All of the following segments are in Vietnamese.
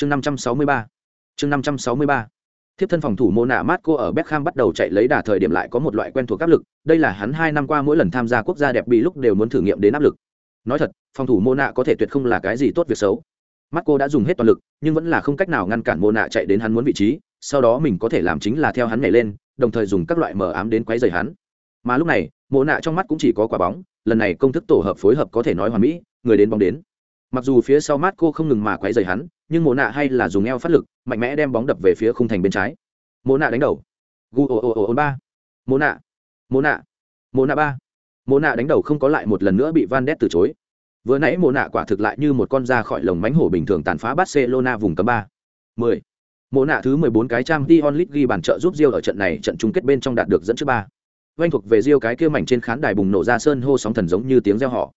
chương năm trăm sáu mươi ba chương năm trăm sáu mươi ba thiếp thân phòng thủ mô nạ Marco ở Beckham bắt đầu chạy lấy đà thời điểm lại có một loại quen thuộc áp lực, đây là hắn hai năm qua mỗi lần tham gia quốc gia đẹp bị lúc đều muốn thử nghiệm đến áp lực. Nói thật, phòng thủ mô nạ có thể tuyệt không là cái gì tốt việc xấu. Marco đã dùng hết toàn lực, nhưng vẫn là không cách nào ngăn cản mô nạ chạy đến hắn muốn vị trí, sau đó mình có thể làm chính là theo hắn nhảy lên, đồng thời dùng các loại mờ ám đến quấy rầy hắn. Mà lúc này, mô nạ trong mắt cũng chỉ có quả bóng, lần này công thức tổ hợp phối hợp có thể nói hoàn mỹ, người đến bóng đến. Mặc dù phía sau Marco không ngừng mà quấy rầy hắn, nhưng mô nạ hay là dùng eo phát lực, mạnh mẽ đem bóng đập về phía khung thành bên trái. Mô nạ đánh đầu. Gu ồ ồ ồ ba. Mô nạ. Mô nạ. Mô nạ ba. Mô nạ đánh đầu không có lại một lần nữa bị van đét từ chối. Vừa nãy mô nạ quả thực lại như một con da khỏi lồng mánh hổ bình thường tàn phá barcelona vùng cấm ba. Mười. Mô nạ thứ mười bốn cái trang t onlit ghi bàn trợ giúp rio ở trận này trận chung kết bên trong đạt được dẫn trước ba. Oanh thuộc về rio cái kia mảnh trên khán đài bùng nổ ra sơn hô sóng thần giống như tiếng reo họ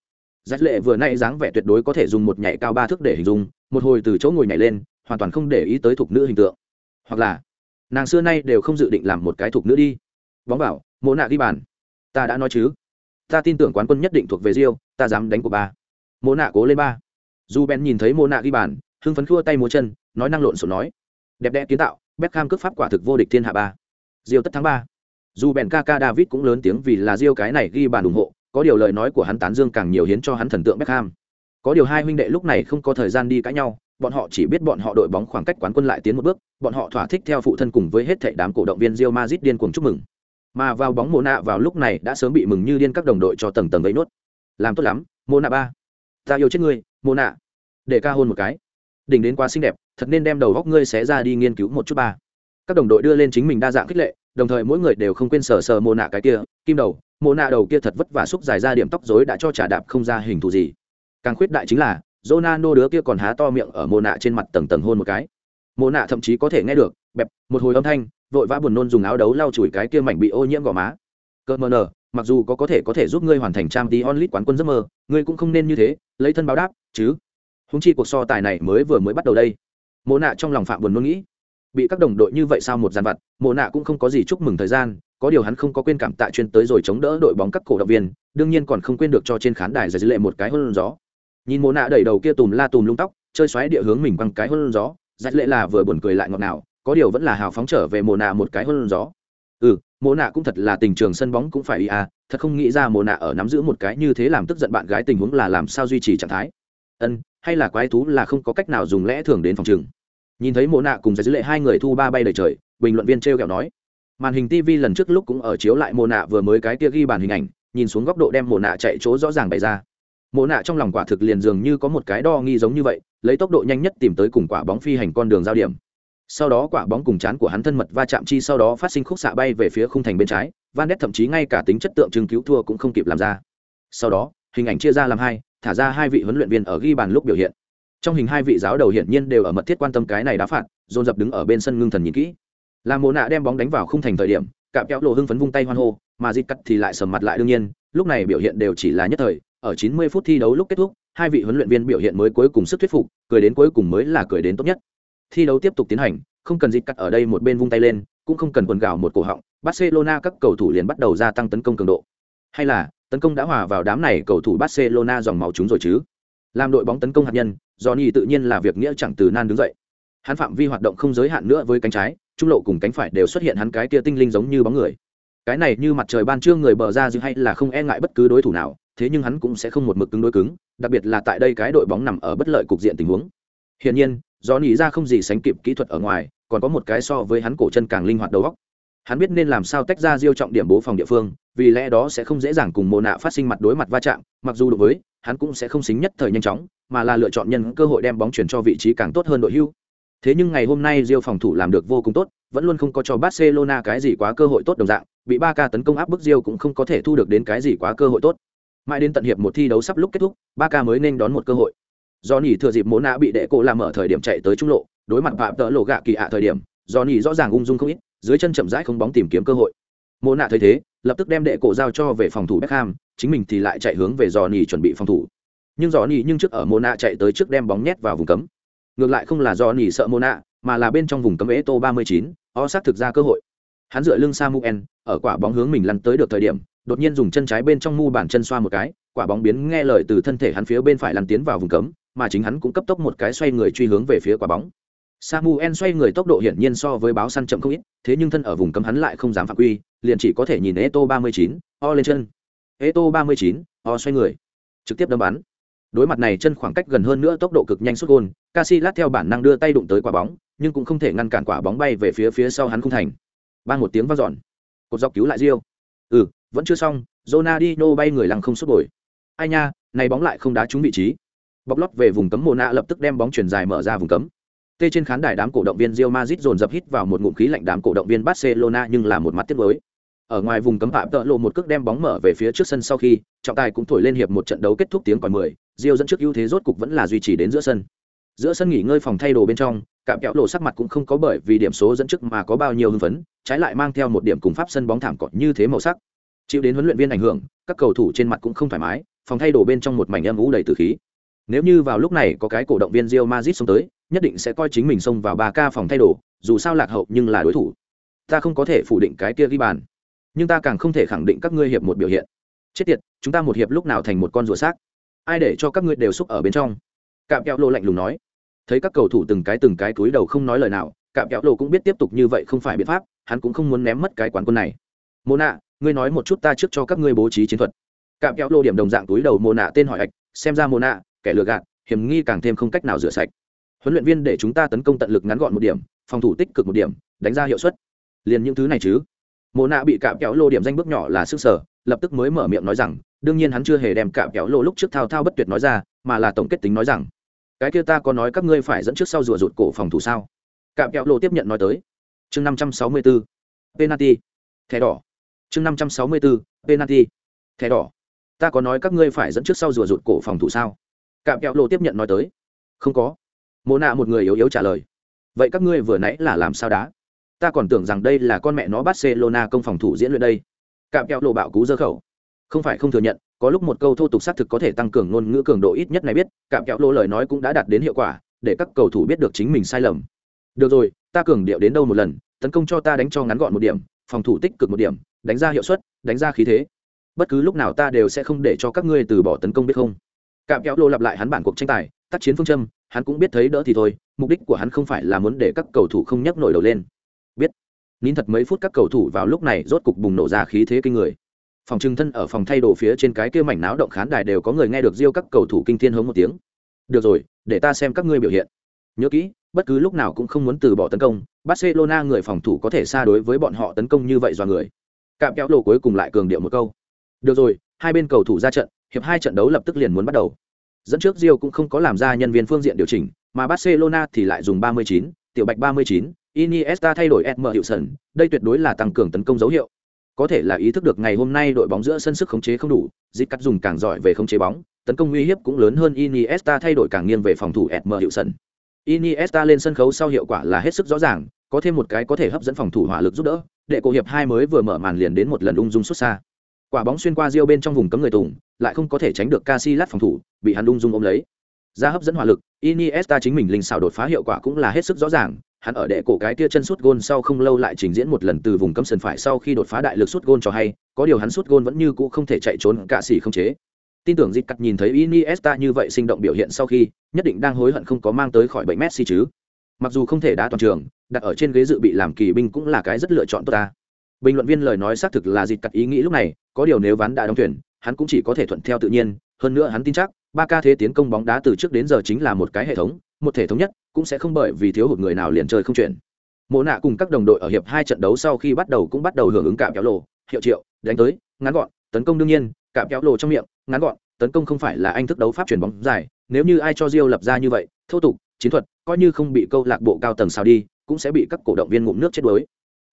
Giác lệ vừa nãy dáng vẻ tuyệt đối có thể dùng một nhảy cao ba thước để hình dung, một hồi từ chỗ ngồi nhảy lên, hoàn toàn không để ý tới thuộc nữ hình tượng. Hoặc là, nàng xưa nay đều không dự định làm một cái thuộc nữ đi. Bóng bảo mỗ nạ ghi bàn. Ta đã nói chứ. Ta tin tưởng quán quân nhất định thuộc về rio ta dám đánh của ba. Mỗ nạ cố lên ba. Dù ben nhìn thấy mỗ nạ ghi bàn hưng phấn khua tay múa chân nói năng lộn xộn nói. Đẹp đẽ kiến tạo Beckham cướp pháp quả thực vô địch thiên hạ ba. Diêu tất thắng ba. Dù Ben kaka david cũng lớn tiếng vì là Diêu cái này ghi bàn ủng hộ có điều lời nói của hắn tán dương càng nhiều hiến cho hắn thần tượng Beckham có điều hai huynh đệ lúc này không có thời gian đi cãi nhau bọn họ chỉ biết bọn họ đội bóng khoảng cách quán quân lại tiến một bước, bọn họ thỏa thích theo phụ thân cùng với hết thảy đám cổ động viên Real Madrid điên cuồng chúc mừng. Mà vào bóng Mona vào lúc này đã sớm bị mừng như điên các đồng đội cho tầng tầng gây nốt. Làm tốt lắm, Mona ba. Ta yêu chết ngươi, Mona. Để ca hôn một cái. Đỉnh đến quá xinh đẹp, thật nên đem đầu góc ngươi xé ra đi nghiên cứu một chút ba. Các đồng đội đưa lên chính mình đa dạng khích lệ, đồng thời mỗi người đều không quên sờ sờ Mona cái kia, kim đầu, Mona đầu kia thật vất vả xúc dài ra điểm tóc rối đã cho trả đạp không ra hình thù gì. Càng khuyết đại chính là, Ronaldo đứa kia còn há to miệng ở mồ nạ trên mặt tầng tầng hôn một cái. Mồ nạ thậm chí có thể nghe được, bẹp, một hồi âm thanh, vội vã buồn nôn dùng áo đấu lau chùi cái kia mảnh bị ô nhiễm gò má. Cơ mờ nở, mặc dù có có thể có thể giúp ngươi hoàn thành trang tí onlit quán quân giấc mơ, ngươi cũng không nên như thế, lấy thân báo đáp, chứ. Húng chi cuộc so tài này mới vừa mới bắt đầu đây. mồ nạ trong lòng phạm buồn nôn nghĩ, bị các đồng đội như vậy sao một gian vặt, Mộ nạ cũng không có gì chúc mừng thời gian, có điều hắn không có quên cảm tạ chuyên tới rồi chống đỡ đội bóng các cổ động viên, đương nhiên còn không quên được cho trên khán đài giải dữ lệ một cái hôn gió. Nhìn mồ nạ đẩy đầu kia tùm la tùm lung tóc chơi xoáy địa hướng mình bằng cái hôn gió giải lệ là vừa buồn cười lại ngọt nào có điều vẫn là hào phóng trở về mồ nạ một cái hôn gió. Ừ mồ nạ cũng thật là tình trường sân bóng cũng phải ý à thật không nghĩ ra mồ nạ ở nắm giữ một cái như thế làm tức giận bạn gái tình huống là làm sao duy trì trạng thái. Ân hay là quái thú là không có cách nào dùng lẽ thường đến phòng trường nhìn thấy mộ nạ cùng giải dữ lệ hai người thu ba bay đầy trời, bình luận viên t r kẹo nói, màn hình tv lần trước lúc cũng ở chiếu lại mộ nạ vừa mới cái kia ghi bàn hình ảnh, nhìn xuống góc độ đem mộ nạ chạy chỗ rõ ràng bày ra. Mộ nạ trong lòng quả thực liền dường như có một cái đo nghi giống như vậy, lấy tốc độ nhanh nhất tìm tới cùng quả bóng phi hành con đường giao điểm. Sau đó quả bóng cùng chán của hắn thân mật va chạm chi sau đó phát sinh khúc xạ bay về phía khung thành bên trái, van nét thậm chí ngay cả tính chất tượng trưng cứu thua cũng không kịp làm ra. Sau đó, hình ảnh chia ra làm hai, thả ra hai vị huấn luyện viên ở ghi bàn lúc biểu hiện trong hình hai vị giáo đầu hiển nhiên đều ở mật thiết quan tâm cái này đá phạt dồn dập đứng ở bên sân ngưng thần nhìn kỹ là mồ nạ đem bóng đánh vào khung thành thời điểm cạm kéo lộ hưng phấn vung tay hoan hô mà dịp cắt thì lại sầm mặt lại đương nhiên lúc này biểu hiện đều chỉ là nhất thời ở 90 phút thi đấu lúc kết thúc, hai vị huấn luyện viên biểu hiện mới cuối cùng sức thuyết phục, cười đến cuối cùng mới là cười đến tốt nhất. Thi đấu tiếp tục tiến hành, không cần dịch cắt ở đây một bên vung tay lên, cũng không cần quần gạo một cổ họng, Barcelona các cầu thủ liền bắt đầu gia tăng tấn công cường độ. Hay là, tấn công đã hòa vào đám này cầu thủ Barcelona dòng máu chúng rồi chứ? Làm đội bóng tấn công hạt nhân, Johnny tự nhiên là việc nghĩa chẳng từ nan đứng dậy. Hắn phạm vi hoạt động không giới hạn nữa với cánh trái, trung lộ cùng cánh phải đều xuất hiện hắn cái kia tinh linh giống như bóng người. Cái này như mặt trời ban trưa người bờ ra dư hay là không e ngại bất cứ đối thủ nào, thế nhưng hắn cũng sẽ không một mực cứng đối cứng, đặc biệt là tại đây cái đội bóng nằm ở bất lợi cục diện tình huống. Hiển nhiên, do ra không gì sánh kịp kỹ thuật ở ngoài, còn có một cái so với hắn cổ chân càng linh hoạt đầu óc. Hắn biết nên làm sao tách ra diêu trọng điểm bố phòng địa phương, vì lẽ đó sẽ không dễ dàng cùng Mộ Nạ phát sinh mặt đối mặt va chạm, mặc dù đối với, hắn cũng sẽ không xính nhất thời nhanh chóng, mà là lựa chọn nhân cơ hội đem bóng chuyển cho vị trí càng tốt hơn đội hưu. Thế nhưng ngày hôm nay Diêu phòng thủ làm được vô cùng tốt, vẫn luôn không có cho Barcelona cái gì quá cơ hội tốt đồng dạng, bị Barca tấn công áp bức Diêu cũng không có thể thu được đến cái gì quá cơ hội tốt. Mãi đến tận hiệp một thi đấu sắp lúc kết thúc Barca ca mới nên đón một cơ hội. Do thừa dịp Mona bị đệ cổ làm ở thời điểm chạy tới trung lộ đối mặt phạm tợ lộ gạ kỳ ạ thời điểm do rõ ràng ung dung không ít dưới chân chậm rãi không bóng tìm kiếm cơ hội. Mona thấy thế lập tức đem đệ cổ giao cho về phòng thủ Beckham, chính mình thì lại chạy hướng về dò nỉ chuẩn bị phòng thủ. Nhưng dò nỉ nhưng trước ở mô nạ chạy tới trước đem bóng nhét vào vùng cấm. Ngược lại không là dò nỉ sợ mô nạ mà là bên trong vùng cấm ế tô ba mươi chín o xác thực ra cơ hội. Hắn dựa lưng samuel ở quả bóng hướng mình lăn tới được thời điểm đột nhiên dùng chân trái bên trong mu bàn chân xoa một cái quả bóng biến nghe lời từ thân thể hắn phía bên phải lăn tiến vào vùng cấm mà chính hắn cũng cấp tốc một cái xoay người truy hướng về phía quả bóng. Samuel xoay người tốc độ hiển nhiên so với báo săn chậm không ít, thế nhưng thân ở vùng cấm hắn lại không dám phạm quy, liền chỉ có thể nhìn Eto 39, o lên chân. Eto 39, o xoay người, trực tiếp đâm bắn. Đối mặt này chân khoảng cách gần hơn nữa tốc độ cực nhanh sút gôn, Casillas theo bản năng đưa tay đụng tới quả bóng, nhưng cũng không thể ngăn cản quả bóng bay về phía phía sau hắn không thành. Bang một tiếng vang dọn. Cột dọc cứu lại Rio. Ừ, vẫn chưa xong, Ronaldinho bay người lằng không xuất bồi. Ai nha, này bóng lại không đá trúng vị trí. Bọc lót về vùng cấm Mona lập tức đem bóng chuyển dài mở ra vùng cấm. Tê trên khán đài đám cổ động viên Real Madrid dồn dập hít vào một ngụm khí lạnh đám cổ động viên Barcelona nhưng là một mặt tiếc nuối. Ở ngoài vùng cấm phạm tợ lộ một cước đem bóng mở về phía trước sân sau khi, trọng tài cũng thổi lên hiệp một trận đấu kết thúc tiếng còi 10, diêu dẫn trước ưu thế rốt cục vẫn là duy trì đến giữa sân. Giữa sân nghỉ ngơi phòng thay đồ bên trong, cạm kẹo lộ sắc mặt cũng không có bởi vì điểm số dẫn trước mà có bao nhiêu hưng phấn, trái lại mang theo một điểm cùng pháp sân bóng thảm cọt như thế màu sắc. Chịu đến huấn luyện viên ảnh hưởng, các cầu thủ trên mặt cũng không thoải mái, phòng thay đồ bên trong một mảnh âm u đầy tử khí. Nếu như vào lúc này có cái cổ động viên Real Madrid xông tới, nhất định sẽ coi chính mình xông vào ba ca phòng thay đồ, dù sao lạc hậu nhưng là đối thủ. Ta không có thể phủ định cái kia ghi bàn, nhưng ta càng không thể khẳng định các ngươi hiệp một biểu hiện. Chết tiệt, chúng ta một hiệp lúc nào thành một con rùa xác? Ai để cho các ngươi đều xúc ở bên trong? Cạm Kẹo Lô lạnh lùng nói. Thấy các cầu thủ từng cái từng cái cúi đầu không nói lời nào, Cạm Kẹo Lô cũng biết tiếp tục như vậy không phải biện pháp, hắn cũng không muốn ném mất cái quán quân này. Mô nạ, ngươi nói một chút ta trước cho các ngươi bố trí chiến thuật. Cạm Kẹo Lô điểm đồng dạng túi đầu Mô nạ tên hỏi ạch, xem ra Mô nạ, kẻ lừa gạt, hiểm nghi càng thêm không cách nào rửa sạch huấn luyện viên để chúng ta tấn công tận lực ngắn gọn một điểm phòng thủ tích cực một điểm đánh ra hiệu suất liền những thứ này chứ mồ nạ bị cạm kéo lô điểm danh bước nhỏ là sức sở, lập tức mới mở miệng nói rằng, đương nhiên hắn chưa hề đem cạm kéo lô lúc trước thao thao bất tuyệt nói ra, mà là tổng kết tính nói rằng, cái kia ta có nói các ngươi phải dẫn trước sau rùa rụt cổ phòng thủ sao? Cạm kéo lô tiếp nhận nói tới. Chương năm trăm sáu mươi bốn penalty, thẻ đỏ. Chương năm trăm sáu mươi bốn penalty, thẻ đỏ. Ta có nói các ngươi phải dẫn trước sau rùa rụt cổ phòng thủ sao? Cạm kéo lô tiếp nhận nói tới. Không có. Mồ nạ một người yếu yếu trả lời. Vậy các ngươi vừa nãy là làm sao đá? Ta còn tưởng rằng đây là con mẹ nó barcelona công phòng thủ diễn luyện đây. Cạm kẹo lộ bạo cú dơ khẩu. Không phải không thừa nhận, có lúc một câu thô tục xác thực có thể tăng cường ngôn ngữ cường độ ít nhất này biết, cạm kẹo lộ lời nói cũng đã đạt đến hiệu quả, để các cầu thủ biết được chính mình sai lầm. Được rồi, ta cường điệu đến đâu một lần, tấn công cho ta đánh cho ngắn gọn một điểm, phòng thủ tích cực một điểm, đánh ra hiệu suất, đánh ra khí thế. Bất cứ lúc nào ta đều sẽ không để cho các ngươi từ bỏ tấn công biết không. Cạm kéo lô lặp lại hắn bản cuộc tranh tài, tác chiến phương châm, hắn cũng biết thấy đỡ thì thôi, mục đích của hắn không phải là muốn để các cầu thủ không nhấc nổi đầu lên biết. Nín thật mấy phút các cầu thủ vào lúc này rốt cục bùng nổ ra khí thế kinh người. Phòng trưng thân ở phòng thay đồ phía trên cái kia mảnh náo động khán đài đều có người nghe được riêu các cầu thủ kinh thiên hống một tiếng. Được rồi để ta xem các ngươi biểu hiện. Nhớ kỹ bất cứ lúc nào cũng không muốn từ bỏ tấn công barcelona người phòng thủ có thể xa đối với bọn họ tấn công như vậy do người. Cạm kéo lộ cuối cùng lại cường điệu một câu. Được rồi hai bên cầu thủ ra trận hiệp hai trận đấu lập tức liền muốn bắt đầu. Dẫn trước Rio cũng không có làm ra nhân viên phương diện điều chỉnh, mà Barcelona thì lại dùng 39, tiểu bạch 39, Iniesta thay đổi Edmer hiệu sần, đây tuyệt đối là tăng cường tấn công dấu hiệu. Có thể là ý thức được ngày hôm nay đội bóng giữa sân sức khống chế không đủ, dịch cắt dùng càng giỏi về khống chế bóng, tấn công uy hiếp cũng lớn hơn Iniesta thay đổi càng nghiêng về phòng thủ Edmer hiệu sần. Iniesta lên sân khấu sau hiệu quả là hết sức rõ ràng, có thêm một cái có thể hấp dẫn phòng thủ hỏa lực giúp đỡ, để cổ hiệp hai mới vừa mở màn liền đến một lần ung dung xuất xa. Quả bóng xuyên qua giêu bên trong vùng cấm người tùng, lại không có thể tránh được Casillas phòng thủ, bị hắn ung dung ôm lấy. Ra hấp dẫn hỏa lực, Iniesta chính mình linh xảo đột phá hiệu quả cũng là hết sức rõ ràng, hắn ở đệ cổ cái tia chân sút gôn sau không lâu lại trình diễn một lần từ vùng cấm sân phải sau khi đột phá đại lực sút gôn cho hay, có điều hắn sút gôn vẫn như cũ không thể chạy trốn cả xỉ không chế. Tin tưởng dịch cắt nhìn thấy Iniesta như vậy sinh động biểu hiện sau khi, nhất định đang hối hận không có mang tới khỏi bệnh Messi chứ. Mặc dù không thể đá toàn trường, đặt ở trên ghế dự bị làm kỳ binh cũng là cái rất lựa chọn tốt ta. Bình luận viên lời nói xác thực là dịch cắt ý nghĩ lúc này, có điều nếu ván đã đóng thuyền, hắn cũng chỉ có thể thuận theo tự nhiên, hơn nữa hắn tin chắc, ba ca thế tiến công bóng đá từ trước đến giờ chính là một cái hệ thống, một thể thống nhất, cũng sẽ không bởi vì thiếu hụt người nào liền chơi không chuyển. Mộ nạ cùng các đồng đội ở hiệp hai trận đấu sau khi bắt đầu cũng bắt đầu hưởng ứng cạm kéo lộ, hiệu triệu, đánh tới, ngắn gọn, tấn công đương nhiên, cạm kéo lộ trong miệng, ngắn gọn, tấn công không phải là anh thức đấu pháp chuyển bóng dài, nếu như ai cho Rio lập ra như vậy, thô tục, chiến thuật, coi như không bị câu lạc bộ cao tầng sao đi, cũng sẽ bị các cổ động viên ngụm nước chết đuối.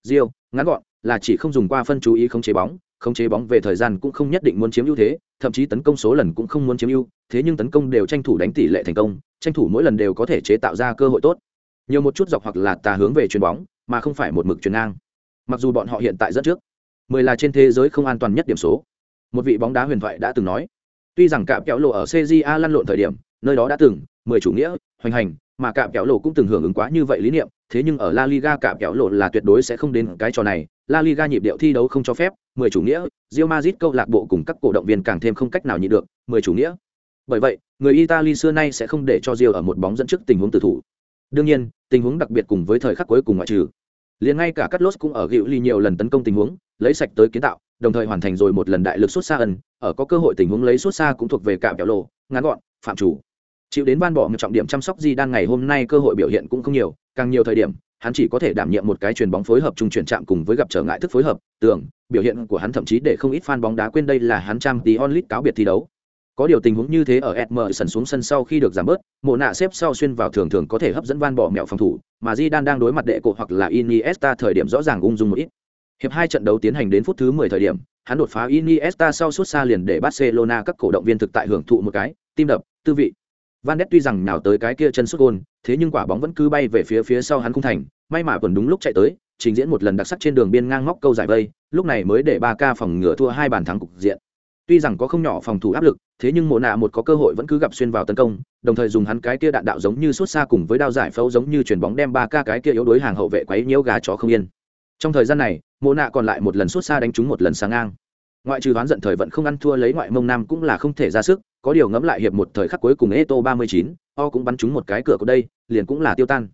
Rio, ngắn gọn, là chỉ không dùng qua phân chú ý không chế bóng, khống chế bóng về thời gian cũng không nhất định muốn chiếm ưu thế, thậm chí tấn công số lần cũng không muốn chiếm ưu, thế nhưng tấn công đều tranh thủ đánh tỷ lệ thành công, tranh thủ mỗi lần đều có thể chế tạo ra cơ hội tốt. Nhiều một chút dọc hoặc là tà hướng về chuyền bóng, mà không phải một mực chuyền ngang. Mặc dù bọn họ hiện tại rất trước, mười là trên thế giới không an toàn nhất điểm số. Một vị bóng đá huyền thoại đã từng nói, tuy rằng cạm kéo lộ ở CJA lăn lộn thời điểm, nơi đó đã từng mười chủ nghĩa, hoành hành, mà cạm kéo lộ cũng từng hưởng ứng quá như vậy lý niệm, thế nhưng ở La Liga cạm kéo lộ là tuyệt đối sẽ không đến cái trò này, La Liga nhịp điệu thi đấu không cho phép, 10 chủ nghĩa, Real Madrid câu lạc bộ cùng các cổ động viên càng thêm không cách nào nhịn được, 10 chủ nghĩa. Bởi vậy, người Italy xưa nay sẽ không để cho Real ở một bóng dẫn trước tình huống tử thủ. Đương nhiên, tình huống đặc biệt cùng với thời khắc cuối cùng ngoại trừ liền ngay cả Carlos cũng ở gịu ly nhiều lần tấn công tình huống lấy sạch tới kiến tạo đồng thời hoàn thành rồi một lần đại lực sút xa ẩn ở có cơ hội tình huống lấy sút xa cũng thuộc về cạm kẹo lộ ngắn gọn phạm chủ chịu đến ban bỏ một trọng điểm chăm sóc gì đan ngày hôm nay cơ hội biểu hiện cũng không nhiều càng nhiều thời điểm hắn chỉ có thể đảm nhiệm một cái chuyền bóng phối hợp trung chuyển chạm cùng với gặp trở ngại thức phối hợp tưởng biểu hiện của hắn thậm chí để không ít fan bóng đá quên đây là hắn trang tí onlit cáo biệt thi đấu có điều tình huống như thế ở Edmerson xuống sân sau khi được giảm bớt, mộ nạ xếp sau xuyên vào thường thường có thể hấp dẫn van bỏ mẹo phòng thủ, mà Zidane đang đối mặt đệ cổ hoặc là Iniesta thời điểm rõ ràng ung dung một ít. Hiệp hai trận đấu tiến hành đến phút thứ 10 thời điểm, hắn đột phá Iniesta sau suốt xa liền để Barcelona các cổ động viên thực tại hưởng thụ một cái, tim đập, tư vị. Van Ness tuy rằng nhào tới cái kia chân sút gôn, thế nhưng quả bóng vẫn cứ bay về phía phía sau hắn không thành, may mà vẫn đúng lúc chạy tới, trình diễn một lần đặc sắc trên đường biên ngang ngóc câu giải vây, lúc này mới để 3K phòng ngừa thua hai bàn thắng cục diện. Tuy rằng có không nhỏ phòng thủ áp lực, thế nhưng Mộ nạ một có cơ hội vẫn cứ gặp xuyên vào tấn công, đồng thời dùng hắn cái kia đạn đạo giống như suốt xa cùng với đao giải phẫu giống như chuyển bóng đem 3K cái kia yếu đối hàng hậu vệ quấy nhiễu gà chó không yên. Trong thời gian này, Mộ nạ còn lại một lần suốt xa đánh trúng một lần sáng ngang. Ngoại trừ đoán giận thời vận không ăn thua lấy ngoại mông nam cũng là không thể ra sức, có điều ngẫm lại hiệp một thời khắc cuối cùng Eto 39, O cũng bắn trúng một cái cửa của đây, liền cũng là tiêu tan.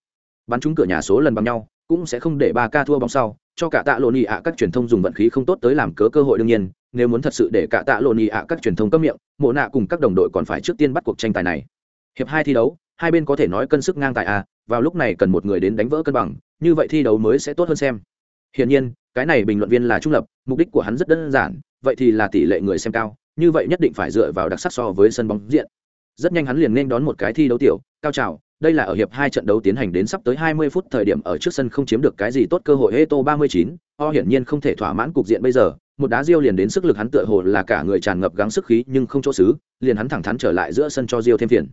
Bắn trúng cửa nhà số lần bằng nhau, cũng sẽ không để 3K thua bóng sau, cho cả tạ lộn ạ các truyền thông dùng vận khí không tốt tới làm cớ cơ hội đương nhiên nếu muốn thật sự để cả tạ lộn ạ các truyền thông cấp miệng mộ nạ cùng các đồng đội còn phải trước tiên bắt cuộc tranh tài này. Hiệp hai thi đấu hai bên có thể nói cân sức ngang tài a vào lúc này cần một người đến đánh vỡ cân bằng như vậy thi đấu mới sẽ tốt hơn xem. Hiển nhiên cái này bình luận viên là trung lập mục đích của hắn rất đơn giản vậy thì là tỷ lệ người xem cao như vậy nhất định phải dựa vào đặc sắc so với sân bóng diện rất nhanh hắn liền nên đón một cái thi đấu tiểu cao trào đây là ở hiệp hai trận đấu tiến hành đến sắp tới 20 phút thời điểm ở trước sân không chiếm được cái gì tốt cơ hội Eto 39, ho hiển nhiên không thể thỏa mãn cục diện bây giờ, một đá Diêu liền đến sức lực hắn tựa hồ là cả người tràn ngập gắng sức khí nhưng không chỗ xứ, liền hắn thẳng thắn trở lại giữa sân cho Diêu thêm phiền.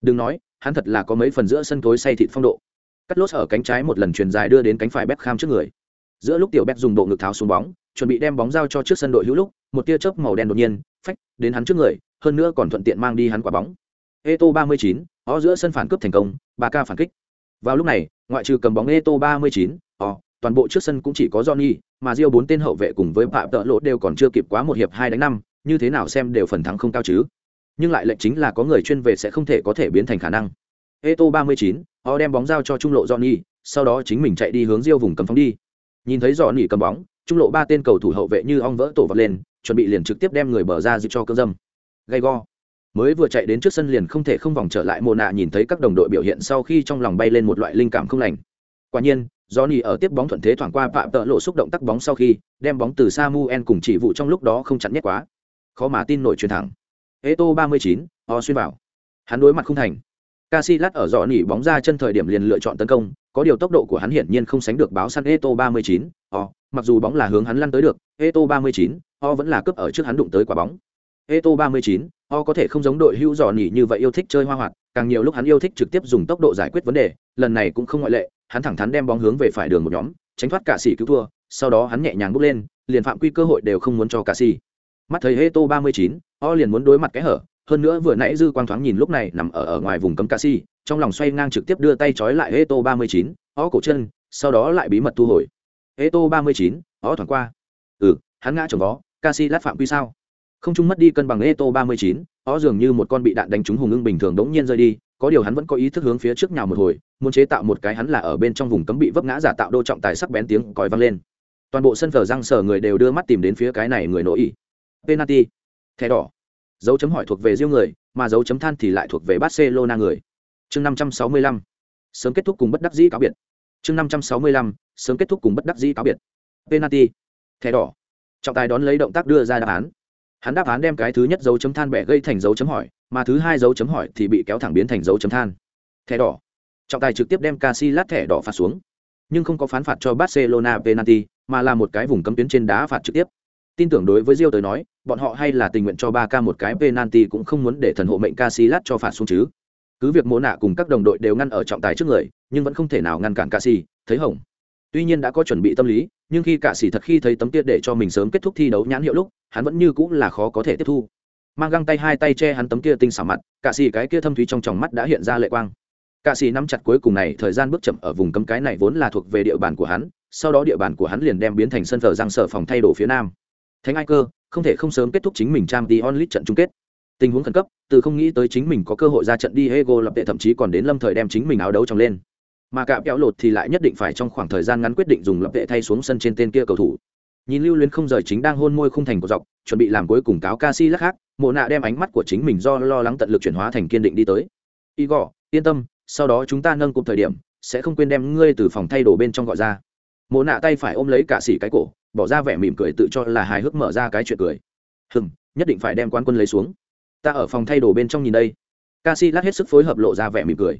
Đừng nói, hắn thật là có mấy phần giữa sân tối say thịt phong độ. Cắt lốt ở cánh trái một lần truyền dài đưa đến cánh phải Beckham trước người. Giữa lúc tiểu Beck dùng bộ ngực tháo xuống bóng, chuẩn bị đem bóng giao cho trước sân đội hữu lúc, một tia chớp màu đen đột nhiên, phách, đến hắn trước người, hơn nữa còn thuận tiện mang đi hắn quả bóng. Eto 39, ó giữa sân phản cướp thành công, ba ca phản kích. Vào lúc này, ngoại trừ cầm bóng Eto 39, ó, toàn bộ trước sân cũng chỉ có Johnny, mà Rio bốn tên hậu vệ cùng với Phạm Tợ Lộ đều còn chưa kịp quá một hiệp hai đánh năm, như thế nào xem đều phần thắng không cao chứ. Nhưng lại lệnh chính là có người chuyên về sẽ không thể có thể biến thành khả năng. Eto 39, ó đem bóng giao cho trung lộ Johnny, sau đó chính mình chạy đi hướng Rio vùng cầm phóng đi. Nhìn thấy Johnny cầm bóng, trung lộ ba tên cầu thủ hậu vệ như ong vỡ tổ vật lên, chuẩn bị liền trực tiếp đem người bờ ra dịp cho cơ dâm. Gay go. Mới vừa chạy đến trước sân liền không thể không vòng trở lại mồ nạ nhìn thấy các đồng đội biểu hiện sau khi trong lòng bay lên một loại linh cảm không lành. Quả nhiên Johnny ở tiếp bóng thuận thế thoảng qua phạm tợ lộ xúc động tắc bóng sau khi đem bóng từ Samuel cùng chỉ vụ trong lúc đó không chặn nhét quá. Khó mà tin nổi truyền thẳng. Eto 39, O xuyên vào. Hắn đối mặt không thành. Casillas ở dọ nỉ bóng ra chân thời điểm liền lựa chọn tấn công có điều tốc độ của hắn hiển nhiên không sánh được báo săn Eto 39, O. Mặc dù bóng là hướng hắn lăn tới được Eto 39, O vẫn là cướp ở trước hắn đụng tới quả bóng Eto 39, O có thể không giống đội hữu dò nỉ như vậy yêu thích chơi hoa hoạt, càng nhiều lúc hắn yêu thích trực tiếp dùng tốc độ giải quyết vấn đề, lần này cũng không ngoại lệ, hắn thẳng thắn đem bóng hướng về phải đường một nhóm, tránh thoát cả xỉ cứu thua, sau đó hắn nhẹ nhàng bước lên, liền phạm quy cơ hội đều không muốn cho cả xỉ Mắt thấy Eto 39, O liền muốn đối mặt cái hở, hơn nữa vừa nãy dư quang thoáng nhìn lúc này nằm ở ở ngoài vùng cấm cả sĩ, trong lòng xoay ngang trực tiếp đưa tay trói lại Eto 39, O cổ chân, sau đó lại bí mật thu hồi. Eto 39, O thoảng qua. Ừ, hắn ngã chồng vó, Casillas phạm quy sao? không trung mất đi cân bằng eto 39, ó dường như một con bị đạn đánh trúng hùng ưng bình thường đống nhiên rơi đi có điều hắn vẫn có ý thức hướng phía trước nhào một hồi muốn chế tạo một cái hắn là ở bên trong vùng cấm bị vấp ngã giả tạo đô trọng tài sắc bén tiếng còi vang lên. Toàn bộ sân phở răng sở người đều đưa mắt tìm đến phía cái này người nổi ý penalty. Thẻ đỏ. Dấu chấm hỏi thuộc về riêng người mà dấu chấm than thì lại thuộc về barcelona người. Chương 565. sớm kết thúc cùng bất đắc dĩ cáo biệt. Chương 565. sớm kết thúc cùng bất đắc dĩ cáo biệt. Penalty. Thẻ đỏ trọng tài đón lấy động tác đưa ra đáp án. Hắn đáp án đem cái thứ nhất dấu chấm than bẻ gây thành dấu chấm hỏi, mà thứ hai dấu chấm hỏi thì bị kéo thẳng biến thành dấu chấm than. Thẻ đỏ. Trọng tài trực tiếp đem Casillas thẻ đỏ phạt xuống. Nhưng không có phán phạt cho Barcelona penalty, mà là một cái vùng cấm tuyến trên đá phạt trực tiếp. Tin tưởng đối với Rio tới nói, bọn họ hay là tình nguyện cho ba ca một cái penalty cũng không muốn để thần hộ mệnh Casillas cho phạt xuống chứ. Cứ việc mô nạ cùng các đồng đội đều ngăn ở trọng tài trước người, nhưng vẫn không thể nào ngăn cản Casi thấy hỏng tuy nhiên đã có chuẩn bị tâm lý, nhưng khi cả sĩ thật khi thấy tấm tiết để cho mình sớm kết thúc thi đấu nhãn hiệu lúc, hắn vẫn như cũng là khó có thể tiếp thu. Mang găng tay hai tay che hắn tấm kia tinh xảo mặt, cả sĩ cái kia thâm thúy trong tròng mắt đã hiện ra lệ quang. Cả sĩ nắm chặt cuối cùng này, thời gian bước chậm ở vùng cấm cái này vốn là thuộc về địa bàn của hắn, sau đó địa bàn của hắn liền đem biến thành sân thờ giang sở phòng thay đồ phía nam. Thánh ai cơ, không thể không sớm kết thúc chính mình trang đi onlit trận chung kết. Tình huống khẩn cấp, từ không nghĩ tới chính mình có cơ hội ra trận đi hego lập tệ thậm chí còn đến lâm thời đem chính mình áo đấu trong lên mà cạm kéo lột thì lại nhất định phải trong khoảng thời gian ngắn quyết định dùng lập vệ thay xuống sân trên tên kia cầu thủ. Nhìn lưu luyến không rời chính đang hôn môi khung thành của dọc, chuẩn bị làm cuối cùng cáo ca si lắc khác, mộ nạ đem ánh mắt của chính mình do lo lắng tận lực chuyển hóa thành kiên định đi tới. Igor, yên tâm, sau đó chúng ta nâng cùng thời điểm, sẽ không quên đem ngươi từ phòng thay đồ bên trong gọi ra. Mộ nạ tay phải ôm lấy cả xỉ cái cổ, bỏ ra vẻ mỉm cười tự cho là hài hước mở ra cái chuyện cười. Hừng nhất định phải đem quan quân lấy xuống. Ta ở phòng thay đồ bên trong nhìn đây. Ca si lát hết sức phối hợp lộ ra vẻ mỉm cười.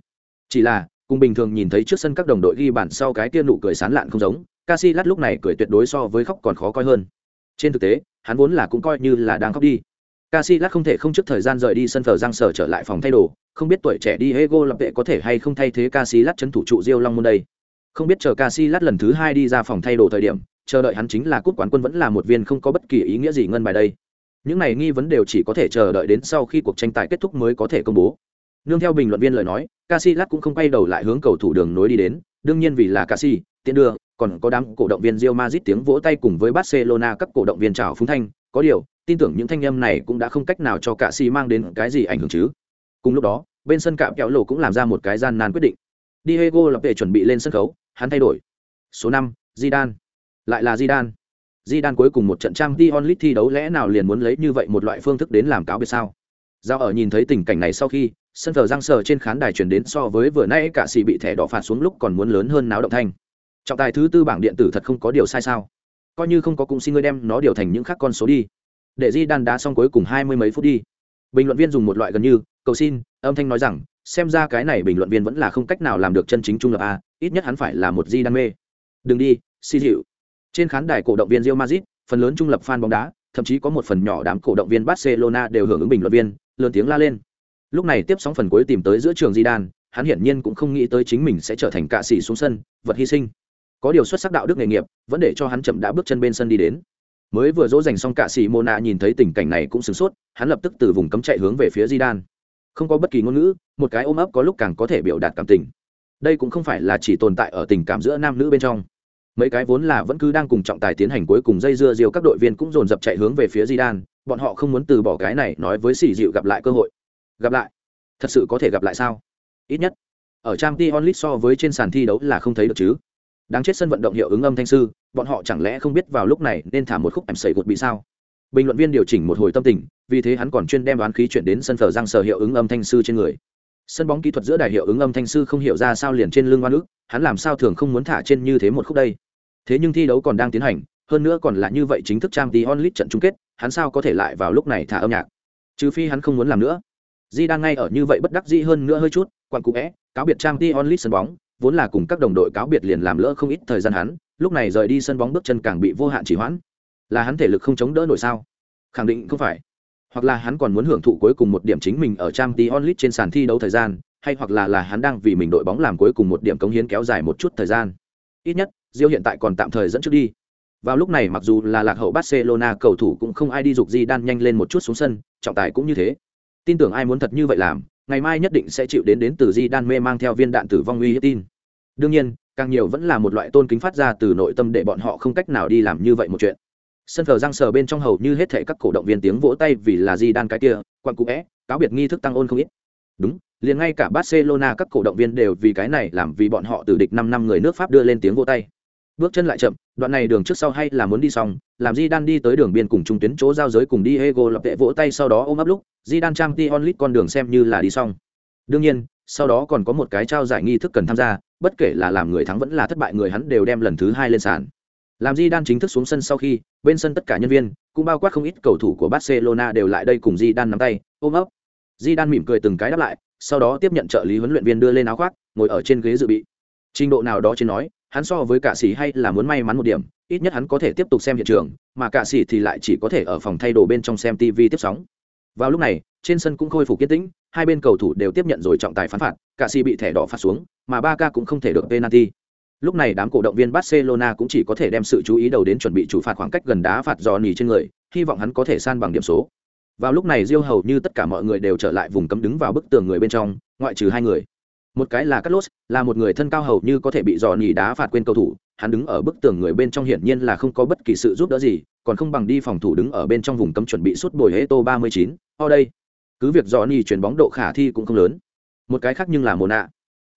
Chỉ là cùng bình thường nhìn thấy trước sân các đồng đội ghi bản sau cái tiên nụ cười sán lạn không giống Casilat lúc này cười tuyệt đối so với khóc còn khó coi hơn. Trên thực tế, hắn vốn là cũng coi như là đang khóc đi. Casilat không thể không trước thời gian rời đi sân thờ giang sở trở lại phòng thay đồ, không biết tuổi trẻ đi hego lập vệ có thể hay không thay thế Casilat chấn thủ trụ diêu long môn đây. Không biết chờ Casilat lần thứ hai đi ra phòng thay đồ thời điểm, chờ đợi hắn chính là cút quán quân vẫn là một viên không có bất kỳ ý nghĩa gì ngân bài đây. Những này nghi vấn đều chỉ có thể chờ đợi đến sau khi cuộc tranh tài kết thúc mới có thể công bố nương theo bình luận viên lời nói Casillas cũng không quay đầu lại hướng cầu thủ đường nối đi đến đương nhiên vì là Casi tiện đưa còn có đám cổ động viên Real Madrid tiếng vỗ tay cùng với Barcelona các cổ động viên chào phúng thanh có điều tin tưởng những thanh âm này cũng đã không cách nào cho Casi mang đến cái gì ảnh hưởng chứ. Cùng lúc đó bên sân cạm kéo lộ cũng làm ra một cái gian nan quyết định. Diego lập về chuẩn bị lên sân khấu hắn thay đổi. Số năm Zidane. Lại là Zidane. Zidane cuối cùng một trận trang Dion Lit thi đấu lẽ nào liền muốn lấy như vậy một loại phương thức đến làm cáo biệt sao? Giao ở nhìn thấy tình cảnh này sau khi, sân thờ giang sờ trên khán đài chuyển đến so với vừa nãy cả xì bị thẻ đỏ phạt xuống lúc còn muốn lớn hơn náo động thanh. Trọng tài thứ tư bảng điện tử thật không có điều sai sao? Coi như không có cũng xin ngươi đem nó điều thành những khác con số đi. Để Di Đan đá xong cuối cùng hai mươi mấy phút đi. Bình luận viên dùng một loại gần như cầu xin, âm thanh nói rằng, xem ra cái này bình luận viên vẫn là không cách nào làm được chân chính trung lập a, ít nhất hắn phải là một Di Đan mê. Đừng đi, xi dịu trên khán đài cổ động viên Real Madrid, phần lớn trung lập fan bóng đá, thậm chí có một phần nhỏ đám cổ động viên Barcelona đều hưởng ứng bình luận viên, lớn tiếng la lên. Lúc này tiếp sóng phần cuối tìm tới giữa trường Zidane, hắn hiển nhiên cũng không nghĩ tới chính mình sẽ trở thành cạ sĩ xuống sân, vật hy sinh. Có điều xuất sắc đạo đức nghề nghiệp, vẫn để cho hắn chậm đã bước chân bên sân đi đến. Mới vừa dỗ dành xong cạ sĩ Mona nhìn thấy tình cảnh này cũng sửng sốt, hắn lập tức từ vùng cấm chạy hướng về phía Zidane. Không có bất kỳ ngôn ngữ, một cái ôm ấp có lúc càng có thể biểu đạt cảm tình. Đây cũng không phải là chỉ tồn tại ở tình cảm giữa nam nữ bên trong mấy cái vốn là vẫn cứ đang cùng trọng tài tiến hành cuối cùng dây dưa diều các đội viên cũng dồn dập chạy hướng về phía di đan bọn họ không muốn từ bỏ cái này nói với xì dịu gặp lại cơ hội gặp lại. Thật sự có thể gặp lại sao? Ít nhất, ở trang t onlit so với trên sàn thi đấu là không thấy được chứ. Đáng chết sân vận động hiệu ứng âm thanh sư, bọn họ chẳng lẽ không biết vào lúc này nên thả một khúc em sẩy gột bị sao? Bình luận viên điều chỉnh một hồi tâm tình, vì thế hắn còn chuyên đem đoán khí chuyển đến sân thờ răng sờ hiệu ứng âm thanh sư trên người. Sân bóng kỹ thuật giữa đài hiệu ứng âm thanh sư không hiểu ra sao liền trên lưng oan ức, hắn làm sao thường không muốn thả trên như thế một khúc đây? Thế nhưng thi đấu còn đang tiến hành, hơn nữa còn là như vậy chính thức trang tí onlit trận chung kết, hắn sao có thể lại vào lúc này thả âm nhạc? Trừ phi hắn không muốn làm nữa di đang ngay ở như vậy bất đắc dĩ hơn nữa hơi chút quan cụ É cáo biệt trang tí onlit sân bóng vốn là cùng các đồng đội cáo biệt liền làm lỡ không ít thời gian hắn lúc này rời đi sân bóng bước chân càng bị vô hạn chỉ hoãn là hắn thể lực không chống đỡ nổi sao khẳng định không phải hoặc là hắn còn muốn hưởng thụ cuối cùng một điểm chính mình ở trang tí onlit trên sàn thi đấu thời gian hay hoặc là là hắn đang vì mình đội bóng làm cuối cùng một điểm cống hiến kéo dài một chút thời gian ít nhất Diêu hiện tại còn tạm thời dẫn trước đi. Vào lúc này mặc dù là lạc hậu Barcelona cầu thủ cũng không ai đi dục gì đan nhanh lên một chút xuống sân, trọng tài cũng như thế. Tin tưởng ai muốn thật như vậy làm, ngày mai nhất định sẽ chịu đến đến từ Di Đan mê mang theo viên đạn tử vong uy hiếp tin. Đương nhiên, càng nhiều vẫn là một loại tôn kính phát ra từ nội tâm để bọn họ không cách nào đi làm như vậy một chuyện. Sân thờ giang sờ bên trong hầu như hết thảy các cổ động viên tiếng vỗ tay vì là Di Đan cái kia, quan cụ é, cáo biệt nghi thức tăng ôn không ít. Đúng, liền ngay cả Barcelona các cổ động viên đều vì cái này làm vì bọn họ từ địch năm năm người nước Pháp đưa lên tiếng vỗ tay bước chân lại chậm, đoạn này đường trước sau hay là muốn đi xong, làm di đan đi tới đường biên cùng trung tuyến chỗ giao giới cùng đi ego lập tệ vỗ tay sau đó ôm ấp lúc di đan trang t onlit con đường xem như là đi xong. Đương nhiên, sau đó còn có một cái trao giải nghi thức cần tham gia, bất kể là làm người thắng vẫn là thất bại người hắn đều đem lần thứ hai lên sàn. Làm di đan chính thức xuống sân sau khi, bên sân tất cả nhân viên, cũng bao quát không ít cầu thủ của barcelona đều lại đây cùng di đan nắm tay, ôm ấp. Di đan mỉm cười từng cái đáp lại, sau đó tiếp nhận trợ lý huấn luyện viên đưa lên áo khoác, ngồi ở trên ghế dự bị. Trình độ nào đó trên nói hắn so với cả sĩ hay là muốn may mắn một điểm, ít nhất hắn có thể tiếp tục xem hiện trường, mà cả sĩ thì lại chỉ có thể ở phòng thay đồ bên trong xem tv tiếp sóng. Vào lúc này, trên sân cũng khôi phục kiên tĩnh, hai bên cầu thủ đều tiếp nhận rồi trọng tài phán phạt cả sĩ bị thẻ đỏ phạt xuống, mà ba ca cũng không thể được penalty. Lúc này đám cổ động viên barcelona cũng chỉ có thể đem sự chú ý đầu đến chuẩn bị chủ phạt khoảng cách gần đá phạt giò nỉ trên người, hy vọng hắn có thể san bằng điểm số. Vào lúc này diêu hầu như tất cả mọi người đều trở lại vùng cấm đứng vào bức tường người bên trong, ngoại trừ hai người một cái là Carlos, là một người thân cao hầu như có thể bị dò nhì đá phạt quên cầu thủ, hắn đứng ở bức tường người bên trong hiển nhiên là không có bất kỳ sự giúp đỡ gì, còn không bằng đi phòng thủ đứng ở bên trong vùng cấm chuẩn bị suốt bồi Heto 39. Ở đây, cứ việc dò nhì chuyển bóng độ khả thi cũng không lớn. Một cái khác nhưng là Mona.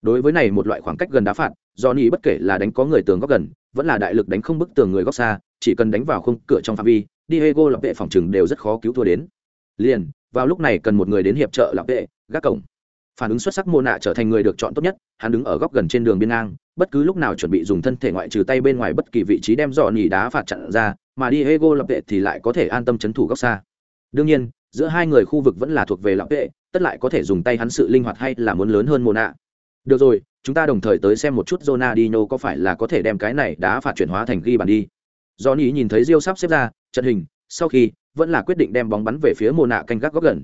đối với này một loại khoảng cách gần đá phạt dò ni bất kể là đánh có người tường góc gần vẫn là đại lực đánh không bức tường người góc xa chỉ cần đánh vào khung cửa trong phạm vi diego lập vệ phòng trừng đều rất khó cứu thua đến liền vào lúc này cần một người đến hiệp trợ lập vệ gác cổng phản ứng xuất sắc mô nạ trở thành người được chọn tốt nhất, hắn đứng ở góc gần trên đường biên ngang, bất cứ lúc nào chuẩn bị dùng thân thể ngoại trừ tay bên ngoài bất kỳ vị trí đem dò nỉ đá phạt chặn ra, mà đi hego lập vệ thì lại có thể an tâm c h ấ n thủ góc xa. Đương nhiên, giữa hai người khu vực vẫn là thuộc về lập vệ tất lại có thể dùng tay hắn sự linh hoạt hay là muốn lớn hơn mô nạ. Được rồi, chúng ta đồng thời tới xem một chút Ronaldinho có phải là có thể đem cái này đá phạt chuyển hóa thành ghi bàn đi. Johnny nhìn thấy Rio sắp xếp ra, trận hình, sau khi vẫn là quyết định đem bóng bắn về phía mô nạ canh gác góc gần.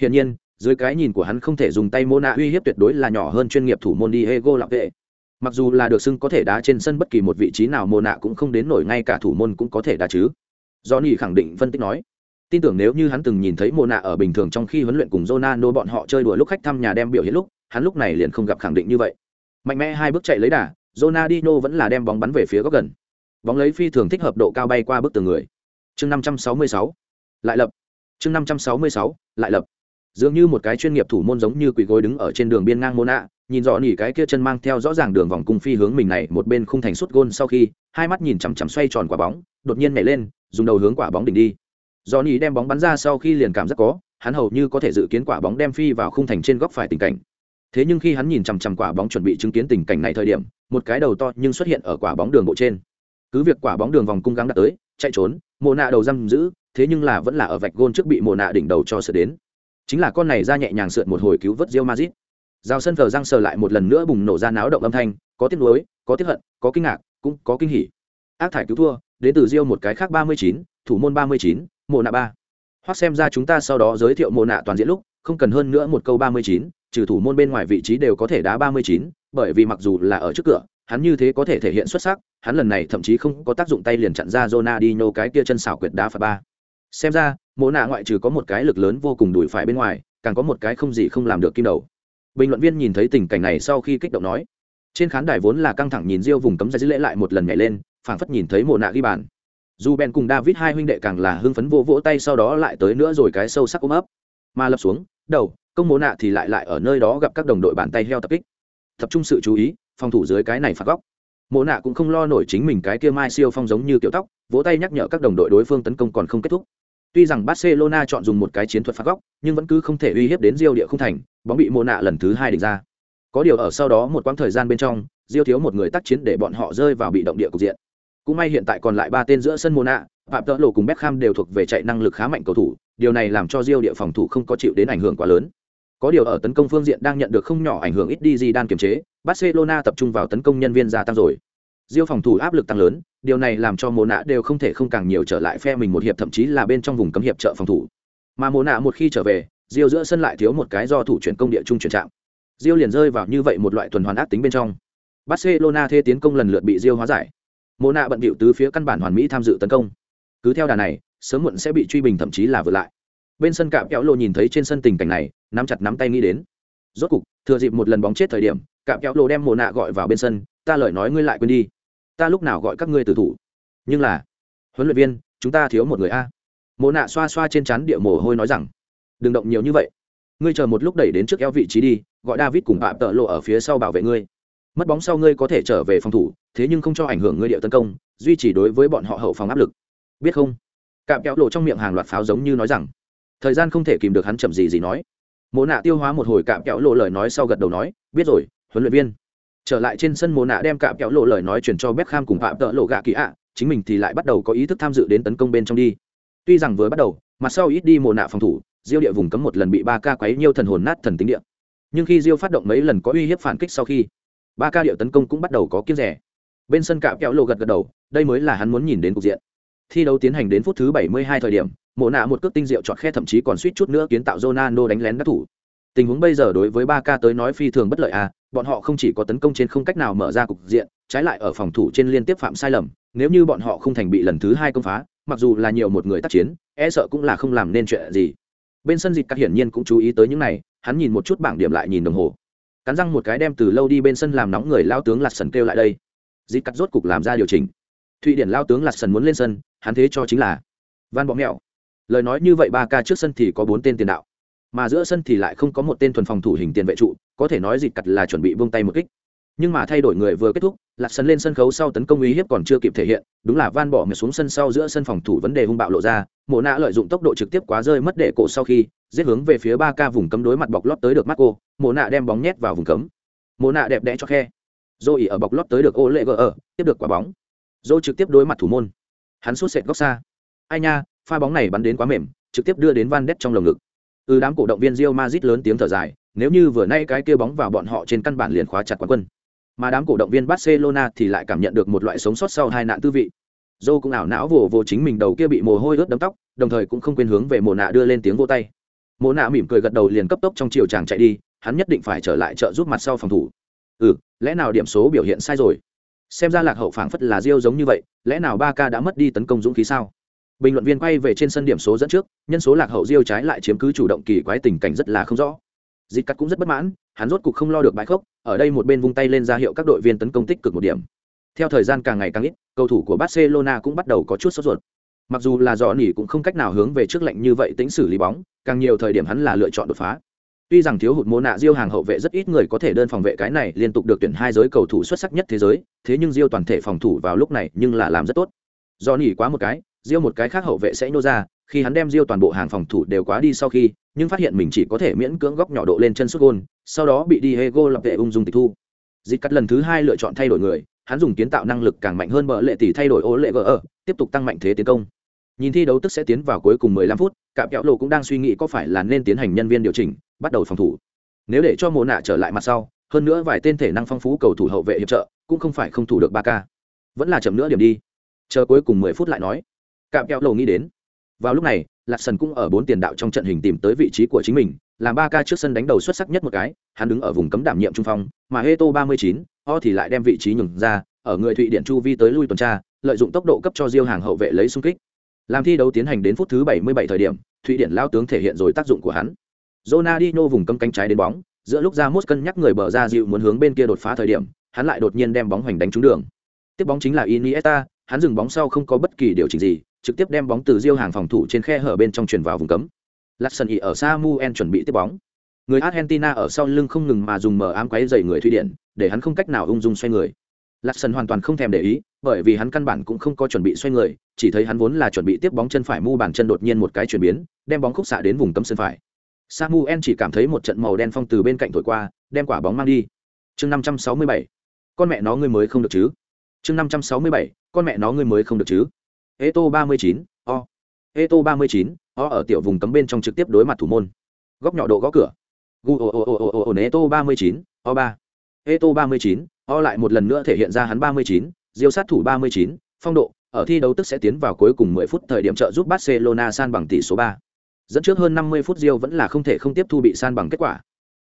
Hiển nhiên dưới cái nhìn của hắn không thể dùng tay mô nạ uy hiếp tuyệt đối là nhỏ hơn chuyên nghiệp thủ môn Diego lạc vệ mặc dù là được xưng có thể đá trên sân bất kỳ một vị trí nào mô nạ cũng không đến nổi, ngay cả thủ môn cũng có thể đá chứ. Johnny khẳng định phân tích nói, tin tưởng nếu như hắn từng nhìn thấy mô nạ ở bình thường trong khi huấn luyện cùng Ronaldo bọn họ chơi đùa lúc khách thăm nhà đem biểu hiện lúc, hắn lúc này liền không gặp khẳng định như vậy. Mạnh mẽ hai bước chạy lấy đà, Ronaldinho vẫn là đem bóng bắn về phía góc gần. Bóng lấy phi thường thích hợp độ cao bay qua bức tường người. Chương 566 lại lập. Chương 566 lại lập dường như một cái chuyên nghiệp thủ môn giống như quỳ gối đứng ở trên đường biên ngang môn ạ nhìn rõ nỉ cái kia chân mang theo rõ ràng đường vòng cung phi hướng mình này một bên khung thành suốt gôn sau khi, hai mắt nhìn chằm chằm xoay tròn quả bóng, đột nhiên nhảy lên, dùng đầu hướng quả bóng đỉnh đi. Do nỉ đem bóng bắn ra sau khi liền cảm rất có, hắn hầu như có thể dự kiến quả bóng đem phi vào khung thành trên góc phải tình cảnh. Thế nhưng khi hắn nhìn chằm chằm quả bóng chuẩn bị chứng kiến tình cảnh này thời điểm, một cái đầu to nhưng xuất hiện ở quả bóng đường bộ trên. Cứ việc quả bóng đường vòng cung gắng đặt tới, chạy trốn mồ nạ đầu giam giữ, thế nhưng là vẫn là ở vạch gôn trước bị mồ nạ đỉnh đầu cho sợ đến chính là con này ra nhẹ nhàng sượt một hồi cứu vớt Real Madrid. Giao sân thờ răng sờ lại một lần nữa bùng nổ ra náo động âm thanh, có tiếc nuối, có tiếc hận, có kinh ngạc, cũng có kinh hỉ. Ác thải cứu thua, đến từ Real một cái khác 39, thủ môn 39, mồ nạ 3. Hoặc xem ra chúng ta sau đó giới thiệu mồ nạ toàn diện lúc, không cần hơn nữa một câu 39, trừ thủ môn bên ngoài vị trí đều có thể đá 39, bởi vì mặc dù là ở trước cửa, hắn như thế có thể thể hiện xuất sắc, hắn lần này thậm chí không có tác dụng tay liền chặn ra Ronaldinho cái kia chân xảo quyệt đá phạt ba. Xem ra, mỗ nạ ngoại trừ có một cái lực lớn vô cùng đuổi phải bên ngoài càng có một cái không gì không làm được kim đầu. Bình luận viên nhìn thấy tình cảnh này sau khi kích động nói trên khán đài vốn là căng thẳng nhìn riêu vùng cấm ra dữ lễ lại một lần nhảy lên phảng phất nhìn thấy mộ nạ ghi bàn. Dù ben cùng david hai huynh đệ càng là hưng phấn vỗ vỗ tay sau đó lại tới nữa rồi cái sâu sắc ôm ấp. Mà lập xuống đầu công mộ nạ thì lại lại ở nơi đó gặp các đồng đội bàn tay heo tập kích. Tập trung sự chú ý phòng thủ dưới cái này phạt góc. Mộ nạ cũng không lo nổi chính mình cái kia mai siêu phong giống như kiểu tóc vỗ tay nhắc nhở các đồng đội đối phương tấn công còn không kết thúc. Tuy rằng Barcelona chọn dùng một cái chiến thuật phạt góc, nhưng vẫn cứ không thể uy hiếp đến Diêu địa không thành, bóng bị Mona lần thứ hai đỉnh ra. Có điều ở sau đó một quãng thời gian bên trong, Diêu thiếu một người tác chiến để bọn họ rơi vào bị động địa cục diện. Cũng may hiện tại còn lại ba tên giữa sân Mona, Phạm Tợ Lộ cùng Beckham đều thuộc về chạy năng lực khá mạnh cầu thủ, điều này làm cho Diêu địa phòng thủ không có chịu đến ảnh hưởng quá lớn. Có điều ở tấn công phương diện đang nhận được không nhỏ ảnh hưởng ít đi gì đan kiềm chế, Barcelona tập trung vào tấn công nhân viên gia tăng rồi. Diêu phòng thủ áp lực tăng lớn, điều này làm cho Mộ Nạ đều không thể không càng nhiều trở lại phe mình một hiệp thậm chí là bên trong vùng cấm hiệp trợ phòng thủ. Mà Mộ Nạ một khi trở về, Diêu giữa sân lại thiếu một cái do thủ chuyển công địa trung chuyển trạng. Diêu liền rơi vào như vậy một loại tuần hoàn ác tính bên trong. Barcelona thế tiến công lần lượt bị Diêu hóa giải. Mộ Nạ bận bịu tứ phía căn bản hoàn mỹ tham dự tấn công. Cứ theo đà này, sớm muộn sẽ bị truy bình thậm chí là vượt lại. Bên sân cạm kéo lô nhìn thấy trên sân tình cảnh này, nắm chặt nắm tay nghĩ đến. Rốt cục, thừa dịp một lần bóng chết thời điểm, cạm kéo lô đem Mộ Nạ gọi vào bên sân, ta lời nói ngươi lại quên đi. Ta lúc nào gọi các ngươi từ thủ? Nhưng là, huấn luyện viên, chúng ta thiếu một người a. Mộ nạ xoa xoa trên chắn địa mồ hôi nói rằng, đừng động nhiều như vậy. Ngươi chờ một lúc đẩy đến trước eo vị trí đi, gọi david cùng phạm tợ lộ ở phía sau bảo vệ ngươi. Mất bóng sau ngươi có thể trở về phòng thủ, thế nhưng không cho ảnh hưởng ngươi điệu tấn công, duy trì đối với bọn họ hậu phòng áp lực. Biết không? Cạm kéo lộ trong miệng hàng loạt pháo giống như nói rằng, thời gian không thể kìm được hắn chậm gì gì nói. Mộ nạ tiêu hóa một hồi cạm kéo lộ lời nói sau gật đầu nói, biết rồi, huấn luyện viên trở lại trên sân mồ nạ đem cạm kéo lộ lời nói chuyển cho Beckham cùng phạm tợ lộ gạ kỳ ạ, chính mình thì lại bắt đầu có ý thức tham dự đến tấn công bên trong đi. Tuy rằng vừa bắt đầu mặt sau ít đi mồ nạ phòng thủ, diêu địa vùng cấm một lần bị ba ca quấy nhiều thần hồn nát thần tính địa. Nhưng khi diêu phát động mấy lần có uy hiếp phản kích sau khi, ba ca điệu tấn công cũng bắt đầu có kiếm rẻ. Bên sân cạm kéo lộ gật gật đầu, đây mới là hắn muốn nhìn đến cục diện. Thi đấu tiến hành đến phút thứ 72 thời điểm mộ nạ một cước tinh diệu chọn khe thậm chí còn suýt chút nữa kiến tạo Ronaldo đánh lén các thủ tình huống bây giờ đối với ba ca tới nói phi thường bất lợi à bọn họ không chỉ có tấn công trên không cách nào mở ra cục diện, trái lại ở phòng thủ trên liên tiếp phạm sai lầm, nếu như bọn họ không thành bị lần thứ hai công phá, mặc dù là nhiều một người tác chiến e sợ cũng là không làm nên chuyện gì. Bên sân dịch các hiển nhiên cũng chú ý tới những này, hắn nhìn một chút bảng điểm lại nhìn đồng hồ. Cắn răng một cái đem từ lâu đi bên sân làm nóng người lao tướng lạt sần kêu lại đây. Dịch cắt rốt cục làm ra điều chỉnh. Thụy điển lao tướng lạt sần muốn lên sân, hắn thế cho chính là van bọ mẹo. Lời nói như vậy ba ca trước sân thì có bốn tên tiền đạo mà giữa sân thì lại không có một tên thuần phòng thủ hình tiền vệ trụ, có thể nói dịt cặt là chuẩn bị vung tay một kích. Nhưng mà thay đổi người vừa kết thúc, lạc sân lên sân khấu sau tấn công uy hiếp còn chưa kịp thể hiện, đúng là van bỏ mệt xuống sân sau giữa sân phòng thủ vấn đề hung bạo lộ ra, mộ nạ lợi dụng tốc độ trực tiếp quá rơi mất đệ cổ sau khi, giết hướng về phía ba ca vùng cấm đối mặt bọc lót tới được mắt cô mộ nạ đem bóng nhét vào vùng cấm. Mộ nạ đẹp đẽ cho khe. Dô ỉ ở bọc lót tới được ô lệ gờ ở tiếp được quả bóng. Dô trực tiếp đối mặt thủ môn. Hắn sút sệt góc xa. Ai nha, pha bóng này bắn đến quá mềm, trực tiếp đưa đến van đét trong lồng ngực. Ừ đám cổ động viên Real Madrid lớn tiếng thở dài, nếu như vừa nay cái kia bóng vào bọn họ trên căn bản liền khóa chặt quán quân. Mà đám cổ động viên barcelona thì lại cảm nhận được một loại sống sót sau hai nạn tư vị. Dô cũng ảo não vồ vồ chính mình đầu kia bị mồ hôi ướt đấm tóc, đồng thời cũng không quên hướng về Mộ nạ đưa lên tiếng vô tay. Mộ nạ mỉm cười gật đầu liền cấp tốc trong chiều chàng chạy đi, hắn nhất định phải trở lại trợ giúp mặt sau phòng thủ. Ừ lẽ nào điểm số biểu hiện sai rồi? Xem ra lạc hậu phảng phất là diêu giống như vậy, lẽ nào ba ca đã mất đi tấn công dũng khí sao? Bình luận viên quay về trên sân điểm số dẫn trước, nhân số lạc hậu diêu trái lại chiếm cứ chủ động kỳ quái tình cảnh rất là không rõ. Dịch cắt cũng rất bất mãn, hắn rốt cục không lo được bãi khốc, ở đây một bên vung tay lên ra hiệu các đội viên tấn công tích cực một điểm. Theo thời gian càng ngày càng ít, cầu thủ của barcelona cũng bắt đầu có chút sốt ruột. Mặc dù là dò nỉ cũng không cách nào hướng về trước lệnh như vậy tính xử lý bóng, càng nhiều thời điểm hắn là lựa chọn đột phá. Tuy rằng thiếu hụt mô nạ diêu hàng hậu vệ rất ít người có thể đơn phòng vệ cái này liên tục được tuyển hai giới cầu thủ xuất sắc nhất thế giới, thế nhưng diêu toàn thể phòng thủ vào lúc này nhưng là làm rất tốt. Do nỉ quá một cái diêu một cái khác hậu vệ sẽ nô ra, khi hắn đem diêu toàn bộ hàng phòng thủ đều quá đi sau khi, nhưng phát hiện mình chỉ có thể miễn cưỡng góc nhỏ độ lên chân sút gôn, sau đó bị diego lập vệ ung dung tịch thu. Dịch cắt lần thứ hai lựa chọn thay đổi người, hắn dùng kiến tạo năng lực càng mạnh hơn bờ lệ tỷ thay đổi ô lệ gờ ở, tiếp tục tăng mạnh thế tiến công. Nhìn thi đấu tức sẽ tiến vào cuối cùng 15 phút cả kẹo lộ cũng đang suy nghĩ có phải là nên tiến hành nhân viên điều chỉnh, bắt đầu phòng thủ. Nếu để cho mồ nạ trở lại mặt sau, hơn nữa vài tên thể năng phong phú cầu thủ hậu vệ hiệp trợ, cũng không phải không thủ được ba k vẫn là chậm nữa điểm đi. Chờ cuối cùng 10 phút lại nói cạm kẹo lộ nghĩ đến. Vào lúc này, lạc sần cũng ở bốn tiền đạo trong trận hình tìm tới vị trí của chính mình, làm ba ca trước sân đánh đầu xuất sắc nhất một cái, hắn đứng ở vùng cấm đảm nhiệm trung phong, mà heto ba mươi chín, o thì lại đem vị trí nhường ra, ở người thụy điện chu vi tới lui tuần tra, lợi dụng tốc độ cấp cho diêu hàng hậu vệ lấy xung kích. Làm thi đấu tiến hành đến phút thứ bảy mươi bảy thời điểm, thụy điện lao tướng thể hiện rồi tác dụng của hắn. Ronaldinho vùng cấm cánh trái đến bóng, giữa lúc ra mốt cân nhắc người bờ ra dịu muốn hướng bên kia đột phá thời điểm, hắn lại đột nhiên đem bóng hoành đánh trúng đường. Tiếp bóng chính là Iniesta, hắn dừng bóng sau không có bất kỳ điều chỉnh gì trực tiếp đem bóng từ riêu hàng phòng thủ trên khe hở bên trong truyền vào vùng cấm. Lachson ý ở Samuel chuẩn bị tiếp bóng. Người Argentina ở sau lưng không ngừng mà dùng mờ ám quấy dày người Thụy Điển, để hắn không cách nào ung dung xoay người. Lachson hoàn toàn không thèm để ý, bởi vì hắn căn bản cũng không có chuẩn bị xoay người, chỉ thấy hắn vốn là chuẩn bị tiếp bóng chân phải mu bàn chân đột nhiên một cái chuyển biến, đem bóng khúc xạ đến vùng cấm sân phải. Samuel chỉ cảm thấy một trận màu đen phong từ bên cạnh thổi qua, đem quả bóng mang đi. Chương 567 con mẹ nó ngươi mới không được chứ. Chương 567 con mẹ nó ngươi mới không được chứ. Eto 39, O. Eto 39, O ở tiểu vùng cấm bên trong trực tiếp đối mặt thủ môn. Góc nhỏ độ gõ cửa. Gu o o o o o Eto 39, O 3. Eto 39, O lại một lần nữa thể hiện ra hắn 39, diêu sát thủ 39, phong độ, ở thi đấu tức sẽ tiến vào cuối cùng 10 phút thời điểm trợ giúp Barcelona san bằng tỷ số 3. Dẫn trước hơn 50 phút Diêu vẫn là không thể không tiếp thu bị san bằng kết quả.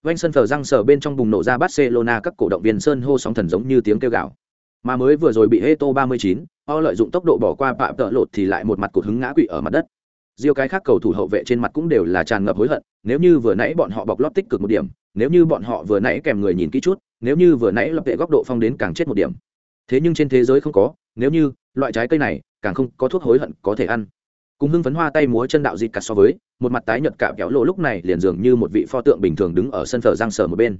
Vành sân phở răng sở bên trong bùng nổ ra Barcelona các cổ động viên sơn hô sóng thần giống như tiếng kêu gào. Mà mới vừa rồi bị Heto 39, o lợi dụng tốc độ bỏ qua bạm tợ lột thì lại một mặt cột hứng ngã quỵ ở mặt đất Diêu cái khác cầu thủ hậu vệ trên mặt cũng đều là tràn ngập hối hận, nếu như vừa nãy bọn họ bọc lót tích cực một điểm, nếu như bọn họ vừa nãy kèm người nhìn kỹ chút, nếu như vừa nãy lập vệ góc độ phong đến càng chết một điểm. Thế nhưng trên thế giới không có, nếu như loại trái cây này càng không có thuốc hối hận có thể ăn. Cùng hưng phấn hoa tay múa chân đạo dịt cả so với, một mặt tái nhợt cả kéo lộ lúc này liền dường như một vị pho tượng bình thường đứng ở sân thờ giang sở một bên.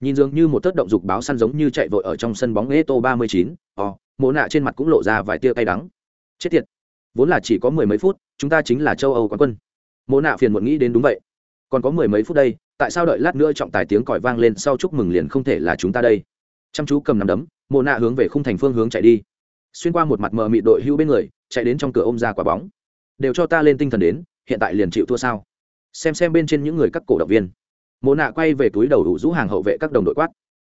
Nhìn dường như một tớt động dục báo săn giống như chạy vội ở trong sân bóng Eto 39, o, mộ nạ trên mặt cũng lộ ra vài tia cay đắng. Chết tiệt vốn là chỉ có mười mấy phút chúng ta chính là châu âu quán quân. Mộ nạ phiền muộn nghĩ đến đúng vậy. Còn có mười mấy phút đây tại sao đợi lát nữa trọng tài tiếng còi vang lên sau chúc mừng liền không thể là chúng ta đây? Chăm chú cầm nắm đấm mộ nạ hướng về khung thành phương hướng chạy đi. Xuyên qua một mặt mờ mịt đội hưu bên người chạy đến trong cửa ôm ra quả bóng. Đều cho ta lên tinh thần đến hiện tại liền chịu thua sao? Xem xem bên trên những người các cổ động viên mộ nạ quay về túi đầu đủ rũ hàng hậu vệ các đồng đội quát.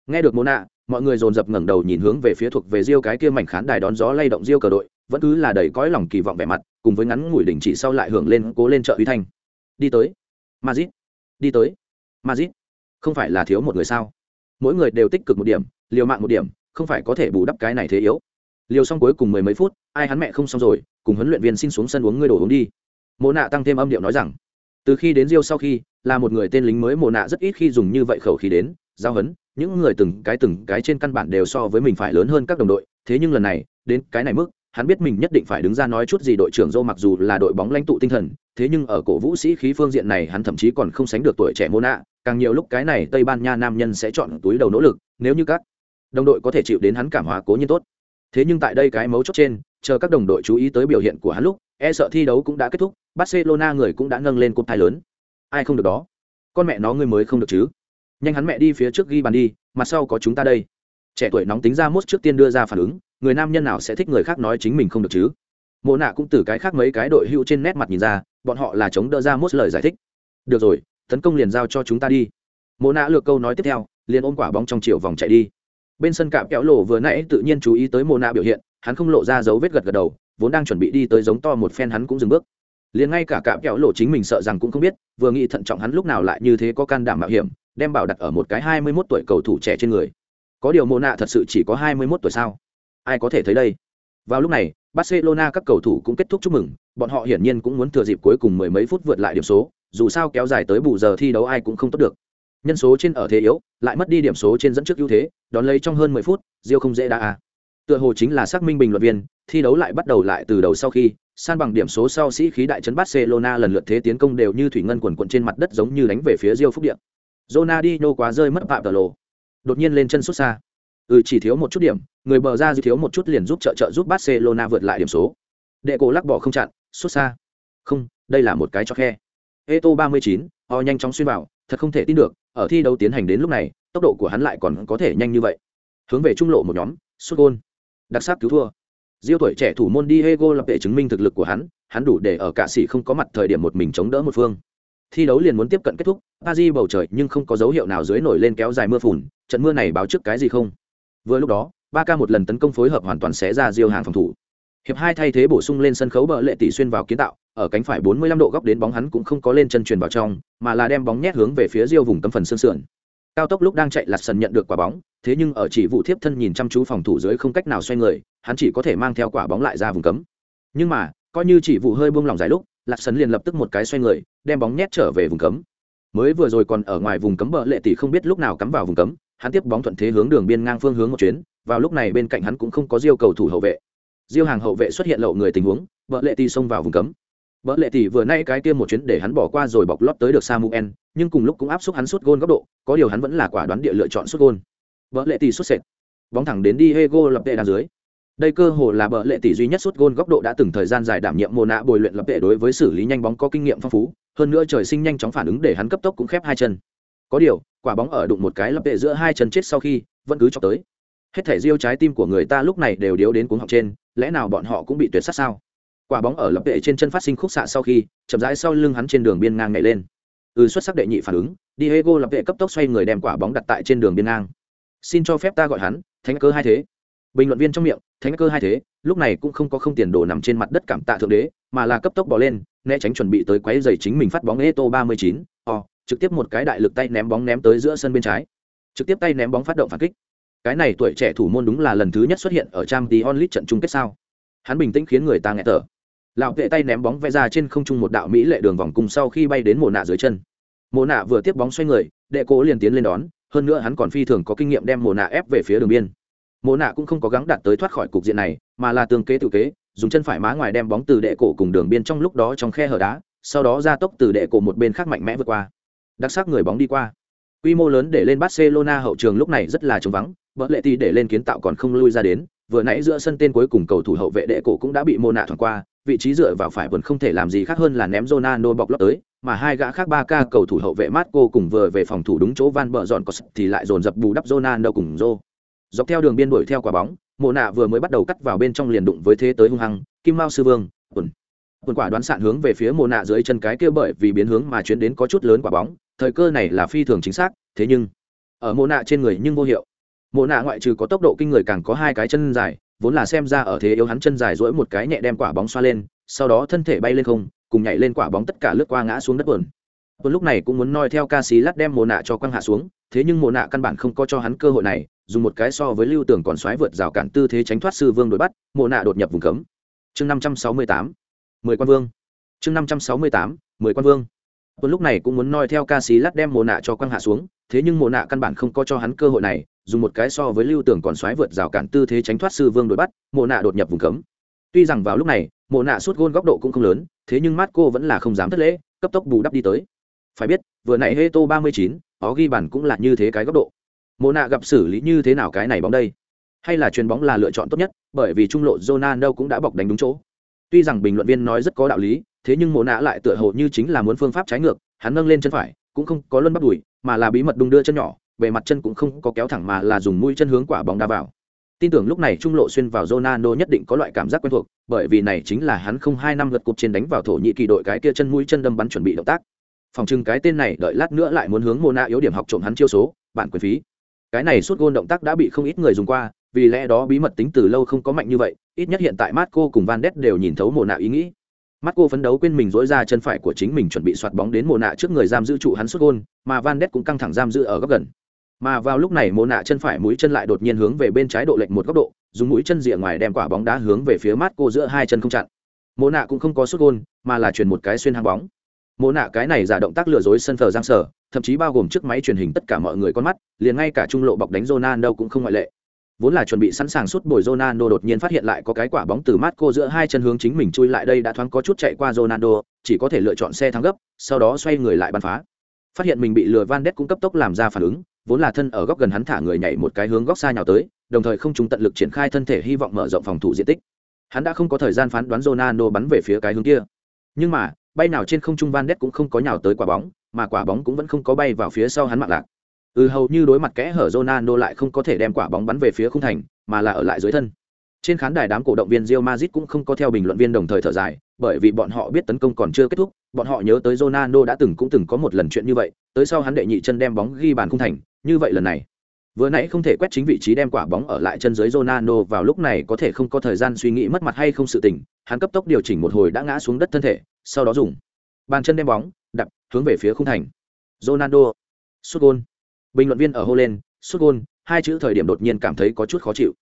Nghe được mộ nạ, mọi người dồn dập ngẩng đầu nhìn hướng về phía thuộc về diêu cái kia mảnh khán đài đón gió lay động diêu cờ đội, vẫn cứ là đầy cõi lòng kỳ vọng vẻ mặt, cùng với ngắn ngủi đỉnh chỉ sau lại hưởng lên, cố lên chợ uy thanh. Đi tới. Mazit đi tới. Mazit không phải là thiếu một người sao? Mỗi người đều tích cực một điểm, liều mạng một điểm, không phải có thể bù đắp cái này thế yếu. Liều xong cuối cùng mười mấy phút, ai hắn mẹ không xong rồi, cùng huấn luyện viên xin xuống sân uống ngươi đồ uống đi. Mộ nạ tăng thêm âm điệu nói rằng, từ khi đến riêu sau khi là một người tên lính mới mồ nạ rất ít khi dùng như vậy khẩu khí đến, giao hấn. Những người từng cái từng cái trên căn bản đều so với mình phải lớn hơn các đồng đội. Thế nhưng lần này, đến cái này mức, hắn biết mình nhất định phải đứng ra nói chút gì đội trưởng dô mặc dù là đội bóng lãnh tụ tinh thần, thế nhưng ở cổ vũ sĩ khí phương diện này hắn thậm chí còn không sánh được tuổi trẻ mô nạ. Càng nhiều lúc cái này tây ban nha nam nhân sẽ chọn túi đầu nỗ lực, nếu như các đồng đội có thể chịu đến hắn cảm hóa cố nhiên tốt. Thế nhưng tại đây cái mấu chốt trên, chờ các đồng đội chú ý tới biểu hiện của hắn lúc e sợ thi đấu cũng đã kết thúc, barcelona người cũng đã nâng lên cúp thai lớn ai không được đó? Con mẹ nó ngươi mới không được chứ. Nhanh hắn mẹ đi phía trước ghi bàn đi, mặt sau có chúng ta đây. Trẻ tuổi nóng tính ra mốt trước tiên đưa ra phản ứng, người nam nhân nào sẽ thích người khác nói chính mình không được chứ? Mộ nạ cũng từ cái khác mấy cái đội hữu trên nét mặt nhìn ra, bọn họ là chống đỡ ra mốt lời giải thích. Được rồi, tấn công liền giao cho chúng ta đi. Mộ nạ lược câu nói tiếp theo, liền ôm quả bóng trong chiều vòng chạy đi. Bên sân cạm kéo lộ vừa nãy tự nhiên chú ý tới mộ nạ biểu hiện, hắn không lộ ra dấu vết gật gật đầu, vốn đang chuẩn bị đi tới giống to một phen hắn cũng dừng bước liền ngay cả cạm kẹo lộ chính mình sợ rằng cũng không biết, vừa nghĩ thận trọng hắn lúc nào lại như thế có can đảm mạo hiểm, đem bảo đặt ở một cái hai mươi mốt tuổi cầu thủ trẻ trên người. Có điều mộ nạ thật sự chỉ có hai mươi mốt tuổi sao? Ai có thể thấy đây? Vào lúc này, barcelona các cầu thủ cũng kết thúc chúc mừng, bọn họ hiển nhiên cũng muốn thừa dịp cuối cùng mười mấy phút vượt lại điểm số, dù sao kéo dài tới bù giờ thi đấu ai cũng không tốt được. Nhân số trên ở thế yếu, lại mất đi điểm số trên dẫn trước ưu thế, đón lấy trong hơn mười phút, diêu không dễ đa à tựa hồ chính là xác minh bình luận viên thi đấu lại bắt đầu lại từ đầu sau khi san bằng điểm số sau sĩ khí đại trấn barcelona lần lượt thế tiến công đều như thủy ngân quần quận trên mặt đất giống như đánh về phía diêu phúc điện Ronaldinho quá rơi mất phạm tờ lộ đột nhiên lên chân xuất xa. Ừ chỉ thiếu một chút điểm người bờ ra dư thiếu một chút liền giúp trợ trợ giúp barcelona vượt lại điểm số. Đệ cổ lắc bỏ không chặn xuất xa. Không đây là một cái cho khe. Eto 39, ho nhanh chóng xuyên vào thật không thể tin được ở thi đấu tiến hành đến lúc này tốc độ của hắn lại còn có thể nhanh như vậy. Hướng về trung lộ một nhóm xuất gôn đặc sắc cứu thua. Diêu tuổi trẻ thủ môn diego lập để chứng minh thực lực của hắn hắn đủ để ở cả sĩ không có mặt thời điểm một mình chống đỡ một phương. Thi đấu liền muốn tiếp cận kết thúc, paris bầu trời nhưng không có dấu hiệu nào dưới nổi lên kéo dài mưa phùn, trận mưa này báo trước cái gì không? Vừa lúc đó ba ca một lần tấn công phối hợp hoàn toàn xé ra diêu hàng phòng thủ. Hiệp hai thay thế bổ sung lên sân khấu bờ lệ tỷ xuyên vào kiến tạo, ở cánh phải 45 độ góc đến bóng hắn cũng không có lên chân truyền vào trong, mà là đem bóng nhét hướng về phía diêu vùng cấm phần sườn sườn cao tốc lúc đang chạy lạt sần nhận được quả bóng, thế nhưng ở chỉ vụ thiếp thân nhìn chăm chú phòng thủ dưới không cách nào xoay người, hắn chỉ có thể mang theo quả bóng lại ra vùng cấm. Nhưng mà, coi như chỉ vụ hơi buông lỏng dài lúc, lạt sần liền lập tức một cái xoay người, đem bóng nhét trở về vùng cấm. Mới vừa rồi còn ở ngoài vùng cấm bờ lệ tỷ không biết lúc nào cắm vào vùng cấm, hắn tiếp bóng thuận thế hướng đường biên ngang phương hướng một chuyến, vào lúc này bên cạnh hắn cũng không có diêu cầu thủ hậu vệ. Diêu hàng hậu vệ xuất hiện lậu người tình huống, bờ lệ tỷ xông vào vùng cấm. Bỡ lệ tỷ vừa nay cái kia một chuyến để hắn bỏ qua rồi bọc lót tới được samuel, nhưng cùng lúc cũng áp xúc hắn suốt gôn góc độ, có điều hắn vẫn là quả đoán địa lựa chọn suốt gôn. Bỡ lệ tỷ xuất sệt. Bóng thẳng đến đi lập tệ đằng dưới. Đây cơ hồ là bỡ lệ tỷ duy nhất suốt gôn góc độ đã từng thời gian dài đảm nhiệm môn nạ bồi luyện lập tệ đối với xử lý nhanh bóng có kinh nghiệm phong phú, hơn nữa trời sinh nhanh chóng phản ứng để hắn cấp tốc cũng khép hai chân. Có điều, quả bóng ở đụng một cái lập tệ giữa hai chân chết sau khi, vẫn cứ cho tới. Hết thể riêu trái tim của người ta lúc này đều điếu đến cuống học trên, lẽ nào bọn họ cũng bị tuyệt sát sao? Quả bóng ở lập tệ trên chân phát sinh khúc xạ sau khi, chậm rãi sau lưng hắn trên đường biên ngang nhảy lên. Ừ xuất sắc đệ nhị phản ứng, diego lập tệ cấp tốc xoay người đem quả bóng đặt tại trên đường biên ngang. Xin cho phép ta gọi hắn, thánh cơ hai thế. Bình luận viên trong miệng, thánh cơ hai thế, lúc này cũng không có không tiền đồ nằm trên mặt đất cảm tạ thượng đế, mà là cấp tốc bỏ lên, né tránh chuẩn bị tới quấy giày chính mình phát bóng eto ba mươi chín, o, trực tiếp một cái đại lực tay ném bóng ném tới giữa sân bên trái. Trực tiếp tay ném bóng phát động phản kích. Cái này tuổi trẻ thủ môn đúng là lần thứ nhất xuất hiện ở trang tí onlit trận chung kết sao? Hắn bình tĩnh khiến người ta nghẹt thở lão vệ tay ném bóng vẽ ra trên không trung một đạo mỹ lệ đường vòng cùng sau khi bay đến mồ nạ dưới chân. Mồ nạ vừa tiếp bóng xoay người, đệ cố liền tiến lên đón, hơn nữa hắn còn phi thường có kinh nghiệm đem mồ nạ ép về phía đường biên. Mồ nạ cũng không có gắng đạt tới thoát khỏi cục diện này, mà là tương kế tự kế, dùng chân phải má ngoài đem bóng từ đệ cổ cùng đường biên trong lúc đó trong khe hở đá, sau đó ra tốc từ đệ cổ một bên khác mạnh mẽ vượt qua. Đặc sắc người bóng đi qua. Quy mô lớn để lên barcelona hậu trường lúc này rất là trống vắng, vợ lệ ti để lên kiến tạo còn không lui ra đến, vừa nãy giữa sân tên cuối cùng cầu thủ hậu vệ đệ cổ cũng đã bị mô nạ thoảng qua vị trí dựa vào phải vẫn không thể làm gì khác hơn là ném Ronaldo bọc lót tới mà hai gã khác ba ca cầu thủ hậu vệ Marco cùng vừa về phòng thủ đúng chỗ Van bờ dọn có thì lại dồn dập bù đắp Ronaldo cùng Zo. Dọc theo đường biên đuổi theo quả bóng, Mộ Nạ vừa mới bắt đầu cắt vào bên trong liền đụng với thế tới hung hăng, Kim Mao sư vương, quần. Quần quả đoán sạn hướng về phía Mộ Nạ dưới chân cái kia bởi vì biến hướng mà chuyến đến có chút lớn quả bóng, thời cơ này là phi thường chính xác, thế nhưng ở Mộ Nạ trên người nhưng vô hiệu. Mộ Nạ ngoại trừ có tốc độ kinh người càng có hai cái chân dài, vốn là xem ra ở thế yếu hắn chân dài duỗi một cái nhẹ đem quả bóng xoa lên, sau đó thân thể bay lên không, cùng nhảy lên quả bóng tất cả lướt qua ngã xuống đất buồn. Tuấn lúc này cũng muốn noi theo ca sĩ lát đem Mộ Nạ cho quăng hạ xuống, thế nhưng Mộ Nạ căn bản không có cho hắn cơ hội này, dùng một cái so với lưu tưởng còn xoáy vượt rào cản tư thế tránh thoát sư vương đuổi bắt, Mộ Nạ đột nhập vùng cấm. Chương năm trăm sáu mươi tám mười quan vương. Chương năm trăm sáu mươi tám mười quan vương. Tuấn lúc này cũng muốn noi theo ca sĩ lát đem Mộ Nạ cho quăng hạ xuống, thế nhưng Mộ Nạ căn bản không có cho hắn cơ hội này, dùng một cái so với lưu tưởng còn xoáy vượt rào cản tư thế tránh thoát sư vương đuổi bắt mộ nạ đột nhập vùng cấm Tuy rằng vào lúc này, Mộ nạ suốt gôn góc độ cũng không lớn, thế nhưng Marco vẫn là không dám thất lễ, cấp tốc bù đắp đi tới. Phải biết, vừa nãy Heto 39, ó ghi bàn cũng là như thế cái góc độ. Mộ nạ gặp xử lý như thế nào cái này bóng đây? Hay là chuyền bóng là lựa chọn tốt nhất, bởi vì trung lộ Ronaldo cũng đã bọc đánh đúng chỗ. Tuy rằng bình luận viên nói rất có đạo lý, thế nhưng Mộ nạ lại tựa hồ như chính là muốn phương pháp trái ngược, hắn nâng lên chân phải, cũng không có luân bắt đùi, mà là bí mật đung đưa chân nhỏ, bề mặt chân cũng không có kéo thẳng mà là dùng mũi chân hướng quả bóng đá vào tin tưởng lúc này trung lộ xuyên vào Ronaldo nhất định có loại cảm giác quen thuộc, bởi vì này chính là hắn không hai năm lượt cục trên đánh vào thổ nhĩ kỳ đội cái kia chân mũi chân đâm bắn chuẩn bị động tác. Phòng trưng cái tên này đợi lát nữa lại muốn hướng Mona yếu điểm học trộm hắn chiêu số, bạn quyền phí. Cái này suốt gôn động tác đã bị không ít người dùng qua, vì lẽ đó bí mật tính từ lâu không có mạnh như vậy, ít nhất hiện tại Marco cùng Van Ness đều nhìn thấu Mona ý nghĩ. Mắt cô phấn đấu quên mình dỗi ra chân phải của chính mình chuẩn bị soạt bóng đến Mona trước người giam giữ trụ hắn xuất gôn, mà Van Ness cũng căng thẳng giam giữ ở góc gần. Mà vào lúc này mồ nạ chân phải mũi chân lại đột nhiên hướng về bên trái độ lệch một góc độ dùng mũi chân rìa ngoài đem quả bóng đá hướng về phía mắt cô giữa hai chân không chặn. Mồ nạ cũng không có xuất gôn mà là chuyển một cái xuyên hàng bóng. Mồ nạ cái này giả động tác lừa dối sân thờ giang sở thậm chí bao gồm chiếc máy truyền hình tất cả mọi người con mắt liền ngay cả trung lộ bọc đánh Ronaldo cũng không ngoại lệ vốn là chuẩn bị sẵn sàng suốt bồi Ronaldo đột nhiên phát hiện lại có cái quả bóng từ Marco cô giữa hai chân hướng chính mình chui lại đây đã thoáng có chút chạy qua Ronaldo, chỉ có thể lựa chọn xe thắng gấp, sau đó xoay người lại bắn phá. Phát hiện mình bị lừa van Ness cũng cấp tốc làm ra phản ứng, vốn là thân ở góc gần hắn thả người nhảy một cái hướng góc xa nhào tới, đồng thời không trùng tận lực triển khai thân thể hy vọng mở rộng phòng thủ diện tích. Hắn đã không có thời gian phán đoán Ronaldo bắn về phía cái hướng kia. Nhưng mà, bay nào trên không trung van Ness cũng không có nhào tới quả bóng, mà quả bóng cũng vẫn không có bay vào phía sau hắn mạng lạc ừ hầu như đối mặt kẽ hở Ronaldo lại không có thể đem quả bóng bắn về phía khung thành mà là ở lại dưới thân trên khán đài đám cổ động viên Real Madrid cũng không có theo bình luận viên đồng thời thở dài, bởi vì bọn họ biết tấn công còn chưa kết thúc, bọn họ nhớ tới Ronaldo đã từng cũng từng có một lần chuyện như vậy, tới sau hắn đệ nhị chân đem bóng ghi bàn khung thành, như vậy lần này, vừa nãy không thể quét chính vị trí đem quả bóng ở lại chân dưới Ronaldo vào lúc này có thể không có thời gian suy nghĩ mất mặt hay không sự tình, hắn cấp tốc điều chỉnh một hồi đã ngã xuống đất thân thể, sau đó dùng bàn chân đem bóng đập hướng về phía khung thành. Ronaldo, sút gol. Bình luận viên ở hô lên, sút gôn hai chữ thời điểm đột nhiên cảm thấy có chút khó chịu.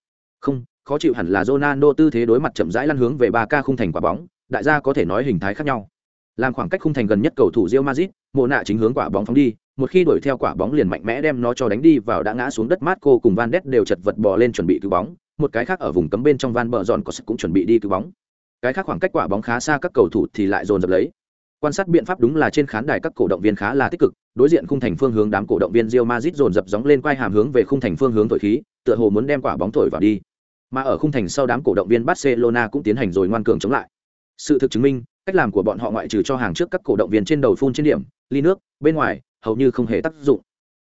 Không, khó chịu hẳn là Ronaldo tư thế đối mặt chậm rãi lăn hướng về ba ca khung thành quả bóng, đại gia có thể nói hình thái khác nhau. Làm khoảng cách khung thành gần nhất cầu thủ Real Madrid, Mộ nạ chính hướng quả bóng phóng đi, một khi đuổi theo quả bóng liền mạnh mẽ đem nó cho đánh đi vào đã ngã xuống đất Marco cùng Van Ness đều chật vật bò lên chuẩn bị cứu bóng, một cái khác ở vùng cấm bên trong Van Bờ dọn có sức cũng chuẩn bị đi cứu bóng. Cái khác khoảng cách quả bóng khá xa các cầu thủ thì lại dồn dập lấy. Quan sát biện pháp đúng là trên khán đài các cổ động viên khá là tích cực, đối diện khung thành phương hướng đám cổ động viên Real Madrid dồn dập dóng lên quay hàm hướng về khung thành phương hướng thổi khí, tựa hồ muốn đem quả bóng thổi vào đi. Mà ở khung thành sau đám cổ động viên Barcelona cũng tiến hành rồi ngoan cường chống lại. Sự thực chứng minh, cách làm của bọn họ ngoại trừ cho hàng trước các cổ động viên trên đầu phun trên điểm, ly nước, bên ngoài, hầu như không hề tác dụng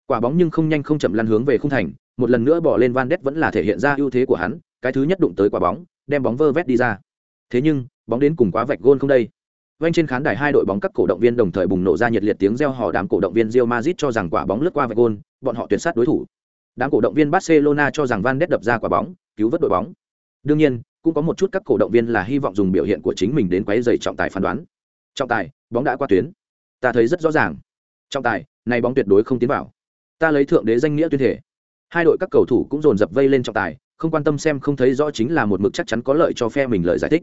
quả bóng nhưng không nhanh không chậm lăn hướng về khung thành một lần nữa bỏ lên van đét vẫn là thể hiện ra ưu thế của hắn cái thứ nhất đụng tới quả bóng đem bóng vơ vét đi ra thế nhưng bóng đến cùng quá vạch gôn không đây Vành trên khán đài hai đội bóng các cổ động viên đồng thời bùng nổ ra nhiệt liệt tiếng reo hò đám cổ động viên Real Madrid cho rằng quả bóng lướt qua vạch gôn, bọn họ tuyển sát đối thủ. Đám cổ động viên Barcelona cho rằng Van Ness đập ra quả bóng, cứu vớt đội bóng. Đương nhiên, cũng có một chút các cổ động viên là hy vọng dùng biểu hiện của chính mình đến quấy rầy trọng tài phán đoán. Trọng tài, bóng đã qua tuyến. Ta thấy rất rõ ràng. Trọng tài, này bóng tuyệt đối không tiến vào ta lấy thượng đế danh nghĩa tuyên thể hai đội các cầu thủ cũng dồn dập vây lên trọng tài không quan tâm xem không thấy rõ chính là một mực chắc chắn có lợi cho phe mình lợi giải thích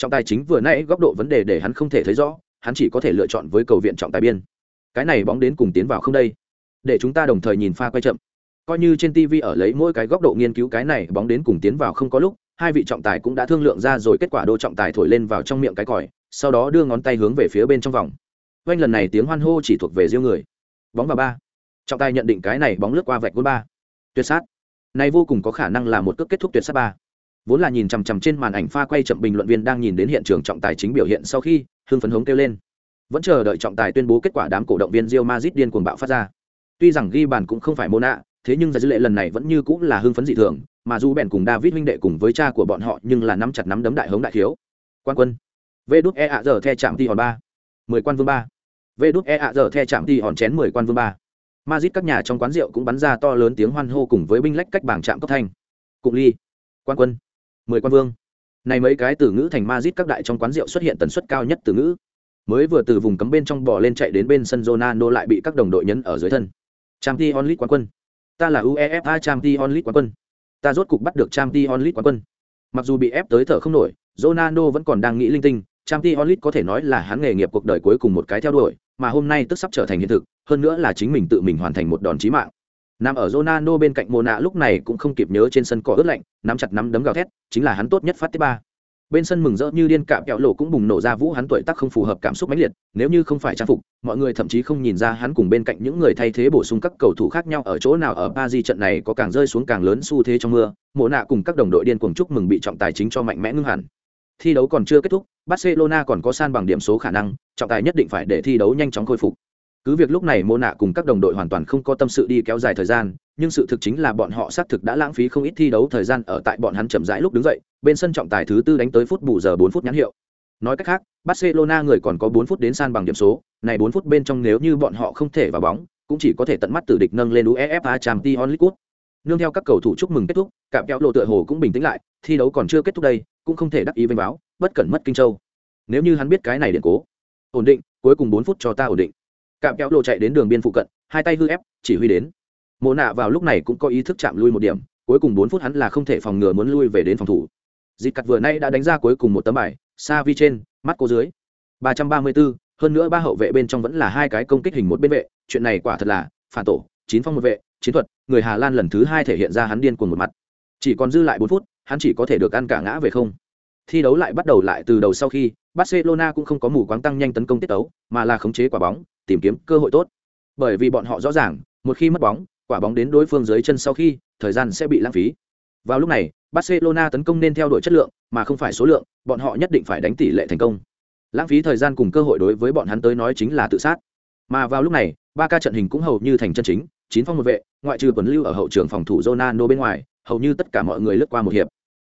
trọng tài chính vừa nãy góc độ vấn đề để hắn không thể thấy rõ, hắn chỉ có thể lựa chọn với cầu viện trọng tài biên. Cái này bóng đến cùng tiến vào không đây. Để chúng ta đồng thời nhìn pha quay chậm. Coi như trên tv ở lấy mỗi cái góc độ nghiên cứu cái này bóng đến cùng tiến vào không có lúc, hai vị trọng tài cũng đã thương lượng ra rồi, kết quả đô trọng tài thổi lên vào trong miệng cái còi, sau đó đưa ngón tay hướng về phía bên trong vòng. Oanh lần này tiếng hoan hô chỉ thuộc về riêng người. Bóng vào ba. Trọng tài nhận định cái này bóng lướt qua vạch gôn ba. Tuyệt sát. Này vô cùng có khả năng là một cước kết thúc tuyệt sát ba vốn là nhìn chằm chằm trên màn ảnh pha quay chậm bình luận viên đang nhìn đến hiện trường trọng tài chính biểu hiện sau khi hưng phấn hống kêu lên. Vẫn chờ đợi trọng tài tuyên bố kết quả đám cổ động viên rio mazit điên cuồng bạo phát ra. Tuy rằng ghi bàn cũng không phải môn nạ thế nhưng giải dữ lệ lần này vẫn như cũng là hưng phấn dị thường mà dù bèn cùng David huynh đệ cùng với cha của bọn họ nhưng là nắm chặt nắm đấm đại hống đại thiếu. Quan quân. Vê đúc e ạ giờ the chạm ti hòn ba. Mười quan vương ba. Vê đúc e ạ giờ the chạm ti hòn chén mười quan vương ba. Mazit các nhà trong quán rượu cũng bắn ra to lớn tiếng hoan hô cùng với binh lách cách bảng trạm cấp thanh. Cụng ly, quan quân, mười quan vương. Này mấy cái từ ngữ thành Madrid các đại trong quán rượu xuất hiện tần suất cao nhất từ ngữ. Mới vừa từ vùng cấm bên trong bò lên chạy đến bên sân Ronaldo lại bị các đồng đội nhấn ở dưới thân. Champions League quán quân. Ta là UEFA Champions League quán quân. Ta rốt cục bắt được Champions League quán quân. Mặc dù bị ép tới thở không nổi, Ronaldo vẫn còn đang nghĩ linh tinh, Champions League có thể nói là hắn nghề nghiệp cuộc đời cuối cùng một cái theo đuổi, mà hôm nay tức sắp trở thành hiện thực, hơn nữa là chính mình tự mình hoàn thành một đòn chí mạng. Nằm ở Ronaldo bên cạnh Mona lúc này cũng không kịp nhớ trên sân cỏ ướt lạnh, nắm chặt nắm đấm gào thét, chính là hắn tốt nhất phát tiếp ba. bên sân mừng rỡ như điên cạm kẹo lộ cũng bùng nổ ra vũ hắn tuổi tác không phù hợp cảm xúc mãnh liệt nếu như không phải trang phục mọi người thậm chí không nhìn ra hắn cùng bên cạnh những người thay thế bổ sung các cầu thủ khác nhau ở chỗ nào ở Paris trận này có càng rơi xuống càng lớn xu thế trong mưa mộ nạ cùng các đồng đội điên cuồng chúc mừng bị trọng tài chính cho mạnh mẽ ngưng hẳn thi đấu còn chưa kết thúc barcelona còn có san bằng điểm số khả năng trọng tài nhất định phải để thi đấu nhanh chóng khôi phục cứ việc lúc này mô nạ cùng các đồng đội hoàn toàn không có tâm sự đi kéo dài thời gian, nhưng sự thực chính là bọn họ xác thực đã lãng phí không ít thi đấu thời gian ở tại bọn hắn chậm rãi lúc đứng dậy, bên sân trọng tài thứ tư đánh tới phút bù giờ bốn phút nhãn hiệu. Nói cách khác, barcelona người còn có bốn phút đến san bằng điểm số, này bốn phút bên trong nếu như bọn họ không thể vào bóng, cũng chỉ có thể tận mắt tử địch nâng lên uefa champions league nương theo các cầu thủ chúc mừng kết thúc cạm kéo lộ tựa hồ cũng bình tĩnh lại, thi đấu còn chưa kết thúc đây, cũng không thể đắc ý vênh báo, bất cẩn mất kinh châu. Nếu như hắn biết cái này điện cố, ổn định, cuối cùng bốn phút cho ta ổn định cạm kéo lộ chạy đến đường biên phụ cận, hai tay hư ép, chỉ huy đến. Mộ nạ vào lúc này cũng có ý thức chạm lui một điểm, cuối cùng bốn phút hắn là không thể phòng ngừa muốn lui về đến phòng thủ. Dịp cặt vừa nay đã đánh ra cuối cùng một tấm bài xa vi trên, mắt cô dưới. Ba trăm ba mươi bốn hơn nữa ba hậu vệ bên trong vẫn là hai cái công kích hình một bên vệ, chuyện này quả thật là, phản tổ, chín phong một vệ, chiến thuật, người hà lan lần thứ hai thể hiện ra hắn điên cuồng một mặt. Chỉ còn dư lại bốn phút, hắn chỉ có thể được ăn cả ngã về không. Thi đấu lại bắt đầu lại từ đầu sau khi barcelona cũng không có mù quáng tăng nhanh tấn công tiết tấu, mà là khống chế quả bóng, tìm kiếm cơ hội tốt. Bởi vì bọn họ rõ ràng, một khi mất bóng, quả bóng đến đối phương dưới chân sau khi, thời gian sẽ bị lãng phí. Vào lúc này, barcelona tấn công nên theo đuổi chất lượng, mà không phải số lượng, bọn họ nhất định phải đánh tỷ lệ thành công. Lãng phí thời gian cùng cơ hội đối với bọn hắn tới nói chính là tự sát. Mà vào lúc này ba ca trận hình cũng hầu như thành chân chính, chín phong một vệ, ngoại trừ quần lưu ở hậu trường phòng thủ Ronaldo bên ngoài, hầu như tất cả mọi người lướt qua một hiệp.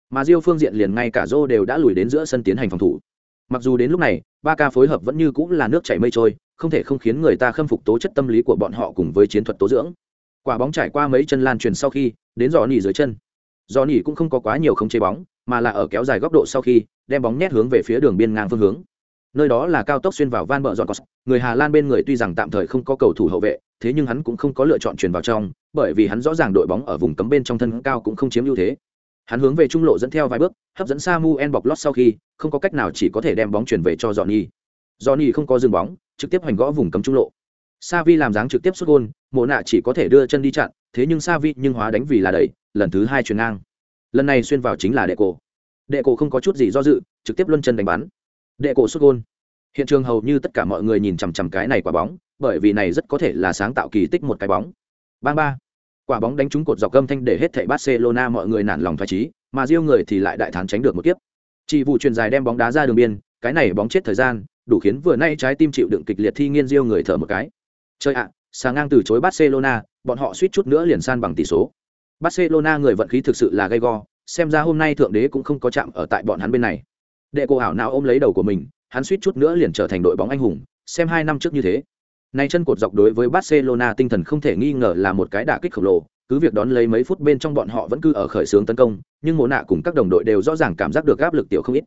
Mà diêu phương diện liền ngay cả Zô đều đã lùi đến giữa sân tiến hành phòng thủ mặc dù đến lúc này, ba ca phối hợp vẫn như cũng là nước chảy mây trôi, không thể không khiến người ta khâm phục tố chất tâm lý của bọn họ cùng với chiến thuật tố dưỡng. Quả bóng trải qua mấy chân lan truyền sau khi, đến dò nỉ dưới chân. Dò nỉ cũng không có quá nhiều không chế bóng, mà là ở kéo dài góc độ sau khi, đem bóng nhét hướng về phía đường biên ngang phương hướng. Nơi đó là cao tốc xuyên vào van bờ dọn cos người hà lan bên người tuy rằng tạm thời không có cầu thủ hậu vệ, thế nhưng hắn cũng không có lựa chọn chuyển vào trong, bởi vì hắn rõ ràng đội bóng ở vùng cấm bên trong thân cao cũng không chiếm ưu thế hắn hướng về trung lộ dẫn theo vài bước hấp dẫn samuel bọc lót sau khi không có cách nào chỉ có thể đem bóng chuyển về cho johnny johnny không có dừng bóng trực tiếp hoành gõ vùng cấm trung lộ Savi làm dáng trực tiếp xuất gôn, Mộ Nạ chỉ có thể đưa chân đi chặn, thế nhưng Savi nhưng hóa đánh vì là đẩy, lần thứ hai chuyền ngang. Lần này xuyên vào chính là Đệ Cổ. Đệ Cổ không có chút gì do dự, trực tiếp luân chân đánh bắn. Đệ Cổ xuất gôn. Hiện trường hầu như tất cả mọi người nhìn chằm chằm cái này quả bóng, bởi vì này rất có thể là sáng tạo kỳ tích một cái bóng. Bang ba. Quả bóng đánh trúng cột dọc gâm thanh để hết thảy Barcelona mọi người nản lòng phách trí, mà riêng người thì lại đại thắng tránh được một kiếp. Chỉ vụ truyền dài đem bóng đá ra đường biên, cái này bóng chết thời gian, đủ khiến vừa nay trái tim chịu đựng kịch liệt thi nghiên riêu người thở một cái. Chơi ạ, à, sáng ngang từ chối Barcelona, bọn họ suýt chút nữa liền san bằng tỷ số. Barcelona người vận khí thực sự là gay go, xem ra hôm nay thượng đế cũng không có chạm ở tại bọn hắn bên này. Đệ cô ảo nào ôm lấy đầu của mình, hắn suýt chút nữa liền trở thành đội bóng anh hùng, xem hai năm trước như thế. Này chân cột dọc đối với Barcelona tinh thần không thể nghi ngờ là một cái đả kích khổng lồ, cứ việc đón lấy mấy phút bên trong bọn họ vẫn cứ ở khởi xướng tấn công, nhưng Mộ nạ cùng các đồng đội đều rõ ràng cảm giác được áp lực tiểu không ít.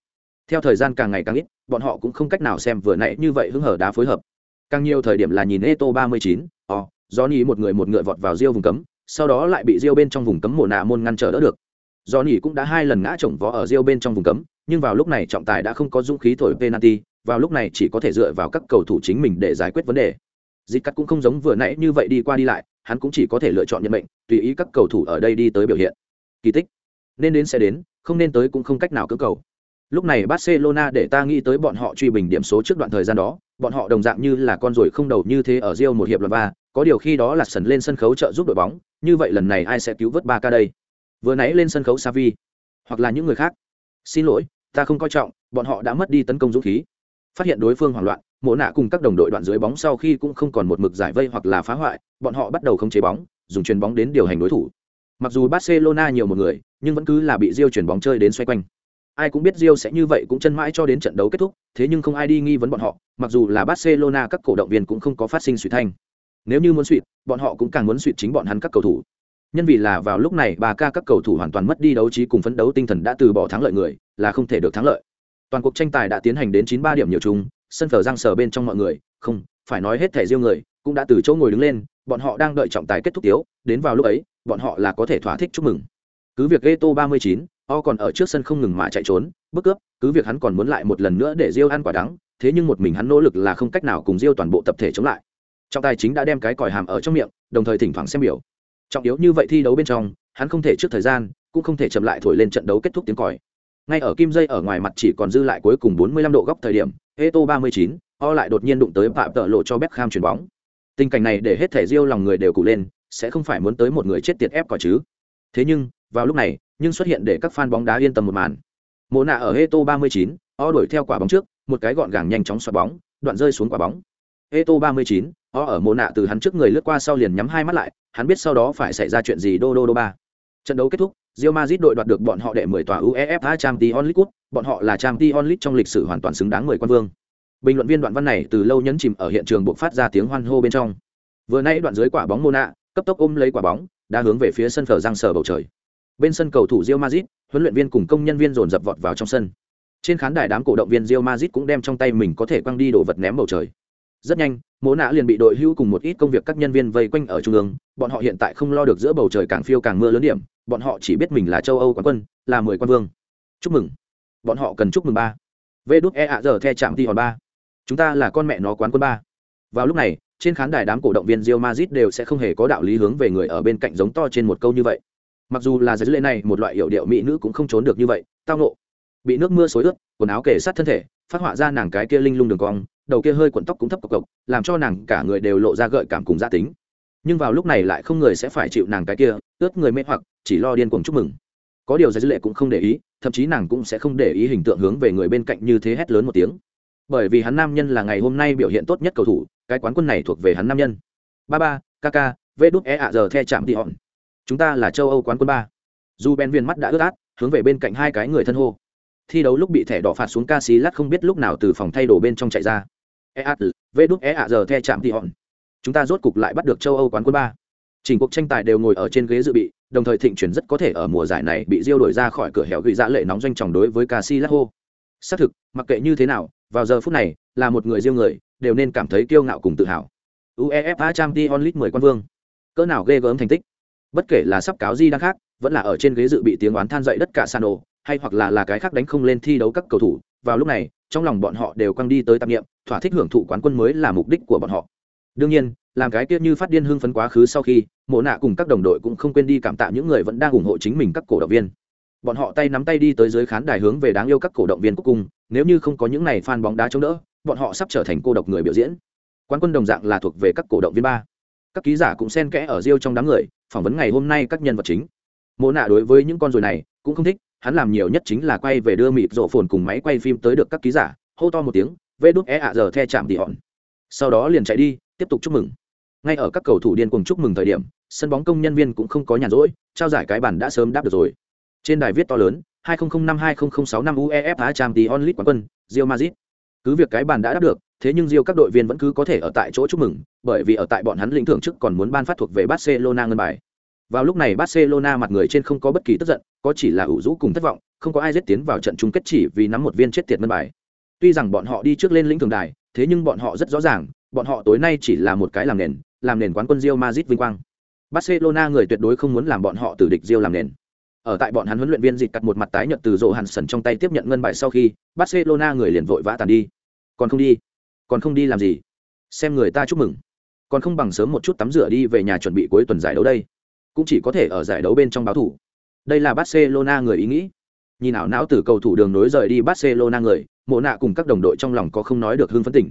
Theo thời gian càng ngày càng ít, bọn họ cũng không cách nào xem vừa nãy như vậy hứng hở đá phối hợp. Càng nhiều thời điểm là nhìn Eto 39, ồ, Johnny một người một ngựa vọt vào giêu vùng cấm, sau đó lại bị giêu bên trong vùng cấm Mộ nạ môn ngăn trở đỡ được. Johnny cũng đã hai lần ngã chồng vó ở giêu bên trong vùng cấm, nhưng vào lúc này trọng tài đã không có dũng khí thổi penalty, vào lúc này chỉ có thể dựa vào các cầu thủ chính mình để giải quyết vấn đề dịch cắt cũng không giống vừa nãy như vậy đi qua đi lại, hắn cũng chỉ có thể lựa chọn nhận mệnh, tùy ý các cầu thủ ở đây đi tới biểu hiện. Kỳ tích. Nên đến sẽ đến, không nên tới cũng không cách nào cưỡng cầu. Lúc này barcelona để ta nghĩ tới bọn họ truy bình điểm số trước đoạn thời gian đó, bọn họ đồng dạng như là con ruồi không đầu như thế ở rio một hiệp luật ba, có điều khi đó là sần lên sân khấu trợ giúp đội bóng, như vậy lần này ai sẽ cứu vớt ba ca đây? Vừa nãy lên sân khấu savi hoặc là những người khác. Xin lỗi, ta không coi trọng, bọn họ đã mất đi tấn công dũng khí phát hiện đối phương hoảng loạn, mộ nạ cùng các đồng đội đoạn dưới bóng sau khi cũng không còn một mực giải vây hoặc là phá hoại, bọn họ bắt đầu không chế bóng, dùng chuyền bóng đến điều hành đối thủ. Mặc dù barcelona nhiều một người, nhưng vẫn cứ là bị diêu chuyền bóng chơi đến xoay quanh. Ai cũng biết rio sẽ như vậy cũng chân mãi cho đến trận đấu kết thúc, thế nhưng không ai đi nghi vấn bọn họ, mặc dù là barcelona các cổ động viên cũng không có phát sinh suy thanh. Nếu như muốn suy bọn họ cũng càng muốn suy chính bọn hắn các cầu thủ. Nhân vì là vào lúc này bà ca các cầu thủ hoàn toàn mất đi đấu trí cùng phấn đấu tinh thần đã từ bỏ thắng lợi người, là không thể được thắng lợi toàn cuộc tranh tài đã tiến hành đến chín ba điểm nhiều chung sân phở giang sờ bên trong mọi người không phải nói hết thẻ riêng người cũng đã từ chỗ ngồi đứng lên bọn họ đang đợi trọng tài kết thúc tiếu đến vào lúc ấy bọn họ là có thể thỏa thích chúc mừng cứ việc Eto ba mươi chín, O còn ở trước sân không ngừng mà chạy trốn, bức cướp, cứ việc hắn còn muốn lại một lần nữa để Diêu ăn quả đắng, thế nhưng một mình hắn nỗ lực là không cách nào cùng Diêu toàn bộ tập thể chống lại. Trọng tài chính đã đem cái còi hàm ở trong miệng, đồng thời thỉnh thoảng xem biểu. Trọng yếu như vậy thi đấu bên trong, hắn không thể trước thời gian, cũng không thể chậm lại thổi lên trận đấu kết thúc tiếng còi ngay ở kim dây ở ngoài mặt chỉ còn dư lại cuối cùng 45 độ góc thời điểm Eto 39, o lại đột nhiên đụng tới phạm tợ lộ cho Beckham chuyển bóng. Tình cảnh này để hết thể riêu lòng người đều cụ lên sẽ không phải muốn tới một người chết tiệt ép cỏ chứ. Thế nhưng vào lúc này nhưng xuất hiện để các fan bóng đá yên tâm một màn. Mộ nạ ở Eto 39, o đuổi theo quả bóng trước một cái gọn gàng nhanh chóng xoạt bóng đoạn rơi xuống quả bóng. Eto 39, o ở mộ nạ từ hắn trước người lướt qua sau liền nhắm hai mắt lại hắn biết sau đó phải xảy ra chuyện gì đô đô đô ba. Trận đấu kết thúc Real Madrid đội đoạt được bọn họ đệ 10 tòa UEFA Champions League, bọn họ là Champions League trong lịch sử hoàn toàn xứng đáng 10 quan vương. Bình luận viên đoạn văn này từ lâu nhấn chìm ở hiện trường buộc phát ra tiếng hoan hô bên trong. Vừa nãy đoạn dưới quả bóng Mona, cấp tốc ôm lấy quả bóng, đã hướng về phía sân phở răng sờ bầu trời. Bên sân cầu thủ Real Madrid, huấn luyện viên cùng công nhân viên dồn dập vọt vào trong sân. Trên khán đài đám cổ động viên Real Madrid cũng đem trong tay mình có thể quăng đi đồ vật ném bầu trời. Rất nhanh, mố nạ liền bị đội hưu cùng một ít công việc các nhân viên vây quanh ở trung ương, bọn họ hiện tại không lo được giữa bầu trời càng phiêu càng mưa lớn điểm, bọn họ chỉ biết mình là châu âu quán quân là mười quan vương. Chúc mừng. Bọn họ cần chúc mừng ba. Vê đúc e ạ giờ the chạm ti hòn ba. Chúng ta là con mẹ nó quán quân ba. Vào lúc này trên khán đài đám cổ động viên Real Madrid đều sẽ không hề có đạo lý hướng về người ở bên cạnh giống to trên một câu như vậy. Mặc dù là giới lệ này một loại hiệu điệu mỹ nữ cũng không trốn được như vậy, tao nộ. Bị nước mưa xối ướt, quần áo kể sát thân thể, phát họa ra nàng cái kia linh lung đường cong, đầu kia hơi cuộn tóc cũng thấp cộc cộc, làm cho nàng cả người đều lộ ra gợi cảm cùng gia tính. Nhưng vào lúc này lại không người sẽ phải chịu nàng cái kia ướt người mê hoặc chỉ lo điên cuồng chúc mừng. Có điều giải dư lệ cũng không để ý thậm chí nàng cũng sẽ không để ý hình tượng hướng về người bên cạnh như thế hét lớn một tiếng. Bởi vì hắn nam nhân là ngày hôm nay biểu hiện tốt nhất cầu thủ cái quán quân này thuộc về hắn nam nhân. Ba ba kk vê đút e ạ giờ the chạm tị hòn. Chúng ta là châu âu quán quân ba. Dù ben viên mắt đã ướt át hướng về bên cạnh hai cái người thân hô. Thi đấu lúc bị thẻ đỏ phạt xuống ca xí lát không biết lúc nào từ phòng thay đồ bên trong chạy ra. EAT, ạ EA đúc giờ the chạm thì hòn chúng ta rốt cục lại bắt được châu âu quán quân ba Trình cuộc tranh tài đều ngồi ở trên ghế dự bị, đồng thời thịnh chuyển rất có thể ở mùa giải này bị Diêu đổi ra khỏi cửa hẻo gửi dạ lệ nóng doanh trọng đối với Casillas. Xác thực, mặc kệ như thế nào, vào giờ phút này, là một người Diêu người, đều nên cảm thấy kiêu ngạo cùng tự hào. UEFA Champions League 10 quan vương. Cỡ nào ghê gớm thành tích. Bất kể là sắp cáo gì đang khác, vẫn là ở trên ghế dự bị tiếng oán than dậy đất cả Sano, hay hoặc là là cái khác đánh không lên thi đấu các cầu thủ, vào lúc này, trong lòng bọn họ đều quăng đi tới tâm nghiệm, thỏa thích hưởng thụ quán quân mới là mục đích của bọn họ. Đương nhiên, làm cái tiết như phát điên hưng phấn quá khứ sau khi, mộ nạ cùng các đồng đội cũng không quên đi cảm tạ những người vẫn đang ủng hộ chính mình các cổ động viên. Bọn họ tay nắm tay đi tới dưới khán đài hướng về đáng yêu các cổ động viên cuối cùng, nếu như không có những này fan bóng đá chống đỡ, bọn họ sắp trở thành cô độc người biểu diễn. Quán quân đồng dạng là thuộc về các cổ động viên ba. Các ký giả cũng xen kẽ ở riêu trong đám người, phỏng vấn ngày hôm nay các nhân vật chính. Mộ nạ đối với những con ruồi này cũng không thích, hắn làm nhiều nhất chính là quay về đưa mịt rộ phồn cùng máy quay phim tới được các ký giả, hô to một tiếng vê đút e ạ giờ the chạm tỉ hòn. Sau đó liền chạy đi, tiếp tục chúc mừng. Ngay ở các cầu thủ điên cùng chúc mừng thời điểm, sân bóng công nhân viên cũng không có nhàn rỗi, trao giải cái bản đã sớm đáp được rồi. Trên đài viết to lớn 2005-2006 năm UEFA Champions League quán quân, Real Madrid. Cứ việc cái bàn đã đáp được, thế nhưng Real các đội viên vẫn cứ có thể ở tại chỗ chúc mừng, bởi vì ở tại bọn hắn lĩnh thưởng trước còn muốn ban phát thuộc về Barcelona ngân bài. Vào lúc này Barcelona mặt người trên không có bất kỳ tức giận, có chỉ là ủ rũ cùng thất vọng, không có ai giết tiến vào trận chung kết chỉ vì nắm một viên chết tiệt ngân bài tuy rằng bọn họ đi trước lên lĩnh thường đài thế nhưng bọn họ rất rõ ràng bọn họ tối nay chỉ là một cái làm nền, làm nền quán quân Real Madrid vinh quang. Barcelona người tuyệt đối không muốn làm bọn họ từ địch Real làm nền. Ở tại bọn hắn huấn luyện viên dịch cắt một mặt tái nhợt từ rộ hàn sần trong tay tiếp nhận ngân bài sau khi, Barcelona người liền vội vã tàn đi. Còn không đi? Còn không đi làm gì? Xem người ta chúc mừng. Còn không bằng sớm một chút tắm rửa đi về nhà chuẩn bị cuối tuần giải đấu đây. Cũng chỉ có thể ở giải đấu bên trong báo thủ. Đây là Barcelona người ý nghĩ. Nhìn ảo não từ cầu thủ đường nối rời đi Barcelona người, mộ nạ cùng các đồng đội trong lòng có không nói được hưng phấn tỉnh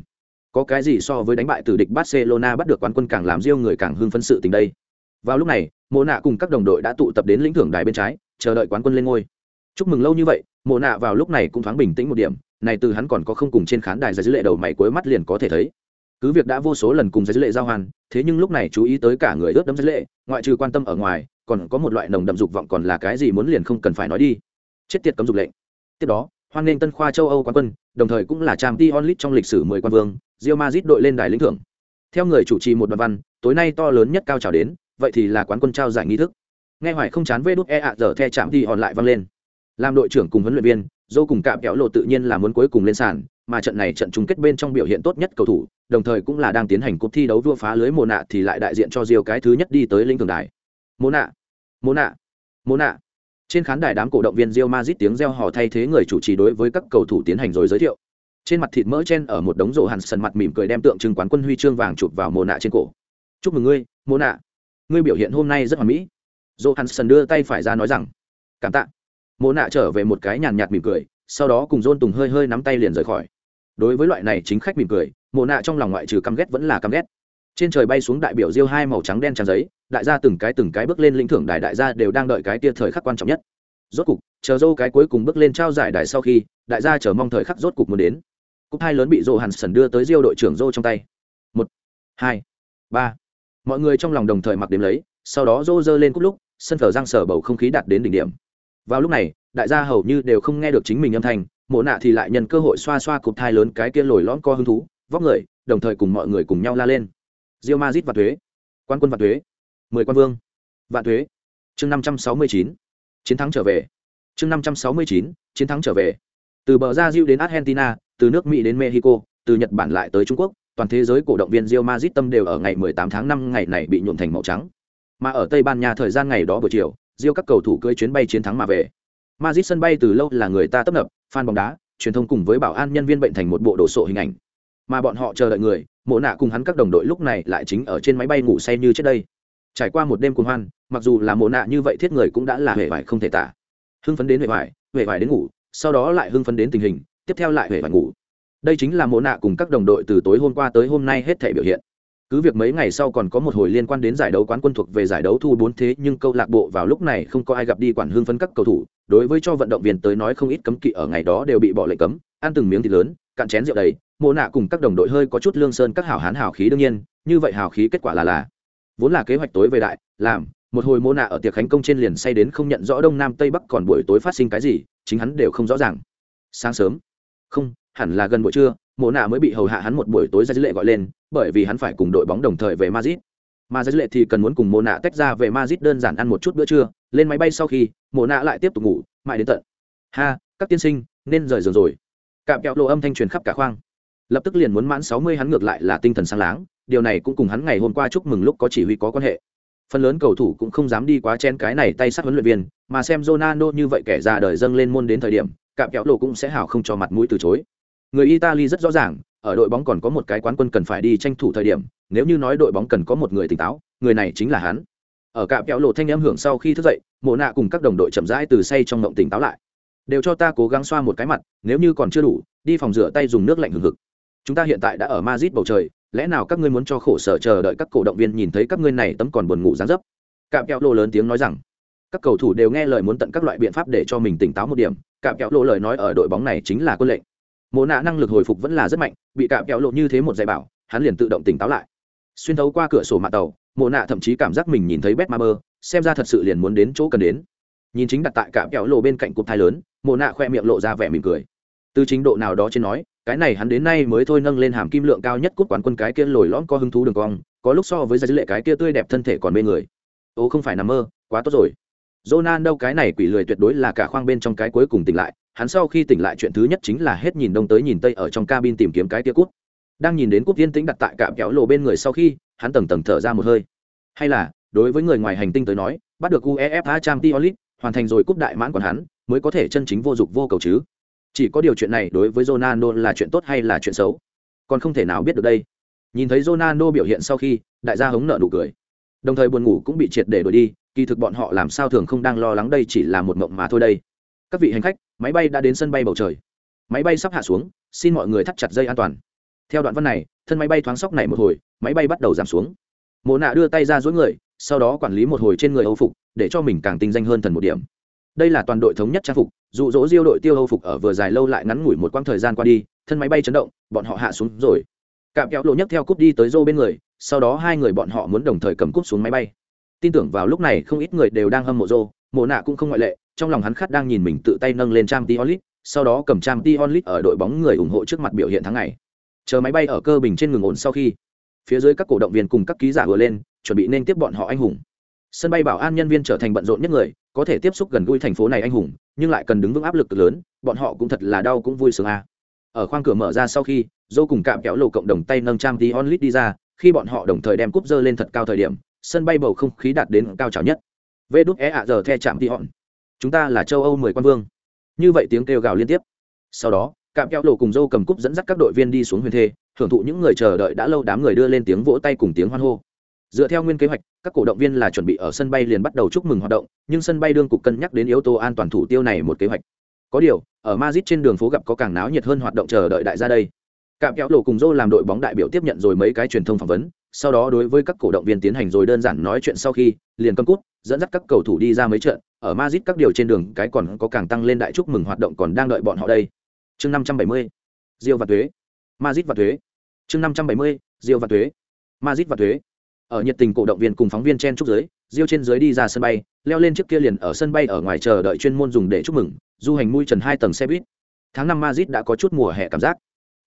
có cái gì so với đánh bại tử địch barcelona bắt được quán quân càng làm riêng người càng hưng phấn sự tình đây? Vào lúc này, mộ nạ cùng các đồng đội đã tụ tập đến lĩnh thưởng đài bên trái, chờ đợi quán quân lên ngôi. Chúc mừng lâu như vậy, mộ nạ vào lúc này cũng thoáng bình tĩnh một điểm, này từ hắn còn có không cùng trên khán đài giải dữ lệ đầu mày cuối mắt liền có thể thấy. Cứ việc đã vô số lần cùng giải dữ lệ giao hoàn, thế nhưng lúc này chú ý tới cả người ướt đẫm giải lệ, ngoại trừ quan tâm ở ngoài, còn có một loại nồng đậm dục vọng còn là cái gì muốn liền không cần phải nói đi. Chết tiệt cấm dục lệnh. Tiếp đó hoan nghênh tân khoa châu âu quán quân đồng thời cũng là trang t onlit trong lịch sử mười quan vương Real Madrid đội lên đài lĩnh thưởng. Theo người chủ trì một đoạn văn, tối nay to lớn nhất cao trào đến, vậy thì là quán quân trao giải nghi thức. Nghe hoài không chán vê đút e ạ giờ the chạm thì hòn lại vang lên. Làm đội trưởng cùng huấn luyện viên, dâu cùng cạm kéo lộ tự nhiên là muốn cuối cùng lên sàn, mà trận này trận chung kết bên trong biểu hiện tốt nhất cầu thủ, đồng thời cũng là đang tiến hành cuộc thi đấu vua phá lưới mùa nạ thì lại đại diện cho Rio cái thứ nhất đi tới linh thường đài. Mùa nạ, mùa nạ, mùa nạ. Trên khán đài đám cổ động viên Real Madrid tiếng reo hò thay thế người chủ trì đối với các cầu thủ tiến hành rồi giới thiệu. Trên mặt thịt mỡ chen ở một đống rổ hàn sần mặt mỉm cười đem tượng trưng quán quân huy chương vàng chụp vào mồ nạ trên cổ. Chúc mừng ngươi, mồ nạ. Ngươi biểu hiện hôm nay rất hoàn mỹ. Johansson đưa tay phải ra nói rằng, cảm tạ. Mồ nạ trở về một cái nhàn nhạt mỉm cười, sau đó cùng John tùng hơi hơi nắm tay liền rời khỏi. Đối với loại này chính khách mỉm cười, mồ nạ trong lòng ngoại trừ căm ghét vẫn là căm ghét trên trời bay xuống đại biểu diêu hai màu trắng đen trang giấy, đại gia từng cái từng cái bước lên lĩnh thưởng đại đại gia đều đang đợi cái tia thời khắc quan trọng nhất. Rốt cục, chờ dâu cái cuối cùng bước lên trao giải đại sau khi, đại gia chờ mong thời khắc rốt cục muốn đến. Cúp hai lớn bị dô hàn sần đưa tới diêu đội trưởng dô trong tay. Một, hai, ba. Mọi người trong lòng đồng thời mặc đếm lấy, sau đó dô dơ lên cúp lúc, sân thờ giang sở bầu không khí đạt đến đỉnh điểm. Vào lúc này, đại gia hầu như đều không nghe được chính mình âm thanh, mộ nạ thì lại nhận cơ hội xoa xoa cụp thai lớn cái kia lồi lõm co hứng thú, vóc người, đồng thời cùng mọi người cùng nhau la lên. Real Madrid và thuế. Quan quân và thuế. Mười quan vương. Vạn thuế. Chương năm trăm sáu mươi chín. Chiến thắng trở về. Chương năm trăm sáu mươi chín, chiến thắng trở về. Từ bờ ra Rio đến argentina, từ nước mỹ đến mexico, từ nhật bản lại tới trung quốc, toàn thế giới cổ động viên Real Madrid tâm đều ở ngày 18 tháng 5 ngày này bị nhuộm thành màu trắng. Mà ở tây ban nha thời gian ngày đó buổi chiều, Real các cầu thủ cưỡi chuyến bay chiến thắng mà về. Madrid sân bay từ lâu là người ta tấp nập, fan bóng đá, truyền thông cùng với bảo an nhân viên bệnh thành một bộ đồ sộ hình ảnh. Mà bọn họ chờ đợi người mộ nạ cùng hắn các đồng đội lúc này lại chính ở trên máy bay ngủ say như trước đây. Trải qua một đêm cuồng hoan, mặc dù là mộ nạ như vậy thiết người cũng đã là huệ vải không thể tả. Hưng phấn đến huệ vải huệ vải đến ngủ, sau đó lại hưng phấn đến tình hình, tiếp theo lại huệ vải ngủ. Đây chính là mộ nạ cùng các đồng đội từ tối hôm qua tới hôm nay hết thể biểu hiện. Cứ việc mấy ngày sau còn có một hồi liên quan đến giải đấu quán quân thuộc về giải đấu thu bốn thế, nhưng câu lạc bộ vào lúc này không có ai gặp đi quản hương phấn các cầu thủ. Đối với cho vận động viên tới nói không ít cấm kỵ ở ngày đó đều bị bỏ lệnh cấm, ăn từng miếng thịt lớn, cạn chén rượu đầy mộ nạ cùng các đồng đội hơi có chút lương sơn các hảo hán hảo khí đương nhiên như vậy hảo khí kết quả là là vốn là kế hoạch tối về đại làm một hồi mộ nạ ở tiệc khánh công trên liền say đến không nhận rõ đông nam tây bắc còn buổi tối phát sinh cái gì chính hắn đều không rõ ràng sáng sớm không hẳn là gần buổi trưa mộ nạ mới bị hầu hạ hắn một buổi tối ra dữ lệ gọi lên bởi vì hắn phải cùng đội bóng đồng thời về Madrid. Mà dữ lệ thì cần muốn cùng mộ nạ tách ra về Madrid đơn giản ăn một chút bữa trưa, lên máy bay sau khi, mộ nạ lại tiếp tục ngủ, mãi đến tận. Ha, các tiên sinh, nên rời giường rồi. Cạm kẹo lộ âm thanh truyền khắp cả khoang. Lập tức liền muốn mãn sáu mươi hắn ngược lại là tinh thần sáng láng, điều này cũng cùng hắn ngày hôm qua chúc mừng lúc có chỉ huy có quan hệ. Phần lớn cầu thủ cũng không dám đi quá chen cái này tay sát huấn luyện viên, mà xem Ronaldo như vậy kẻ già đời dâng lên môn đến thời điểm, cạm kẹo lộ cũng sẽ hảo không cho mặt mũi từ chối. Người italy rất rõ ràng ở đội bóng còn có một cái quán quân cần phải đi tranh thủ thời điểm nếu như nói đội bóng cần có một người tỉnh táo người này chính là hắn. Ở cạm kẹo lộ thanh em hưởng sau khi thức dậy mộ nạ cùng các đồng đội chậm rãi từ say trong mộng tỉnh táo lại. Đều cho ta cố gắng xoa một cái mặt nếu như còn chưa đủ đi phòng rửa tay dùng nước lạnh hừng hực chúng ta hiện tại đã ở Madrid bầu trời, lẽ nào các ngươi muốn cho khổ sở chờ đợi các cổ động viên nhìn thấy các ngươi này tấm còn buồn ngủ dán dấp? Cạm kẹo lộ lớn tiếng nói rằng, các cầu thủ đều nghe lời muốn tận các loại biện pháp để cho mình tỉnh táo một điểm, cạm kẹo lộ lời nói ở đội bóng này chính là quân lệnh. Mộ nạ năng lực hồi phục vẫn là rất mạnh, bị cạm kẹo lộ như thế một dạy bảo, hắn liền tự động tỉnh táo lại. Xuyên thấu qua cửa sổ mạng tàu mộ nạ thậm chí cảm giác mình nhìn thấy bét ma xem ra thật sự liền muốn đến chỗ cần đến. Nhìn chính đặt tại cạm kẹo lộ bên cạnh cục thai lớn mộ nạ khoe miệng lộ ra vẻ mỉm cười. Từ chính độ nào đó trên nói cái này hắn đến nay mới thôi nâng lên hàm kim lượng cao nhất cút quán quân cái kia lồi lõm có hứng thú đường cong có lúc so với giai lệ cái kia tươi đẹp thân thể còn bên người ô không phải nằm mơ quá tốt rồi jonan đâu cái này quỷ lười tuyệt đối là cả khoang bên trong cái cuối cùng tỉnh lại, hắn sau khi tỉnh lại chuyện thứ nhất chính là hết nhìn đông tới nhìn tây ở trong cabin tìm kiếm cái tia cút. Đang nhìn đến cút viên tĩnh đặt tại cạm kéo lồ bên người sau khi, hắn tầng tầng thở ra một hơi. Hay là, đối với người ngoài hành tinh tới nói, bắt được UEFA Champions League, hoàn thành rồi cúp đại mãn còn hắn, mới có thể chân chính vô dụng vô cầu chứ. Chỉ có điều chuyện này đối với Ronaldo là chuyện tốt hay là chuyện xấu, còn không thể nào biết được đây. Nhìn thấy Ronaldo biểu hiện sau khi, đại gia hống nợ nụ cười. Đồng thời buồn ngủ cũng bị triệt để đuổi đi, kỳ thực bọn họ làm sao thường không đang lo lắng đây chỉ là một mộng mà thôi đây. Các vị hành khách máy bay đã đến sân bay bầu trời. Máy bay sắp hạ xuống xin mọi người thắt chặt dây an toàn. Theo đoạn văn này thân máy bay thoáng sóc này một hồi máy bay bắt đầu giảm xuống. Mộ nạ đưa tay ra dối người sau đó quản lý một hồi trên người âu phục để cho mình càng tinh danh hơn thần một điểm đây là toàn đội thống nhất trang phục, dụ dỗ diêu đội tiêu hâu phục ở vừa dài lâu lại ngắn ngủi một quãng thời gian qua đi, thân máy bay chấn động, bọn họ hạ xuống rồi. Cạm kéo lộ nhất theo cúp đi tới rô bên người, sau đó hai người bọn họ muốn đồng thời cầm cúp xuống máy bay. Tin tưởng vào lúc này không ít người đều đang hâm mộ rô, mộ nạ cũng không ngoại lệ, trong lòng hắn khát đang nhìn mình tự tay nâng lên trang t onlit sau đó cầm trang t onlit ở đội bóng người ủng hộ trước mặt biểu hiện tháng ngày. Chờ máy bay ở cơ bình trên ngừng ổn sau khi, phía dưới các cổ động viên cùng các ký giả vừa lên, chuẩn bị nên tiếp bọn họ anh hùng. Sân bay bảo an nhân viên trở thành bận rộn nhất người có thể tiếp xúc gần gũi thành phố này anh hùng, nhưng lại cần đứng vững áp lực lớn, bọn họ cũng thật là đau cũng vui sướng a à. ở khoang cửa mở ra sau khi, dô cùng cạm kéo lộ cộng đồng tay nâng trang t onlit đi ra, khi bọn họ đồng thời đem cúp dơ lên thật cao thời điểm, sân bay bầu không khí đạt đến cao trào nhất. Vê đúc é e ạ giờ the chạm đi hòn chúng ta là châu âu mười quan vương. Như vậy tiếng kêu gào liên tiếp. Sau đó, cạm kéo lộ cùng dâu cầm cúp dẫn dắt các đội viên đi xuống huyền thê hưởng thụ những người chờ đợi đã lâu đám người đưa lên tiếng vỗ tay cùng tiếng hoan hô dựa theo nguyên kế hoạch, các cổ động viên là chuẩn bị ở sân bay liền bắt đầu chúc mừng hoạt động, nhưng sân bay đương cục cân nhắc đến yếu tố an toàn thủ tiêu này một kế hoạch. Có điều, ở Madrid trên đường phố gặp có càng náo nhiệt hơn hoạt động chờ đợi đại gia đây. Cạm kéo lộ cùng dô làm đội bóng đại biểu tiếp nhận rồi mấy cái truyền thông phỏng vấn, sau đó đối với các cổ động viên tiến hành rồi đơn giản nói chuyện sau khi, liền cầm cút, dẫn dắt các cầu thủ đi ra mấy trận. Ở Madrid các điều trên đường, cái còn có càng tăng lên đại chúc mừng hoạt động còn đang đợi bọn họ đây. Chương năm trăm bảy mươi Diêu và thuế. Madrid và thuế. Chương năm trăm bảy mươi Diêu và thuế. Madrid và thuế ở nhiệt tình cổ động viên cùng phóng viên chen trúc dưới Diêu trên dưới đi ra sân bay leo lên chiếc kia liền ở sân bay ở ngoài chờ đợi chuyên môn dùng để chúc mừng du hành mui trần hai tầng xe buýt. Tháng năm Madrid đã có chút mùa hè cảm giác.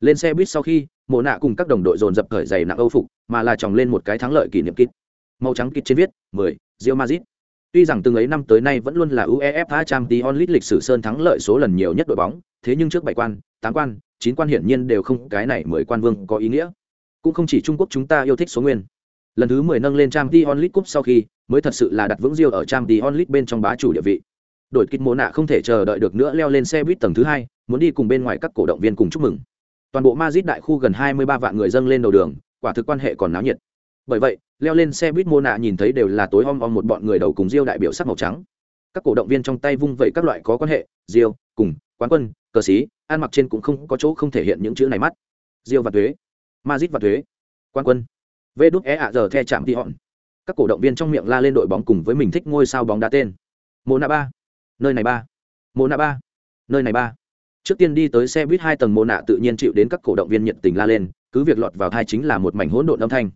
Lên xe buýt sau khi mộ nạ cùng các đồng đội dồn dập khởi giày nặng âu phục mà là tròng lên một cái thắng lợi kỷ niệm kít màu trắng kít trên viết 10, Real Madrid. Tuy rằng từng ấy năm tới nay vẫn luôn là UEFA Champions League lịch sử sơn thắng lợi số lần nhiều nhất đội bóng thế nhưng trước bảy quan tám quan chín quan hiển nhiên đều không cái này mười quan vương có ý nghĩa. Cũng không chỉ trung quốc chúng ta yêu thích số nguyên lần thứ mười nâng lên Champions League Cup sau khi, mới thật sự là đặt vững Real ở Champions League bên trong bá chủ địa vị. Đội kích Mô nạ không thể chờ đợi được nữa leo lên xe buýt tầng thứ hai, muốn đi cùng bên ngoài các cổ động viên cùng chúc mừng. Toàn bộ Madrid đại khu gần 23 vạn người dâng lên đầu đường, quả thực quan hệ còn náo nhiệt. Bởi vậy, leo lên xe buýt mô nạ nhìn thấy đều là tối om om một bọn người đầu cùng diêu đại biểu sắc màu trắng. Các cổ động viên trong tay vung vẩy các loại có quan hệ diêu cùng, quán quân, cờ sĩ, ăn mặc trên cũng không có chỗ không thể hiện những chữ này mắt. Diêu và thuế. Madrid và thuế. Quan quân vê đúc é ạ giờ the chạm đi hòn các cổ động viên trong miệng la lên đội bóng cùng với mình thích ngôi sao bóng đá tên. Mô nạ ba. Nơi này ba. Mô nạ ba. Nơi này ba. Trước tiên đi tới xe buýt hai tầng, mô nạ tự nhiên chịu đến các cổ động viên nhiệt tình la lên, cứ việc lọt vào thai chính là một mảnh hỗn độn âm thanh.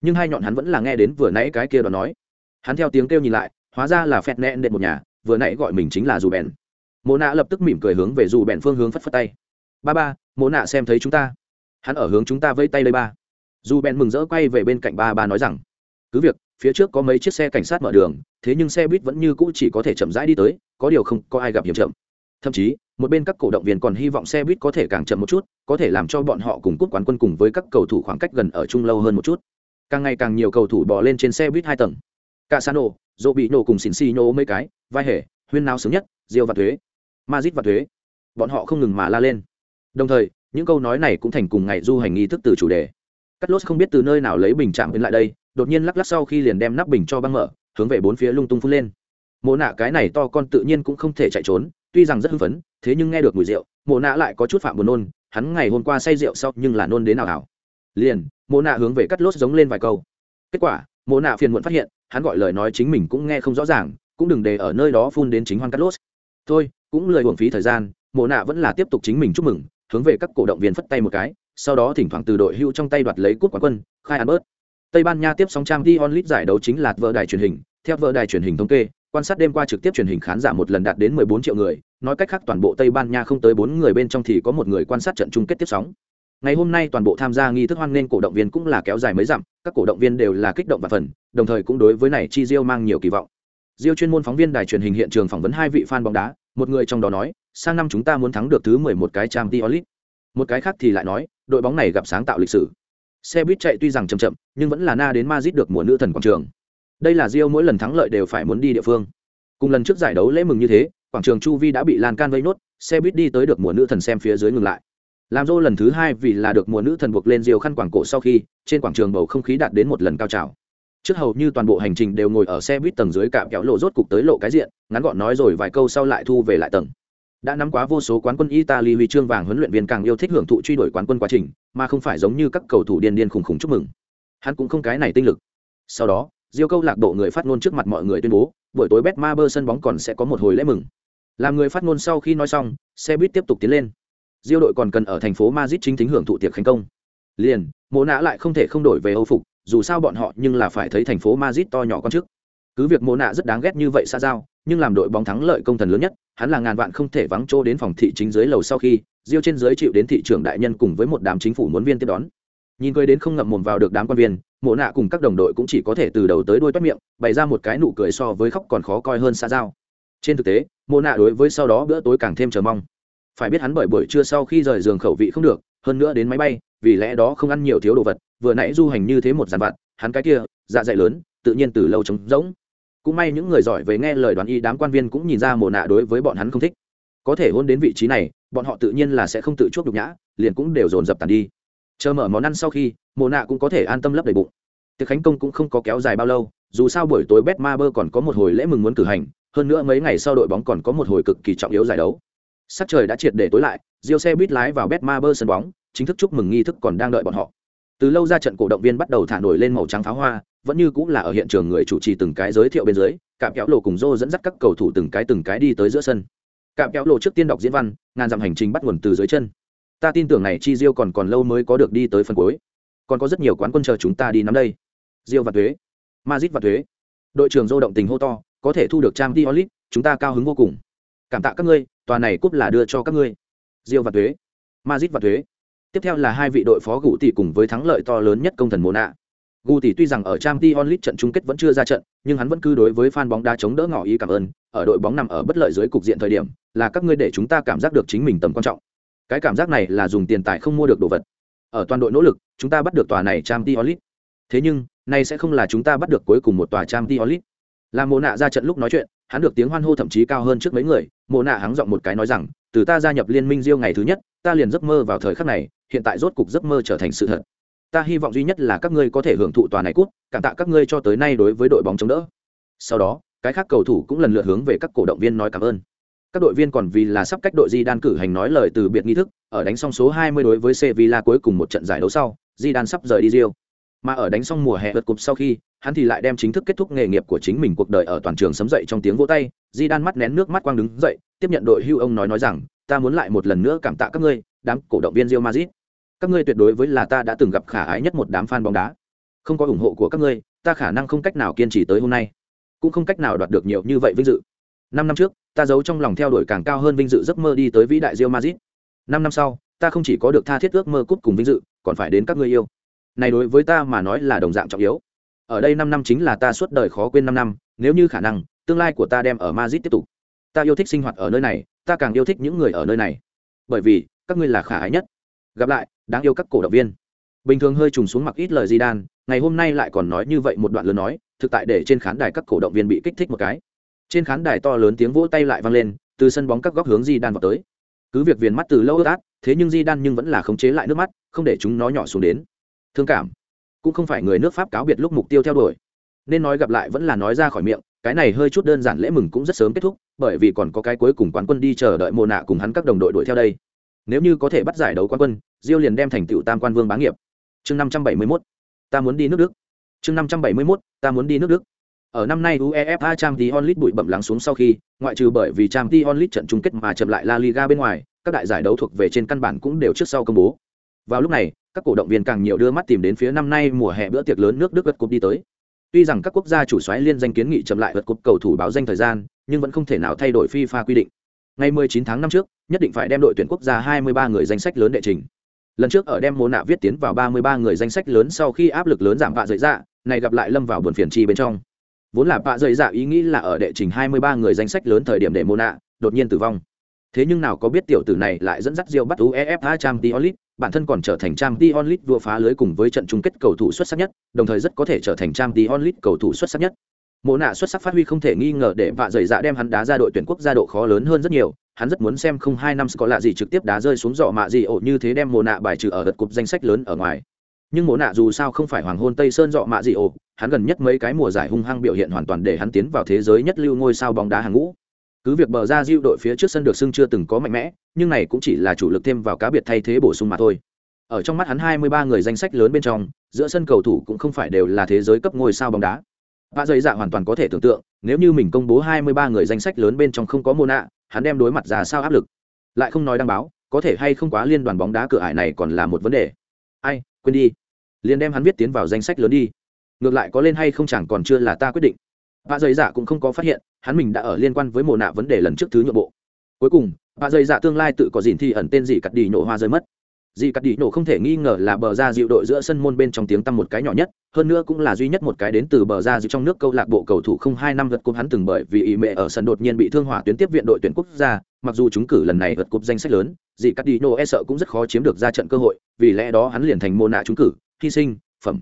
Nhưng hai nhọn hắn vẫn là nghe đến vừa nãy cái kia đoạn nói. Hắn theo tiếng kêu nhìn lại, hóa ra là phẹt nẹn đệm một nhà, vừa nãy gọi mình chính là dù bèn. Mô nạ lập tức mỉm cười hướng về dù bèn phương hướng phất phất tay. Ba ba, mô nạ xem thấy chúng ta. Hắn ở hướng chúng ta vây tay đây ba dù bèn mừng rỡ quay về bên cạnh ba ba nói rằng, cứ việc, phía trước có mấy chiếc xe cảnh sát mở đường, thế nhưng xe buýt vẫn như cũ chỉ có thể chậm rãi đi tới, có điều không có ai gặp hiểm chậm. Thậm chí, một bên các cổ động viên còn hy vọng xe buýt có thể càng chậm một chút, có thể làm cho bọn họ cùng cúp quán quân cùng với các cầu thủ khoảng cách gần ở chung lâu hơn một chút. Càng ngày càng nhiều cầu thủ bỏ lên trên xe buýt hai tầng. Cả sano dỗ bị nổ cùng xỉn xì nhô mấy cái, vai hề, huyên náo sướng nhất diêu và thuế mazit và thuế. Bọn họ không ngừng mà la lên. Đồng thời, những câu nói này cũng thành cùng ngày du hành nghi thức từ chủ đề cắt lốt không biết từ nơi nào lấy bình chạm đến lại đây, đột nhiên lắc lắc sau khi liền đem nắp bình cho băng mở, hướng về bốn phía lung tung phun lên. Mộ nạ cái này to con tự nhiên cũng không thể chạy trốn, tuy rằng rất hưng phấn, thế nhưng nghe được mùi rượu, Mộ nạ lại có chút phạm buồn nôn, hắn ngày hôm qua say rượu sau nhưng là nôn đến nào hảo. Liền, Mộ nạ hướng về cắt lốt giống lên vài câu. Kết quả, Mộ nạ phiền muộn phát hiện, hắn gọi lời nói chính mình cũng nghe không rõ ràng, cũng đừng để ở nơi đó phun đến chính hoan cắt lốt thôi, cũng lời uổng phí thời gian, Mộ nạ vẫn là tiếp tục chính mình chúc mừng, hướng về các cổ động viên phất tay một cái sau đó thỉnh thoảng từ đội hưu trong tay đoạt lấy cúp quán quân, khai ăn bớt. Tây ban nha tiếp sóng trang t onlit giải đấu chính là vợ đài truyền hình. Theo vợ đài truyền hình thống kê, quan sát đêm qua trực tiếp truyền hình khán giả một lần đạt đến 14 triệu người. Nói cách khác, toàn bộ tây ban nha không tới bốn người bên trong thì có một người quan sát trận chung kết tiếp sóng. Ngày hôm nay toàn bộ tham gia nghi thức hoan nghênh cổ động viên cũng là kéo dài mấy dặm, các cổ động viên đều là kích động và phần đồng thời cũng đối với này chi diêu mang nhiều kỳ vọng. Diêu chuyên môn phóng viên đài truyền hình hiện trường phỏng vấn hai vị fan bóng đá, một người trong đó nói, sang năm chúng ta muốn thắng được thứ 11 cái trang Diolit. một cái khác thì lại nói đội bóng này gặp sáng tạo lịch sử. Xe buýt chạy tuy rằng chậm chậm, nhưng vẫn là na đến Madrid được mùa nữ thần quảng trường. Đây là Rio mỗi lần thắng lợi đều phải muốn đi địa phương. Cùng lần trước giải đấu lễ mừng như thế, quảng trường chu vi đã bị lan can vây nốt, xe buýt đi tới được mùa nữ thần xem phía dưới ngừng lại. Làm Rio lần thứ hai vì là được mùa nữ thần buộc lên diều khăn quảng cổ sau khi, trên quảng trường bầu không khí đạt đến một lần cao trào. Trước hầu như toàn bộ hành trình đều ngồi ở xe buýt tầng dưới cạm kéo lộ rốt cục tới lộ cái diện, ngắn gọn nói rồi vài câu sau lại thu về lại tầng đã nắm quá vô số quán quân italy huy chương vàng huấn luyện viên càng yêu thích hưởng thụ truy đuổi quán quân quá trình, mà không phải giống như các cầu thủ điên điên khùng khùng chúc mừng. Hắn cũng không cái này tinh lực. Sau đó, diêu câu lạc bộ người phát ngôn trước mặt mọi người tuyên bố, buổi tối bet bơ sân bóng còn sẽ có một hồi lễ mừng. Làm người phát ngôn sau khi nói xong, xe buýt tiếp tục tiến lên. Diêu đội còn cần ở thành phố madrid chính thính hưởng thụ tiệc khánh công. Liền mộ nã lại không thể không đổi về âu phục, dù sao bọn họ nhưng là phải thấy thành phố madrid to nhỏ con trước. Cứ việc mộ nạ rất đáng ghét như vậy xa giao nhưng làm đội bóng thắng lợi công thần lớn nhất, hắn là ngàn vạn không thể vắng chỗ đến phòng thị chính dưới lầu sau khi, diêu trên dưới chịu đến thị trưởng đại nhân cùng với một đám chính phủ muốn viên tiếp đón. Nhìn cười đến không ngậm mồm vào được đám quan viên, mộ nạ cùng các đồng đội cũng chỉ có thể từ đầu tới đuôi toát miệng, bày ra một cái nụ cười so với khóc còn khó coi hơn xa giao. Trên thực tế, mộ nạ đối với sau đó bữa tối càng thêm chờ mong. Phải biết hắn bởi buổi trưa sau khi rời giường khẩu vị không được, hơn nữa đến máy bay, vì lẽ đó không ăn nhiều thiếu đồ vật, vừa nãy du hành như thế một dàn vặt, hắn cái kia dạ dày lớn, tự nhiên từ lâu trống rỗng cũng may những người giỏi về nghe lời đoán y đám quan viên cũng nhìn ra mồ nạ đối với bọn hắn không thích. Có thể hôn đến vị trí này, bọn họ tự nhiên là sẽ không tự chuốc nhục nhã, liền cũng đều dồn dập tàn đi. Chờ mở món ăn sau khi, mồ nạ cũng có thể an tâm lấp đầy bụng. Tiệc khánh công cũng không có kéo dài bao lâu, dù sao buổi tối betmaber còn có một hồi lễ mừng muốn cử hành, hơn nữa mấy ngày sau đội bóng còn có một hồi cực kỳ trọng yếu giải đấu. Sắc trời đã triệt để tối lại, Diêu xe buýt lái vào betmaber sân bóng, chính thức chúc mừng nghi thức còn đang đợi bọn họ từ lâu ra trận cổ động viên bắt đầu thả nổi lên màu trắng pháo hoa, vẫn như cũng là ở hiện trường người chủ trì từng cái giới thiệu bên dưới, cạm kéo lộ cùng rô dẫn dắt các cầu thủ từng cái từng cái đi tới giữa sân. Cạm kéo lộ trước tiên đọc diễn văn, ngàn dặm hành trình bắt nguồn từ dưới chân. Ta tin tưởng này chi diêu còn còn lâu mới có được đi tới phần cuối. Còn có rất nhiều quán quân chờ chúng ta đi nắm đây. Diêu và thuế. Mazit và thuế. Đội trưởng rô động tình hô to, có thể thu được trang t onlit chúng ta cao hứng vô cùng. Cảm tạ các ngươi, tòa này cúp là đưa cho các ngươi. Diêu và thuế. Mazit và thuế tiếp theo là hai vị đội phó gù tỷ cùng với thắng lợi to lớn nhất công thần mồ nạ gù tỷ tuy rằng ở trang t onlit trận chung kết vẫn chưa ra trận, nhưng hắn vẫn cứ đối với fan bóng đá chống đỡ ngỏ ý cảm ơn, ở đội bóng nằm ở bất lợi dưới cục diện thời điểm, là các ngươi để chúng ta cảm giác được chính mình tầm quan trọng. Cái cảm giác này là dùng tiền tài không mua được đồ vật. Ở toàn đội nỗ lực, chúng ta bắt được tòa này trang t onlit thế nhưng, nay sẽ không là chúng ta bắt được cuối cùng một tòa trang t onlit là mồ nạ ra trận lúc nói chuyện, hắn được tiếng hoan hô thậm chí cao hơn trước mấy người. Mồ nạ hắng giọng một cái nói rằng, từ ta gia nhập liên minh diêu ngày thứ nhất, ta liền giấc mơ vào thời khắc này hiện tại rốt cục giấc mơ trở thành sự thật. Ta hy vọng duy nhất là các ngươi có thể hưởng thụ tòa này cút, cảm tạ các ngươi cho tới nay đối với đội bóng chống đỡ. Sau đó, cái khác cầu thủ cũng lần lượt hướng về các cổ động viên nói cảm ơn. Các đội viên còn vì là sắp cách đội di đan cử hành nói lời từ biệt nghi thức, ở đánh xong số 20 đối với Sevilla cuối cùng một trận giải đấu sau di đan sắp rời đi Rio mà ở đánh xong mùa hè vượt cục sau khi, hắn thì lại đem chính thức kết thúc nghề nghiệp của chính mình cuộc đời ở toàn trường sấm dậy trong tiếng vỗ tay di đan mắt nén nước mắt quang đứng dậy, tiếp nhận đội hưu ông nói nói rằng, ta muốn lại một lần nữa cảm tạ các ngươi, đám cổ động viên Real Madrid các ngươi tuyệt đối với là ta đã từng gặp khả ái nhất một đám fan bóng đá. Không có ủng hộ của các ngươi, ta khả năng không cách nào kiên trì tới hôm nay. Cũng không cách nào đoạt được nhiều như vậy vinh dự. Năm năm trước, ta giấu trong lòng theo đuổi càng cao hơn vinh dự giấc mơ đi tới vĩ đại Real Madrid. Năm năm sau, ta không chỉ có được tha thiết ước mơ cúp cùng vinh dự, còn phải đến các ngươi yêu. Này đối với ta mà nói là đồng dạng trọng yếu. Ở đây năm năm chính là ta suốt đời khó quên năm năm, nếu như khả năng, tương lai của ta đem ở Madrid tiếp tục. Ta yêu thích sinh hoạt ở nơi này, ta càng yêu thích những người ở nơi này. Bởi vì, các ngươi là khả ái nhất. Gặp lại đáng yêu các cổ động viên. Bình thường hơi trùng xuống mặc ít lời di đan ngày hôm nay lại còn nói như vậy một đoạn lớn nói, thực tại để trên khán đài các cổ động viên bị kích thích một cái. Trên khán đài to lớn tiếng vỗ tay lại vang lên, từ sân bóng các góc hướng di đan vào tới. Cứ việc viền mắt từ lâu ướt át, thế nhưng di đan nhưng vẫn là khống chế lại nước mắt, không để chúng nó nhỏ xuống đến. Thương cảm. Cũng không phải người nước pháp cáo biệt lúc mục tiêu theo đuổi. Nên nói gặp lại vẫn là nói ra khỏi miệng, cái này hơi chút đơn giản lễ mừng cũng rất sớm kết thúc, bởi vì còn có cái cuối cùng quán quân đi chờ đợi mồ nạ cùng hắn các đồng đội đuổi theo đây nếu như có thể bắt giải đấu quán quân, diêu liền đem thành tựu tam quan vương bá nghiệp. Chương năm trăm bảy mươi mốt, ta muốn đi nước đức. Chương năm trăm bảy mươi mốt, ta muốn đi nước đức. Ở năm nay uefa trang t onlit bụi bẩm lắng xuống sau khi, ngoại trừ bởi vì trang t onlit trận chung kết mà chậm lại la liga bên ngoài, các đại giải đấu thuộc về trên căn bản cũng đều trước sau công bố. Vào lúc này, các cổ động viên càng nhiều đưa mắt tìm đến phía năm nay mùa hè bữa tiệc lớn nước đức vượt cúp đi tới. Tuy rằng các quốc gia chủ xoáy liên danh kiến nghị chậm lại vượt cúp cầu thủ báo danh thời gian, nhưng vẫn không thể nào thay đổi fifa quy định ngày 19 tháng năm trước nhất định phải đem đội tuyển quốc gia 23 người danh sách lớn đệ trình. Lần trước ở đem mô nạ viết tiến vào 33 người danh sách lớn sau khi áp lực lớn giảm vạ dậy dạ này gặp lại lâm vào buồn phiền chi bên trong. Vốn là vạ dậy dạ ý nghĩ là ở đệ trình 23 người danh sách lớn thời điểm để mô nạ đột nhiên tử vong. Thế nhưng nào có biết tiểu tử này lại dẫn dắt Diêu bắt UEFA Champions League, bản thân còn trở thành Champions League vua phá lưới cùng với trận chung kết cầu thủ xuất sắc nhất, đồng thời rất có thể trở thành Champions League cầu thủ xuất sắc nhất. Mộ nạ xuất sắc phát huy không thể nghi ngờ để vạ dày dạ đem hắn đá ra đội tuyển quốc gia độ khó lớn hơn rất nhiều, hắn rất muốn xem không hai năm có lạ gì trực tiếp đá rơi xuống giỏ mạ gì ổ như thế đem mộ nạ bài trừ ở đợt cục danh sách lớn ở ngoài. Nhưng mộ nạ dù sao không phải hoàng hôn Tây Sơn dọ mạ gì ổ, hắn gần nhất mấy cái mùa giải hung hăng biểu hiện hoàn toàn để hắn tiến vào thế giới nhất lưu ngôi sao bóng đá hàng ngũ. Cứ việc bờ ra diêu đội phía trước sân được xưng chưa từng có mạnh mẽ nhưng này cũng chỉ là chủ lực thêm vào cá biệt thay thế bổ sung mà thôi. Ở trong mắt hắn 23 người danh sách lớn bên trong giữa sân cầu thủ cũng không phải đều là thế giới cấp ngôi sao bóng đá vạ dày dạ hoàn toàn có thể tưởng tượng, nếu như mình công bố 23 người danh sách lớn bên trong không có Mona, hắn đem đối mặt ra sao áp lực. Lại không nói đăng báo, có thể hay không quá liên đoàn bóng đá cửa ải này còn là một vấn đề. Ai, quên đi. Liên đem hắn viết tiến vào danh sách lớn đi. Ngược lại có lên hay không chẳng còn chưa là ta quyết định. vạ dày dạ cũng không có phát hiện, hắn mình đã ở liên quan với mồ nạ vấn đề lần trước thứ nhượng bộ cuối cùng bà dây dạ tương lai tự có dìn thì ẩn tên gì cắt đi nổ hoa rơi mất dì cắt đi nổ không thể nghi ngờ là bờ ra dịu đội giữa sân môn bên trong tiếng tăm một cái nhỏ nhất, hơn nữa cũng là duy nhất một cái đến từ bờ ra dịu trong nước câu lạc bộ cầu thủ không hai năm vượt cúp hắn từng bởi vì ý mẹ ở sân đột nhiên bị thương hỏa tuyến tiếp viện đội tuyển quốc gia, mặc dù chúng cử lần này vượt cúp danh sách lớn dì cắt đi nổ e sợ cũng rất khó chiếm được ra trận cơ hội, vì lẽ đó hắn liền thành môn nạ chúng cử, hy sinh, phẩm,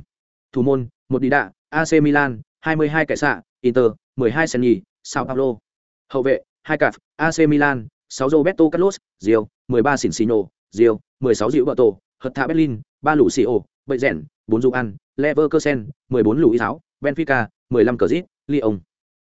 thủ môn, một đi đạ ac milan 22 cải xạ, inter 12 senni sao paulo. Hậu vệ, hai cặp ac milan 6 roberto carlos rio 13 cincino rio 16 dịu bờ tổ hợp thạ berlin 3 lũ xì ô bậy rèn bốn du ăn Leverkusen, 14 Luis Áo, Benfica, 15 cờ Cazit, Lyon.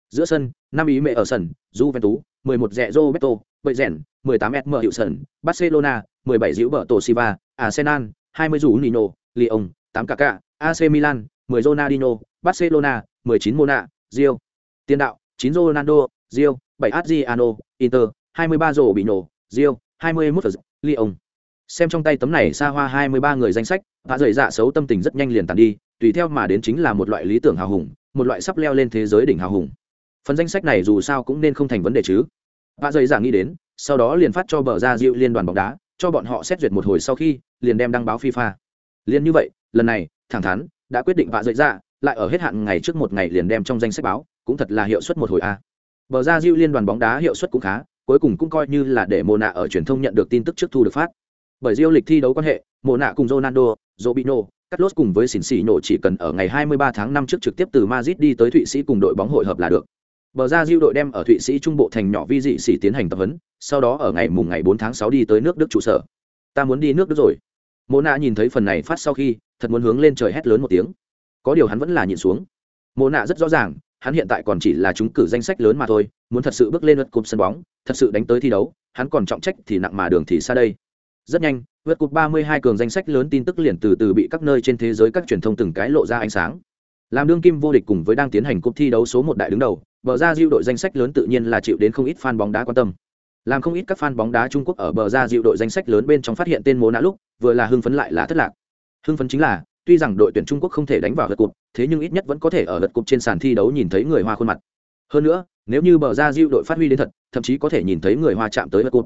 Giữa sân, 5 ý mẹ ở sân, Juventus, 11 rẻ Roberto, Bậy rèn, 18 SM hiệu sân, Barcelona, 17 dịu bờ Tổ Siva, Arsenal, 20 Rủ Nino, Lyon, 8 Kaká, AC Milan, 10 Ronaldinho, Barcelona, 19 Mona, Rio. Tiền đạo, 9 Ronaldo, Rio, 7 Adriano, Inter, 23 Rổ Bino, Rio, 21 Lyon. Xem trong tay tấm này xa hoa 23 người danh sách, hạ dậy dạ xấu tâm tình rất nhanh liền tàn đi, tùy theo mà đến chính là một loại lý tưởng hào hùng, một loại sắp leo lên thế giới đỉnh hào hùng. Phần danh sách này dù sao cũng nên không thành vấn đề chứ. Hạ dậy dạ nghĩ đến, sau đó liền phát cho bờ ra Diệu liên đoàn bóng đá, cho bọn họ xét duyệt một hồi sau khi, liền đem đăng báo FIFA. Liên như vậy, lần này, thẳng thắn, đã quyết định vạ dậy dạ, lại ở hết hạn ngày trước một ngày liền đem trong danh sách báo, cũng thật là hiệu suất một hồi a. Bờ ra Diệu liên đoàn bóng đá hiệu suất cũng khá, cuối cùng cũng coi như là để Mộ nạ ở truyền thông nhận được tin tức trước thu được phát. Bởi Diệu lịch thi đấu quan hệ, Mộ nạ cùng Ronaldo, Robinho, Carlos cùng với xỉn xỉ nổ chỉ cần ở ngày 23 tháng 5 trước trực tiếp từ Madrid đi tới Thụy Sĩ cùng đội bóng hội hợp là được. Bờ ra Diêu đội đem ở Thụy Sĩ trung bộ thành nhỏ vi dị xỉ tiến hành tập huấn, sau đó ở ngày mùng ngày 4 tháng 6 đi tới nước Đức trụ sở. Ta muốn đi nước Đức rồi. Mộ nạ nhìn thấy phần này phát sau khi, thật muốn hướng lên trời hét lớn một tiếng. Có điều hắn vẫn là nhìn xuống. Mộ nạ rất rõ ràng, hắn hiện tại còn chỉ là chúng cử danh sách lớn mà thôi, muốn thật sự bước lên lượt cúp sân bóng, thật sự đánh tới thi đấu, hắn còn trọng trách thì nặng mà đường thì xa đây. Rất nhanh, vượt cúp 32 cường danh sách lớn tin tức liền từ từ bị các nơi trên thế giới các truyền thông từng cái lộ ra ánh sáng. Làm đương kim vô địch cùng với đang tiến hành cúp thi đấu số một đại đứng đầu, bờ ra diệu đội danh sách lớn tự nhiên là chịu đến không ít fan bóng đá quan tâm. Làm không ít các fan bóng đá Trung Quốc ở bờ ra diệu đội danh sách lớn bên trong phát hiện tên Mộ nã lúc, vừa là hưng phấn lại là thất lạc. Hưng phấn chính là, tuy rằng đội tuyển Trung Quốc không thể đánh vào lượt cục thế nhưng ít nhất vẫn có thể ở lượt cục trên sàn thi đấu nhìn thấy người Hoa khuôn mặt. Hơn nữa, nếu như bờ ra diệu đội phát huy đến thật, thậm chí có thể nhìn thấy người Hoa chạm tới lượt cục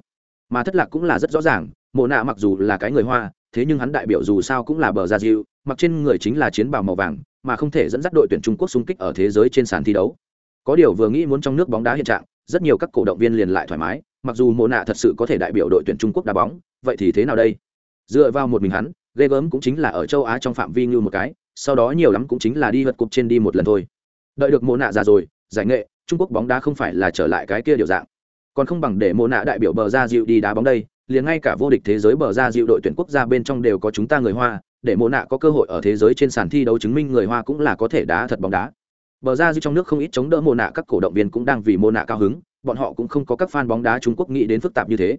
Mà thất lạc cũng là rất rõ ràng, Mộ Nạ mặc dù là cái người Hoa, thế nhưng hắn đại biểu dù sao cũng là bờ ra diệu, mặc trên người chính là chiến bào màu vàng, mà không thể dẫn dắt đội tuyển Trung Quốc xung kích ở thế giới trên sàn thi đấu. Có điều vừa nghĩ muốn trong nước bóng đá hiện trạng, rất nhiều các cổ động viên liền lại thoải mái, mặc dù Mộ Nạ thật sự có thể đại biểu đội tuyển Trung Quốc đá bóng, vậy thì thế nào đây? Dựa vào một mình hắn, ghê gớm cũng chính là ở châu Á trong phạm vi như một cái, sau đó nhiều lắm cũng chính là đi vượt cục trên đi một lần thôi. Đợi được Mộ Nạ già rồi, giải nghệ, Trung Quốc bóng đá không phải là trở lại cái kia điều dạng, còn không bằng để Mộ Nạ đại biểu bờ ra dịu đi đá bóng đây, liền ngay cả vô địch thế giới bờ ra dịu đội tuyển quốc gia bên trong đều có chúng ta người Hoa, để Mộ Nạ có cơ hội ở thế giới trên sàn thi đấu chứng minh người Hoa cũng là có thể đá thật bóng đá. Bờ ra dịu trong nước không ít chống đỡ Mộ Nạ các cổ động viên cũng đang vì Mộ Nạ cao hứng, bọn họ cũng không có các fan bóng đá Trung Quốc nghĩ đến phức tạp như thế.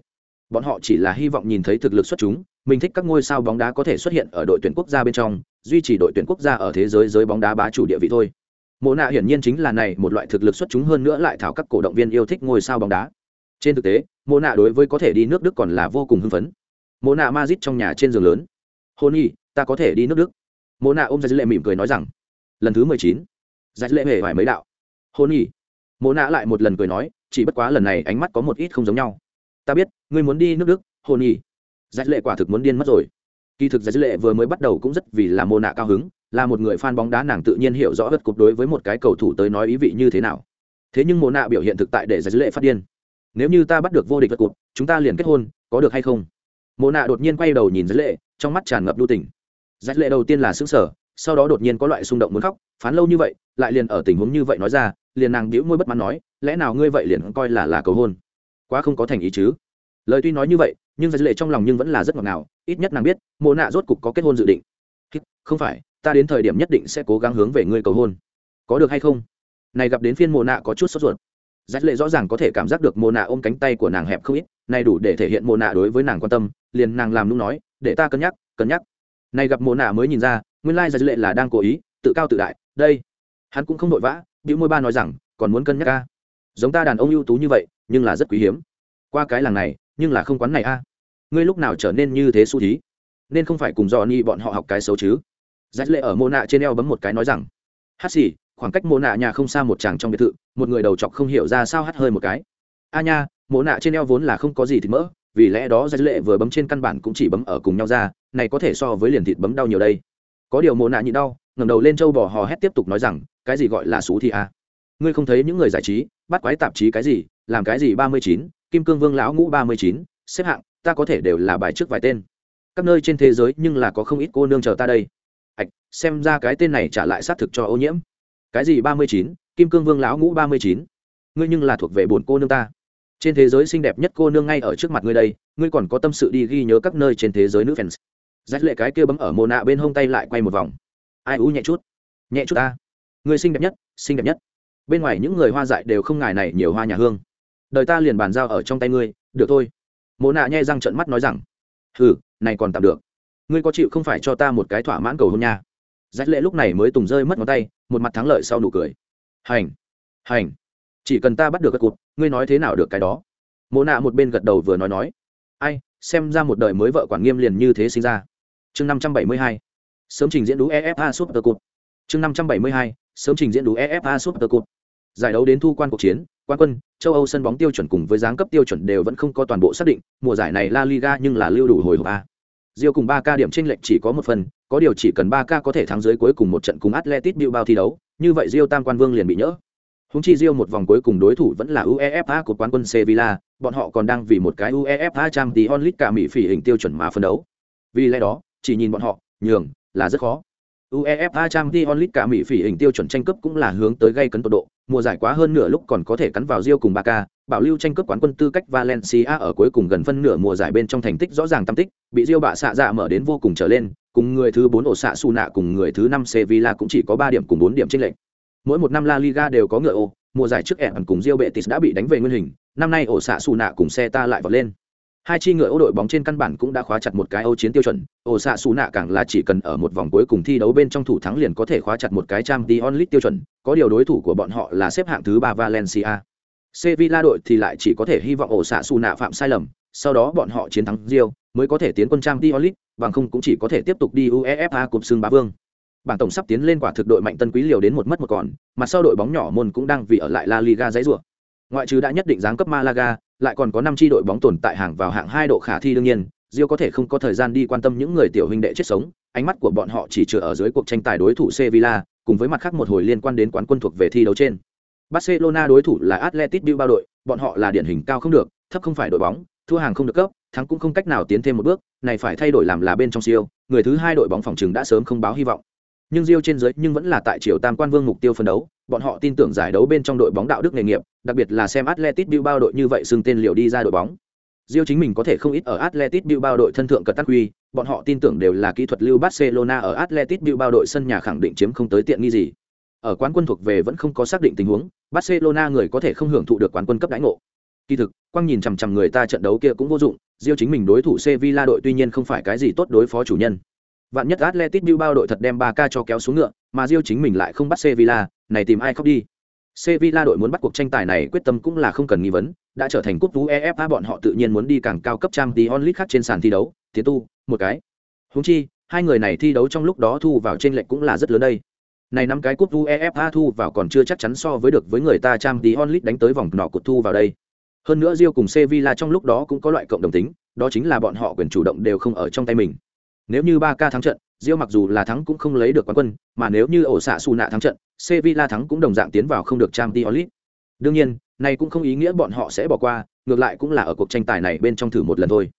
Bọn họ chỉ là hy vọng nhìn thấy thực lực xuất chúng, mình thích các ngôi sao bóng đá có thể xuất hiện ở đội tuyển quốc gia bên trong, duy trì đội tuyển quốc gia ở thế giới giới bóng đá bá chủ địa vị thôi. Mộ nạ hiển nhiên chính là này một loại thực lực xuất chúng hơn nữa lại thảo các cổ động viên yêu thích ngôi sao bóng đá. Trên thực tế, mô nạ đối với có thể đi nước Đức còn là vô cùng hưng phấn. mô nạ Madrid trong nhà trên giường lớn. "Hôn y ta có thể đi nước Đức." mô nạ ôm ra dư Lệ mỉm cười nói rằng. Lần thứ mười chín, Giải Lệ hề phải mấy đạo. "Hôn y mô nạ lại một lần cười nói, chỉ bất quá lần này ánh mắt có một ít không giống nhau. "Ta biết, ngươi muốn đi nước Đức, Hôn nhi." Giải Lệ quả thực muốn điên mất rồi. Kỳ thực Giải Lệ vừa mới bắt đầu cũng rất vì là mô nạ cao hứng, là một người fan bóng đá nàng tự nhiên hiểu rõ vật cục đối với một cái cầu thủ tới nói ý vị như thế nào. Thế nhưng mô nạ biểu hiện thực tại để Giải Lệ phát điên. Nếu như ta bắt được vô địch vật cụt chúng ta liền kết hôn, có được hay không? Mộ nạ đột nhiên quay đầu nhìn Giải Lệ, trong mắt tràn ngập lưu tình. Giải Lệ đầu tiên là sững sờ, sau đó đột nhiên có loại xung động muốn khóc, phán lâu như vậy, lại liền ở tình huống như vậy nói ra, liền nàng đĩu môi bất mãn nói, lẽ nào ngươi vậy liền coi là là cầu hôn? Quá không có thành ý chứ? Lời tuy nói như vậy, nhưng Giải Lệ trong lòng nhưng vẫn là rất ngọt ngào, ít nhất nàng biết, Mộ nạ rốt cục có kết hôn dự định. Không phải, ta đến thời điểm nhất định sẽ cố gắng hướng về ngươi cầu hôn có được hay không này gặp đến phiên Mộ nạ có chút sốt ruột rách lệ rõ ràng có thể cảm giác được mồ nạ ôm cánh tay của nàng hẹp không ít, này đủ để thể hiện mồ nạ đối với nàng quan tâm, liền nàng làm nung nói, để ta cân nhắc cân nhắc. Này gặp mồ nạ mới nhìn ra, nguyên lai rách lệ là đang cố ý, tự cao tự đại, đây. Hắn cũng không vội vã, bĩu môi ba nói rằng, còn muốn cân nhắc ca giống ta đàn ông ưu tú như vậy, nhưng là rất quý hiếm. Qua cái làng này, nhưng là không quán này a. Ngươi lúc nào trở nên như thế xu thí? Nên không phải cùng dò ni bọn họ học cái xấu chứ? Dắt lệ ở mô nạ trên eo bấm một cái nói rằng, hát xì khoảng cách mộ nạ nhà không xa một chàng trong biệt thự, một người đầu chọc không hiểu ra sao hắt hơi một cái. A nha, mộ nạ trên eo vốn là không có gì thịt mỡ, vì lẽ đó giải lệ vừa bấm trên căn bản cũng chỉ bấm ở cùng nhau ra, này có thể so với liền thịt bấm đau nhiều đây. Có điều mộ nạ nhịn đau, ngẩng đầu lên châu bò hò hét tiếp tục nói rằng, cái gì gọi là xú thì a? Ngươi không thấy những người giải trí, bắt quái tạp chí cái gì, làm cái gì ba mươi chín, kim cương vương lão ngũ ba mươi chín, xếp hạng, ta có thể đều là bài trước vài tên. Các nơi trên thế giới nhưng là có không ít cô nương chờ ta đây. Ạch, xem ra cái tên này trả lại xác thực cho ô nhiễm cái gì ba mươi chín? Kim cương vương lão ngũ ba mươi chín? Ngươi nhưng là thuộc về bồn cô nương ta. Trên thế giới xinh đẹp nhất cô nương ngay ở trước mặt ngươi đây, ngươi còn có tâm sự đi ghi nhớ các nơi trên thế giới nữ fans. Rách lệ cái kia bấm ở mồ nạ bên hông tay lại quay một vòng. Ai ú nhẹ chút? Nhẹ chút ta. Người xinh đẹp nhất, xinh đẹp nhất. Bên ngoài những người hoa dại đều không ngại này nhiều hoa nhà hương. Đời ta liền bàn giao ở trong tay ngươi, được thôi. Mồ nạ nhai răng trận mắt nói rằng, hừ, này còn tạm được. Ngươi có chịu không phải cho ta một cái thỏa mãn cầu hôn nha? Rách lệ lúc này mới tùng rơi mất ngón tay một mặt thắng lợi sau nụ cười. Hành hành. Chỉ cần ta bắt được các cụt ngươi nói thế nào được cái đó? Mộ nạ một bên gật đầu vừa nói nói. Ai, xem ra một đời mới vợ quản nghiêm liền như thế sinh ra. Chương năm trăm bảy mươi hai. Sớm trình diễn đủ efa súp tờ cụt. Chương năm trăm bảy mươi hai. Sớm trình diễn đủ efa súp tờ cụt. Giải đấu đến thu quan cuộc chiến quan quân, châu âu sân bóng tiêu chuẩn cùng với giáng cấp tiêu chuẩn đều vẫn không có toàn bộ xác định. Mùa giải này la liga nhưng là lưu đủ hồi hộp a. Rio cùng 3 ca điểm chênh lệch chỉ có một phần, có điều chỉ cần 3 ca có thể thắng dưới cuối cùng một trận cùng Atletico Bilbao thi đấu, như vậy Rio tam quan vương liền bị nhỡ. Húng chi Rio một vòng cuối cùng đối thủ vẫn là UEFA của quán quân Sevilla, bọn họ còn đang vì một cái UEFA Champions League cả Mỹ phỉ hình tiêu chuẩn mà phân đấu. Vì lẽ đó, chỉ nhìn bọn họ, nhường là rất khó. UEFA Champions League cả Mỹ phỉ hình tiêu chuẩn tranh cướp cũng là hướng tới gây cấn tột độ, mùa giải quá hơn nửa lúc còn có thể cắn vào Rio cùng Barca, bảo lưu tranh cướp quán quân tư cách Valencia ở cuối cùng gần phân nửa mùa giải bên trong thành tích rõ ràng tâm tích, bị Rio bạ xạ dạ mở đến vô cùng trở lên, cùng người thứ 4 ổ xạ Su nạ cùng người thứ 5 Sevilla cũng chỉ có 3 điểm cùng 4 điểm chênh lệch. Mỗi một năm La Liga đều có ngựa ô, mùa giải trước ẻn cùng Rio Betis đã bị đánh về nguyên hình, năm nay ổ xạ Su nạ cùng xe ta lại vọt lên hai chi ngựa ô đội bóng trên căn bản cũng đã khóa chặt một cái âu chiến tiêu chuẩn. Ổ xạ xù nạ càng là chỉ cần ở một vòng cuối cùng thi đấu bên trong thủ thắng liền có thể khóa chặt một cái trang t onlit tiêu chuẩn, có điều đối thủ của bọn họ là xếp hạng thứ ba valencia. Sevilla đội thì lại chỉ có thể hy vọng ổ xạ xù nạ phạm sai lầm, sau đó bọn họ chiến thắng rio mới có thể tiến quân trang t onlit bằng không cũng chỉ có thể tiếp tục đi uefa cụp xương bá vương. Bảng tổng sắp tiến lên quả thực đội mạnh tân quý liều đến một mất một còn, mà sau đội bóng nhỏ môn cũng đang vì ở lại la liga dãy rủa. Ngoại trừ đã nhất định giáng cấp malaga lại còn có năm tri đội bóng tồn tại hàng vào hạng hai độ khả thi đương nhiên Rio có thể không có thời gian đi quan tâm những người tiểu huynh đệ chết sống, ánh mắt của bọn họ chỉ chừa ở dưới cuộc tranh tài đối thủ Sevilla, cùng với mặt khác một hồi liên quan đến quán quân thuộc về thi đấu trên. Barcelona đối thủ là Atletico Bilbao đội, bọn họ là điển hình cao không được, thấp không phải đội bóng, thua hàng không được cấp, thắng cũng không cách nào tiến thêm một bước, này phải thay đổi làm là bên trong siêu, người thứ hai đội bóng phòng trừng đã sớm không báo hy vọng. Nhưng Rio trên dưới nhưng vẫn là tại triều Tam Quan Vương mục tiêu phân đấu, bọn họ tin tưởng giải đấu bên trong đội bóng đạo đức nghề nghiệp, đặc biệt là xem Atletico Bilbao đội như vậy xưng tên liệu đi ra đội bóng. Rio chính mình có thể không ít ở Atletico Bilbao đội thân thượng cật tắc quy, bọn họ tin tưởng đều là kỹ thuật lưu Barcelona ở Atletico Bilbao đội sân nhà khẳng định chiếm không tới tiện nghi gì. Ở quán quân thuộc về vẫn không có xác định tình huống, Barcelona người có thể không hưởng thụ được quán quân cấp đãi ngộ. Kỳ thực, quang nhìn chằm chằm người ta trận đấu kia cũng vô dụng, Rio chính mình đối thủ Sevilla đội tuy nhiên không phải cái gì tốt đối phó chủ nhân. Vạn nhất atletic bao đội thật đem ba ca cho kéo xuống ngựa, mà Rio chính mình lại không bắt Sevilla, này tìm ai khóc đi. Sevilla đội muốn bắt cuộc tranh tài này quyết tâm cũng là không cần nghi vấn, đã trở thành cúp UEFA bọn họ tự nhiên muốn đi càng cao cấp trang Champions onlit khác trên sàn thi đấu, tiến tu, một cái. Huống chi, hai người này thi đấu trong lúc đó thu vào trên lệch cũng là rất lớn đây. Này năm cái cúp UEFA thu vào còn chưa chắc chắn so với được với người ta trang tí onlit đánh tới vòng nọ cột thu vào đây. Hơn nữa Rio cùng Sevilla trong lúc đó cũng có loại cộng đồng tính, đó chính là bọn họ quyền chủ động đều không ở trong tay mình. Nếu như Barca thắng trận, Rio mặc dù là thắng cũng không lấy được quán quân, mà nếu như ổ xạ Su nạ thắng trận, Sevilla thắng cũng đồng dạng tiến vào không được Champions League. Đương nhiên, này cũng không ý nghĩa bọn họ sẽ bỏ qua, ngược lại cũng là ở cuộc tranh tài này bên trong thử một lần thôi.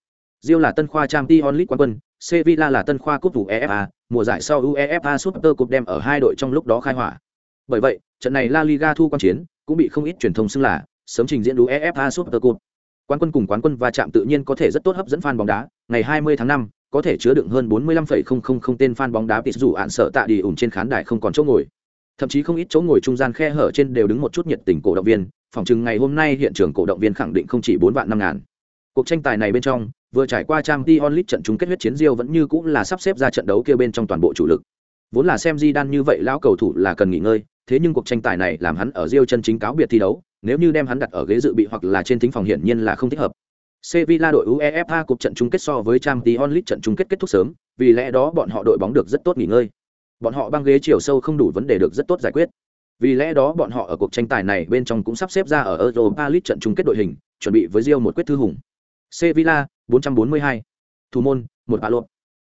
Rio là tân khoa Champions League quán quân, Sevilla là tân khoa cúp UEFA, mùa giải sau UEFA Super Cup đem ở hai đội trong lúc đó khai hỏa. Bởi vậy, trận này La Liga thu quan chiến, cũng bị không ít truyền thông xưng là sớm trình diễn UEFA Super Cup. Quán quân cùng quán quân va chạm tự nhiên có thể rất tốt hấp dẫn fan bóng đá, ngày 20 tháng 5, có thể chứa đựng hơn 45,000 tên fan bóng đá tịt dù án sợ tạ đi ủng trên khán đài không còn chỗ ngồi. Thậm chí không ít chỗ ngồi trung gian khe hở trên đều đứng một chút nhiệt tình cổ động viên, phòng chừng ngày hôm nay hiện trường cổ động viên khẳng định không chỉ 4 vạn 5 ngàn. Cuộc tranh tài này bên trong, vừa trải qua Champions League trận chung kết huyết chiến Rio vẫn như cũng là sắp xếp ra trận đấu kia bên trong toàn bộ chủ lực. Vốn là xem Zidane như vậy lão cầu thủ là cần nghỉ ngơi, thế nhưng cuộc tranh tài này làm hắn ở Rio chân chính cáo biệt thi đấu, nếu như đem hắn đặt ở ghế dự bị hoặc là trên thính phòng hiển nhiên là không thích hợp. Sevilla đội UEFA cuộc trận chung kết so với Champions League trận chung kết kết thúc sớm, vì lẽ đó bọn họ đội bóng được rất tốt nghỉ ngơi. Bọn họ băng ghế chiều sâu không đủ vấn đề được rất tốt giải quyết. Vì lẽ đó bọn họ ở cuộc tranh tài này bên trong cũng sắp xếp ra ở Europa League trận chung kết đội hình, chuẩn bị với Real một quyết thư hùng. Sevilla 442, thủ môn một Palop.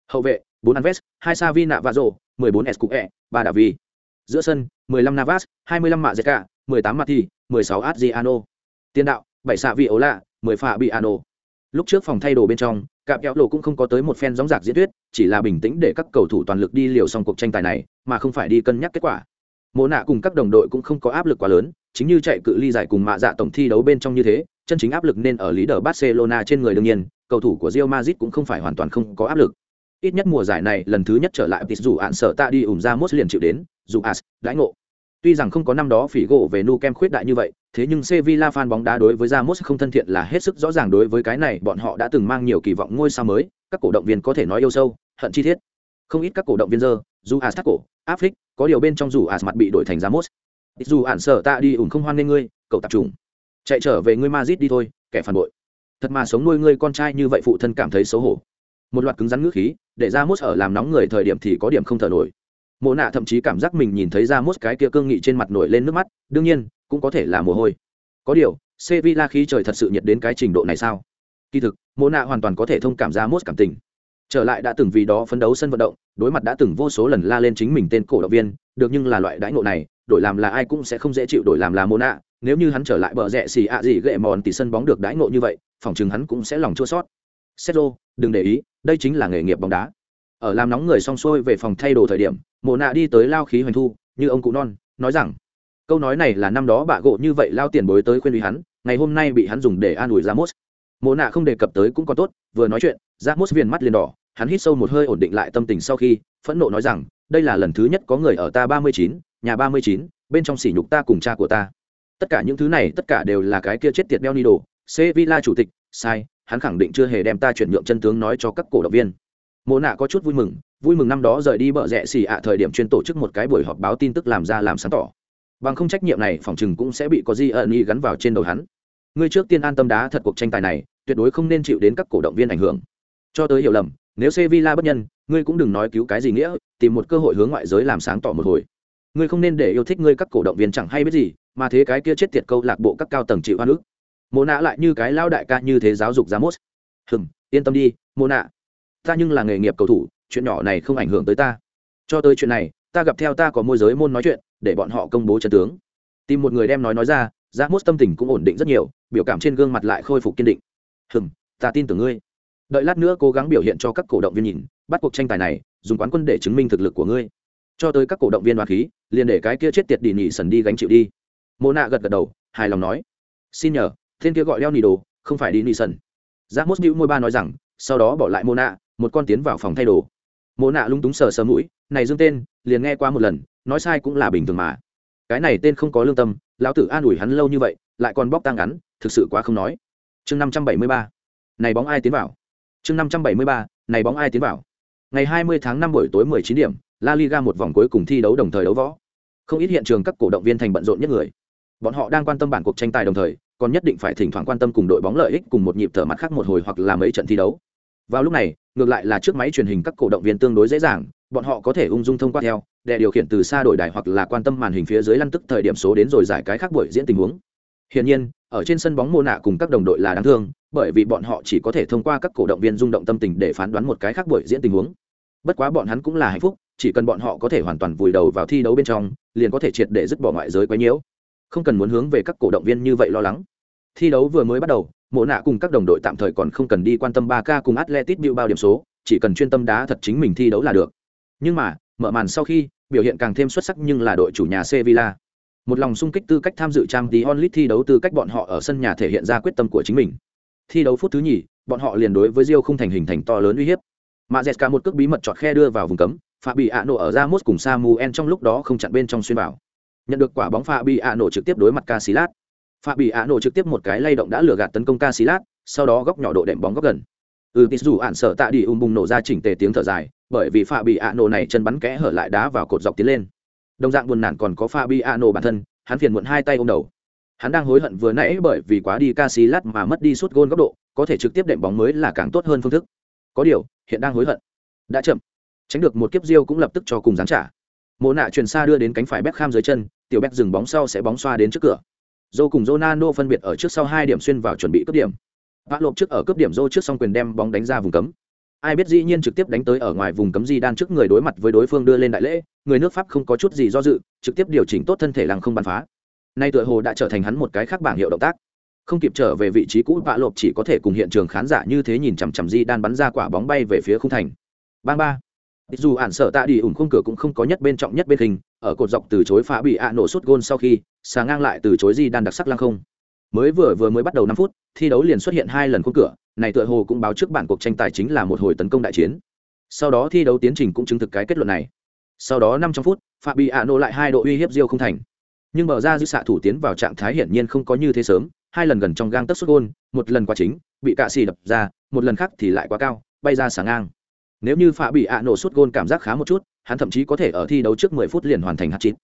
hậu vệ 4 Alves, 2 Savi và 14 Escuque, 3 Davi. Giữa sân 15 Navas, 25 Mazeka, 18 Mati, 16 Adriano. Tiền đạo bảy xạ vị ấu lạ, mười phạ bị ano. Lúc trước phòng thay đồ bên trong cạm kéo lộ cũng không có tới một phen gióng giạc diễn thuyết, chỉ là bình tĩnh để các cầu thủ toàn lực đi liều xong cuộc tranh tài này, mà không phải đi cân nhắc kết quả. Mộ nạ cùng các đồng đội cũng không có áp lực quá lớn, chính như chạy cự ly giải cùng mạ dạ tổng thi đấu bên trong như thế, chân chính áp lực nên ở lý đờ barcelona trên người đương nhiên, cầu thủ của Real Madrid cũng không phải hoàn toàn không có áp lực. Ít nhất mùa giải này lần thứ nhất trở lại dù ạn sợ ta đi ủng ra mốt liền chịu đến, dù as đãi ngộ. Tuy rằng không có năm đó phỉ gỗ về nu kem khuyết đại như vậy thế nhưng sevilla fan bóng đá đối với ramos không thân thiện là hết sức rõ ràng đối với cái này, bọn họ đã từng mang nhiều kỳ vọng ngôi sao mới, các cổ động viên có thể nói yêu sâu, hận chi thiết. Không ít các cổ động viên giờ dù as thắt cổ có điều bên trong dù as mặt bị đổi thành ramos. Dù ản sở ta đi ủng không hoan nên ngươi, cậu tập trung. Chạy trở về ngươi Madrid đi thôi, kẻ phản bội. Thật mà sống nuôi ngươi con trai như vậy phụ thân cảm thấy xấu hổ. Một loạt cứng rắn ngữ khí, để Ramos ở làm nóng người thời điểm thì có điểm không thở nổi. Mộ nạ thậm chí cảm giác mình nhìn thấy ra mốt cái kia cương nghị trên mặt nổi lên nước mắt. Đương nhiên cũng có thể là mồ hôi. Có điều sevilla khí trời thật sự nhiệt đến cái trình độ này sao? Kỳ thực mộ nạ hoàn toàn có thể thông cảm ra mốt cảm tình. Trở lại đã từng vì đó phấn đấu sân vận động đối mặt đã từng vô số lần la lên chính mình tên cổ động viên được nhưng là loại đãi ngộ này đổi làm là ai cũng sẽ không dễ chịu đổi làm là mô nạ nếu như hắn trở lại bờ rẽ xì ạ gì gệ mòn thì sân bóng được đãi ngộ như vậy phòng chừng hắn cũng sẽ lòng chua sót Sergio, đừng để ý, đây chính là nghề nghiệp bóng đá. Ở làm nóng người xong xuôi về phòng thay đồ thời điểm, Mộ nạ đi tới lao khí hoành thu, như ông cụ non, nói rằng, câu nói này là năm đó bạ gỗ như vậy lao tiền bối tới khuyên lui hắn, ngày hôm nay bị hắn dùng để an ủi Ramos. mồ nạ không đề cập tới cũng còn tốt, vừa nói chuyện, Ramos viền mắt liền đỏ, hắn hít sâu một hơi ổn định lại tâm tình sau khi, phẫn nộ nói rằng, đây là lần thứ nhất có người ở ta ba mươi chín, nhà ba mươi chín, bên trong sỉ nhục ta cùng cha của ta. Tất cả những thứ này, tất cả đều là cái kia chết tiệt đeo ni đồ, Sevilla chủ tịch, sai, hắn khẳng định chưa hề đem ta chuyển nhượng chân tướng nói cho các cổ động viên mồ nạ có chút vui mừng vui mừng năm đó rời đi bợ rẽ xì ạ thời điểm chuyên tổ chức một cái buổi họp báo tin tức làm ra làm sáng tỏ bằng không trách nhiệm này, phòng chừng cũng sẽ bị có di ẩn y gắn vào trên đầu hắn. Ngươi trước tiên an tâm đá thật cuộc tranh tài này, tuyệt đối không nên chịu đến các cổ động viên ảnh hưởng. Cho tới hiểu lầm, nếu sevilla bất nhân, ngươi cũng đừng nói cứu cái gì nghĩa, tìm một cơ hội hướng ngoại giới làm sáng tỏ một hồi. Ngươi không nên để yêu thích ngươi các cổ động viên chẳng hay biết gì, mà thế cái kia chết tiệt câu lạc bộ các cao tầng chịu hoa nước mồ nạ lại như cái lao đại ca như thế giáo dục ra mốt hừng yên tâm đi mồ nạ. Ta nhưng là nghề nghiệp cầu thủ, chuyện nhỏ này không ảnh hưởng tới ta. Cho tới chuyện này, ta gặp theo ta có môi giới môn nói chuyện để bọn họ công bố chân tướng. Tìm một người đem nói nói ra ra mốt tâm tình cũng ổn định rất nhiều, biểu cảm trên gương mặt lại khôi phục kiên định. Hừng ta tin tưởng ngươi. Đợi lát nữa cố gắng biểu hiện cho các cổ động viên nhìn, bắt cuộc tranh tài này, dùng quán quân để chứng minh thực lực của ngươi. Cho tới các cổ động viên hoa khí, liền để cái kia chết tiệt đi nhị sần đi gánh chịu đi. Mô nạ gật gật đầu, hài lòng nói, xin nhờ, thiên kia gọi leo nỉ đồ, không phải đi nỉ sần. Giác mốt bĩu môi ba nói rằng, sau đó bỏ lại mô nạ, một con tiến vào phòng thay đồ. Mô nạ lung túng sờ sờ mũi, này dương tên, liền nghe qua một lần nói sai cũng là bình thường mà. Cái này tên không có lương tâm, lão tử an ủi hắn lâu như vậy, lại còn bóc tang ngắn, thực sự quá không nói. Chương năm trăm bảy mươi ba. Này bóng ai tiến vào? Chương năm trăm bảy mươi ba, này bóng ai tiến vào? Ngày hai mươi tháng năm buổi tối mười chín điểm, la liga một vòng cuối cùng thi đấu đồng thời đấu võ. Không ít hiện trường các cổ động viên thành bận rộn nhất người. Bọn họ đang quan tâm bản cuộc tranh tài đồng thời, còn nhất định phải thỉnh thoảng quan tâm cùng đội bóng lợi ích cùng một nhịp thở mặt khác một hồi hoặc là mấy trận thi đấu. Vào lúc này, ngược lại là trước máy truyền hình các cổ động viên tương đối dễ dàng, bọn họ có thể ung dung thông qua theo để điều khiển từ xa đổi đài hoặc là quan tâm màn hình phía dưới lăn tức thời điểm số đến rồi giải cái khác buổi diễn tình huống. Hiển nhiên, ở trên sân bóng mô nạ cùng các đồng đội là đáng thương, bởi vì bọn họ chỉ có thể thông qua các cổ động viên rung động tâm tình để phán đoán một cái khác buổi diễn tình huống. Bất quá bọn hắn cũng là hạnh phúc, chỉ cần bọn họ có thể hoàn toàn vùi đầu vào thi đấu bên trong, liền có thể triệt để dứt bỏ ngoại giới quấy nhiễu không cần muốn hướng về các cổ động viên như vậy lo lắng. Thi đấu vừa mới bắt đầu mộ nạ cùng các đồng đội tạm thời còn không cần đi quan tâm 3K cùng Atletico bịu bao điểm số, chỉ cần chuyên tâm đá thật chính mình thi đấu là được. Nhưng mà mở màn sau khi biểu hiện càng thêm xuất sắc nhưng là đội chủ nhà sevilla. Một lòng sung kích tư cách tham dự trang tí onlit thi đấu tư cách bọn họ ở sân nhà thể hiện ra quyết tâm của chính mình. Thi đấu phút thứ nhì bọn họ liền đối với rio không thành hình thành to lớn uy hiếp. Mà một cước bí mật chọt khe đưa vào vùng cấm Fabi ano ở ra mốt cùng samuel trong lúc đó không chặn bên trong xuyên vào. Nhận được quả bóng Fabi ano trực tiếp đối mặt Casillas. Fabi ano trực tiếp một cái lay động đã lừa gạt tấn công Casillas, sau đó góc nhỏ độ đệm bóng góc gần. Ừ dù ản sợ tạ đi ung bùng nổ ra chỉnh tề tiếng thở dài bởi vì pha bị ạ nổ này chân bắn kẽ hở lại đá vào cột dọc tiến lên. Đồng dạng buồn nản còn có pha bị ạ nổ bản thân, hắn phiền muộn hai tay ôm đầu. Hắn đang hối hận vừa nãy bởi vì quá đi ca xí lát mà mất đi suốt gôn góc độ, có thể trực tiếp đệm bóng mới là càng tốt hơn phương thức. Có điều, hiện đang hối hận. Đã chậm. Tránh được một kiếp diêu cũng lập tức cho cùng giáng trả. Mộ nạ truyền xa đưa đến cánh phải Beckham dưới chân, tiểu bếp dừng bóng sau sẽ bóng xoa đến trước cửa. Dô cùng Ronaldo phân biệt ở trước sau hai điểm xuyên vào chuẩn bị cướp điểm. Vã lộp trước ở cướp điểm Dô trước xong quyền đem bóng đánh ra vùng cấm. Ai biết dĩ nhiên trực tiếp đánh tới ở ngoài vùng cấm Di đan trước người đối mặt với đối phương đưa lên đại lễ, người nước Pháp không có chút gì do dự, trực tiếp điều chỉnh tốt thân thể lăng không bắn phá. Nay tựa hồ đã trở thành hắn một cái khác bảng hiệu động tác. Không kịp trở về vị trí cũ vạ lộp chỉ có thể cùng hiện trường khán giả như thế nhìn chằm chằm Di đan bắn ra quả bóng bay về phía khung thành. Bang ba dù ản sợ tạ đi ủng khung cửa cũng không có nhất bên trọng nhất bên hình ở cột dọc từ chối phá bị ạ nổ suốt gôn sau khi xà ngang lại từ chối di đan đặc sắc lăng không mới vừa vừa mới bắt đầu năm phút thi đấu liền xuất hiện hai lần khung cửa, này tựa hồ cũng báo trước bản cuộc tranh tài chính là một hồi tấn công đại chiến. Sau đó thi đấu tiến trình cũng chứng thực cái kết luận này. Sau đó năm trong phút phạm bị ạ nổ lại hai độ uy hiếp diêu không thành. Nhưng mở ra giữ xạ thủ tiến vào trạng thái hiển nhiên không có như thế sớm, hai lần gần trong gang tất xuất gôn, một lần quá chính, bị cạ xì đập ra, một lần khác thì lại quá cao, bay ra sáng ngang. Nếu như phạm bị ạ nổ suốt gôn cảm giác khá một chút, hắn thậm chí có thể ở thi đấu trước 10 phút liền hoàn thành hạt chín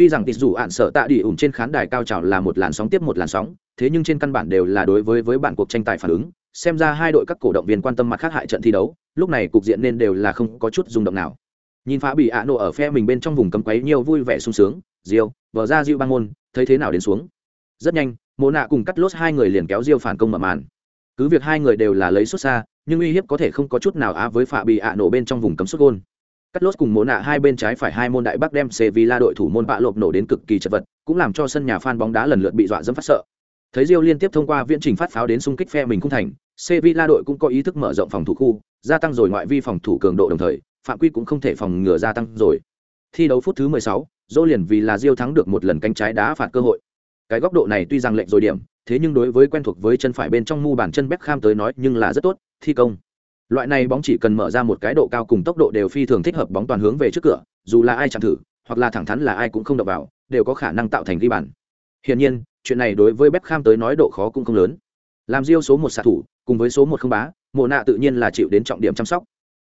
tuy rằng tịt dù ạn sợ tạ đi ủng trên khán đài cao trào là một làn sóng tiếp một làn sóng, thế nhưng trên căn bản đều là đối với với bạn cuộc tranh tài phản ứng. Xem ra hai đội các cổ động viên quan tâm mặt khác hại trận thi đấu, lúc này cục diện nên đều là không có chút rung động nào. Nhìn phá bị ạ nổ ở phe mình bên trong vùng cấm quấy nhiều vui vẻ sung sướng, diêu vờ ra diêu băng môn, thấy thế nào đến xuống? Rất nhanh, mộ nạ cùng cắt lốt hai người liền kéo diêu phản công mở màn. Cứ việc hai người đều là lấy xuất xa, nhưng uy hiếp có thể không có chút nào á với phạ bị ạ nổ bên trong vùng cấm xuất gôn cắt lốt cùng mộ nạ hai bên trái phải hai môn đại bắc đem sevilla đội thủ môn bạ lộp nổ đến cực kỳ chật vật cũng làm cho sân nhà fan bóng đá lần lượt bị dọa dẫm phát sợ. Thấy Rio liên tiếp thông qua viễn trình phát pháo đến xung kích phe mình không thành sevilla đội cũng có ý thức mở rộng phòng thủ khu gia tăng rồi ngoại vi phòng thủ cường độ đồng thời phạm quy cũng không thể phòng ngừa gia tăng rồi. Thi đấu phút thứ 16, dỗ liền vì là Rio thắng được một lần cánh trái đá phạt cơ hội. Cái góc độ này tuy rằng lệnh rồi điểm thế nhưng đối với quen thuộc với chân phải bên trong mu bàn chân Beckham tới nói nhưng là rất tốt thi công loại này bóng chỉ cần mở ra một cái độ cao cùng tốc độ đều phi thường thích hợp bóng toàn hướng về trước cửa dù là ai chẳng thử hoặc là thẳng thắn là ai cũng không đập vào đều có khả năng tạo thành ghi bàn. Hiển nhiên chuyện này đối với Beckham tới nói độ khó cũng không lớn. Làm riêu số một xạ thủ cùng với số một không bá mộ nạ tự nhiên là chịu đến trọng điểm chăm sóc.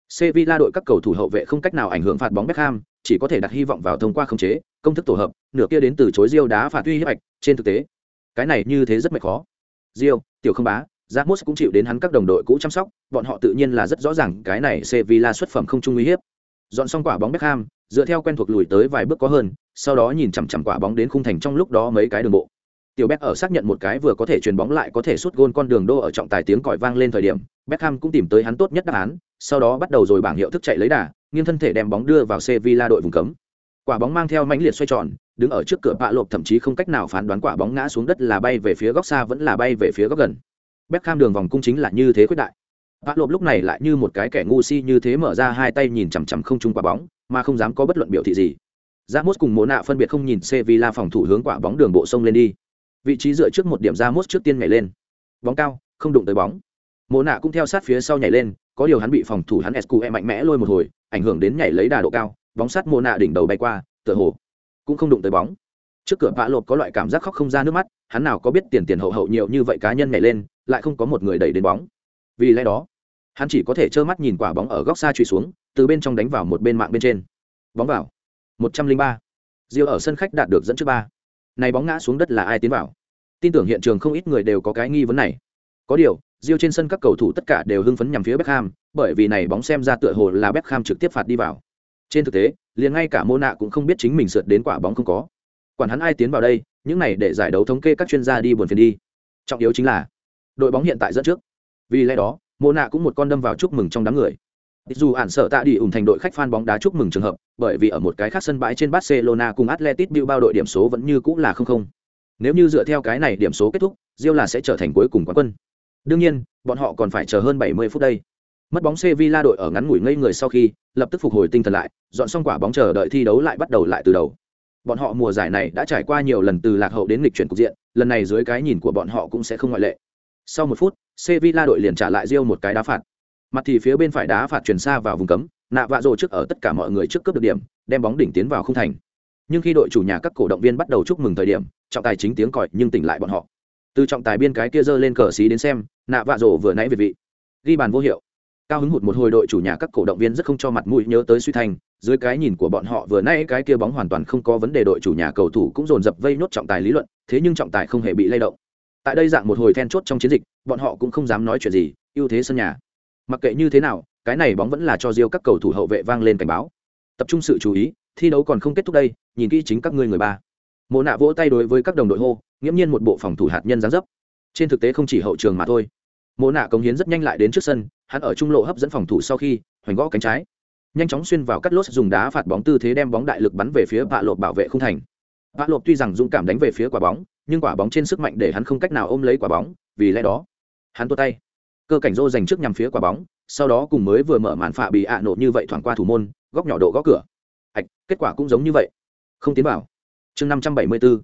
Sevilla đội các cầu thủ hậu vệ không cách nào ảnh hưởng phạt bóng Beckham, chỉ có thể đặt hy vọng vào thông qua khống chế, công thức tổ hợp, nửa kia đến từ chối riêu đá phạt uy hiếp ạch, trên thực tế, cái này như thế rất mệt khó. riêu tiểu không bá, Ramos cũng chịu đến hắn các đồng đội cũ chăm sóc, bọn họ tự nhiên là rất rõ ràng cái này Sevilla xuất phẩm không trung uy hiếp. Dọn xong quả bóng Beckham, dựa theo quen thuộc lùi tới vài bước có hơn, sau đó nhìn chằm chằm quả bóng đến khung thành trong lúc đó mấy cái đường bộ. Tiểu Beck ở xác nhận một cái vừa có thể truyền bóng lại có thể sút gôn con đường đô ở trọng tài tiếng còi vang lên thời điểm, Beckham cũng tìm tới hắn tốt nhất đáp án, sau đó bắt đầu rồi bảng hiệu thức chạy lấy đà, nghiêng thân thể đem bóng đưa vào Sevilla đội vùng cấm. Quả bóng mang theo mãnh liệt xoay tròn, đứng ở trước cửa bạ lộp thậm chí không cách nào phán đoán quả bóng ngã xuống đất là bay về phía góc xa vẫn là bay về phía góc gần. Beckham đường vòng cung chính là như thế khuyết đại. Vạ lộp lúc này lại như một cái kẻ ngu si như thế mở ra hai tay nhìn chằm chằm không trung quả bóng, mà không dám có bất luận biểu thị gì. Ramos cùng Mộ nạ phân biệt không nhìn Sevilla phòng thủ hướng quả bóng đường bộ sông lên đi vị trí dựa trước một điểm ra trước tiên nhảy lên bóng cao không đụng tới bóng mộ nạ cũng theo sát phía sau nhảy lên có điều hắn bị phòng thủ hắn sqe mạnh mẽ lôi một hồi ảnh hưởng đến nhảy lấy đà độ cao bóng sát mộ nạ đỉnh đầu bay qua tựa hồ cũng không đụng tới bóng trước cửa vạ lộp có loại cảm giác khóc không ra nước mắt hắn nào có biết tiền tiền hậu hậu nhiều như vậy cá nhân nhảy lên lại không có một người đẩy đến bóng. Vì lẽ đó hắn chỉ có thể trơ mắt nhìn quả bóng ở góc xa truy xuống từ bên trong đánh vào một bên mạng bên trên. Bóng vào. Một trăm linh ba. Diêu ở sân khách đạt được dẫn trước ba. Này bóng ngã xuống đất là ai tiến vào? Tin tưởng hiện trường không ít người đều có cái nghi vấn này. Có điều diêu trên sân các cầu thủ tất cả đều hưng phấn nhằm phía Beckham, bởi vì này bóng xem ra tựa hồ là Beckham trực tiếp phạt đi vào. Trên thực tế, liền ngay cả Mona cũng không biết chính mình sượt đến quả bóng không có. Quản hắn ai tiến vào đây, những này để giải đấu thống kê các chuyên gia đi buồn phiền đi. Trọng yếu chính là đội bóng hiện tại dẫn trước. Vì lẽ đó, Mona cũng một con đâm vào chúc mừng trong đám người. Dù ản sợ tạ đi ủng thành đội khách fan bóng đá chúc mừng trường hợp, bởi vì ở một cái khác sân bãi trên Barcelona cùng Atletico Bilbao đội điểm số vẫn như cũ là không không. Nếu như dựa theo cái này điểm số kết thúc, Real là sẽ trở thành cuối cùng quán quân. Đương nhiên, bọn họ còn phải chờ hơn 70 phút đây. Mất bóng Sevilla đội ở ngắn ngủi ngây người sau khi, lập tức phục hồi tinh thần lại, dọn xong quả bóng chờ đợi thi đấu lại bắt đầu lại từ đầu. Bọn họ mùa giải này đã trải qua nhiều lần từ lạc hậu đến nghịch chuyển cục diện, lần này dưới cái nhìn của bọn họ cũng sẽ không ngoại lệ. Sau một phút, Sevilla đội liền trả lại Rio một cái đá phạt. Mặt thì phía bên phải đá phạt chuyển xa vào vùng cấm, nạ vạ rồ trước ở tất cả mọi người trước cướp được điểm, đem bóng đỉnh tiến vào không thành. Nhưng khi đội chủ nhà các cổ động viên bắt đầu chúc mừng thời điểm, trọng tài chính tiếng còi nhưng tỉnh lại bọn họ từ trọng tài biên cái kia giơ lên cờ xí đến xem nạ vạ rổ vừa nãy về vị ghi bàn vô hiệu cao hứng hụt một hồi đội chủ nhà các cổ động viên rất không cho mặt mũi nhớ tới suy thành, dưới cái nhìn của bọn họ vừa nãy cái kia bóng hoàn toàn không có vấn đề đội chủ nhà cầu thủ cũng dồn dập vây nốt trọng tài lý luận, thế nhưng trọng tài không hề bị lay động. Tại đây dạng một hồi then chốt trong chiến dịch, bọn họ cũng không dám nói chuyện gì, ưu thế sân nhà. Mặc kệ như thế nào, cái này bóng vẫn là cho riêu các cầu thủ hậu vệ vang lên cảnh báo. Tập trung sự chú ý, thi đấu còn không kết thúc đây, nhìn kỹ chính các ngươi người ba. Mộ nạ vỗ tay đối với các đồng đội hô, nghiễm nhiên một bộ phòng thủ hạt nhân gián dấp. Trên thực tế không chỉ hậu trường mà thôi. Mộ nạ cống hiến rất nhanh lại đến trước sân hắn ở trung lộ hấp dẫn phòng thủ sau khi, hoành gõ cánh trái. Nhanh chóng xuyên vào cắt lốt dùng đá phạt bóng tư thế đem bóng đại lực bắn về phía vạ lộp bảo vệ không thành. Vạ lộp tuy rằng dũng cảm đánh về phía quả bóng, nhưng quả bóng trên sức mạnh để hắn không cách nào ôm lấy quả bóng, vì lẽ đó, hắn tua tay. Cơ cảnh rô dành trước nhằm phía quả bóng, sau đó cùng mới vừa mở màn phạ bị ạ nổ như vậy thoảng qua thủ môn, góc nhỏ độ góc cửa. Ạch, kết quả cũng giống như vậy. Không tiến vào. Chương năm trăm bảy mươi 574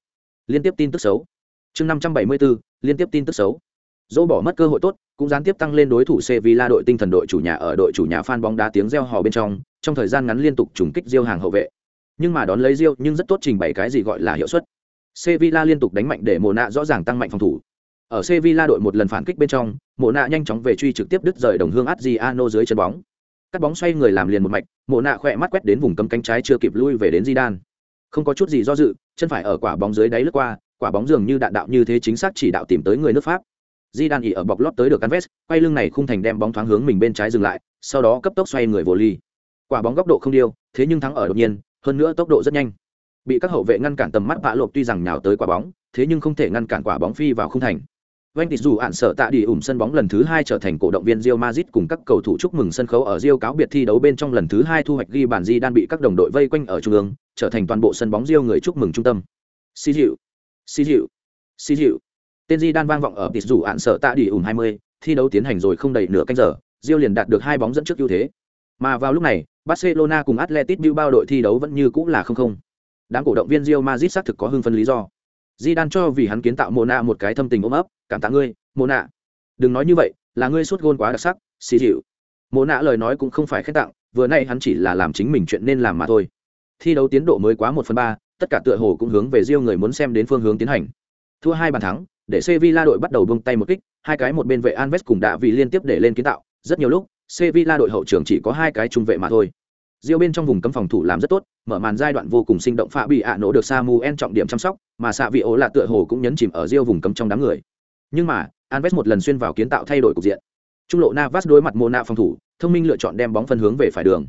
liên tiếp tin tức xấu. Chương năm trăm bảy mươi 574 liên tiếp tin tức xấu. Dỗ bỏ mất cơ hội tốt cũng gián tiếp tăng lên đối thủ Sevilla đội tinh thần đội chủ nhà ở đội chủ nhà fan bóng đá tiếng reo hò bên trong, trong thời gian ngắn liên tục trùng kích diêu hàng hậu vệ. Nhưng mà đón lấy diêu nhưng rất tốt trình bày cái gì gọi là hiệu suất. Sevilla liên tục đánh mạnh để Mộ nạ rõ ràng tăng mạnh phòng thủ. Ở Sevilla đội một lần phản kích bên trong, Mộ nạ nhanh chóng về truy trực tiếp đứt rời đồng hương Adriano dưới chân bóng. Cắt bóng xoay người làm liền một mạch, Mộ nạ khỏe mắt quét đến vùng cấm cánh trái chưa kịp lui về đến Zidane. Không có chút gì do dự, chân phải ở quả bóng dưới đáy lướt qua, quả bóng dường như đạn đạo như thế chính xác chỉ đạo tìm tới người nước Pháp di đan ỉ ở bọc lót tới được canvas quay lưng này khung thành đem bóng thoáng hướng mình bên trái dừng lại, sau đó cấp tốc xoay người vô ly. Quả bóng góc độ không điêu, thế nhưng thắng ở đột nhiên, hơn nữa tốc độ rất nhanh. Bị các hậu vệ ngăn cản tầm mắt vạ lộp tuy rằng nhào tới quả bóng, thế nhưng không thể ngăn cản quả bóng phi vào khung thành. Vành tịt dù ạn sợ tạ đi ủm sân bóng lần thứ hai trở thành cổ động viên Real Madrid cùng các cầu thủ chúc mừng sân khấu ở Real cáo biệt thi đấu bên trong lần thứ hai thu hoạch ghi bàn di đang bị các đồng đội vây quanh ở trung ương, trở thành toàn bộ sân bóng Real người chúc mừng trung tâm. Xí dịu, xí dịu, xí dịu. Tên di đan vang vọng ở tịt rủ ạn sợ tạ đi hai 20, thi đấu tiến hành rồi không đầy nửa canh giờ, Diêu liền đạt được hai bóng dẫn trước ưu thế. Mà vào lúc này, Barcelona cùng atletic Bilbao đội thi đấu vẫn như cũng là không không. Đám cổ động viên rio Madrid xác thực có hưng phân lý do. Di Đan cho vì hắn kiến tạo Mona một cái thâm tình ôm ấp, cảm tạ ngươi, Mona. Đừng nói như vậy, là ngươi suốt gôn quá đặc sắc, xì dịu. Mona lời nói cũng không phải khen tặng, vừa nay hắn chỉ là làm chính mình chuyện nên làm mà thôi. Thi đấu tiến độ mới quá một phần ba, tất cả tựa hồ cũng hướng về riêng người muốn xem đến phương hướng tiến hành. Thua hai bàn thắng, để Sevilla đội bắt đầu buông tay một kích, hai cái một bên vệ Anves cùng đã vì liên tiếp để lên kiến tạo, rất nhiều lúc, Sevilla đội hậu trường chỉ có hai cái trung vệ mà thôi. Diêu bên trong vùng cấm phòng thủ làm rất tốt, mở màn giai đoạn vô cùng sinh động phạ bị ạ nổ được Samuel trọng điểm chăm sóc, mà xạ vị ố là tựa hồ cũng nhấn chìm ở Diêu vùng cấm trong đám người. Nhưng mà, Anves một lần xuyên vào kiến tạo thay đổi cục diện. Trung lộ Navas đối mặt Mona phòng thủ, thông minh lựa chọn đem bóng phân hướng về phải đường.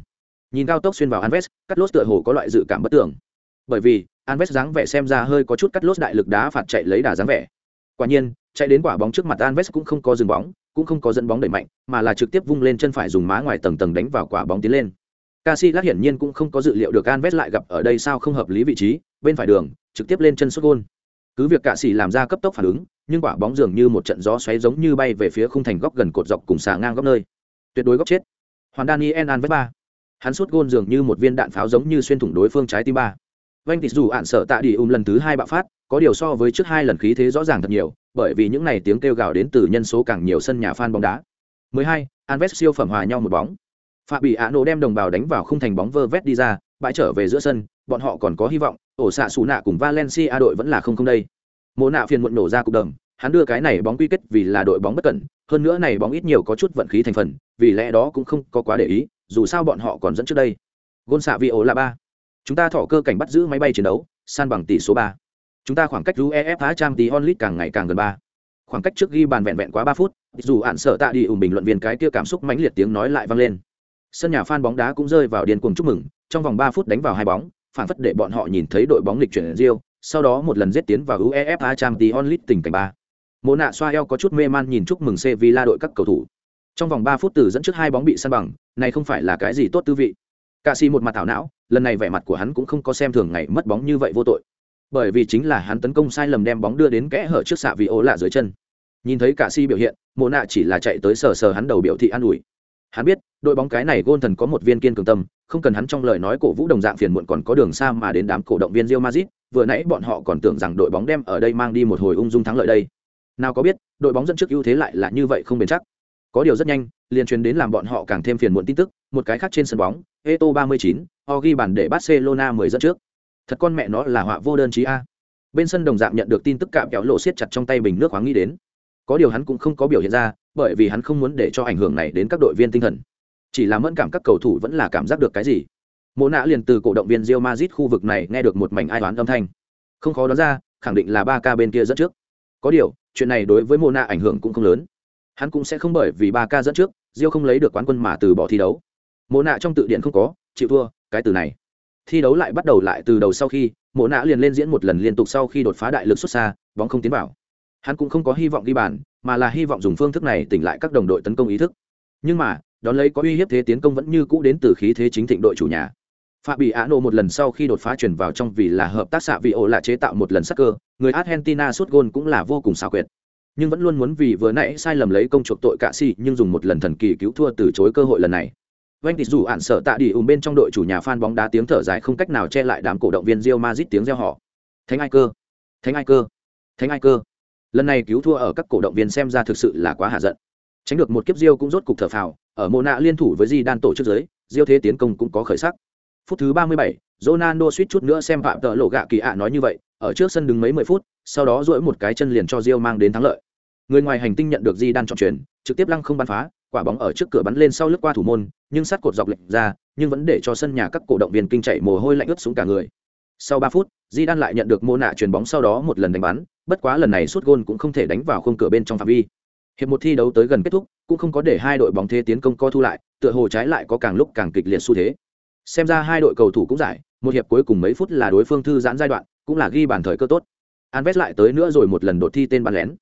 Nhìn cao tốc xuyên vào Anves, cắt lốt tựa hồ có loại dự cảm bất tưởng. Bởi vì, Anves dáng vẻ xem ra hơi có chút cắt lốt đại lực đá phạt chạy lấy đà dáng vẻ. Quả nhiên, chạy đến quả bóng trước mặt Alves cũng không có dừng bóng, cũng không có dẫn bóng đẩy mạnh, mà là trực tiếp vung lên chân phải dùng má ngoài tầng tầng đánh vào quả bóng tiến lên. Casillas hiển nhiên cũng không có dự liệu được Alves lại gặp ở đây sao không hợp lý vị trí, bên phải đường, trực tiếp lên chân sút gol. Cứ việc cả sĩ làm ra cấp tốc phản ứng, nhưng quả bóng dường như một trận gió xoáy giống như bay về phía khung thành góc gần cột dọc cùng xà ngang góc nơi. Tuyệt đối góc chết. Hoàn Daniel Alves ba. Hắn sút gol dường như một viên đạn pháo giống như xuyên thủng đối phương trái tim ba. Vanh tịt dù ạn sợ tạ đi um lần thứ hai bạo phát, có điều so với trước hai lần khí thế rõ ràng thật nhiều, bởi vì những này tiếng kêu gào đến từ nhân số càng nhiều sân nhà fan bóng đá. 12, Alves siêu phẩm hòa nhau một bóng. Phạm bị ạ nổ đem đồng bào đánh vào khung thành bóng vơ vét đi ra, bãi trở về giữa sân, bọn họ còn có hy vọng, ổ xạ xù nạ cùng Valencia đội vẫn là không không đây. mồ nạ phiền muộn nổ ra cục đầm, hắn đưa cái này bóng quy kết vì là đội bóng bất cẩn, hơn nữa này bóng ít nhiều có chút vận khí thành phần, vì lẽ đó cũng không có quá để ý, dù sao bọn họ còn dẫn trước đây. Gôn xạ vi ổ là ba. Chúng ta thỏ cơ cảnh bắt giữ máy bay chiến đấu, san bằng tỷ số ba. Chúng ta khoảng cách UEFA Champions League càng ngày càng gần ba. Khoảng cách trước ghi bàn vẹn vẹn quá ba phút, dù ản sợ tạ đi ủng bình luận viên cái kia cảm xúc mãnh liệt tiếng nói lại vang lên sân nhà fan bóng đá cũng rơi vào điên cuồng chúc mừng trong vòng ba phút đánh vào hai bóng phản phất để bọn họ nhìn thấy đội bóng lịch chuyển Rio, sau đó một lần giết tiến vào UEFA Champions League tình cảnh ba. Mộ nạ xoa eo có chút mê man nhìn chúc mừng Sevilla đội các cầu thủ. Trong vòng ba phút từ dẫn trước hai bóng bị săn bằng, này không phải là cái gì tốt tư vị. Cạ si một mặt thảo não, lần này vẻ mặt của hắn cũng không có xem thường ngày mất bóng như vậy vô tội. Bởi vì chính là hắn tấn công sai lầm đem bóng đưa đến kẽ hở trước xạ vị ố lạ dưới chân. Nhìn thấy cả si biểu hiện, Mộ nạ chỉ là chạy tới sờ sờ hắn đầu biểu thị an ủi. Hắn biết, đội bóng cái này gôn thần có một viên kiên cường tâm, không cần hắn trong lời nói cổ vũ đồng dạng phiền muộn còn có đường xa mà đến đám cổ động viên rio mazit vừa nãy bọn họ còn tưởng rằng đội bóng đem ở đây mang đi một hồi ung dung thắng lợi đây. Nào có biết, đội bóng dẫn trước ưu thế lại là như vậy không bền chắc. Có điều rất nhanh, liền truyền đến làm bọn họ càng thêm phiền muộn tin tức, một cái khác trên sân bóng, Eto 39, ghi bàn để Barcelona 10 dẫn trước. Thật con mẹ nó là họa vô đơn chí a. Bên sân đồng dạng nhận được tin tức cạm kéo lộ siết chặt trong tay bình nước khoáng nghĩ đến. Có điều hắn cũng không có biểu hiện ra, bởi vì hắn không muốn để cho ảnh hưởng này đến các đội viên tinh thần. Chỉ là mẫn cảm các cầu thủ vẫn là cảm giác được cái gì. Mộ nạ liền từ cổ động viên rio mazit khu vực này nghe được một mảnh ai toán âm thanh. Không khó đoán ra khẳng định là ba ca bên kia dẫn trước. Có điều chuyện này đối với mộ nạ ảnh hưởng cũng không lớn. Hắn cũng sẽ không bởi vì ba ca dẫn trước rio không lấy được quán quân mà từ bỏ thi đấu. Mộ nạ trong tự điện không có chịu thua cái từ này thi đấu lại bắt đầu lại từ đầu sau khi mộ nạ liền lên diễn một lần liên tục sau khi đột phá đại lực xuất xa bóng không tiến vào hắn cũng không có hy vọng ghi bàn mà là hy vọng dùng phương thức này tỉnh lại các đồng đội tấn công ý thức nhưng mà đón lấy có uy hiếp thế tiến công vẫn như cũ đến từ khí thế chính thịnh đội chủ nhà Phạm bị Á nộ một lần sau khi đột phá chuyển vào trong vì là hợp tác xạ vị ổ là chế tạo một lần sắc cơ, người Argentina sút gôn cũng là vô cùng xảo quyệt. Nhưng vẫn luôn muốn vì vừa nãy sai lầm lấy công chuộc tội cạ si, nhưng dùng một lần thần kỳ cứu thua từ chối cơ hội lần này. Vành tịt dù ản sợ tạ đi ùm bên trong đội chủ nhà fan bóng đá tiếng thở dài không cách nào che lại đám cổ động viên Real Madrid tiếng reo hò. Thánh ai cơ, thánh ai cơ, thánh ai cơ. Lần này cứu thua ở các cổ động viên xem ra thực sự là quá hạ giận. Tránh được một kiếp Real cũng rốt cục thở phào ở mô nạ liên thủ với di đan tổ chức giới Real thế tiến công cũng có khởi sắc. Phút thứ ba mươi bảy Ronaldo suýt chút nữa xem phạm tợ lộ gạ kỳ ạ nói như vậy ở trước sân đứng mấy mười phút sau đó duỗi một cái chân liền cho Real mang đến thắng lợi. Người ngoài hành tinh nhận được di đan chọn chuyển trực tiếp lăng không bắn phá quả bóng ở trước cửa bắn lên sau lướt qua thủ môn, nhưng sát cột dọc lệch ra, nhưng vẫn để cho sân nhà các cổ động viên kinh chạy mồ hôi lạnh ướt xuống cả người. Sau ba phút di đan lại nhận được mô nạ chuyền bóng sau đó một lần đánh bắn, bất quá lần này sút gôn cũng không thể đánh vào khung cửa bên trong phạm vi. Hiệp một thi đấu tới gần kết thúc, cũng không có để hai đội bóng thế tiến công co thu lại, tựa hồ trái lại có càng lúc càng kịch liệt xu thế. Xem ra hai đội cầu thủ cũng giải, một hiệp cuối cùng mấy phút là đối phương thư giãn giai đoạn, cũng là ghi bàn thời cơ tốt. Anves lại tới nữa rồi một lần đột thi tên bắn lén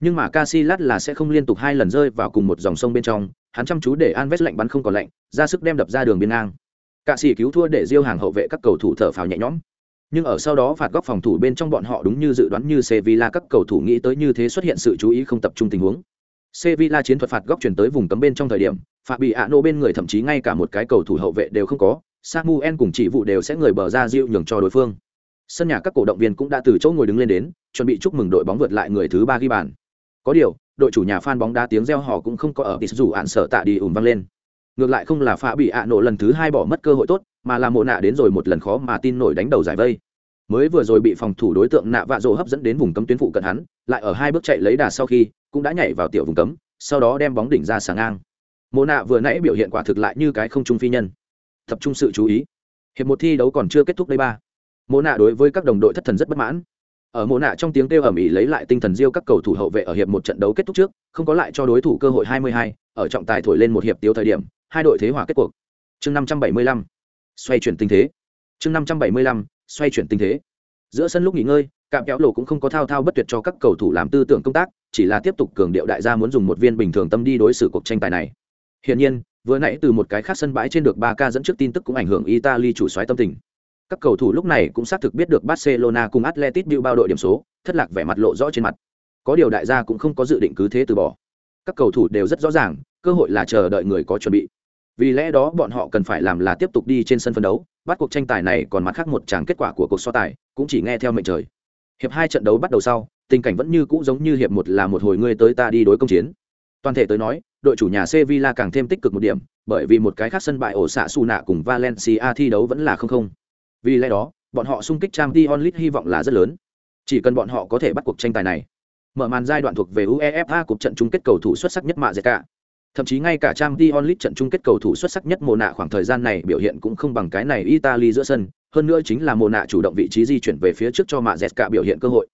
nhưng mà Casillas là sẽ không liên tục hai lần rơi vào cùng một dòng sông bên trong hắn chăm chú để Anves lạnh bắn không còn lạnh ra sức đem đập ra đường biên ngang Cả sĩ cứu thua để diêu hàng hậu vệ các cầu thủ thở phào nhẹ nhõm nhưng ở sau đó phạt góc phòng thủ bên trong bọn họ đúng như dự đoán như Sevilla các cầu thủ nghĩ tới như thế xuất hiện sự chú ý không tập trung tình huống Sevilla chiến thuật phạt góc chuyển tới vùng cấm bên trong thời điểm, phạt bị Ano bên người thậm chí ngay cả một cái cầu thủ hậu vệ đều không có, Samuel cùng chỉ vụ đều sẽ người bờ ra diêu nhường cho đối phương. Sân nhà các cổ động viên cũng đã từ chỗ ngồi đứng lên đến, chuẩn bị chúc mừng đội bóng vượt lại người thứ ba ghi bàn. Có điều, đội chủ nhà fan bóng đá tiếng reo hò cũng không có ở tít dù ạn sợ tạ đi ủn vang lên. Ngược lại không là phá bị ạ nổ lần thứ hai bỏ mất cơ hội tốt, mà là mộ nạ đến rồi một lần khó mà tin nổi đánh đầu giải vây. Mới vừa rồi bị phòng thủ đối tượng nạ vạ rộ hấp dẫn đến vùng cấm tuyến phụ cận hắn, lại ở hai bước chạy lấy đà sau khi, cũng đã nhảy vào tiểu vùng cấm, sau đó đem bóng đỉnh ra sáng ngang. Mộ nạ vừa nãy biểu hiện quả thực lại như cái không trung phi nhân. Tập trung sự chú ý. Hiệp một thi đấu còn chưa kết thúc đây ba. Mộ nạ đối với các đồng đội thất thần rất bất mãn ở mùa nạ trong tiếng kêu ầm ĩ lấy lại tinh thần diêu các cầu thủ hậu vệ ở hiệp một trận đấu kết thúc trước không có lại cho đối thủ cơ hội 22, ở trọng tài thổi lên một hiệp tiêu thời điểm hai đội thế hòa kết cuộc. Chương 575 xoay chuyển tình thế. Chương 575 xoay chuyển tình thế. Giữa sân lúc nghỉ ngơi cạm kéo lộ cũng không có thao thao bất tuyệt cho các cầu thủ làm tư tưởng công tác chỉ là tiếp tục cường điệu đại gia muốn dùng một viên bình thường tâm đi đối xử cuộc tranh tài này. Hiển nhiên vừa nãy từ một cái khác sân bãi trên được ba ca dẫn trước tin tức cũng ảnh hưởng italy chủ xoáy tâm tình các cầu thủ lúc này cũng xác thực biết được Barcelona cùng Atletico Bilbao đội điểm số, thất lạc vẻ mặt lộ rõ trên mặt. Có điều đại gia cũng không có dự định cứ thế từ bỏ. Các cầu thủ đều rất rõ ràng, cơ hội là chờ đợi người có chuẩn bị. Vì lẽ đó bọn họ cần phải làm là tiếp tục đi trên sân phân đấu, bắt cuộc tranh tài này còn mặt khác một tràng kết quả của cuộc so tài, cũng chỉ nghe theo mệnh trời. Hiệp hai trận đấu bắt đầu sau, tình cảnh vẫn như cũ giống như hiệp một là một hồi ngươi tới ta đi đối công chiến. Toàn thể tới nói, đội chủ nhà Sevilla càng thêm tích cực một điểm, bởi vì một cái khác sân bại ổ xạ su nạ cùng Valencia thi đấu vẫn là không không vì lẽ đó, bọn họ xung kích trang t onlit hy vọng là rất lớn. Chỉ cần bọn họ có thể bắt cuộc tranh tài này, mở màn giai đoạn thuộc về uefa cuộc trận chung kết cầu thủ xuất sắc nhất mạ dệt cả. Thậm chí ngay cả trang t onlit trận chung kết cầu thủ xuất sắc nhất mồ nạ khoảng thời gian này biểu hiện cũng không bằng cái này italy giữa sân, hơn nữa chính là mồ nạ chủ động vị trí di chuyển về phía trước cho mạ dệt cả biểu hiện cơ hội.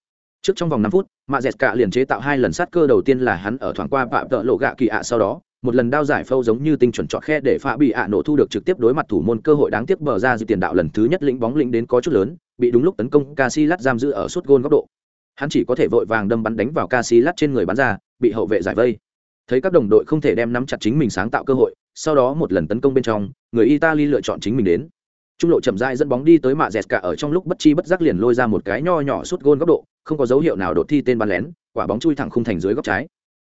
Trước trong vòng năm phút, mạ dệt cả liền chế tạo hai lần sát cơ đầu tiên là hắn ở thoảng qua phạm tợ lộ gạ kỳ ạ sau đó một lần đao giải phâu giống như tinh chuẩn chọn khe để phá bị ạ nổ thu được trực tiếp đối mặt thủ môn cơ hội đáng tiếc bờ ra dự tiền đạo lần thứ nhất lĩnh bóng lĩnh đến có chút lớn, bị đúng lúc tấn công Casillas giam giữ ở suốt gôn góc độ. Hắn chỉ có thể vội vàng đâm bắn đánh vào Casillas trên người bắn ra, bị hậu vệ giải vây. Thấy các đồng đội không thể đem nắm chặt chính mình sáng tạo cơ hội, sau đó một lần tấn công bên trong, người italy lựa chọn chính mình đến. Trung lộ chậm rãi dẫn bóng đi tới mạ dẹt cả ở trong lúc bất chi bất giác liền lôi ra một cái nho nhỏ suốt gôn góc độ, không có dấu hiệu nào đột thi tên bắn lén, quả bóng chui thẳng khung thành dưới góc trái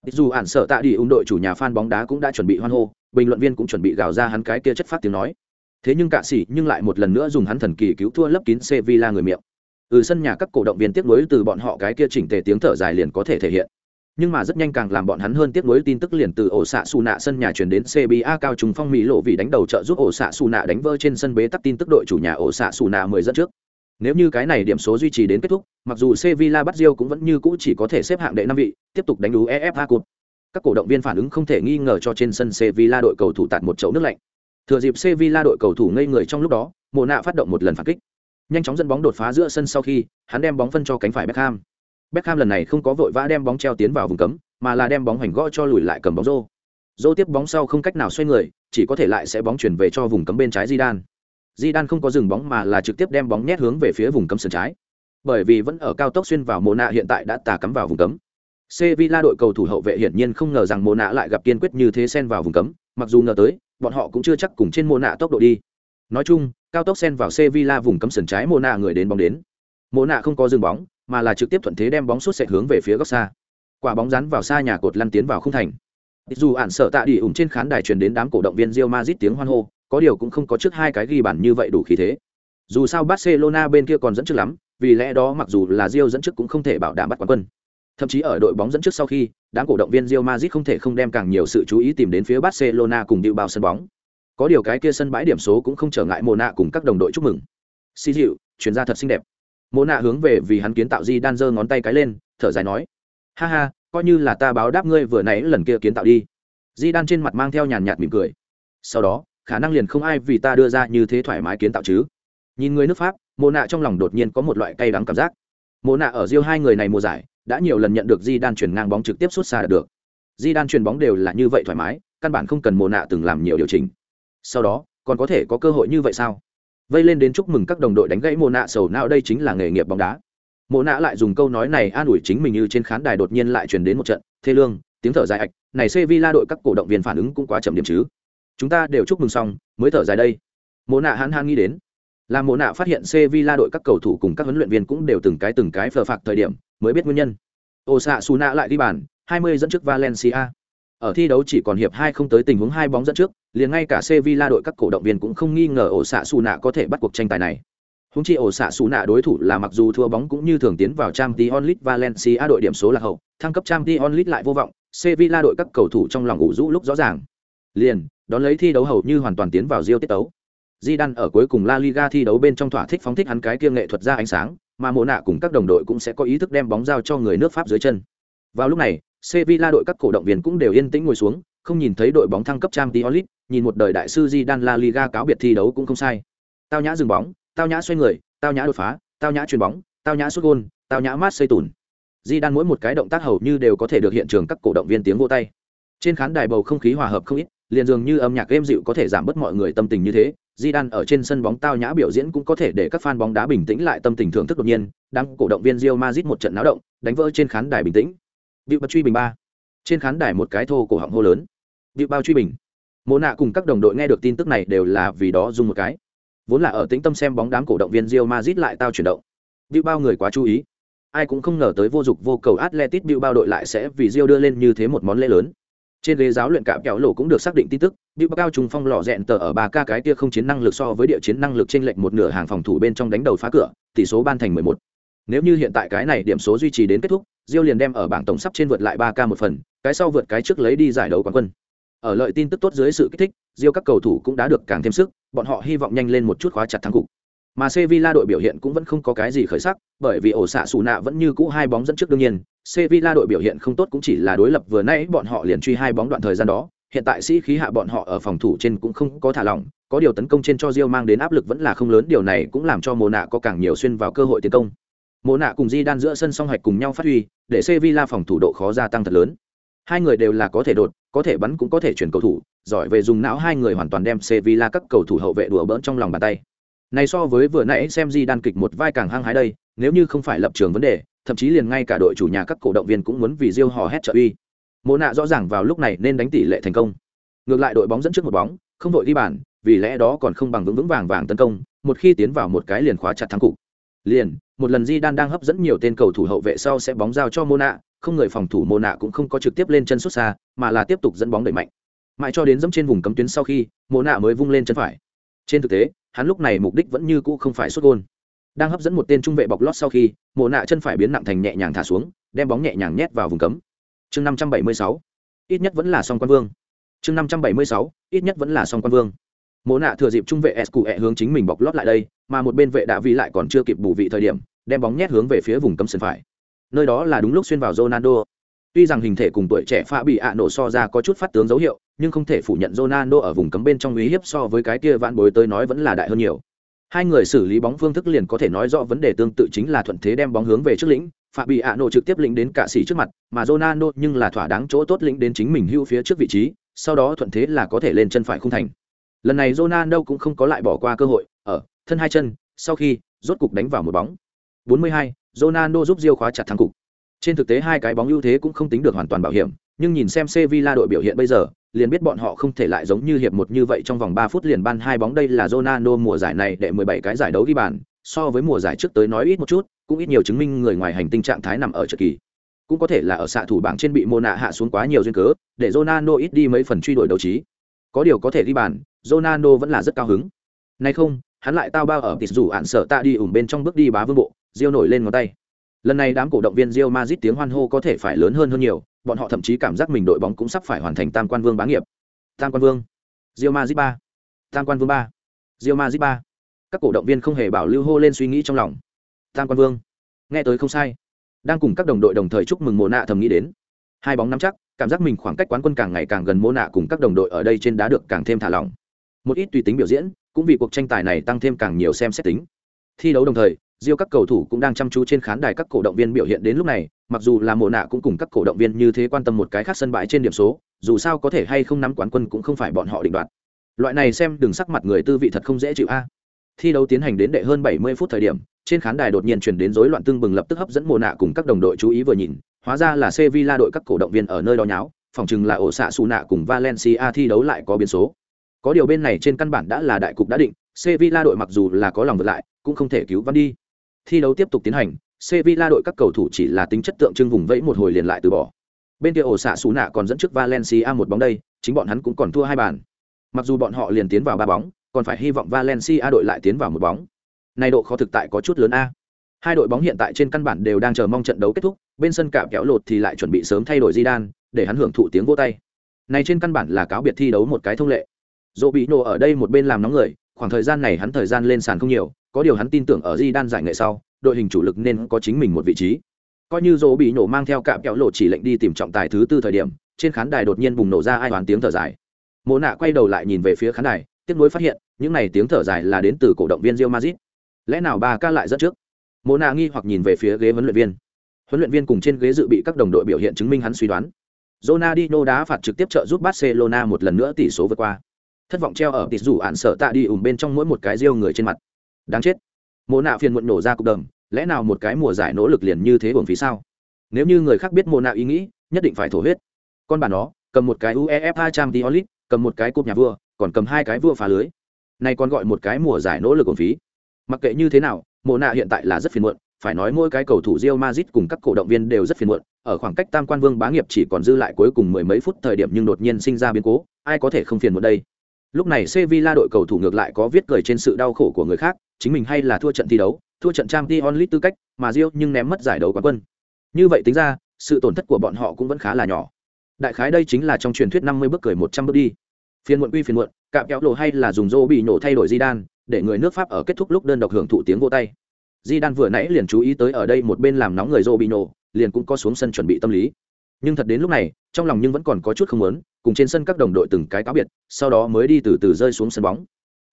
dù ản sợ tạ đi ung đội chủ nhà fan bóng đá cũng đã chuẩn bị hoan hô, bình luận viên cũng chuẩn bị gào ra hắn cái kia chất phát tiếng nói. Thế nhưng cạ sĩ nhưng lại một lần nữa dùng hắn thần kỳ cứu thua lấp kín sevilla người miệng. Ừ sân nhà các cổ động viên tiếc nuối từ bọn họ cái kia chỉnh tề tiếng thở dài liền có thể thể hiện. Nhưng mà rất nhanh càng làm bọn hắn hơn tiếc nuối tin tức liền từ ổ xạ xù nạ sân nhà chuyển đến cba cao trùng phong mỹ lộ vì đánh đầu trợ giúp ổ xạ xù nạ đánh vỡ trên sân bế tắc tin tức đội chủ nhà ổ xạ xù nạ mười dẫn trước nếu như cái này điểm số duy trì đến kết thúc, mặc dù Sevilla bắt Rio cũng vẫn như cũ chỉ có thể xếp hạng đệ năm vị, tiếp tục đánh đú EFA Cup. Các cổ động viên phản ứng không thể nghi ngờ cho trên sân Sevilla đội cầu thủ tạt một chậu nước lạnh. Thừa dịp Sevilla đội cầu thủ ngây người trong lúc đó, Mộ nạ phát động một lần phản kích. Nhanh chóng dẫn bóng đột phá giữa sân sau khi, hắn đem bóng phân cho cánh phải Beckham. Beckham lần này không có vội vã đem bóng treo tiến vào vùng cấm, mà là đem bóng hoành gõ cho lùi lại cầm bóng rô. Rô tiếp bóng sau không cách nào xoay người, chỉ có thể lại sẽ bóng chuyển về cho vùng cấm bên trái Zidane. Di Đan không có dừng bóng mà là trực tiếp đem bóng nhét hướng về phía vùng cấm sân trái. Bởi vì vẫn ở cao tốc xuyên vào Mộ nạ hiện tại đã tà cắm vào vùng cấm. Sevilla đội cầu thủ hậu vệ hiển nhiên không ngờ rằng Mộ nạ lại gặp kiên quyết như thế xen vào vùng cấm, mặc dù ngờ tới, bọn họ cũng chưa chắc cùng trên Mộ nạ tốc độ đi. Nói chung, cao tốc xen vào Sevilla vùng cấm sân trái Mộ nạ người đến bóng đến. Mộ nạ không có dừng bóng, mà là trực tiếp thuận thế đem bóng suốt sệt hướng về phía góc xa. Quả bóng rắn vào xa nhà cột lăn tiến vào không thành. Dù ản sợ tạ đi ủng trên khán đài truyền đến đám cổ động viên Real Madrid tiếng hoan hô, có điều cũng không có trước hai cái ghi bàn như vậy đủ khí thế. Dù sao Barcelona bên kia còn dẫn trước lắm, vì lẽ đó mặc dù là Real dẫn trước cũng không thể bảo đảm bắt quán quân. Thậm chí ở đội bóng dẫn trước sau khi, đám cổ động viên Real Madrid không thể không đem càng nhiều sự chú ý tìm đến phía Barcelona cùng Bilbao sân bóng. Có điều cái kia sân bãi điểm số cũng không trở ngại Mona cùng các đồng đội chúc mừng. xin dịu, chuyển ra thật xinh đẹp. Mona hướng về vì hắn kiến tạo Di đan giơ ngón tay cái lên, thở dài nói: "Ha ha, coi như là ta báo đáp ngươi vừa nãy lần kia kiến tạo đi." Di đan trên mặt mang theo nhàn nhạt mỉm cười. Sau đó, khả năng liền không ai vì ta đưa ra như thế thoải mái kiến tạo chứ. Nhìn người nước Pháp, Mona trong lòng đột nhiên có một loại cay đắng cảm giác. Mona ở Rio hai người này mùa giải, đã nhiều lần nhận được di đan chuyển ngang bóng trực tiếp xuất xa được. Di đan chuyển bóng đều là như vậy thoải mái căn bản không cần mồ nạ từng làm nhiều điều chỉnh. Sau đó còn có thể có cơ hội như vậy sao? Vây lên đến chúc mừng các đồng đội đánh gãy mồ nạ sầu não đây chính là nghề nghiệp bóng đá. Mồ nạ lại dùng câu nói này an ủi chính mình như trên khán đài đột nhiên lại truyền đến một trận thê lương tiếng thở dài ạch này sevilla đội các cổ động viên phản ứng cũng quá chậm điểm chứ chúng ta đều chúc mừng xong, mới thở dài đây. Mộ nạ hắn han nghĩ đến. Làm mộ nạ phát hiện sevilla đội các cầu thủ cùng các huấn luyện viên cũng đều từng cái từng cái phờ phạc thời điểm, mới biết nguyên nhân. Ô xạ xù nạ lại ghi bàn 20 dẫn trước valencia. Ở thi đấu chỉ còn hiệp hai không tới tình huống hai bóng dẫn trước, liền ngay cả sevilla đội các cổ động viên cũng không nghi ngờ ổ xạ xù nạ có thể bắt cuộc tranh tài này. Húng chi ổ xạ xù nạ đối thủ là mặc dù thua bóng cũng như thường tiến vào trang t onlit valencia đội điểm số là hậu, thăng cấp trang t onlit lại vô vọng, sevilla đội các cầu thủ trong lòng ủ rũ lúc rõ ràng. Liền đón lấy thi đấu hầu như hoàn toàn tiến vào riêu tiết tấu. Di đan ở cuối cùng la liga thi đấu bên trong thỏa thích phóng thích hắn cái kiêng nghệ thuật ra ánh sáng, mà mộ nạ cùng các đồng đội cũng sẽ có ý thức đem bóng giao cho người nước pháp dưới chân. Vào lúc này, sevilla đội các cổ động viên cũng đều yên tĩnh ngồi xuống, không nhìn thấy đội bóng thăng cấp Champions League. nhìn một đời đại sư di đan la liga cáo biệt thi đấu cũng không sai. Tao nhã dừng bóng, tao nhã xoay người, tao nhã đột phá, tao nhã chuyền bóng, tao nhã sút gôn, tao nhã mát xây tùn. Di đan mỗi một cái động tác hầu như đều có thể được hiện trường các cổ động viên tiếng vỗ tay. Trên khán đài bầu không khí hòa hợp không ít liền dường như âm nhạc êm dịu có thể giảm bớt mọi người tâm tình như thế Zidane ở trên sân bóng tao nhã biểu diễn cũng có thể để các fan bóng đá bình tĩnh lại tâm tình thưởng thức đột nhiên, đám cổ động viên Real Madrid một trận náo động, đánh vỡ trên khán đài bình tĩnh. điệu bật truy bình ba. Trên khán đài một cái thô cổ họng hô lớn. điệu bao truy bình. Mộ nạ cùng các đồng đội nghe được tin tức này đều là vì đó dùng một cái. Vốn là ở tĩnh tâm xem bóng đám cổ động viên Real Madrid lại tao chuyển động. điệu bao người quá chú ý. Ai cũng không ngờ tới vô dụng vô cầu Atletico Bilbao đội lại sẽ vì Real đưa lên như thế một món lễ lớn trên ghế giáo luyện cạm kéo lộ cũng được xác định tin tức bị cao trùng phong lò rẽn tờ ở ba ca cái kia không chiến năng lực so với địa chiến năng lực trên lệnh một nửa hàng phòng thủ bên trong đánh đầu phá cửa, tỷ số ban thành mười một. Nếu như hiện tại cái này điểm số duy trì đến kết thúc, diêu liền đem ở bảng tổng sắp trên vượt lại ba ca một phần, cái sau vượt cái trước lấy đi giải đấu quán quân. Ở lợi tin tức tốt dưới sự kích thích, diêu các cầu thủ cũng đã được càng thêm sức, bọn họ hy vọng nhanh lên một chút khóa chặt thắng cục mà Sevilla đội biểu hiện cũng vẫn không có cái gì khởi sắc, bởi vì ổ xạ sủ nạ vẫn như cũ hai bóng dẫn trước đương nhiên, Sevilla đội biểu hiện không tốt cũng chỉ là đối lập vừa nãy bọn họ liền truy hai bóng đoạn thời gian đó, hiện tại sĩ khí hạ bọn họ ở phòng thủ trên cũng không có thả lỏng, có điều tấn công trên cho Real mang đến áp lực vẫn là không lớn, điều này cũng làm cho Mona có càng nhiều xuyên vào cơ hội tiến công. Mona cùng Di đan giữa sân song hoạch cùng nhau phát huy, để Sevilla phòng thủ độ khó gia tăng thật lớn. Hai người đều là có thể đột, có thể bắn cũng có thể chuyển cầu thủ, giỏi về dùng não hai người hoàn toàn đem Sevilla các cầu thủ hậu vệ đùa bỡn trong lòng bàn tay. Này so với vừa nãy xem Di đan kịch một vai càng hăng hái đây, nếu như không phải lập trường vấn đề, thậm chí liền ngay cả đội chủ nhà các cổ động viên cũng muốn vì Rio hò hét trợ uy. Mộ nạ rõ ràng vào lúc này nên đánh tỷ lệ thành công. Ngược lại đội bóng dẫn trước một bóng, không đội đi bàn, vì lẽ đó còn không bằng vững vững vàng vàng tấn công, một khi tiến vào một cái liền khóa chặt thắng cục. Liền, một lần Di Đan đang hấp dẫn nhiều tên cầu thủ hậu vệ sau sẽ bóng giao cho Mona, không người phòng thủ Mona cũng không có trực tiếp lên chân xuất xa, mà là tiếp tục dẫn bóng đẩy mạnh. Mãi cho đến dẫm trên vùng cấm tuyến sau khi, Mona mới vung lên chân phải. Trên thực tế, hắn lúc này mục đích vẫn như cũ không phải xuất gôn. Đang hấp dẫn một tên trung vệ bọc lót sau khi, mộ nạ chân phải biến nặng thành nhẹ nhàng thả xuống, đem bóng nhẹ nhàng nhét vào vùng cấm. Chương năm trăm bảy mươi sáu, ít nhất vẫn là song quan vương. Chương năm trăm bảy mươi sáu, ít nhất vẫn là song quan vương. Mộ nạ thừa dịp trung vệ s cụ e hướng chính mình bọc lót lại đây, mà một bên vệ đạ vi lại còn chưa kịp bù vị thời điểm, đem bóng nhét hướng về phía vùng cấm sân phải. Nơi đó là đúng lúc xuyên vào ronaldo tuy rằng hình thể cùng tuổi trẻ pha bị ạ nổ so ra có chút phát tướng dấu hiệu nhưng không thể phủ nhận ronaldo ở vùng cấm bên trong uy hiếp so với cái kia vạn bối tới nói vẫn là đại hơn nhiều Hai người xử lý bóng phương thức liền có thể nói rõ vấn đề tương tự chính là thuận thế đem bóng hướng về trước lĩnh, Phạm bị ạ nổ trực tiếp lĩnh đến cả sĩ trước mặt, mà Ronaldo nhưng là thỏa đáng chỗ tốt lĩnh đến chính mình hưu phía trước vị trí, sau đó thuận thế là có thể lên chân phải khung thành. Lần này Ronaldo cũng không có lại bỏ qua cơ hội, ở thân hai chân, sau khi rốt cục đánh vào một bóng. 42, Ronaldo giúp Diêu khóa chặt thắng cục. Trên thực tế hai cái bóng ưu thế cũng không tính được hoàn toàn bảo hiểm, nhưng nhìn xem Sevilla đội biểu hiện bây giờ, liền biết bọn họ không thể lại giống như hiệp một như vậy trong vòng 3 phút liền ban hai bóng đây là Ronaldo mùa giải này để 17 cái giải đấu ghi bàn, so với mùa giải trước tới nói ít một chút, cũng ít nhiều chứng minh người ngoài hành tinh trạng thái nằm ở trận kỳ. Cũng có thể là ở xạ thủ bảng trên bị Mona hạ xuống quá nhiều duyên cớ, để Ronaldo ít đi mấy phần truy đuổi đấu trí. Có điều có thể ghi bàn, Ronaldo vẫn là rất cao hứng. nay không, hắn lại tao bao ở tịt rủ ạn sợ ta đi ủng bên trong bước đi bá vương bộ, riêu nổi lên ngón tay lần này đám cổ động viên Real Madrid tiếng hoan hô có thể phải lớn hơn hơn nhiều, bọn họ thậm chí cảm giác mình đội bóng cũng sắp phải hoàn thành tam quan vương bá nghiệp. Tam quan vương. Real Madrid ba. Tam quan vương ba. Real Madrid ba. Các cổ động viên không hề bảo lưu hô lên suy nghĩ trong lòng. Tam quan vương. Nghe tới không sai. Đang cùng các đồng đội đồng thời chúc mừng Mộ nạ thầm nghĩ đến. Hai bóng nắm chắc, cảm giác mình khoảng cách quán quân càng ngày càng gần mô nạ cùng các đồng đội ở đây trên đá được càng thêm thả lỏng. Một ít tùy tính biểu diễn, cũng vì cuộc tranh tài này tăng thêm càng nhiều xem xét tính. Thi đấu đồng thời riêng các cầu thủ cũng đang chăm chú trên khán đài các cổ động viên biểu hiện đến lúc này, mặc dù là mộ nạ cũng cùng các cổ động viên như thế quan tâm một cái khác sân bãi trên điểm số, dù sao có thể hay không nắm quán quân cũng không phải bọn họ định đoạt. Loại này xem đừng sắc mặt người tư vị thật không dễ chịu a. Thi đấu tiến hành đến đệ hơn 70 phút thời điểm, trên khán đài đột nhiên chuyển đến rối loạn tương bừng lập tức hấp dẫn mùa nạ cùng các đồng đội chú ý vừa nhìn, hóa ra là sevilla đội các cổ động viên ở nơi đó nháo, phòng chừng là ổ xạ su nạ cùng valencia thi đấu lại có biến số. Có điều bên này trên căn bản đã là đại cục đã định, sevilla đội mặc dù là có lòng vượt lại, cũng không thể cứu vãn đi thi đấu tiếp tục tiến hành, sevilla đội các cầu thủ chỉ là tính chất tượng trưng vùng vẫy một hồi liền lại từ bỏ. Bên kia ổ xạ xù nạ còn dẫn trước valencia một bóng đây, chính bọn hắn cũng còn thua hai bàn. Mặc dù bọn họ liền tiến vào ba bóng, còn phải hy vọng valencia đội lại tiến vào một bóng. Này độ khó thực tại có chút lớn a. Hai đội bóng hiện tại trên căn bản đều đang chờ mong trận đấu kết thúc, bên sân cạm kéo lột thì lại chuẩn bị sớm thay đổi di đan để hắn hưởng thụ tiếng vô tay. Này trên căn bản là cáo biệt thi đấu một cái thông lệ. Dỗ bị nổ ở đây một bên làm nóng người, khoảng thời gian này hắn thời gian lên sàn không nhiều có điều hắn tin tưởng ở di đan giải nghệ sau, đội hình chủ lực nên có chính mình một vị trí. Coi như dỗ bị nổ mang theo cạm kẹo lộ chỉ lệnh đi tìm trọng tài thứ tư thời điểm, trên khán đài đột nhiên bùng nổ ra ai đoán tiếng thở dài. Mộ nạ quay đầu lại nhìn về phía khán đài, tiếc nuối phát hiện, những này tiếng thở dài là đến từ cổ động viên Real Madrid. Lẽ nào ba ca lại dẫn trước? Mộ nạ nghi hoặc nhìn về phía ghế huấn luyện viên. Huấn luyện viên cùng trên ghế dự bị các đồng đội biểu hiện chứng minh hắn suy đoán. Ronaldinho đá phạt trực tiếp trợ giúp Barcelona một lần nữa tỷ số vượt qua. Thất vọng treo ở tịt rủ ản sợ tạ đi ủng bên trong mỗi một cái riêu người trên mặt. Đáng chết. Mộ nạ phiền muộn nổ ra cục đầm, lẽ nào một cái mùa giải nỗ lực liền như thế uổng phí sao? Nếu như người khác biết mộ nạ ý nghĩ, nhất định phải thổ huyết. Con bà nó, cầm một cái UEFA Champions League, cầm một cái cúp nhà vua, còn cầm hai cái vua phá lưới. Này còn gọi một cái mùa giải nỗ lực uổng phí. Mặc kệ như thế nào, mộ nạ hiện tại là rất phiền muộn, phải nói mỗi cái cầu thủ Real Madrid cùng các cổ động viên đều rất phiền muộn, ở khoảng cách Tam Quan Vương bá nghiệp chỉ còn dư lại cuối cùng mười mấy phút thời điểm nhưng đột nhiên sinh ra biến cố, ai có thể không phiền muộn đây. Lúc này Sevilla đội cầu thủ ngược lại có viết cười trên sự đau khổ của người khác, chính mình hay là thua trận thi đấu, thua trận Champions League tư cách, mà Rio nhưng ném mất giải đấu quán quân. Như vậy tính ra, sự tổn thất của bọn họ cũng vẫn khá là nhỏ. Đại khái đây chính là trong truyền thuyết 50 bước cười 100 bước đi. Phiền muộn quy phiền muộn, cạm kéo lộ hay là dùng rô bị nổ thay đổi Zidane, để người nước Pháp ở kết thúc lúc đơn độc hưởng thụ tiếng vô tay Zidane vừa nãy liền chú ý tới ở đây một bên làm nóng người zobi nổ liền cũng có xuống sân chuẩn bị tâm lý nhưng thật đến lúc này trong lòng nhưng vẫn còn có chút không muốn, cùng trên sân các đồng đội từng cái cáo biệt sau đó mới đi từ từ rơi xuống sân bóng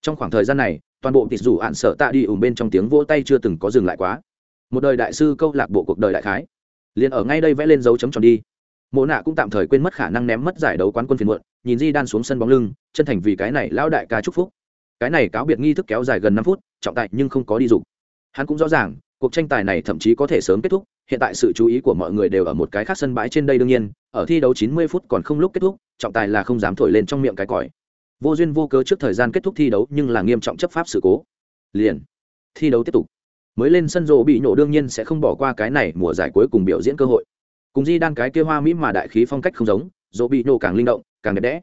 trong khoảng thời gian này, toàn bộ tịt rủ ạn sợ tạ đi ủng bên trong tiếng vỗ tay chưa từng có dừng lại quá. Một đời đại sư câu lạc bộ cuộc đời đại khái. Liền ở ngay đây vẽ lên dấu chấm tròn đi. Mộ nạ cũng tạm thời quên mất khả năng ném mất giải đấu quán quân phiền muộn, nhìn di đan xuống sân bóng lưng, chân thành vì cái này lão đại ca chúc phúc. Cái này cáo biệt nghi thức kéo dài gần năm phút, trọng tại nhưng không có đi dục. Hắn cũng rõ ràng, cuộc tranh tài này thậm chí có thể sớm kết thúc, hiện tại sự chú ý của mọi người đều ở một cái khác sân bãi trên đây đương nhiên, ở thi đấu 90 phút còn không lúc kết thúc, trọng tài là không dám thổi lên trong miệng cái còi vô duyên vô cớ trước thời gian kết thúc thi đấu nhưng là nghiêm trọng chấp pháp sự cố. Liền thi đấu tiếp tục. Mới lên sân rộ bị nổ đương nhiên sẽ không bỏ qua cái này mùa giải cuối cùng biểu diễn cơ hội. Cùng di đan cái kia hoa mỹ mà đại khí phong cách không giống rộ bị nổ càng linh động càng đẹp đẽ.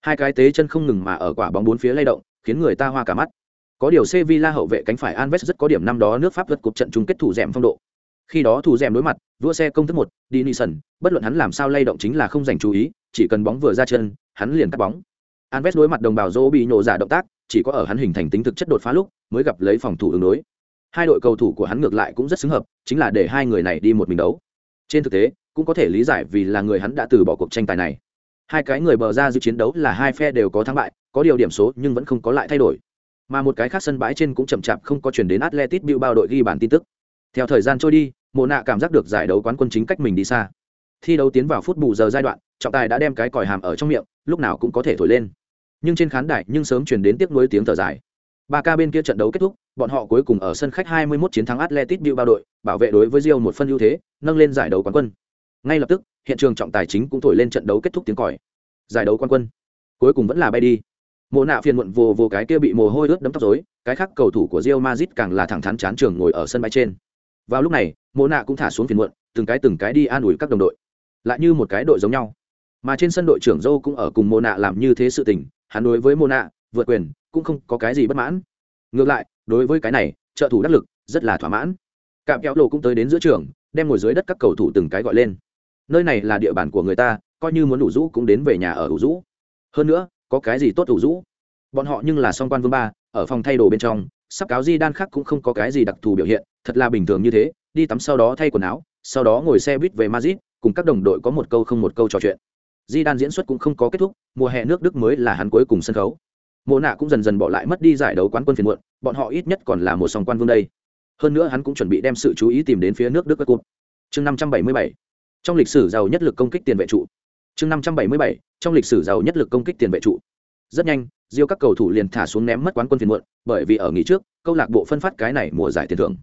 Hai cái tế chân không ngừng mà ở quả bóng bốn phía lay động khiến người ta hoa cả mắt. Có điều Sevilla hậu vệ cánh phải Alves rất có điểm năm đó nước Pháp vượt cuộc trận chung kết thủ rèm phong độ. Khi đó thủ rèm đối mặt, vua xe công thức một, Dinison, bất luận hắn làm sao lay động chính là không dành chú ý, chỉ cần bóng vừa ra chân, hắn liền cắt bóng. Anves đối mặt đồng bào Zô bị nổ giả động tác, chỉ có ở hắn hình thành tính thực chất đột phá lúc, mới gặp lấy phòng thủ ứng đối. Hai đội cầu thủ của hắn ngược lại cũng rất xứng hợp, chính là để hai người này đi một mình đấu. Trên thực tế, cũng có thể lý giải vì là người hắn đã từ bỏ cuộc tranh tài này. Hai cái người bờ ra dự chiến đấu là hai phe đều có thắng bại, có điều điểm số nhưng vẫn không có lại thay đổi mà một cái khác sân bãi trên cũng chậm chạp không có chuyển đến atletic bilbao đội ghi bàn tin tức theo thời gian trôi đi mộ nạ cảm giác được giải đấu quán quân chính cách mình đi xa thi đấu tiến vào phút bù giờ giai đoạn trọng tài đã đem cái còi hàm ở trong miệng lúc nào cũng có thể thổi lên. Nhưng trên khán đài nhưng sớm chuyển đến tiếc nuối tiếng thở dài. Ba ca bên kia trận đấu kết thúc bọn họ cuối cùng ở sân khách 21 chiến thắng atletic bilbao đội bảo vệ đối với rio một phân ưu thế nâng lên giải đấu quán quân. Ngay lập tức hiện trường trọng tài chính cũng thổi lên trận đấu kết thúc tiếng còi. Giải đấu quán quân cuối cùng vẫn là bay đi. Mộ nạ phiền muộn vồ vồ cái kia bị mồ hôi ướt đấm tóc rối, cái khác cầu thủ của rio mazit càng là thẳng thắn chán trường ngồi ở sân bay trên. Vào lúc này mộ nạ cũng thả xuống phiền muộn từng cái từng cái đi an ủi các đồng đội. Lại như một cái đội giống nhau mà trên sân đội trưởng dâu cũng ở cùng mô nạ làm như thế sự tình, hắn đối với mô nạ vượt quyền, cũng không có cái gì bất mãn. Ngược lại, đối với cái này, trợ thủ đắc lực, rất là thỏa mãn. Cạm kéo lộ cũng tới đến giữa trường, đem ngồi dưới đất các cầu thủ từng cái gọi lên. Nơi này là địa bàn của người ta, coi như muốn đủ rũ cũng đến về nhà ở đủ rũ. Hơn nữa, có cái gì tốt đủ rũ? Bọn họ nhưng là song quan vương ba, ở phòng thay đồ bên trong, sắp cáo di đan khác cũng không có cái gì đặc thù biểu hiện, thật là bình thường như thế, đi tắm sau đó thay quần áo, sau đó ngồi xe buýt về madrid, cùng các đồng đội có một câu không một câu trò chuyện di đan diễn xuất cũng không có kết thúc, mùa hè nước đức mới là hắn cuối cùng sân khấu. Mộ nạ cũng dần dần bỏ lại mất đi giải đấu quán quân phiền muộn, bọn họ ít nhất còn là một song quan vương đây. Hơn nữa hắn cũng chuẩn bị đem sự chú ý tìm đến phía nước đức các cụt chương năm trăm bảy mươi bảy. Trong lịch sử giàu nhất lực công kích tiền vệ trụ. Chương năm trăm bảy mươi bảy. Trong lịch sử giàu nhất lực công kích tiền vệ trụ. Rất nhanh, diêu các cầu thủ liền thả xuống ném mất quán quân phiền muộn, bởi vì ở nghỉ trước, câu lạc bộ phân phát cái này mùa giải tiền thưởng.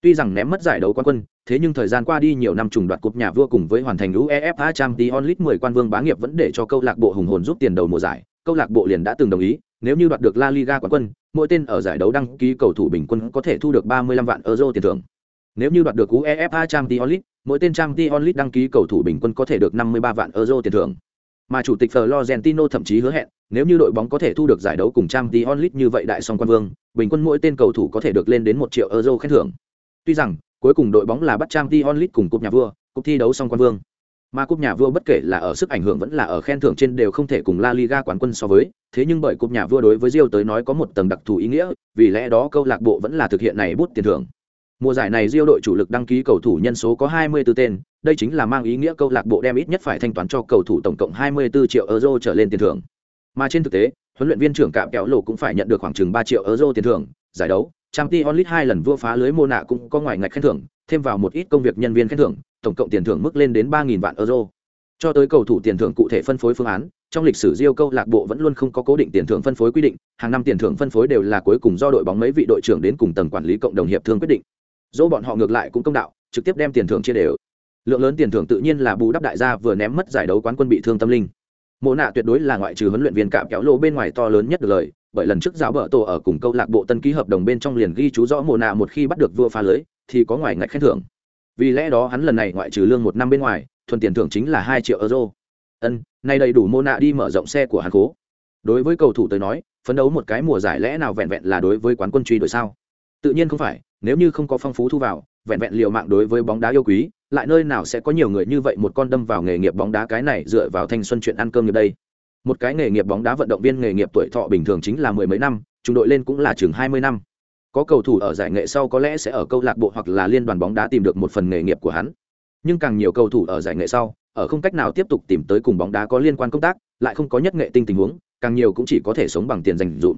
Tuy rằng ném mất giải đấu quán quân thế nhưng thời gian qua đi nhiều năm trùng đoạt cúp nhà vua cùng với hoàn thành uefa champions league 10 quan vương bá nghiệp vẫn để cho câu lạc bộ hùng hồn giúp tiền đầu mùa giải. Câu lạc bộ liền đã từng đồng ý nếu như đoạt được la liga quán quân mỗi tên ở giải đấu đăng ký cầu thủ bình quân có thể thu được 35 vạn euro tiền thưởng. Nếu như đoạt được uefa champions league mỗi tên champions league đăng ký cầu thủ bình quân có thể được 53 vạn euro tiền thưởng. Mà chủ tịch Florentino thậm chí hứa hẹn, nếu như đội bóng có thể thu được giải đấu cùng Champions League như vậy đại song quan vương, bình quân mỗi tên cầu thủ có thể được lên đến 1 triệu euro khen thưởng. Tuy rằng, cuối cùng đội bóng là bắt Champions Lit cùng cúp nhà vua, cúp thi đấu xong quan vương. Mà cúp nhà vua bất kể là ở sức ảnh hưởng vẫn là ở khen thưởng trên đều không thể cùng La Liga quán quân so với, thế nhưng bởi cúp nhà vua đối với Rio tới nói có một tầng đặc thù ý nghĩa, vì lẽ đó câu lạc bộ vẫn là thực hiện này bút tiền thưởng. Mùa giải này Rio đội chủ lực đăng ký cầu thủ nhân số có 24 tên, đây chính là mang ý nghĩa câu lạc bộ đem ít nhất phải thanh toán cho cầu thủ tổng cộng 24 triệu euro trở lên tiền thưởng. Mà trên thực tế, huấn luyện viên trưởng Cạm Kéo Lộ cũng phải nhận được khoảng chừng 3 triệu euro tiền thưởng, giải đấu, Champions onlit hai lần vua phá lưới Mona cũng có ngoài ngạch khen thưởng, thêm vào một ít công việc nhân viên khen thưởng, tổng cộng tiền thưởng mức lên đến ba vạn euro. Cho tới cầu thủ tiền thưởng cụ thể phân phối phương án, trong lịch sử Rio câu lạc bộ vẫn luôn không có cố định tiền thưởng phân phối quy định, hàng năm tiền thưởng phân phối đều là cuối cùng do đội bóng mấy vị đội trưởng đến cùng tầng quản lý cộng đồng hiệp thương quyết định. Dỗ bọn họ ngược lại cũng công đạo trực tiếp đem tiền thưởng chia đều. Lượng lớn tiền thưởng tự nhiên là bù đắp đại gia vừa ném mất giải đấu quán quân bị thương tâm linh. Mộ nạ tuyệt đối là ngoại trừ huấn luyện viên cạm kéo lô bên ngoài to lớn nhất được lời bởi lần trước giáo bợ tổ ở cùng câu lạc bộ tân ký hợp đồng bên trong liền ghi chú rõ mồ nạ một khi bắt được vua phá lưới, thì có ngoài ngạch khen thưởng. Vì lẽ đó hắn lần này ngoại trừ lương một năm bên ngoài, thuần tiền thưởng chính là hai triệu euro. Ân, nay đầy đủ mô nạ đi mở rộng xe của hắn cố đối với cầu thủ tới nói, phấn đấu một cái mùa giải lẽ nào vẹn vẹn là đối với quán quân truy đuổi sao? Tự nhiên không phải, nếu như không có phong phú thu vào, vẹn vẹn liều mạng đối với bóng đá yêu quý, lại nơi nào sẽ có nhiều người như vậy một con đâm vào nghề nghiệp bóng đá cái này dựa vào thanh xuân chuyện ăn cơm như đây? Một cái nghề nghiệp bóng đá vận động viên nghề nghiệp tuổi thọ bình thường chính là mười mấy năm, trung đội lên cũng là chừng hai mươi năm. Có cầu thủ ở giải nghệ sau có lẽ sẽ ở câu lạc bộ hoặc là liên đoàn bóng đá tìm được một phần nghề nghiệp của hắn. Nhưng càng nhiều cầu thủ ở giải nghệ sau, ở không cách nào tiếp tục tìm tới cùng bóng đá có liên quan công tác, lại không có nhất nghệ tinh tình huống, càng nhiều cũng chỉ có thể sống bằng tiền dành dụm.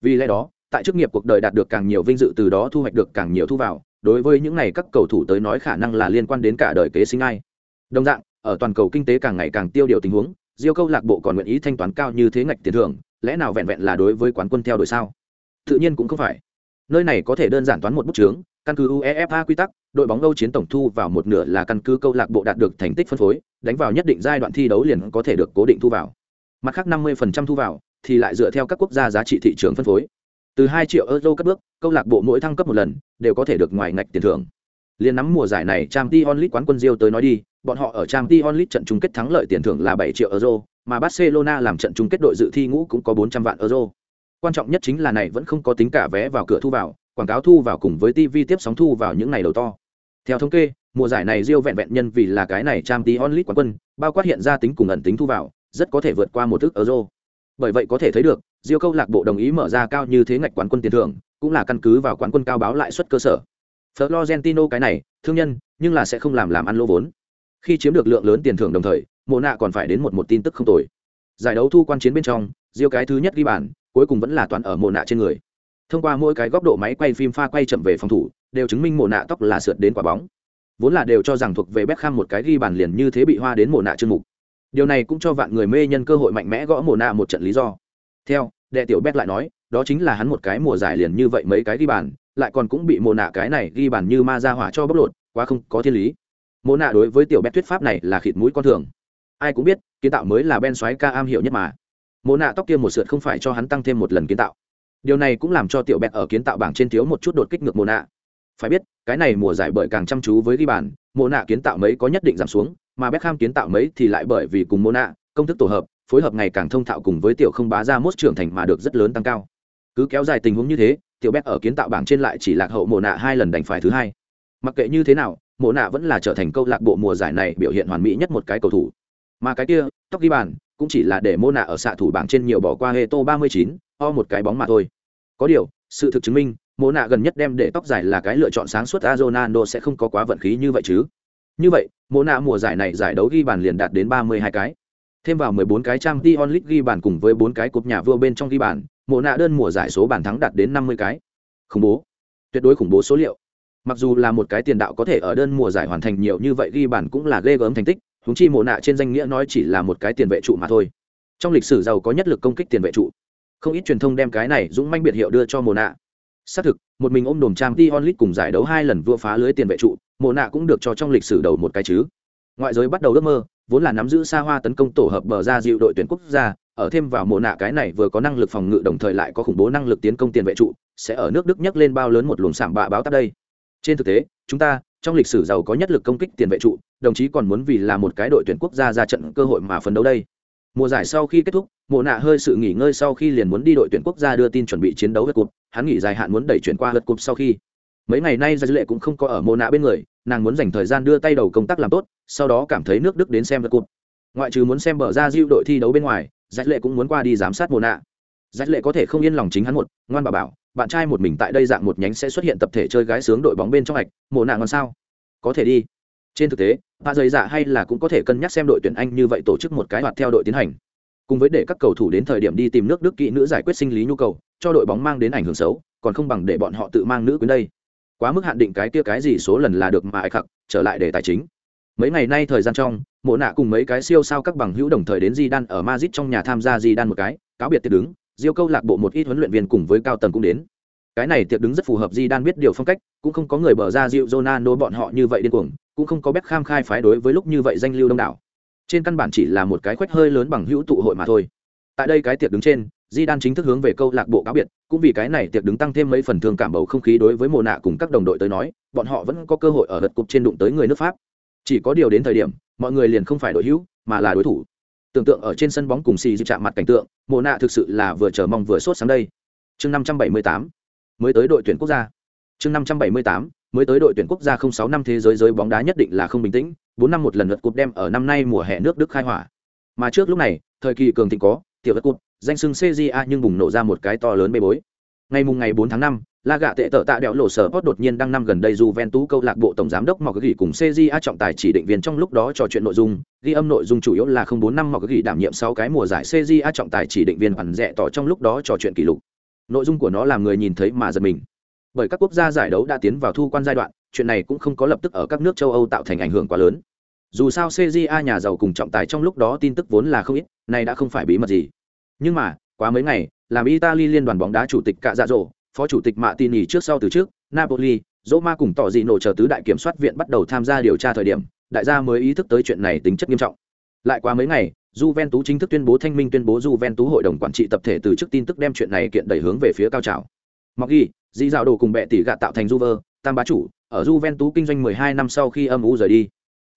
Vì lẽ đó, tại chức nghiệp cuộc đời đạt được càng nhiều vinh dự từ đó thu hoạch được càng nhiều thu vào, đối với những này các cầu thủ tới nói khả năng là liên quan đến cả đời kế sinh ai. Đồng dạng, ở toàn cầu kinh tế càng ngày càng tiêu điều tình huống diêu câu lạc bộ còn nguyện ý thanh toán cao như thế ngạch tiền thưởng, lẽ nào vẹn vẹn là đối với quán quân theo đuổi sao? Tự nhiên cũng không phải. Nơi này có thể đơn giản toán một bút chướng, căn cứ uefa quy tắc, đội bóng âu chiến tổng thu vào một nửa là căn cứ câu lạc bộ đạt được thành tích phân phối, đánh vào nhất định giai đoạn thi đấu liền có thể được cố định thu vào. Mặt khác 50% thu vào, thì lại dựa theo các quốc gia giá trị thị trường phân phối. Từ hai triệu euro cất bước, câu lạc bộ mỗi thăng cấp một lần, đều có thể được ngoài ngạch tiền thưởng liên nắm mùa giải này trang t onlit quán quân diêu tới nói đi, bọn họ ở trang t onlit trận chung kết thắng lợi tiền thưởng là bảy triệu euro, mà barcelona làm trận chung kết đội dự thi ngũ cũng có bốn trăm vạn euro. Quan trọng nhất chính là này vẫn không có tính cả vé vào cửa thu vào, quảng cáo thu vào cùng với tv tiếp sóng thu vào những ngày đầu to. Theo thống kê, mùa giải này diêu vẹn vẹn nhân vì là cái này trang t onlit quán quân, bao quát hiện ra tính cùng ẩn tính thu vào, rất có thể vượt qua một ước euro. Bởi vậy có thể thấy được diêu câu lạc bộ đồng ý mở ra cao như thế ngạch quán quân tiền thưởng, cũng là căn cứ vào quán quân cao báo lãi suất cơ sở florentino cái này, thương nhân, nhưng là sẽ không làm làm ăn lỗ vốn. Khi chiếm được lượng lớn tiền thưởng đồng thời, mộ nạ còn phải đến một một tin tức không tồi. Giải đấu thu quan chiến bên trong, diêu cái thứ nhất ghi bàn, cuối cùng vẫn là toàn ở mộ nạ trên người. Thông qua mỗi cái góc độ máy quay phim pha quay chậm về phòng thủ, đều chứng minh mộ nạ tóc là sượt đến quả bóng. Vốn là đều cho rằng thuộc về Beckham một cái ghi bàn liền như thế bị hoa đến mộ nạ chương mục. Điều này cũng cho vạn người mê nhân cơ hội mạnh mẽ gõ mộ nạ một trận lý do. Theo, đệ tiểu bet lại nói, đó chính là hắn một cái mùa giải liền như vậy mấy cái ghi bàn lại còn cũng bị mồ nạ cái này ghi bàn như ma ra hỏa cho bóc lột, quá không có thiên lý. Mồ nạ đối với tiểu bét thuyết pháp này là khịt mũi con thường. Ai cũng biết, kiến tạo mới là ben xoáy ca am hiểu nhất mà. Mồ nạ tóc kia một sượt không phải cho hắn tăng thêm một lần kiến tạo. Điều này cũng làm cho tiểu bét ở kiến tạo bảng trên thiếu một chút đột kích ngược mồ nạ. Phải biết, cái này mùa giải bởi càng chăm chú với ghi bàn mồ nạ kiến tạo mấy có nhất định giảm xuống, mà Beckham kiến tạo mấy thì lại bởi vì cùng mồ nạ, công thức tổ hợp, phối hợp ngày càng thông thạo cùng với tiểu không bá ra mốt trưởng thành mà được rất lớn tăng cao. Cứ kéo dài tình huống như thế tiểu bét ở kiến tạo bảng trên lại chỉ lạc hậu mồ nạ hai lần đánh phải thứ hai. Mặc kệ như thế nào, mộ nạ vẫn là trở thành câu lạc bộ mùa giải này biểu hiện hoàn mỹ nhất một cái cầu thủ. Mà cái kia, tóc ghi bàn, cũng chỉ là để mô nạ ở xạ thủ bảng trên nhiều bỏ qua hệ tô ba mươi chín, o một cái bóng mà thôi. Có điều, sự thực chứng minh mô nạ gần nhất đem để tóc dài là cái lựa chọn sáng suốt a ronaldo sẽ không có quá vận khí như vậy chứ. Như vậy mô nạ mùa giải này giải đấu ghi bàn liền đạt đến ba mươi hai cái. Thêm vào mười bốn cái trang t onlit ghi bàn cùng với bốn cái cúp nhà vua bên trong ghi bàn mộ nạ đơn mùa giải số bàn thắng đạt đến năm mươi cái. Khủng bố. Tuyệt đối khủng bố số liệu. Mặc dù là một cái tiền đạo có thể ở đơn mùa giải hoàn thành nhiều như vậy, ghi bàn cũng là ghê gớm thành tích húng chi mộ nạ trên danh nghĩa nói chỉ là một cái tiền vệ trụ mà thôi. Trong lịch sử giàu có nhất lực công kích tiền vệ trụ. Không ít truyền thông đem cái này dũng manh biệt hiệu đưa cho mộ nạ. Xác thực, một mình ôm đồm trang t onlit cùng giải đấu hai lần vua phá lưới tiền vệ trụ, mộ nạ cũng được cho trong lịch sử đầu một cái chứ. Ngoại giới bắt đầu ước mơ vốn là nắm giữ xa hoa tấn công tổ hợp bờ ra dịu đội tuyển quốc gia, ở thêm vào mộ nạ cái này vừa có năng lực phòng ngự đồng thời lại có khủng bố năng lực tiến công tiền vệ trụ, sẽ ở nước đức nhắc lên bao lớn một luồng sảng bạ báo tắt đây. Trên thực tế, chúng ta, trong lịch sử giàu có nhất lực công kích tiền vệ trụ, đồng chí còn muốn vì là một cái đội tuyển quốc gia ra trận cơ hội mà phấn đấu đây. Mùa giải sau khi kết thúc, mộ nạ hơi sự nghỉ ngơi sau khi liền muốn đi đội tuyển quốc gia đưa tin chuẩn bị chiến đấu với cụp, hắn nghỉ dài hạn muốn đẩy chuyển qua lượt cụp sau khi mấy ngày nay gia lệ cũng không có ở mô nạ bên người, nàng muốn dành thời gian đưa tay đầu công tác làm tốt, sau đó cảm thấy nước đức đến xem vật cụt ngoại trừ muốn xem bờ ra diệu đội thi đấu bên ngoài, gia lệ cũng muốn qua đi giám sát mô nạ. Gia lệ có thể không yên lòng chính hắn một, ngoan bà bảo, bạn trai một mình tại đây dạng một nhánh sẽ xuất hiện tập thể chơi gái sướng đội bóng bên trong ạch mô nạ ngon sao? Có thể đi. Trên thực tế bà dày dạ hay là cũng có thể cân nhắc xem đội tuyển anh như vậy tổ chức một cái hoạt theo đội tiến hành. Cùng với để các cầu thủ đến thời điểm đi tìm nước đức kỹ nữ giải quyết sinh lý nhu cầu, cho đội bóng mang đến ảnh hưởng xấu, còn không bằng để bọn họ tự mang nữ quyến đây quá mức hạn định cái kia cái gì số lần là được mà ai khặc, trở lại để tài chính. Mấy ngày nay thời gian trong, mộ nạ cùng mấy cái siêu sao các bằng hữu đồng thời đến di đan ở mazit trong nhà tham gia di đan một cái, cáo biệt tiệc đứng, diêu câu lạc bộ một ít huấn luyện viên cùng với cao tầng cũng đến. Cái này tiệc đứng rất phù hợp di đan biết điều phong cách, cũng không có người bờ ra dịu Ronaldo bọn họ như vậy điên cuồng, cũng không có Beckham khai phái đối với lúc như vậy danh lưu đông đảo. Trên căn bản chỉ là một cái khoách hơi lớn bằng hữu tụ hội mà thôi. Tại đây cái tiệc đứng trên di đan chính thức hướng về câu lạc bộ cáo biệt, cũng vì cái này tiệc đứng tăng thêm mấy phần thương cảm bầu không khí đối với mồ nạ cùng các đồng đội tới nói, bọn họ vẫn có cơ hội ở lượt cục trên đụng tới người nước pháp. Chỉ có điều đến thời điểm, mọi người liền không phải đội hữu, mà là đối thủ. Tưởng tượng ở trên sân bóng cùng xì chạm mặt cảnh tượng mồ nạ thực sự là vừa chờ mong vừa sốt sáng đây. Chương năm trăm bảy mươi tám, mới tới đội tuyển quốc gia. Chương năm trăm bảy mươi tám, mới tới đội tuyển quốc gia không sáu năm thế giới giới bóng đá nhất định là không bình tĩnh, bốn năm một lần lượt cúp đem ở năm nay mùa hè nước đức khai hỏa. Mà trước lúc này, thời kỳ cường thịnh có, tiểu đất cúp danh sưng cja nhưng bùng nổ ra một cái to lớn bê bối ngày mùng ngày 4 tháng 5, La gạ tệ tợ tạ Đẹo lộ sở post đột nhiên đăng năm gần đây Juventus câu lạc bộ tổng giám đốc Mọc Gỉ cùng CJA trọng tài chỉ định viên trong lúc đó trò chuyện nội dung, ghi âm nội dung chủ yếu là 04 năm Mọc Gỉ đảm nhiệm sau cái mùa giải CJA trọng tài chỉ định viên hoàn rẻ tỏ trong lúc đó trò chuyện kỷ lục. Nội dung của nó làm người nhìn thấy mà giật mình. Bởi các quốc gia giải đấu đã tiến vào thu quan giai đoạn, chuyện này cũng không có lập tức ở các nước châu Âu tạo thành ảnh hưởng quá lớn. Dù sao CJA nhà giàu cùng trọng tài trong lúc đó tin tức vốn là không ít, này đã không phải bí mật gì. Nhưng mà, quá mấy ngày, làm Italy liên đoàn bóng đá chủ tịch cạ dạ dỗ, phó chủ tịch mạ tin nghỉ trước sau từ trước napoli Roma cùng tỏ dị nổ chờ tứ đại kiểm soát viện bắt đầu tham gia điều tra thời điểm đại gia mới ý thức tới chuyện này tính chất nghiêm trọng lại qua mấy ngày Juventus chính thức tuyên bố thanh minh tuyên bố Juventus hội đồng quản trị tập thể từ chức tin tức đem chuyện này kiện đẩy hướng về phía cao trào. Mặc ghi, dĩ dạo đồ cùng bệ tỷ gạ tạo thành Juve, tam bá chủ, ở Juventus kinh doanh 12 năm sau khi âm u rời đi.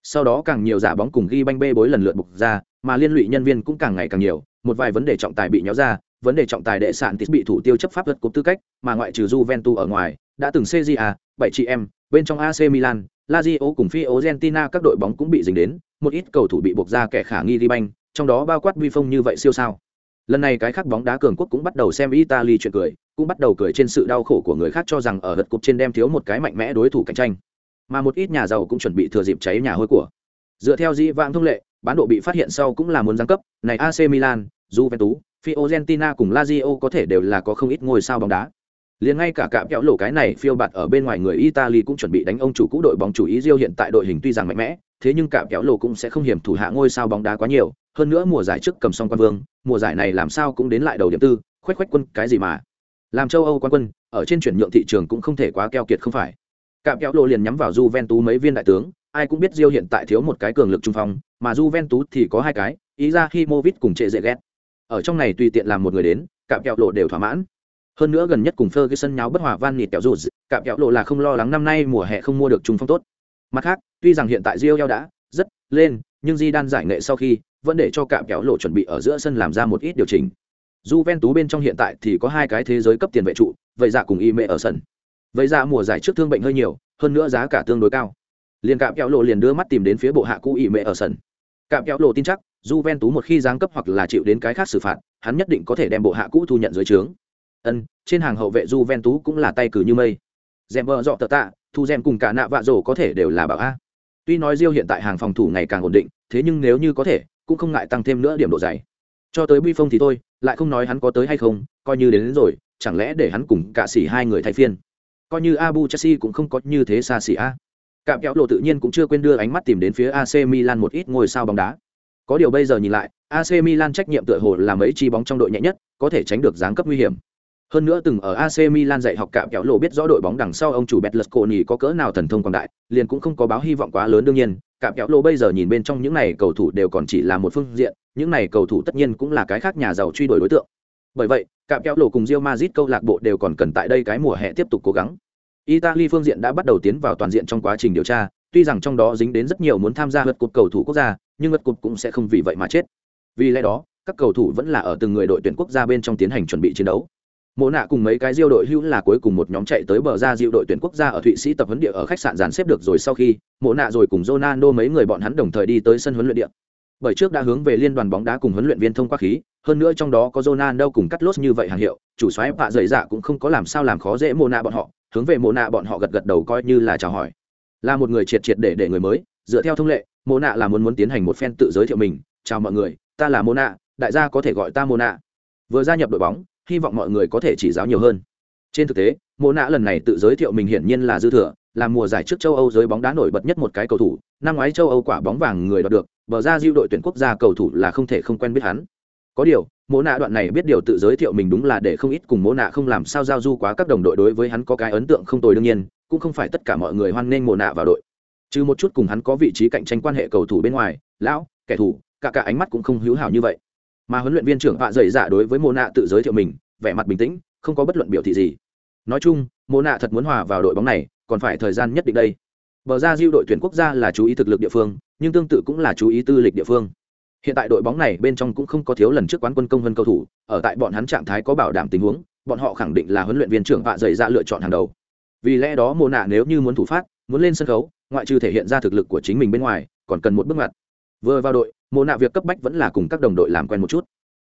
Sau đó càng nhiều giả bóng cùng ghi banh bê bối lần lượt bục ra, mà liên lụy nhân viên cũng càng ngày càng nhiều, một vài vấn đề trọng tài bị nhéo ra, vấn đề trọng tài đệ sản tịt bị thủ tiêu chấp pháp luật cúp tư cách, mà ngoại trừ Juventus ở ngoài, đã từng CJA, bảy chị em, bên trong AC Milan, Lazio cùng Fiorentina các đội bóng cũng bị dính đến, một ít cầu thủ bị buộc ra kẻ khả nghi đi banh, trong đó bao quát vi phong như vậy siêu sao. Lần này cái khác bóng đá cường quốc cũng bắt đầu xem Italy chuyện cười, cũng bắt đầu cười trên sự đau khổ của người khác cho rằng ở lượt cục trên đem thiếu một cái mạnh mẽ đối thủ cạnh tranh. Mà một ít nhà giàu cũng chuẩn bị thừa dịp cháy nhà hôi của. Dựa theo dĩ vãng thông lệ, bán độ bị phát hiện sau cũng là muốn giáng cấp, này AC Milan, Juventus, Fiorentina cùng Lazio có thể đều là có không ít ngôi sao bóng đá. Liền ngay cả cạm kéo lỗ cái này phiêu bạt ở bên ngoài người Italy cũng chuẩn bị đánh ông chủ cũ đội bóng chủ ý Rio hiện tại đội hình tuy rằng mạnh mẽ, thế nhưng cạm kéo lỗ cũng sẽ không hiểm thủ hạ ngôi sao bóng đá quá nhiều, hơn nữa mùa giải trước cầm xong quan vương, mùa giải này làm sao cũng đến lại đầu điểm tư, khoách khoách quân cái gì mà. Làm châu Âu quan quân, ở trên chuyển nhượng thị trường cũng không thể quá keo kiệt không phải. Cạm kéo lỗ liền nhắm vào Juventus mấy viên đại tướng, ai cũng biết Rio hiện tại thiếu một cái cường lực trung phong, mà Juventus thì có hai cái, ý ra Himovic cùng trệ dễ ghét ở trong này tùy tiện làm một người đến cạm kẹo lộ đều thỏa mãn. Hơn nữa gần nhất cùng Ferguson nháo bất hòa van nịt kẹo rụt cạm kẹo lộ là không lo lắng năm nay mùa hè không mua được trung phong tốt. Mặt khác tuy rằng hiện tại Rio đã rất lên nhưng di đan giải nghệ sau khi vẫn để cho cạm kẹo lộ chuẩn bị ở giữa sân làm ra một ít điều chỉnh. Juventus bên trong hiện tại thì có hai cái thế giới cấp tiền vệ trụ vậy dạ cùng y mẹ ở sân. Vậy dạ mùa giải trước thương bệnh hơi nhiều hơn nữa giá cả tương đối cao liền cạm kéo lộ liền đưa mắt tìm đến phía bộ hạ cũ ỵ mệ ở sân. Cạm kéo lộ tin chắc j ven tú một khi giáng cấp hoặc là chịu đến cái khác xử phạt hắn nhất định có thể đem bộ hạ cũ thu nhận dưới trướng. Ân trên hàng hậu vệ j ven tú cũng là tay cử như mây. Dèm vợ dọ tờ tạ thu dèm cùng cả nạ vạ rổ có thể đều là bảo a. Tuy nói riêu hiện tại hàng phòng thủ ngày càng ổn định thế nhưng nếu như có thể cũng không ngại tăng thêm nữa điểm độ dày. Cho tới bi phong thì thôi lại không nói hắn có tới hay không coi như đến, đến rồi chẳng lẽ để hắn cùng cả xỉ hai người thay phiên? Coi như abu chelsea cũng không có như thế xa xỉ a cạm kéo lộ tự nhiên cũng chưa quên đưa ánh mắt tìm đến phía ac milan một ít ngôi sao bóng đá có điều bây giờ nhìn lại ac milan trách nhiệm tựa hồ là mấy chi bóng trong đội nhẹ nhất có thể tránh được giáng cấp nguy hiểm hơn nữa từng ở AC Milan dạy học cạm kéo lộ biết rõ đội bóng đằng sau ông chủ Betlesconi có cỡ nào thần thông quảng đại, liền cũng không có báo hy vọng quá lớn đương nhiên, cạm kéo lộ bây giờ nhìn bên trong những này cầu thủ đều còn chỉ là một phương diện, những này cầu thủ tất nhiên cũng là cái khác nhà giàu truy đuổi đối tượng. Bởi vậy, cạm kéo lộ cùng Real Madrid câu lạc bộ đều còn cần tại đây cái mùa hè tiếp tục cố gắng. Italy phương diện đã bắt đầu tiến vào toàn diện trong quá trình điều tra, tuy rằng trong đó dính đến rất nhiều muốn tham gia vượt cột cầu thủ quốc gia, nhưng vượt cột cũng sẽ không vì vậy mà chết. Vì lẽ đó, các cầu thủ vẫn là ở từng người đội tuyển quốc gia bên trong tiến hành chuẩn bị chiến đấu mộ nạ cùng mấy cái diêu đội hữu là cuối cùng một nhóm chạy tới bờ ra diêu đội tuyển quốc gia ở thụy sĩ tập huấn địa ở khách sạn dàn xếp được rồi sau khi mộ nạ rồi cùng ronaldo mấy người bọn hắn đồng thời đi tới sân huấn luyện địa bởi trước đã hướng về liên đoàn bóng đá cùng huấn luyện viên thông qua khí hơn nữa trong đó có ronaldo cùng cắt lốt như vậy hàng hiệu chủ xoáy vạ dày dạ cũng không có làm sao làm khó dễ mộ nạ bọn họ hướng về mộ nạ bọn họ gật gật đầu coi như là chào hỏi. Là một người triệt triệt để để người mới, dựa theo thông lệ, mộ nạ là muốn muốn tiến hành một phen tự giới thiệu mình, chào mọi người, ta là mộ nạ, đại gia có thể gọi ta mộ nạ. Vừa gia nhập đội bóng, hy vọng mọi người có thể chỉ giáo nhiều hơn. Trên thực tế, mộ nạ lần này tự giới thiệu mình hiển nhiên là dư thừa, là mùa giải trước châu âu giới bóng đá nổi bật nhất một cái cầu thủ, năm ngoái châu âu quả bóng vàng người đoạt được, bờ ra diêu đội tuyển quốc gia cầu thủ là không thể không quen biết hắn có điều, mỗ nạ đoạn này biết điều tự giới thiệu mình đúng là để không ít cùng mỗ nạ không làm sao giao du quá các đồng đội đối với hắn có cái ấn tượng không tồi đương nhiên, cũng không phải tất cả mọi người hoan nghênh mỗ nạ vào đội. Trừ một chút cùng hắn có vị trí cạnh tranh quan hệ cầu thủ bên ngoài, lão, kẻ thù, cả cả ánh mắt cũng không hữu hảo như vậy. Mà huấn luyện viên trưởng vạ dày dạ đối với mỗ nạ tự giới thiệu mình, vẻ mặt bình tĩnh, không có bất luận biểu thị gì. Nói chung, mỗ nạ thật muốn hòa vào đội bóng này, còn phải thời gian nhất định đây. Bờ ra diêu đội tuyển quốc gia là chú ý thực lực địa phương, nhưng tương tự cũng là chú ý tư lịch địa phương hiện tại đội bóng này bên trong cũng không có thiếu lần trước quán quân công hơn cầu thủ, ở tại bọn hắn trạng thái có bảo đảm tình huống, bọn họ khẳng định là huấn luyện viên trưởng vạ dày ra lựa chọn hàng đầu. Vì lẽ đó mô nạ nếu như muốn thủ phát, muốn lên sân khấu, ngoại trừ thể hiện ra thực lực của chính mình bên ngoài, còn cần một bước ngoặt. Vừa vào đội mồ nạ việc cấp bách vẫn là cùng các đồng đội làm quen một chút.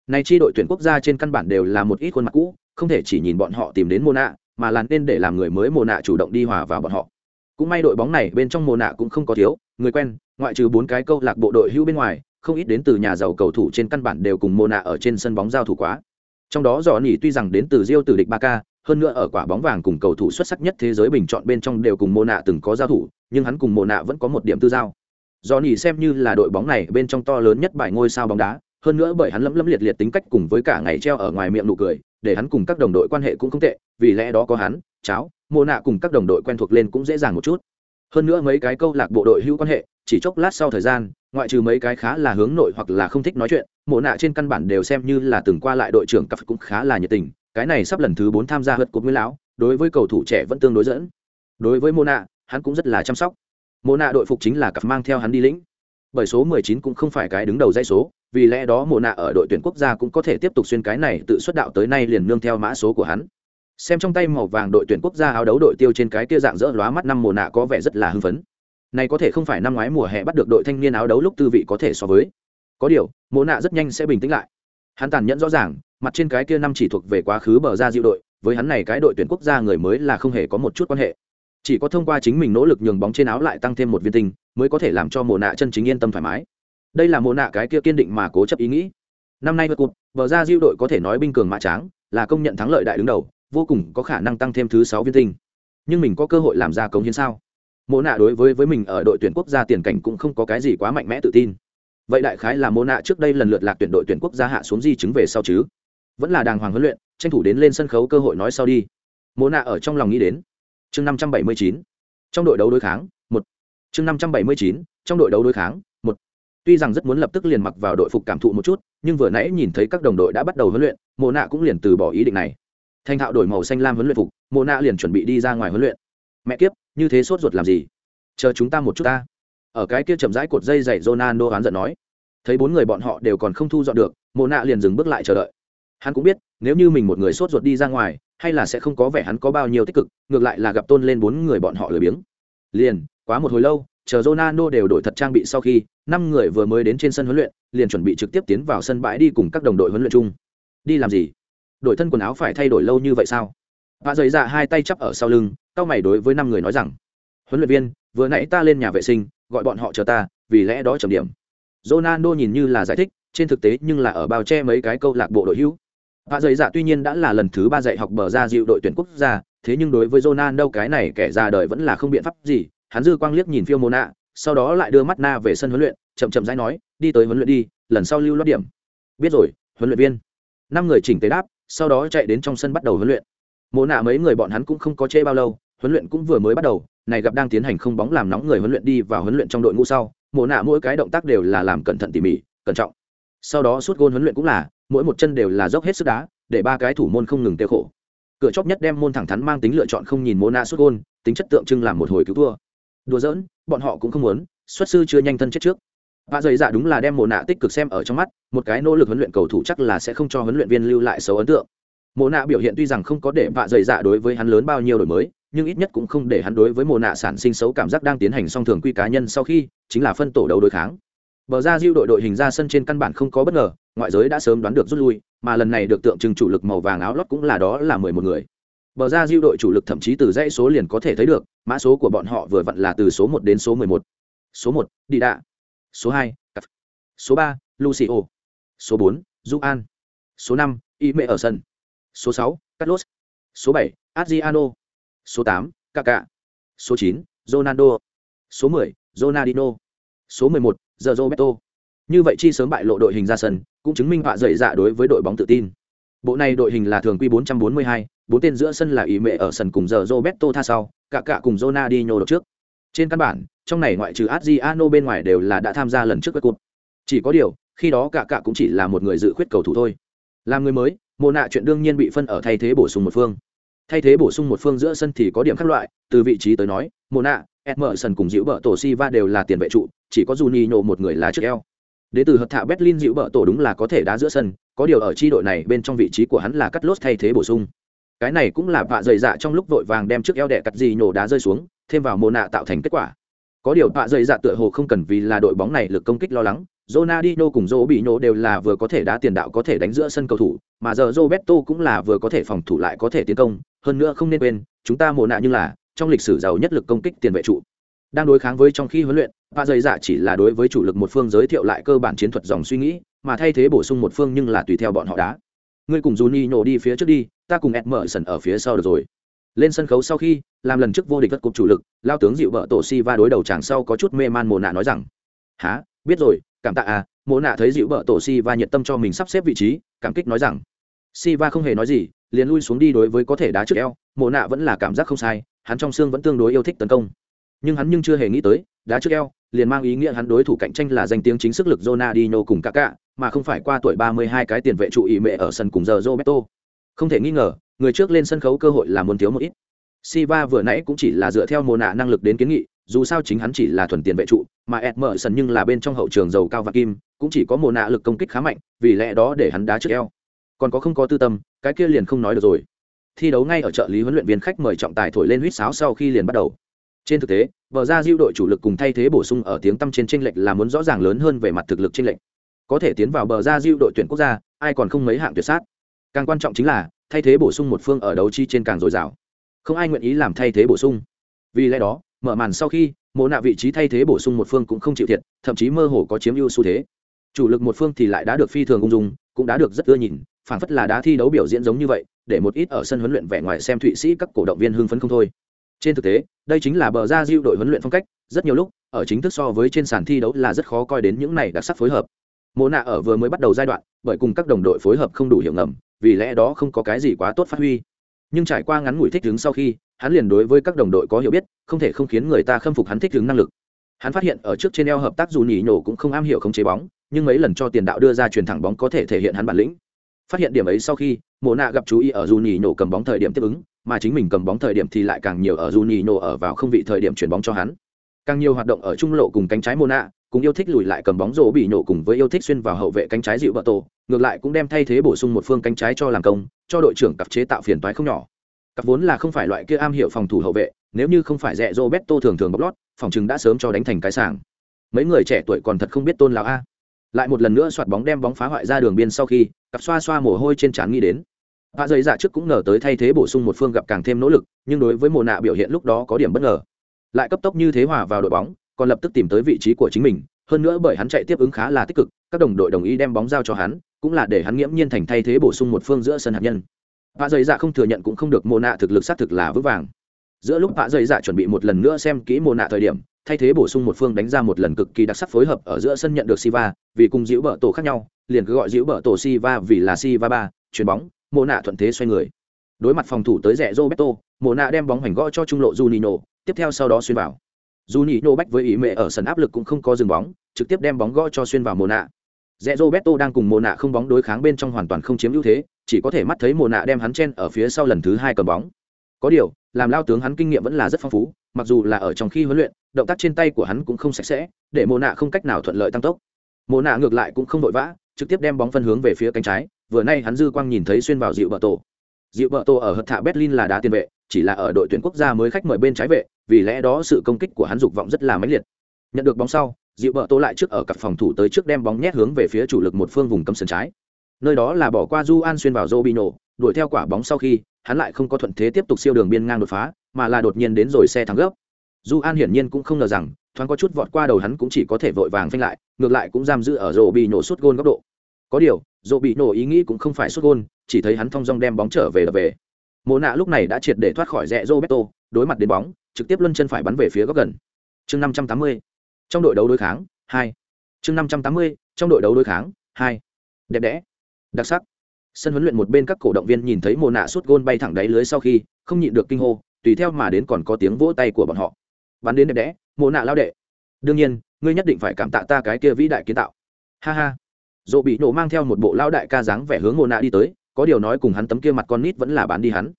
Này chi đội tuyển quốc gia trên căn bản đều là một ít khuôn mặt cũ, không thể chỉ nhìn bọn họ tìm đến mồ nạ, mà là nên để làm người mới mồ nạ chủ động đi hòa vào bọn họ. Cũng may đội bóng này bên trong mồ nạ cũng không có thiếu, người quen, ngoại trừ bốn cái câu lạc bộ đội hữu bên ngoài không ít đến từ nhà giàu cầu thủ trên căn bản đều cùng mô nạ ở trên sân bóng giao thủ quá. Trong đó dò nỉ tuy rằng đến từ Rio từ địch ba k hơn nữa ở quả bóng vàng cùng cầu thủ xuất sắc nhất thế giới bình chọn bên trong đều cùng mô nạ từng có giao thủ, nhưng hắn cùng mô nạ vẫn có một điểm tư giao. Do nhỉ xem như là đội bóng này bên trong to lớn nhất bài ngôi sao bóng đá, hơn nữa bởi hắn lấm lấm liệt liệt tính cách cùng với cả ngày treo ở ngoài miệng nụ cười, để hắn cùng các đồng đội quan hệ cũng không tệ, vì lẽ đó có hắn, cháo mô nạ cùng các đồng đội quen thuộc lên cũng dễ dàng một chút. Hơn nữa mấy cái câu lạc bộ đội hữu quan hệ chỉ chốc lát sau thời gian, ngoại trừ mấy cái khá là hướng nội hoặc là không thích nói chuyện, mộ nạ trên căn bản đều xem như là từng qua lại đội trưởng cặp cũng khá là nhiệt tình, cái này sắp lần thứ bốn tham gia hớt cột nguyên lão, đối với cầu thủ trẻ vẫn tương đối dẫn. Đối với mô nạ, hắn cũng rất là chăm sóc. Mộ nạ đội phục chính là cặp mang theo hắn đi lĩnh. Bởi số 19 cũng không phải cái đứng đầu dãy số, vì lẽ đó mộ nạ ở đội tuyển quốc gia cũng có thể tiếp tục xuyên cái này tự xuất đạo tới nay liền nương theo mã số của hắn. Xem trong tay màu vàng đội tuyển quốc gia áo đấu đội tiêu trên cái kia dạng dỡ lóa mắt năm mùa nạ có vẻ rất là hưng phấn này có thể không phải năm ngoái mùa hè bắt được đội thanh niên áo đấu lúc tư vị có thể so với. Có điều mùa nạ rất nhanh sẽ bình tĩnh lại. Hắn tàn nhẫn rõ ràng, mặt trên cái kia năm chỉ thuộc về quá khứ bờ ra diệu đội, với hắn này cái đội tuyển quốc gia người mới là không hề có một chút quan hệ. Chỉ có thông qua chính mình nỗ lực nhường bóng trên áo lại tăng thêm một viên tinh, mới có thể làm cho mồ nạ chân chính yên tâm thoải mái. Đây là mồ nạ cái kia kiên định mà cố chấp ý nghĩ. Năm nay vượt cụt bờ ra diệu đội có thể nói binh cường mã tráng, là công nhận thắng lợi đại đứng đầu, vô cùng có khả năng tăng thêm thứ sáu viên tinh. Nhưng mình có cơ hội làm ra cống hiến sao? Mô nạ đối với với mình ở đội tuyển quốc gia tiền cảnh cũng không có cái gì quá mạnh mẽ tự tin. Vậy đại khái là Mô nạ trước đây lần lượt lạc tuyển đội tuyển quốc gia hạ xuống di chứng về sau chứ? Vẫn là đàng hoàng huấn luyện, tranh thủ đến lên sân khấu cơ hội nói sau đi. Mô nạ ở trong lòng nghĩ đến. Chương năm trăm bảy mươi chín. Trong đội đấu đối kháng, một. Chương năm trăm bảy mươi chín, trong đội đấu đối kháng, một. Tuy rằng rất muốn lập tức liền mặc vào đội phục cảm thụ một chút, nhưng vừa nãy nhìn thấy các đồng đội đã bắt đầu huấn luyện, Mô nạ cũng liền từ bỏ ý định này. Thanh thạo đổi màu xanh lam huấn luyện phục, Mô nạ liền chuẩn bị đi ra ngoài huấn luyện mẹ kiếp như thế sốt ruột làm gì chờ chúng ta một chút ta ở cái kia chậm rãi cột dây dày Ronaldo oán giận nói thấy bốn người bọn họ đều còn không thu dọn được mộ nạ liền dừng bước lại chờ đợi hắn cũng biết nếu như mình một người sốt ruột đi ra ngoài hay là sẽ không có vẻ hắn có bao nhiêu tích cực ngược lại là gặp tôn lên bốn người bọn họ lười biếng liền quá một hồi lâu chờ Ronaldo đều đổi thật trang bị sau khi, năm người vừa mới đến trên sân huấn luyện, liền chuẩn bị trực tiếp tiến vào sân bãi đi cùng các đồng đội huấn luyện chung. Đi làm gì? Đổi thân quần áo phải thay đổi lâu như vậy sao? Vạ dày dạ hai tay chắp ở sau lưng, cao mày đối với năm người nói rằng: "Huấn luyện viên, vừa nãy ta lên nhà vệ sinh, gọi bọn họ chờ ta, vì lẽ đó trầm điểm." Ronaldo nhìn như là giải thích, trên thực tế nhưng là ở bao che mấy cái câu lạc bộ đội hữu. Hạ dày dạ tuy nhiên đã là lần thứ ba dạy học bờ ra dịu đội tuyển quốc gia, thế nhưng đối với Ronaldo cái này kẻ ra đời vẫn là không biện pháp gì, hắn dư quang liếc nhìn phiêu mô nạ sau đó lại đưa mắt na về sân huấn luyện chậm chậm rãi nói đi tới huấn luyện đi lần sau lưu lót điểm biết rồi huấn luyện viên năm người chỉnh tế đáp sau đó chạy đến trong sân bắt đầu huấn luyện mô nạ mấy người bọn hắn cũng không có chê bao lâu huấn luyện cũng vừa mới bắt đầu, này gặp đang tiến hành không bóng làm nóng người huấn luyện đi và huấn luyện trong đội ngũ sau Mộ nạ mỗi cái động tác đều là làm cẩn thận tỉ mỉ, cẩn trọng. Sau đó suốt gôn huấn luyện cũng là, mỗi một chân đều là dốc hết sức đá, để ba cái thủ môn không ngừng tiêu khổ. Cửa chóp nhất đem môn thẳng thắn mang tính lựa chọn không nhìn mô nạ suốt gôn, tính chất tượng trưng làm một hồi cứu thua. Đùa giỡn, bọn họ cũng không muốn, xuất sư chưa nhanh thân chết trước. Và dày dạ đúng là đem mồ nạ tích cực xem ở trong mắt, một cái nỗ lực huấn luyện cầu thủ chắc là sẽ không cho huấn luyện viên lưu lại xấu ấn tượng. Mồ nạ biểu hiện tuy rằng không có để vạ dày dạ đối với hắn lớn bao nhiêu đổi mới nhưng ít nhất cũng không để hắn đối với mồ nạ sản sinh xấu cảm giác đang tiến hành song thường quy cá nhân sau khi, chính là phân tổ đấu đối kháng. Bờ ra diêu đội đội hình ra sân trên căn bản không có bất ngờ, ngoại giới đã sớm đoán được rút lui, mà lần này được tượng trưng chủ lực màu vàng áo lót cũng là đó là mười một người. Bờ ra diêu đội chủ lực thậm chí từ dãy số liền có thể thấy được, mã số của bọn họ vừa vặn là từ số một đến số mười một. Số một, đi đạ. Số hai số ba, lucio. Số bốn du an. Số năm, y mẹ ở sân. Số sáu, carlos. Số bảy, adriano số tám Kaká số chín ronaldo. Số mười ronaldinho. Số mười một giờ roberto. Như vậy chi sớm bại lộ đội hình ra sân cũng chứng minh họa dậy dạ đối với đội bóng tự tin. Bộ này đội hình là thường quy 442, bốn tên giữa sân là ý mẹ ở sân cùng giờ roberto tha sau cả cả cùng ronaldinho đột trước. Trên căn bản trong này ngoại trừ adriano bên ngoài đều là đã tham gia lần trước với cuộc. chỉ có điều khi đó cả cả cũng chỉ là một người dự khuyết cầu thủ thôi. Làm người mới mồ nạ chuyện đương nhiên bị phân ở thay thế bổ sung một phương thay thế bổ sung một phương giữa sân thì có điểm khác loại từ vị trí tới nói mồ nạ edmerson cùng dịu vợ tổ si va đều là tiền vệ trụ chỉ có Juninho một người là trước eo Đế từ hợp thạ Berlin dịu vợ tổ đúng là có thể đá giữa sân, có điều ở chi đội này bên trong vị trí của hắn là cắt lốt thay thế bổ sung. Cái này cũng là vạ dày dạ trong lúc vội vàng đem trước eo đẻ cắt gì nhổ đá rơi xuống, thêm vào mồ nạ tạo thành kết quả. Có điều vạ dày dạ tựa hồ không cần vì là đội bóng này lực công kích lo lắng, Ronaldinho cùng Zô bị nhổ đều là vừa có thể đá tiền đạo có thể đánh giữa sân cầu thủ, mà giờ Roberto cũng là vừa có thể phòng thủ lại có thể tiến công, hơn nữa không nên quên, chúng ta mồ nạ nhưng là trong lịch sử giàu nhất lực công kích tiền vệ trụ. Đang đối kháng với trong khi huấn luyện và dày dạ chỉ là đối với chủ lực một phương giới thiệu lại cơ bản chiến thuật dòng suy nghĩ mà thay thế bổ sung một phương nhưng là tùy theo bọn họ đá. Ngươi cùng Juni nhổ đi phía trước đi ta cùng Edmerson ở phía sau được rồi. Lên sân khấu sau khi làm lần trước vô địch vất cục chủ lực lao tướng dịu vợ tổ si va đối đầu chàng sau có chút mê man mồ nạ nói rằng há biết rồi cảm tạ à. Mồ nạ thấy dịu vợ tổ si va nhiệt tâm cho mình sắp xếp vị trí cảm kích nói rằng si va không hề nói gì liền lui xuống đi đối với có thể đá trước eo mộ nạ vẫn là cảm giác không sai hắn trong xương vẫn tương đối yêu thích tấn công nhưng hắn nhưng chưa hề nghĩ tới đá trước eo liền mang ý nghĩa hắn đối thủ cạnh tranh là danh tiếng chính sức lực Ronaldinho cùng Kaká, mà không phải qua tuổi 32 cái tiền vệ trụ ý mẹ ở sân cùng giờ Roberto. Không thể nghi ngờ, người trước lên sân khấu cơ hội là muốn thiếu một ít. Silva vừa nãy cũng chỉ là dựa theo mồ nạ năng lực đến kiến nghị, dù sao chính hắn chỉ là thuần tiền vệ trụ, mà Edmerson nhưng là bên trong hậu trường giàu cao và kim, cũng chỉ có mồ nạ lực công kích khá mạnh, vì lẽ đó để hắn đá trước eo. Còn có không có tư tâm, cái kia liền không nói được rồi. Thi đấu ngay ở trợ lý huấn luyện viên khách mời trọng tài thổi lên huýt sáo sau khi liền bắt đầu. Trên thực tế vở ra diêu đội chủ lực cùng thay thế bổ sung ở tiếng tăm trên tranh lệch là muốn rõ ràng lớn hơn về mặt thực lực tranh lệch. Có thể tiến vào bờ ra diêu đội tuyển quốc gia ai còn không mấy hạng tuyệt sát. Càng quan trọng chính là thay thế bổ sung một phương ở đấu chi trên càng dồi dào. Không ai nguyện ý làm thay thế bổ sung. Vì lẽ đó mở màn sau khi mộ nạ vị trí thay thế bổ sung một phương cũng không chịu thiệt thậm chí mơ hồ có chiếm ưu xu thế. Chủ lực một phương thì lại đã được phi thường ung dung cũng đã được rất ưa nhìn phảng phất là đá thi đấu biểu diễn giống như vậy, để một ít ở sân huấn luyện vẻ ngoài xem thụy sĩ các cổ động viên hưng phấn không thôi. Trên thực tế, đây chính là bờ ra diệu đội huấn luyện phong cách, rất nhiều lúc, ở chính thức so với trên sàn thi đấu là rất khó coi đến những này đặc sắc phối hợp. Mộ nạ ở vừa mới bắt đầu giai đoạn, bởi cùng các đồng đội phối hợp không đủ hiểu ngầm, vì lẽ đó không có cái gì quá tốt phát huy. Nhưng trải qua ngắn ngủi thích ứng sau khi, hắn liền đối với các đồng đội có hiểu biết, không thể không khiến người ta khâm phục hắn thích ứng năng lực. Hắn phát hiện ở trước trên eo hợp tác dù nhỉ nổ cũng không am hiểu khống chế bóng, nhưng mấy lần cho tiền đạo đưa ra truyền thẳng bóng có thể thể hiện hắn bản lĩnh phát hiện điểm ấy sau khi mộ nạ gặp chú ý ở dù nhỉ nổ cầm bóng thời điểm tiếp ứng mà chính mình cầm bóng thời điểm thì lại càng nhiều ở Juninho ở vào không vị thời điểm chuyển bóng cho hắn. Càng nhiều hoạt động ở trung lộ cùng cánh trái Mona, cùng yêu thích lùi lại cầm bóng rổ bị nổ cùng với yêu thích xuyên vào hậu vệ cánh trái dịu vợ tổ, ngược lại cũng đem thay thế bổ sung một phương cánh trái cho làm công, cho đội trưởng cặp chế tạo phiền toái không nhỏ. Cặp vốn là không phải loại kia am hiểu phòng thủ hậu vệ, nếu như không phải rẻ Roberto thường thường bóc lót, phòng chừng đã sớm cho đánh thành cái sàng mấy người trẻ tuổi còn thật không biết tôn lão a lại một lần nữa soạt bóng đem bóng phá hoại ra đường biên sau khi cặp xoa xoa mồ hôi trên trán nghĩ đến. Hạ dày dạ trước cũng ngờ tới thay thế bổ sung một phương gặp càng thêm nỗ lực nhưng đối với mồ nạ biểu hiện lúc đó có điểm bất ngờ. Lại cấp tốc như thế hòa vào đội bóng còn lập tức tìm tới vị trí của chính mình hơn nữa bởi hắn chạy tiếp ứng khá là tích cực các đồng đội đồng ý đem bóng giao cho hắn cũng là để hắn nghiễm nhiên thành thay thế bổ sung một phương giữa sân hạt nhân. Hạ dày dạ không thừa nhận cũng không được mồ nạ thực lực xác thực là vững vàng. Giữa lúc hạ dày dạ chuẩn bị một lần nữa xem kỹ mồ nạ thời điểm thay thế bổ sung một phương đánh ra một lần cực kỳ đặc sắc phối hợp ở giữa sân nhận được Siva, vì cùng giữ bờ tổ khác nhau, liền cứ gọi giữ bờ tổ Siva vì là Siva ba, chuyền bóng, Mộ nạ thuận thế xoay người. Đối mặt phòng thủ tới rẻ Roberto, Mộ nạ đem bóng hoành gõ cho trung lộ Junino tiếp theo sau đó xuyên vào. Junino bách với ý mẹ ở sân áp lực cũng không có dừng bóng, trực tiếp đem bóng gõ cho xuyên vào Mộ nạ. Rẽ Roberto đang cùng Mộ nạ không bóng đối kháng bên trong hoàn toàn không chiếm ưu thế, chỉ có thể mắt thấy Mộ nạ đem hắn chen ở phía sau lần thứ hai cầm bóng. Có điều, làm lao tướng hắn kinh nghiệm vẫn là rất phong phú, mặc dù là ở trong khi huấn luyện động tác trên tay của hắn cũng không sạch sẽ để mồ nạ không cách nào thuận lợi tăng tốc mồ nạ ngược lại cũng không vội vã trực tiếp đem bóng phân hướng về phía cánh trái, vừa nay hắn dư quang nhìn thấy xuyên vào dịu bờ tổ. Dịu bờ tổ ở hợp thạ berlin là đá tiền vệ, chỉ là ở đội tuyển quốc gia mới khách mời bên trái vệ, vì lẽ đó sự công kích của hắn dục vọng rất là mãnh liệt. Nhận được bóng sau dịu bờ tổ lại trước ở cặp phòng thủ tới trước đem bóng nhét hướng về phía chủ lực một phương vùng cấm sân trái. Nơi đó là bỏ qua du an xuyên vào robino đuổi theo quả bóng sau khi, hắn lại không có thuận thế tiếp tục siêu đường biên ngang đột phá, mà là đột nhiên đến rồi xe thắng gấp du an hiển nhiên cũng không ngờ rằng, thoáng có chút vọt qua đầu hắn cũng chỉ có thể vội vàng phanh lại, ngược lại cũng giam giữ ở rổ bị nổ suốt gôn góc độ có điều dỗ bị nổ ý nghĩ cũng không phải xuất gôn, chỉ thấy hắn thong dong đem bóng trở về đập về. Mồ nạ lúc này đã triệt để thoát khỏi rẽ roberto, đối mặt đến bóng, trực tiếp luân chân phải bắn về phía góc gần. Chương năm trăm tám mươi, trong đội đấu đối kháng, hai. Chương năm trăm tám mươi, trong đội đấu đối kháng, hai. Đẹp đẽ, đặc sắc. Sân huấn luyện một bên các cổ động viên nhìn thấy mồ nạ sút gôn bay thẳng đáy lưới sau khi, không nhịn được kinh hô, tùy theo mà đến còn có tiếng vỗ tay của bọn họ. Bắn đến đẹp đẽ mồ nạ lao đệ. Đương nhiên, ngươi nhất định phải cảm tạ ta cái kia vĩ đại kiến tạo. Ha ha dỗ bị nổ mang theo một bộ lao đại ca dáng vẻ hướng mồ nạ đi tới, có điều nói cùng hắn tấm kia mặt con nít vẫn là bán đi hắn.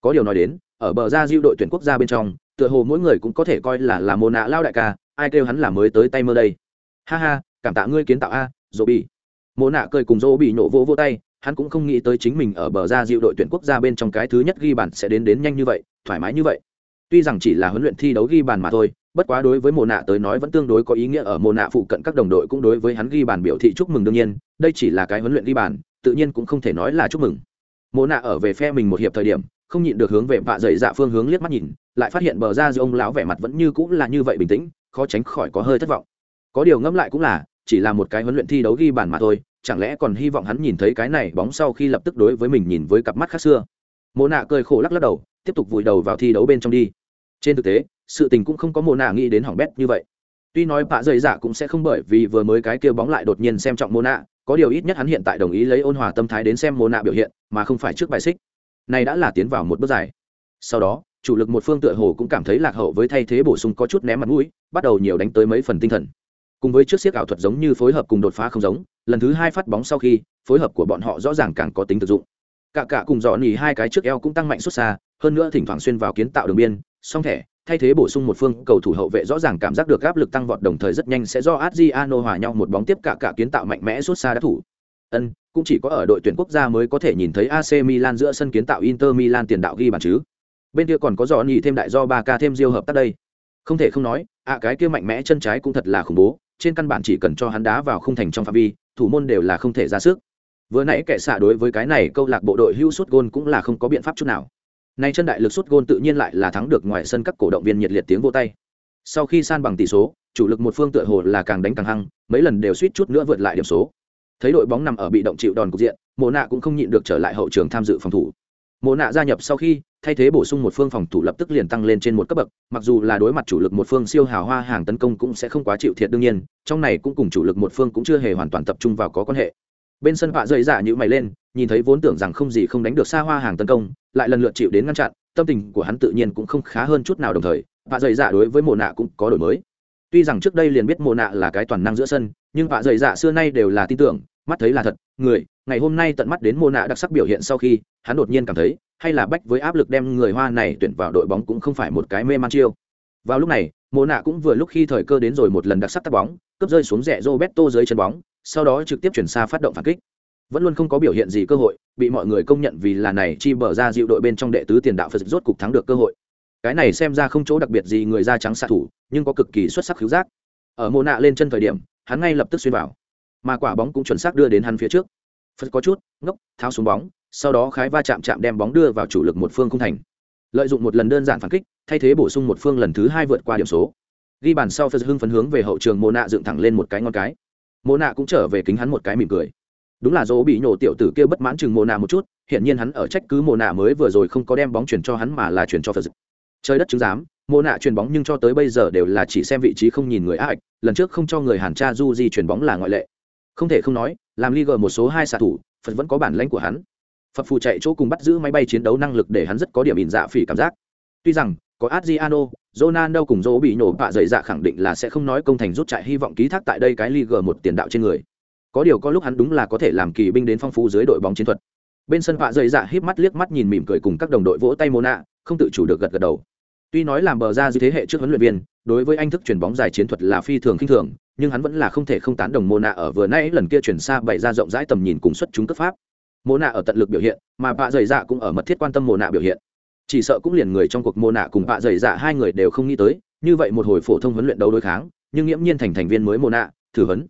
Có điều nói đến, ở bờ ra diêu đội tuyển quốc gia bên trong, tựa hồ mỗi người cũng có thể coi là là mồ nạ lao đại ca, ai kêu hắn là mới tới tay mơ đây. Ha ha, cảm tạ ngươi kiến tạo a, dỗ bị. Mồ nạ cười cùng dỗ bị nổ vỗ vỗ tay, hắn cũng không nghĩ tới chính mình ở bờ ra diệu đội tuyển quốc gia bên trong cái thứ nhất ghi bản sẽ đến đến nhanh như vậy, thoải mái như vậy tuy rằng chỉ là huấn luyện thi đấu ghi bàn mà thôi, bất quá đối với mồ nạ tới nói vẫn tương đối có ý nghĩa ở mồ nạ phụ cận các đồng đội cũng đối với hắn ghi bàn biểu thị chúc mừng đương nhiên, đây chỉ là cái huấn luyện ghi bàn, tự nhiên cũng không thể nói là chúc mừng. Mồ nạ ở về phe mình một hiệp thời điểm, không nhịn được hướng về vạ dậy dạ phương hướng liếc mắt nhìn, lại phát hiện bờ ra giữa ông lão vẻ mặt vẫn như cũng là như vậy bình tĩnh, khó tránh khỏi có hơi thất vọng. Có điều ngẫm lại cũng là, chỉ là một cái huấn luyện thi đấu ghi bàn mà thôi, chẳng lẽ còn hy vọng hắn nhìn thấy cái này bóng sau khi lập tức đối với mình nhìn với cặp mắt khác xưa? Mồ nạ cười khổ lắc lắc đầu tiếp tục vùi đầu vào thi đấu bên trong đi. Trên thực tế, sự tình cũng không có mồ nạ nghĩ đến hỏng bét như vậy. Tuy nói bạ dày dạ cũng sẽ không bởi vì vừa mới cái kia bóng lại đột nhiên xem trọng mồ nạ có điều ít nhất hắn hiện tại đồng ý lấy ôn hòa tâm thái đến xem mồ nạ biểu hiện, mà không phải trước bài xích. Này đã là tiến vào một bước dài. Sau đó, chủ lực một phương tựa hồ cũng cảm thấy lạc hậu với thay thế bổ sung có chút ném mặt mũi, bắt đầu nhiều đánh tới mấy phần tinh thần. Cùng với trước siếc ảo thuật giống như phối hợp cùng đột phá không giống, lần thứ hai phát bóng sau khi, phối hợp của bọn họ rõ ràng càng có tính thực dụng. Cả cả cùng dọn nhì hai cái trước eo cũng tăng mạnh xuất xa hơn nữa thỉnh thoảng xuyên vào kiến tạo đường biên, song thẻ, thay thế bổ sung một phương cầu thủ hậu vệ rõ ràng cảm giác được áp lực tăng vọt đồng thời rất nhanh sẽ do Adriano hòa nhau một bóng tiếp cả cả kiến tạo mạnh mẽ suốt xa đá thủ. Ân, cũng chỉ có ở đội tuyển quốc gia mới có thể nhìn thấy AC Milan giữa sân kiến tạo Inter Milan tiền đạo ghi bàn chứ. Bên kia còn có dọn nhì thêm đại do ba ca thêm diêu hợp tác đây. Không thể không nói, ạ, cái kia mạnh mẽ chân trái cũng thật là khủng bố, trên căn bản chỉ cần cho hắn đá vào khung thành trong phạm vi, thủ môn đều là không thể ra sức. Vừa nãy kẻ xạ đối với cái này câu lạc bộ đội hưu suốt gôn cũng là không có biện pháp chút nào nay chân đại lực sút gôn tự nhiên lại là thắng được ngoài sân các cổ động viên nhiệt liệt tiếng vô tay. Sau khi san bằng tỷ số, chủ lực một phương tựa hồ là càng đánh càng hăng, mấy lần đều suýt chút nữa vượt lại điểm số. Thấy đội bóng nằm ở bị động chịu đòn cục diện, mộ nạ cũng không nhịn được trở lại hậu trường tham dự phòng thủ. Mộ nạ gia nhập sau khi, thay thế bổ sung một phương phòng thủ lập tức liền tăng lên trên một cấp bậc, mặc dù là đối mặt chủ lực một phương siêu hào hoa hàng tấn công cũng sẽ không quá chịu thiệt đương nhiên, trong này cũng cùng chủ lực một phương cũng chưa hề hoàn toàn tập trung vào có quan hệ. Bên sân họa dày dạ như mày lên, nhìn thấy vốn tưởng rằng không gì không đánh được xa hoa hàng tấn công lại lần lượt chịu đến ngăn chặn, tâm tình của hắn tự nhiên cũng không khá hơn chút nào đồng thời, vạ dày dạ đối với mồ nạ cũng có đổi mới. Tuy rằng trước đây liền biết mồ nạ là cái toàn năng giữa sân, nhưng vạ dày dạ xưa nay đều là tin tưởng, mắt thấy là thật, người, ngày hôm nay tận mắt đến mồ nạ đặc sắc biểu hiện sau khi, hắn đột nhiên cảm thấy, hay là bách với áp lực đem người hoa này tuyển vào đội bóng cũng không phải một cái mê man chiêu. Vào lúc này mồ nạ cũng vừa lúc khi thời cơ đến rồi một lần đặc sắc tắt bóng, cướp rơi xuống rẽ roberto dưới chân bóng, sau đó trực tiếp chuyển xa phát động phản kích vẫn luôn không có biểu hiện gì cơ hội, bị mọi người công nhận vì là này chi bở ra dịu đội bên trong đệ tứ tiền đạo phật rốt cục thắng được cơ hội. Cái này xem ra không chỗ đặc biệt gì người da trắng xạ thủ, nhưng có cực kỳ xuất sắc khiếu giác. Ở mô nạ lên chân thời điểm, hắn ngay lập tức xuyên vào. Mà quả bóng cũng chuẩn xác đưa đến hắn phía trước. Phật có chút, ngốc, tháo xuống bóng, sau đó khái va chạm chạm đem bóng đưa vào chủ lực một phương không thành. Lợi dụng một lần đơn giản phản kích, thay thế bổ sung một phương lần thứ hai vượt qua điểm số. Ghi bàn sau phật hưng phấn hướng về hậu trường mô nạ dựng thẳng lên một cái ngon cái. Mô nạ cũng trở về kính hắn một cái mỉm cười đúng là dỗ bị nhổ tiểu tử kia bất mãn chừng mồ nạ một chút, hiển nhiên hắn ở trách cứ mồ nạ mới vừa rồi không có đem bóng chuyển cho hắn mà là chuyển cho phật trời đất chứng giám, mồ nạ chuyền bóng nhưng cho tới bây giờ đều là chỉ xem vị trí không nhìn người ác lần trước không cho người hàn cha du di chuyền bóng là ngoại lệ. Không thể không nói, làm liga một số hai xạ thủ, phật vẫn có bản lãnh của hắn. Phật phù chạy chỗ cùng bắt giữ máy bay chiến đấu năng lực để hắn rất có điểm ỉn dạ phỉ cảm giác. Tuy rằng, có adriano, ronaldo cùng dỗ bị nổ bạ dậy dạ khẳng định là sẽ không nói công thành rút chạy hy vọng ký thác tại đây cái liga một tiền đạo trên người có điều có lúc hắn đúng là có thể làm kỳ binh đến phong phú dưới đội bóng chiến thuật. Bên sân vạ dày dạ híp mắt liếc mắt nhìn mỉm cười cùng các đồng đội vỗ tay mô nạ không tự chủ được gật gật đầu. Tuy nói làm bờ ra dưới thế hệ trước huấn luyện viên, đối với anh thức chuyển bóng dài chiến thuật là phi thường khinh thường, nhưng hắn vẫn là không thể không tán đồng mô nạ ở vừa nay lần kia chuyển xa bày ra rộng rãi tầm nhìn cùng xuất chúng cấp pháp. Mô nạ ở tận lực biểu hiện, mà vạ dày dạ cũng ở mật thiết quan tâm mô nạ biểu hiện. Chỉ sợ cũng liền người trong cuộc mô nạ cùng vạ dày dạ hai người đều không nghĩ tới, như vậy một hồi phổ thông huấn luyện đấu đối kháng, nhưng nghiễm nhiên thành thành viên mới mô nạ thử huấn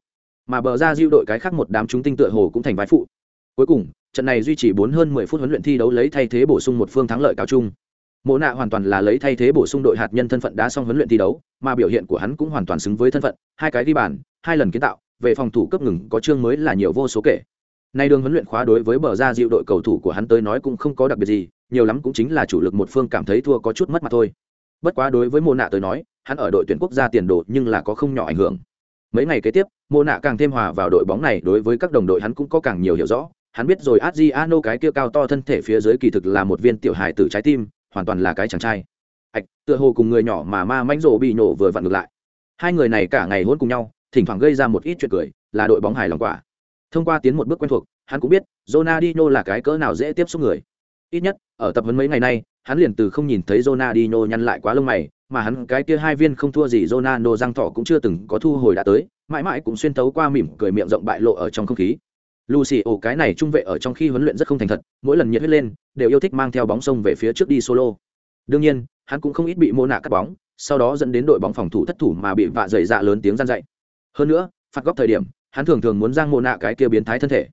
mà bờ ra diêu đội cái khác một đám chúng tinh tựa hồ cũng thành vai phụ. Cuối cùng, trận này duy trì bốn hơn mười phút huấn luyện thi đấu lấy thay thế bổ sung một phương thắng lợi cao chung. Mộ nạ hoàn toàn là lấy thay thế bổ sung đội hạt nhân thân phận đã xong huấn luyện thi đấu, mà biểu hiện của hắn cũng hoàn toàn xứng với thân phận, hai cái đi bàn, hai lần kiến tạo, về phòng thủ cấp ngừng có chương mới là nhiều vô số kể. Nay đường huấn luyện khóa đối với bờ ra diệu đội cầu thủ của hắn tới nói cũng không có đặc biệt gì, nhiều lắm cũng chính là chủ lực một phương cảm thấy thua có chút mất mặt thôi. Bất quá đối với mộ nạ tới nói, hắn ở đội tuyển quốc gia tiền đồ nhưng là có không nhỏ ảnh hưởng mấy ngày kế tiếp mô nạ càng thêm hòa vào đội bóng này, đối với các đồng đội hắn cũng có càng nhiều hiểu rõ. Hắn biết rồi, Adriano cái kia cao to thân thể phía dưới kỳ thực là một viên tiểu hài tử trái tim, hoàn toàn là cái chàng trai. Ạch, tựa hồ cùng người nhỏ mà ma mãnh rộ bị nổ vừa vặn ngược lại. Hai người này cả ngày hôn cùng nhau, thỉnh thoảng gây ra một ít chuyện cười, là đội bóng hài lòng quả thông qua tiến một bước quen thuộc, hắn cũng biết, Ronaldinho là cái cỡ nào dễ tiếp xúc người. Ít nhất, ở tập huấn mấy ngày nay, hắn liền từ không nhìn thấy Ronaldinho nhăn lại quá lông mày mà hắn cái kia hai viên không thua gì Ronaldo răng thọ cũng chưa từng có thu hồi đã tới mãi mãi cũng xuyên tấu qua mỉm cười miệng rộng bại lộ ở trong không khí Lucio cái này trung vệ ở trong khi huấn luyện rất không thành thật, mỗi lần nhiệt huyết lên, đều yêu thích mang theo bóng sông về phía trước đi solo. Đương nhiên, hắn cũng không ít bị mô nạ cắt bóng, sau đó dẫn đến đội bóng phòng thủ thất thủ mà bị vạ dày dạ lớn tiếng gian dạy. Hơn nữa, phạt góc thời điểm, hắn thường thường muốn giang mô nạ cái kia biến thái thân thể.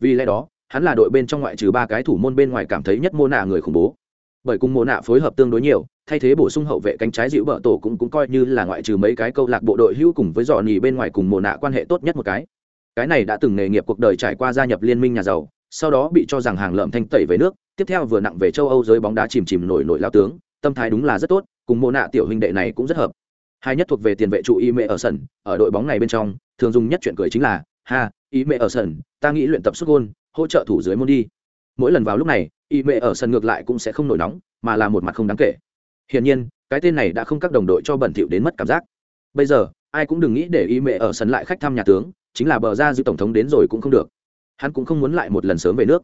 Vì lẽ đó, hắn là đội bên trong ngoại trừ ba cái thủ môn bên ngoài cảm thấy nhất mô nạ người khủng bố. Bởi cùng mô nạ phối hợp tương đối nhiều, thay thế bổ sung hậu vệ cánh trái dịu bợ tổ cũng cũng coi như là ngoại trừ mấy cái câu lạc bộ đội hữu cùng với dò nỉ bên ngoài cùng mô nạ quan hệ tốt nhất một cái. Cái này đã từng nghề nghiệp cuộc đời trải qua gia nhập liên minh nhà giàu sau đó bị cho rằng hàng lợm thanh tẩy về nước tiếp theo vừa nặng về châu âu giới bóng đá chìm chìm nổi nổi lao tướng tâm thái đúng là rất tốt cùng mô nạ tiểu huynh đệ này cũng rất hợp. Hai nhất thuộc về tiền vệ trụ y mẹ ở sân ở đội bóng này bên trong thường dùng nhất chuyện cười chính là ha ý mẹ ở sân ta nghĩ luyện tập xuất gôn hỗ trợ thủ dưới môn đi mỗi lần vào lúc này, y Mệ ở sân ngược lại cũng sẽ không nổi nóng, mà là một mặt không đáng kể. Hiển nhiên, cái tên này đã không các đồng đội cho bẩn thỉu đến mất cảm giác. Bây giờ, ai cũng đừng nghĩ để y Mệ ở sân lại khách thăm nhà tướng, chính là bờ ra dư tổng thống đến rồi cũng không được. Hắn cũng không muốn lại một lần sớm về nước.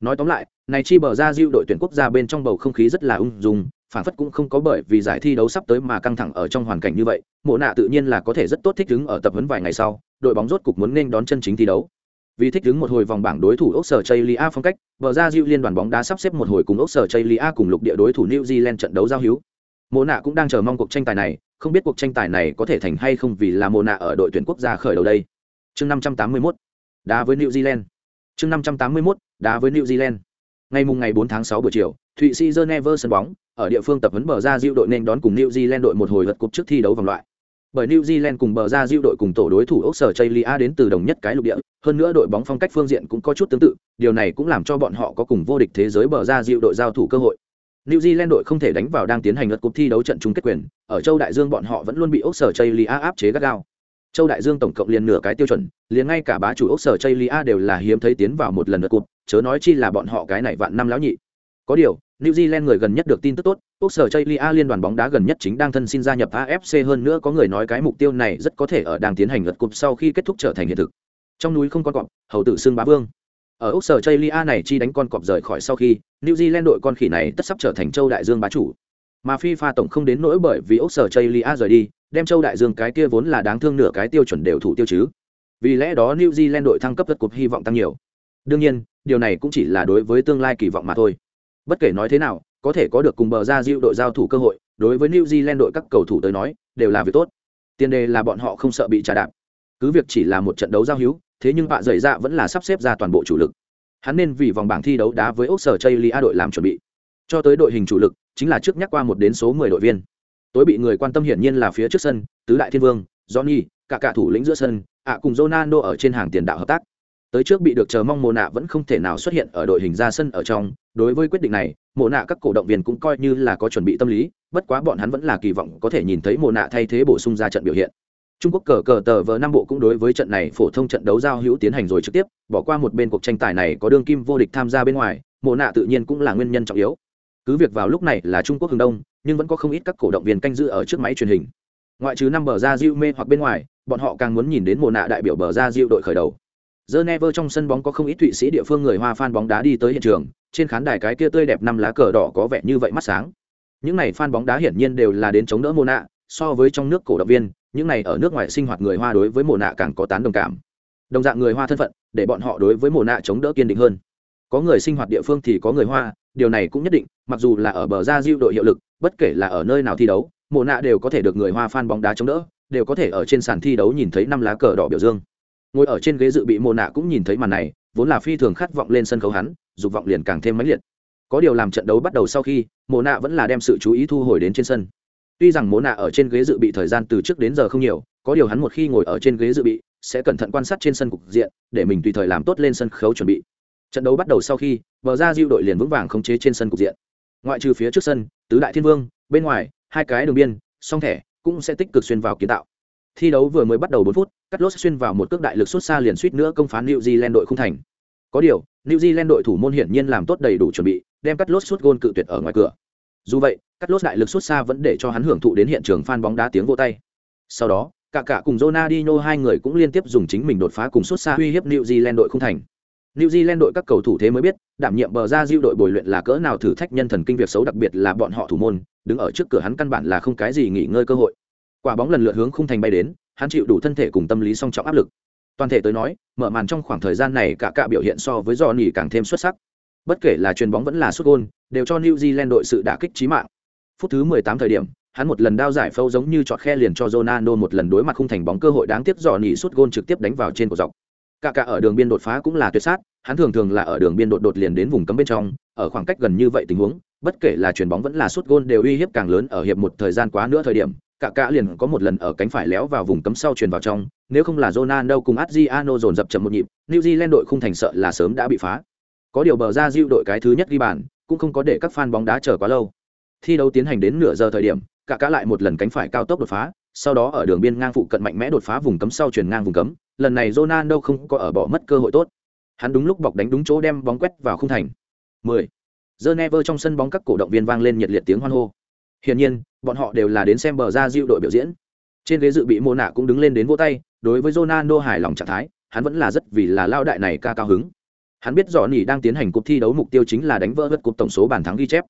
Nói tóm lại, này chi bờ ra diệu đội tuyển quốc gia bên trong bầu không khí rất là ung dung phản phất cũng không có bởi vì giải thi đấu sắp tới mà căng thẳng ở trong hoàn cảnh như vậy. Mộ nạ tự nhiên là có thể rất tốt thích ứng ở tập huấn vài ngày sau, đội bóng rốt cục muốn nên đón chân chính thi đấu vì thích đứng một hồi vòng bảng đối thủ ốc sở chaylia phong cách, bờ ra diệu liên đoàn bóng đá sắp xếp một hồi cùng ốc sở chaylia cùng lục địa đối thủ new zealand trận đấu giao hữu. Mộ nạ cũng đang chờ mong cuộc tranh tài này, không biết cuộc tranh tài này có thể thành hay không vì là mộ nạ ở đội tuyển quốc gia khởi đầu đây. Chương năm trăm tám mươi mốt, đá với new zealand. Chương năm trăm tám mươi mốt, đá với new zealand. Ngày mùng ngày bốn tháng sáu buổi chiều, thụy sĩ geneva sân bóng, ở địa phương tập huấn bờ ra diệu đội nên đón cùng new zealand đội một hồi lượt cúp trước thi đấu vòng loại bởi New Zealand cùng bờ ra diệu đội cùng tổ đối thủ Úc Sở Chaylia đến từ đồng nhất cái lục địa, hơn nữa đội bóng phong cách phương diện cũng có chút tương tự, điều này cũng làm cho bọn họ có cùng vô địch thế giới bờ ra diệu đội giao thủ cơ hội. New Zealand đội không thể đánh vào đang tiến hành lượt cúp thi đấu trận chung kết quyền, ở châu đại dương bọn họ vẫn luôn bị Úc Sở Chaylia áp chế gắt gao. Châu đại dương tổng cộng liền nửa cái tiêu chuẩn liền ngay cả bá chủ Úc sở chây lia đều là hiếm thấy tiến vào một lần lượt cuộc, chớ nói chi là bọn họ cái này vạn năm lão nhị. Có điều new zealand người gần nhất được tin tức tốt quốc sở chây liên đoàn bóng đá gần nhất chính đang thân xin gia nhập afc hơn nữa có người nói cái mục tiêu này rất có thể ở đang tiến hành lượt cụt sau khi kết thúc trở thành hiện thực. Trong núi không con cọp, hầu tử xương bá vương. Ở úc sở chây này chi đánh con cọp rời khỏi sau khi, new zealand đội con khỉ này tất sắp trở thành châu đại dương bá chủ. Mà FIFA tổng không đến nỗi bởi vì úc sở chây rời đi, đem châu đại dương cái kia vốn là đáng thương nửa cái tiêu chuẩn đều thủ tiêu chứ. Vì lẽ đó new zealand đội thăng cấp rất cục hy vọng tăng nhiều. Đương nhiên, điều này cũng chỉ là đối với tương lai kỳ vọng mà thôi bất kể nói thế nào, có thể có được cùng bờ ra diệu đội giao thủ cơ hội, đối với new zealand đội các cầu thủ tới nói, đều là việc tốt. Tiền đề là bọn họ không sợ bị trả đạp. Cứ việc chỉ là một trận đấu giao hữu, thế nhưng bạ dày dạ vẫn là sắp xếp ra toàn bộ chủ lực. Hắn nên vì vòng bảng thi đấu đá với ốc sở chây lia đội làm chuẩn bị. Cho tới đội hình chủ lực, chính là trước nhắc qua một đến số mười đội viên. Tối bị người quan tâm hiển nhiên là phía trước sân, tứ đại thiên vương, johnny, cả cả thủ lĩnh giữa sân, ạ cùng ronaldo ở trên hàng tiền đạo hợp tác tới trước bị được chờ mong mồ nạ vẫn không thể nào xuất hiện ở đội hình ra sân ở trong đối với quyết định này mồ nạ các cổ động viên cũng coi như là có chuẩn bị tâm lý bất quá bọn hắn vẫn là kỳ vọng có thể nhìn thấy mồ nạ thay thế bổ sung ra trận biểu hiện Trung Quốc cờ cờ tờ vờ năm bộ cũng đối với trận này phổ thông trận đấu giao hữu tiến hành rồi trực tiếp, bỏ qua một bên cuộc tranh tài này có đương kim vô địch tham gia bên ngoài, mồ nạ tự nhiên cũng là nguyên nhân trọng yếu. Cứ việc vào lúc này là Trung Quốc hướng đông, nhưng vẫn có không ít các cổ động viên canh giữ ở trước máy truyền hình. Ngoại trừ năm bờ ra diêu mê hoặc bên ngoài, bọn họ càng muốn nhìn đến mồ nạ đại biểu bờ ra diêu đội khởi đầu. Geneva trong sân bóng có không ít thụy sĩ địa phương người Hoa fan bóng đá đi tới hiện trường, trên khán đài cái kia tươi đẹp năm lá cờ đỏ có vẻ như vậy mắt sáng. Những này fan bóng đá hiển nhiên đều là đến chống đỡ Mona, so với trong nước cổ động viên, những này ở nước ngoài sinh hoạt người Hoa đối với Mona càng có tán đồng cảm. Đồng dạng người Hoa thân phận, để bọn họ đối với Mona chống đỡ kiên định hơn. Có người sinh hoạt địa phương thì có người Hoa, điều này cũng nhất định, mặc dù là ở bờ ra Diu đội hiệu lực, bất kể là ở nơi nào thi đấu, Mona đều có thể được người Hoa fan bóng đá chống đỡ, đều có thể ở trên sàn thi đấu nhìn thấy năm lá cờ đỏ biểu dương ngồi ở trên ghế dự bị mồ nạ cũng nhìn thấy màn này, vốn là phi thường khát vọng lên sân khấu hắn, dục vọng liền càng thêm mãnh liệt. Có điều làm trận đấu bắt đầu sau khi mồ nạ vẫn là đem sự chú ý thu hồi đến trên sân. Tuy rằng mồ nạ ở trên ghế dự bị thời gian từ trước đến giờ không nhiều, có điều hắn một khi ngồi ở trên ghế dự bị, sẽ cẩn thận quan sát trên sân cục diện, để mình tùy thời làm tốt lên sân khấu chuẩn bị. Trận đấu bắt đầu sau khi, bờ ra diêu đội liền vững vàng khống chế trên sân cục diện. Ngoại trừ phía trước sân, tứ đại thiên vương, bên ngoài, hai cái đường biên, song thẻ cũng sẽ tích cực xuyên vào kiến tạo thi đấu vừa mới bắt đầu 4 phút, cắt lốt xuyên vào một cước đại lực xuất xa liền suýt nữa công phá New Zealand đội không thành. Có điều, New Zealand đội thủ môn hiển nhiên làm tốt đầy đủ chuẩn bị, đem cắt lốt sút gôn cự tuyệt ở ngoài cửa. Dù vậy, cắt lốt đại lực xuất xa vẫn để cho hắn hưởng thụ đến hiện trường fan bóng đá tiếng vỗ tay. Sau đó, cả cả cùng Ronaldinho hai người cũng liên tiếp dùng chính mình đột phá cùng xuất xa uy hiếp New Zealand đội không thành. New Zealand đội các cầu thủ thế mới biết, đảm nhiệm bờ ra diêu đội bồi luyện là cỡ nào thử thách nhân thần kinh việc xấu đặc biệt là bọn họ thủ môn, đứng ở trước cửa hắn căn bản là không cái gì nghỉ ngơi cơ hội. Quả bóng lần lượt hướng khung thành bay đến, hắn chịu đủ thân thể cùng tâm lý song trọng áp lực. Toàn thể tới nói mở màn trong khoảng thời gian này cả cả biểu hiện so với Johnny càng thêm xuất sắc. Bất kể là chuyền bóng vẫn là sút gôn đều cho New Zealand đội sự đả kích chí mạng. Phút thứ 18 thời điểm hắn một lần đao giải phâu giống như chọt khe liền cho Ronaldo một lần đối mặt khung thành bóng cơ hội đáng tiếc Johnny sút gôn trực tiếp đánh vào trên cổ dọc. Cả cả ở đường biên đột phá cũng là tuyệt sát hắn thường thường là ở đường biên đột đột liền đến vùng cấm bên trong ở khoảng cách gần như vậy tình huống bất kể là chuyền bóng vẫn là sút gôn đều uy hiếp càng lớn ở hiệp một thời gian quá nữa thời điểm cả cả liền có một lần ở cánh phải léo vào vùng cấm sau truyền vào trong, nếu không là Ronaldo cùng Adriano dồn dập chậm một nhịp, New Zealand đội không thành sợ là sớm đã bị phá. Có điều bờ ra Diu đội cái thứ nhất ghi bàn, cũng không có để các fan bóng đá chờ quá lâu. Thi đấu tiến hành đến nửa giờ thời điểm, cả cả lại một lần cánh phải cao tốc đột phá, sau đó ở đường biên ngang phụ cận mạnh mẽ đột phá vùng cấm sau truyền ngang vùng cấm, lần này Ronaldo không có ở bỏ mất cơ hội tốt. Hắn đúng lúc bọc đánh đúng chỗ đem bóng quét vào khung thành. 10. Geneva trong sân bóng các cổ động viên vang lên nhiệt liệt tiếng hoan hô. Hiển nhiên, bọn họ đều là đến xem bờ ra diệu đội biểu diễn. Trên ghế dự bị Mô Nạ cũng đứng lên đến vỗ tay, đối với Ronaldo hài lòng trạng thái, hắn vẫn là rất vì là lao đại này ca cao hứng. Hắn biết rõ nỉ đang tiến hành cuộc thi đấu mục tiêu chính là đánh vỡ vượt cuộc tổng số bàn thắng ghi chép.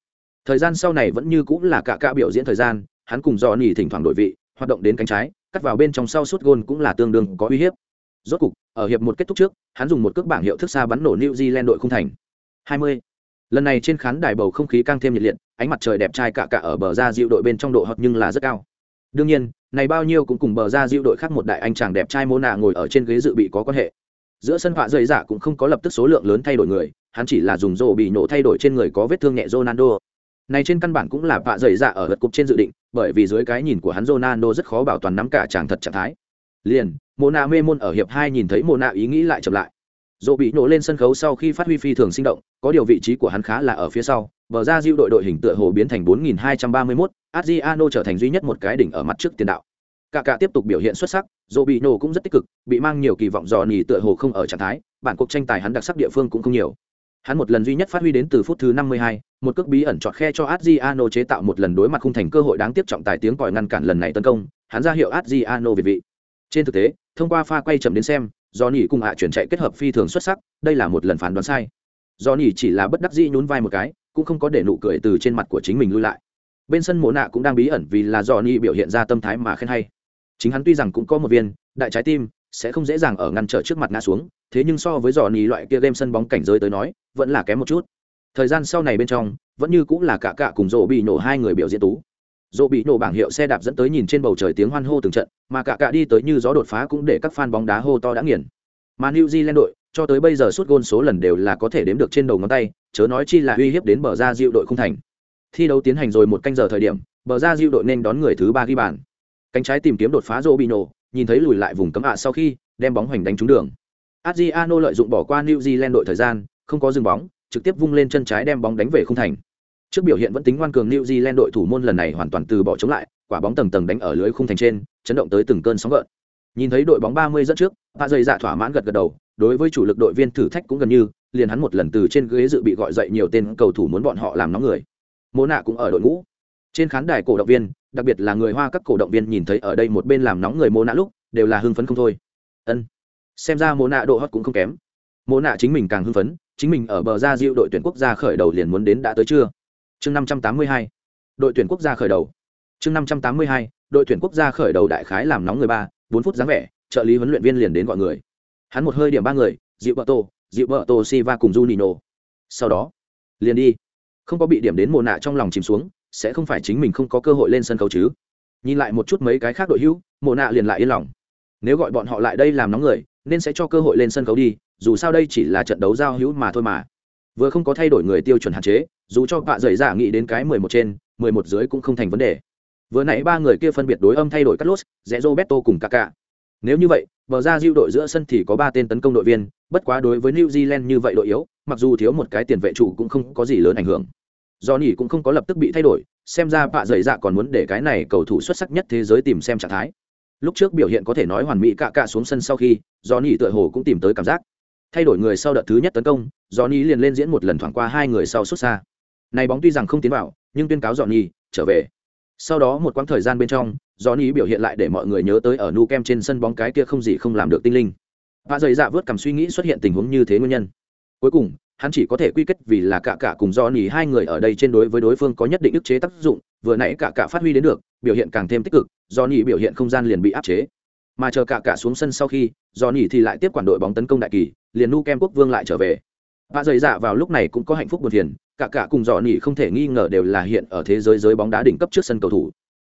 Thời gian sau này vẫn như cũng là cả ca biểu diễn thời gian, hắn cùng dò nỉ thỉnh thoảng đổi vị, hoạt động đến cánh trái, cắt vào bên trong sau suốt gôn cũng là tương đương có uy hiếp. Rốt cục, ở hiệp một kết thúc trước, hắn dùng một cước bảng hiệu thức xa bắn nổ New Zealand đội không thành. 20 lần này trên khán đài bầu không khí càng thêm nhiệt liệt ánh mặt trời đẹp trai cả cả ở bờ ra diệu đội bên trong độ hợp nhưng là rất cao. Đương nhiên, này bao nhiêu cũng cùng bờ ra diệu đội khác một đại anh chàng đẹp trai mô nạ ngồi ở trên ghế dự bị có quan hệ. Giữa sân họa dày giả cũng không có lập tức số lượng lớn thay đổi người, hắn chỉ là dùng rổ bị nổ thay đổi trên người có vết thương nhẹ ronaldo. Này trên căn bản cũng là họa dày giả ở lượt cục trên dự định, bởi vì dưới cái nhìn của hắn ronaldo rất khó bảo toàn nắm cả chàng thật trạng thái. Liền mô nạ mê môn ở hiệp hai nhìn thấy mô nạ ý nghĩ lại chậm lại dỗ bị nổ lên sân khấu sau khi phát huy phi thường sinh động có điều vị trí của hắn khá là ở phía sau bờ ra diêu đội đội hình tựa hồ biến thành 4231, Adriano trở thành duy nhất một cái đỉnh ở mặt trước tiền đạo. Cả cả tiếp tục biểu hiện xuất sắc dỗ bị nổ cũng rất tích cực bị mang nhiều kỳ vọng dò nỉ tựa hồ không ở trạng thái bản cuộc tranh tài hắn đặc sắc địa phương cũng không nhiều. Hắn một lần duy nhất phát huy đến từ phút thứ 52, một cước bí ẩn chọt khe cho Adriano chế tạo một lần đối mặt khung thành cơ hội đáng tiếc trọng tài tiếng còi ngăn cản lần này tấn công hắn ra hiệu Adriano về vị. Trên thực tế thông qua pha quay chậm đến xem do nỉ cùng hạ chuyển chạy kết hợp phi thường xuất sắc, đây là một lần phán đoán sai. Do nỉ chỉ là bất đắc dĩ nhún vai một cái, cũng không có để nụ cười từ trên mặt của chính mình lui lại. Bên sân mộ nạ cũng đang bí ẩn vì là do nỉ biểu hiện ra tâm thái mà khen hay. Chính hắn tuy rằng cũng có một viên, đại trái tim, sẽ không dễ dàng ở ngăn trở trước mặt ngã xuống, thế nhưng so với dò nỉ loại kia game sân bóng cảnh giới tới nói, vẫn là kém một chút. Thời gian sau này bên trong, vẫn như cũng là cả cả cùng rộ bị nổ hai người biểu diễn tú dỗ bị nổ bảng hiệu xe đạp dẫn tới nhìn trên bầu trời tiếng hoan hô từng trận, mà cả cả đi tới như gió đột phá cũng để các fan bóng đá hô to đã nghiền. Mà new zealand đội, cho tới bây giờ suốt gôn số lần đều là có thể đếm được trên đầu ngón tay, chớ nói chi là uy hiếp đến bờ ra diệu đội không thành. Thi đấu tiến hành rồi một canh giờ thời điểm, bờ ra diệu đội nên đón người thứ ba ghi bàn. Cánh trái tìm kiếm đột phá dỗ bị nổ, nhìn thấy lùi lại vùng cấm hạ sau khi, đem bóng hoành đánh trúng đường. Adriano lợi dụng bỏ qua new zealand đội thời gian, không có dừng bóng, trực tiếp vung lên chân trái đem bóng đánh về không thành trước biểu hiện vẫn tính ngoan cường new zealand đội thủ môn lần này hoàn toàn từ bỏ chống lại, quả bóng tầng tầng đánh ở lưới khung thành trên, chấn động tới từng cơn sóng gợn. Nhìn thấy đội bóng 30 dẫn trước bà dày dạ thỏa mãn gật gật đầu, đối với chủ lực đội viên thử thách cũng gần như, liền hắn một lần từ trên ghế dự bị gọi dậy nhiều tên cầu thủ muốn bọn họ làm nóng người. Mô nạ cũng ở đội ngũ. Trên khán đài cổ động viên, đặc biệt là người hoa các cổ động viên nhìn thấy ở đây một bên làm nóng người mô nạ lúc, đều là hưng phấn không thôi. Ân. Xem ra mô nạ độ hot cũng không kém. Mô nạ chính mình càng hưng phấn, chính mình ở bờ ra diệu đội tuyển quốc gia khởi đầu liền muốn đến đã tới chưa chương năm trăm tám mươi hai, đội tuyển quốc gia khởi đầu. Chương năm trăm tám mươi hai, đội tuyển quốc gia khởi đầu đại khái làm nóng người ba, bốn phút dáng vẻ, trợ lý huấn luyện viên liền đến gọi người. Hắn một hơi điểm ba người dịu vợ tô dịu vợ tô si cùng junino sau đó, liền đi. Không có bị điểm đến mồ nạ trong lòng chìm xuống, sẽ không phải chính mình không có cơ hội lên sân khấu chứ. Nhìn lại một chút mấy cái khác đội hữu mồ nạ liền lại yên lòng. Nếu gọi bọn họ lại đây làm nóng người, nên sẽ cho cơ hội lên sân khấu đi, dù sao đây chỉ là trận đấu giao hữu mà thôi mà vừa không có thay đổi người tiêu chuẩn hạn chế, dù cho bạ dày giả nghĩ đến cái mười một trên, mười một dưới cũng không thành vấn đề. Vừa nãy ba người kia phân biệt đối âm thay đổi cắt lốt rẽ roberto cùng kaka nếu như vậy, bờ ra diêu đội giữa sân thì có ba tên tấn công đội viên, bất quá đối với new zealand như vậy đội yếu, mặc dù thiếu một cái tiền vệ chủ cũng không có gì lớn ảnh hưởng. Do nỉ cũng không có lập tức bị thay đổi, xem ra bạ dày dạ còn muốn để cái này cầu thủ xuất sắc nhất thế giới tìm xem trạng thái. Lúc trước biểu hiện có thể nói hoàn mỹ cạ cạ xuống sân sau khi do nỉ tựa hồ cũng tìm tới cảm giác thay đổi người sau đợt thứ nhất tấn công do liền lên diễn một lần thoảng qua hai người sau xuất xa. Này bóng tuy rằng không tiến vào, nhưng tuyên cáo johnny, trở về. Sau đó một quãng thời gian bên trong do biểu hiện lại để mọi người nhớ tới ở nu kem trên sân bóng cái kia không gì không làm được tinh linh. Và dày dạ vớt cầm suy nghĩ xuất hiện tình huống như thế nguyên nhân. Cuối cùng, hắn chỉ có thể quy kết vì là cả cả cùng do nỉ hai người ở đây trên đối với đối phương có nhất định ức chế tác dụng, vừa nãy cả cả phát huy đến được, biểu hiện càng thêm tích cực do nỉ biểu hiện không gian liền bị áp chế mà chờ cả cả xuống sân sau khi do nỉ thì lại tiếp quản đội bóng tấn công đại kỳ, liền nu kem quốc vương lại trở về. Và dày dạ vào lúc này cũng có hạnh phúc buồn thiền cả cả cùng dò nỉ không thể nghi ngờ đều là hiện ở thế giới giới bóng đá đỉnh cấp trước sân cầu thủ.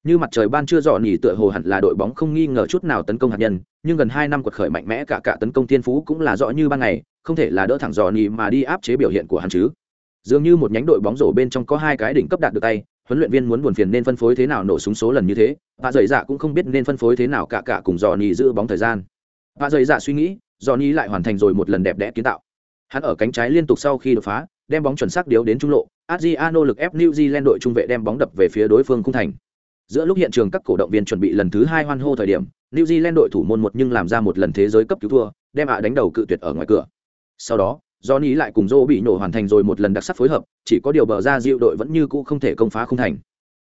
Như mặt trời ban chưa dò nỉ tựa hồ hẳn là đội bóng không nghi ngờ chút nào tấn công hạt nhân, nhưng gần hai năm quật khởi mạnh mẽ cả cả tấn công thiên phú cũng là rõ như ban ngày, không thể là đỡ thẳng dò nỉ mà đi áp chế biểu hiện của hắn chứ. Dường như một nhánh đội bóng rổ bên trong có hai cái đỉnh cấp đạt được tay huấn luyện viên muốn buồn phiền nên phân phối thế nào nổ súng số lần như thế và dày dạ cũng không biết nên phân phối thế nào cả cả cùng dò nỉ giữ bóng thời gian. Và dày dạ suy nghĩ dò nỉ lại hoàn thành rồi một lần đẹp đẽ kiến tạo. Hắn ở cánh trái liên tục sau khi đột phá, đem bóng chuẩn xác điếu đến trung lộ, adriano lực ép new zealand đội trung vệ đem bóng đập về phía đối phương khung thành. Giữa lúc hiện trường các cổ động viên chuẩn bị lần thứ hai hoan hô thời điểm, new zealand đội thủ môn một nhưng làm ra một lần thế giới cấp cứu thua, đem ạ đánh đầu cự tuyệt ở ngoài cửa. Sau đó johnny lại cùng joe bị nổ hoàn thành rồi một lần đặc sắc phối hợp chỉ có điều bờ ra dịu đội vẫn như cũ không thể công phá không thành.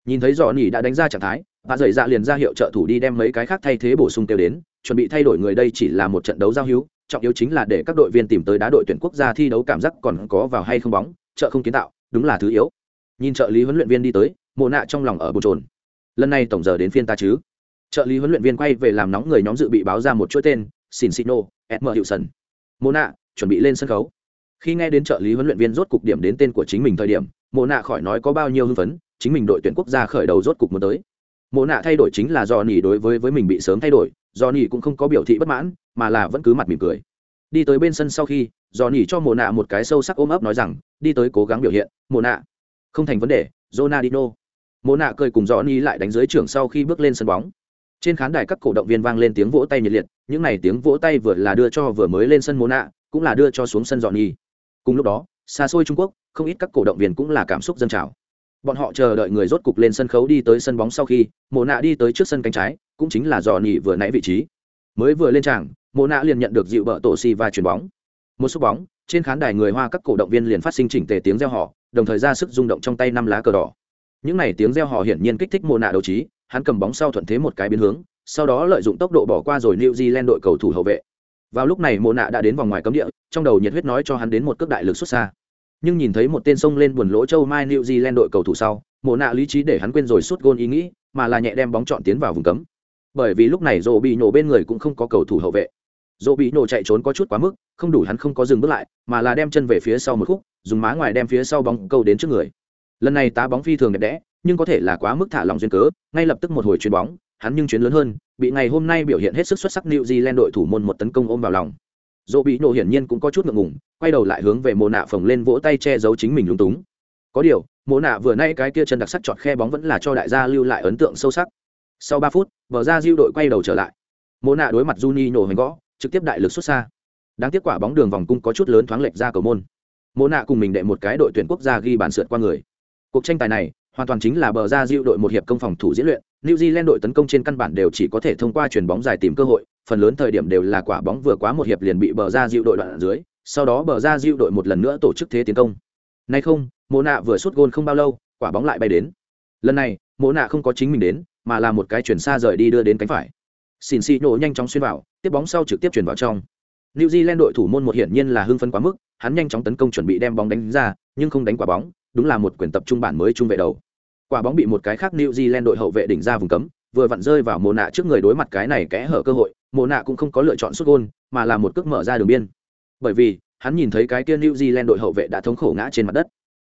Nhìn thấy johnny đã đánh ra trạng thái bà dậy dạ liền ra hiệu trợ thủ đi đem mấy cái khác thay thế bổ sung tiêu đến chuẩn bị thay đổi người đây chỉ là một trận đấu giao hữu trọng yếu chính là để các đội viên tìm tới đá đội tuyển quốc gia thi đấu cảm giác còn có vào hay không bóng trợ không kiến tạo đúng là thứ yếu. Nhìn trợ lý huấn luyện viên đi tới mồ nạ trong lòng ở bồn trồn lần này tổng giờ đến phiên ta chứ? Trợ lý huấn luyện viên quay về làm nóng người nhóm dự bị báo ra một chuỗi tên Sinsino, xino edmer Mona, sân nạ chuẩn bị lên sân khấu khi nghe đến trợ lý huấn luyện viên rốt cục điểm đến tên của chính mình thời điểm, Mộ nạ khỏi nói có bao nhiêu hưng phấn, chính mình đội tuyển quốc gia khởi đầu rốt cục muốn tới. Mộ nạ thay đổi chính là do nỉ đối với với mình bị sớm thay đổi do nỉ cũng không có biểu thị bất mãn, mà là vẫn cứ mặt mỉm cười. Đi tới bên sân sau khi do nỉ cho Mộ nạ một cái sâu sắc ôm ấp nói rằng, đi tới cố gắng biểu hiện, Mộ nạ. Không thành vấn đề jonadino mộ nạ cười cùng do nỉ lại đánh dưới trưởng sau khi bước lên sân bóng. Trên khán đài các cổ động viên vang lên tiếng vỗ tay nhiệt liệt, những n à y tiếng vỗ tay vừa là đưa cho vừa mới lên sân Mộ nạ, cũng là đưa cho xuống sân dọn nhi cùng lúc đó, xa xôi trung quốc, không ít các cổ động viên cũng là cảm xúc dân trào. Bọn họ chờ đợi người rốt cục lên sân khấu đi tới sân bóng sau khi, Mộ nạ đi tới trước sân cánh trái, cũng chính là dò nỉ vừa nãy vị trí. Mới vừa lên tràng, Mộ nạ liền nhận được dịu bợ tổ si và chuyền bóng. Một số bóng, trên khán đài người hoa các cổ động viên liền phát sinh chỉnh tề tiếng reo hò, đồng thời ra sức rung động trong tay năm lá cờ đỏ. Những này tiếng reo hò hiển nhiên kích thích Mộ nạ đấu trí, hắn cầm bóng sau thuận thế một cái biến hướng, sau đó lợi dụng tốc độ bỏ qua rồi new zealand đội cầu thủ hậu vệ vào lúc này, Mộ nạ đã đến vòng ngoài cấm địa, trong đầu nhiệt huyết nói cho hắn đến một cước đại lực xuất xa. Nhưng nhìn thấy một tên sông lên buồn lỗ châu mai new zealand đội cầu thủ sau, Mộ nạ lý trí để hắn quên rồi suốt gôn ý nghĩ, mà là nhẹ đem bóng chọn tiến vào vùng cấm. Bởi vì lúc này rộ bị nổ bên người cũng không có cầu thủ hậu vệ. Rộ bị nổ chạy trốn có chút quá mức, không đủ hắn không có dừng bước lại, mà là đem chân về phía sau một khúc, dùng má ngoài đem phía sau bóng câu đến trước người. Lần này tá bóng phi thường đẹp đẽ, nhưng có thể là quá mức thả lòng duyên cớ, ngay lập tức một hồi chuyền bóng hắn nhưng chuyến lớn hơn, bị ngày hôm nay biểu hiện hết sức xuất sắc New Zealand đội thủ môn một tấn công ôm vào lòng. Dỗ bị nổ hiển nhiên cũng có chút ngượng ngùng, quay đầu lại hướng về mồ nạ phồng lên vỗ tay che giấu chính mình lung túng. Có điều mồ nạ vừa nay cái kia chân đặc sắc chọt khe bóng vẫn là cho đại gia lưu lại ấn tượng sâu sắc. Sau ba phút, bờ ra diêu đội quay đầu trở lại. Mồ nạ đối mặt Juni nổ hành gõ, trực tiếp đại lực xuất xa. Đáng tiếc quả bóng đường vòng cung có chút lớn thoáng lệch ra cầu môn. Mồ nạ cùng mình đệ một cái đội tuyển quốc gia ghi bàn sượt qua người. Cuộc tranh tài này hoàn toàn chính là bờ ra diệu đội một hiệp công phòng thủ diễn luyện New Zealand đội tấn công trên căn bản đều chỉ có thể thông qua chuyền bóng dài tìm cơ hội, phần lớn thời điểm đều là quả bóng vừa quá một hiệp liền bị bờ ra dịu đội đoạn dưới, sau đó bờ ra dịu đội một lần nữa tổ chức thế tiến công. Nay không, Mộ nạ vừa sút gôn không bao lâu, quả bóng lại bay đến. Lần này, Mộ nạ không có chính mình đến, mà là một cái chuyển xa rời đi đưa đến cánh phải. Xin xì nổ nhanh chóng xuyên vào, tiếp bóng sau trực tiếp chuyển vào trong. New Zealand đội thủ môn một hiển nhiên là hưng phấn quá mức, hắn nhanh chóng tấn công chuẩn bị đem bóng đánh ra, nhưng không đánh quả bóng, đúng là một quyền tập trung bản mới trung vệ đầu quả bóng bị một cái khác New Zealand đội hậu vệ đỉnh ra vùng cấm, vừa vặn rơi vào mồ nạ trước người đối mặt cái này kẽ hở cơ hội, mồ nạ cũng không có lựa chọn sút gôn, mà là một cước mở ra đường biên. Bởi vì, hắn nhìn thấy cái kia New Zealand đội hậu vệ đã thống khổ ngã trên mặt đất.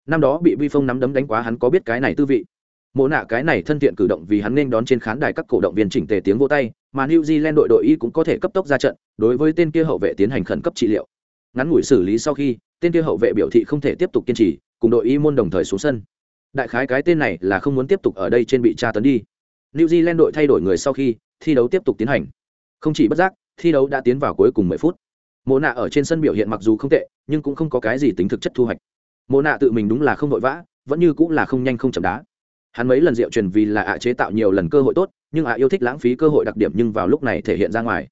Năm đó bị Vi Phong nắm đấm đánh quá hắn có biết cái này tư vị. Mộ nạ cái này thân thiện cử động vì hắn nên đón trên khán đài các cổ động viên chỉnh tề tiếng vỗ tay, mà New Zealand đội đội y cũng có thể cấp tốc ra trận, đối với tên kia hậu vệ tiến hành khẩn cấp trị liệu. Ngắn ngủi xử lý sau khi, tên kia hậu vệ biểu thị không thể tiếp tục kiên trì, cùng đội y môn đồng thời xuống sân. Đại khái cái tên này là không muốn tiếp tục ở đây trên bị tra tấn đi. New zealand đội thay đổi người sau khi thi đấu tiếp tục tiến hành. Không chỉ bất giác thi đấu đã tiến vào cuối cùng 10 phút. Mộ nạ ở trên sân biểu hiện mặc dù không tệ nhưng cũng không có cái gì tính thực chất thu hoạch. Mộ nạ tự mình đúng là không vội vã vẫn như cũng là không nhanh không chậm đá. Hắn mấy lần rượu truyền vì là ạ chế tạo nhiều lần cơ hội tốt nhưng ạ yêu thích lãng phí cơ hội đặc điểm nhưng vào lúc này thể hiện ra ngoài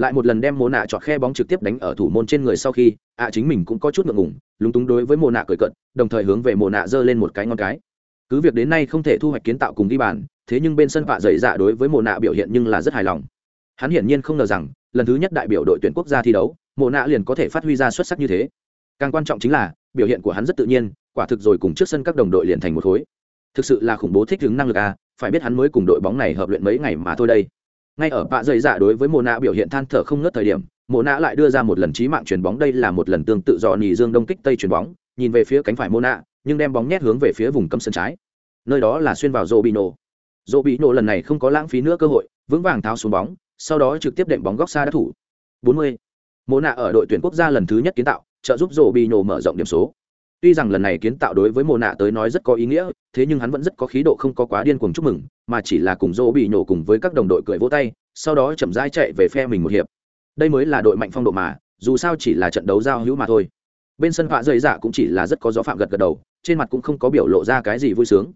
lại một lần đem mồ nạ chọt khe bóng trực tiếp đánh ở thủ môn trên người sau khi, ạ chính mình cũng có chút ngượng ngùng, lúng túng đối với mồ nạ cười cận đồng thời hướng về mồ nạ giơ lên một cái ngon cái. Cứ việc đến nay không thể thu hoạch kiến tạo cùng ghi bàn, thế nhưng bên sân vạ dày dạ đối với mồ nạ biểu hiện nhưng là rất hài lòng. Hắn hiển nhiên không ngờ rằng, lần thứ nhất đại biểu đội tuyển quốc gia thi đấu mồ nạ liền có thể phát huy ra xuất sắc như thế. Càng quan trọng chính là, biểu hiện của hắn rất tự nhiên, quả thực rồi cùng trước sân các đồng đội liền thành một khối. Thực sự là khủng bố thích ứng năng lực à phải biết hắn mới cùng đội bóng này hợp luyện mấy ngày mà thôi đây ngay ở bạ dày dạ đối với mồ nạ biểu hiện than thở không ngớt thời điểm mồ nạ lại đưa ra một lần trí mạng chuyền bóng. Đây là một lần tương tự dò nhì dương đông kích tây chuyền bóng, nhìn về phía cánh phải mồ nạ nhưng đem bóng nhét hướng về phía vùng cấm sân trái. Nơi đó là xuyên vào rô bị nổ rô bị nổ lần này không có lãng phí nữa cơ hội, vững vàng tháo xuống bóng, sau đó trực tiếp đệm bóng góc xa đã thủ. 40. mồ nạ ở đội tuyển quốc gia lần thứ nhất kiến tạo, trợ giúp rô bị nổ mở rộng điểm số. Tuy rằng lần này kiến tạo đối với mồ Nạ tới nói rất có ý nghĩa, thế nhưng hắn vẫn rất có khí độ không có quá điên cuồng chúc mừng, mà chỉ là cùng Dỗ bị nhổ cùng với các đồng đội cười vỗ tay, sau đó chậm rãi chạy về phe mình một hiệp. Đây mới là đội mạnh phong độ mà, dù sao chỉ là trận đấu giao hữu mà thôi. Bên sân họa dày dạ cũng chỉ là rất có gió phạm gật gật đầu, trên mặt cũng không có biểu lộ ra cái gì vui sướng.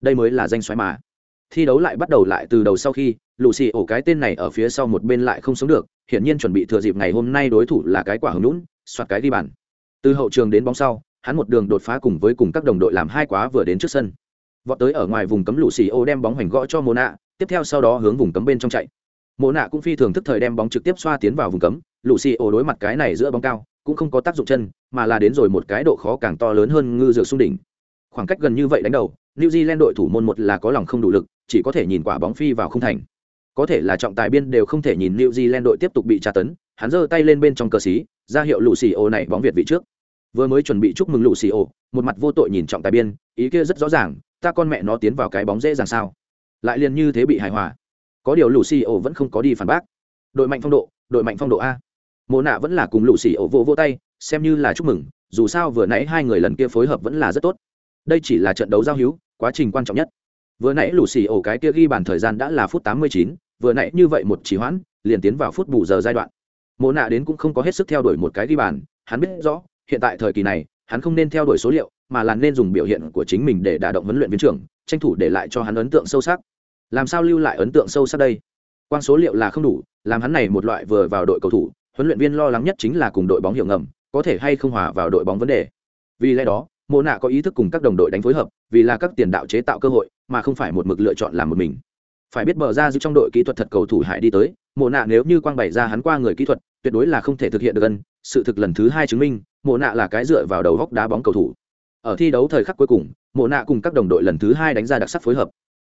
Đây mới là danh xoáy mà. Thi đấu lại bắt đầu lại từ đầu sau khi, lù xì ổ cái tên này ở phía sau một bên lại không sống được, hiển nhiên chuẩn bị thừa dịp ngày hôm nay đối thủ là cái quả hứng lũn soạt cái đi bàn. Từ hậu trường đến bóng sau, hắn một đường đột phá cùng với cùng các đồng đội làm hai quá vừa đến trước sân. Vọt tới ở ngoài vùng cấm lũ xì ô đem bóng hoành gõ cho mồ nạ tiếp theo sau đó hướng vùng cấm bên trong chạy. Mồ nạ cũng phi thường thức thời đem bóng trực tiếp xoa tiến vào vùng cấm, lũ xì ô đối mặt cái này giữa bóng cao, cũng không có tác dụng chân, mà là đến rồi một cái độ khó càng to lớn hơn ngư dược xung đỉnh. Khoảng cách gần như vậy đánh đầu, new zealand đội thủ môn một là có lòng không đủ lực, chỉ có thể nhìn quả bóng phi vào không thành. Có thể là trọng tài biên đều không thể nhìn new zealand đội tiếp tục bị tra tấn, hắn giơ tay lên bên trong cờ xí, ra hiệu lũ xì ô này bóng việt vị trước vừa mới chuẩn bị chúc mừng lũ xì ổ, một mặt vô tội nhìn trọng tài biên, ý kia rất rõ ràng, ta con mẹ nó tiến vào cái bóng dễ dàng sao? Lại liền như thế bị hài hòa. Có điều lũ xì ổ vẫn không có đi phản bác. Đội mạnh phong độ, đội mạnh phong độ a. Mồ nạ vẫn là cùng lũ xì ổ vô vô tay, xem như là chúc mừng, dù sao vừa nãy hai người lần kia phối hợp vẫn là rất tốt. Đây chỉ là trận đấu giao hữu, quá trình quan trọng nhất. Vừa nãy lũ xì ổ cái kia ghi bàn thời gian đã là phút tám mươi chín, vừa nãy như vậy một chỉ hoãn, liền tiến vào phút bù giờ giai đoạn. Mồ nạ đến cũng không có hết sức theo đuổi một cái ghi bàn, hắn biết rõ hiện tại thời kỳ này, hắn không nên theo đuổi số liệu, mà là nên dùng biểu hiện của chính mình để đả động huấn luyện viên trưởng, tranh thủ để lại cho hắn ấn tượng sâu sắc. Làm sao lưu lại ấn tượng sâu sắc đây? Quan số liệu là không đủ, làm hắn này một loại vừa vào đội cầu thủ, huấn luyện viên lo lắng nhất chính là cùng đội bóng hiệu ngầm, có thể hay không hòa vào đội bóng vấn đề. Vì lẽ đó mô nạ có ý thức cùng các đồng đội đánh phối hợp, vì là các tiền đạo chế tạo cơ hội, mà không phải một mực lựa chọn làm một mình. Phải biết bờ ra giữ trong đội kỹ thuật thật cầu thủ hải đi tới, mộ nạ nếu như quang bày ra hắn qua người kỹ thuật, tuyệt đối là không thể thực hiện được gần sự thực lần thứ hai chứng minh mộ nạ là cái dựa vào đầu góc đá bóng cầu thủ. Ở thi đấu thời khắc cuối cùng, mộ nạ cùng các đồng đội lần thứ hai đánh ra đặc sắc phối hợp.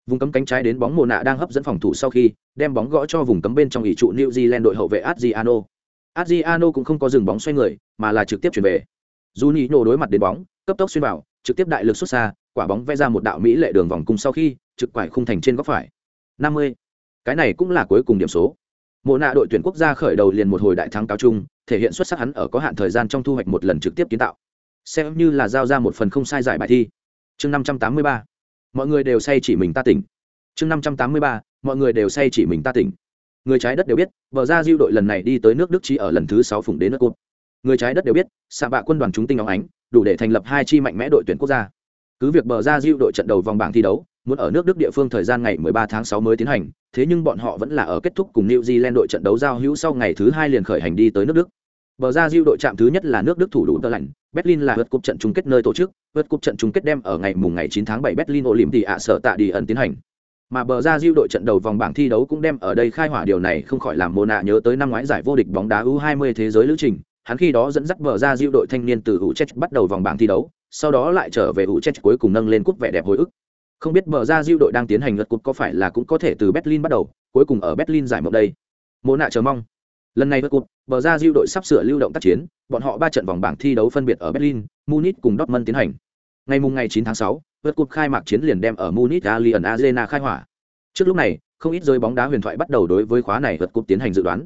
Vùng cấm cánh trái đến bóng mộ nạ đang hấp dẫn phòng thủ sau khi, đem bóng gõ cho vùng cấm bên trong ỷ trụ new zealand đội hậu vệ adriano. Adriano cũng không có dừng bóng xoay người, mà là trực tiếp chuyển về. Juni nổ đối mặt đến bóng, cấp tốc xuyên vào, trực tiếp đại lực xuất xa, quả bóng vẽ ra một đạo mỹ lệ đường vòng cung sau khi, trực quải khung thành trên góc phải. Năm mươi. Cái này cũng là cuối cùng điểm số. Mộ nạ đội tuyển quốc gia khởi đầu liền một hồi đại thắng cáo chung thể hiện xuất sắc hắn ở có hạn thời gian trong thu hoạch một lần trực tiếp kiến tạo. Xem như là giao ra một phần không sai giải bài thi. Chương năm trăm tám mươi ba. Mọi người đều say chỉ mình ta tỉnh. Chương năm trăm tám mươi ba. Mọi người đều say chỉ mình ta tỉnh. Người trái đất đều biết, bờ ra diêu đội lần này đi tới nước đức chỉ ở lần thứ sáu phủng đến nước cột người trái đất đều biết xạ bạ quân đoàn chúng tinh óng ánh, đủ để thành lập hai chi mạnh mẽ đội tuyển quốc gia. Cứ việc bờ ra diêu đội trận đầu vòng bảng thi đấu muốn ở nước đức địa phương thời gian ngày 13 tháng 6 mới tiến hành thế nhưng bọn họ vẫn là ở kết thúc cùng new zealand đội trận đấu giao hữu sau ngày thứ hai liền khởi hành đi tới nước đức. Bờ ra diêu đội chạm thứ nhất là nước đức thủ đủ Berlin, berlin là vượt cúp trận chung kết nơi tổ chức vượt cúp trận chung kết đem ở ngày mùng ngày 9 tháng 7 berlin Olympia ạ sở tạ đi ẩn tiến hành. Mà bờ ra diêu đội trận đầu vòng bảng thi đấu cũng đem ở đây khai hỏa điều này không khỏi làm Mona nạ nhớ tới năm ngoái giải vô địch bóng đá U20 thế giới lữ trình hắn khi đó dẫn dắt bờ ra diêu đội thanh niên từ Utrecht bắt đầu vòng bảng thi đấu sau đó lại trở về Utrecht cuối cùng nâng lên cúp vẻ đẹp hồi ức không biết bờ ra diêu đội đang tiến hành lượt cúp có phải là cũng có thể từ Berlin bắt đầu cuối cùng ở Berlin giải mộng đây. Mô nạ chờ mong. Lần này lượt cúp bờ ra diêu đội sắp sửa lưu động tác chiến bọn họ ba trận vòng bảng thi đấu phân biệt ở Berlin Munich cùng Dortmund tiến hành. Ngày mùng ngày 9 tháng 6, vượt cúp khai mạc chiến liền đem ở Munich Allianz Arena khai hỏa. Trước lúc này không ít rơi bóng đá huyền thoại bắt đầu đối với khóa này vượt cúp tiến hành dự đoán.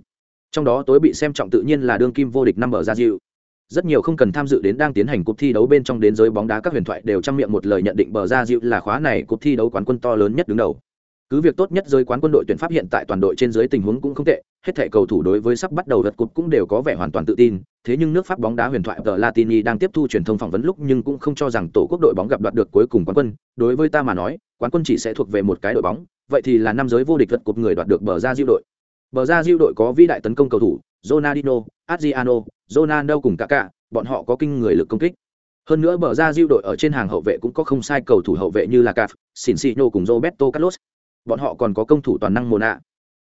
Trong đó tối bị xem trọng tự nhiên là đương kim vô địch năm bờ ra diêu rất nhiều không cần tham dự đến đang tiến hành cuộc thi đấu bên trong đến giới bóng đá các huyền thoại đều trang miệng một lời nhận định bờ ra diệu là khóa này cuộc thi đấu quán quân to lớn nhất đứng đầu. Cứ việc tốt nhất giới quán quân đội tuyển pháp hiện tại toàn đội trên dưới tình huống cũng không tệ hết thảy cầu thủ đối với sắp bắt đầu lượt cục cũng đều có vẻ hoàn toàn tự tin thế nhưng nước pháp bóng đá huyền thoại tờ latini đang tiếp thu truyền thông phỏng vấn lúc nhưng cũng không cho rằng tổ quốc đội bóng gặp đoạt được cuối cùng quán quân. Đối với ta mà nói quán quân chỉ sẽ thuộc về một cái đội bóng vậy thì là năm giới vô địch vật cục người đoạt được bờ ra diệu đội. Bờ ra diệu đội có vĩ đại tấn công cầu thủ Ronaldinho, Adriano, Ronaldo cùng Kaká, bọn họ có kinh người lực công kích. Hơn nữa bờ ra diêu đội ở trên hàng hậu vệ cũng có không sai cầu thủ hậu vệ như là Caf, Sincino cùng Roberto Carlos. Bọn họ còn có công thủ toàn năng Mona.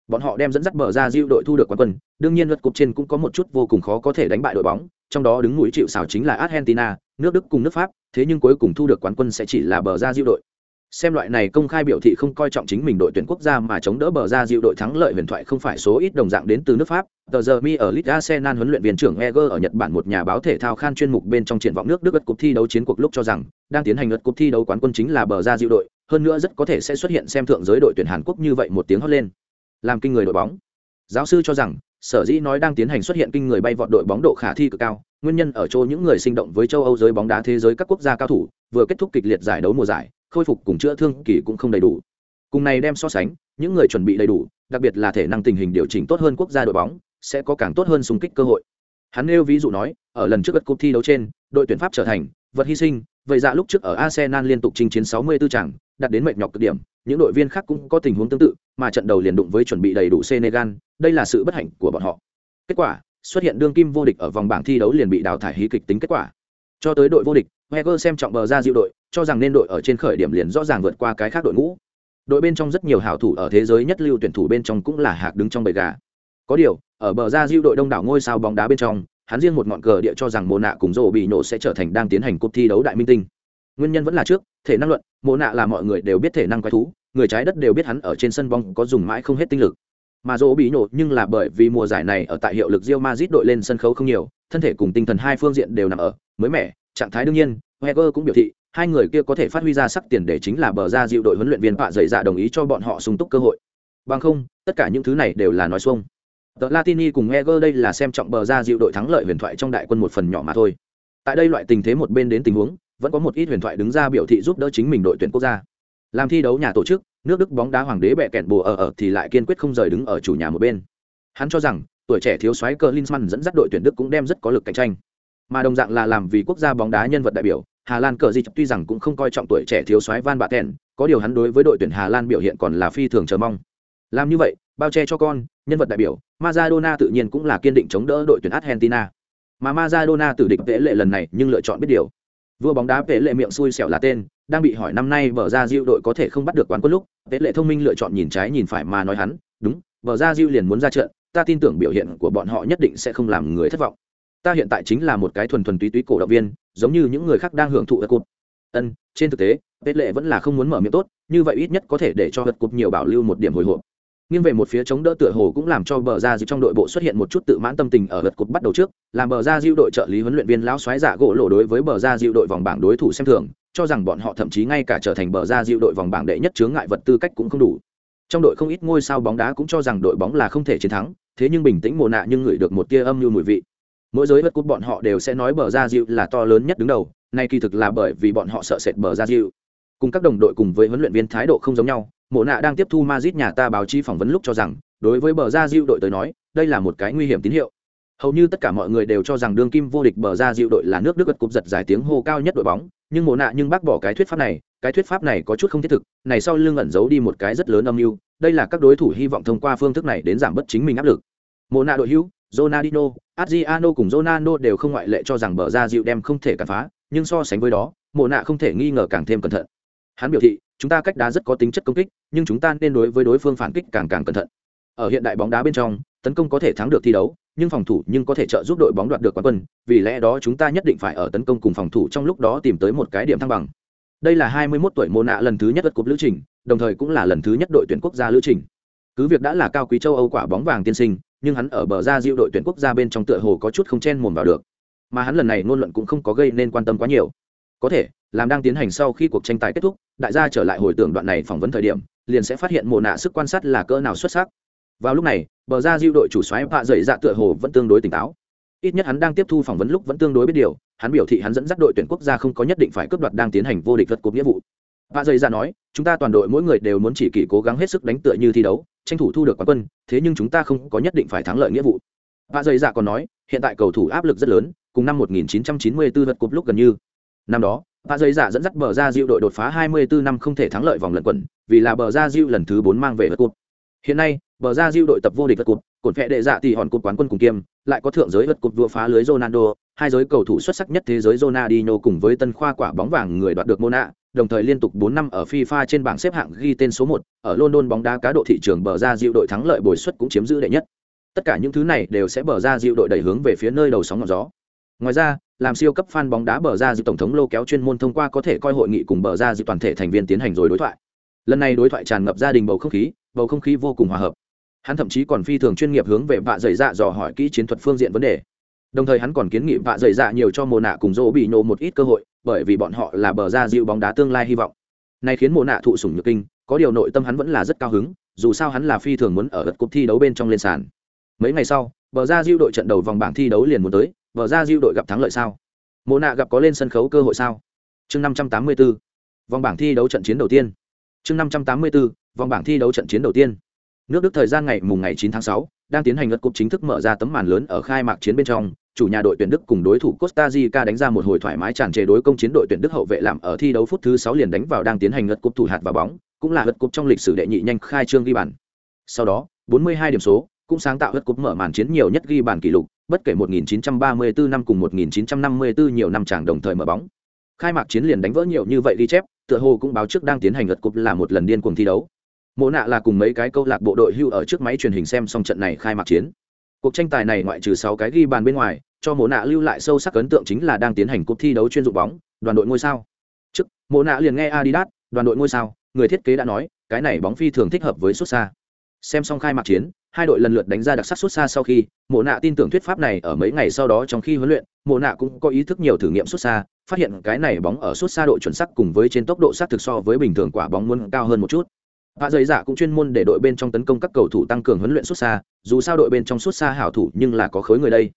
Bọn họ đem dẫn dắt bờ ra diêu đội thu được quán quân, đương nhiên lượt cục trên cũng có một chút vô cùng khó có thể đánh bại đội bóng, trong đó đứng mũi chịu sào chính là Argentina, nước Đức cùng nước Pháp, thế nhưng cuối cùng thu được quán quân sẽ chỉ là bờ ra diêu đội xem loại này công khai biểu thị không coi trọng chính mình đội tuyển quốc gia mà chống đỡ bờ ra dịu đội thắng lợi huyền thoại không phải số ít đồng dạng đến từ nước pháp. Tờ giờ mi ở lit arsenal huấn luyện viên trưởng eger ở nhật bản một nhà báo thể thao khan chuyên mục bên trong triển vọng nước đức ất cuộc thi đấu chiến cuộc lúc cho rằng, đang tiến hành ất cuộc thi đấu quán quân chính là bờ ra dịu đội, hơn nữa rất có thể sẽ xuất hiện xem thượng giới đội tuyển hàn quốc như vậy một tiếng hót lên. Làm kinh người đội bóng. Giáo sư cho rằng, sở dĩ nói đang tiến hành xuất hiện kinh người bay vọt đội bóng độ khả thi cực cao, nguyên nhân ở chỗ những người sinh động với châu âu giới bóng đá thế giới các quốc gia cao thủ, vừa kết thúc kịch liệt giải đấu mùa giải khôi phục cùng chữa thương kỳ cũng không đầy đủ. Cùng này đem so sánh, những người chuẩn bị đầy đủ, đặc biệt là thể năng tình hình điều chỉnh tốt hơn quốc gia đội bóng, sẽ có càng tốt hơn xung kích cơ hội. Hắn nêu ví dụ nói, ở lần trước các cúp thi đấu trên, đội tuyển pháp trở thành, vật hy sinh, vậy ra dạ lúc trước ở arsenal liên tục chinh chiến 64 trận, đạt đến mệt nhọc cực điểm, những đội viên khác cũng có tình huống tương tự, mà trận đầu liền đụng với chuẩn bị đầy đủ senegal, đây là sự bất hạnh của bọn họ. Kết quả, xuất hiện đương kim vô địch ở vòng bảng thi đấu liền bị đào thải hí kịch tính kết quả. Cho tới đội vô địch Heger xem trọng bờ ra diệu đội, cho rằng nên đội ở trên khởi điểm liền rõ ràng vượt qua cái khác đội ngũ. Đội bên trong rất nhiều hảo thủ ở thế giới nhất lưu tuyển thủ bên trong cũng là hạc đứng trong bầy gà. Có điều, ở bờ ra diệu đội đông đảo ngôi sao bóng đá bên trong, hắn riêng một ngọn cờ địa cho rằng Mộ nạ cùng Rồ bị nổ sẽ trở thành đang tiến hành cuộc thi đấu đại minh tinh. Nguyên nhân vẫn là trước, thể năng luận, Mộ nạ là mọi người đều biết thể năng quái thú, người trái đất đều biết hắn ở trên sân bóng có dùng mãi không hết tinh lực. Mà Rồ bị nổ nhưng là bởi vì mùa giải này ở tại hiệu lực Real Madrid đội lên sân khấu không nhiều, thân thể cùng tinh thần hai phương diện đều nằm ở mới mẻ, trạng thái đương nhiên heger cũng biểu thị, hai người kia có thể phát huy ra sắc tiền để chính là bờ ra dịu đội huấn luyện viên bạ dày dạ đồng ý cho bọn họ sung túc cơ hội. Bằng không, tất cả những thứ này đều là nói xuông. Tờ latini cùng heger đây là xem trọng bờ ra dịu đội thắng lợi huyền thoại trong đại quân một phần nhỏ mà thôi. Tại đây loại tình thế một bên đến tình huống, vẫn có một ít huyền thoại đứng ra biểu thị giúp đỡ chính mình đội tuyển quốc gia. Làm thi đấu nhà tổ chức, nước đức bóng đá hoàng đế bẹ kẹn bùa ở ở thì lại kiên quyết không rời đứng ở chủ nhà một bên. Hắn cho rằng, tuổi trẻ thiếu soái cơ dẫn dắt đội tuyển Đức cũng đem rất có lực cạnh tranh mà đồng dạng là làm vì quốc gia bóng đá nhân vật đại biểu, hà lan cờ di tuy rằng cũng không coi trọng tuổi trẻ thiếu soái van bạ tèn có điều hắn đối với đội tuyển hà lan biểu hiện còn là phi thường chờ mong. Làm như vậy, bao che cho con, nhân vật đại biểu, Maradona tự nhiên cũng là kiên định chống đỡ đội tuyển Argentina. Mà Maradona tử địch Vệ lệ lần này nhưng lựa chọn biết điều. Vua bóng đá Vệ lệ miệng xui xẻo là tên, đang bị hỏi năm nay vở ra diệu đội có thể không bắt được quán quân lúc Vệ lệ thông minh lựa chọn nhìn trái nhìn phải mà nói hắn, đúng vở ra diệu liền muốn ra trận, ta tin tưởng biểu hiện của bọn họ nhất định sẽ không làm người thất vọng ta hiện tại chính là một cái thuần thuần túy túy cổ động viên, giống như những người khác đang hưởng thụ ớt cụt ân, trên thực tế vết lệ vẫn là không muốn mở miệng tốt, như vậy ít nhất có thể để cho ớt cụt nhiều bảo lưu một điểm hồi hộp. Nghiêng về một phía chống đỡ tựa hồ cũng làm cho bờ ra diệu trong đội bộ xuất hiện một chút tự mãn tâm tình ở lượt cột bắt đầu trước, làm bờ ra diệu đội trợ lý huấn luyện viên lão xoáy giả gỗ lộ đối với bờ ra diệu đội vòng bảng đối thủ xem thường, cho rằng bọn họ thậm chí ngay cả trở thành bờ ra diệu đội vòng bảng đệ nhất chướng ngại vật tư cách cũng không đủ. Trong đội không ít ngôi sao bóng đá cũng cho rằng đội bóng là không thể chiến thắng, thế nhưng bình tĩnh mồ nạ nhưng ngửi được một tia âm như mùi vị mỗi giới vật cút bọn họ đều sẽ nói bờ ra diệu là to lớn nhất đứng đầu, nay kỳ thực là bởi vì bọn họ sợ sệt bờ ra diệu cùng các đồng đội cùng với huấn luyện viên thái độ không giống nhau, mộ nạ đang tiếp thu mazit nhà ta báo chí phỏng vấn lúc cho rằng, đối với bờ ra diệu đội tới nói, đây là một cái nguy hiểm tín hiệu. Hầu như tất cả mọi người đều cho rằng đương kim vô địch bờ ra diệu đội là nước đức bất cúp giật giải tiếng hô cao nhất đội bóng, nhưng mộ nạ nhưng bác bỏ cái thuyết pháp này, cái thuyết pháp này có chút không thiết thực, này sau lưng ẩn giấu đi một cái rất lớn âm mưu, đây là các đối thủ hy vọng thông qua phương thức này đến giảm bớt chính mình áp lực. Mộ nạ đội hữu Ronaldinho, Adriano cùng Ronaldo đều không ngoại lệ cho rằng bờ ra dịu đem không thể cản phá, nhưng so sánh với đó, Mộ nạ không thể nghi ngờ càng thêm cẩn thận. Hắn biểu thị, chúng ta cách đá rất có tính chất công kích, nhưng chúng ta nên đối với đối phương phản kích càng càng cẩn thận. Ở hiện đại bóng đá bên trong, tấn công có thể thắng được thi đấu, nhưng phòng thủ nhưng có thể trợ giúp đội bóng đoạt được quán quân, vì lẽ đó chúng ta nhất định phải ở tấn công cùng phòng thủ trong lúc đó tìm tới một cái điểm thăng bằng. Đây là 21 tuổi Mộ nạ lần thứ nhất vượt cúp lữ trình, đồng thời cũng là lần thứ nhất đội tuyển quốc gia lữ trình. Cứ việc đã là cao quý châu Âu quả bóng vàng tiên sinh, nhưng hắn ở bờ ra diệu đội tuyển quốc gia bên trong tựa hồ có chút không chen mồm vào được. Mà hắn lần này ngôn luận cũng không có gây nên quan tâm quá nhiều. Có thể, làm đang tiến hành sau khi cuộc tranh tài kết thúc, đại gia trở lại hồi tưởng đoạn này phỏng vấn thời điểm, liền sẽ phát hiện mồ nạ sức quan sát là cỡ nào xuất sắc. Vào lúc này, bờ ra diệu đội chủ xoáy vạ dậy dạ tựa hồ vẫn tương đối tỉnh táo. Ít nhất hắn đang tiếp thu phỏng vấn lúc vẫn tương đối biết điều, hắn biểu thị hắn dẫn dắt đội tuyển quốc gia không có nhất định phải cướp đoạt đang tiến hành vô địch vật cột nghĩa vụ. Vạ dậy dạ nói, chúng ta toàn đội mỗi người đều muốn chỉ kỷ cố gắng hết sức đánh tựa như thi đấu tranh thủ thu được quán quân, thế nhưng chúng ta không có nhất định phải thắng lợi nghĩa vụ. Và dày dạ còn nói, hiện tại cầu thủ áp lực rất lớn, cùng năm 1994 vật cúp lúc gần như. Năm đó và dày dạ dẫn dắt bờ ra diệu đội đột phá 24 năm không thể thắng lợi vòng lẩn quẩn, vì là bờ ra diệu lần thứ 4 mang về vật cúp hiện nay, bờ ra diệu đội tập vô địch vật cúp cột vẽ đệ dạ thì hòn cúp quán quân cùng kiêm, lại có thượng giới vật cúp vua phá lưới Ronaldo, hai giới cầu thủ xuất sắc nhất thế giới Ronaldinho cùng với tân khoa quả bóng vàng người đoạt được Mona đồng thời liên tục 4 năm ở FIFA trên bảng xếp hạng ghi tên số 1, ở London bóng đá cá độ thị trường bờ ra dịu đội thắng lợi bồi suất cũng chiếm giữ đệ nhất. Tất cả những thứ này đều sẽ bờ ra dịu đội đẩy hướng về phía nơi đầu sóng ngọn gió. Ngoài ra, làm siêu cấp fan bóng đá bờ ra dịu tổng thống lô kéo chuyên môn thông qua có thể coi hội nghị cùng bờ ra dịu toàn thể thành viên tiến hành rồi đối thoại. Lần này đối thoại tràn ngập gia đình bầu không khí, bầu không khí vô cùng hòa hợp. Hắn thậm chí còn phi thường chuyên nghiệp hướng về vạ dày dạ dò hỏi kỹ chiến thuật phương diện vấn đề đồng thời hắn còn kiến nghị vạ dày dạ nhiều cho mồ nạ cùng dỗ bị nổ một ít cơ hội bởi vì bọn họ là bờ ra dịu bóng đá tương lai hy vọng. Này khiến mộ nạ thụ sủng nhược kinh có điều nội tâm hắn vẫn là rất cao hứng dù sao hắn là phi thường muốn ở gật cúp thi đấu bên trong lên sàn. Mấy ngày sau bờ ra dịu đội trận đầu vòng bảng thi đấu liền muốn tới bờ ra dịu đội gặp thắng lợi sao? Mộ nạ gặp có lên sân khấu cơ hội sao? Chương năm trăm tám mươi 584 vòng bảng thi đấu trận chiến đầu tiên. Chương năm trăm tám mươi 584 vòng bảng thi đấu trận chiến đầu tiên. Nước đức thời gian ngày mùng ngày 9 tháng 6, đang tiến hành lượt cúp chính thức mở ra tấm màn lớn ở khai mạc chiến bên trong chủ nhà đội tuyển Đức cùng đối thủ Costa Rica đánh ra một hồi thoải mái tràn trề đối công chiến đội tuyển Đức hậu vệ làm ở thi đấu phút thứ 6 liền đánh vào đang tiến hành lượt cúp thủ hạt và bóng, cũng là lượt cúp trong lịch sử đệ nhị nhanh khai trương ghi bàn. Sau đó, 42 điểm số, cũng sáng tạo lượt cúp mở màn chiến nhiều nhất ghi bàn kỷ lục, bất kể 1934 năm cùng 1954 nhiều năm chàng đồng thời mở bóng. Khai mạc chiến liền đánh vỡ nhiều như vậy ghi chép, tựa hồ cũng báo trước đang tiến hành lượt cúp là một lần điên cuồng thi đấu. Mộ nạ là cùng mấy cái câu lạc bộ đội hưu ở trước máy truyền hình xem xong trận này khai mạc chiến. Cuộc tranh tài này ngoại trừ 6 cái ghi bàn bên ngoài, cho mộ nạ lưu lại sâu sắc ấn tượng chính là đang tiến hành cuộc thi đấu chuyên dụng bóng đoàn đội ngôi sao. Trước mộ nạ liền nghe adidas đoàn đội ngôi sao người thiết kế đã nói cái này bóng phi thường thích hợp với xuất xa. Xem xong khai mạc chiến hai đội lần lượt đánh ra đặc sắc xuất xa sau khi mộ nạ tin tưởng thuyết pháp này ở mấy ngày sau đó trong khi huấn luyện mộ nạ cũng có ý thức nhiều thử nghiệm xuất xa phát hiện cái này bóng ở xuất xa độ chuẩn sắc cùng với trên tốc độ sát thực so với bình thường quả bóng muốn cao hơn một chút. Vạ giấy dạ cũng chuyên môn để đội bên trong tấn công các cầu thủ tăng cường huấn luyện xuất xa, dù sao đội bên trong xuất xa hảo thủ nhưng là có khối người đây.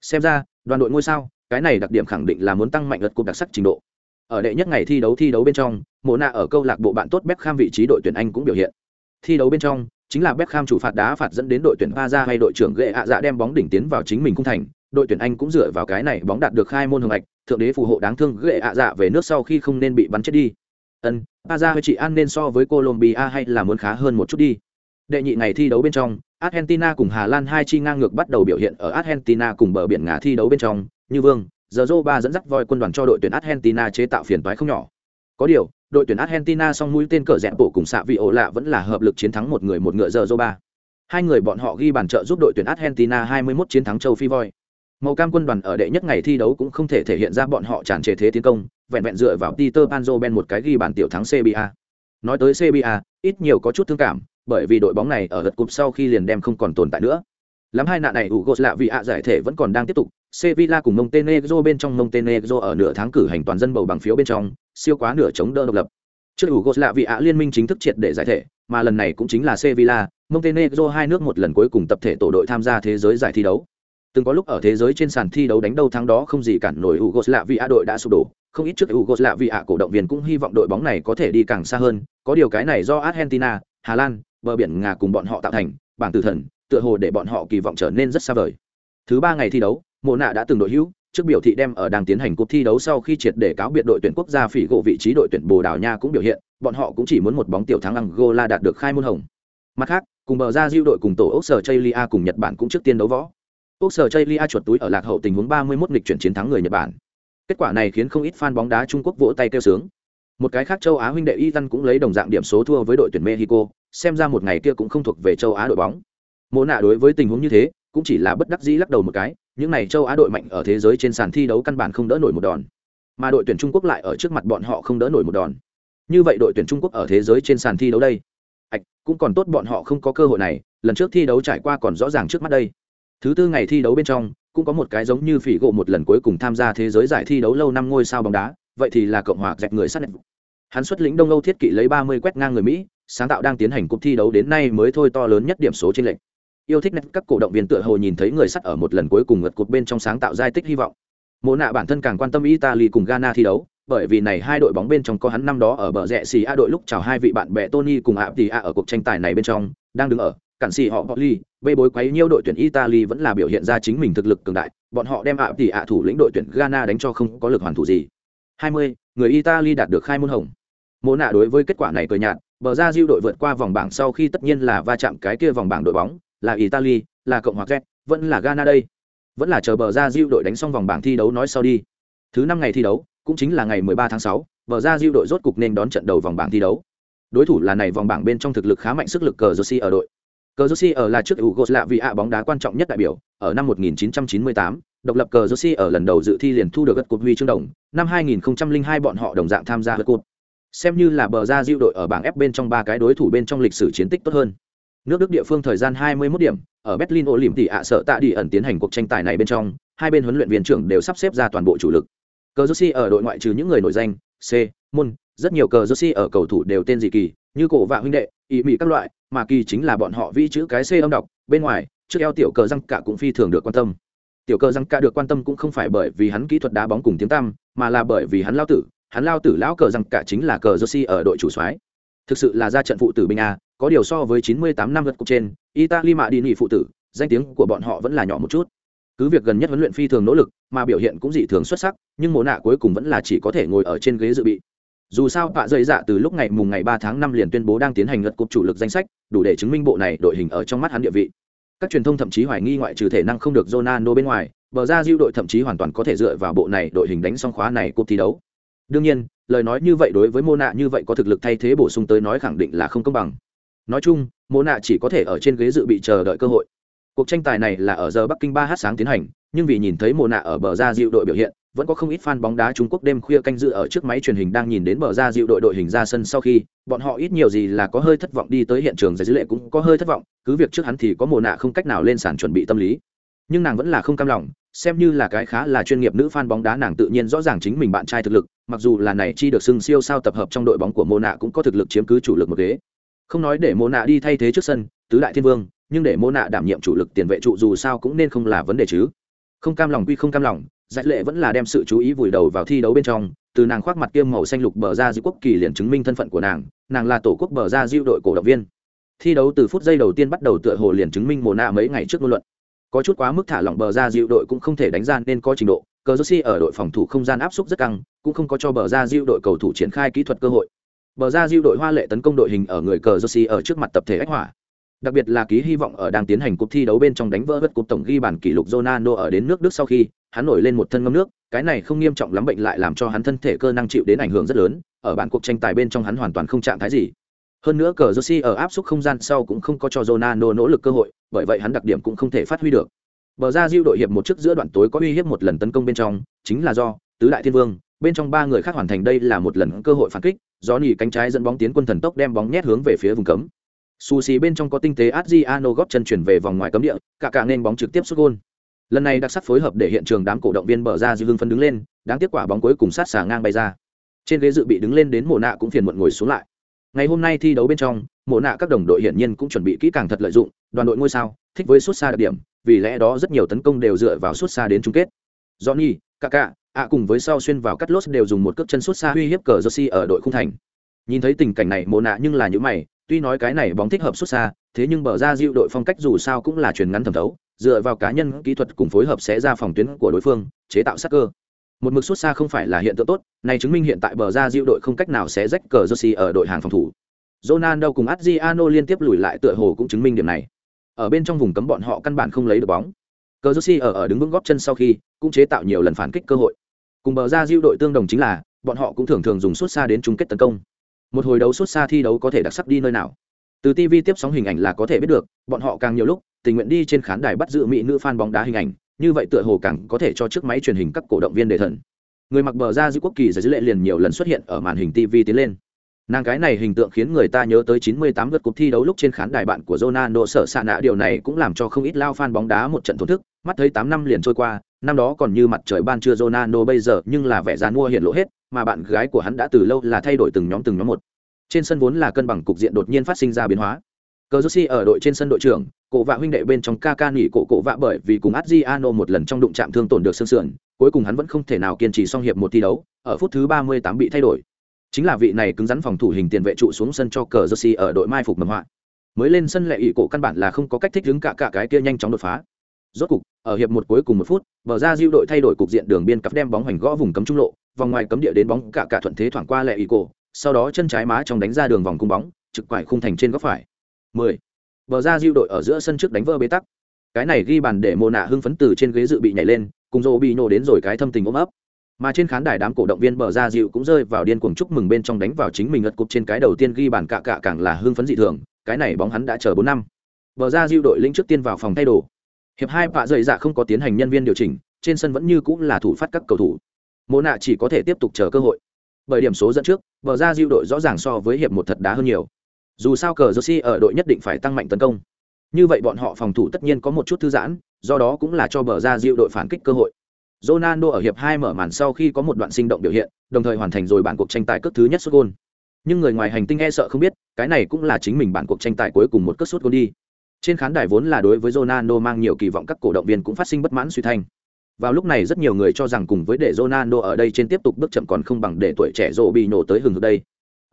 Xem ra đoàn đội ngôi sao cái này đặc điểm khẳng định là muốn tăng mạnh lượt cúp đặc sắc trình độ. Ở đệ nhất ngày thi đấu thi đấu bên trong mộ Na ở câu lạc bộ bạn tốt Beckham vị trí đội tuyển Anh cũng biểu hiện. Thi đấu bên trong chính là Beckham chủ phạt đá phạt dẫn đến đội tuyển Ba hay đội trưởng Gệ ạ dạ đem bóng đỉnh tiến vào chính mình cung thành. Đội tuyển Anh cũng dựa vào cái này bóng đạt được hai môn hồng ạch thượng đế phù hộ đáng thương Gệ ạ dạ về nước sau khi không nên bị bắn chết đi ân Ba với chị An nên so với Colombia hay là muốn khá hơn một chút đi đệ nhị ngày thi đấu bên trong Argentina cùng Hà Lan hai chi ngang ngược bắt đầu biểu hiện ở Argentina cùng bờ biển ngả thi đấu bên trong, như Vương, giờ ba dẫn dắt voi quân đoàn cho đội tuyển Argentina chế tạo phiền toái không nhỏ. Có điều, đội tuyển Argentina song mũi tên cờ rẽ bộ cùng xạ vị ổ lạ vẫn là hợp lực chiến thắng một người một ngựa giờ ba. Hai người bọn họ ghi bàn trợ giúp đội tuyển Argentina 21 chiến thắng châu Phi voi. Màu cam quân đoàn ở đệ nhất ngày thi đấu cũng không thể thể hiện ra bọn họ tràn trề thế tiến công, vẹn vẹn dựa vào Peter Panzo Ben một cái ghi bàn tiểu thắng CBA. Nói tới CBA, ít nhiều có chút thương cảm, bởi vì đội bóng này ở lượt cúp sau khi liền đem không còn tồn tại nữa. Lắm hai nạn này ủ gos lạ vì ạ giải thể vẫn còn đang tiếp tục sevilla cùng montenegro bên trong montenegro ở nửa tháng cử hành toàn dân bầu bằng phiếu bên trong siêu quá nửa chống đỡ độc lập. Trước ủ gos lạ vì ạ liên minh chính thức triệt để giải thể mà lần này cũng chính là sevilla montenegro hai nước một lần cuối cùng tập thể tổ đội tham gia thế giới giải thi đấu từng có lúc ở thế giới trên sàn thi đấu đánh đâu thắng đó không gì cản nổi Yugoslavia đội đã sụp đổ không ít trước Yugoslavia cổ động viên cũng hy vọng đội bóng này có thể đi càng xa hơn có điều cái này do Argentina Hà Lan bờ biển Nga cùng bọn họ tạo thành bảng tử thần tựa hồ để bọn họ kỳ vọng trở nên rất xa vời thứ ba ngày thi đấu mộ nạ đã từng đội hữu trước biểu thị đem ở đang tiến hành cuộc thi đấu sau khi triệt để cáo biệt đội tuyển quốc gia phỉ gỗ vị trí đội tuyển Bồ Đào Nha cũng biểu hiện, bọn họ cũng chỉ muốn một bóng tiểu thắng Angola đạt được khai môn hồng. Mặt khác, cùng bờ ra diêu đội cùng tổ ốc sở Chaylia cùng Nhật Bản cũng trước tiên đấu võ. Úc sở Chaylia chuột túi ở lạc hậu tình huống 31 nghịch chuyển chiến thắng người Nhật Bản. Kết quả này khiến không ít fan bóng đá Trung Quốc vỗ tay kêu sướng. Một cái khác châu Á huynh đệ Iran cũng lấy đồng dạng điểm số thua với đội tuyển Mexico, xem ra một ngày kia cũng không thuộc về châu Á đội bóng. Mộ nạ đối với tình huống như thế, cũng chỉ là bất đắc dĩ lắc đầu một cái, những này châu Á đội mạnh ở thế giới trên sàn thi đấu căn bản không đỡ nổi một đòn. Mà đội tuyển Trung Quốc lại ở trước mặt bọn họ không đỡ nổi một đòn. Như vậy đội tuyển Trung Quốc ở thế giới trên sàn thi đấu đây, ạch cũng còn tốt bọn họ không có cơ hội này, lần trước thi đấu trải qua còn rõ ràng trước mắt đây thứ tư ngày thi đấu bên trong, cũng có một cái giống như phỉ gộ một lần cuối cùng tham gia thế giới giải thi đấu lâu năm ngôi sao bóng đá, vậy thì là cộng hòa dẹp người sát nệm hắn xuất lĩnh đông âu thiết kỵ lấy ba mươi quét ngang người mỹ, sáng tạo đang tiến hành cuộc thi đấu đến nay mới thôi to lớn nhất điểm số trên lệnh. Yêu thích nét các cổ động viên tựa hồ nhìn thấy người sắt ở một lần cuối cùng ngật cột bên trong sáng tạo giai tích hy vọng. Mộ nạ bản thân càng quan tâm italy cùng ghana thi đấu, bởi vì này hai đội bóng bên trong có hắn năm đó ở bờ rẽ xì a đội lúc chào hai vị bạn bè tony cùng ạ thì a ở cuộc tranh tài này bên trong, đang đứng ở cản xì họ Popoli, bê bối quấy nhiêu đội tuyển Italy vẫn là biểu hiện ra chính mình thực lực cường đại, bọn họ đem ạ tỷ ạ thủ lĩnh đội tuyển Ghana đánh cho không có lực hoàn thủ gì. 20, người Italy đạt được khai môn hồng. Mô nạ đối với kết quả này cười nhạt, bờ ra diêu đội vượt qua vòng bảng sau khi tất nhiên là va chạm cái kia vòng bảng đội bóng, là Italy, là Cộng hòa Z, vẫn là Ghana đây. Vẫn là chờ bờ ra diêu đội đánh xong vòng bảng thi đấu nói sau đi. Thứ năm ngày thi đấu, cũng chính là ngày 13 tháng 6, bờ ra diêu đội rốt cục nên đón trận đầu vòng bảng thi đấu. Đối thủ là này vòng bảng bên trong thực lực khá mạnh sức lực cờ Jersey ở đội Cờ Jersey ở là trước Yugoslavia bóng đá quan trọng nhất đại biểu, ở năm 1998, độc lập cờ Jersey ở lần đầu dự thi liền thu được gật cột huy chương đồng, năm 2002 bọn họ đồng dạng tham gia gật cột. Xem như là bờ ra diệu đội ở bảng F bên trong ba cái đối thủ bên trong lịch sử chiến tích tốt hơn. Nước Đức địa phương thời gian 21 điểm, ở Berlin Olympic ạ sợ tạ đi ẩn tiến hành cuộc tranh tài này bên trong, hai bên huấn luyện viên trưởng đều sắp xếp ra toàn bộ chủ lực. Cờ Jersey ở đội ngoại trừ những người nổi danh, C, môn, rất nhiều cờ Jersey ở cầu thủ đều tên gì kỳ, như cổ vạ huynh đệ, ý mị các loại, mà kỳ chính là bọn họ vi chữ cái c âm đọc, bên ngoài, trước eo tiểu cờ răng cả cũng phi thường được quan tâm. Tiểu cờ răng cả được quan tâm cũng không phải bởi vì hắn kỹ thuật đá bóng cùng tiếng tăm, mà là bởi vì hắn lao tử, hắn lao tử lão cờ răng cả chính là cờ jersey ở đội chủ soái. Thực sự là ra trận phụ tử binh a, có điều so với 98 năm lượt cục trên, italy mạ đi nghỉ phụ tử, danh tiếng của bọn họ vẫn là nhỏ một chút. Cứ việc gần nhất huấn luyện phi thường nỗ lực, mà biểu hiện cũng dị thường xuất sắc, nhưng mồ nạ cuối cùng vẫn là chỉ có thể ngồi ở trên ghế dự bị. Dù sao tạ dây dạ từ lúc ngày mùng ngày ba tháng năm liền tuyên bố đang tiến hành lật cục chủ lực danh sách đủ để chứng minh bộ này đội hình ở trong mắt hắn địa vị. Các truyền thông thậm chí hoài nghi ngoại trừ thể năng không được Ronaldo bên ngoài, bờ ra diêu đội thậm chí hoàn toàn có thể dựa vào bộ này đội hình đánh xong khóa này cuộc thi đấu. Đương nhiên, lời nói như vậy đối với Mona nạ như vậy có thực lực thay thế bổ sung tới nói khẳng định là không công bằng. Nói chung, Mona nạ chỉ có thể ở trên ghế dự bị chờ đợi cơ hội. Cuộc tranh tài này là ở giờ bắc kinh 3h sáng tiến hành, nhưng vì nhìn thấy Mona nạ ở bờ ra diệu đội biểu hiện vẫn có không ít fan bóng đá Trung Quốc đêm khuya canh dự ở trước máy truyền hình đang nhìn đến bờ ra dịu đội đội hình ra sân sau khi, bọn họ ít nhiều gì là có hơi thất vọng đi tới hiện trường giải dữ lệ cũng có hơi thất vọng, cứ việc trước hắn thì có mồ nạ không cách nào lên sàn chuẩn bị tâm lý. Nhưng nàng vẫn là không cam lòng, xem như là cái khá là chuyên nghiệp nữ fan bóng đá nàng tự nhiên rõ ràng chính mình bạn trai thực lực, mặc dù là này chi được xưng siêu sao tập hợp trong đội bóng của mồ Nạ cũng có thực lực chiếm cứ chủ lực một ghế. Không nói để mồ Nạ đi thay thế trước sân, tứ đại thiên vương, nhưng để mồ Nạ đảm nhiệm chủ lực tiền vệ trụ dù sao cũng nên không là vấn đề chứ. Không cam lòng quy không cam lòng, giải lệ vẫn là đem sự chú ý vùi đầu vào thi đấu bên trong, từ nàng khoác mặt kiêm màu xanh lục bờ ra diệu quốc kỳ liền chứng minh thân phận của nàng nàng là tổ quốc bờ ra diệu đội cổ động viên. Thi đấu từ phút giây đầu tiên bắt đầu tựa hồ liền chứng minh mồ nạ mấy ngày trước ngôn luận. Có chút quá mức thả lỏng bờ ra diệu đội cũng không thể đánh ra nên có trình độ, cờ josi ở đội phòng thủ không gian áp suất rất căng, cũng không có cho bờ ra diệu đội cầu thủ triển khai kỹ thuật cơ hội. Bờ ra diệu đội hoa lệ tấn công đội hình ở người cờ josi ở trước mặt tập thể ách hỏa. Đặc biệt là ký hy vọng ở đang tiến hành cuộc thi đấu bên trong đánh vỡ vất cuộc tổng ghi bản kỷ lục Ronaldo ở đến nước Đức sau khi hắn nổi lên một thân ngâm nước, cái này không nghiêm trọng lắm bệnh lại làm cho hắn thân thể cơ năng chịu đến ảnh hưởng rất lớn, ở bản cuộc tranh tài bên trong hắn hoàn toàn không trạng thái gì. Hơn nữa cờ Josi ở áp suất không gian sau cũng không có cho Ronaldo nỗ lực cơ hội, bởi vậy hắn đặc điểm cũng không thể phát huy được. Bờ ra diêu đội hiệp một trước giữa đoạn tối có uy hiếp một lần tấn công bên trong, chính là do tứ đại thiên vương, bên trong ba người khác hoàn thành đây là một lần cơ hội phản kích, do nỉ cánh trái dẫn bóng tiến quân thần tốc đem bóng nhét hướng về phía vùng cấm. Xù xì bên trong có tinh tế adriano góp chân chuyển về vòng ngoài cấm địa, cả cả nên bóng trực tiếp xuất gôn lần này đặc sắc phối hợp để hiện trường đám cổ động viên bờ ra dư hưng phân đứng lên, đáng tiếc quả bóng cuối cùng sát xà ngang bay ra. Trên ghế dự bị đứng lên đến mộ nạ cũng phiền muộn ngồi xuống lại. Ngày hôm nay thi đấu bên trong, mộ nạ các đồng đội hiển nhiên cũng chuẩn bị kỹ càng thật lợi dụng, đoàn đội ngôi sao, thích với suốt xa đặc điểm, vì lẽ đó rất nhiều tấn công đều dựa vào suốt xa đến chung kết. Johnny kaka ạ cùng với sau xuyên vào cắt lốt đều dùng một cước chân suốt xa uy hiếp cờ jersey ở đội khung thành. Nhìn thấy tình cảnh này, mộ nạ nhưng là những mày, tuy nói cái này bóng thích hợp xuất xa, thế nhưng bờ ra dịu đội phong cách dù sao cũng là truyền ngắn thẩm thấu dựa vào cá nhân kỹ thuật cùng phối hợp sẽ ra phòng tuyến của đối phương, chế tạo sắc cơ. Một mực xuất xa không phải là hiện tượng tốt, này chứng minh hiện tại bờ ra diệu đội không cách nào sẽ rách cờ jersey ở đội hàng phòng thủ. Ronaldo cùng Adriano liên tiếp lùi lại tựa hồ cũng chứng minh điểm này. Ở bên trong vùng cấm bọn họ căn bản không lấy được bóng. Cờ jersey ở ở đứng vững góp chân sau khi, cũng chế tạo nhiều lần phản kích cơ hội. Cùng bờ ra diệu đội tương đồng chính là, bọn họ cũng thường thường dùng xuất xa đến chung kết tấn công. Một hồi đấu xuất xa thi đấu có thể đặc sắc đi nơi nào? Từ tv tiếp sóng hình ảnh là có thể biết được, bọn họ càng nhiều lúc, tình nguyện đi trên khán đài bắt giữ mỹ nữ fan bóng đá hình ảnh, như vậy tựa hồ càng có thể cho chiếc máy truyền hình các cổ động viên đề thần. Người mặc bờ ra giữ quốc kỳ giải dữ lệ liền nhiều lần xuất hiện ở màn hình tv tiến lên. Nàng cái này hình tượng khiến người ta nhớ tới 98 vượt cuộc thi đấu lúc trên khán đài bạn của Ronaldo sở xạ nạ. Điều này cũng làm cho không ít lao fan bóng đá một trận thổn thức, mắt thấy 8 năm liền trôi qua, năm đó còn như mặt trời ban trưa Ronaldo bây giờ nhưng là vẻ dàn mua hiện lộ hết, mà bạn gái của hắn đã từ lâu là thay đổi từng nhóm từng nhóm một trên sân vốn là cân bằng cục diện đột nhiên phát sinh ra biến hóa. Cờ joshi ở đội trên sân đội trưởng, cổ vạ huynh đệ bên trong ca ca nghỉ cổ cổ vạ bởi vì cùng adriano một lần trong đụng chạm thương tổn được xương sườn, cuối cùng hắn vẫn không thể nào kiên trì xong hiệp một thi đấu, ở phút thứ ba mươi tám bị thay đổi. Chính là vị này cứng rắn phòng thủ hình tiền vệ trụ xuống sân cho cờ joshi ở đội mai phục mầm họa. Mới lên sân lệ ỷ cổ căn bản là không có cách thích ứng cả cả cái kia nhanh chóng đột phá. Rốt cục, ở hiệp một cuối cùng một phút, bờ ra diêu đội thay đổi cục diện đường biên cặp đem bóng hoành gõ vùng cấm trung lộ, vòng ngoài cấm địa đến bóng cả cả thuận thế thoảng qua lệ ỷ cổ sau đó chân trái má trong đánh ra đường vòng cung bóng, trực quải khung thành trên góc phải. 10. bờ ra diêu đội ở giữa sân trước đánh vỡ bế tắc. Cái này ghi bàn để mồ nạ hưng phấn từ trên ghế dự bị nhảy lên, cùng rô bị đến rồi cái thâm tình ôm ấp. Mà trên khán đài đám cổ động viên bờ ra dịu cũng rơi vào điên cuồng chúc mừng bên trong đánh vào chính mình ngật cục trên cái đầu tiên ghi bàn cạ cạ càng là hưng phấn dị thường, cái này bóng hắn đã chờ bốn năm. Bờ ra dịu đội lĩnh trước tiên vào phòng thay đồ. Hiệp hai vạ dậy dạ không có tiến hành nhân viên điều chỉnh, trên sân vẫn như cũng là thủ phát các cầu thủ. Mộ nạ chỉ có thể tiếp tục chờ cơ hội. Bởi điểm số dẫn trước bờ ra diêu đội rõ ràng so với hiệp một thật đá hơn nhiều. Dù sao cờ jersey ở đội nhất định phải tăng mạnh tấn công. Như vậy bọn họ phòng thủ tất nhiên có một chút thư giãn, do đó cũng là cho bờ ra diêu đội phản kích cơ hội. Ronaldo ở hiệp hai mở màn sau khi có một đoạn sinh động biểu hiện, đồng thời hoàn thành rồi bản cuộc tranh tài cước thứ nhất xuất gôn. Nhưng người ngoài hành tinh e sợ không biết, cái này cũng là chính mình bản cuộc tranh tài cuối cùng một cước sút gôn đi. Trên khán đài vốn là đối với Ronaldo mang nhiều kỳ vọng các cổ động viên cũng phát sinh bất mãn suy thanh vào lúc này rất nhiều người cho rằng cùng với để Ronaldo ở đây trên tiếp tục bước chậm còn không bằng để tuổi trẻ rộ bị nổ tới hừng hực đây.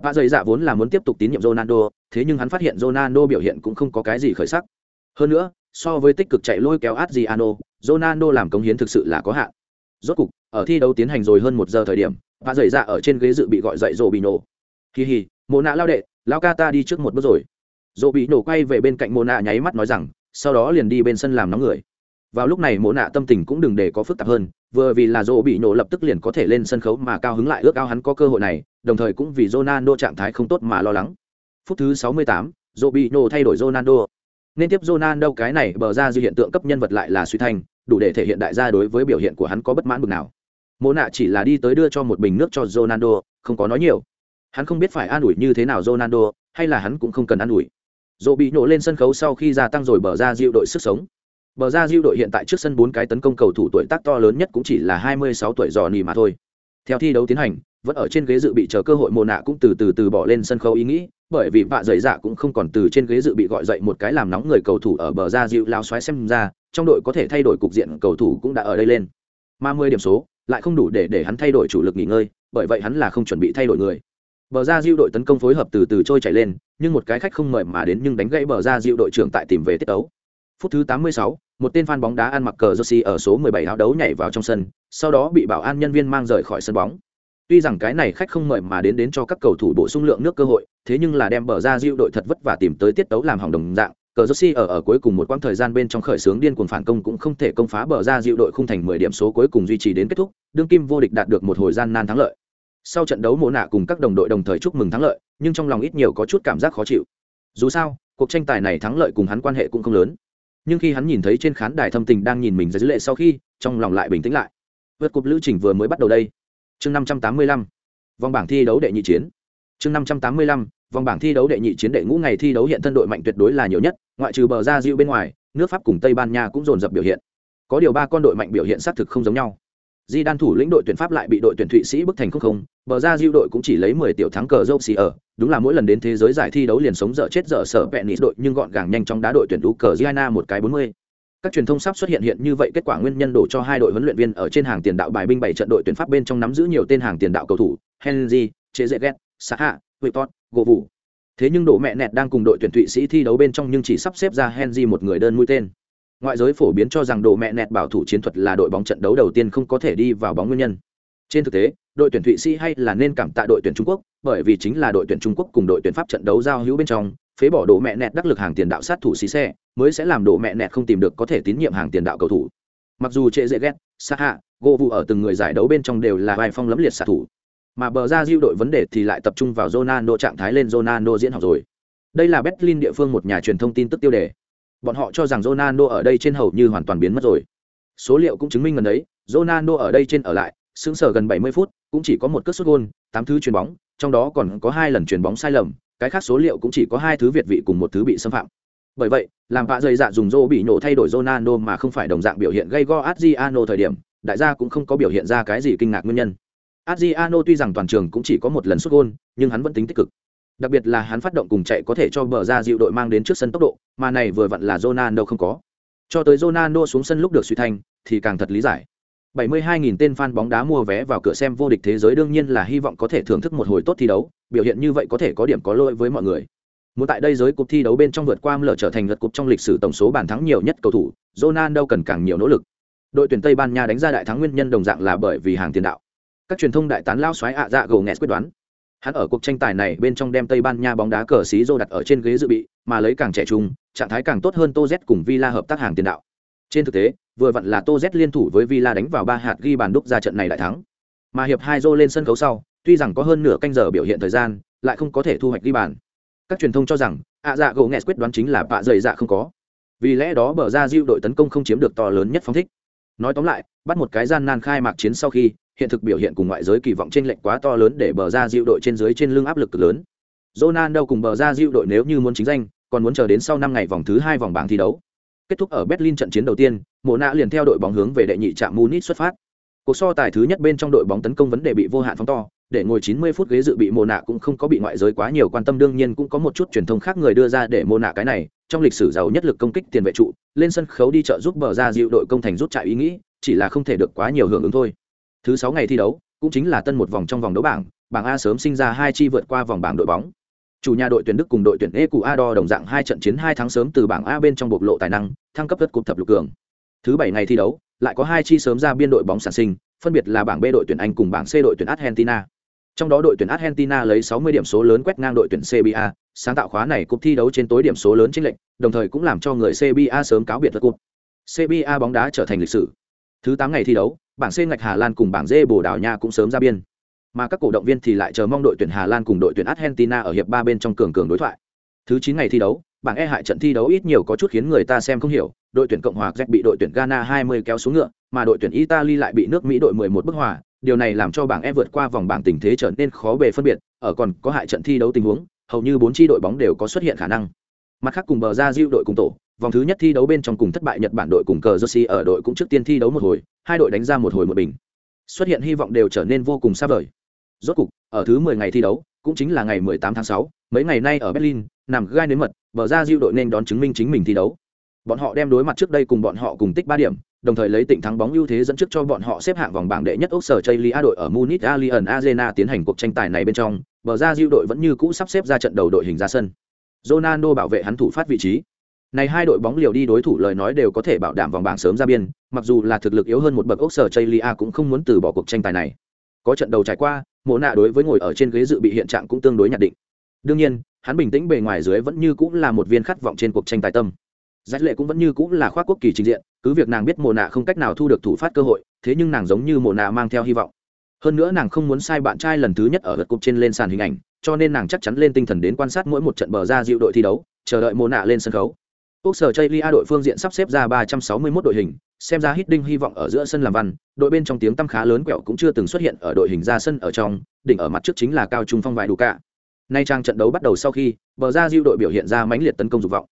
Vạ dày dạ vốn là muốn tiếp tục tín nhiệm Ronaldo, thế nhưng hắn phát hiện Ronaldo biểu hiện cũng không có cái gì khởi sắc. Hơn nữa, so với tích cực chạy lôi kéo Adriano, Ronaldo làm cống hiến thực sự là có hạn. Rốt cục, ở thi đấu tiến hành rồi hơn một giờ thời điểm, Vạ dày dạ ở trên ghế dự bị gọi dậy rộ nổ. Hi hi, Mộ nạ lao đệ, lao ca ta đi trước một bước rồi. Rộ nổ quay về bên cạnh Mộ nạ nháy mắt nói rằng, sau đó liền đi bên sân làm nóng người vào lúc này mộ nạ tâm tình cũng đừng để có phức tạp hơn vừa vì là dỗ bị nổ lập tức liền có thể lên sân khấu mà cao hứng lại ước ao hắn có cơ hội này đồng thời cũng vì Ronaldo trạng thái không tốt mà lo lắng. Phút thứ 68, dỗ bị nổ thay đổi Ronaldo. Nên tiếp Ronaldo cái này bờ ra dư hiện tượng cấp nhân vật lại là suy thành, đủ để thể hiện đại gia đối với biểu hiện của hắn có bất mãn bực nào. Mộ nạ chỉ là đi tới đưa cho một bình nước cho Ronaldo không có nói nhiều. Hắn không biết phải an ủi như thế nào Ronaldo hay là hắn cũng không cần an ủi. Dỗ bị nổ lên sân khấu sau khi gia tăng rồi bờ ra dịu đội sức sống. Bờ ra Diu đội hiện tại trước sân bốn cái tấn công cầu thủ tuổi tác to lớn nhất cũng chỉ là 26 tuổi giò nì mà thôi. Theo thi đấu tiến hành, vẫn ở trên ghế dự bị chờ cơ hội mồ nạ cũng từ từ từ bỏ lên sân khấu ý nghĩ, bởi vì vạ dậy dạ cũng không còn từ trên ghế dự bị gọi dậy một cái làm nóng người cầu thủ ở bờ ra Diu lao xoáy xem ra, trong đội có thể thay đổi cục diện cầu thủ cũng đã ở đây lên. Mà 10 điểm số, lại không đủ để để hắn thay đổi chủ lực nghỉ ngơi, bởi vậy hắn là không chuẩn bị thay đổi người. Bờ ra Diu đội tấn công phối hợp từ từ trôi chảy lên, nhưng một cái khách không mời mà đến nhưng đánh gãy bờ ra Diu đội trưởng tại tìm về tiết tấu. Phút thứ 86, một tên fan bóng đá ăn mặc cờ jersey ở số 17 áo đấu nhảy vào trong sân, sau đó bị bảo an nhân viên mang rời khỏi sân bóng. Tuy rằng cái này khách không mời mà đến đến cho các cầu thủ bổ sung lượng nước cơ hội, thế nhưng là đem bờ ra Diu đội thật vất vả tìm tới tiết tấu làm hỏng đồng dạng. Cờ Jersey ở ở cuối cùng một quãng thời gian bên trong khởi sướng điên cuồng phản công cũng không thể công phá bờ ra Diu đội khung thành 10 điểm số cuối cùng duy trì đến kết thúc, đương kim vô địch đạt được một hồi gian nan thắng lợi. Sau trận đấu mộ nạ cùng các đồng đội đồng thời chúc mừng thắng lợi, nhưng trong lòng ít nhiều có chút cảm giác khó chịu. Dù sao, cuộc tranh tài này thắng lợi cùng hắn quan hệ cũng không lớn nhưng khi hắn nhìn thấy trên khán đài thâm tình đang nhìn mình ra dữ lệ sau khi, trong lòng lại bình tĩnh lại. Vượt cúp lữ trình vừa mới bắt đầu đây. Chương năm trăm tám mươi lăm, vòng bảng thi đấu đệ nhị chiến. Chương năm trăm tám mươi lăm, vòng bảng thi đấu đệ nhị chiến đệ ngũ ngày thi đấu hiện thân đội mạnh tuyệt đối là nhiều nhất, ngoại trừ bờ ra diệu bên ngoài, nước pháp cùng tây ban nha cũng dồn dập biểu hiện. Có điều ba con đội mạnh biểu hiện xác thực không giống nhau di đan thủ lĩnh đội tuyển pháp lại bị đội tuyển thụy sĩ bức thành không không, bờ ra diệu đội cũng chỉ lấy mười tiểu thắng cờ dâu xì ở. Đúng là mỗi lần đến thế giới giải thi đấu liền sống dở chết dở sở vẹn nịt đội, nhưng gọn gàng nhanh chóng đá đội tuyển đủ cờ giana một cái bốn mươi. Các truyền thông sắp xuất hiện hiện như vậy, kết quả nguyên nhân đổ cho hai đội huấn luyện viên ở trên hàng tiền đạo bài binh bảy trận đội tuyển pháp bên trong nắm giữ nhiều tên hàng tiền đạo cầu thủ, henry chế dễ ghét sa hạ huệ gỗ vụ thế nhưng đổ mẹ nẹt đang cùng đội tuyển thụy sĩ thi đấu bên trong nhưng chỉ sắp xếp ra henry một người đơn mũi tên ngoại giới phổ biến cho rằng đồ mẹ nẹt bảo thủ chiến thuật là đội bóng trận đấu đầu tiên không có thể đi vào bóng nguyên nhân trên thực tế, đội tuyển thụy sĩ hay là nên cảm tạ đội tuyển trung quốc, bởi vì chính là đội tuyển trung quốc cùng đội tuyển pháp trận đấu giao hữu bên trong, phế bỏ đồ mẹ nẹt đắc lực hàng tiền đạo sát thủ xí xe, mới sẽ làm đồ mẹ nẹt không tìm được có thể tín nhiệm hàng tiền đạo cầu thủ mặc dù trệ dễ ghét xa hạ gỗ vụ ở từng người giải đấu bên trong đều là vai phong lấm liệt xạ thủ, mà bờ ra diêu đội vấn đề thì lại tập trung vào Ronaldo trạng thái lên Ronaldo diễn học rồi. Đây là Berlin địa phương một nhà truyền thông tin tức tiêu đề. Bọn họ cho rằng Ronaldo ở đây trên hầu như hoàn toàn biến mất rồi. Số liệu cũng chứng minh gần đấy, Ronaldo ở đây trên ở lại, sững sờ gần 70 phút, cũng chỉ có một cước sút gol, 8 thứ chuyền bóng, trong đó còn có hai lần chuyền bóng sai lầm, cái khác số liệu cũng chỉ có hai thứ việt vị cùng một thứ bị xâm phạm. Bởi vậy, làm vạ dày dạ dùng Zô bị nổ thay đổi Ronaldo mà không phải đồng dạng biểu hiện gây go Adriano thời điểm, đại gia cũng không có biểu hiện ra cái gì kinh ngạc nguyên nhân. Adriano tuy rằng toàn trường cũng chỉ có một lần sút gol, nhưng hắn vẫn tính tích cực. Đặc biệt là hắn phát động cùng chạy có thể cho bờ ra dịu đội mang đến trước sân tốc độ, mà này vừa vặn là Ronaldo không có. Cho tới Ronaldo xuống sân lúc được suy thành, thì càng thật lý giải. 72.000 tên fan bóng đá mua vé vào cửa xem vô địch thế giới đương nhiên là hy vọng có thể thưởng thức một hồi tốt thi đấu, biểu hiện như vậy có thể có điểm có lỗi với mọi người. Muốn tại đây giới cuộc thi đấu bên trong vượt qua lở trở thành lượt cúp trong lịch sử tổng số bàn thắng nhiều nhất cầu thủ, Ronaldo cần càng nhiều nỗ lực. Đội tuyển Tây Ban Nha đánh ra đại thắng nguyên nhân đồng dạng là bởi vì hàng tiền đạo các truyền thông đại tán lao xoáy ạ dạ gồ nghẹt quyết đoán hắn ở cuộc tranh tài này bên trong đem tây ban nha bóng đá cờ xí rô đặt ở trên ghế dự bị mà lấy càng trẻ trung trạng thái càng tốt hơn tô z cùng villa hợp tác hàng tiền đạo. Trên thực tế vừa vặn là tô z liên thủ với villa đánh vào ba hạt ghi bàn đúc ra trận này đại thắng. Mà hiệp hai rô lên sân khấu sau tuy rằng có hơn nửa canh giờ biểu hiện thời gian lại không có thể thu hoạch ghi bàn. Các truyền thông cho rằng ạ dạ gỗ nghẹt quyết đoán chính là bạ dày dạ không có. Vì lẽ đó bờ ra diêu đội tấn công không chiếm được to lớn nhất phóng thích. Nói tóm lại bắt một cái gian nan khai mạc chiến sau khi hiện thực biểu hiện cùng ngoại giới kỳ vọng trên lệnh quá to lớn để bờ ra diệu đội trên dưới trên lưng áp lực cực lớn. Ronaldo cùng bờ ra diệu đội nếu như muốn chính danh, còn muốn chờ đến sau năm ngày vòng thứ hai vòng bảng thi đấu. Kết thúc ở Berlin trận chiến đầu tiên, Mộ Nạ liền theo đội bóng hướng về đệ nhị trạm Munich xuất phát. Cuộc so tài thứ nhất bên trong đội bóng tấn công vấn đề bị vô hạn phóng to, để ngồi 90 phút ghế dự bị Mộ Nạ cũng không có bị ngoại giới quá nhiều quan tâm đương nhiên cũng có một chút truyền thông khác người đưa ra để Mộ Nạ cái này, trong lịch sử giàu nhất lực công kích tiền vệ trụ, lên sân khấu đi trợ giúp bờ ra dịu đội công thành rút chạy ý nghĩ, chỉ là không thể được quá nhiều hưởng ứng thôi. Thứ sáu ngày thi đấu, cũng chính là tân một vòng trong vòng đấu bảng, bảng A sớm sinh ra hai chi vượt qua vòng bảng đội bóng. Chủ nhà đội tuyển Đức cùng đội tuyển Ecuador đồng dạng hai trận chiến hai tháng sớm từ bảng A bên trong bộc lộ tài năng, thăng cấp đất cục thập lục cường. Thứ bảy ngày thi đấu, lại có hai chi sớm ra biên đội bóng sản sinh, phân biệt là bảng B đội tuyển Anh cùng bảng C đội tuyển Argentina. Trong đó đội tuyển Argentina lấy 60 điểm số lớn quét ngang đội tuyển CBA, sáng tạo khóa này cúp thi đấu trên tối điểm số lớn chính lệnh, đồng thời cũng làm cho người CBA sớm cáo biệt đất cúp. CBA bóng đá trở thành lịch sử. Thứ tám ngày thi đấu, bảng C ngạch Hà Lan cùng bảng D Bồ Đào Nha cũng sớm ra biên. Mà các cổ động viên thì lại chờ mong đội tuyển Hà Lan cùng đội tuyển Argentina ở hiệp ba bên trong cường cường đối thoại. Thứ 9 ngày thi đấu, bảng E hại trận thi đấu ít nhiều có chút khiến người ta xem không hiểu, đội tuyển Cộng hòa Czech bị đội tuyển Ghana 20 kéo xuống ngựa, mà đội tuyển Italy lại bị nước Mỹ đội 11 bức hòa, điều này làm cho bảng E vượt qua vòng bảng tình thế trở nên khó bề phân biệt, ở còn có hại trận thi đấu tình huống, hầu như bốn chi đội bóng đều có xuất hiện khả năng. Mặt khác cùng bờ ra Diu đội cùng tổ, vòng thứ nhất thi đấu bên trong cùng thất bại Nhật Bản đội cùng cờ Jersey ở đội cũng trước tiên thi đấu một hồi, hai đội đánh ra một hồi một bình. Xuất hiện hy vọng đều trở nên vô cùng xa vời. Rốt cục, ở thứ 10 ngày thi đấu, cũng chính là ngày 18 tháng 6, mấy ngày nay ở Berlin, nằm gai nếm mật, bờ ra diêu đội nên đón chứng minh chính mình thi đấu. Bọn họ đem đối mặt trước đây cùng bọn họ cùng tích 3 điểm, đồng thời lấy tỉnh thắng bóng ưu thế dẫn trước cho bọn họ xếp hạng vòng bảng đệ nhất Úc sở Chaylia đội ở Munich Allianz Arena tiến hành cuộc tranh tài này bên trong, bờ ra diêu đội vẫn như cũ sắp xếp ra trận đầu đội hình ra sân. Ronaldo bảo vệ hắn thủ phát vị trí. Này hai đội bóng liều đi đối thủ lời nói đều có thể bảo đảm vòng bảng sớm ra biên, mặc dù là thực lực yếu hơn một bậc ốc sở Chaylia cũng không muốn từ bỏ cuộc tranh tài này. Có trận đầu trải qua, Mộ nạ đối với ngồi ở trên ghế dự bị hiện trạng cũng tương đối nhận định. Đương nhiên, hắn bình tĩnh bề ngoài dưới vẫn như cũng là một viên khát vọng trên cuộc tranh tài tâm. Giải lệ cũng vẫn như cũng là khoác quốc kỳ trình diện, cứ việc nàng biết Mộ nạ không cách nào thu được thủ phát cơ hội, thế nhưng nàng giống như Mộ nạ mang theo hy vọng. Hơn nữa nàng không muốn sai bạn trai lần thứ nhất ở lượt cục trên lên sàn hình ảnh, cho nên nàng chắc chắn lên tinh thần đến quan sát mỗi một trận bờ ra dịu đội thi đấu, chờ đợi Mộ nạ lên sân khấu. Quốc sở Chaylia đội phương diện sắp xếp ra 361 đội hình, xem ra hít đinh hy vọng ở giữa sân làm văn, đội bên trong tiếng tăm khá lớn quẹo cũng chưa từng xuất hiện ở đội hình ra sân ở trong, đỉnh ở mặt trước chính là cao trung phong vải đủ cả. nay trang trận đấu bắt đầu sau khi bờ ra diệu đội biểu hiện ra mãnh liệt tấn công dục vọng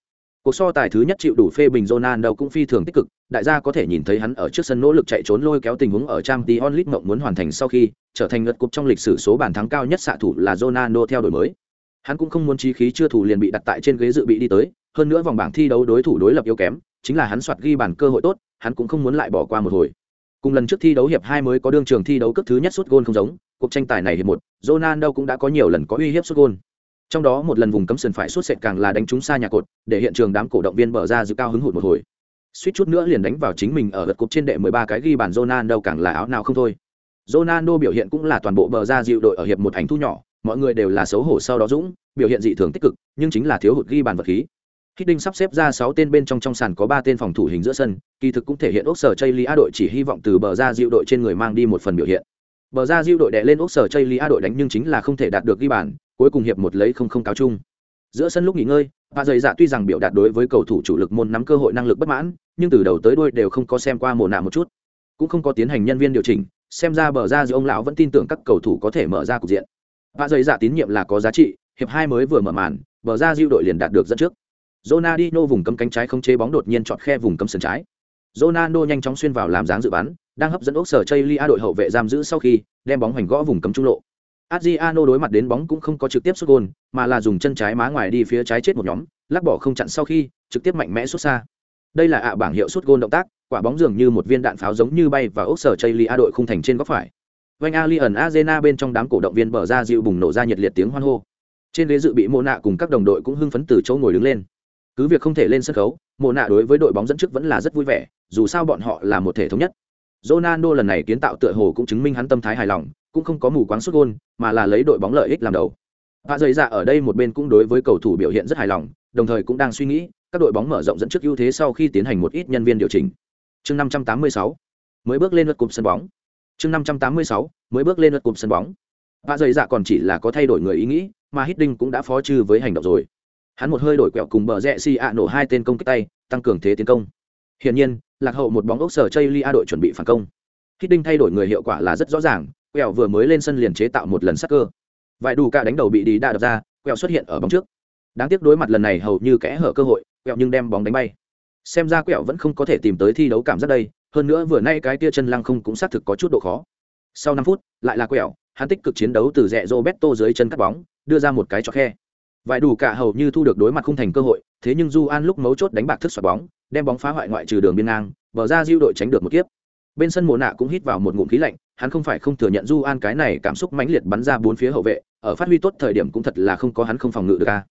cuộc so tài thứ nhất chịu đủ phê bình Ronaldo cũng phi thường tích cực đại gia có thể nhìn thấy hắn ở trước sân nỗ lực chạy trốn lôi kéo tình huống ở trang tí onlit mộng muốn hoàn thành sau khi trở thành lượt cúp trong lịch sử số bàn thắng cao nhất xạ thủ là Ronaldo theo đổi mới hắn cũng không muốn trí khí chưa thủ liền bị đặt tại trên ghế dự bị đi tới hơn nữa vòng bảng thi đấu đối thủ đối lập yếu kém chính là hắn soạt ghi bàn cơ hội tốt hắn cũng không muốn lại bỏ qua một hồi. Cùng lần trước thi đấu hiệp hai mới có đương trường thi đấu cấp thứ nhất suốt gôn không giống, cuộc tranh tài này hiệp một, Ronaldo cũng đã có nhiều lần có uy hiếp suốt gôn. Trong đó một lần vùng cấm sườn phải suốt sệt càng là đánh trúng xa nhà cột, để hiện trường đám cổ động viên bờ ra dự cao hứng hụt một hồi. Suýt chút nữa liền đánh vào chính mình ở gật cục trên đệ 13 cái ghi bàn Ronaldo càng là áo nào không thôi. Ronaldo biểu hiện cũng là toàn bộ bờ ra dịu đội ở hiệp một ảnh thu nhỏ, mọi người đều là xấu hổ sau đó dũng, biểu hiện dị thường tích cực, nhưng chính là thiếu hụt ghi bàn vật khí. Hiddink sắp xếp ra 6 tên bên trong trong sàn có 3 tên phòng thủ hình giữa sân, kỳ thực cũng thể hiện Úc Sở Chaylia đội chỉ hy vọng từ bờ ra dịu đội trên người mang đi một phần biểu hiện. Bờ ra dịu đội đè lên Úc Sở Chaylia đội đánh nhưng chính là không thể đạt được ghi bàn, cuối cùng hiệp một lấy không không cáo chung. Giữa sân lúc nghỉ ngơi bà dày dạ tuy rằng biểu đạt đối với cầu thủ chủ lực môn nắm cơ hội năng lực bất mãn nhưng từ đầu tới đuôi đều không có xem qua mồ nạ một chút. Cũng không có tiến hành nhân viên điều chỉnh xem ra bờ ra giữa ông lão vẫn tin tưởng các cầu thủ có thể mở ra cục diện. Bà dày dạ tín nhiệm là có giá trị hiệp hai mới vừa mở màn bờ ra diệu đội liền đạt được dẫn trước. Ronaldinho vùng cấm cánh trái không chế bóng đột nhiên chọn khe vùng cấm sân trái Ronaldo nhanh chóng xuyên vào làm dáng dự bắn đang hấp dẫn ốc sở Chaylia đội hậu vệ giam giữ sau khi đem bóng hoành gõ vùng cấm trung lộ Adriano đối mặt đến bóng cũng không có trực tiếp sút gol, mà là dùng chân trái má ngoài đi phía trái chết một nhóm, lắc bỏ không chặn sau khi, trực tiếp mạnh mẽ sút xa. Đây là ạ bảng hiệu sút gol động tác, quả bóng dường như một viên đạn pháo giống như bay vào ốc sở Chaylia đội khung thành trên góc phải. Vành Alien Arena bên trong đám cổ động viên bờ ra dịu bùng nổ ra nhiệt liệt tiếng hoan hô. Trên ghế dự bị Mộ nạ cùng các đồng đội cũng hưng phấn từ chỗ ngồi đứng lên. Cứ việc không thể lên sân khấu, Mộ nạ đối với đội bóng dẫn trước vẫn là rất vui vẻ, dù sao bọn họ là một thể thống nhất. Ronaldo lần này kiến tạo tựa hồ cũng chứng minh hắn tâm thái hài lòng, cũng không có mù quáng xuất gôn mà là lấy đội bóng lợi ích làm đầu Và dày dạ ở đây một bên cũng đối với cầu thủ biểu hiện rất hài lòng, đồng thời cũng đang suy nghĩ các đội bóng mở rộng dẫn trước ưu thế sau khi tiến hành một ít nhân viên điều chỉnh. Chương 586 mới bước lên lượt cụm sân bóng. Chương 586 mới bước lên lượt cụm sân bóng. Và dày dạ còn chỉ là có thay đổi người ý nghĩ, mà Hiddink cũng đã phó trừ với hành động rồi. Hắn một hơi đổi quẹo cùng bờ rẽ xì ạ nổ hai tên công kích tay, tăng cường thế tiến công. Hiển nhiên, lạc hậu một bóng ốc sở Chaylia đội chuẩn bị phản công. Hiddink thay đổi người hiệu quả là rất rõ ràng, quẹo vừa mới lên sân liền chế tạo một lần sắc cơ. Vài đủ cả đánh đầu bị đi đa đập ra quẹo xuất hiện ở bóng trước. Đáng tiếc đối mặt lần này hầu như kẽ hở cơ hội quẹo nhưng đem bóng đánh bay. Xem ra quẹo vẫn không có thể tìm tới thi đấu cảm giác đây hơn nữa vừa nay cái tia chân lăng không cũng xác thực có chút độ khó. Sau năm phút lại là quẹo hắn tích cực chiến đấu từ rẽ roberto dưới chân cắt bóng đưa ra một cái cho khe vài đủ cả hầu như thu được đối mặt không thành cơ hội, thế nhưng du an lúc mấu chốt đánh bạc thức xoạt bóng, đem bóng phá hoại ngoại trừ đường biên ngang bờ ra diêu đội tránh được một kiếp. Bên sân mồ nạ cũng hít vào một ngụm khí lạnh, hắn không phải không thừa nhận du an cái này cảm xúc mãnh liệt bắn ra bốn phía hậu vệ, ở phát huy tốt thời điểm cũng thật là không có hắn không phòng ngự được ca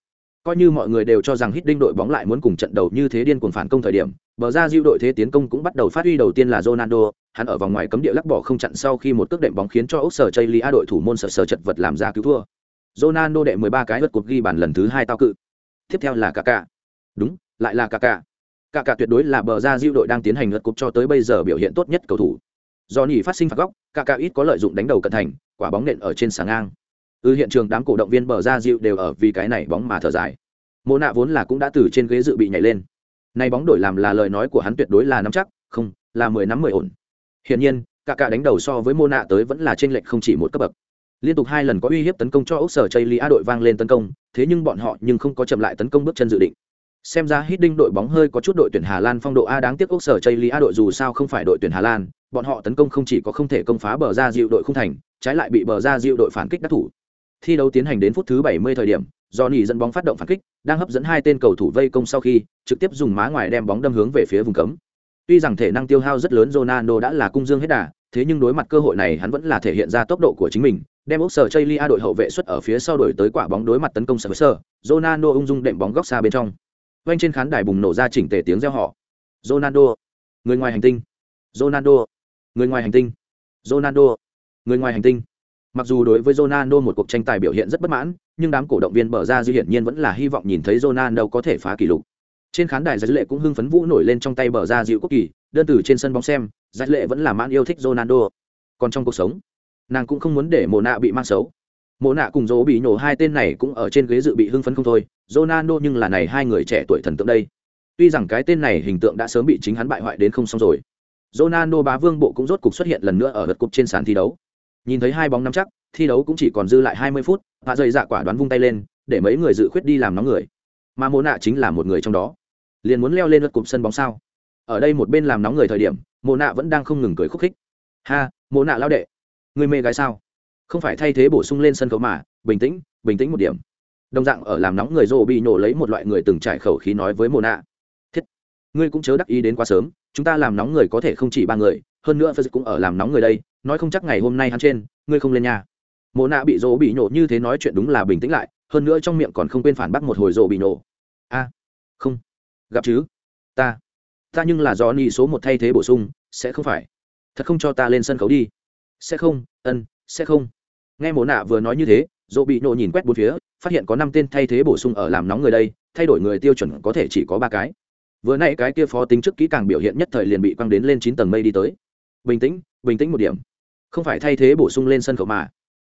coi như mọi người đều cho rằng hít đinh đội bóng lại muốn cùng trận đầu như thế điên cuồng phản công thời điểm bờ ra diêu đội thế tiến công cũng bắt đầu phát huy đầu tiên là Ronaldo, hắn ở vòng ngoài cấm địa lắc bỏ không chặn sau khi một cước đệm bóng khiến cho ốc sở Chaylia đội thủ môn sở sở chật vật làm ra cứu thua. Ronaldo đệ 13 cái lượt cột ghi bàn lần thứ hai tao cự. Tiếp theo là Kaká. Đúng lại là Kaká. Kaká tuyệt đối là bờ ra diêu đội đang tiến hành lượt cột cho tới bây giờ biểu hiện tốt nhất cầu thủ. Do nhỉ phát sinh phạt góc Kaká ít có lợi dụng đánh đầu cận thành quả bóng nện ở trên sáng ngang. Ư ừ, hiện trường đám cổ động viên bờ ra dịu đều ở vì cái này bóng mà thở dài. Mộ nạ vốn là cũng đã từ trên ghế dự bị nhảy lên. Nay bóng đổi làm là lời nói của hắn tuyệt đối là nắm chắc không là mười nắm mười ổn. Hiển nhiên Kaká đánh đầu so với mô nạ tới vẫn là trên lệch không chỉ một cấp bậc liên tục hai lần có uy hiếp tấn công cho ốc sở chây lý a đội vang lên tấn công, thế nhưng bọn họ nhưng không có chậm lại tấn công bước chân dự định. Xem ra hít đinh đội bóng hơi có chút đội tuyển hà lan phong độ a đáng tiếc ốc sở chây lý a đội dù sao không phải đội tuyển hà lan, bọn họ tấn công không chỉ có không thể công phá bờ ra dịu đội không thành, trái lại bị bờ ra dịu đội phản kích đắc thủ. Thi đấu tiến hành đến phút thứ 70 thời điểm do nỉ dẫn bóng phát động phản kích, đang hấp dẫn hai tên cầu thủ vây công sau khi, trực tiếp dùng má ngoài đem bóng đâm hướng về phía vùng cấm. Tuy rằng thể năng tiêu hao rất lớn, Ronaldo đã là cung dương hết đà, thế nhưng đối mặt cơ hội này hắn vẫn là thể hiện ra tốc độ của chính mình đem ốc sở Chaylia đội hậu vệ xuất ở phía sau đổi tới quả bóng đối mặt tấn công sở sơ Ronaldo ung dung đệm bóng góc xa bên trong. Quanh trên khán đài bùng nổ ra chỉnh tề tiếng reo họ Ronaldo, người ngoài hành tinh. Ronaldo, người ngoài hành tinh. Ronaldo, người ngoài hành tinh. Mặc dù đối với Ronaldo một cuộc tranh tài biểu hiện rất bất mãn, nhưng đám cổ động viên bờ ra dư hiển nhiên vẫn là hy vọng nhìn thấy Ronaldo có thể phá kỷ lục. Trên khán đài giải lệ cũng hưng phấn vũ nổi lên trong tay bờ ra dịu quốc kỳ, đơn từ trên sân bóng xem, giải lệ vẫn là mãn yêu thích Ronaldo. Còn trong cuộc sống nàng cũng không muốn để mồ nạ bị mang xấu. Mồ nạ cùng dỗ bị nhổ hai tên này cũng ở trên ghế dự bị hưng phấn không thôi. Ronaldo nhưng là này hai người trẻ tuổi thần tượng đây. Tuy rằng cái tên này hình tượng đã sớm bị chính hắn bại hoại đến không xong rồi. Ronaldo bá vương bộ cũng rốt cục xuất hiện lần nữa ở lượt cục trên sàn thi đấu. nhìn thấy hai bóng nắm chắc, thi đấu cũng chỉ còn dư lại hai mươi phút hạ dày dạ quả đoán vung tay lên, để mấy người dự khuyết đi làm nóng người. Mà mồ nạ chính là một người trong đó. Liền muốn leo lên lượt cục sân bóng sao? Ở đây một bên làm nóng người thời điểm mồ nạ vẫn đang không ngừng cười khúc khích. Ha mồ nạ lao đệ người mê gái sao? Không phải thay thế bổ sung lên sân khấu mà, bình tĩnh bình tĩnh một điểm. Đồng dạng ở làm nóng người rô bị nổ lấy một loại người từng trải khẩu khí nói với mồ nạ thiết, ngươi cũng chớ đắc ý đến quá sớm, chúng ta làm nóng người có thể không chỉ ba người, hơn nữa phật cũng ở làm nóng người đây, nói không chắc ngày hôm nay hắn trên, ngươi không lên nhà. Mồ nạ bị rô bị nổ như thế nói chuyện đúng là bình tĩnh lại, hơn nữa trong miệng còn không quên phản bác một hồi rô bị nổ a, không. Gặp chứ? Ta. Ta nhưng là do ni số một thay thế bổ sung, sẽ không phải. Thật không cho ta lên sân khấu đi sẽ không, ân, sẽ không. Nghe mồ nạ vừa nói như thế, dỗ bị nổ nhìn quét bốn phía, phát hiện có năm tên thay thế bổ sung ở làm nóng người đây, thay đổi người tiêu chuẩn có thể chỉ có ba cái. Vừa n ã y cái kia phó tính trước kỹ càng biểu hiện nhất thời liền bị quăng đến lên chín tầng mây đi tới. Bình tĩnh bình tĩnh một điểm. Không phải thay thế bổ sung lên sân khấu mà.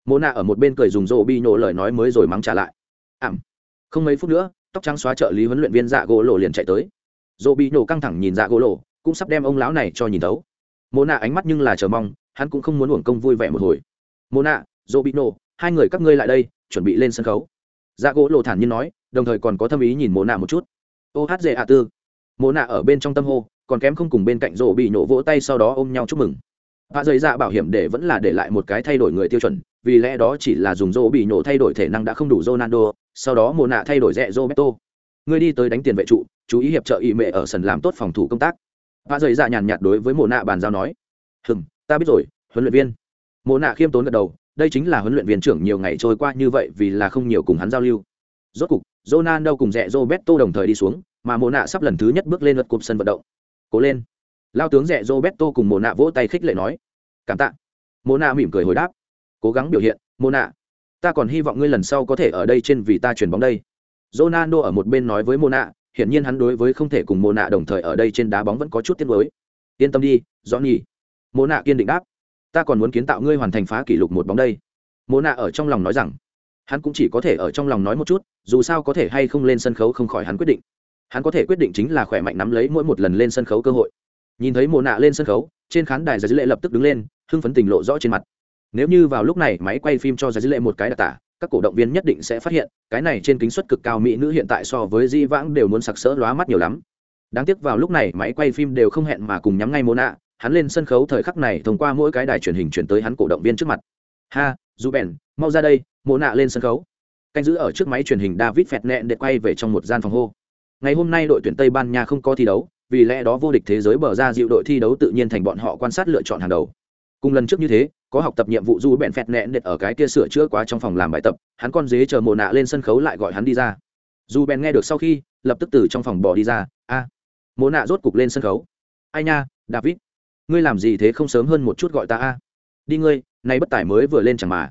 Mồ nạ ở một bên cười dùng rộ bị nổ lời nói mới rồi mắng trả lại. Ảm. Không mấy phút nữa, tóc trắng xóa trợ lý huấn luyện viên dạ gỗ lộ liền chạy tới. Rộ bị nổ căng thẳng nhìn dạ gỗ lộ, cũng sắp đem ông lão này cho nhìn thấu. Mồ nạ ánh mắt nhưng là chờ mong hắn cũng không muốn uổng công vui vẻ một hồi. Mồ nạ dỗ bị nổ hai người các ngươi lại đây, chuẩn bị lên sân khấu. Dạ gỗ lộ thản nhiên nói, đồng thời còn có thâm ý nhìn mồ nạ một chút. Ô hát dễ ạ tư. Mồ nạ ở bên trong tâm hô, còn kém không cùng bên cạnh rổ bị nổ vỗ tay sau đó ôm nhau chúc mừng. Hạ dày dạ bảo hiểm để vẫn là để lại một cái thay đổi người tiêu chuẩn, vì lẽ đó chỉ là dùng rổ bị nổ thay đổi thể năng đã không đủ ronaldo, sau đó mồ nạ thay đổi rẽ roberto. Người đi tới đánh tiền vệ trụ, chú ý hiệp trợ y mệ ở sân làm tốt phòng thủ công tác. Hạ dày dạ nhàn nhạt đối với mồ nạ bàn giao nói hừng ta biết rồi, huấn luyện viên. Mộ nạ khiêm tốn gật đầu, đây chính là huấn luyện viên trưởng nhiều ngày trôi qua như vậy vì là không nhiều cùng hắn giao lưu. Rốt cục, Ronaldo cùng rẽ Roberto đồng thời đi xuống, mà mộ nạ sắp lần thứ nhất bước lên lượt cụm sân vận động. Cố lên. Lao tướng rẽ Roberto cùng mộ nạ vỗ tay khích lệ nói. Cảm tạ. Mộ nạ mỉm cười hồi đáp. Cố gắng biểu hiện, mộ nạ. Ta còn hy vọng ngươi lần sau có thể ở đây trên vì ta chuyển bóng đây. Ronaldo ở một bên nói với mộ nạ, hiển nhiên hắn đối với không thể cùng mộ nạ đồng thời ở đây trên đá bóng vẫn có chút tiếc nuối. Yên tâm đi, Johnny mồ nạ kiên định đáp, ta còn muốn kiến tạo ngươi hoàn thành phá kỷ lục một bóng đây. Mồ nạ ở trong lòng nói rằng, hắn cũng chỉ có thể ở trong lòng nói một chút, dù sao có thể hay không lên sân khấu không khỏi hắn quyết định. Hắn có thể quyết định chính là khỏe mạnh nắm lấy mỗi một lần lên sân khấu cơ hội. Nhìn thấy mồ nạ lên sân khấu, trên khán đài giải dữ lệ lập tức đứng lên, hưng phấn tình lộ rõ trên mặt. Nếu như vào lúc này máy quay phim cho giải dữ lệ một cái đặc tả, các cổ động viên nhất định sẽ phát hiện, cái này trên kính suất cực cao mỹ nữ hiện tại so với di vãng đều muốn sặc sỡ lóa mắt nhiều lắm. Đáng tiếc vào lúc này máy quay phim đều không hẹn mà cùng nhắm ngay mồ nạ hắn lên sân khấu thời khắc này thông qua mỗi cái đài truyền hình chuyển tới hắn cổ động viên trước mặt. Ha dù bèn mau ra đây mộ nạ lên sân khấu. Canh giữ ở trước máy truyền hình david phẹt nẹn để quay về trong một gian phòng hô. Ngày hôm nay đội tuyển tây ban nha không có thi đấu vì lẽ đó vô địch thế giới bờ ra dịu đội thi đấu tự nhiên thành bọn họ quan sát lựa chọn hàng đầu. Cùng lần trước như thế có học tập nhiệm vụ du bèn phẹt nẹn đệt ở cái kia sửa chữa quá trong phòng làm bài tập hắn con dế chờ mồ nạ lên sân khấu lại gọi hắn đi ra. Ruben bèn nghe được sau khi lập tức từ trong phòng bỏ đi ra. A à, mồ nạ rốt cục lên sân khấu. Ai nha david ngươi làm gì thế không sớm hơn một chút gọi ta a? Đi ngươi nay bất tải mới vừa lên chẳng mà.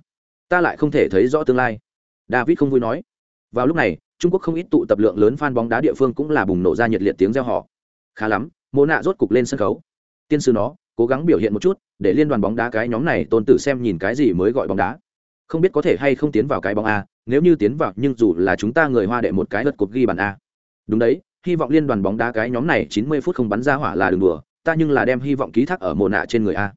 Ta lại không thể thấy rõ tương lai. David không vui nói. Vào lúc này, trung quốc không ít tụ tập lượng lớn fan bóng đá địa phương cũng là bùng nổ ra nhiệt liệt tiếng reo họ khá lắm mô nạ rốt cục lên sân khấu. Tiên sư nó, cố gắng biểu hiện một chút, để liên đoàn bóng đá cái nhóm này tôn tử xem nhìn cái gì mới gọi bóng đá. Không biết có thể hay không tiến vào cái bóng a, nếu như tiến vào, nhưng dù là chúng ta người hoa đệ một cái lật cột ghi bàn a. Đúng đấy, hy vọng liên đoàn bóng đá cái nhóm này chín mươi phút không bắn ra hỏa là đường đùa ta nhưng là đem hy vọng ký thác ở mồ nạ trên người a.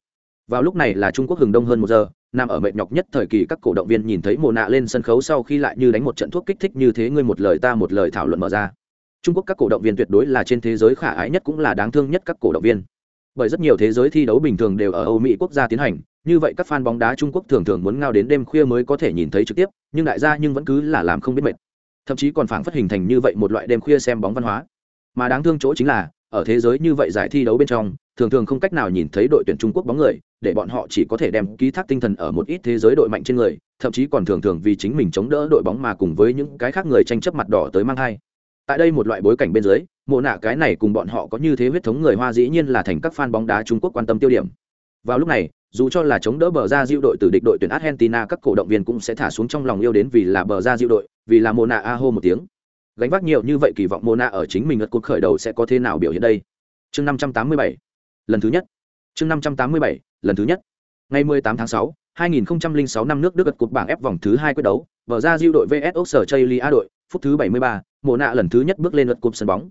Vào lúc này là trung quốc hừng đông hơn một giờ, nằm ở mệt nhọc nhất thời kỳ, các cổ động viên nhìn thấy mồ nạ lên sân khấu sau khi lại như đánh một trận thuốc kích thích như thế, ngươi một lời ta một lời thảo luận mở ra. Trung quốc các cổ động viên tuyệt đối là trên thế giới khả ái nhất cũng là đáng thương nhất các cổ động viên. Bởi rất nhiều thế giới thi đấu bình thường đều ở âu mỹ quốc gia tiến hành, như vậy các fan bóng đá trung quốc thường thường muốn ngao đến đêm khuya mới có thể nhìn thấy trực tiếp, nhưng đại gia nhưng vẫn cứ là làm không biết mệt. Thậm chí còn phảng phất hình thành như vậy một loại đêm khuya xem bóng văn hóa. Mà đáng thương chỗ chính là ở thế giới như vậy giải thi đấu bên trong, thường thường không cách nào nhìn thấy đội tuyển trung quốc bóng người, để bọn họ chỉ có thể đem ký thác tinh thần ở một ít thế giới đội mạnh trên người, thậm chí còn thường thường vì chính mình chống đỡ đội bóng mà cùng với những cái khác người tranh chấp mặt đỏ tới mang hai tại đây một loại bối cảnh bên dưới, mộ nạ cái này cùng bọn họ có như thế huyết thống người hoa dĩ nhiên là thành các fan bóng đá trung quốc quan tâm tiêu điểm. Vào lúc này, dù cho là chống đỡ bờ ra diệu đội từ địch đội tuyển argentina, các cổ động viên cũng sẽ thả xuống trong lòng yêu đến vì là bờ ra diệu đội, vì là mộ nạ a hô một tiếng gánh vác nhiều như vậy kỳ vọng Mona ở chính mình ngất cuộc khởi đầu sẽ có thế nào biểu hiện đây chương 587 lần thứ nhất chương 587 lần thứ nhất ngày 18 tháng 6 2006 năm nước Đức gật cột bảng ép vòng thứ hai quyết đấu, vở ra Diu đội VS Australia đội, phút thứ 73, Mộ nạ lần thứ nhất bước lên lượt cột sân bóng.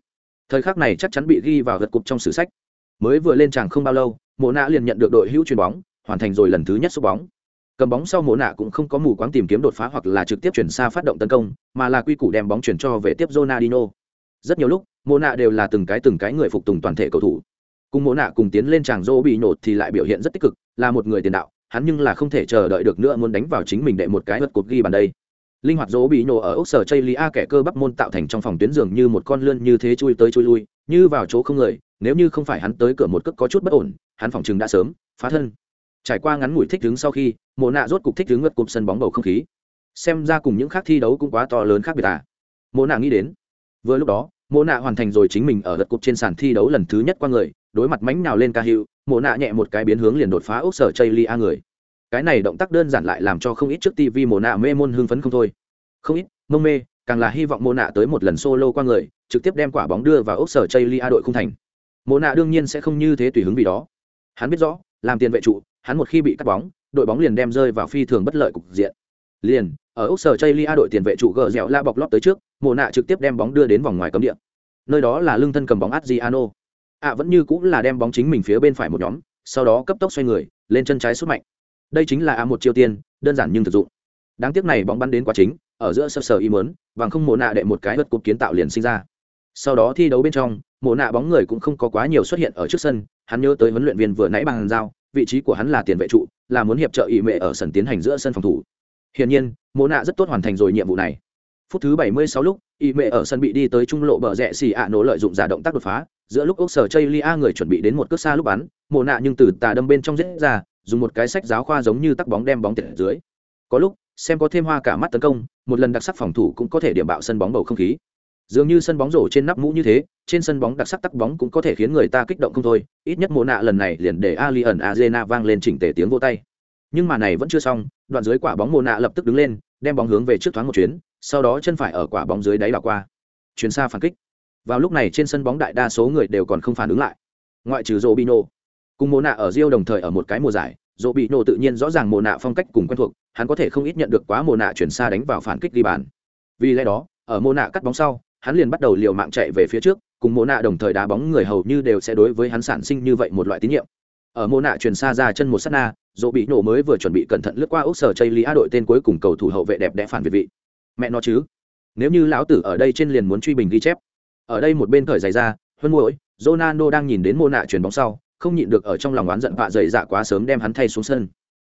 Thời khắc này chắc chắn bị ghi vào gật cột trong sử sách. Mới vừa lên tràng không bao lâu, Mộ liền nhận được đội hữu chuyền bóng, hoàn thành rồi lần thứ nhất số bóng cầm bóng sau Mộ nạ cũng không có mù quáng tìm kiếm đột phá hoặc là trực tiếp chuyển xa phát động tấn công, mà là quy củ đem bóng chuyển cho về tiếp Ronaldinho. Rất nhiều lúc Mộ nạ đều là từng cái từng cái người phục tùng toàn thể cầu thủ. Cùng Mộ nạ cùng tiến lên chàng rô bị nổ thì lại biểu hiện rất tích cực, là một người tiền đạo, hắn nhưng là không thể chờ đợi được nữa muốn đánh vào chính mình đệ một cái vật cột ghi bàn đây. Linh hoạt dỗ bị nổ ở ốc sở chây lia kẻ cơ bắp môn tạo thành trong phòng tuyến giường như một con lươn như thế chui tới chui lui, như vào chỗ không người, nếu như không phải hắn tới cửa một cước có chút bất ổn, hắn phòng chừng đã sớm, phá thân trải qua ngắn ngủi thích đứng sau khi, mộ nạ rốt cục thích đứng ngất cụm sân bóng bầu không khí. Xem ra cùng những khác thi đấu cũng quá to lớn khác biệt à. Mộ nạ nghĩ đến, vừa lúc đó, mộ nạ hoàn thành rồi chính mình ở gật cục trên sàn thi đấu lần thứ nhất qua người, đối mặt mánh nào lên ca hiệu, mộ nạ nhẹ một cái biến hướng liền đột phá ốc sở chây lia người. Cái này động tác đơn giản lại làm cho không ít trước tv mộ nạ mê môn hưng phấn không thôi. Không ít, mông mê, càng là hy vọng mộ nạ tới một lần solo qua người, trực tiếp đem quả bóng đưa vào ốc sở chây lia đội không thành. Mộ nạ đương nhiên sẽ không như thế tùy hứng vì đó. Hắn biết rõ, làm tiền vệ trụ hắn một khi bị cắt bóng đội bóng liền đem rơi vào phi thường bất lợi cục diện. Liền ở Úc sở Chaylia đội tiền vệ trụ gờ dẻo la bọc lót tới trước mồ nạ trực tiếp đem bóng đưa đến vòng ngoài cấm địa. Nơi đó là lưng thân cầm bóng adriano. Ạ vẫn như cũng là đem bóng chính mình phía bên phải một nhóm sau đó cấp tốc xoay người lên chân trái xuất mạnh. Đây chính là a một chiêu tiên đơn giản nhưng thực dụng. Đáng tiếc này bóng bắn đến quá chính ở giữa sơ sở y muốn, vàng không mồ nạ đệ một cái vật cột kiến tạo liền sinh ra. Sau đó thi đấu bên trong mồ nạ bóng người cũng không có quá nhiều xuất hiện ở trước sân hắn nhớ tới huấn luyện viên vừa nãy bằng giao vị trí của hắn là tiền vệ trụ, là muốn hiệp trợ ỵ mệ ở sân tiến hành giữa sân phòng thủ. Hiển nhiên mồ nạ rất tốt hoàn thành rồi nhiệm vụ này. Phút thứ 76 lúc ỵ mệ ở sân bị đi tới trung lộ bờ rẽ xì ạ nổ lợi dụng giả động tác đột phá. Giữa lúc ốc sở chây lia người chuẩn bị đến một cước xa lúc bắn mồ nạ nhưng từ tà đâm bên trong rết ra, dùng một cái sách giáo khoa giống như tắc bóng đem bóng tiệt dưới. Có lúc, xem có thêm hoa cả mắt tấn công, một lần đặc sắc phòng thủ cũng có thể điểm bạo sân bóng bầu không khí dường như sân bóng rổ trên nắp mũ như thế, trên sân bóng đặc sắc tắc bóng cũng có thể khiến người ta kích động không thôi, ít nhất mộ nạ lần này liền để ali ẩn azena vang lên chỉnh tề tiếng vô tay. Nhưng mà này vẫn chưa xong, đoạn dưới quả bóng mộ nạ lập tức đứng lên, đem bóng hướng về trước thoáng một chuyến, sau đó chân phải ở quả bóng dưới đáy đảo qua. Chuyển xa phản kích. Vào lúc này trên sân bóng đại đa số người đều còn không phản ứng lại. Ngoại trừ rô bino cùng mộ nạ ở rio đồng thời ở một cái mùa giải rô bino tự nhiên rõ ràng mộ nạ phong cách cùng quen thuộc, hắn có thể không ít nhận được quá mộ nạ chuyển xa đánh vào phản kích ghi bàn. Vì lẽ đó, ở mồ nạ cắt bóng sau hắn liền bắt đầu liều mạng chạy về phía trước, cùng mồ nạ đồng thời đá bóng người hầu như đều sẽ đối với hắn sản sinh như vậy một loại tín nhiệm. Ở mồ nạ truyền xa ra chân một sát na, dỗ bị nổ mới vừa chuẩn bị cẩn thận lướt qua ốc sở chây lý đội tên cuối cùng cầu thủ hậu vệ đẹp đẽ phản việt vị. Mẹ nó chứ? Nếu như lão tử ở đây trên liền muốn truy bình ghi chép. Ở đây một bên thời giày ra hơn mũi Ronaldo đang nhìn đến mô nạ chuyền bóng sau, không nhịn được ở trong lòng oán giận vạ dày dạ quá sớm đem hắn thay xuống sân.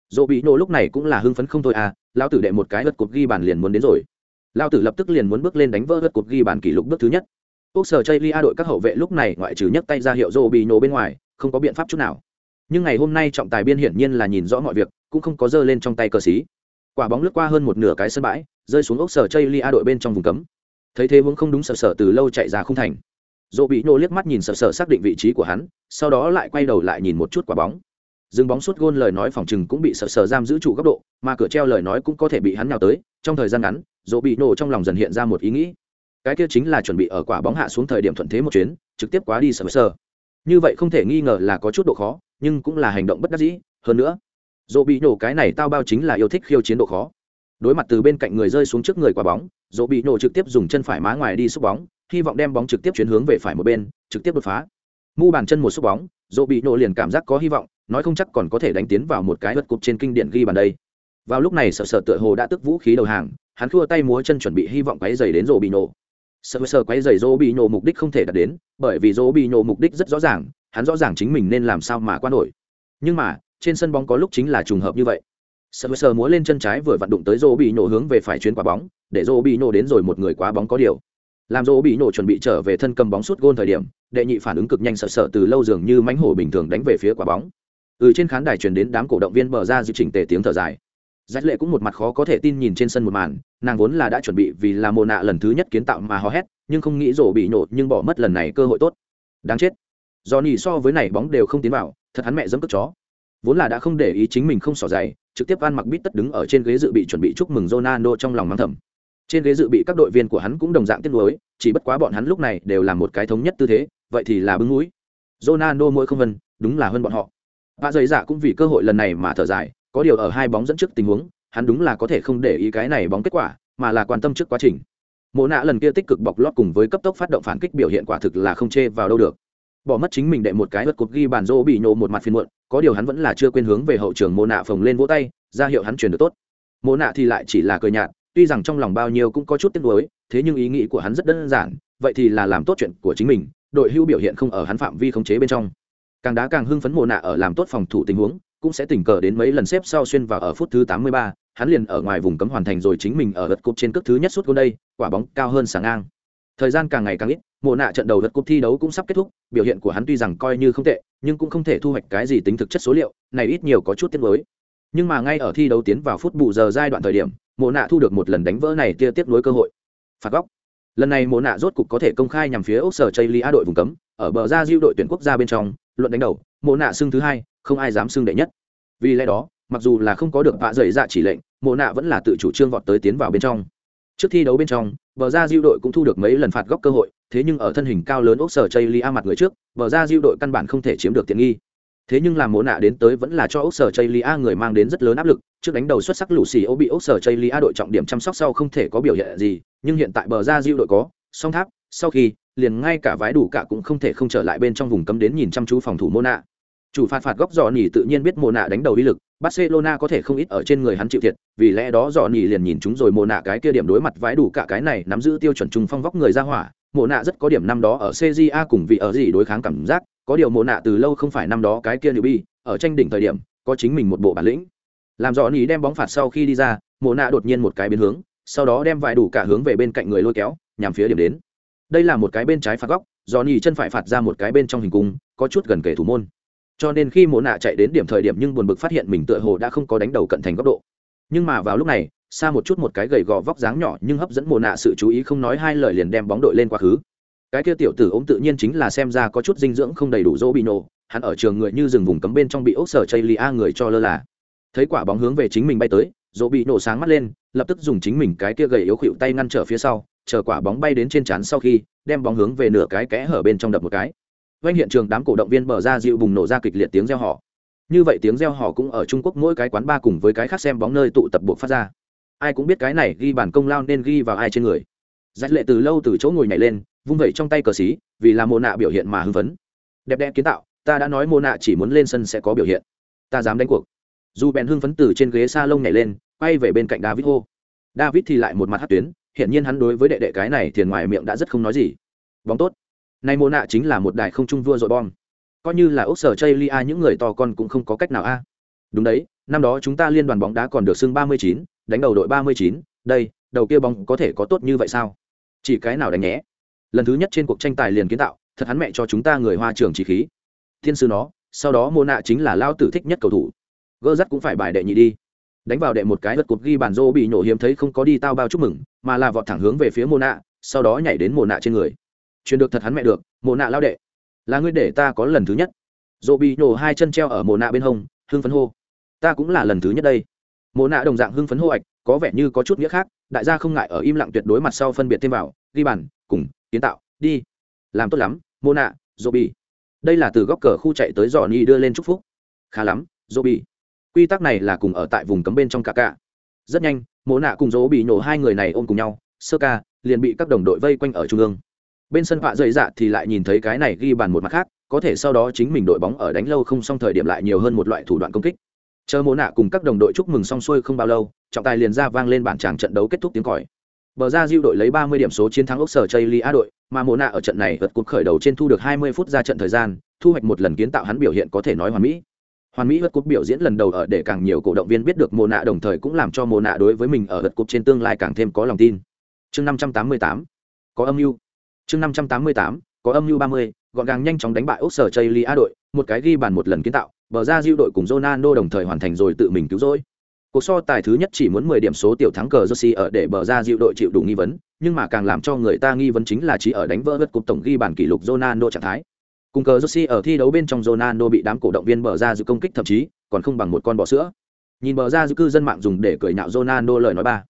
Dỗ bị nổ lúc này cũng là hưng phấn không thôi à lão tử đệ một cái lật cột ghi bàn liền muốn đến rồi lao tử lập tức liền muốn bước lên đánh vỡ gật cột ghi bàn kỷ lục bước thứ nhất. Quốc sở chây lia đội các hậu vệ lúc này ngoại trừ nhấc tay ra hiệu rô bị nổ bên ngoài, không có biện pháp chút nào. Nhưng ngày hôm nay trọng tài biên hiển nhiên là nhìn rõ mọi việc, cũng không có giơ lên trong tay cờ xí. Quả bóng lướt qua hơn một nửa cái sân bãi, rơi xuống ốc sở chây lia đội bên trong vùng cấm. Thấy thế vẫn không đúng sợ sợ từ lâu chạy ra không thành. Dỗ bị nổ liếc mắt nhìn sợ sợ xác định vị trí của hắn, sau đó lại quay đầu lại nhìn một chút quả bóng dừng bóng suốt gôn lời nói phòng chừng cũng bị sợ sờ giam giữ trụ góc độ, mà cửa treo lời nói cũng có thể bị hắn nào tới, trong thời gian ngắn, dỗ bị nổ trong lòng dần hiện ra một ý nghĩ. Cái kia chính là chuẩn bị ở quả bóng hạ xuống thời điểm thuận thế một chuyến, trực tiếp quá đi sợ sờ. như vậy không thể nghi ngờ là có chút độ khó, nhưng cũng là hành động bất đắc dĩ. Hơn nữa, dỗ bị nổ cái này tao bao chính là yêu thích khiêu chiến độ khó. Đối mặt từ bên cạnh người rơi xuống trước người quả bóng, dỗ bị nổ trực tiếp dùng chân phải má ngoài đi xúc bóng, hy vọng đem bóng trực tiếp chuyển hướng về phải một bên, trực tiếp đột phá. Mu bàn chân một xúc bóng, dỗ bị nổ liền cảm giác có hy vọng nói không chắc còn có thể đánh tiến vào một cái vật cục trên kinh điển ghi bàn đây. Vào lúc này sợ sợ tựa hồ đã tức vũ khí đầu hàng, hắn khua tay múa chân chuẩn bị hy vọng quấy dày đến rổ bị nổ sợ sợ quấy dày rổ bị nổ mục đích không thể đạt đến, bởi vì rổ bị nổ mục đích rất rõ ràng, hắn rõ ràng chính mình nên làm sao mà qua nổi. Nhưng mà, trên sân bóng có lúc chính là trùng hợp như vậy. Sợ sợ múa lên chân trái vừa vặn đụng tới rổ bị nổ hướng về phải chuyến quả bóng, để rổ bị nổ đến rồi một người quá bóng có điều. Làm dỗ bị nổ chuẩn bị trở về thân cầm bóng suốt gôn thời điểm, đệ nhị phản ứng cực nhanh sợ sợ từ lâu dường như mánh hổ bình thường đánh về phía quả bóng ừ trên khán đài truyền đến đám cổ động viên bờ ra dự chỉnh tề tiếng thở dài giải lệ cũng một mặt khó có thể tin nhìn trên sân một màn, nàng vốn là đã chuẩn bị vì là mồ nạ lần thứ nhất kiến tạo mà hò hét, nhưng không nghĩ rổ bị nổ nhưng bỏ mất lần này cơ hội tốt. Đáng chết. Do nhỉ so với này bóng đều không tiến vào, thật hắn mẹ dẫm cất chó. Vốn là đã không để ý chính mình không xỏ giày, trực tiếp ăn mặc bít tất đứng ở trên ghế dự bị chuẩn bị chúc mừng Ronaldo trong lòng mắng thầm trên ghế dự bị các đội viên của hắn cũng đồng dạng tiếc nuối chỉ bất quá bọn hắn lúc này đều làm một cái thống nhất tư thế vậy thì là bưng mũi Ronaldo mỗi không vân đúng là hơn bọn họ và giấy dạ cũng vì cơ hội lần này mà thở dài, có điều ở hai bóng dẫn trước tình huống, hắn đúng là có thể không để ý cái này bóng kết quả, mà là quan tâm trước quá trình. Mộ nạ lần kia tích cực bọc lót cùng với cấp tốc phát động phản kích biểu hiện quả thực là không chê vào đâu được. Bỏ mất chính mình đệ một cái vật cột ghi bàn rô bị nhổ một mặt phiền muộn, có điều hắn vẫn là chưa quên hướng về hậu trường mộ nạ phồng lên vỗ tay, ra hiệu hắn truyền được tốt. Mộ nạ thì lại chỉ là cười nhạt, tuy rằng trong lòng bao nhiêu cũng có chút tiếc nuối, thế nhưng ý nghĩ của hắn rất đơn giản, vậy thì là làm tốt chuyện của chính mình, đội hưu biểu hiện không ở hắn phạm vi khống chế bên trong càng đá càng hưng phấn mồ nạ ở làm tốt phòng thủ tình huống cũng sẽ tình cờ đến mấy lần xếp sau xuyên vào ở phút thứ 83, hắn liền ở ngoài vùng cấm hoàn thành rồi chính mình ở lượt cúp trên cước thứ nhất suốt gol đây, quả bóng cao hơn sáng ngang. Thời gian càng ngày càng ít, mùa nạ trận đầu lượt cúp thi đấu cũng sắp kết thúc, biểu hiện của hắn tuy rằng coi như không tệ, nhưng cũng không thể thu hoạch cái gì tính thực chất số liệu, này ít nhiều có chút tiếc nuối. Nhưng mà ngay ở thi đấu tiến vào phút bù giờ giai đoạn thời điểm, mùa nạ thu được một lần đánh vỡ này tia tiếp nối cơ hội. Phạt góc. Lần này mộ nạ rốt cục có thể công khai nhằm phía Úc Sở Chaylia đội vùng cấm, ở bờ ra diêu đội tuyển quốc gia bên trong, luận đánh đầu, mộ nạ xưng thứ hai, không ai dám xưng đệ nhất. Vì lẽ đó mặc dù là không có được vạ dày dạ chỉ lệnh mộ nạ vẫn là tự chủ trương vọt tới tiến vào bên trong. Trước thi đấu bên trong bờ ra diêu đội cũng thu được mấy lần phạt góc cơ hội thế nhưng ở thân hình cao lớn ốc sở chây lia mặt người trước bờ ra diêu đội căn bản không thể chiếm được tiện nghi. Thế nhưng làm mộ nạ đến tới vẫn là cho ốc sở chây lia người mang đến rất lớn áp lực trước đánh đầu xuất sắc lũ xì ô bị ốc sở chây lia đội trọng điểm chăm sóc sau không thể có biểu hiện gì, nhưng hiện tại bờ ra diêu đội có, song tháp, sau khi, liền ngay cả vái đủ cả cũng không thể không trở lại bên trong vùng cấm đến nhìn chăm chú phòng thủ mô nạ chủ phạt phạt góc dò nỉ tự nhiên biết mô nạ đánh đầu uy lực, barcelona có thể không ít ở trên người hắn chịu thiệt, vì lẽ đó dò nỉ liền nhìn chúng rồi mô nạ cái kia điểm đối mặt vái đủ cả cái này nắm giữ tiêu chuẩn trung phong vóc người ra hỏa. Mô nạ rất có điểm năm đó ở cja cùng vị ở gì đối kháng cảm giác, có điều mô nạ từ lâu không phải năm đó cái kia nữ bi ở tranh đỉnh thời điểm, có chính mình một bộ bản lĩnh làm rõ nỉ đem bóng phạt sau khi đi ra, mộ nạ đột nhiên một cái biến hướng, sau đó đem vài đủ cả hướng về bên cạnh người lôi kéo, nhằm phía điểm đến. Đây là một cái bên trái phạt góc, do nỉ chân phải phạt ra một cái bên trong hình cung, có chút gần kể thủ môn. Cho nên khi mộ nạ chạy đến điểm thời điểm nhưng buồn bực phát hiện mình tựa hồ đã không có đánh đầu cận thành góc độ. Nhưng mà vào lúc này, xa một chút một cái gầy gò vóc dáng nhỏ nhưng hấp dẫn mộ nạ sự chú ý không nói hai lời liền đem bóng đội lên quá khứ. Cái kia tiểu tử ống tự nhiên chính là xem ra có chút dinh dưỡng không đầy đủ dỗ bị nổ, hắn ở trường người như rừng vùng cấm bên trong bị ốc sở chây lia người cho lơ là thấy quả bóng hướng về chính mình bay tới, dỗ bị nổ sáng mắt lên, lập tức dùng chính mình cái kia gầy yếu khuỵu tay ngăn trở phía sau, chờ quả bóng bay đến trên trán sau khi, đem bóng hướng về nửa cái kẽ hở bên trong đập một cái. Quanh hiện trường đám cổ động viên bờ ra dịu bùng nổ ra kịch liệt tiếng reo họ như vậy tiếng reo họ cũng ở trung quốc mỗi cái quán ba cùng với cái khác xem bóng nơi tụ tập buộc phát ra. Ai cũng biết cái này ghi bản công lao nên ghi vào ai trên người. Dạch lệ từ lâu từ chỗ ngồi nhảy lên, vung vẩy trong tay cờ xí, vì là mồ nạ biểu hiện mà hưng phấn. Đẹp đẽ kiến tạo, ta đã nói mồ nạ chỉ muốn lên sân sẽ có biểu hiện. Ta dám đánh cuộc dù bèn hưng phấn từ trên ghế s a lông nhảy lên, quay về bên cạnh david hô david thì lại một mặt hát tuyến hiện nhiên hắn đối với đệ đệ cái này thiền ngoài miệng đã rất không nói gì. Bóng tốt. Nay mô nạ chính là một đài không trung vua dội bom. Coi như là ốc sở chây lia những người to con cũng không có cách nào a. Đúng đấy, năm đó chúng ta liên đoàn bóng đá còn được xưng ba mươi chín, đánh đầu đội ba mươi chín, đây, đầu kia bóng có thể có tốt như vậy sao? Chỉ cái nào đánh nhé? Lần thứ nhất trên cuộc tranh tài liền kiến tạo, thật hắn mẹ cho chúng ta người hoa trường chỉ khí. Thiên sư nó, sau đó mô nạ chính là lao tử thích nhất cầu thủ gơ rắt cũng phải bài đệ nhị đi. Đánh vào đệ một cái vật cột ghi bàn rô bị nhổ hiếm thấy không có đi tao bao chúc mừng, mà là vọt thẳng hướng về phía mồ nạ sau đó nhảy đến mồ nạ trên người. Truyền được thật hắn mẹ được mồ nạ lao đệ. Là ngươi để ta có lần thứ nhất. Rô bị nhổ hai chân treo ở mồ nạ bên hông, hưng phấn hô. Ta cũng là lần thứ nhất đây. Mồ nạ đồng dạng hưng phấn hô ạch, có vẻ như có chút nghĩa khác, đại gia không ngại ở im lặng tuyệt đối mặt sau phân biệt thêm vào, ghi bàn, cùng, kiến tạo, đi. Làm tốt lắm mồ nạ dỗ bị. Đây là từ góc cờ khu chạy tới dò ni đưa lên chúc phúc. Khá lắm dỗ bị quy tắc này là cùng ở tại vùng cấm bên trong cả cả. Rất nhanh, Mộ nạ cùng dỗ bị nổ hai người này ôm cùng nhau, sơ ca liền bị các đồng đội vây quanh ở trung ương. Bên sân họa dày dạ thì lại nhìn thấy cái này ghi bàn một mặt khác, có thể sau đó chính mình đội bóng ở đánh lâu không xong thời điểm lại nhiều hơn một loại thủ đoạn công kích. Chờ Mộ nạ cùng các đồng đội chúc mừng xong xuôi không bao lâu, trọng tài liền ra vang lên bản tràng trận đấu kết thúc tiếng còi. Bờ ra diêu đội lấy 30 điểm số chiến thắng ốc sở chây li a đội, mà Mộ nạ ở trận này vượt cuộc khởi đầu trên thu được 20 phút ra trận thời gian, thu hoạch một lần kiến tạo hắn biểu hiện có thể nói hoàn mỹ hoàn mỹ hất cúp biểu diễn lần đầu ở để càng nhiều cổ động viên biết được mồ nạ đồng thời cũng làm cho mồ nạ đối với mình ở hất cúp trên tương lai càng thêm có lòng tin. Chương 588 có âm mưu. Chương năm trăm tám mươi tám có âm mưu ba mươi gọn gàng nhanh chóng đánh bại ốc sở chây li a đội một cái ghi bàn một lần kiến tạo bờ ra diêu đội cùng Ronaldo đồng thời hoàn thành rồi tự mình cứu rỗi. Cuộc so tài thứ nhất chỉ muốn mười điểm số tiểu thắng cờ Jersey ở để bờ ra diệu đội chịu đủ nghi vấn, nhưng mà càng làm cho người ta nghi vấn chính là chỉ ở đánh vỡ vượt cục tổng ghi bàn kỷ lục Ronaldo trạng thái. Cùng cờ Jersey ở thi đấu bên trong Ronaldo bị đám cổ động viên bờ ra dự công kích thậm chí còn không bằng một con bò sữa. Nhìn bờ ra dự cư dân mạng dùng để cười nhạo Ronaldo lời nói ba.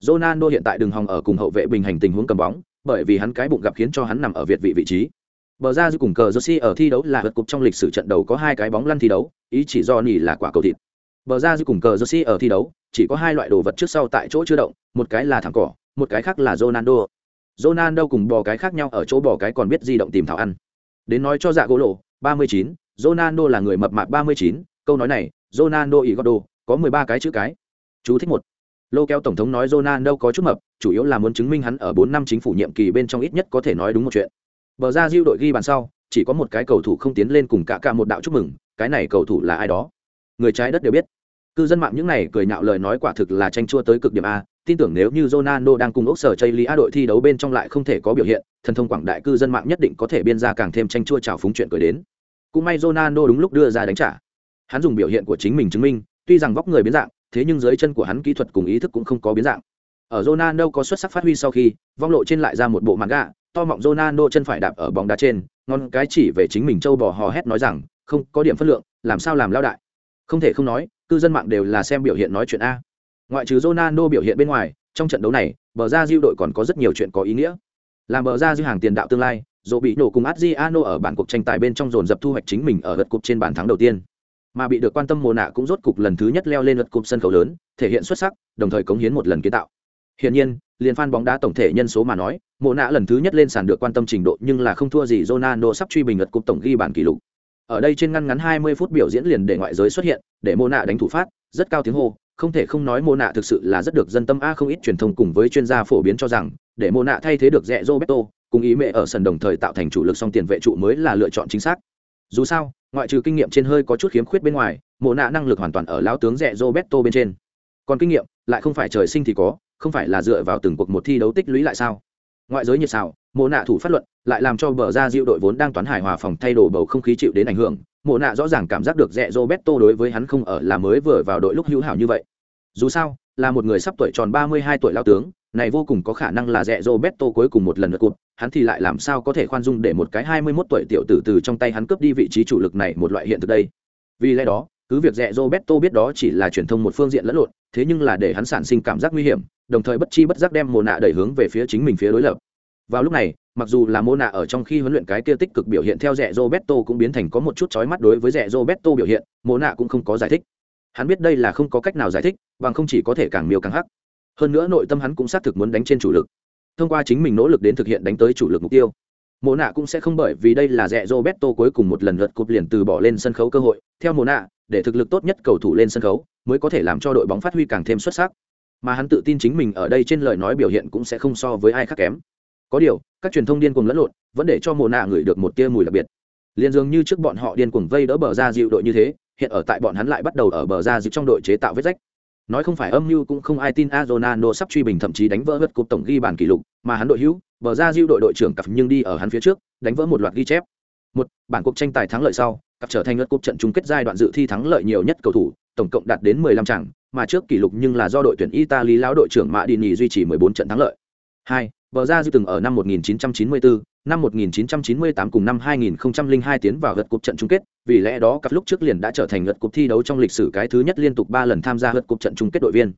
Ronaldo hiện tại đừng hòng ở cùng hậu vệ bình hành tình huống cầm bóng, bởi vì hắn cái bụng gặp khiến cho hắn nằm ở việt vị vị trí bờ ra giữ cùng cờ jersey ở thi đấu là vượt cục trong lịch sử trận đầu có hai cái bóng lăn thi đấu ý chỉ do nỉ là quả cầu thịt bờ ra giữ cùng cờ jersey ở thi đấu chỉ có hai loại đồ vật trước sau tại chỗ chưa động một cái là thẳng cỏ một cái khác là ronaldo ronaldo cùng bò cái khác nhau ở chỗ bò cái còn biết di động tìm thảo ăn đến nói cho dạ gỗ lộ 39, Ronaldo là người mập mạp 39, câu nói này, Ronaldo Igodo, có 13 cái chữ cái. Chú thích một. Lô keo tổng thống nói Ronaldo có chút mập, chủ yếu là muốn chứng minh hắn ở 4 năm chính phủ nhiệm kỳ bên trong ít nhất có thể nói đúng một chuyện. Bờ ra diêu đội ghi bàn sau, chỉ có một cái cầu thủ không tiến lên cùng cả cả một đạo chúc mừng, cái này cầu thủ là ai đó? Người trái đất đều biết. Cư dân mạng những này cười nhạo lời nói quả thực là tranh chua tới cực điểm a, tin tưởng nếu như Ronaldo đang cùng ốc sở Chelsea đội thi đấu bên trong lại không thể có biểu hiện, thần thông quảng đại cư dân mạng nhất định có thể biên ra càng thêm tranh chua trào phúng chuyện cười đến. Cũng may Ronaldo đúng lúc đưa ra đánh trả. Hắn dùng biểu hiện của chính mình chứng minh, tuy rằng vóc người biến dạng, thế nhưng dưới chân của hắn kỹ thuật cùng ý thức cũng không có biến dạng. Ở Ronaldo có xuất sắc phát huy sau khi, vong lộ trên lại ra một bộ màn gạ, to mọng Ronaldo chân phải đạp ở bóng đá trên, ngon cái chỉ về chính mình châu bò hò hét nói rằng, không, có điểm phân lượng, làm sao làm lao đại. Không thể không nói, cư dân mạng đều là xem biểu hiện nói chuyện a. Ngoại trừ Ronaldo biểu hiện bên ngoài, trong trận đấu này, bờ ra Diu đội còn có rất nhiều chuyện có ý nghĩa. Làm bờ ra Diu hàng tiền đạo tương lai, dù bị nổ cùng Adriano ở bản cuộc tranh tài bên trong dồn dập thu hoạch chính mình ở lượt cúp trên bàn thắng đầu tiên. Mà bị được quan tâm mùa nạ cũng rốt cục lần thứ nhất leo lên lượt cúp sân khấu lớn, thể hiện xuất sắc, đồng thời cống hiến một lần kiến tạo. Hiển nhiên, liên fan bóng đá tổng thể nhân số mà nói, mùa nạ lần thứ nhất lên sàn được quan tâm trình độ nhưng là không thua gì Ronaldo sắp truy bình lượt cúp tổng ghi bàn kỷ lục. Ở đây trên ngăn ngắn 20 phút biểu diễn liền để ngoại giới xuất hiện, để mùa nạ đánh thủ phát, rất cao tiếng hô, không thể không nói mô nạ thực sự là rất được dân tâm a, không ít truyền thông cùng với chuyên gia phổ biến cho rằng, để mô nạ thay thế được rẽ roberto, cùng ý mẹ ở sân đồng thời tạo thành chủ lực song tiền vệ trụ mới là lựa chọn chính xác. Dù sao, ngoại trừ kinh nghiệm trên hơi có chút khiếm khuyết bên ngoài, mô nạ năng lực hoàn toàn ở lão tướng rẽ roberto bên trên. Còn kinh nghiệm, lại không phải trời sinh thì có, không phải là dựa vào từng cuộc một thi đấu tích lũy lại sao? Ngoại giới nhiệt xào, mô nạ thủ phát luận, lại làm cho bờ ra diệu đội vốn đang toán hài hòa phòng thay đổi bầu không khí chịu đến ảnh hưởng mộ nạ rõ ràng cảm giác được rẽ roberto đối với hắn không ở là mới vừa vào đội lúc hữu hảo như vậy. Dù sao, là một người sắp tuổi tròn ba mươi hai tuổi lao tướng, này vô cùng có khả năng là rẽ roberto cuối cùng một lần lượt cụt, hắn thì lại làm sao có thể khoan dung để một cái hai mươi 21 tuổi tiểu tử từ trong tay hắn cướp đi vị trí chủ lực này một loại hiện thực đây. Vì lẽ đó, cứ việc rẽ roberto biết đó chỉ là truyền thông một phương diện lẫn lộn, thế nhưng là để hắn sản sinh cảm giác nguy hiểm, đồng thời bất chi bất giác đem mồ nạ đẩy hướng về phía chính mình phía đối lập. Vào lúc này mặc dù là mô nạ ở trong khi huấn luyện cái kia tích cực biểu hiện theo rẻ roberto cũng biến thành có một chút chói mắt đối với rẻ roberto biểu hiện mô nạ cũng không có giải thích. Hắn biết đây là không có cách nào giải thích, bằng không chỉ có thể càng miêu càng hắc. Hơn nữa nội tâm hắn cũng xác thực muốn đánh trên chủ lực. Thông qua chính mình nỗ lực đến thực hiện đánh tới chủ lực mục tiêu mô nạ cũng sẽ không bởi vì đây là rẻ roberto cuối cùng một lần lượt cột liền từ bỏ lên sân khấu cơ hội. Theo mô nạ để thực lực tốt nhất cầu thủ lên sân khấu mới có thể làm cho đội bóng phát huy càng thêm xuất sắc. Mà hắn tự tin chính mình ở đây trên lời nói biểu hiện cũng sẽ không so với ai khác kém có điều, các truyền thông điên cuồng lẫn lộn, vẫn để cho mồ nạ ngửi được một tia mùi đặc biệt liền dường như trước bọn họ điên cuồng vây đỡ bờ ra dịu đội như thế, hiện ở tại bọn hắn lại bắt đầu ở bờ ra dịu trong đội chế tạo vết rách nói không phải âm mưu cũng không ai tin a Ronaldo sắp truy bình thậm chí đánh vỡ hất cục tổng ghi bàn kỷ lục, mà hắn đội hữu, bờ ra dịu đội đội trưởng cặp nhưng đi ở hắn phía trước, đánh vỡ một loạt ghi chép một, bản cuộc tranh tài thắng lợi sau, cặp trở thành lượt cục trận chung kết giai đoạn dự thi thắng lợi nhiều nhất cầu thủ, tổng cộng đạt đến 15 trận mà trước kỷ lục nhưng là do đội tuyển Italy lão đội trưởng Mã Dini duy trì 14 trận thắng lợi. 2. Bờ ra dư từng ở năm 1994, năm 1998 cùng năm 2002 tiến vào gật cúp trận chung kết, vì lẽ đó cặp lúc trước liền đã trở thành gật cúp thi đấu trong lịch sử cái thứ nhất liên tục 3 lần tham gia gật cúp trận chung kết đội viên.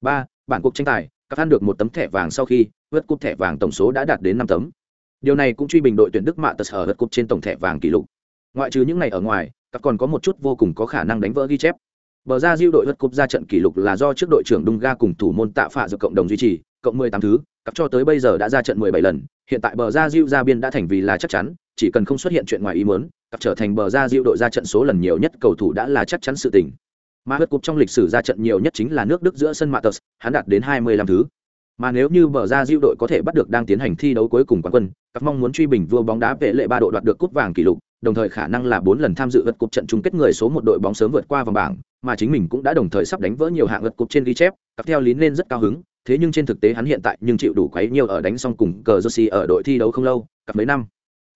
3. Bản cuộc tranh tài, các ăn được một tấm thẻ vàng sau khi, gật cúp thẻ vàng tổng số đã đạt đến 5 tấm. Điều này cũng truy bình đội tuyển Đức Mạ Tật ở gật cúp trên tổng thẻ vàng kỷ lục. Ngoại trừ những này ở ngoài, các còn có một chút vô cùng có khả năng đánh vỡ ghi chép. Bờ ra diêu đội gật cúp ra trận kỷ lục là do trước đội trưởng Dunga cùng thủ môn Tạ Phạ dự cộng đồng duy trì, cộng 18 thứ, cặp cho tới bây giờ đã ra trận 17 lần, hiện tại bờ ra Diu ra biên đã thành vì là chắc chắn, chỉ cần không xuất hiện chuyện ngoài ý muốn, cặp trở thành bờ ra Diu đội ra trận số lần nhiều nhất cầu thủ đã là chắc chắn sự tình. Mà hất cục trong lịch sử ra trận nhiều nhất chính là nước Đức giữa sân Matters, hắn đạt đến 25 thứ. Mà nếu như bờ ra Diu đội có thể bắt được đang tiến hành thi đấu cuối cùng quán quân, các mong muốn truy bình vua bóng đá vệ lệ ba đội đoạt được cúp vàng kỷ lục, đồng thời khả năng là 4 lần tham dự vật cúp trận chung kết người số một đội bóng sớm vượt qua vòng bảng, mà chính mình cũng đã đồng thời sắp đánh vỡ nhiều hạng vật cúp trên ghi chép, cặp theo lý nên rất cao hứng, thế nhưng trên thực tế hắn hiện tại nhưng chịu đủ quấy nhiều ở đánh xong cùng cờ Jersey ở đội thi đấu không lâu, cặp mấy năm.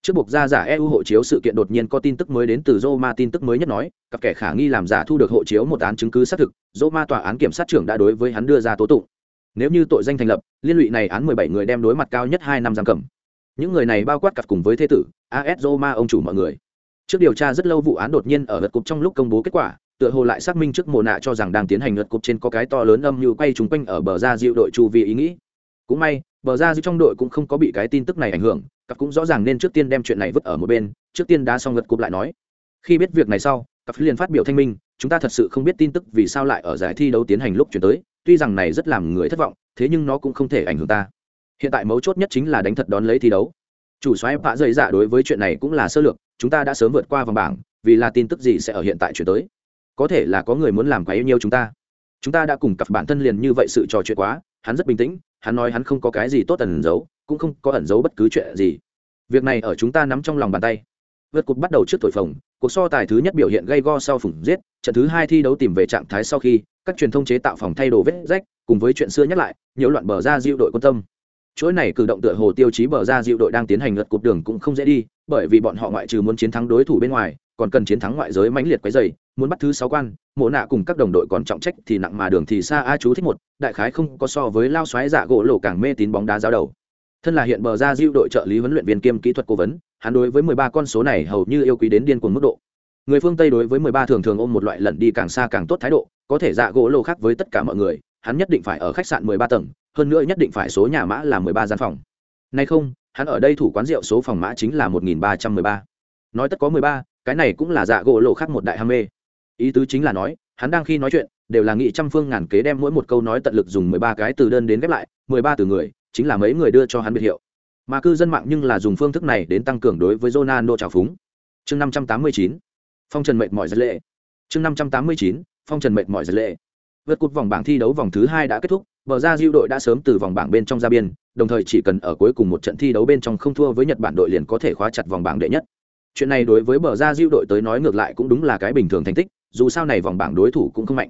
Trước buộc ra giả EU hộ chiếu sự kiện đột nhiên có tin tức mới đến từ Roma tin tức mới nhất nói, cặp kẻ khả nghi làm giả thu được hộ chiếu một án chứng cứ xác thực, Roma tòa án kiểm sát trưởng đã đối với hắn đưa ra tố tụng. Nếu như tội danh thành lập, liên lụy này án 17 người đem đối mặt cao nhất 2 năm giam cầm. Những người này bao quát cặp cùng với thế tử, AS Roma ông chủ mọi người. Trước điều tra rất lâu vụ án đột nhiên ở lượt cục trong lúc công bố kết quả, tựa hồ lại xác minh trước mồ nạ cho rằng đang tiến hành lượt cục trên có cái to lớn âm như quay trúng quanh ở bờ ra diệu đội chu vi ý nghĩ. Cũng may, bờ ra diệu trong đội cũng không có bị cái tin tức này ảnh hưởng, cặp cũng rõ ràng nên trước tiên đem chuyện này vứt ở một bên, trước tiên đá xong lượt cục lại nói. Khi biết việc này sau, cặp liền phát biểu thanh minh, chúng ta thật sự không biết tin tức vì sao lại ở giải thi đấu tiến hành lúc chuyển tới, tuy rằng này rất làm người thất vọng, thế nhưng nó cũng không thể ảnh hưởng ta. Hiện tại mấu chốt nhất chính là đánh thật đón lấy thi đấu. Chủ xoáy vạ dày dạ đối với chuyện này cũng là sơ lược, chúng ta đã sớm vượt qua vòng bảng, vì là tin tức gì sẽ ở hiện tại chuyển tới có thể là có người muốn làm quá yêu nhiêu chúng ta. Chúng ta đã cùng cặp bản thân liền như vậy sự trò chuyện quá, hắn rất bình tĩnh, hắn nói hắn không có cái gì tốt ẩn giấu, cũng không có ẩn giấu bất cứ chuyện gì. Việc này ở chúng ta nắm trong lòng bàn tay. Vượt cục bắt đầu trước thổi phồng, cuộc so tài thứ nhất biểu hiện gây go sau phủng giết, trận thứ hai thi đấu tìm về trạng thái sau khi, các truyền thông chế tạo phòng thay đồ vết rách, cùng với chuyện xưa nhắc lại nhiều loạn bờ ra diệu đội quan tâm. Chuỗi này cử động tựa hồ tiêu chí bờ ra diệu đội đang tiến hành lật cục đường cũng không dễ đi, bởi vì bọn họ ngoại trừ muốn chiến thắng đối thủ bên ngoài, còn cần chiến thắng ngoại giới mãnh liệt quấy dày muốn bắt thứ sáu quan, mộ nạ cùng các đồng đội còn trọng trách thì nặng mà đường thì xa, a chú thích một, đại khái không có so với lao xoáy giả gỗ lộ càng mê tín bóng đá giáo đầu. Thân là hiện bờ ra diệu đội trợ lý huấn luyện viên kiêm kỹ thuật cố vấn, hắn đối với mười ba con số này hầu như yêu quý đến điên cuồng mức độ. Người phương tây đối với mười ba thường thường ôm một loại lẩn đi càng xa càng tốt thái độ, có thể dạ gỗ lộ khác với tất cả mọi người, hắn nhất định phải ở khách sạn mười ba tầng, hơn nữa nhất định phải số nhà mã là mười ba gian phòng. Nay không, hắn ở đây thủ quán rượu số phòng mã chính là một nghìn ba trăm mười ba. Nói tất có mười ba, cái này cũng là dạ gỗ lộ khác một đại ham mê ý tứ chính là nói, hắn đang khi nói chuyện, đều là nghị trăm phương ngàn kế đem mỗi một câu nói tận lực dùng mười ba cái từ đơn đến ghép lại, mười ba từ người, chính là mấy người đưa cho hắn biệt hiệu. Mà cư dân mạng nhưng là dùng phương thức này đến tăng cường đối với Ronaldo trào phúng. Chương năm trăm tám mươi chín, phong trần mệt mỏi rất lệ. Chương năm trăm tám mươi chín, phong trần mệt mỏi rất lệ. Vượt cột vòng bảng thi đấu vòng thứ hai đã kết thúc, bờ ra diêu đội đã sớm từ vòng bảng bên trong ra biên, đồng thời chỉ cần ở cuối cùng một trận thi đấu bên trong không thua với nhật bản đội liền có thể khóa chặt vòng bảng đệ nhất. Chuyện này đối với bờ ra diêu đội tới nói ngược lại cũng đúng là cái bình thường thành tích dù sao này vòng bảng đối thủ cũng không mạnh.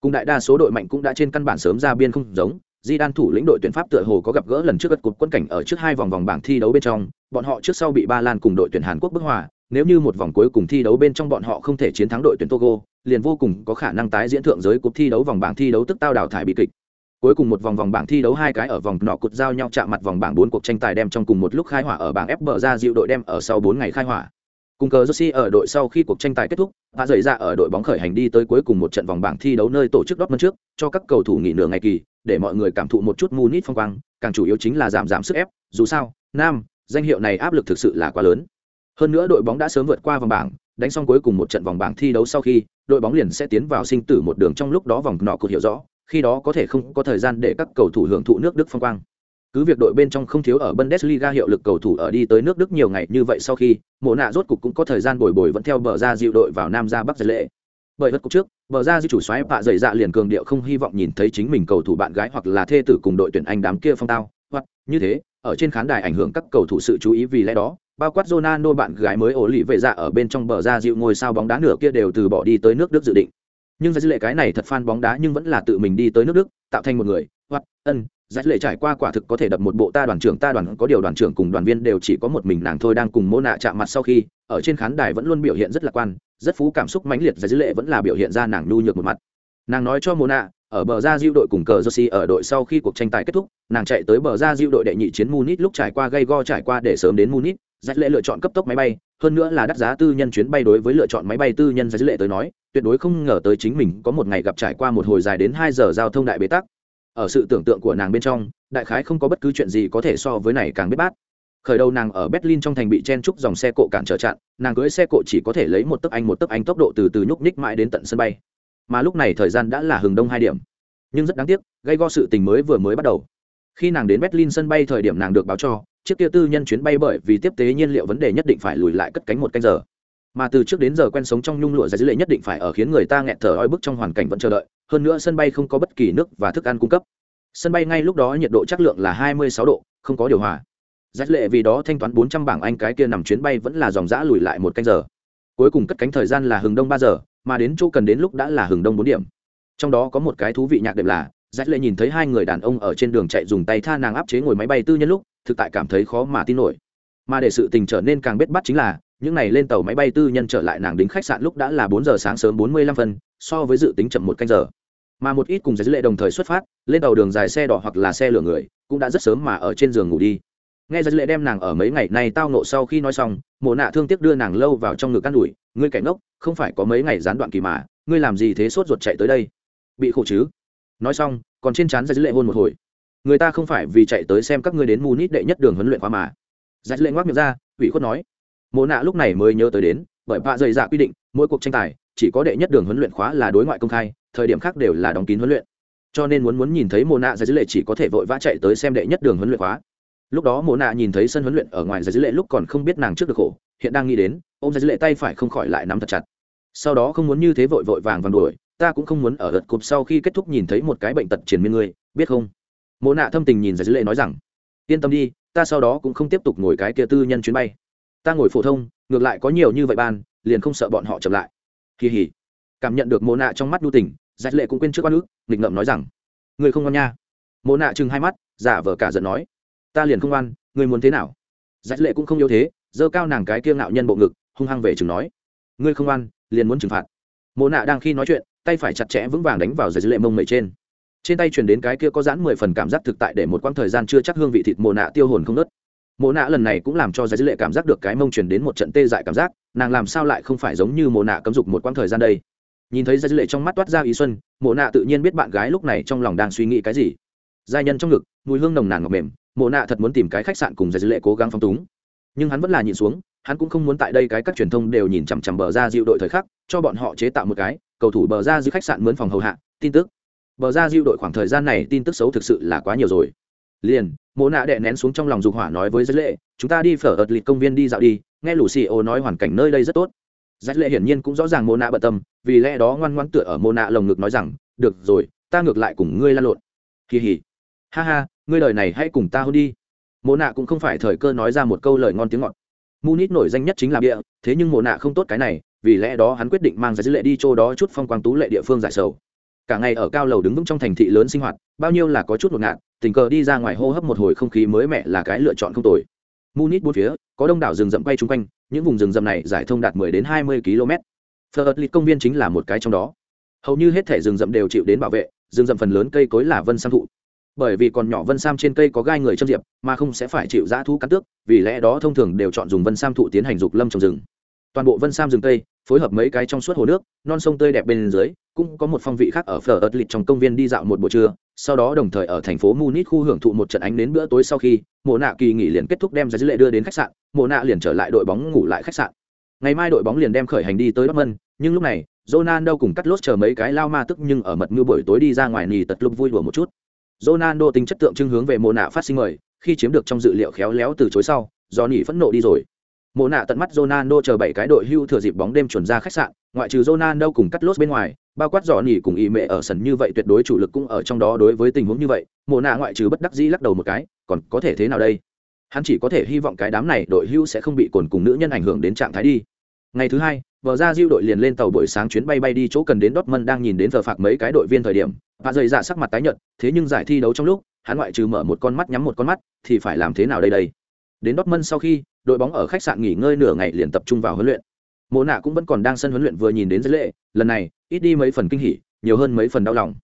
Cùng đại đa số đội mạnh cũng đã trên căn bản sớm ra biên không giống di đan thủ lĩnh đội tuyển pháp tựa hồ có gặp gỡ lần trước gật cột quân cảnh ở trước hai vòng vòng bảng thi đấu bên trong, bọn họ trước sau bị ba lan cùng đội tuyển hàn quốc bức hòa, nếu như một vòng cuối cùng thi đấu bên trong bọn họ không thể chiến thắng đội tuyển togo, liền vô cùng có khả năng tái diễn thượng giới cuộc thi đấu vòng bảng thi đấu tức tao đào thải bị kịch. Cuối cùng một vòng vòng bảng thi đấu hai cái ở vòng nọ cột giao nhau chạm mặt vòng bảng bốn cuộc tranh tài đem trong cùng một lúc khai hỏa ở bảng F bờ ra dịu đội đem ở sau bốn ngày khai hỏa cùng cờ Jersey ở đội sau khi cuộc tranh tài kết thúc, hạ dậy ra ở đội bóng khởi hành đi tới cuối cùng một trận vòng bảng thi đấu nơi tổ chức Dortmund trước, cho các cầu thủ nghỉ nửa ngày kỳ, để mọi người cảm thụ một chút Munich phong quang, càng chủ yếu chính là giảm giảm sức ép. Dù sao, nam, danh hiệu này áp lực thực sự là quá lớn. Hơn nữa đội bóng đã sớm vượt qua vòng bảng, đánh xong cuối cùng một trận vòng bảng thi đấu sau khi, đội bóng liền sẽ tiến vào sinh tử một đường trong lúc đó vòng nọ cột hiểu rõ, khi đó có thể không có thời gian để các cầu thủ hưởng thụ nước đức phong quang cứ việc đội bên trong không thiếu ở bundesliga hiệu lực cầu thủ ở đi tới nước đức nhiều ngày như vậy sau khi mộ nạ rốt cục cũng có thời gian bồi bồi vẫn theo bờ ra dịu đội vào nam ra bắc giải lệ. Bởi vật cục trước bờ ra di chủ xoáy bạ dày dạ liền cường điệu không hy vọng nhìn thấy chính mình cầu thủ bạn gái hoặc là thê tử cùng đội tuyển anh đám kia phong tao. Hoặc như thế ở trên khán đài ảnh hưởng các cầu thủ sự chú ý vì lẽ đó bao quát Ronaldo bạn gái mới ổ lì vệ dạ ở bên trong bờ ra dịu ngôi sao bóng đá nửa kia đều từ bỏ đi tới nước Đức dự định. Nhưng giải lệ cái này thật fan bóng đá nhưng vẫn là tự mình đi tới nước Đức, tạo thành một người, hoặc ân, giải lệ trải qua quả thực có thể đập một bộ ta đoàn trưởng ta đoàn có điều đoàn trưởng cùng đoàn viên đều chỉ có một mình nàng thôi đang cùng mô nạ chạm mặt sau khi ở trên khán đài vẫn luôn biểu hiện rất lạc quan rất phú cảm xúc mãnh liệt giải lệ vẫn là biểu hiện ra nàng nhu nhược một mặt nàng nói cho mô nạ ở bờ ra diêu đội cùng cờ Jersey ở đội sau khi cuộc tranh tài kết thúc, nàng chạy tới bờ ra diêu đội đệ nhị chiến Munich lúc trải qua gây go trải qua để sớm đến Munich, Giải lệ lựa chọn cấp tốc máy bay, hơn nữa là đắt giá tư nhân chuyến bay đối với lựa chọn máy bay tư nhân Giải lệ tới nói, tuyệt đối không ngờ tới chính mình có một ngày gặp trải qua một hồi dài đến hai giờ giao thông đại bế tắc. Ở sự tưởng tượng của nàng bên trong, đại khái không có bất cứ chuyện gì có thể so với này càng biết bát. Khởi đầu nàng ở Berlin trong thành bị chen trúc dòng xe cộ cản trở chặn, nàng cưỡi xe cộ chỉ có thể lấy một tấc anh một tấc anh tốc độ từ từ nhúc nhích mãi đến tận sân bay. Mà lúc này thời gian đã là hừng đông hai điểm nhưng rất đáng tiếc gây go sự tình mới vừa mới bắt đầu khi nàng đến berlin sân bay thời điểm nàng được báo cho chiếc kia tư nhân chuyến bay bởi vì tiếp tế nhiên liệu vấn đề nhất định phải lùi lại cất cánh một canh giờ mà từ trước đến giờ quen sống trong nhung lụa giải dữ lệ nhất định phải ở khiến người ta nghẹt thở oi bức trong hoàn cảnh vẫn chờ đợi, hơn nữa sân bay không có bất kỳ nước và thức ăn cung cấp. Sân bay ngay lúc đó nhiệt độ chất lượng là 26 độ, không có điều hòa. Giải lệ vì đó thanh toán 400 bảng anh cái kia nằm chuyến bay vẫn là dòng dã lùi lại một canh giờ. Cuối cùng cất cánh thời gian là hừng đông ba giờ, mà đến chỗ cần đến lúc đã là hừng đông bốn điểm. Trong đó có một cái thú vị nhạc đệm là, giải lệ nhìn thấy hai người đàn ông ở trên đường chạy dùng tay tha nàng áp chế ngồi máy bay tư nhân lúc, thực tại cảm thấy khó mà tin nổi. Mà để sự tình trở nên càng bết bắt chính là những này lên tàu máy bay tư nhân trở lại nàng đính khách sạn lúc đã là bốn giờ sáng sớm bốn mươi lăm phân, so với dự tính chậm một canh giờ. Mà một ít cùng giới lệ đồng thời xuất phát, lên tàu đường dài xe đỏ hoặc là xe lửa người, cũng đã rất sớm mà ở trên giường ngủ đi. Nghe giới lệ đem nàng ở mấy ngày nay tao nộ sau khi nói xong, mộ nạ thương tiếc đưa nàng lâu vào trong ngực ă n ủi, ngươi cảnh ngốc, không phải có mấy ngày gián đoạn kỳ mà, ngươi làm gì thế sốt ruột chạy tới đây? Bị khổ chứ? Nói xong, còn trên trán giải dữ lệ hôn một hồi. Người ta không phải vì chạy tới xem các ngươi đến munich đệ nhất đường huấn luyện khóa mà. Giải dữ lệ ngoác miệng ra, ủy khuất nói mộ nạ lúc này mới nhớ tới đến, bởi vạ dày dạ quy định, mỗi cuộc tranh tài, chỉ có đệ nhất đường huấn luyện khóa là đối ngoại công khai, thời điểm khác đều là đóng kín huấn luyện. Cho nên muốn muốn nhìn thấy mộ nạ giải dữ lệ chỉ có thể vội vã chạy tới xem đệ nhất đường huấn luyện khóa. Lúc đó mộ nạ nhìn thấy sân huấn luyện ở ngoài giải dữ lệ lúc còn không biết nàng trước được khổ, hiện đang nghĩ đến ô m giải dữ lệ tay phải không khỏi lại nắm thật chặt. Sau đó không muốn như thế vội vội vàng vàng đuổi, ta cũng không muốn ở đợt cụp sau khi kết thúc nhìn thấy một cái bệnh tật triển miên ngươi, biết không? Mộ nạ thâm tình nhìn giải dữ lệ nói rằng, yên tâm đi, ta sau đó cũng không tiếp tục ngồi cái kia tư nhân chuyến bay ta ngồi phổ thông, ngược lại có nhiều như vậy ban, liền không sợ bọn họ chậm lại. Kỳ hỉ. Cảm nhận được mộ nạ trong mắt đu tình giải lệ cũng quên trước quan ước nghịch ngợm nói rằng, người không ngon nha. Mộ nạ chừng hai mắt, giả vờ cả giận nói, ta liền không ngoan, người muốn thế nào? Giải lệ cũng không yếu thế dơ cao nàng cái kia ngạo nhân bộ ngực, hung hăng về chừng nói, ngươi không ngoan, liền muốn trừng phạt. Mộ nạ đang khi nói chuyện, tay phải chặt chẽ vững vàng đánh vào giải lệ mông mẩy trên. Trên tay truyền đến cái kia có giãn mười phần cảm giác thực tại để một quãng thời gian chưa chắc hương vị thịt mồ nạ tiêu hồn không nớt Mộ nạ lần này cũng làm cho giải dữ lệ cảm giác được cái mông truyền đến một trận tê dại cảm giác, nàng làm sao lại không phải giống như Mộ nạ cấm dục một quãng thời gian đây? Nhìn thấy giải dữ lệ trong mắt toát ra ý xuân, Mộ nạ tự nhiên biết bạn gái lúc này trong lòng đang suy nghĩ cái gì. Giai nhân trong ngực, mùi hương nồng nàn ngọt mềm, Mộ nạ thật muốn tìm cái khách sạn cùng giải dữ lệ cố gắng phong túng. Nhưng hắn vẫn là nhịn xuống, hắn cũng không muốn tại đây cái các truyền thông đều nhìn chằm chằm bờ ra dịu đội thời khắc, cho bọn họ chế tạo một cái, cầu thủ bờ ra giữ khách sạn mướn phòng hầu hạ, tin tức. Bờ ra dịu đội khoảng thời gian này tin tức xấu thực sự là quá nhiều rồi. Liền mộ nạ đệ nén xuống trong lòng dục hỏa nói với giới lệ chúng ta đi phở ợt lịt công viên đi dạo đi nghe lù xì ô nói hoàn cảnh nơi đây rất tốt. Giới lệ hiển nhiên cũng rõ ràng mộ nạ bận tâm vì lẽ đó ngoan ngoan tựa ở mộ nạ lồng ngực nói rằng được rồi ta ngược lại cùng ngươi lan lộn. Kỳ hỉ. Ha ha ngươi lời này hãy cùng ta hôn đi. Mộ nạ cũng không phải thời cơ nói ra một câu lời ngon tiếng ngọt. Munich nổi danh nhất chính là bịa, thế nhưng mộ nạ không tốt cái này vì lẽ đó hắn quyết định mang giới lệ đi chỗ đó chút phong quang tú lệ địa phương giải sầu cả ngày ở cao lầu đứng vững trong thành thị lớn sinh hoạt, bao nhiêu là có chút ngột ngạt, tình cờ đi ra ngoài hô hấp một hồi không khí mới mẻ là cái lựa chọn không tồi. Munich bốn phía, có đông đảo rừng rậm quay chung quanh, những vùng rừng rậm này giải thông đạt 10 đến 20 km. Phật lịch công viên chính là một cái trong đó. Hầu như hết thể rừng rậm đều chịu đến bảo vệ, rừng rậm phần lớn cây cối là vân sam thụ. Bởi vì còn nhỏ vân sam trên cây có gai người châm diệp, mà không sẽ phải chịu giã thú cắn tước, vì lẽ đó thông thường đều chọn dùng vân sam thụ tiến hành dục lâm trồng rừng toàn bộ vân sam rừng tây phối hợp mấy cái trong suốt hồ nước non sông tươi đẹp bên dưới cũng có một phong vị khác ở phở ớt lịch trong công viên đi dạo một buổi trưa sau đó đồng thời ở thành phố munich khu hưởng thụ một trận ánh đến bữa tối sau khi mộ nạ kỳ nghỉ liền kết thúc đem ra dữ lệ đưa đến khách sạn mộ nạ liền trở lại đội bóng ngủ lại khách sạn ngày mai đội bóng liền đem khởi hành đi tới dortmund nhưng lúc này Ronaldo cùng cắt lốt chờ mấy cái lao ma tức nhưng ở mật mưa buổi tối đi ra ngoài nì tật lúc vui đùa một chút. Ronaldo tính chất tượng trưng hướng về mộ nạ phát sinh mời, khi chiếm được trong dự liệu khéo léo từ chối sau, do nỉ phẫn nộ đi rồi. Mộ nạ tận mắt Ronaldo chờ bảy cái đội hưu thừa dịp bóng đêm chuẩn ra khách sạn, ngoại trừ Ronaldo cùng cắt lốt bên ngoài, bao quát dọn nhỉ cùng ý mẹ ở sân như vậy tuyệt đối chủ lực cũng ở trong đó đối với tình huống như vậy, Mộ nạ ngoại trừ bất đắc dĩ lắc đầu một cái, còn có thể thế nào đây? Hắn chỉ có thể hy vọng cái đám này đội hưu sẽ không bị cồn cùng nữ nhân ảnh hưởng đến trạng thái đi. Ngày thứ hai, Vừa ra diêu đội liền lên tàu buổi sáng chuyến bay bay đi chỗ cần đến Dortmund đang nhìn đến giờ phạt mấy cái đội viên thời điểm, và dày dạ sắc mặt tái nhợt, thế nhưng giải thi đấu trong lúc, hắn ngoại trừ mở một con mắt nhắm một con mắt, thì phải làm thế nào đây đây? Đến Dortmund sau khi, đội bóng ở khách sạn nghỉ ngơi nửa ngày liền tập trung vào huấn luyện. Mộ nạ cũng vẫn còn đang sân huấn luyện vừa nhìn đến giới lệ lần này ít đi mấy phần kinh hỉ nhiều hơn mấy phần đau lòng.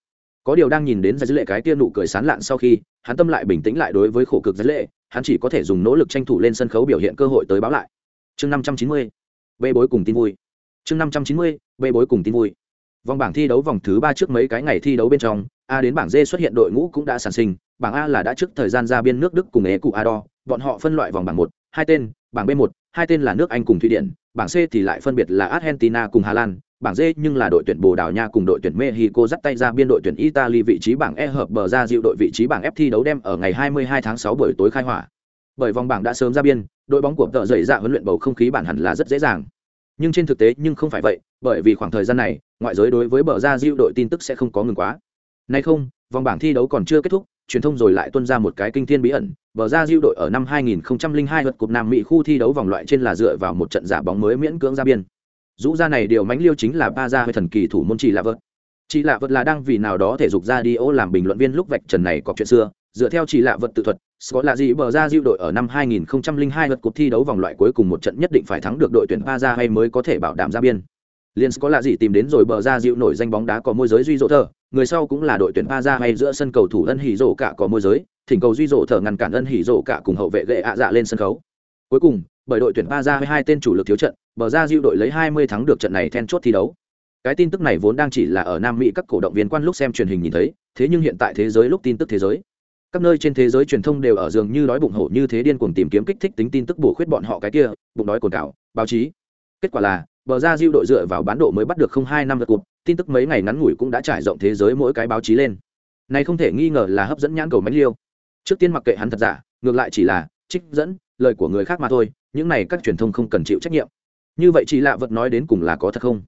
Có điều đang nhìn đến giới lệ cái tia nụ cười sán lạn sau khi hắn tâm lại bình tĩnh lại đối với khổ cực giới lệ hắn chỉ có thể dùng nỗ lực tranh thủ lên sân khấu biểu hiện cơ hội tới báo lại. Chương năm trăm chín mươi bê bối cùng tin vui. Chương năm trăm chín mươi bê bối cùng tin vui. Vòng bảng thi đấu vòng thứ ba trước mấy cái ngày thi đấu bên trong a đến bảng d xuất hiện đội ngũ cũng đã sản sinh bảng a là đã trước thời gian ra biên nước đức cùng ế cụ ador bọn họ phân loại vòng bảng một, hai tên, bảng b một, hai tên là nước anh cùng thụy điển, bảng c thì lại phân biệt là argentina cùng hà lan, bảng d nhưng là đội tuyển bồ đào nha cùng đội tuyển mexico dắt tay ra biên đội tuyển italy vị trí bảng e hợp bờ ra dịu đội vị trí bảng f thi đấu đem ở ngày 22 tháng 6 buổi tối khai hỏa. Bởi vòng bảng đã sớm ra biên, đội bóng của tợ dậy dạ huấn luyện bầu không khí bản hẳn là rất dễ dàng. Nhưng trên thực tế nhưng không phải vậy, bởi vì khoảng thời gian này, ngoại giới đối với bờ ra dịu đội tin tức sẽ không có ngừng quá. Nay không, vòng bảng thi đấu còn chưa kết thúc truyền thông rồi lại tuân ra một cái kinh thiên bí ẩn, bờ ra diêu đội ở năm 2002 vượt cục nam mỹ khu thi đấu vòng loại trên là dựa vào một trận giả bóng mới miễn cưỡng ra biên. Rũ ra này điều mãnh liêu chính là ba ra hơi thần kỳ thủ môn chỉ là vợt. Chỉ lạ vật là đang vì nào đó thể dục ra đi ô làm bình luận viên lúc vạch trần này có chuyện xưa. Dựa theo chỉ lạ vật tự thuật, scott là gì bờ ra diêu đội ở năm 2002 vượt cuộc thi đấu vòng loại cuối cùng một trận nhất định phải thắng được đội tuyển ba ra hay mới có thể bảo đảm ra biên liên có là gì tìm đến rồi bờ ra dịu nổi danh bóng đá có môi giới duy dỗ thờ, người sau cũng là đội tuyển pa ra hay giữa sân cầu thủ ân hỉ rổ cả có môi giới, thỉnh cầu duy dỗ thờ ngăn cản ân hỉ rổ cả cùng hậu vệ gệ ạ dạ lên sân khấu. Cuối cùng, bởi đội tuyển pa ra hai tên chủ lực thiếu trận, bờ ra dịu đội lấy 20 thắng được trận này then chốt thi đấu. Cái tin tức này vốn đang chỉ là ở nam mỹ các cổ động viên quan lúc xem truyền hình nhìn thấy, thế nhưng hiện tại thế giới lúc tin tức thế giới. Các nơi trên thế giới truyền thông đều ở giường như đói bụng hổ như thế điên cuồng tìm kiếm kích thích tính tin tức bổ khuyết bọn họ cái kia, bụng đói cồn cào, báo chí. Kết quả là bờ ra diêu đội dựa vào bán độ mới bắt được không hai năm lượt cụt tin tức mấy ngày ngắn ngủi cũng đã trải rộng thế giới mỗi cái báo chí lên. Này không thể nghi ngờ là hấp dẫn nhãn cầu mánh liêu. Trước tiên mặc kệ hắn thật giả ngược lại chỉ là trích dẫn lời của người khác mà thôi những này các truyền thông không cần chịu trách nhiệm. Như vậy chỉ lạ vật nói đến cùng là có thật không?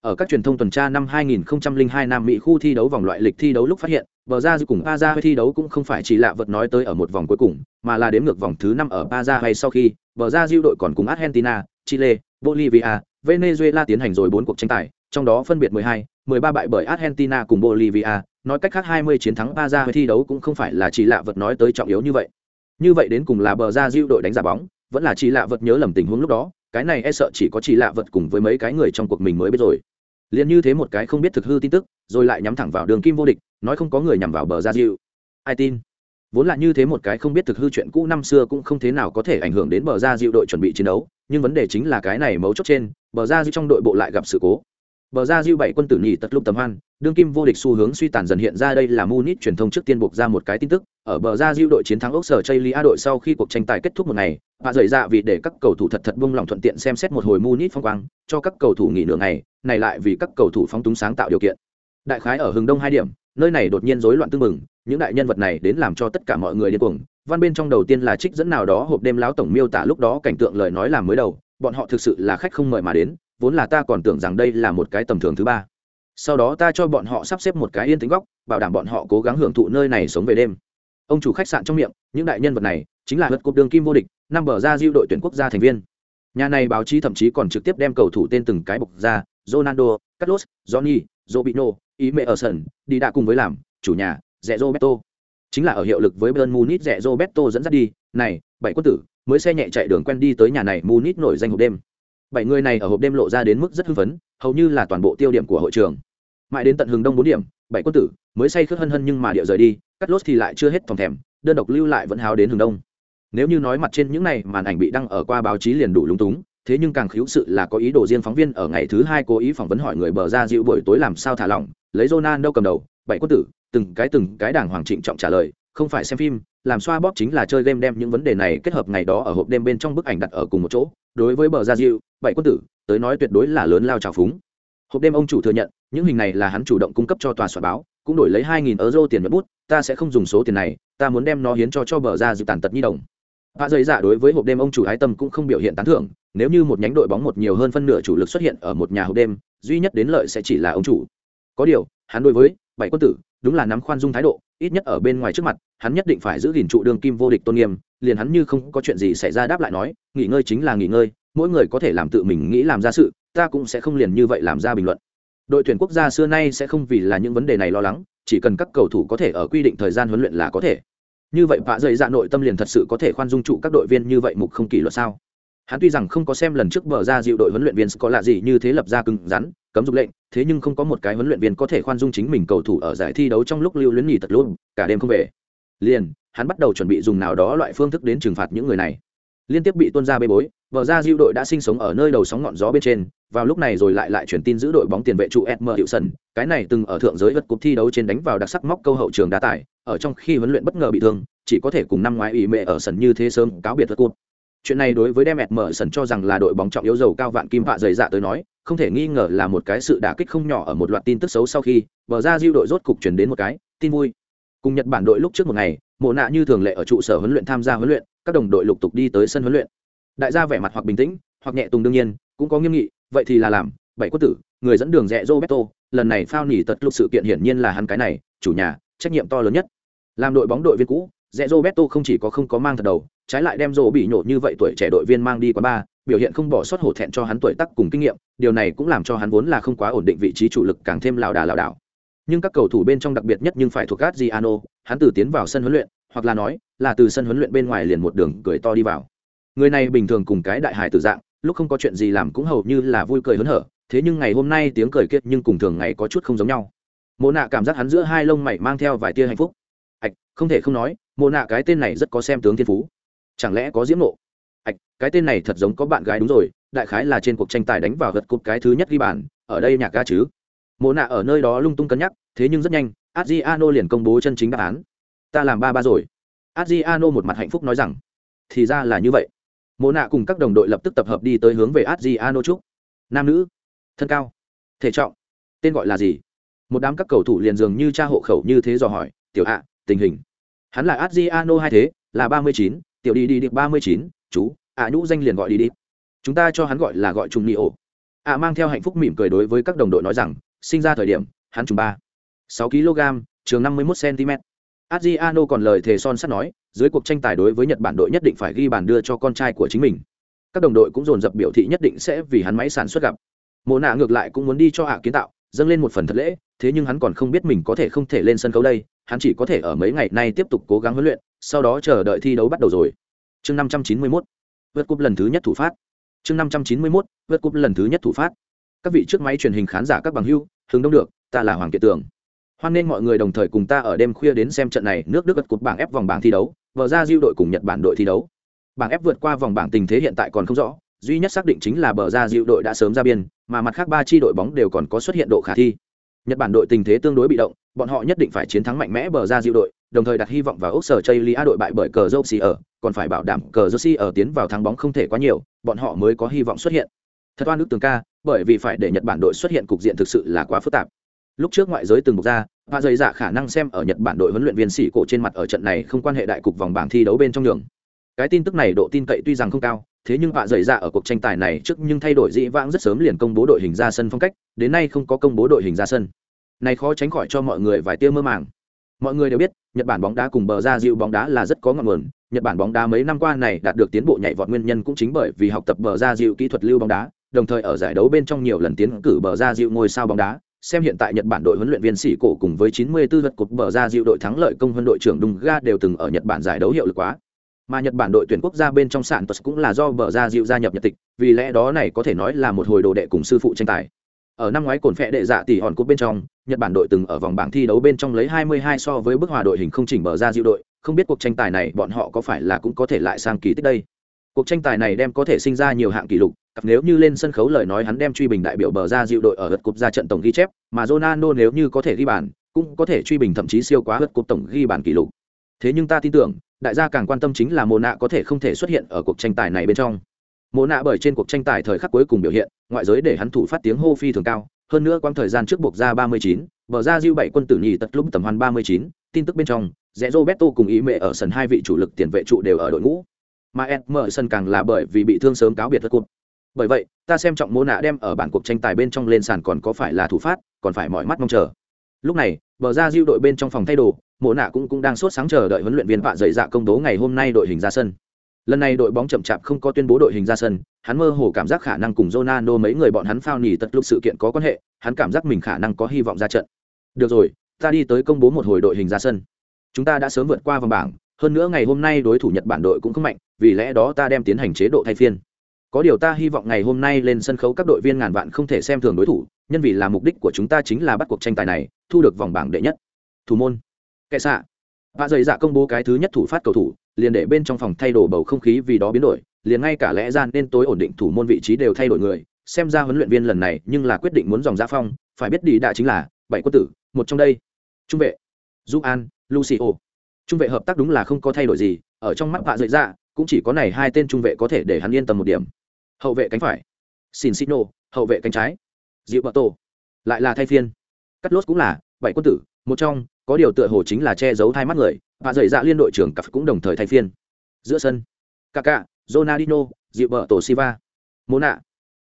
Ở các truyền thông tuần tra năm 2002 Nam Mỹ khu thi đấu vòng loại lịch thi đấu lúc phát hiện, bờ ra cùng Paza thi đấu cũng không phải chỉ lạ vật nói tới ở một vòng cuối cùng, mà là đếm ngược vòng thứ năm ở Paza hay sau khi, bờ ra diêu đội còn cùng Argentina, Chile, Bolivia, Venezuela tiến hành rồi 4 cuộc tranh tài, trong đó phân biệt 12, 13 bại bởi Argentina cùng Bolivia, nói cách khác 20 chiến thắng Paza thi đấu cũng không phải là chỉ lạ vật nói tới trọng yếu như vậy. Như vậy đến cùng là bờ ra diêu đội đánh giả bóng, vẫn là chỉ lạ vật nhớ lầm tình huống lúc đó, cái này e sợ chỉ có chỉ lạ vật cùng với mấy cái người trong cuộc mình mới biết rồi. Liền như thế một cái không biết thực hư tin tức rồi lại nhắm thẳng vào đường kim vô địch nói không có người nhằm vào bờ ra dịu ai tin? Vốn là như thế một cái không biết thực hư chuyện cũ năm xưa cũng không thế nào có thể ảnh hưởng đến bờ ra dịu đội chuẩn bị chiến đấu nhưng vấn đề chính là cái này mấu chốt trên, bờ ra dư trong đội bộ lại gặp sự cố. Bờ ra dư bảy quân tử nhì tật lúc tầm hoan, đương kim vô địch xu hướng suy tàn dần hiện ra đây là munich truyền thông trước tiên buộc ra một cái tin tức, ở bờ ra dư đội chiến thắng ốc sở chây lia đội sau khi cuộc tranh tài kết thúc một ngày, và rời ra dạ vì để các cầu thủ thật thật buông lòng thuận tiện xem xét một hồi munich phong quang, cho các cầu thủ nghỉ nửa ngày, này lại vì các cầu thủ phóng túng sáng tạo điều kiện. Đại khái ở hừng đông hai điểm nơi này đột nhiên rối loạn tương mừng những đại nhân vật này đến làm cho tất cả mọi người điên cuồng. Văn bên trong đầu tiên là trích dẫn nào đó hộp đêm lão tổng miêu tả lúc đó cảnh tượng lời nói làm mới đầu. Bọn họ thực sự là khách không mời mà đến, vốn là ta còn tưởng rằng đây là một cái tầm thường thứ ba. Sau đó ta cho bọn họ sắp xếp một cái yên tĩnh góc, bảo đảm bọn họ cố gắng hưởng thụ nơi này sống về đêm. Ông chủ khách sạn trong miệng, những đại nhân vật này chính là hất cục đường kim vô địch, năm bờ ra diêu đội tuyển quốc gia thành viên. Nhà này báo chí thậm chí còn trực tiếp đem cầu thủ tên từng cái bục ra, ronaldo, carlos, johnny robino ý mẹ ở sân, đi đã cùng với làm, chủ nhà rẽ roberto. Chính là ở hiệu lực với bern munich rẽ roberto dẫn dắt đi, này, bảy quân tử, mới xe nhẹ chạy đường quen đi tới nhà này munich nổi danh hộp đêm. Bảy người này ở hộp đêm lộ ra đến mức rất hưng phấn, hầu như là toàn bộ tiêu điểm của hội trường. Mãi đến tận hừng đông bốn điểm, bảy quân tử, mới say khước hân hân nhưng mà điệu rời đi cắt lốt thì lại chưa hết phòng thèm, đơn độc lưu lại vẫn háo đến hừng đông. Nếu như nói mặt trên những này, màn ảnh bị đăng ở qua báo chí liền đủ lúng túng, thế nhưng càng khiếu sự là có ý đồ riêng phóng viên ở ngày thứ hai cố ý phỏng vấn hỏi người bờ ra dịu buổi tối làm sao thả lỏng lấy Ronaldo cầm đầu, bảy quân tử, từng cái từng cái đảng hoàng trịnh trọng trả lời, không phải xem phim, làm xoa bóp chính là chơi game đem những vấn đề này kết hợp ngày đó ở hộp đêm bên trong bức ảnh đặt ở cùng một chỗ. Đối với bờ gia diệu bảy quân tử, tới nói tuyệt đối là lớn lao trào phúng. Hộp đêm ông chủ thừa nhận, những hình này là hắn chủ động cung cấp cho tòa soạn báo, cũng đổi lấy hai nghìn euro tiền nhuận bút, ta sẽ không dùng số tiền này, ta muốn đem nó hiến cho cho bờ ra Diệu tàn tật nhi đồng. Hạ dây giả đối với hộp đêm ông chủ ái tâm cũng không biểu hiện tán thưởng, nếu như một nhánh đội bóng một nhiều hơn phân nửa chủ lực xuất hiện ở một nhà hộp đêm, duy nhất đến lợi sẽ chỉ là ông chủ có điều, hắn đối với bảy quân tử đúng là nắm khoan dung thái độ, ít nhất ở bên ngoài trước mặt, hắn nhất định phải giữ gìn trụ đường kim vô địch tôn nghiêm, liền hắn như không có chuyện gì xảy ra đáp lại nói, nghỉ ngơi chính là nghỉ ngơi, mỗi người có thể làm tự mình nghĩ làm ra sự, ta cũng sẽ không liền như vậy làm ra bình luận. Đội tuyển quốc gia xưa nay sẽ không vì là những vấn đề này lo lắng, chỉ cần các cầu thủ có thể ở quy định thời gian huấn luyện là có thể. Như vậy vạ dày dạ nội tâm liền thật sự có thể khoan dung trụ các đội viên như vậy mục không kỷ luật sao? Hắn tuy rằng không có xem lần trước bờ ra dịu đội huấn luyện viên có lạ gì như thế lập ra cứng rắn, cấm dục lệnh, thế nhưng không có một cái huấn luyện viên có thể khoan dung chính mình cầu thủ ở giải thi đấu trong lúc lưu luyến nghỉ tật luôn, cả đêm không về. Liền, hắn bắt đầu chuẩn bị dùng nào đó loại phương thức đến trừng phạt những người này. Liên tiếp bị tuân ra bê bối, bờ ra dịu đội đã sinh sống ở nơi đầu sóng ngọn gió bên trên, vào lúc này rồi lại lại chuyển tin giữ đội bóng tiền vệ trụ edmer hiệu sân cái này từng ở thượng giới vật cúp thi đấu trên đánh vào đặc sắc móc câu hậu trường đá tải ở trong khi huấn luyện bất ngờ bị thương, chỉ có thể cùng năm ngoái ủy mẹ ở sân như thế sớm cáo biệt vật cúp chuyện này đối với đem mở sẩn cho rằng là đội bóng trọng yếu dầu cao vạn kim vạ dày dạ tới nói, không thể nghi ngờ là một cái sự đả kích không nhỏ ở một loạt tin tức xấu sau khi, bờ ra diệu đội rốt cục chuyển đến một cái, tin vui. Cùng nhật bản đội lúc trước một ngày, mộ nạ như thường lệ ở trụ sở huấn luyện tham gia huấn luyện, các đồng đội lục tục đi tới sân huấn luyện. Đại gia vẻ mặt hoặc bình tĩnh, hoặc nhẹ tùng đương nhiên, cũng có nghiêm nghị, vậy thì là làm, bảy quốc tử, người dẫn đường rẽ roberto, lần này phao nỉ tật lục sự kiện hiển nhiên là hắn cái này, chủ nhà, trách nhiệm to lớn nhất. Làm đội bóng đội viên cũ rẽ roberto không chỉ có không có mang thật đầu trái lại đem rổ bị nhổ như vậy tuổi trẻ đội viên mang đi quá ba biểu hiện không bỏ sót hổ thẹn cho hắn tuổi tác cùng kinh nghiệm điều này cũng làm cho hắn vốn là không quá ổn định vị trí chủ lực càng thêm lảo đà lảo đảo nhưng các cầu thủ bên trong đặc biệt nhất nhưng phải thuộc Adriano, hắn từ tiến vào sân huấn luyện, hoặc là nói, là từ sân huấn luyện bên ngoài liền một đường cười to đi vào. Người này bình thường cùng cái đại hải tử dạng, lúc không có chuyện gì làm cũng hầu như là vui cười hớn hở, thế nhưng ngày hôm nay tiếng cười kiệt nhưng cùng thường ngày có chút không giống nhau. Mộ nạ cảm giác hắn giữa hai lông mày mang theo vài tia hạnh phúc. Hạch, không thể không nói, Mộ nạ cái tên này rất có xem tướng thiên phú. Chẳng lẽ có diễm nộ? Ạch, cái tên này thật giống có bạn gái đúng rồi, đại khái là trên cuộc tranh tài đánh vào gật cục cái thứ nhất ghi bàn, ở đây nhạc ca chứ. Mộ nạ ở nơi đó lung tung cân nhắc thế nhưng rất nhanh adriano liền công bố chân chính đáp án. Ta làm ba ba rồi. Adriano một mặt hạnh phúc nói rằng thì ra là như vậy. Mộ nạ cùng các đồng đội lập tức tập hợp đi tới hướng về adriano trúc nam nữ thân cao thể trọng tên gọi là gì? Một đám các cầu thủ liền dường như cha hộ khẩu như thế dò hỏi tiểu ạ tình hình? Hắn là adriano hai thế, là ba mươi chín, tiểu đi đi điệp ba mươi chín, chú, ạ nhũ danh liền gọi đi đi. Chúng ta cho hắn gọi là gọi trùng ni ổ. Ạ mang theo hạnh phúc mỉm cười đối với các đồng đội nói rằng, sinh ra thời điểm, hắn trùng ba. Sáu kg, trường năm mươi một cm adriano còn lời thề son sắt nói, dưới cuộc tranh tài đối với nhật bản đội nhất định phải ghi bàn đưa cho con trai của chính mình. Các đồng đội cũng dồn dập biểu thị nhất định sẽ vì hắn máy sản xuất gặp. Mồ nạ ngược lại cũng muốn đi cho ạ kiến tạo dâng lên một phần thật lễ, thế nhưng hắn còn không biết mình có thể không thể lên sân khấu đây, hắn chỉ có thể ở mấy ngày nay tiếp tục cố gắng huấn luyện, sau đó chờ đợi thi đấu bắt đầu rồi. Chương năm trăm chín mươi mốt vượt cúp lần thứ nhất thủ phát. Chương năm trăm chín mươi mốt vượt cúp lần thứ nhất thủ phát. Các vị trước máy truyền hình khán giả các bằng hưu hướng đông được, ta là hoàng kiệt tường. Hoan nên mọi người đồng thời cùng ta ở đêm khuya đến xem trận này nước đức vượt cúp bảng ép vòng bảng thi đấu vờ ra diêu đội cùng nhật bản đội thi đấu. Bảng ép vượt qua vòng bảng tình thế hiện tại còn không rõ duy nhất xác định chính là bờ ra diệu đội đã sớm ra biên, mà mặt khác ba chi đội bóng đều còn có xuất hiện độ khả thi. Nhật bản đội tình thế tương đối bị động, bọn họ nhất định phải chiến thắng mạnh mẽ bờ ra diệu đội, đồng thời đặt hy vọng vào ốc sở chây lia đội bại bởi cờ dâu xì ở, còn phải bảo đảm cờ dâu xì ở tiến vào thắng bóng không thể quá nhiều, bọn họ mới có hy vọng xuất hiện. Thật oan ức tường ca, bởi vì phải để nhật bản đội xuất hiện cục diện thực sự là quá phức tạp. Lúc trước ngoại giới từng bục ra và dày dạ khả năng xem ở nhật bản đội huấn luyện viên sĩ cổ trên mặt ở trận này không quan hệ đại cục vòng bảng thi đấu bên trong đường. Cái tin tức này độ tin cậy tuy rằng không cao thế nhưng vạ dày dạ ở cuộc tranh tài này trước nhưng thay đổi dĩ vãng rất sớm liền công bố đội hình ra sân phong cách, đến nay không có công bố đội hình ra sân. Này khó tránh khỏi cho mọi người vài tia mơ màng. Mọi người đều biết, nhật bản bóng đá cùng bờ ra dịu bóng đá là rất có ngọn nguồn. Nhật bản bóng đá mấy năm qua này đạt được tiến bộ nhảy vọt nguyên nhân cũng chính bởi vì học tập bờ ra dịu kỹ thuật lưu bóng đá, đồng thời ở giải đấu bên trong nhiều lần tiến cử bờ ra dịu ngôi sao bóng đá. Xem hiện tại Nhật Bản đội huấn luyện viên sĩ cổ cùng với 94 vật cột bờ ra dịu đội thắng lợi công huấn đội trưởng Đùng Ga đều từng ở Nhật Bản giải đấu hiệu lực quá. Mà Nhật Bản đội tuyển quốc gia bên trong sạn tuật cũng là do bờ ra dịu gia nhập Nhật tịch, vì lẽ đó này có thể nói là một hồi đồ đệ cùng sư phụ tranh tài. Ở năm ngoái cồn phẹ đệ dạ tỷ hòn cúp bên trong, Nhật Bản đội từng ở vòng bảng thi đấu bên trong lấy 22 so với bức hòa đội hình không chỉnh bờ ra dịu đội, không biết cuộc tranh tài này bọn họ có phải là cũng có thể lại sang kỳ tích đây. Cuộc tranh tài này đem có thể sinh ra nhiều hạng kỷ lục, nếu như lên sân khấu lời nói hắn đem truy bình đại biểu bờ ra dịu đội ở hớt cúp ra trận tổng ghi chép, mà Ronaldo nếu như có thể ghi bàn, cũng có thể truy bình thậm chí siêu quá hớt cúp tổng ghi bàn kỷ lục. Thế nhưng ta tin tưởng, đại gia càng quan tâm chính là mồ nạ có thể không thể xuất hiện ở cuộc tranh tài này bên trong. mồ nạ bởi trên cuộc tranh tài thời khắc cuối cùng biểu hiện, ngoại giới để hắn thủ phát tiếng hô phi thường cao, hơn nữa quãng thời gian trước buộc ra 39, bờ ra diêu bảy quân tử nhì tật lúc tầm hoan 39, tin tức bên trong, Rẽ Roberto cùng ý mẹ ở sân hai vị chủ lực tiền vệ trụ đều ở đội ngũ. Mà sân càng là bởi vì bị thương sớm cáo biệt thất cụt bởi vậy ta xem trọng mô nạ đem ở bản cuộc tranh tài bên trong lên sàn còn có phải là thủ phát còn phải mọi mắt mong chờ lúc này bờ ra diêu đội bên trong phòng thay đồ mộ nạ cũng, cũng đang sốt sáng chờ đợi huấn luyện viên vạ dày dạ công bố ngày hôm nay đội hình ra sân. Lần này đội bóng chậm chạp không có tuyên bố đội hình ra sân hắn mơ hồ cảm giác khả năng cùng Ronaldo mấy người bọn hắn phao nỉ tật lúc sự kiện có quan hệ hắn cảm giác mình khả năng có hy vọng ra trận. Được rồi ta đi tới công bố một hồi đội hình ra sân. Chúng ta đã sớm vượt qua vòng bảng hơn nữa ngày hôm nay đối thủ nhật bản đội cũng không mạnh vì lẽ đó ta đem tiến hành chế độ thay phiên. Có điều ta hy vọng ngày hôm nay lên sân khấu các đội viên ngàn vạn không thể xem thường đối thủ nhân vì là mục đích của chúng ta chính là bắt cuộc tranh tài này thu được vòng bảng đệ nhất. Thủ môn. Kệ xạ. Vạ dày dạ công bố cái thứ nhất thủ phát cầu thủ, liền để bên trong phòng thay đổi bầu không khí vì đó biến đổi, liền ngay cả lẽ ra nên tối ổn định thủ môn vị trí đều thay đổi người, xem ra huấn luyện viên lần này nhưng là quyết định muốn dòng gia phong, phải biết đi đã chính là bảy quân tử, một trong đây. Trung vệ. Du an, lucio. Trung vệ hợp tác đúng là không có thay đổi gì, ở trong mắt vạ dậy dạ cũng chỉ có này hai tên trung vệ có thể để hắn yên tâm một điểm. Hậu vệ cánh phải. Xin xino hậu vệ cánh trái. Dịu bờ tổ lại là thay phiên cắt lốt cũng là bảy quân tử một trong có điều tựa hồ chính là che giấu hai mắt người và dày dạ liên đội trưởng cặp cũng đồng thời thay phiên giữa sân Kaka, jonadino dịu vợ tổ Siva, Mô nạ,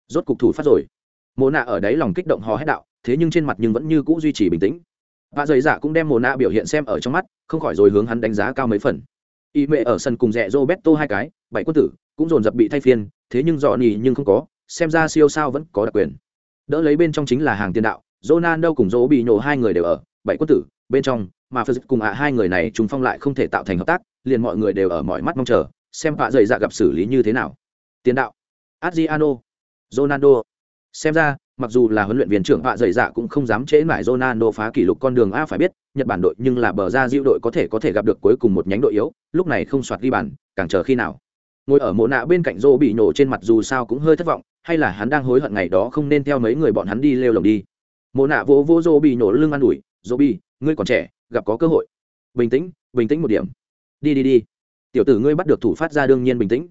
rốt cục thủ phát rồi. Mô nạ ở đấy lòng kích động hò hét đạo, thế nhưng trên mặt nhưng vẫn như cũ duy trì bình tĩnh. Và dày dạ cũng đem Mô nạ biểu hiện xem ở trong mắt, không khỏi rồi hướng hắn đánh giá cao mấy phần. Y mẹ ở sân cùng rẽ Roberto hai cái, bảy quân tử, cũng dồn dập bị thay phiên, thế nhưng dọ nhì nhưng không có, xem ra siêu sao vẫn có đặc quyền. Đỡ lấy bên trong chính là hàng tiền đạo, Ronaldo cùng Dỗ bị nổ hai người đều ở, bảy quân tử, bên trong, mà Phật cùng ạ hai người này trùng phong lại không thể tạo thành hợp tác, liền mọi người đều ở mọi mắt mong chờ, xem vạ dày dạ gặp xử lý như thế nào. Tiền đạo, Adriano, Ronaldo. Xem ra, mặc dù là huấn luyện viên trưởng vạ dày dạ cũng không dám chế mãi Ronaldo phá kỷ lục con đường a phải biết, Nhật Bản đội nhưng là bờ ra diệu đội có thể có thể gặp được cuối cùng một nhánh đội yếu, lúc này không soạt ghi bàn, càng chờ khi nào ngồi ở mộ nạ bên cạnh rô bị nổ trên mặt dù sao cũng hơi thất vọng hay là hắn đang hối hận ngày đó không nên theo mấy người bọn hắn đi lêu lồng đi mồ nạ vỗ vỗ rô bị nổ lưng an ủi rô bi, ngươi còn trẻ gặp có cơ hội. Bình tĩnh bình tĩnh một điểm. Đi đi đi. Tiểu tử ngươi bắt được thủ phát ra đương nhiên bình tĩnh.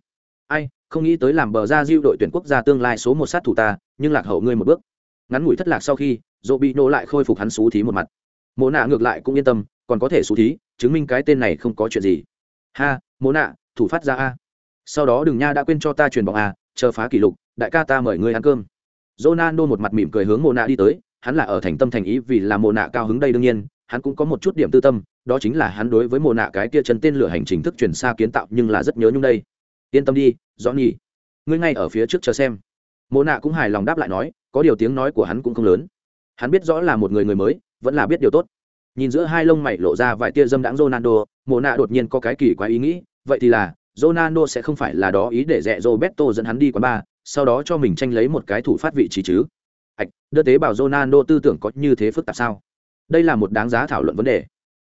Ai không nghĩ tới làm bờ ra diêu đội tuyển quốc gia tương lai số một sát thủ ta nhưng lạc hậu ngươi một bước. Ngắn ngủi thất lạc sau khi dô bị nổ lại khôi phục hắn xú thí một mặt. Mồ nạ ngược lại cũng yên tâm còn có thể xú thí chứng minh cái tên này không có chuyện gì. Ha mồ nạ thủ phát ra a. Sau đó đừng nha đã quên cho ta truyền bóng à chờ phá kỷ lục đại ca ta mời ngươi ăn cơm. Ronaldo một mặt mỉm cười hướng mồ nạ đi tới hắn là ở thành tâm thành ý vì là mồ nạ cao hứng đây đương nhiên, hắn cũng có một chút điểm tư tâm, đó chính là hắn đối với mồ nạ cái kia chân tên lửa hành trình thức chuyển xa kiến tạo nhưng là rất nhớ nhung đây. Yên tâm đi rõ nhỉ ngươi ngay ở phía trước chờ xem. Mồ nạ cũng hài lòng đáp lại nói, có điều tiếng nói của hắn cũng không lớn. Hắn biết rõ là một người người mới, vẫn là biết điều tốt. Nhìn giữa hai lông mày lộ ra vài tia dâm đãng ronaldo mồ nạ đột nhiên có cái kỳ quái ý nghĩ, vậy thì là, ronaldo sẽ không phải là đó ý để dẹ roberto dẫn hắn đi quán bar, sau đó cho mình tranh lấy một cái thủ phát vị trí chứ ạch đưa tế bào ronaldo tư tưởng có như thế phức tạp sao? Đây là một đáng giá thảo luận vấn đề.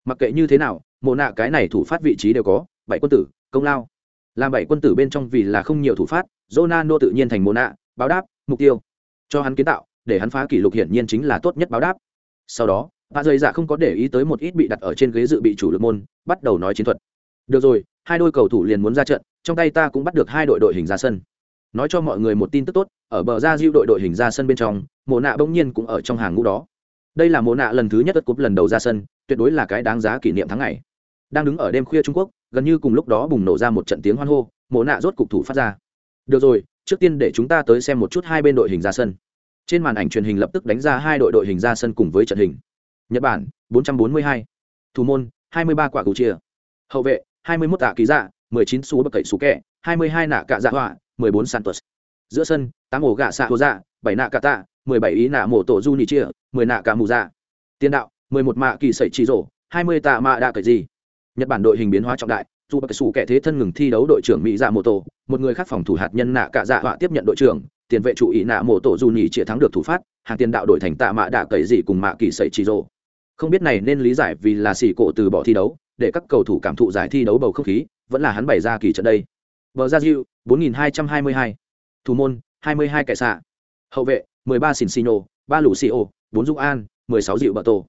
Mặc kệ như thế nào, mộ nạ cái này thủ phát vị trí đều có, bảy quân tử, công lao. Làm bảy quân tử bên trong vì là không nhiều thủ phát, ronaldo tự nhiên thành mộ nạ, báo đáp, mục tiêu. Cho hắn kiến tạo, để hắn phá kỷ lục hiển nhiên chính là tốt nhất báo đáp. Sau đó bà dây dạ không có để ý tới một ít bị đặt ở trên ghế dự bị chủ lực môn, bắt đầu nói chiến thuật. Được rồi, hai đôi cầu thủ liền muốn ra trận, trong tay ta cũng bắt được hai đội đội hình ra sân nói cho mọi người một tin tức tốt, ở bờ ra diêu đội đội hình ra sân bên trong, Mộ nạ bỗng nhiên cũng ở trong hàng ngũ đó. Đây là Mộ nạ lần thứ nhất đất cúp lần đầu ra sân, tuyệt đối là cái đáng giá kỷ niệm tháng ngày. Đang đứng ở đêm khuya trung quốc, gần như cùng lúc đó bùng nổ ra một trận tiếng hoan hô, Mộ nạ rốt cục thủ phát ra. Được rồi, trước tiên để chúng ta tới xem một chút hai bên đội hình ra sân. Trên màn ảnh truyền hình lập tức đánh ra hai đội đội hình ra sân cùng với trận hình. Nhật bản 442. thủ môn 23 quả cụ chia hậu vệ 21 tạ ký dạ 19 xú bậc cậy xú kẹ 22 nạ cạ dạ họa 14 santos. Giữa sân 8 ổ gạ xạ hồ dạ 7 nạ cả tạ 17 ý nạ mổ tổ du nị chia 10 nạ cả mù dạ. Tiền đạo 11 mạ kỳ sẩy chỉ rổ 20 tạ mạ đạ cậy gì. Nhật bản đội hình biến hóa trọng đại, dù bậc sủ kẻ thế thân ngừng thi đấu đội trưởng mỹ dạ mô tổ, một người khác phòng thủ hạt nhân nạ cả dạ họa tiếp nhận đội trưởng, tiền vệ trụ ý nạ mổ tổ du nị chia thắng được thủ phát, hàng tiền đạo đổi thành tạ mạ đạ cậy gì cùng mạ kỳ sẩy chỉ rổ. Không biết này nên lý giải vì là xỉ cổ từ bỏ thi đấu, để các cầu thủ cảm thụ giải thi đấu bầu không khí, vẫn là hắn bày ra kỳ trận đây. Bờ gia diệu 4222. thủ môn 22 kẻ xạ hậu vệ 13 Sinsino, 3 Lucio, 4 Dung An, 16 Dịu Bờ Tổ.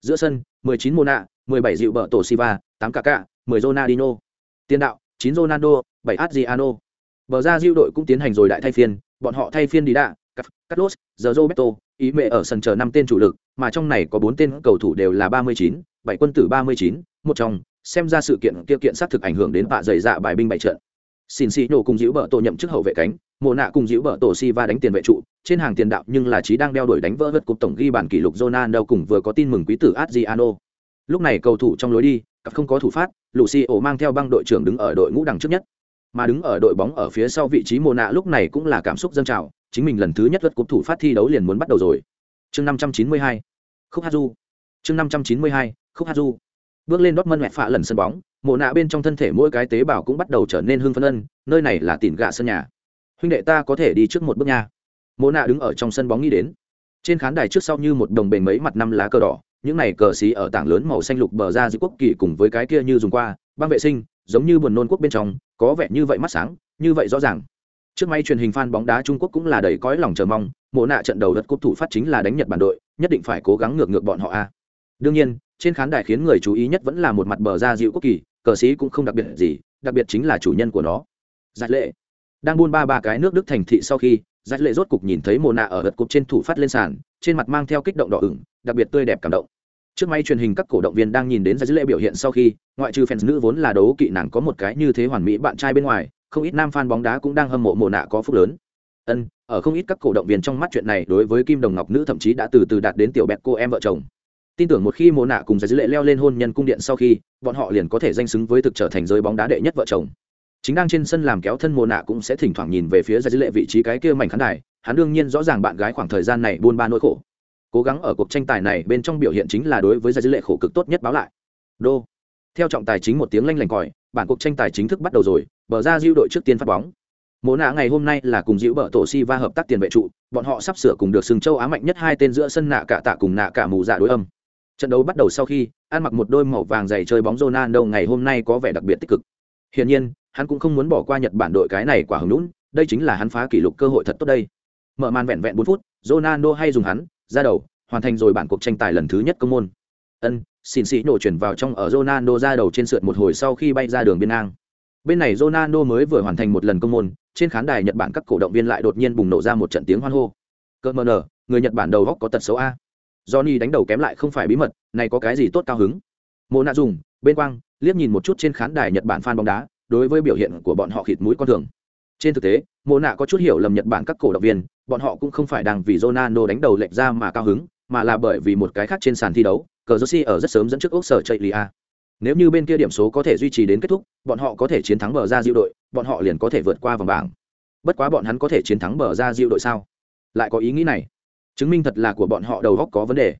Giữa sân, 19 Mona, 17 Dịu Bờ Tổ Siva, 8 Kaká, 10 Ronaldinho. Tiền đạo, 9 Ronaldo, 7 Adriano. Bờ ra Diệu đội cũng tiến hành rồi đại thay phiên, bọn họ thay phiên đi đạ, Carlos, giờ Roberto, ý mẹ ở sân chờ năm tên chủ lực, mà trong này có bốn tên cầu thủ đều là 39, bảy quân tử 39, một trong, xem ra sự kiện kia kiện sát thực ảnh hưởng đến bạ dày dạ bài binh bảy trận. Xin xì nổ cùng Diễu bờ Tổ nhậm chức hậu vệ cánh, mồ nạ cùng Diễu bờ Tổ si va đánh tiền vệ trụ, trên hàng tiền đạo nhưng là trí đang đeo đuổi đánh vỡ vượt cục tổng ghi bản kỷ lục Ronaldo cùng vừa có tin mừng quý tử Adriano. Lúc này cầu thủ trong lối đi, cặp không có thủ phát, Lucio mang theo băng đội trưởng đứng ở đội ngũ đằng trước nhất, mà đứng ở đội bóng ở phía sau vị trí mồ nạ lúc này cũng là cảm xúc dâng trào, chính mình lần thứ nhất vượt cúp thủ phát thi đấu liền muốn bắt đầu rồi. Chương 592, Khúc Hát Du. Chương 592, Khúc Hát Du. Bước lên Dortmund mẹ phạ lần sân bóng, mộ nạ bên trong thân thể mỗi cái tế bào cũng bắt đầu trở nên hưng phấn ân, nơi này là tỉn gạ sân nhà. Huynh đệ ta có thể đi trước một bước nha. Mộ nạ đứng ở trong sân bóng nghĩ đến. Trên khán đài trước sau như một đồng bền mấy mặt năm lá cờ đỏ, những này cờ xí ở tảng lớn màu xanh lục bờ ra giữa quốc kỳ cùng với cái kia như dùng qua, băng vệ sinh, giống như buồn nôn quốc bên trong, có vẻ như vậy mắt sáng, như vậy rõ ràng trước may truyền hình fan bóng đá trung quốc cũng là đầy cõi lòng chờ mong mộ nạ trận đầu đất cúp thủ phát chính là đánh nhật bản đội nhất định phải cố gắng ngược ngược bọn họ a đương nhiên, trên khán đài khiến người chú ý nhất vẫn là một mặt bờ ra dịu quốc kỳ, cờ sĩ cũng không đặc biệt gì, đặc biệt chính là chủ nhân của nó. Giải lệ. Đang buôn ba ba cái nước đức thành thị sau khi, giải lệ rốt cục nhìn thấy mồ nạ ở gật cục trên thủ phát lên sàn, trên mặt mang theo kích động đỏ ửng, đặc biệt tươi đẹp cảm động. Trước may truyền hình các cổ động viên đang nhìn đến giải lệ biểu hiện sau khi, ngoại trừ fans nữ vốn là đấu kỵ nàng có một cái như thế hoàn mỹ bạn trai bên ngoài, không ít nam fan bóng đá cũng đang hâm mộ mồ nạ có phúc lớn. Ân, ở không ít các cổ động viên trong mắt chuyện này đối với kim đồng ngọc nữ thậm chí đã từ từ đạt đến tiểu bẹt cô em vợ chồng tin tưởng một khi mộ nạ cùng giải dữ lệ leo lên hôn nhân cung điện sau khi, bọn họ liền có thể danh xứng với thực trở thành giới bóng đá đệ nhất vợ chồng. Chính đang trên sân làm kéo thân mồ nạ cũng sẽ thỉnh thoảng nhìn về phía giải dữ lệ vị trí cái kia mảnh khán đài, hắn đương nhiên rõ ràng bạn gái khoảng thời gian này buôn ba nỗi khổ. Cố gắng ở cuộc tranh tài này bên trong biểu hiện chính là đối với giải dữ lệ khổ cực tốt nhất báo lại. Đô. Theo trọng tài chính một tiếng lanh lảnh còi, bản cuộc tranh tài chính thức bắt đầu rồi, bờ ra diêu đội trước tiên phát bóng. Mộ nạ ngày hôm nay là cùng diễu bờ tổ si va hợp tác tiền vệ trụ, bọn họ sắp sửa cùng được sừng châu á mạnh nhất hai tên giữa sân nạ cả tạ cùng nạ cả mù dạ đối âm trận đấu bắt đầu sau khi ăn mặc một đôi màu vàng dày chơi bóng Ronaldo ngày hôm nay có vẻ đặc biệt tích cực. Hiển nhiên, hắn cũng không muốn bỏ qua nhật bản đội cái này quả hứng lũn đây chính là hắn phá kỷ lục cơ hội thật tốt đây. Mở màn vẹn vẹn bốn phút, Ronaldo hay dùng hắn, ra đầu, hoàn thành rồi bản cuộc tranh tài lần thứ nhất công môn. Ân, xin xị nổ chuyển vào trong ở Ronaldo ra đầu trên sượt một hồi sau khi bay ra đường biên ngang. Bên này Ronaldo mới vừa hoàn thành một lần công môn, trên khán đài nhật bản các cổ động viên lại đột nhiên bùng nổ ra một trận tiếng hoan hô. Cơn mờ nở người nhật bản đầu góc có tật xấu a johnny đánh đầu kém lại không phải bí mật, này có cái gì tốt cao hứng? Mộ nạ dùng, bên quang, liếc nhìn một chút trên khán đài nhật bản fan bóng đá, đối với biểu hiện của bọn họ khịt mũi con thường. Trên thực tế, mộ nạ có chút hiểu lầm nhật bản các cổ động viên, bọn họ cũng không phải đang vì ronaldo đánh đầu lệch ra mà cao hứng, mà là bởi vì một cái khác trên sàn thi đấu, cờ ở rất sớm dẫn trước ốc sở chạy lia nếu như bên kia điểm số có thể duy trì đến kết thúc, bọn họ có thể chiến thắng bờ ra diệu đội, bọn họ liền có thể vượt qua vòng bảng. Bất quá bọn hắn có thể chiến thắng bờ ra diệu đội sao? Lại có ý nghĩ này chứng minh thật là của bọn họ đầu góc có vấn đề.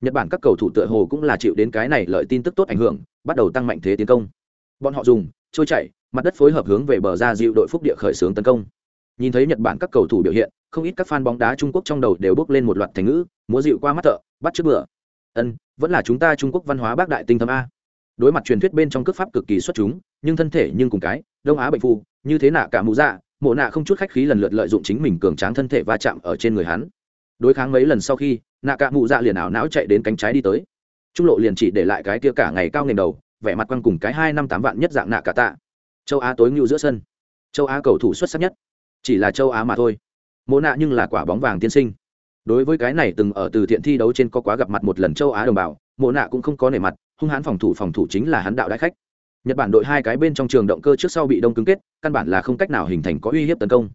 Nhật bản các cầu thủ tựa hồ cũng là chịu đến cái này lợi tin tức tốt ảnh hưởng, bắt đầu tăng mạnh thế tiến công. Bọn họ dùng, trôi chạy mặt đất phối hợp hướng về bờ ra dịu đội phúc địa khởi xướng tấn công. Nhìn thấy nhật bản các cầu thủ biểu hiện, không ít các fan bóng đá trung quốc trong đầu đều bước lên một loạt thành ngữ, múa dịu qua mắt thợ, bắt trước bữa. Ân, vẫn là chúng ta trung quốc văn hóa bác đại tinh thâm a. Đối mặt truyền thuyết bên trong cước pháp cực kỳ xuất chúng, nhưng thân thể nhưng cùng cái, đông á bệnh phu, như thế nạ cả mũ dạ mộ nạ không chút khách khí lần lượt lợi dụng chính mình cường tráng thân thể va chạm ở trên người hắn đối kháng mấy lần sau khi, nạ cả mụ dạ liền ảo não chạy đến cánh trái đi tới. Trung lộ liền chỉ để lại cái kia cả ngày cao nền đầu, vẻ mặt quăng cùng cái hai năm tám vạn nhất dạng nạ cả tạ. Châu á tối ngưu giữa sân. Châu á cầu thủ xuất sắc nhất. Chỉ là châu á mà thôi. Mộ nạ nhưng là quả bóng vàng tiên sinh. Đối với cái này từng ở từ thiện thi đấu trên có quá gặp mặt một lần châu á đồng bào, mộ nạ cũng không có nề mặt, hung hãn phòng thủ phòng thủ chính là hắn đạo đại khách. Nhật bản đội hai cái bên trong trường động cơ trước sau bị đông cứng kết, căn bản là không cách nào hình thành có uy hiếp tấn công.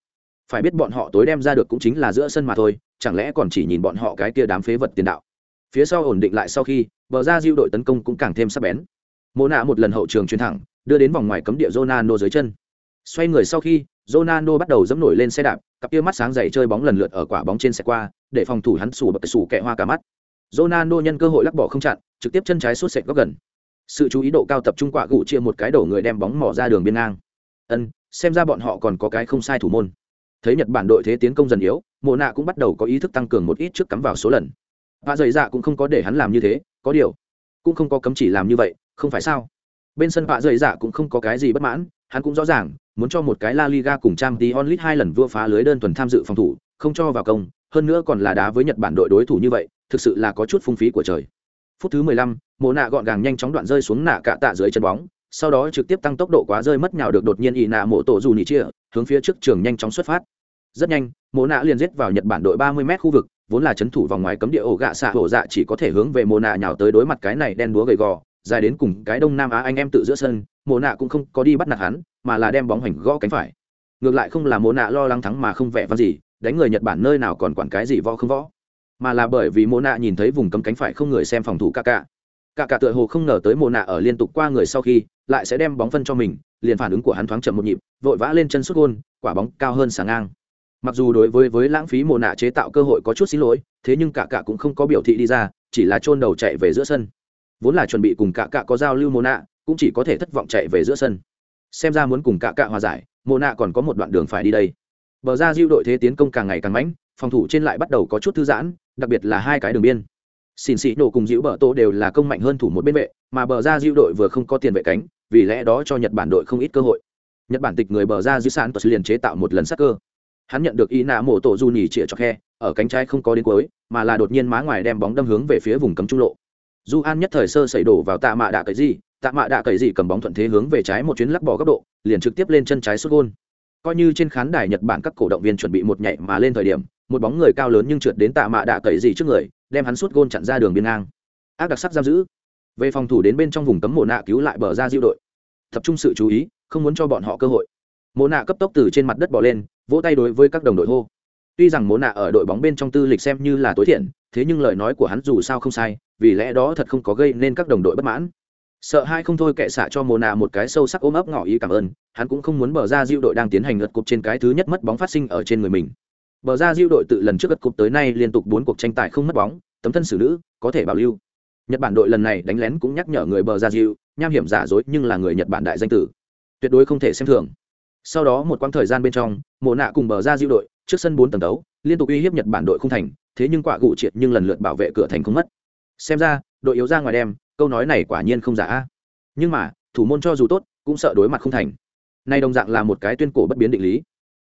Phải biết bọn họ tối đem ra được cũng chính là giữa sân mà thôi chẳng lẽ còn chỉ nhìn bọn họ cái kia đám phế vật tiền đạo? Phía sau ổn định lại sau khi, bờ ra diêu đội tấn công cũng càng thêm sắc bén. Mô nạ một lần hậu trường chuyển thẳng, đưa đến vòng ngoài cấm địa Ronaldo dưới chân. Xoay người sau khi, Ronaldo bắt đầu dẫm nổi lên xe đạp, cặp kia mắt sáng dày chơi bóng lần lượt ở quả bóng trên xe qua, để phòng thủ hắn sủ bật sủ kẹ hoa cả mắt. Ronaldo nhân cơ hội lắc bỏ không chặn, trực tiếp chân trái suốt sệt góc gần. Sự chú ý độ cao tập trung quả gụ chia một cái đổ người đem bóng mỏ ra đường biên ngang. Ân, xem ra bọn họ còn có cái không sai thủ môn. Thấy nhật bản đội thế tiến công dần yếu mộ nạ cũng bắt đầu có ý thức tăng cường một ít trước cắm vào số lần. Và dày dạ cũng không có để hắn làm như thế có điều cũng không có cấm chỉ làm như vậy không phải sao? Bên sân vạ dày dạ cũng không có cái gì bất mãn hắn cũng rõ ràng muốn cho một cái la liga cùng trang tí onlit hai lần vua phá lưới đơn thuần tham dự phòng thủ không cho vào công hơn nữa còn là đá với nhật bản đội đối thủ như vậy thực sự là có chút phung phí của trời. Phút thứ mười lăm, mộ nạ gọn gàng nhanh chóng đoạn rơi xuống nạ cạ tạ dưới chân bóng sau đó trực tiếp tăng tốc độ quá rơi mất nhào được đột nhiên ỵ nạ mộ tổ dù nỉ chia hướng phía trước trường nhanh chóng xuất phát rất nhanh mô nạ liền giết vào nhật bản đội ba mươi m khu vực, vốn là c h ấ n thủ vòng ngoài cấm địa ổ gạ xạ ổ dạ chỉ có thể hướng về mô nạ nhào tới đối mặt cái này đen đúa gầy gò, dài đến cùng cái đông nam á anh em tự giữa sân mô nạ cũng không có đi bắt nạt hắn, mà là đem bóng hoành gõ cánh phải. Ngược lại không là mô nạ lo lắng thắng mà không vẻ văn gì, đánh người nhật bản nơi nào còn quản cái gì võ không võ. Mà là bởi vì mô nạ nhìn thấy vùng cấm cánh phải không người xem phòng thủ ca ca cả cả tựa hồ không ngờ tới mộ nạ ở liên tục qua người sau khi, lại sẽ đem bóng phân cho mình, liền phản ứng của hắn thoáng chậm một nhịp, vội vã lên chân xuất gôn, quả bóng cao hơn sáng ngang mặc dù đối với với lãng phí mồ nạ chế tạo cơ hội có chút xin lỗi, thế nhưng cả cả cũng không có biểu thị đi ra, chỉ là chôn đầu chạy về giữa sân. Vốn là chuẩn bị cùng cả cả có giao lưu mồ nạ cũng chỉ có thể thất vọng chạy về giữa sân. Xem ra muốn cùng cả cả hòa giải, mồ nạ còn có một đoạn đường phải đi đây. Bờ ra diêu đội thế tiến công càng ngày càng mãnh phòng thủ trên lại bắt đầu có chút thư giãn, đặc biệt là hai cái đường biên. Xin xị nổ cùng diễu bờ tô đều là công mạnh hơn thủ một bên vệ, mà bờ ra diêu đội vừa không có tiền vệ cánh, vì lẽ đó cho nhật bản đội không ít cơ hội. Nhật bản tịch người bờ ra diêu sản tuật liền chế tạo một lần sắc cơ hắn nhận được ý nạ mổ tổ du nhì chĩa cho khe, ở cánh trái không có đến cuối, mà là đột nhiên má ngoài đem bóng đâm hướng về phía vùng cấm trung lộ. Du an nhất thời sơ xảy đổ vào tạ mạ đạ cậy gì tạ mạ đạ cậy gì cầm bóng thuận thế hướng về trái một chuyến lắc bỏ góc độ, liền trực tiếp lên chân trái xuất gôn. Coi như trên khán đài nhật bản các cổ động viên chuẩn bị một nhảy mà lên thời điểm, một bóng người cao lớn nhưng trượt đến tạ mạ đạ cậy gì trước người, đem hắn suốt gôn chặn ra đường biên ngang. Ác đặc sắc giam giữ. Về phòng thủ đến bên trong vùng cấm mồ nạ cứu lại bờ ra diêu đội. Tập trung sự chú ý, không muốn cho bọn họ cơ hội. Mồ nạ cấp tốc từ trên mặt đất bỏ lên vỗ tay đối với các đồng đội hô. Tuy rằng mộ nạ ở đội bóng bên trong tư lịch xem như là tối thiện, thế nhưng lời nói của hắn dù sao không sai, vì lẽ đó thật không có gây nên các đồng đội bất mãn. Sợ hai không thôi kệ xạ cho mồ nạ một cái sâu sắc ôm ấp ngỏ ý cảm ơn, hắn cũng không muốn bờ ra diêu đội đang tiến hành lượt cục trên cái thứ nhất mất bóng phát sinh ở trên người mình. Bờ ra diêu đội tự lần trước lượt cục tới nay liên tục bốn cuộc tranh tài không mất bóng, tấm thân xử nữ, có thể bảo lưu. Nhật bản đội lần này đánh lén cũng nhắc nhở người bờ ra diêu nham hiểm giả dối nhưng là người nhật bản đại danh tử. Tuyệt đối không thể xem thường sau đó một quãng thời gian bên trong, mộ nạ cùng bờ ra diệu đội, trước sân bốn tầng đấu, liên tục uy hiếp nhật bản đội không thành, thế nhưng quả gụ triệt nhưng lần lượt bảo vệ cửa thành không mất. Xem ra, đội yếu ra ngoài đem, câu nói này quả nhiên không giả. Nhưng mà, thủ môn cho dù tốt, cũng sợ đối mặt không thành. Nay đồng dạng là một cái tuyên cổ bất biến định lý.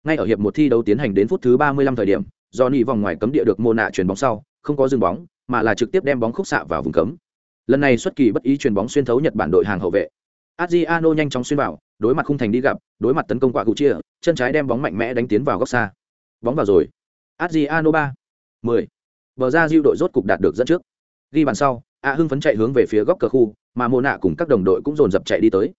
Ngay ở hiệp một thi đấu tiến hành đến phút thứ ba mươi lăm thời điểm do nỉ vòng ngoài cấm địa được mô nạ chuyền bóng sau, không có dừng bóng, mà là trực tiếp đem bóng khúc xạ vào vùng cấm. Lần này xuất kỳ bất ý chuyền bóng xuyên thấu nhật bản đội hàng hậu vệ. Adriano nhanh chóng xuyên vào đối mặt khung thành đi gặp, đối mặt tấn công quả cụ chia, chân trái đem bóng mạnh mẽ đánh tiến vào góc xa. Bóng vào rồi. Adriano ba, mười. Bờ ra diêu đội rốt cục đạt được dẫn trước. Ghi bàn sau, a hưng phấn chạy hướng về phía góc cờ khu, mà mô nạ cùng các đồng đội cũng dồn dập chạy đi tới.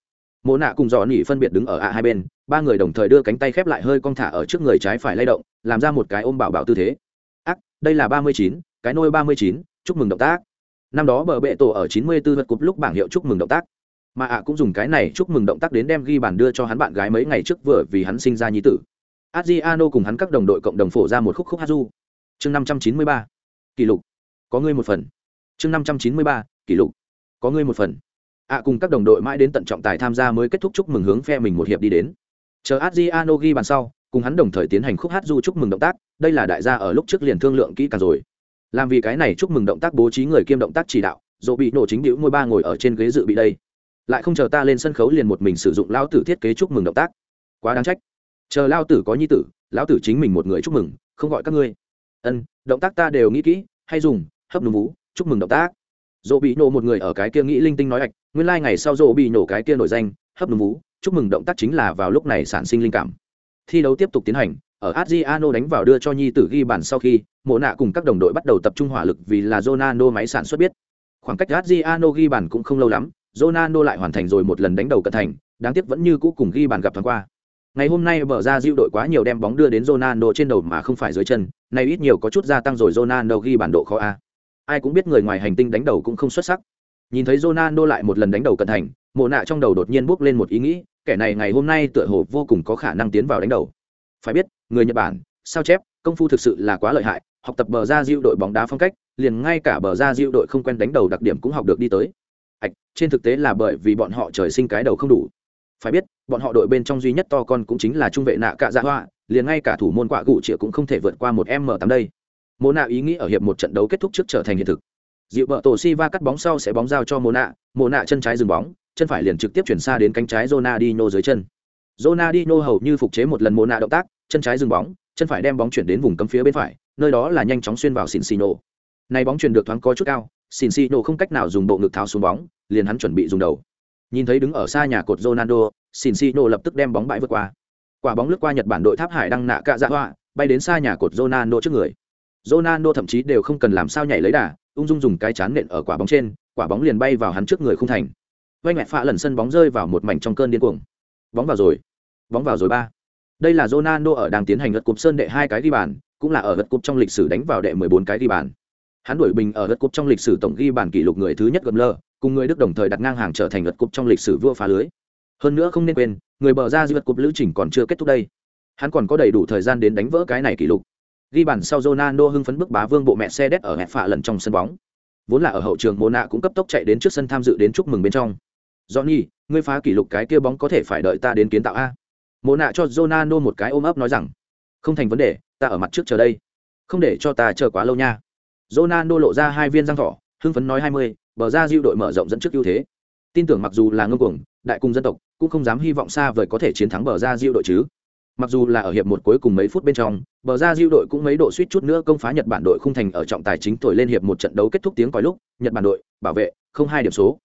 Mộ nạ cùng dò nỉ phân biệt đứng ở A hai bên, ba người đồng thời đưa cánh tay khép lại hơi cong thả ở trước người trái phải lay động, làm ra một cái ôm bảo bảo tư thế. Ác, đây là ba mươi chín, cái nôi ba mươi chín, chúc mừng động tác. Năm đó bờ bệ tổ ở chín mươi 94 vật cúp lúc bảng hiệu chúc mừng động tác mà ạ cũng dùng cái này chúc mừng động tác đến đem ghi bàn đưa cho hắn bạn gái mấy ngày trước vừa vì hắn sinh ra nhi tử. Adriano cùng hắn các đồng đội cộng đồng phổ ra một khúc khúc hát du. Chương năm trăm chín mươi ba, kỷ lục. Có ngươi một phần. Chương năm trăm chín mươi ba, kỷ lục. Có ngươi một phần. Ạ cùng các đồng đội mãi đến tận trọng tài tham gia mới kết thúc chúc mừng hướng phe mình một hiệp đi đến. Chờ adriano ghi bàn sau, cùng hắn đồng thời tiến hành khúc hát du chúc mừng động tác, đây là đại gia ở lúc trước liền thương lượng kỹ càng rồi. Làm vì cái này chúc mừng động tác bố trí người kiêm động tác chỉ đạo, dỗ bị nổ chính đĩu ngôi ba ngồi ở trên ghế dự bị đây lại không chờ ta lên sân khấu liền một mình sử dụng lao tử thiết kế chúc mừng động tác. Quá đáng trách. Chờ lao tử có nhi tử lão tử chính mình một người chúc mừng, không gọi các ngươi. Ân, động tác ta đều nghĩ kỹ, hay dùng, hấp núm vú, chúc mừng động tác. Dỗ bị nổ một người ở cái kia nghĩ linh tinh nói ạch, nguyên lai、like、ngày sau dỗ bị nổ cái kia nổi danh, hấp núm vú, chúc mừng động tác chính là vào lúc này sản sinh linh cảm. Thi đấu tiếp tục tiến hành, ở adriano đánh vào đưa cho nhi tử ghi bàn sau khi, mộ nạ cùng các đồng đội bắt đầu tập trung hỏa lực vì là jonano máy sản xuất biết. Khoảng cách adriano ghi bàn cũng không lâu lắm Ronaldo lại hoàn thành rồi một lần đánh đầu cận thành, đáng tiếc vẫn như cũ cùng ghi bàn gặp thoáng qua. Ngày hôm nay bờ ra diệu đội quá nhiều đem bóng đưa đến Ronaldo trên đầu mà không phải dưới chân này ít nhiều có chút gia tăng rồi Ronaldo ghi bàn độ khó a. Ai cũng biết người ngoài hành tinh đánh đầu cũng không xuất sắc. Nhìn thấy Ronaldo lại một lần đánh đầu cận thành, mộ nạ trong đầu đột nhiên bước lên một ý nghĩ, kẻ này ngày hôm nay tựa hồ vô cùng có khả năng tiến vào đánh đầu. Phải biết, người nhật bản, sao chép, công phu thực sự là quá lợi hại, học tập bờ ra diệu đội bóng đá phong cách, liền ngay cả bờ ra diệu đội không quen đánh đầu đặc điểm cũng học được đi tới ạch trên thực tế là bởi vì bọn họ trời sinh cái đầu không đủ. Phải biết bọn họ đội bên trong duy nhất to con cũng chính là trung vệ nạ cạ dạ hoa liền ngay cả thủ môn quạ cụ chĩa cũng không thể vượt qua một m tám đây. Mô nạ ý nghĩ ở hiệp một trận đấu kết thúc trước trở thành hiện thực. Dịu vợ tổ si va cắt bóng sau sẽ bóng giao cho mô nạ mô nạ chân trái dừng bóng chân phải liền trực tiếp chuyển xa đến cánh trái Ronaldinho dưới chân. Ronaldinho hầu như phục chế một lần mô nạ động tác chân trái dừng bóng chân phải đem bóng chuyển đến vùng cấm phía bên phải nơi đó là nhanh chóng xuyên vào Cincino. Này bóng chuyển được thoáng có chút cao, Cincino không cách nào dùng bộ ngực tháo xuống bóng, liền hắn chuẩn bị dùng đầu. Nhìn thấy đứng ở xa nhà cột Ronaldo, Cincino lập tức đem bóng bãi vượt qua. Quả bóng lướt qua Nhật Bản đội Tháp Hải đang nạ cạ dạ hoa, bay đến xa nhà cột Ronaldo trước người. Ronaldo thậm chí đều không cần làm sao nhảy lấy đà, ung dung dùng cái chán nện ở quả bóng trên, quả bóng liền bay vào hắn trước người không thành. Vay mẹ phạ lần sân bóng rơi vào một mảnh trong cơn điên cuồng. Bóng vào rồi. Bóng vào rồi ba. Đây là Ronaldo ở đang tiến hành lật cục sơn đệ hai cái ghi bàn, cũng là ở gật cúp trong lịch sử đánh vào đệ 14 cái ghi bàn. Hắn đuổi bình ở lượt cúp trong lịch sử tổng ghi bàn kỷ lục người thứ nhất lơ, cùng người Đức đồng thời đặt ngang hàng trở thành lượt cúp trong lịch sử vua phá lưới. Hơn nữa không nên quên, người bờ ra gật cúp lữ trình còn chưa kết thúc đây. Hắn còn có đầy đủ thời gian đến đánh vỡ cái này kỷ lục. Ghi bàn sau Ronaldo hưng phấn bước bá vương bộ mẹ xe đét ở hẹp phạ lần trong sân bóng. Vốn là ở hậu trường Mona cũng cấp tốc chạy đến trước sân tham dự đến chúc mừng bên trong. Johnny, ngươi phá kỷ lục cái kia bóng có thể phải đợi ta đến kiến tạo a. Mona cho Ronaldo một cái ôm ấp nói rằng, không thành vấn đề, ta ở mặt trước chờ đây không để cho ta chờ quá lâu nha Ronaldo lộ ra hai viên răng thỏ, hưng phấn nói hai mươi, bờ ra diêu đội mở rộng dẫn trước ưu thế. Tin tưởng mặc dù là ngông cuồng, đại cung dân tộc, cũng không dám hy vọng xa vời có thể chiến thắng bờ ra diêu đội chứ. Mặc dù là ở hiệp một cuối cùng mấy phút bên trong, bờ ra diêu đội cũng mấy độ suýt chút nữa công phá nhật bản đội không thành ở trọng tài chính thổi lên hiệp một trận đấu kết thúc tiếng còi lúc, nhật bản đội, bảo vệ, không hai điểm số.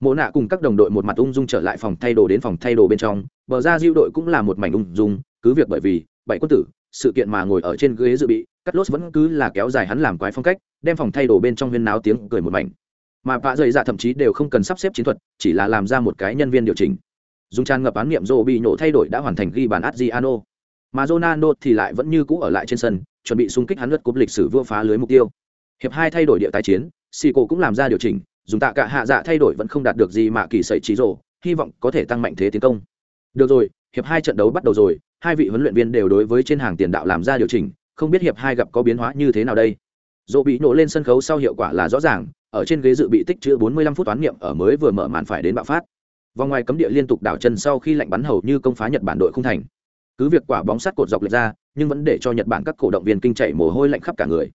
Mộ nạ cùng các đồng đội một mặt ung dung trở lại phòng thay đồ đến phòng thay đồ bên trong, bờ ra diêu đội cũng là một mảnh ung dung, cứ việc bởi vì bảy quân tử, sự kiện mà ngồi ở trên ghế dự bị cắt lốt vẫn cứ là kéo dài hắn làm quái phong cách, đem phòng thay đồ bên trong huyên náo tiếng cười một mảnh. Mà vạ dày dạ thậm chí đều không cần sắp xếp chiến thuật, chỉ là làm ra một cái nhân viên điều chỉnh. Dùng tràn ngập án niệm rô bị nổ thay đổi đã hoàn thành ghi bàn adriano. Mà ronaldo thì lại vẫn như cũ ở lại trên sân, chuẩn bị xung kích hắn lượt cúp lịch sử vua phá lưới mục tiêu. Hiệp hai thay đổi địa tái chiến Sico cũng làm ra điều chỉnh, dùng tạ cả hạ dạ thay đổi vẫn không đạt được gì mà kỳ sẩy trí rồ, hy vọng có thể tăng mạnh thế tiến công. Được rồi, hiệp hai trận đấu bắt đầu rồi, hai vị huấn luyện viên đều đối với trên hàng tiền đạo làm ra điều chỉnh không biết hiệp hai gặp có biến hóa như thế nào đây. Dỗ bị nổ lên sân khấu sau hiệu quả là rõ ràng ở trên ghế dự bị tích chữ 45 phút toán nghiệm ở mới vừa mở màn phải đến bạo phát. Vòng ngoài cấm địa liên tục đảo chân sau khi lạnh bắn hầu như công phá nhật bản đội không thành. Cứ việc quả bóng sắt cột dọc lệch ra nhưng vẫn để cho nhật bản các cổ động viên kinh chảy mồ hôi lạnh khắp cả người.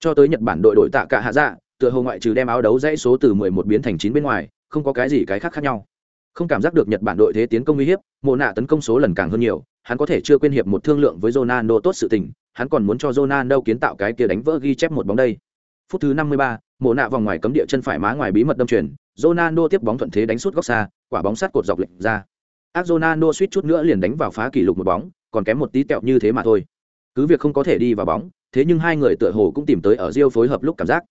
Cho tới nhật bản đội đội tạ cả hạ dạ tựa hồ ngoại trừ đem áo đấu dãy số từ 11 biến thành 9 bên ngoài không có cái gì cái khác khác nhau. Không cảm giác được nhật bản đội thế tiến công uy hiếp mồ nạ tấn công số lần càng hơn nhiều hắn có thể chưa quên hiệp một thương lượng với Ronaldo tốt sự tình, hắn còn muốn cho Ronaldo kiến tạo cái kia đánh vỡ ghi chép một bóng đây. Phút thứ 53, mồ nạ vòng ngoài cấm địa chân phải má ngoài bí mật đâm chuyển, Ronaldo tiếp bóng thuận thế đánh sút góc xa, quả bóng sát cột dọc lệch ra. Ác Ronaldo suýt chút nữa liền đánh vào phá kỷ lục một bóng, còn kém một tí tẹo như thế mà thôi. Cứ việc không có thể đi vào bóng, thế nhưng hai người tựa hồ cũng tìm tới ở Rio phối hợp lúc cảm giác.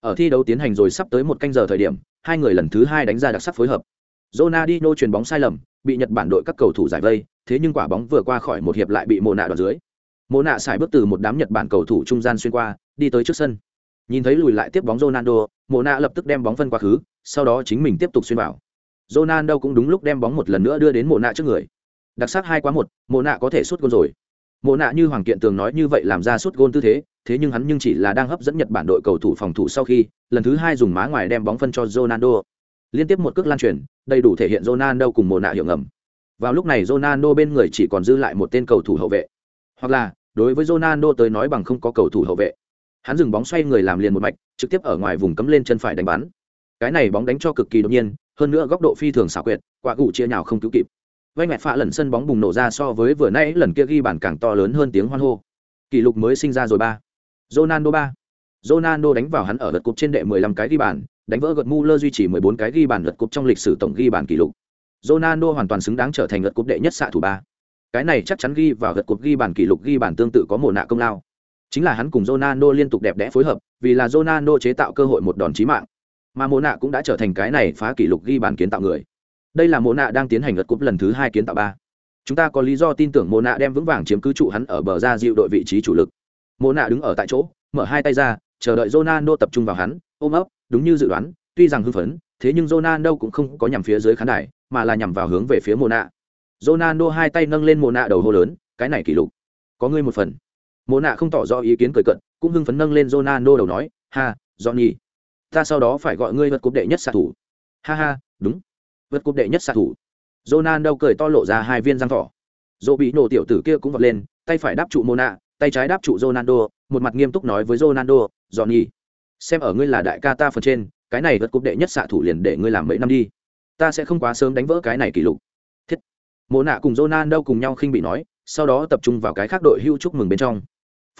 Ở thi đấu tiến hành rồi sắp tới một canh giờ thời điểm, hai người lần thứ hai đánh ra đặc sắc phối hợp Ronaldinho chuyền bóng sai lầm, bị Nhật Bản đội các cầu thủ giải vây, thế nhưng quả bóng vừa qua khỏi một hiệp lại bị Mộ nạ đoạt dưới. Mộ nạ xài bước từ một đám Nhật Bản cầu thủ trung gian xuyên qua, đi tới trước sân. Nhìn thấy lùi lại tiếp bóng Ronaldo, Mộ nạ lập tức đem bóng phân qua khứ, sau đó chính mình tiếp tục xuyên vào. Ronaldo cũng đúng lúc đem bóng một lần nữa đưa đến Mộ nạ trước người. Đặc sắc hai quá một, Mộ nạ có thể sút gôn rồi. Mộ nạ như Hoàng Kiện Tường nói như vậy làm ra sút gôn tư thế, thế nhưng hắn nhưng chỉ là đang hấp dẫn Nhật Bản đội cầu thủ phòng thủ sau khi, lần thứ hai dùng má ngoài đem bóng phân cho Ronaldo. Liên tiếp một cước lan truyền, đầy đủ thể hiện Ronaldo cùng Mộ nạ hiệu ngầm. Vào lúc này Ronaldo bên người chỉ còn dư lại một tên cầu thủ hậu vệ. Hoặc là, đối với Ronaldo tới nói bằng không có cầu thủ hậu vệ. Hắn dừng bóng xoay người làm liền một mạch, trực tiếp ở ngoài vùng cấm lên chân phải đánh bắn. Cái này bóng đánh cho cực kỳ đột nhiên, hơn nữa góc độ phi thường xảo quyệt, quả cụ chia nhào không cứu kịp. Vay mẹ phạ lần sân bóng bùng nổ ra so với vừa nãy lần kia ghi bàn càng to lớn hơn tiếng hoan hô. Kỷ lục mới sinh ra rồi ba. Ronaldo ba. Ronaldo đánh vào hắn ở lượt cục trên đệ 15 cái ghi bàn, đánh vỡ gật Muller duy trì 14 cái ghi bàn lượt cục trong lịch sử tổng ghi bàn kỷ lục. Ronaldo hoàn toàn xứng đáng trở thành lượt cúp đệ nhất xạ thủ ba. Cái này chắc chắn ghi vào lượt cúp ghi bàn kỷ lục ghi bàn tương tự có mồ nạ công lao. Chính là hắn cùng Ronaldo liên tục đẹp đẽ phối hợp, vì là Ronaldo chế tạo cơ hội một đòn chí mạng. Mà mồ nạ cũng đã trở thành cái này phá kỷ lục ghi bàn kiến tạo người. Đây là mồ nạ đang tiến hành lượt cúp lần thứ hai kiến tạo ba. Chúng ta có lý do tin tưởng mồ nạ đem vững vàng chiếm cứ trụ hắn ở bờ ra dịu đội vị trí chủ lực. Mồ nạ đứng ở tại chỗ, mở hai tay ra, chờ đợi Ronaldo tập trung vào hắn, ôm ấp, đúng như dự đoán, tuy rằng hưng phấn, thế nhưng Ronaldo cũng không có nhằm phía dưới khán đài, mà là nhằm vào hướng về phía Mona. Ronaldo hai tay nâng lên Mona đầu hô lớn, cái này kỷ lục, có ngươi một phần. Mona không tỏ rõ ý kiến cười cận, cũng hưng phấn nâng lên Ronaldo đầu nói, ha, Johnny, ta sau đó phải gọi ngươi vượt cúp đệ nhất xạ thủ. Ha ha, đúng, vượt cúp đệ nhất xạ thủ. Ronaldo cười to lộ ra hai viên răng thỏ. Dỗ bị nổ tiểu tử kia cũng vọt lên, tay phải đáp trụ Mona, tay trái đáp trụ Ronaldo, một mặt nghiêm túc nói với Ronaldo, Johnny, xem ở ngươi là đại ca ta phần trên, cái này vượt cúp đệ nhất xạ thủ liền để ngươi làm mấy năm đi ta sẽ không quá sớm đánh vỡ cái này kỷ lục mộ nạ cùng Ronaldo cùng nhau khinh bị nói, sau đó tập trung vào cái khác đội hưu chúc mừng bên trong.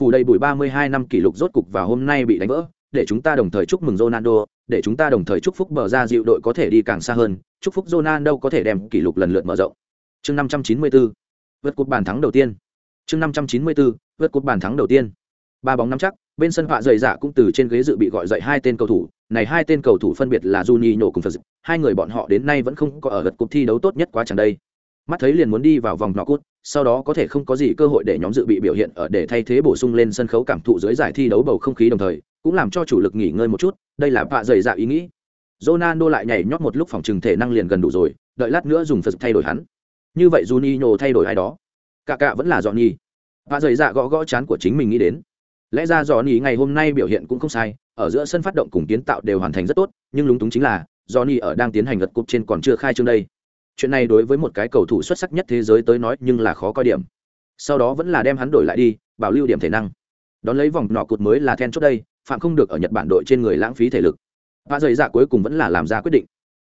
Phủ đầy bùi 32 năm kỷ lục rốt cục và hôm nay bị đánh vỡ, để chúng ta đồng thời chúc mừng Ronaldo, để chúng ta đồng thời chúc phúc bờ ra dịu đội có thể đi càng xa hơn, chúc phúc Ronaldo có thể đem kỷ lục lần lượt mở rộng. Chương 594 vượt cột bàn thắng đầu tiên. Chương 594 vượt cột bàn thắng đầu tiên. Ba bóng nắm chắc, bên sân họa dày dạ cũng từ trên ghế dự bị gọi dậy hai tên cầu thủ, này hai tên cầu thủ phân biệt là Juninho cùng Phật hai người bọn họ đến nay vẫn không có ở gật cuộc thi đấu tốt nhất quá chẳng đây mắt thấy liền muốn đi vào vòng nọ cút, sau đó có thể không có gì cơ hội để nhóm dự bị biểu hiện ở để thay thế bổ sung lên sân khấu cảm thụ dưới giải thi đấu bầu không khí đồng thời, cũng làm cho chủ lực nghỉ ngơi một chút, đây là vạ dày dạ ý nghĩ. Ronaldo lại nhảy nhót một lúc phòng trừng thể năng liền gần đủ rồi, đợi lát nữa dùng Phật thay đổi hắn. Như vậy Juninho thay đổi ai đó? Cả cả vẫn là dọn nhi vạ dày dạ gõ gõ chán của chính mình nghĩ đến. Lẽ ra dò Nhi ngày hôm nay biểu hiện cũng không sai, ở giữa sân phát động cùng kiến tạo đều hoàn thành rất tốt, nhưng lúng túng chính là do ở đang tiến hành gật cục trên còn chưa khai trương đây chuyện này đối với một cái cầu thủ xuất sắc nhất thế giới tới nói nhưng là khó coi điểm. Sau đó vẫn là đem hắn đổi lại đi, bảo lưu điểm thể năng. Đón lấy vòng nọ cụt mới là then chốt đây, phạm không được ở nhật bản đội trên người lãng phí thể lực. Và dày dạ cuối cùng vẫn là làm ra quyết định.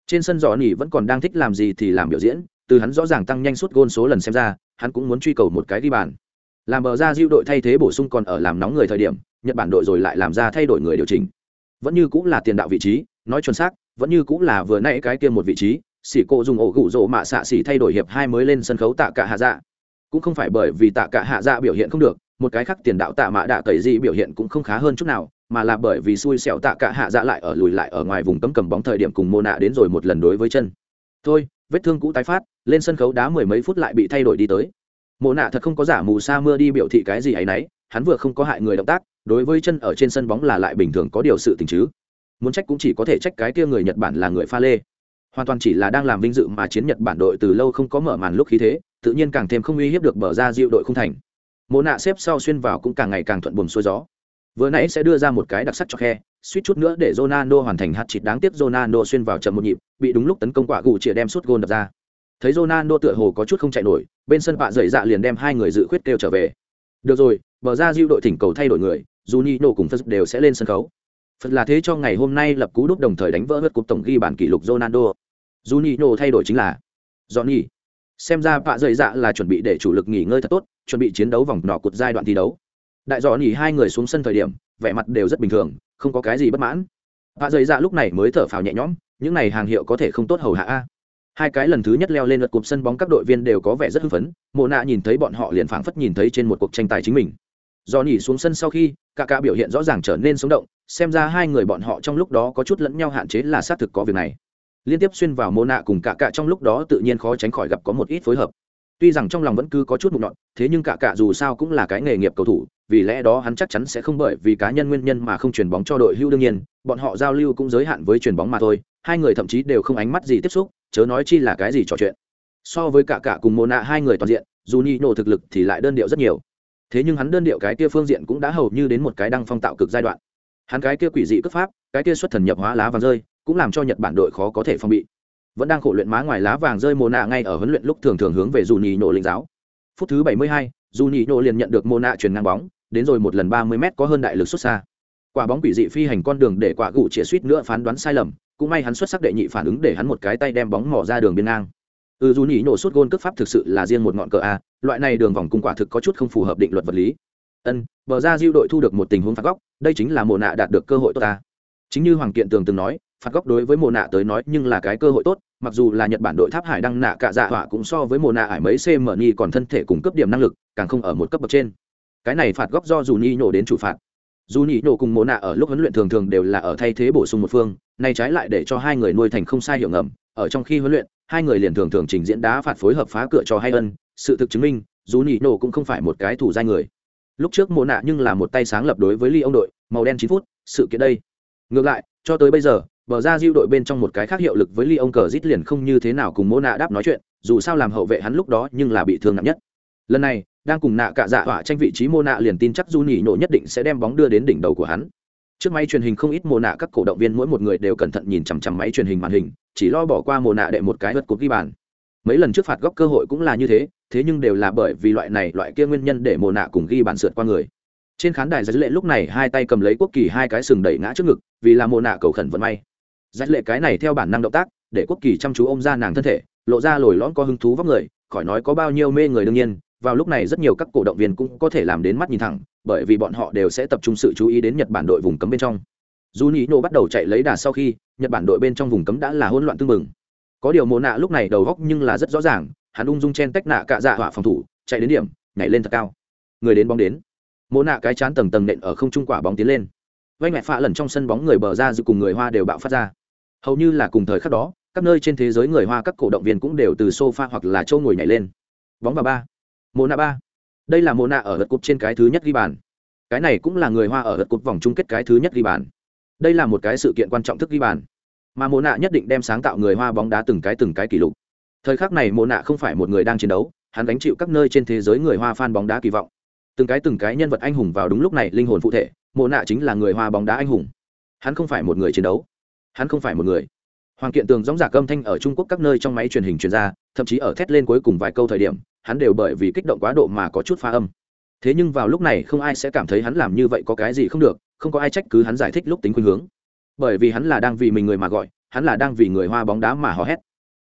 Trên sân giò nỉ vẫn còn đang thích làm gì thì làm biểu diễn, từ hắn rõ ràng tăng nhanh suốt gôn số lần xem ra, hắn cũng muốn truy cầu một cái ghi bàn. Làm bờ ra diêu đội thay thế bổ sung còn ở làm nóng người thời điểm, nhật bản đội rồi lại làm ra thay đổi người điều chỉnh. Vẫn như cũng là tiền đạo vị trí, nói chuẩn xác, vẫn như cũng là vừa nãy cái kia một vị trí xỉ cộ dùng ổ gụ rỗ mạ xạ xỉ thay đổi hiệp hai mới lên sân khấu tạ cả hạ dạ. Cũng không phải bởi vì tạ cả hạ dạ biểu hiện không được, một cái khác tiền đạo tạ mạ đạ tẩy di biểu hiện cũng không khá hơn chút nào, mà là bởi vì xui xẻo tạ cả hạ dạ lại ở lùi lại ở ngoài vùng cấm cầm bóng thời điểm cùng mô nạ đến rồi một lần đối với chân. Thôi, vết thương cũ tái phát, lên sân khấu đá mười mấy phút lại bị thay đổi đi tới. Mộ nạ thật không có giả mù sa mưa đi biểu thị cái gì ấy nấy, hắn vừa không có hại người động tác, đối với chân ở trên sân bóng là lại bình thường có điều sự tình chứ. Muốn trách cũng chỉ có thể trách cái kia người nhật bản là người pha lê hoàn toàn chỉ là đang làm vinh dự mà chiến nhật bản đội từ lâu không có mở màn lúc khí thế, tự nhiên càng thêm không uy hiếp được bờ ra diệu đội không thành. Mộ nạ xếp sau xuyên vào cũng càng ngày càng thuận buồm xuôi gió. Vừa nãy sẽ đưa ra một cái đặc sắc cho khe, suýt chút nữa để Ronaldo hoàn thành hạt chịt đáng tiếc Ronaldo xuyên vào chậm một nhịp, bị đúng lúc tấn công quả gù chĩa đem suốt gôn đập ra. Thấy Ronaldo tựa hồ có chút không chạy nổi, bên sân bạ dậy dạ liền đem hai người dự khuyết kêu trở về. Được rồi, bờ ra diệu đội thỉnh cầu thay đổi người Juninho cùng Phật đều sẽ lên sân khấu. Phật là thế cho ngày hôm nay lập cú đúc đồng thời đánh vỡ hất cục tổng ghi bản kỷ lục Ronaldo. Juninho thay đổi chính là dọn nhị. Xem ra vạ dày dạ là chuẩn bị để chủ lực nghỉ ngơi thật tốt, chuẩn bị chiến đấu vòng nọ cột giai đoạn thi đấu. Đại dọn nhị hai người xuống sân thời điểm, vẻ mặt đều rất bình thường, không có cái gì bất mãn. Vạ dày dạ lúc này mới thở phào nhẹ nhõm, những này hàng hiệu có thể không tốt hầu hạ a. Hai cái lần thứ nhất leo lên lượt cụm sân bóng các đội viên đều có vẻ rất hưng phấn, mộ nạ nhìn thấy bọn họ liền phảng phất nhìn thấy trên một cuộc tranh tài chính mình. Do nhỉ xuống sân sau khi, cả cả biểu hiện rõ ràng trở nên sống động, xem ra hai người bọn họ trong lúc đó có chút lẫn nhau hạn chế là xác thực có việc này liên tiếp xuyên vào mô nạ cùng cả cả trong lúc đó tự nhiên khó tránh khỏi gặp có một ít phối hợp. Tuy rằng trong lòng vẫn cứ có chút mục nọn thế nhưng cả cả dù sao cũng là cái nghề nghiệp cầu thủ, vì lẽ đó hắn chắc chắn sẽ không bởi vì cá nhân nguyên nhân mà không chuyền bóng cho đội hưu đương nhiên, bọn họ giao lưu cũng giới hạn với chuyền bóng mà thôi, hai người thậm chí đều không ánh mắt gì tiếp xúc, chớ nói chi là cái gì trò chuyện. So với cả cả cùng mô nạ hai người toàn diện, dù nhi nổ thực lực thì lại đơn điệu rất nhiều. Thế nhưng hắn đơn điệu cái kia phương diện cũng đã hầu như đến một cái đăng phong tạo cực giai đoạn. Hắn cái kia quỷ dị cấp pháp, cái kia xuất thần nhập hóa lá vàng rơi cũng làm cho nhật bản đội khó có thể phòng bị. Vẫn đang khổ luyện má ngoài lá vàng rơi mồ nạ ngay ở huấn luyện lúc thường thường hướng về dù nhì nổ linh giáo. Phút thứ 72, dù nhì nổ liền nhận được mồ nạ chuyển ngang bóng đến rồi một lần 30 m có hơn đại lực xuất xa. Quả bóng quỷ dị phi hành con đường để quả gụ chĩa suýt nữa phán đoán sai lầm cũng may hắn xuất sắc đệ nhị phản ứng để hắn một cái tay đem bóng mỏ ra đường biên ngang. Ừ dù nhì nổ suốt gôn cướp pháp thực sự là riêng một ngọn cờ a loại này đường vòng cung quả thực có chút không phù hợp định luật vật lý. Ân bờ ra diêu đội thu được một tình huống phạt góc đây chính là mồ nạ đạt được cơ hội tốt ta chính như hoàng kiện tường từng nói phạt góc đối với mồ nạ tới nói nhưng là cái cơ hội tốt, mặc dù là nhật bản đội tháp hải đăng nạ cả dạ họa cũng so với mồ nạ ải mấy cm nhi còn thân thể cùng cấp điểm năng lực, càng không ở một cấp bậc trên. Cái này phạt góc do dù nhi nhổ đến chủ phạt. Dù nhị nổ cùng mồ nạ ở lúc huấn luyện thường thường đều là ở thay thế bổ sung một phương, nay trái lại để cho hai người nuôi thành không sai hiểu ngầm, ở trong khi huấn luyện, hai người liền thường thường trình diễn đá phạt phối hợp phá cửa cho hay ân sự thực chứng minh dù nhị nổ cũng không phải một cái thủ giai người. Lúc trước mồ nạ nhưng là một tay sáng lập đối với ly ông đội, màu đen chín phút, sự kiện đây. Ngược lại, cho tới bây giờ bờ ra diêu đội bên trong một cái khác hiệu lực với ly ông cờ rít liền không như thế nào cùng mô nạ đáp nói chuyện, dù sao làm hậu vệ hắn lúc đó nhưng là bị thương nặng nhất. Lần này, đang cùng nạ cạ dạ hỏa tranh vị trí mô nạ liền tin chắc du nhỉ nổ nhất định sẽ đem bóng đưa đến đỉnh đầu của hắn. Trước máy truyền hình không ít mô nạ các cổ động viên mỗi một người đều cẩn thận nhìn chằm chằm máy truyền hình màn hình, chỉ lo bỏ qua mô nạ để một cái vật cột ghi bàn. Mấy lần trước phạt góc cơ hội cũng là như thế thế nhưng đều là bởi vì loại này, loại kia nguyên nhân để mồ nạ cùng ghi bàn sượt qua người. Trên khán đài giải lệ lúc này hai tay cầm lấy quốc kỳ hai cái sừng đẩy ngã trước ngực, vì là mồ nạ cầu khẩn vận may dắt lệ cái này theo bản năng động tác, để quốc kỳ chăm chú ôm ra nàng thân thể, lộ ra lồi lõn có hứng thú vóc người, khỏi nói có bao nhiêu mê người đương nhiên, vào lúc này rất nhiều các cổ động viên cũng có thể làm đến mắt nhìn thẳng, bởi vì bọn họ đều sẽ tập trung sự chú ý đến nhật bản đội vùng cấm bên trong. Dù nhĩ nổ bắt đầu chạy lấy đà sau khi, nhật bản đội bên trong vùng cấm đã là hỗn loạn tương mừng có điều mồ nạ lúc này đầu góc nhưng là rất rõ ràng, hắn ung dung chen tách nạ cạ dạ hỏa phòng thủ, chạy đến điểm, nhảy lên thật cao. Người đến bóng đến. Mồ nạ cái chán tầng tầng nện ở không trung quả bóng tiến lên. Vay mẹ phạ lần trong sân bóng người bờ ra dự cùng người hoa đều bạo phát ra hầu như là cùng thời khắc đó, các nơi trên thế giới người hoa các cổ động viên cũng đều từ sofa hoặc là châu ngồi nhảy lên. Bóng vào ba. Mô nạ ba. Đây là mô nạ ở lượt cục trên cái thứ nhất ghi bàn. Cái này cũng là người hoa ở lượt cục vòng chung kết cái thứ nhất ghi bàn. Đây là một cái sự kiện quan trọng thức ghi bàn. Mà mô nạ nhất định đem sáng tạo người hoa bóng đá từng cái từng cái kỷ lục. Thời khắc này mô nạ không phải một người đang chiến đấu, hắn đánh chịu các nơi trên thế giới người hoa fan bóng đá kỳ vọng. Từng cái từng cái nhân vật anh hùng vào đúng lúc này linh hồn phụ thể mô nạ chính là người hoa bóng đá anh hùng. Hắn không phải một người chiến đấu hắn không phải một người. Hoàng kiện tường dóng giả câm thanh ở trung quốc các nơi trong máy truyền hình truyền ra, thậm chí ở thét lên cuối cùng vài câu thời điểm, hắn đều bởi vì kích động quá độ mà có chút pha âm. Thế nhưng vào lúc này không ai sẽ cảm thấy hắn làm như vậy có cái gì không được, không có ai trách cứ hắn giải thích lúc tính khuynh hướng. Bởi vì hắn là đang vì mình người mà gọi, hắn là đang vì người hoa bóng đá mà hò hét.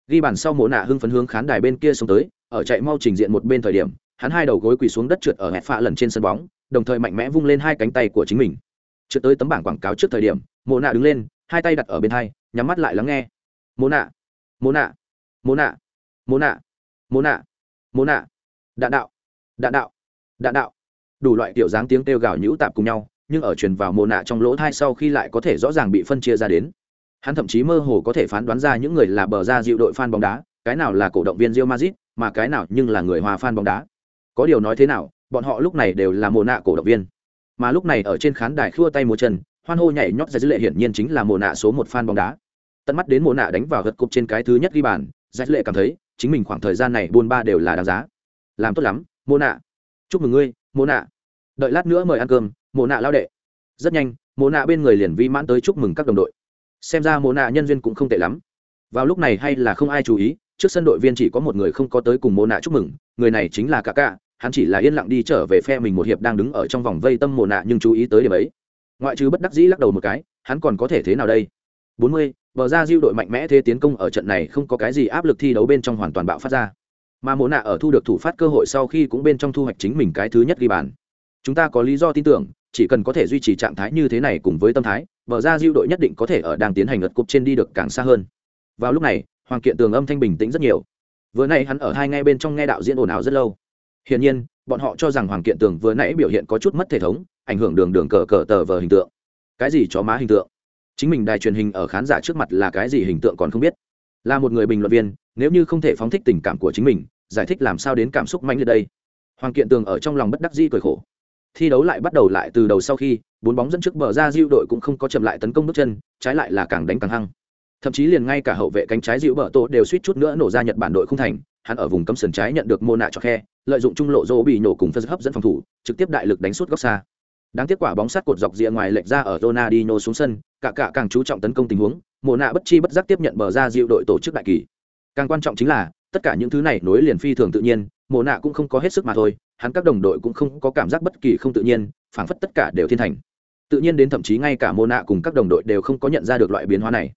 Ghi bàn sau mộ nạ hưng phấn hướng khán đài bên kia xông tới, ở chạy mau trình diện một bên thời điểm, hắn hai đầu gối quỳ xuống đất trượt ở hẹp phạ lần trên sân bóng, đồng thời mạnh mẽ vung lên hai cánh tay của chính mình. Trượt tới tấm bảng quảng cáo trước thời điểm, mộ nạ đứng lên hai tay đặt ở bên hai, nhắm mắt lại lắng nghe. Mô nạ mô nạ mô nạ mô nạ mô nạ mô nạ. Đạn đạo đạn đạo đạn đạo. Đủ loại kiểu dáng tiếng kêu gào nhũ tạp cùng nhau, nhưng ở truyền vào mô nạ trong lỗ thai sau khi lại có thể rõ ràng bị phân chia ra đến. Hắn thậm chí mơ hồ có thể phán đoán ra những người là bờ ra dịu đội fan bóng đá, cái nào là cổ động viên Real Madrid, mà cái nào nhưng là người hòa fan bóng đá. Có điều nói thế nào, bọn họ lúc này đều là mồ nạ cổ động viên. Mà lúc này ở trên khán đài khua tay múa chân hoan hô nhảy nhót ra dữ lệ hiển nhiên chính là mồ nạ số một fan bóng đá. Tận mắt đến mồ nạ đánh vào gật cục trên cái thứ nhất ghi bàn giải lệ cảm thấy chính mình khoảng thời gian này buôn ba đều là đáng giá. Làm tốt lắm mồ nạ. Chúc mừng ngươi mồ nạ. Đợi lát nữa mời ăn cơm mồ nạ lao đệ. Rất nhanh mồ nạ bên người liền vi mãn tới chúc mừng các đồng đội. Xem ra mồ nạ nhân viên cũng không tệ lắm. Vào lúc này hay là không ai chú ý, trước sân đội viên chỉ có một người không có tới cùng mồ nạ chúc mừng, người này chính là cả cả hắn chỉ là yên lặng đi trở về phe mình một hiệp đang đứng ở trong vòng vây tâm mồ nạ nhưng chú ý tới điểm ấy ngoại trừ bất đắc dĩ lắc đầu một cái hắn còn có thể thế nào đây? 40, bờ ra diêu đội mạnh mẽ thế tiến công ở trận này không có cái gì áp lực thi đấu bên trong hoàn toàn bạo phát ra. Mà mồ nạ ở thu được thủ phát cơ hội sau khi cũng bên trong thu hoạch chính mình cái thứ nhất ghi bàn. Chúng ta có lý do tin tưởng chỉ cần có thể duy trì trạng thái như thế này cùng với tâm thái bờ ra diêu đội nhất định có thể ở đang tiến hành lượt cục trên đi được càng xa hơn. Vào lúc này hoàng kiện tường âm thanh bình tĩnh rất nhiều. Vừa nãy hắn ở hai ngay bên trong nghe đạo diễn ồn ào rất lâu. Hiển nhiên bọn họ cho rằng hoàng kiện tường vừa nãy biểu hiện có chút mất thể thống ảnh hưởng đường đường cờ cờ tờ vờ hình tượng. Cái gì chó má hình tượng? Chính mình đài truyền hình ở khán giả trước mặt là cái gì hình tượng còn không biết. Là một người bình luận viên, nếu như không thể phóng thích tình cảm của chính mình, giải thích làm sao đến cảm xúc mạnh liệt đây? Hoàng kiện tường ở trong lòng bất đắc dĩ cười khổ. Thi đấu lại bắt đầu lại từ đầu sau khi, bốn bóng dẫn trước bờ ra diệu đội cũng không có chậm lại tấn công bước chân, trái lại là càng đánh càng hăng. Thậm chí liền ngay cả hậu vệ cánh trái diễu bờ tổ đều suýt chút nữa nổ ra nhật bản đội không thành, hắn ở vùng cấm sườn trái nhận được mô nạ cho khe lợi dụng trung lộ dỗ bị nổ cùng phân hấp dẫn phòng thủ, trực tiếp đại lực đánh suốt góc xa đáng tiếc quả bóng sát cột dọc rìa ngoài lệch ra ở Ronaldinho xuống sân, cả cả càng chú trọng tấn công tình huống, Mộ nạ bất chi bất giác tiếp nhận bờ ra dịu đội tổ chức đại kỳ. Càng quan trọng chính là, tất cả những thứ này nối liền phi thường tự nhiên mồ nạ cũng không có hết sức mà thôi, hắn các đồng đội cũng không có cảm giác bất kỳ không tự nhiên, phảng phất tất cả đều thiên thành. Tự nhiên đến thậm chí ngay cả mồ nạ cùng các đồng đội đều không có nhận ra được loại biến hóa này.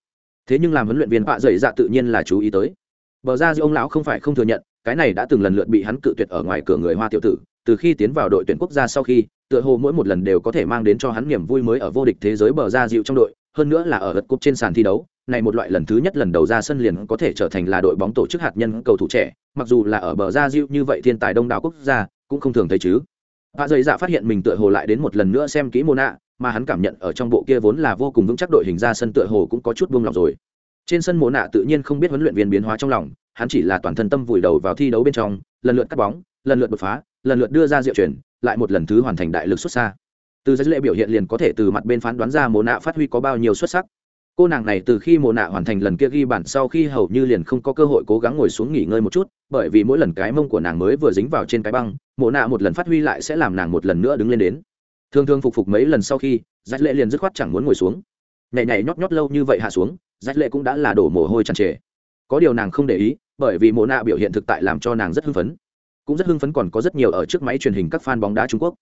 Thế nhưng làm huấn luyện viên bạ dày dạ tự nhiên là chú ý tới. Bờ ra dịu ông lão không phải không thừa nhận, cái này đã từng lần lượt bị hắn cự tuyệt ở ngoài cửa người hoa tiểu tử, từ khi tiến vào đội tuyển quốc gia sau khi tựa hồ mỗi một lần đều có thể mang đến cho hắn niềm vui mới ở vô địch thế giới bờ ra dịu trong đội hơn nữa là ở gật cúp trên sàn thi đấu này một loại lần thứ nhất lần đầu ra sân liền có thể trở thành là đội bóng tổ chức hạt nhân cầu thủ trẻ mặc dù là ở bờ ra dịu như vậy thiên tài đông đảo quốc gia cũng không thường thấy chứ Vạ dày dạ phát hiện mình tựa hồ lại đến một lần nữa xem kỹ Mona, mà hắn cảm nhận ở trong bộ kia vốn là vô cùng vững chắc đội hình ra sân tựa hồ cũng có chút buông lòng rồi. Trên sân Mona tự nhiên không biết huấn luyện viên biến hóa trong lòng, hắn chỉ là toàn thân tâm vùi đầu vào thi đấu bên trong, lần lượt cắt bóng, lần lượt đột phá, lần lượt đưa ra diệu chuyển, lại một lần thứ hoàn thành đại lực xuất xa. Từ giấy lệ biểu hiện liền có thể từ mặt bên phán đoán ra Mona phát huy có bao nhiêu xuất sắc. Cô nàng này từ khi mồ nạ hoàn thành lần kia ghi bản sau khi hầu như liền không có cơ hội cố gắng ngồi xuống nghỉ ngơi một chút bởi vì mỗi lần cái mông của nàng mới vừa dính vào trên cái băng mồ nạ một lần phát huy lại sẽ làm nàng một lần nữa đứng lên đến. Thường thường phục phục mấy lần sau khi rách lệ liền dứt khoát chẳng muốn ngồi xuống. Nhảy nhảy nhót nhót lâu như vậy hạ xuống rách lệ cũng đã là đổ mồ hôi tràn trề. Có điều nàng không để ý bởi vì mồ nạ biểu hiện thực tại làm cho nàng rất hưng phấn cũng rất hưng phấn còn có rất nhiều ở trước máy truyền hình các fan bóng đá trung quốc.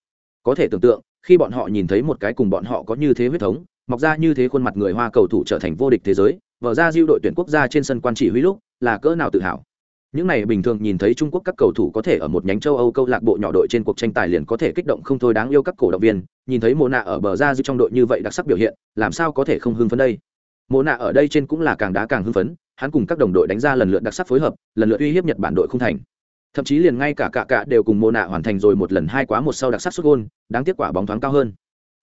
Có thể tưởng tượng, khi bọn họ nhìn thấy một cái cùng bọn họ có như thế huyết thống, mọc ra như thế khuôn mặt người hoa cầu thủ trở thành vô địch thế giới, vở ra diêu đội tuyển quốc gia trên sân quan chỉ huy lúc, là cỡ nào tự hào. Những này bình thường nhìn thấy trung quốc các cầu thủ có thể ở một nhánh châu âu câu lạc bộ nhỏ đội trên cuộc tranh tài liền có thể kích động không thôi đáng yêu các cổ động viên, nhìn thấy Mộ nạ ở bờ ra diêu trong đội như vậy đặc sắc biểu hiện, làm sao có thể không hưng phấn đây? Mộ nạ ở đây trên cũng là càng đá càng hưng phấn, hắn cùng các đồng đội đánh ra lần lượt đặc sắc phối hợp, lần lượt uy hiếp nhật bản đội không thành thậm chí liền ngay cả cả cả đều cùng mô nạ hoàn thành rồi một lần hai quá một sau đặc sắc xuất gôn đáng tiếc quả bóng thoáng cao hơn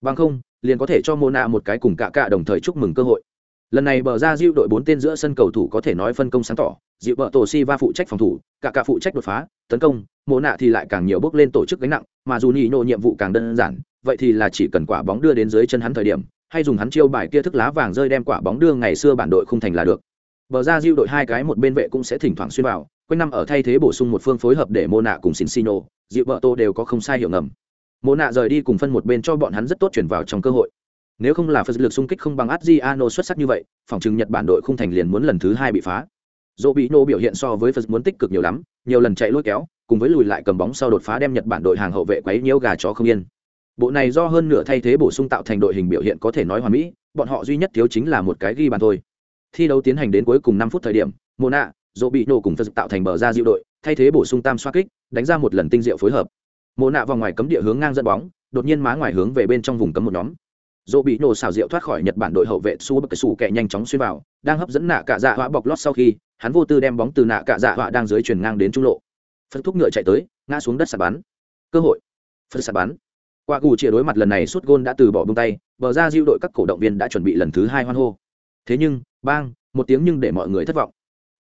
bằng không liền có thể cho Mona một cái cùng cả cả đồng thời chúc mừng cơ hội. Lần này bờ ra Diu đội bốn tên giữa sân cầu thủ có thể nói phân công sáng tỏ, dịu bờ tổ si va phụ trách phòng thủ, cả cả phụ trách đột phá, tấn công, Mona thì lại càng nhiều bước lên tổ chức gánh nặng, mà dù nhị nộ nhiệm vụ càng đơn giản, vậy thì là chỉ cần quả bóng đưa đến dưới chân hắn thời điểm, hay dùng hắn chiêu bài kia thức lá vàng rơi đem quả bóng đưa ngày xưa bản đội không thành là được. Bờ ra Diu đội hai cái một bên vệ cũng sẽ thỉnh thoảng xuyên vào, quanh năm ở thay thế bổ sung một phương phối hợp để Mona cùng Cincino, Diệu vợ tô đều có không sai hiểu ngầm. Mona rời đi cùng phân một bên cho bọn hắn rất tốt chuyển vào trong cơ hội. Nếu không là phật lực xung kích không bằng adriano xuất sắc như vậy phòng chừng nhật bản đội không thành liền muốn lần thứ hai bị phá. Dỗ bị nô biểu hiện so với phật muốn tích cực nhiều lắm nhiều lần chạy lôi kéo cùng với lùi lại cầm bóng sau đột phá đem nhật bản đội hàng hậu vệ quấy nhiễu gà chó không yên. Bộ này do hơn nửa thay thế bổ sung tạo thành đội hình biểu hiện có thể nói hoàn mỹ bọn họ duy nhất thiếu chính là một cái ghi bàn thôi. Thi đấu tiến hành đến cuối cùng năm phút thời điểm mona dỗ bị nổ cùng phật tạo thành bờ ra diệu đội, thay thế bổ sung tam xoa kích, đánh ra một lần tinh diệu phối hợp. Mồ nạ vào ngoài cấm địa hướng ngang dẫn bóng, đột nhiên má ngoài hướng về bên trong vùng cấm một nhóm. Dỗ bị nổ xào rượu thoát khỏi nhật bản đội hậu vệ su bậc sủ kẹ nhanh chóng xuyên vào, đang hấp dẫn nạ cạ dạ họa bọc lót sau khi, hắn vô tư đem bóng từ nạ cạ dạ họa đang dưới chuyển ngang đến trung lộ. Phân thúc ngựa chạy tới, ngã xuống đất sạt bắn. Cơ hội. Phân sạt bắn. Qua cù chia đối mặt lần này suốt gôn đã từ bỏ bông tay, bờ ra diêu đội các cổ động viên đã chuẩn bị lần thứ hai hoan hô. Thế nhưng, bang, một tiếng nhưng để mọi người thất vọng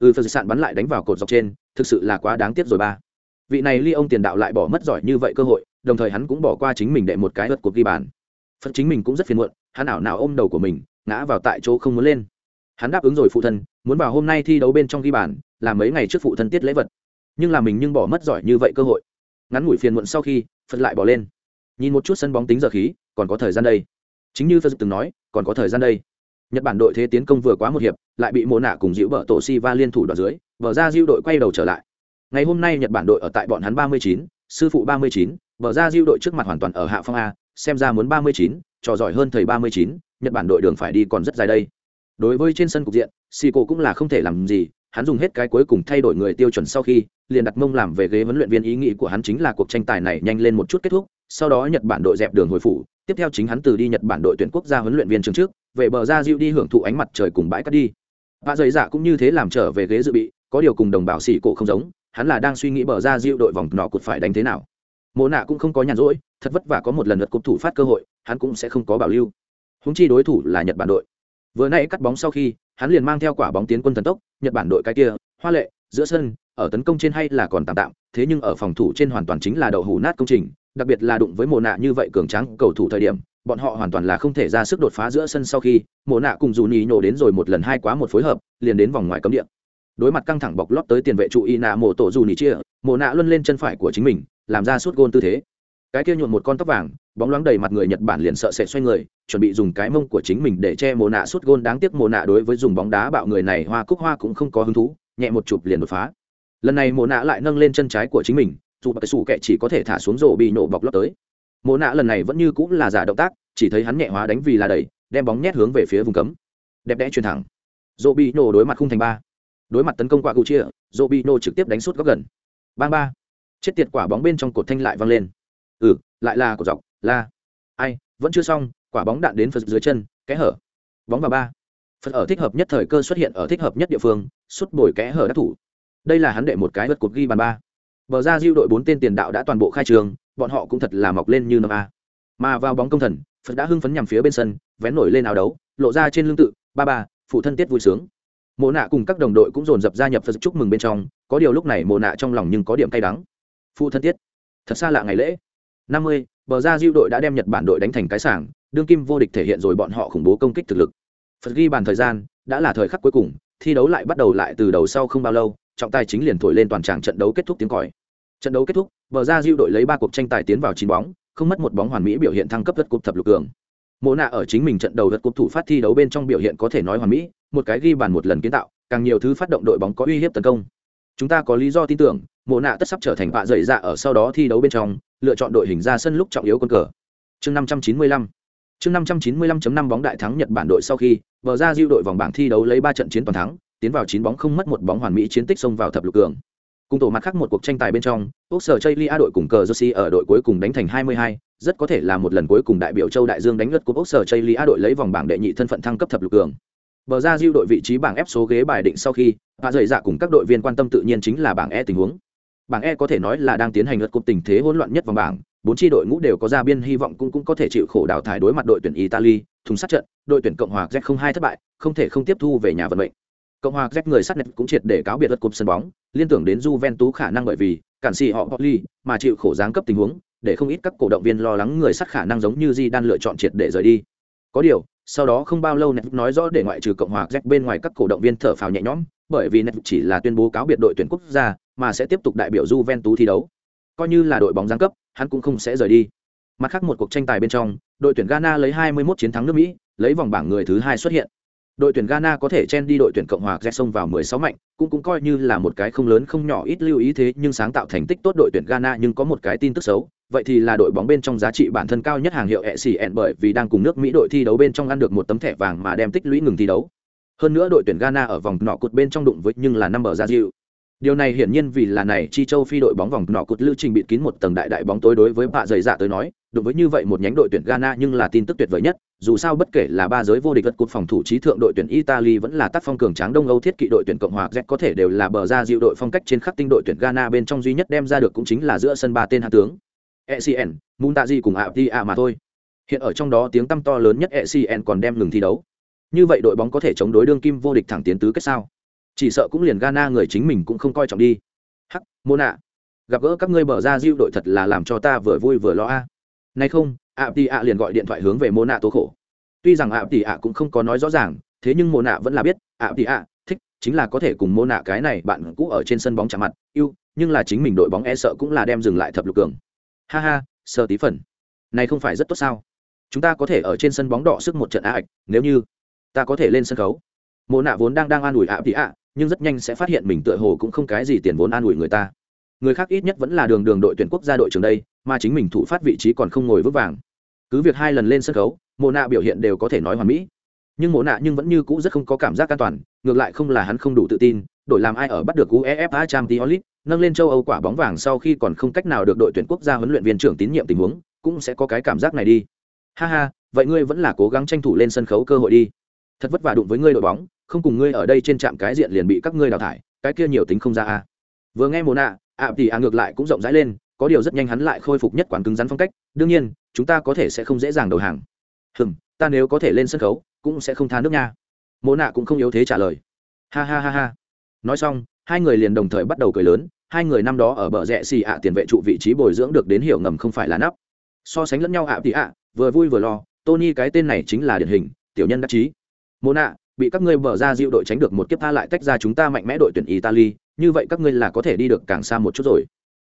ừ phật sạn bắn lại đánh vào cột dọc trên, thực sự là quá đáng tiếc rồi ba. Vị này ly ông tiền đạo lại bỏ mất giỏi như vậy cơ hội, đồng thời hắn cũng bỏ qua chính mình để một cái lượt cuộc ghi bàn. Phật chính mình cũng rất phiền muộn, hắn ảo nào ôm đầu của mình, ngã vào tại chỗ không muốn lên. Hắn đáp ứng rồi phụ thân, muốn vào hôm nay thi đấu bên trong ghi bàn, là mấy ngày trước phụ thân tiết lễ vật. Nhưng là mình nhưng bỏ mất giỏi như vậy cơ hội. Ngắn ngủi phiền muộn sau khi, phật lại bỏ lên. Nhìn một chút sân bóng tính giờ khí, còn có thời gian đây. Chính như phật từng nói, còn có thời gian đây nhật bản đội thế tiến công vừa quá một hiệp, lại bị Mộ nạ cùng Dữu Bợ tổ si va liên thủ đoạt dưới, bờ ra Dữu đội quay đầu trở lại. Ngày hôm nay nhật bản đội ở tại bọn hắn ba mươi chín, sư phụ ba mươi chín, bờ ra Dữu đội trước mặt hoàn toàn ở hạ phong a, xem ra muốn ba mươi chín, trò giỏi hơn thầy ba mươi chín, nhật bản đội đường phải đi còn rất dài đây. Đối với trên sân cục diện Sico cũng là không thể làm gì, hắn dùng hết cái cuối cùng thay đổi người tiêu chuẩn sau khi, liền đặt mông làm về ghế huấn luyện viên ý nghĩ của hắn chính là cuộc tranh tài này nhanh lên một chút kết thúc, sau đó nhật bản đội dẹp đường hồi phủ, tiếp theo chính hắn từ đi nhật bản đội tuyển quốc gia huấn luyện viên trường trước về bờ ra diệu đi hưởng thụ ánh mặt trời cùng bãi cát đi. Vạ dày dạ cũng như thế làm trở về ghế dự bị, có điều cùng đồng bào xỉ cổ không giống, hắn là đang suy nghĩ bờ ra diệu đội vòng nọ cột phải đánh thế nào. Mộ nạ cũng không có nhàn rỗi, thật vất vả có một lần lượt cúp thủ phát cơ hội, hắn cũng sẽ không có bảo lưu. Húng chi đối thủ là nhật bản đội. Vừa nay cắt bóng sau khi, hắn liền mang theo quả bóng tiến quân thần tốc, nhật bản đội cái kia, hoa lệ, giữa sân, ở tấn công trên hay là còn tạm tạm, thế nhưng ở phòng thủ trên hoàn toàn chính là đậu hủ nát công trình, đặc biệt là đụng với mồ nạ như vậy cường tráng cầu thủ thời điểm bọn họ hoàn toàn là không thể ra sức đột phá giữa sân sau khi mồ nạ cùng dù nhì nhổ đến rồi một lần hai quá một phối hợp, liền đến vòng ngoài cấm địa. Đối mặt căng thẳng bọc lót tới tiền vệ trụ y nạ mổ tổ dù nhì chia mồ nạ luân lên chân phải của chính mình, làm ra suốt gôn tư thế. Cái kia nhuộn một con tóc vàng, bóng loáng đầy mặt người nhật bản liền sợ sẽ xoay người, chuẩn bị dùng cái mông của chính mình để che mồ nạ suốt gôn. Đáng tiếc mồ nạ đối với dùng bóng đá bạo người này hoa cúc hoa cũng không có hứng thú, nhẹ một chụp liền đột phá. Lần này mồ nạ lại nâng lên chân trái của chính mình, dù cái sủ kệ chỉ có thể thả xuống rổ bị nổ bọc lót tới mộ nạ lần này vẫn như cũng là giả động tác, chỉ thấy hắn nhẹ hóa đánh vì là đẩy, đem bóng nhét hướng về phía vùng cấm. Đẹp đẽ truyền thẳng. Dỗ bị nổ đối mặt khung thành ba. Đối mặt tấn công qua cụ chia dỗ bị nổ trực tiếp đánh suốt góc gần. Bang ba. Chết tiệt, quả bóng bên trong cột thanh lại văng lên. Ừ lại là cột dọc la ai, vẫn chưa xong, quả bóng đạn đến phật dưới chân, kẽ hở. Bóng vào ba. Phật ở thích hợp nhất thời cơ xuất hiện ở thích hợp nhất địa phương suốt bồi kẽ hở đắc thủ. Đây là hắn đệ một cái vật cột ghi bàn ba. Bờ ra diêu đội bốn tên tiền đạo đã toàn bộ khai trường bọn họ cũng thật là mọc lên như năm a. Mà vào bóng công thần, phật đã hưng phấn nhằm phía bên sân, vén nổi lên áo đấu, lộ ra trên lưng tự, ba ba, phụ thân tiết vui sướng. Mộ nạ cùng các đồng đội cũng dồn dập gia nhập phật chúc mừng bên trong, có điều lúc này mộ nạ trong lòng nhưng có điểm cay đắng. Phụ thân tiết, thật xa lạ ngày lễ. Năm mươi, bờ ra diêu đội đã đem nhật bản đội đánh thành cái sảng, đương kim vô địch thể hiện rồi bọn họ khủng bố công kích thực lực. Phật ghi bàn thời gian, đã là thời khắc cuối cùng, thi đấu lại bắt đầu lại từ đầu sau không bao lâu, trọng tài chính liền thổi lên toàn tràng trận đấu kết thúc tiếng còi trận đấu kết thúc, bờ ra diêu đội lấy ba cuộc tranh tài tiến vào chín bóng, không mất một bóng hoàn mỹ biểu hiện thăng cấp đất cúp thập lục cường. Mộ nạ ở chính mình trận đầu đất cúp thủ phát thi đấu bên trong biểu hiện có thể nói hoàn mỹ, một cái ghi bàn một lần kiến tạo, càng nhiều thứ phát động đội bóng có uy hiếp tấn công. Chúng ta có lý do tin tưởng mộ nạ tất sắp trở thành vạ dày dạ ở sau đó thi đấu bên trong, lựa chọn đội hình ra sân lúc trọng yếu quân cờ. Chương năm trăm chín mươi lăm. Chương năm trăm chín mươi lăm năm bóng đại thắng nhật bản đội sau khi, bờ ra diêu đội vòng bảng thi đấu lấy ba trận chiến toàn thắng, tiến vào chín bóng không mất một bóng hoàn mỹ chiến tích xông vào thập lục cường cùng tổ mặt khác một cuộc tranh tài bên trong quốc sở chây lia đội cùng cờ jersey ở đội cuối cùng đánh thành 22, rất có thể là một lần cuối cùng đại biểu châu đại dương đánh lượt của quốc sở chây lia đội lấy vòng bảng đệ nhị thân phận thăng cấp thập lục cường. Bờ ra diêu đội vị trí bảng ép số ghế bài định sau khi hạ dày dạ cùng các đội viên quan tâm tự nhiên chính là bảng e tình huống. Bảng e có thể nói là đang tiến hành lượt cục tình thế hỗn loạn nhất vòng bảng bốn tri đội ngũ đều có ra biên hy vọng cũng cũng có thể chịu khổ đào thải đối mặt đội tuyển italy thùng sát trận đội tuyển cộng hòa z không hai thất bại không thể không tiếp thu về nhà vận mệnh cộng hòa z người sát nét cũng triệt để cáo biệt lật cục sân bóng, liên tưởng đến Juventus khả năng bởi vì cản sĩ họ Popli mà chịu khổ giáng cấp tình huống, để không ít các cổ động viên lo lắng người sát khả năng giống như Di đang lựa chọn triệt để rời đi. Có điều, sau đó không bao lâu nét nói rõ để ngoại trừ cộng hòa z bên ngoài các cổ động viên thở phào nhẹ nhõm, bởi vì nét chỉ là tuyên bố cáo biệt đội tuyển quốc gia mà sẽ tiếp tục đại biểu Juventus thi đấu. Coi như là đội bóng giáng cấp, hắn cũng không sẽ rời đi. Mặt khác một cuộc tranh tài bên trong, đội tuyển ghana lấy 21 chiến thắng nước mỹ, lấy vòng bảng người thứ hai xuất hiện đội tuyển ghana có thể chen đi đội tuyển cộng hòa z xông vào 16 mạnh cũng cũng coi như là một cái không lớn không nhỏ ít lưu ý thế nhưng sáng tạo thành tích tốt đội tuyển ghana nhưng có một cái tin tức xấu vậy thì là đội bóng bên trong giá trị bản thân cao nhất hàng hiệu ECN bởi vì đang cùng nước Mỹ đội thi đấu bên trong ăn được một tấm thẻ vàng mà đem tích lũy ngừng thi đấu. Hơn nữa đội tuyển Ghana ở vòng nọ cột bên trong đụng với nhưng là năm bờ ra dịu. Điều này hiển nhiên vì là này chi châu phi đội bóng vòng nọ cột lưu trình bịt kín một tầng đại đại bóng tối đối với bạ dày dạ tới nói, đối với như vậy một nhánh đội tuyển Ghana nhưng là tin tức tuyệt vời nhất, dù sao bất kể là ba giới vô địch vật cột phòng thủ trí thượng đội tuyển Italy vẫn là tác phong cường tráng Đông Âu thiết kỵ đội tuyển Cộng hòa Z có thể đều là bờ ra dịu đội phong cách trên khắc tinh đội tuyển Ghana bên trong duy nhất đem ra được cũng chính là giữa sân ba tên hạ tướng. ECN, Muntazi cùng Aptia mà thôi. Hiện ở trong đó tiếng tăm to lớn nhất ECN còn đem ngừng thi đấu. Như vậy đội bóng có thể chống đối đương kim vô địch thẳng tiến tứ kết sao? Chỉ sợ cũng liền Ghana người chính mình cũng không coi trọng đi. Hắc, Mona. Gặp gỡ các ngươi bờ ra dịu đội thật là làm cho ta vừa vui vừa lo a nay không, ạ tỷ ạ liền gọi điện thoại hướng về Mona tố khổ. Tuy rằng ạ tỷ ạ cũng không có nói rõ ràng, thế nhưng Mona vẫn là biết, ạ tỷ ạ thích chính là có thể cùng Mona cái này bạn cũ ở trên sân bóng chạm mặt, yêu, nhưng là chính mình đội bóng e sợ cũng là đem dừng lại thập lục cường. Ha ha sơ tí phần. Này không phải rất tốt sao? Chúng ta có thể ở trên sân bóng đỏ sức một trận á ạch nếu như ta có thể lên sân khấu. Mô nạ vốn đang đang an ủi ạ tỷ ạ nhưng rất nhanh sẽ phát hiện mình tựa hồ cũng không cái gì tiền vốn an ủi người ta người khác ít nhất vẫn là đường đường đội tuyển quốc gia đội trường đây, mà chính mình thủ phát vị trí còn không ngồi vững vàng. Cứ việc hai lần lên sân khấu, mộ nạ biểu hiện đều có thể nói hoàn mỹ. Nhưng mộ nạ nhưng vẫn như cũ rất không có cảm giác an toàn, ngược lại không là hắn không đủ tự tin, đổi làm ai ở bắt được uefa champions league, nâng lên châu âu quả bóng vàng sau khi còn không cách nào được đội tuyển quốc gia huấn luyện viên trưởng tín nhiệm tình huống, cũng sẽ có cái cảm giác này đi. Ha ha, vậy ngươi vẫn là cố gắng tranh thủ lên sân khấu cơ hội đi. Thật vất vả đụng với ngươi đội bóng, không cùng ngươi ở đây trên trạm cái diện liền bị các ngươi đào thải, cái kia nhiều tính không ra a. Vừa nghe mồ nạ ạ thì ạ ngược lại cũng rộng rãi lên, có điều rất nhanh hắn lại khôi phục nhất quán cứng rắn phong cách, đương nhiên, chúng ta có thể sẽ không dễ dàng đầu hàng. Hừm, ta nếu có thể lên sân khấu, cũng sẽ không tha nước nha mộ nạ cũng không yếu thế trả lời. Ha ha ha ha. Nói xong, hai người liền đồng thời bắt đầu cười lớn, hai người năm đó ở bờ rẽ xì ạ tiền vệ trụ vị trí bồi dưỡng được đến hiểu ngầm không phải là nắp. So sánh lẫn nhau ạ tỷ ạ, vừa vui vừa lo, tony cái tên này chính là điển hình, tiểu nhân đắc chí. Mô nạ bị các ngươi bờ ra diệu đội tránh được một kiếp tha lại tách ra chúng ta mạnh mẽ đội tuyển italy, như vậy các ngươi là có thể đi được càng xa một chút rồi.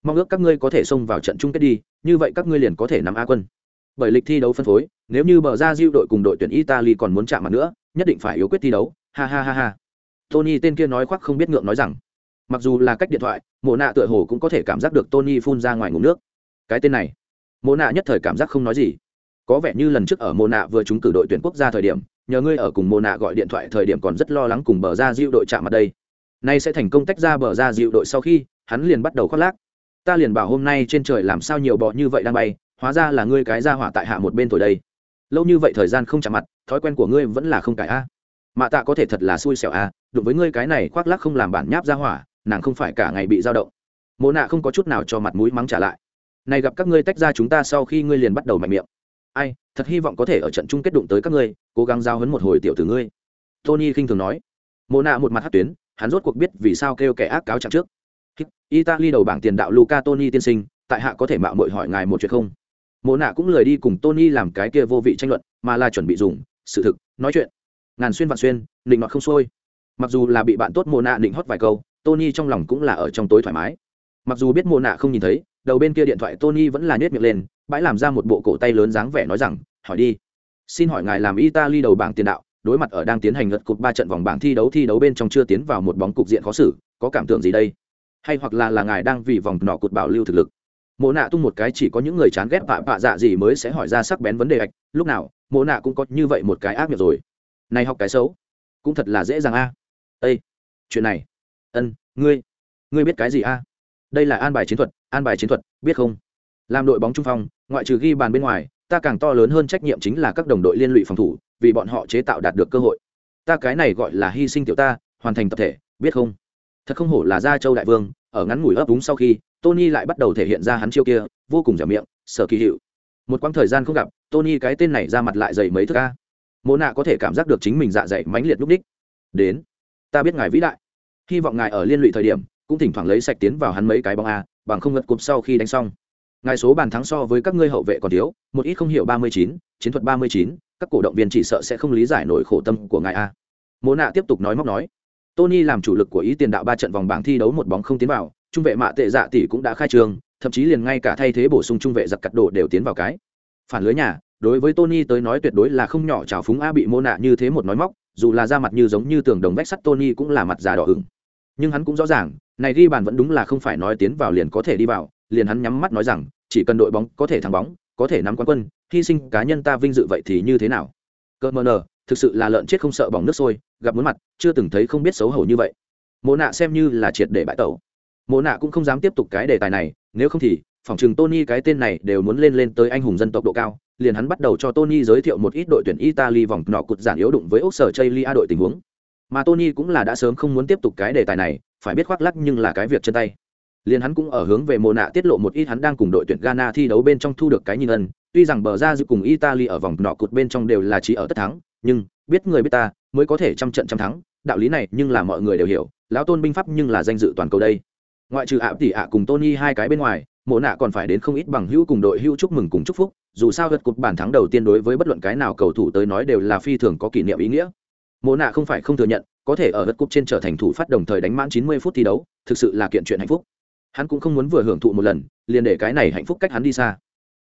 Mong ước các ngươi có thể xông vào trận chung kết đi, như vậy các ngươi liền có thể nắm a quân. Bởi lịch thi đấu phân phối, nếu như bờ ra diệu đội cùng đội tuyển italy còn muốn chạm mặt nữa, nhất định phải yếu quyết thi đấu. Ha ha ha ha. Tony tên kia nói khoác không biết ngượng nói rằng. Mặc dù là cách điện thoại, mộ nạ tựa hồ cũng có thể cảm giác được tony phun ra ngoài ngụm nước. Cái tên này. Mộ nạ nhất thời cảm giác không nói gì. Có vẻ như lần trước ở mộ nạ vừa trúng cử đội tuyển quốc gia thời điểm nhờ ngươi ở cùng mộ nạ gọi điện thoại thời điểm còn rất lo lắng cùng bờ ra diệu đội chạm mặt đây. Nay sẽ thành công tách ra bờ ra diệu đội sau khi, hắn liền bắt đầu khoác lác. Ta liền bảo hôm nay trên trời làm sao nhiều bọ như vậy đang bay, hóa ra là ngươi cái ra hỏa tại hạ một bên tuổi đây. Lâu như vậy thời gian không chạm mặt, thói quen của ngươi vẫn là không cải a. Mạ tạ có thể thật là xui xẻo a, đụng với ngươi cái này khoác lác không làm bản nháp ra hỏa, nàng không phải cả ngày bị dao động. Mộ nạ không có chút nào cho mặt mũi mắng trả lại. Này gặp các ngươi tách ra chúng ta sau khi ngươi liền bắt đầu mạnh miệng ai, thật hy vọng có thể ở trận chung kết đụng tới các ngươi, cố gắng giao hấn một hồi tiểu tử ngươi. Tony khinh thường nói. Mộ nạ một mặt hát tuyến, hắn rốt cuộc biết vì sao kêu kẻ ác cáo trạng trước. Italy đầu bảng tiền đạo luca tony tiên sinh, tại hạ có thể mạo muội hỏi ngài một chuyện không? Mộ nạ cũng lười đi cùng tony làm cái kia vô vị tranh luận, mà là chuẩn bị dùng, sự thực, nói chuyện. Ngàn xuyên vạn xuyên nịnh mặt không xuôi. Mặc dù là bị bạn tốt mộ nạ định hót vài câu, tony trong lòng cũng là ở trong tối thoải mái. Mặc dù biết mộ nạ không nhìn thấy, đầu bên kia điện thoại tony vẫn là nhét miệng lên bãi làm ra một bộ cổ tay lớn dáng vẻ nói rằng, hỏi đi. Xin hỏi ngài làm italy đầu bảng tiền đạo, đối mặt ở đang tiến hành lượt cục ba trận vòng bảng thi đấu thi đấu bên trong chưa tiến vào một bóng cục diện khó xử, có cảm tưởng gì đây? Hay hoặc là là ngài đang vì vòng nọ cột bảo lưu thực lực? Mộ nạ tung một cái chỉ có những người chán ghét vạ vạ dạ gì mới sẽ hỏi ra sắc bén vấn đề ạch, lúc nào, mộ nạ cũng có như vậy một cái ác miệng rồi. Này học cái xấu, cũng thật là dễ dàng a. À. ây chuyện này. Ân, ngươi ngươi biết cái gì a? Đây là an bài chiến thuật, an bài chiến thuật, biết không? Làm đội bóng trung phong ngoại trừ ghi bàn bên ngoài, ta càng to lớn hơn trách nhiệm chính là các đồng đội liên lụy phòng thủ, vì bọn họ chế tạo đạt được cơ hội. Ta cái này gọi là hy sinh tiểu ta, hoàn thành tập thể, biết không? Thật không hổ là gia châu đại vương, ở ngắn ngủi ấp đúng sau khi, tony lại bắt đầu thể hiện ra hắn chiêu kia, vô cùng dẻo miệng, sở kỳ hiệu. Một quãng thời gian không gặp, tony cái tên này ra mặt lại dày mấy thức ca mô nạ có thể cảm giác được chính mình dạ dày mãnh liệt lúc đích. Đến, ta biết ngài vĩ đại. Hy vọng ngài ở liên lụy thời điểm, cũng thỉnh thoảng lấy sạch tiến vào hắn mấy cái bóng a, bằng không ngật cụp sau khi đánh xong ngài số bàn thắng so với các ngươi hậu vệ còn thiếu, một ít không hiểu ba mươi chín, chiến thuật ba mươi chín, các cổ động viên chỉ sợ sẽ không lý giải nổi khổ tâm của ngài a. Mô nạ tiếp tục nói móc nói. Tony làm chủ lực của ý tiền đạo ba trận vòng bảng thi đấu một bóng không tiến vào, trung vệ mạ tệ dạ tỷ cũng đã khai trường, thậm chí liền ngay cả thay thế bổ sung trung vệ giặc cắt đồ đều tiến vào cái. Phản lưới nhà, đối với tony tới nói tuyệt đối là không nhỏ trào phúng a bị mô nạ như thế một nói móc, dù là da mặt như giống như tường đồng vách sắt tony cũng là mặt già đỏ ửng. Nhưng hắn cũng rõ ràng, này ghi bàn vẫn đúng là không phải nói tiến vào liền có thể đi vào liền hắn nhắm mắt nói rằng, chỉ cần đội bóng có thể thắng bóng, có thể nắm quán quân, hy sinh cá nhân ta vinh dự vậy thì như thế nào? Cơ mờ nờ, thực sự là lợn chết không sợ bỏng nước sôi, gặp muốn mặt, chưa từng thấy không biết xấu hổ như vậy. Mộ nạ xem như là triệt để bãi tẩu. Mộ nạ cũng không dám tiếp tục cái đề tài này, nếu không thì, phòng chừng tony cái tên này đều muốn lên lên tới anh hùng dân tộc độ cao, liền hắn bắt đầu cho tony giới thiệu một ít đội tuyển italy vòng nọ cụt giản yếu đụng với ốc sở chây lia đội tình huống. Mà tony cũng là đã sớm không muốn tiếp tục cái đề tài này, phải biết khoác lắc nhưng là cái việc chân tay liền hắn cũng ở hướng về mồ nạ tiết lộ một ít hắn đang cùng đội tuyển ghana thi đấu bên trong thu được cái nhìn ân. Tuy rằng bờ ra dự cùng italy ở vòng nọ cụt bên trong đều là chỉ ở tất thắng, nhưng, biết người biết ta, mới có thể trăm trận trăm thắng. Đạo lý này nhưng là mọi người đều hiểu, lão tôn binh pháp nhưng là danh dự toàn cầu đây. Ngoại trừ ạ tỷ ạ cùng tony hai cái bên ngoài, mộ nạ còn phải đến không ít bằng hữu cùng đội hữu chúc mừng cùng chúc phúc. Dù sao vượt cột bản thắng đầu tiên đối với bất luận cái nào cầu thủ tới nói đều là phi thường có kỷ niệm ý nghĩa. Mộ nạ không phải không thừa nhận, có thể ở vượt cột trên trở thành thủ phát đồng thời đánh mãn 90 phút thi đấu, thực sự là kiện chuyện hạnh phúc hắn cũng không muốn vừa hưởng thụ một lần, liền để cái này hạnh phúc cách hắn đi xa.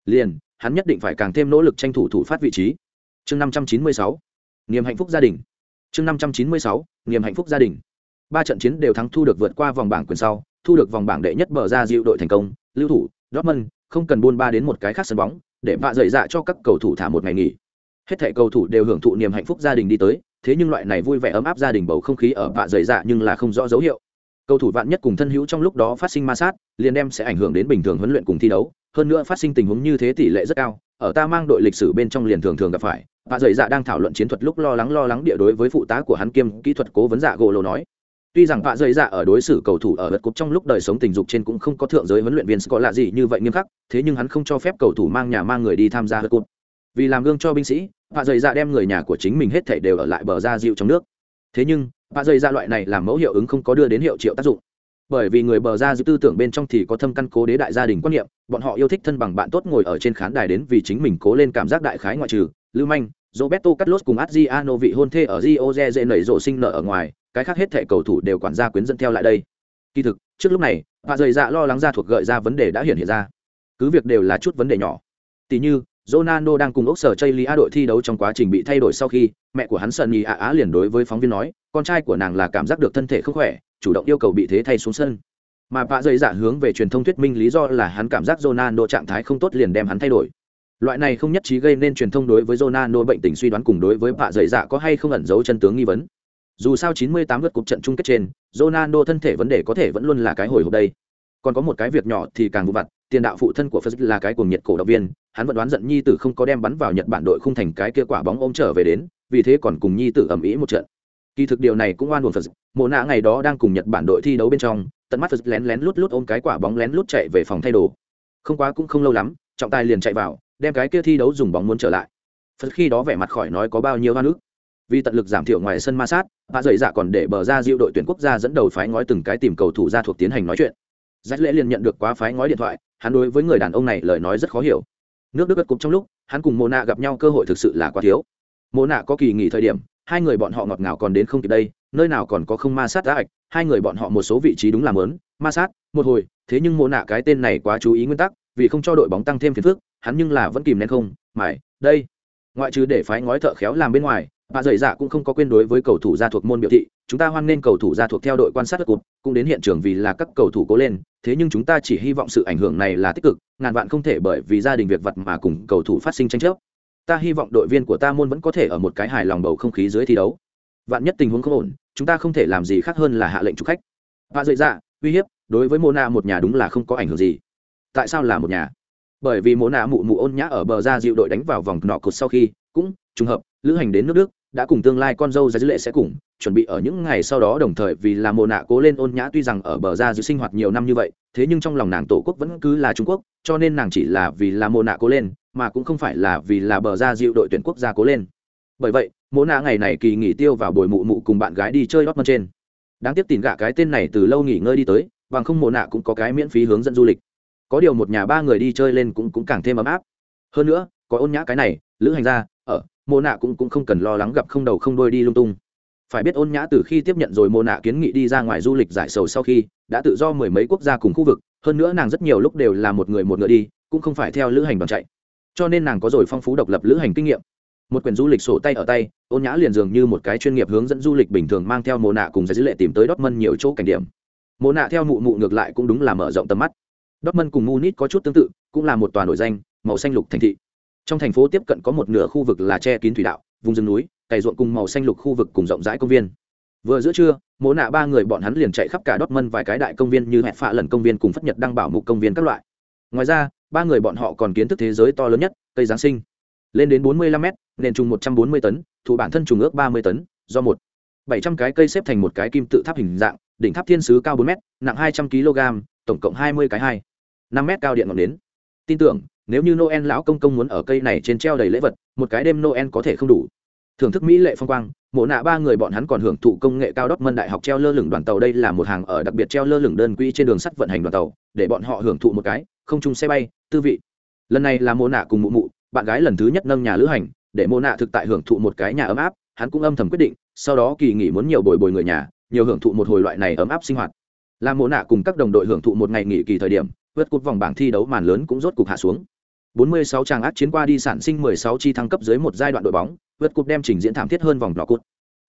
Liền, hắn nhất định phải càng thêm nỗ lực tranh thủ thủ phát vị trí. Chương 596 niềm hạnh phúc gia đình. Chương 596 niềm hạnh phúc gia đình. Ba trận chiến đều thắng thu được vượt qua vòng bảng quyền sau, thu được vòng bảng đệ nhất bờ ra dịu đội thành công, lưu thủ, Dortmund, không cần buôn ba đến một cái khác sân bóng, để vạ dậy dạ cho các cầu thủ thả một ngày nghỉ. Hết thẻ cầu thủ đều hưởng thụ niềm hạnh phúc gia đình đi tới, thế nhưng loại này vui vẻ ấm áp gia đình bầu không khí ở vạ dậy dạ nhưng là không rõ dấu hiệu cầu thủ vạn nhất cùng thân hữu trong lúc đó phát sinh ma sát liền đem sẽ ảnh hưởng đến bình thường huấn luyện cùng thi đấu. Hơn nữa phát sinh tình huống như thế tỷ lệ rất cao ở ta mang đội lịch sử bên trong liền thường thường gặp phải. Vạ dày dạ đang thảo luận chiến thuật lúc lo lắng lo lắng địa đối với phụ tá của hắn kiêm kỹ thuật cố vấn dạ gỗ lô nói. Tuy rằng vạ dày dạ ở đối xử cầu thủ ở vật cục trong lúc đời sống tình dục trên cũng không có thượng giới huấn luyện viên có lạ gì như vậy nghiêm khắc, thế nhưng hắn không cho phép cầu thủ mang nhà mang người đi tham gia vật cục Vì làm gương cho binh sĩ, vạ dày dạ đem người nhà của chính mình hết thảy đều ở lại bờ ra dịu trong nước. thế nhưng và dây ra loại này làm mẫu hiệu ứng không có đưa đến hiệu triệu tác dụng. Bởi vì người bờ ra giữ tư tưởng bên trong thì có thâm căn cố đế đại gia đình quan niệm, bọn họ yêu thích thân bằng bạn tốt ngồi ở trên khán đài đến vì chính mình cố lên cảm giác đại khái ngoại trừ, lưu manh, roberto carlos cùng adriano vị hôn thê ở rio de dễ nảy rộ sinh nợ ở ngoài, cái khác hết thẻ cầu thủ đều quản gia quyến dẫn theo lại đây. Kỳ thực, trước lúc này và dày dạ lo lắng ra thuộc gợi ra vấn đề đã hiện hiện ra. Cứ việc đều là chút vấn đề nhỏ. Tỷ như Ronaldo đang cùng ốc sở Chaylia đội thi đấu trong quá trình bị thay đổi sau khi, mẹ của hắn Sunny A Á liền đối với phóng viên nói, con trai của nàng là cảm giác được thân thể không khỏe, chủ động yêu cầu bị thế thay xuống sân. Mà vạ Dây Dạ hướng về truyền thông thuyết minh lý do là hắn cảm giác Ronaldo trạng thái không tốt liền đem hắn thay đổi. Loại này không nhất trí gây nên truyền thông đối với Ronaldo bệnh tình suy đoán cùng đối với vạ Dây Dạ có hay không ẩn giấu chân tướng nghi vấn. Dù sao 98 lượt cuộc trận chung kết trên, Ronaldo thân thể vấn đề có thể vẫn luôn là cái hồi hộp đây. Còn có một cái việc nhỏ thì càng vụ vặt, tiền đạo phụ thân của Phật là cái cuồng nhiệt cổ động viên, hắn vẫn đoán giận nhi tử không có đem bắn vào Nhật Bản đội khung thành cái kia quả bóng ôm trở về đến, vì thế còn cùng nhi tử ầm ĩ một trận. Kỳ thực điều này cũng oan uổng Phật. Mộ nạ ngày đó đang cùng Nhật Bản đội thi đấu bên trong, tận mắt Phật lén lén lút lút ôm cái quả bóng lén lút chạy về phòng thay đồ. Không quá cũng không lâu lắm, trọng tài liền chạy vào, đem cái kia thi đấu dùng bóng muốn trở lại. Phật khi đó vẻ mặt khỏi nói có bao nhiêu hoa nước. Vì tận lực giảm thiểu ngoài sân ma sát, bà dậy dạ còn để bờ ra diệu đội tuyển quốc gia dẫn đầu phái ngói từng cái tìm cầu thủ ra thuộc tiến hành nói chuyện. Dắt lễ liền nhận được quá phái ngói điện thoại, hắn đối với người đàn ông này lời nói rất khó hiểu. Nước đức bất cục trong lúc hắn cùng mô nạ gặp nhau cơ hội thực sự là quá thiếu. Mô nạ có kỳ nghỉ thời điểm hai người bọn họ ngọt ngào còn đến không kịp đây nơi nào còn có không ma sát đã ạch hai người bọn họ một số vị trí đúng là mớn ma sát một hồi thế nhưng mô nạ cái tên này quá chú ý nguyên tắc vì không cho đội bóng tăng thêm phiền phức hắn nhưng là vẫn kìm nén không mải đây. Ngoại trừ để phái ngói thợ khéo làm bên ngoài bà dậy dạ cũng không có quên đối với cầu thủ gia thuộc môn biểu thị, chúng ta hoan nên cầu thủ gia thuộc theo đội quan sát đất cũng đến hiện trường vì là các cầu thủ cố lên, thế nhưng chúng ta chỉ hy vọng sự ảnh hưởng này là tích cực, ngàn vạn không thể bởi vì gia đình việc vật mà cùng cầu thủ phát sinh tranh chấp. Ta hy vọng đội viên của ta môn vẫn có thể ở một cái hài lòng bầu không khí dưới thi đấu. Vạn nhất tình huống không ổn, chúng ta không thể làm gì khác hơn là hạ lệnh chụp khách. Bà dậy dạ uy hiếp, đối với mô na một nhà đúng là không có ảnh hưởng gì. Tại sao là một nhà? Bởi vì mô na mụ mụ ôn nhã ở bờ ra dịu đội đánh vào vòng nọ cột sau khi, cũng trùng hợp lữ hành đến nước đức, đã cùng tương lai con dâu ra dữ lệ sẽ cùng, chuẩn bị ở những ngày sau đó đồng thời vì là mồ nạ cố lên ôn nhã tuy rằng ở bờ ra giữ sinh hoạt nhiều năm như vậy, thế nhưng trong lòng nàng tổ quốc vẫn cứ là trung quốc, cho nên nàng chỉ là vì là mồ nạ cố lên, mà cũng không phải là vì là bờ ra dịu đội tuyển quốc gia cố lên. Bởi vậy mồ nạ ngày này kỳ nghỉ tiêu vào buổi mụ mụ cùng bạn gái đi chơi đót mân trên. Đáng tiếc tìm gạ cái tên này từ lâu nghỉ ngơi đi tới, bằng không mồ nạ cũng có cái miễn phí hướng dẫn du lịch. Có điều một nhà ba người đi chơi lên cũng cũng càng thêm ấm áp. Hơn nữa, có ôn nhã cái này, lữ hành ra ở Mô nạ cũng cũng không cần lo lắng gặp không đầu không đôi đi lung tung. Phải biết ôn nhã từ khi tiếp nhận rồi Mô nạ kiến nghị đi ra ngoài du lịch giải sầu sau khi, đã tự do mười mấy quốc gia cùng khu vực, hơn nữa nàng rất nhiều lúc đều là một người một ngựa đi, cũng không phải theo lữ hành đoàn chạy. Cho nên nàng có rồi phong phú độc lập lữ hành kinh nghiệm. Một quyển du lịch sổ tay ở tay, ôn nhã liền dường như một cái chuyên nghiệp hướng dẫn du lịch bình thường mang theo mồ nạ cùng giải dữ lệ tìm tới đót mân nhiều chỗ cảnh điểm. Mồ nạ theo mụ mụ ngược lại cũng đúng là mở rộng tầm mắt. Đót mân cùng munich có chút tương tự, cũng là một tòa nổi danh, màu xanh lục thành thị trong thành phố tiếp cận có một nửa khu vực là che kín thủy đạo, vùng rừng núi, cày ruộng cùng màu xanh lục khu vực cùng rộng rãi công viên. Vừa giữa trưa, mỗ nạ ba người bọn hắn liền chạy khắp cả đót mân vài cái đại công viên như hẹn phạ lần công viên cùng phất nhật đăng bảo mục công viên các loại. Ngoài ra, ba người bọn họ còn kiến thức thế giới to lớn nhất, cây giáng sinh. Lên đến 45 m nền trùng 140 tấn, thủ bản thân trùng ước 30 tấn, do một. 700 cái cây xếp thành một cái kim tự tháp hình dạng, đỉnh tháp thiên sứ cao 4 m nặng 200 kg tổng cộng 20 cái hai. 5 m cao điện ngọn đến tin tưởng nếu như noel lão công công muốn ở cây này trên treo đầy lễ vật, một cái đêm noel có thể không đủ. Thưởng thức mỹ lệ phong quang, mộ nạ ba người bọn hắn còn hưởng thụ công nghệ cao đốc mân đại học treo lơ lửng đoàn tàu đây là một hàng ở đặc biệt treo lơ lửng đơn quỹ trên đường sắt vận hành đoàn tàu, để bọn họ hưởng thụ một cái, không chung xe bay, tư vị. Lần này là mộ nạ cùng mụ mụ, bạn gái lần thứ nhất nâng nhà lữ hành, để mộ nạ thực tại hưởng thụ một cái nhà ấm áp, hắn cũng âm thầm quyết định, sau đó kỳ nghỉ muốn nhiều bồi bồi người nhà, nhiều hưởng thụ một hồi loại này ấm áp sinh hoạt. Làm mộ nạ cùng các đồng đội hưởng thụ một ngày nghỉ kỳ thời điểm, vượt cột vòng bảng thi đấu màn lớn cũng rốt cục hạ xuống. 46 tràng ác chiến qua đi sản sinh 16 chi thăng cấp dưới một giai đoạn đội bóng, vượt cúp đem trình diễn thảm thiết hơn vòng nọ cút.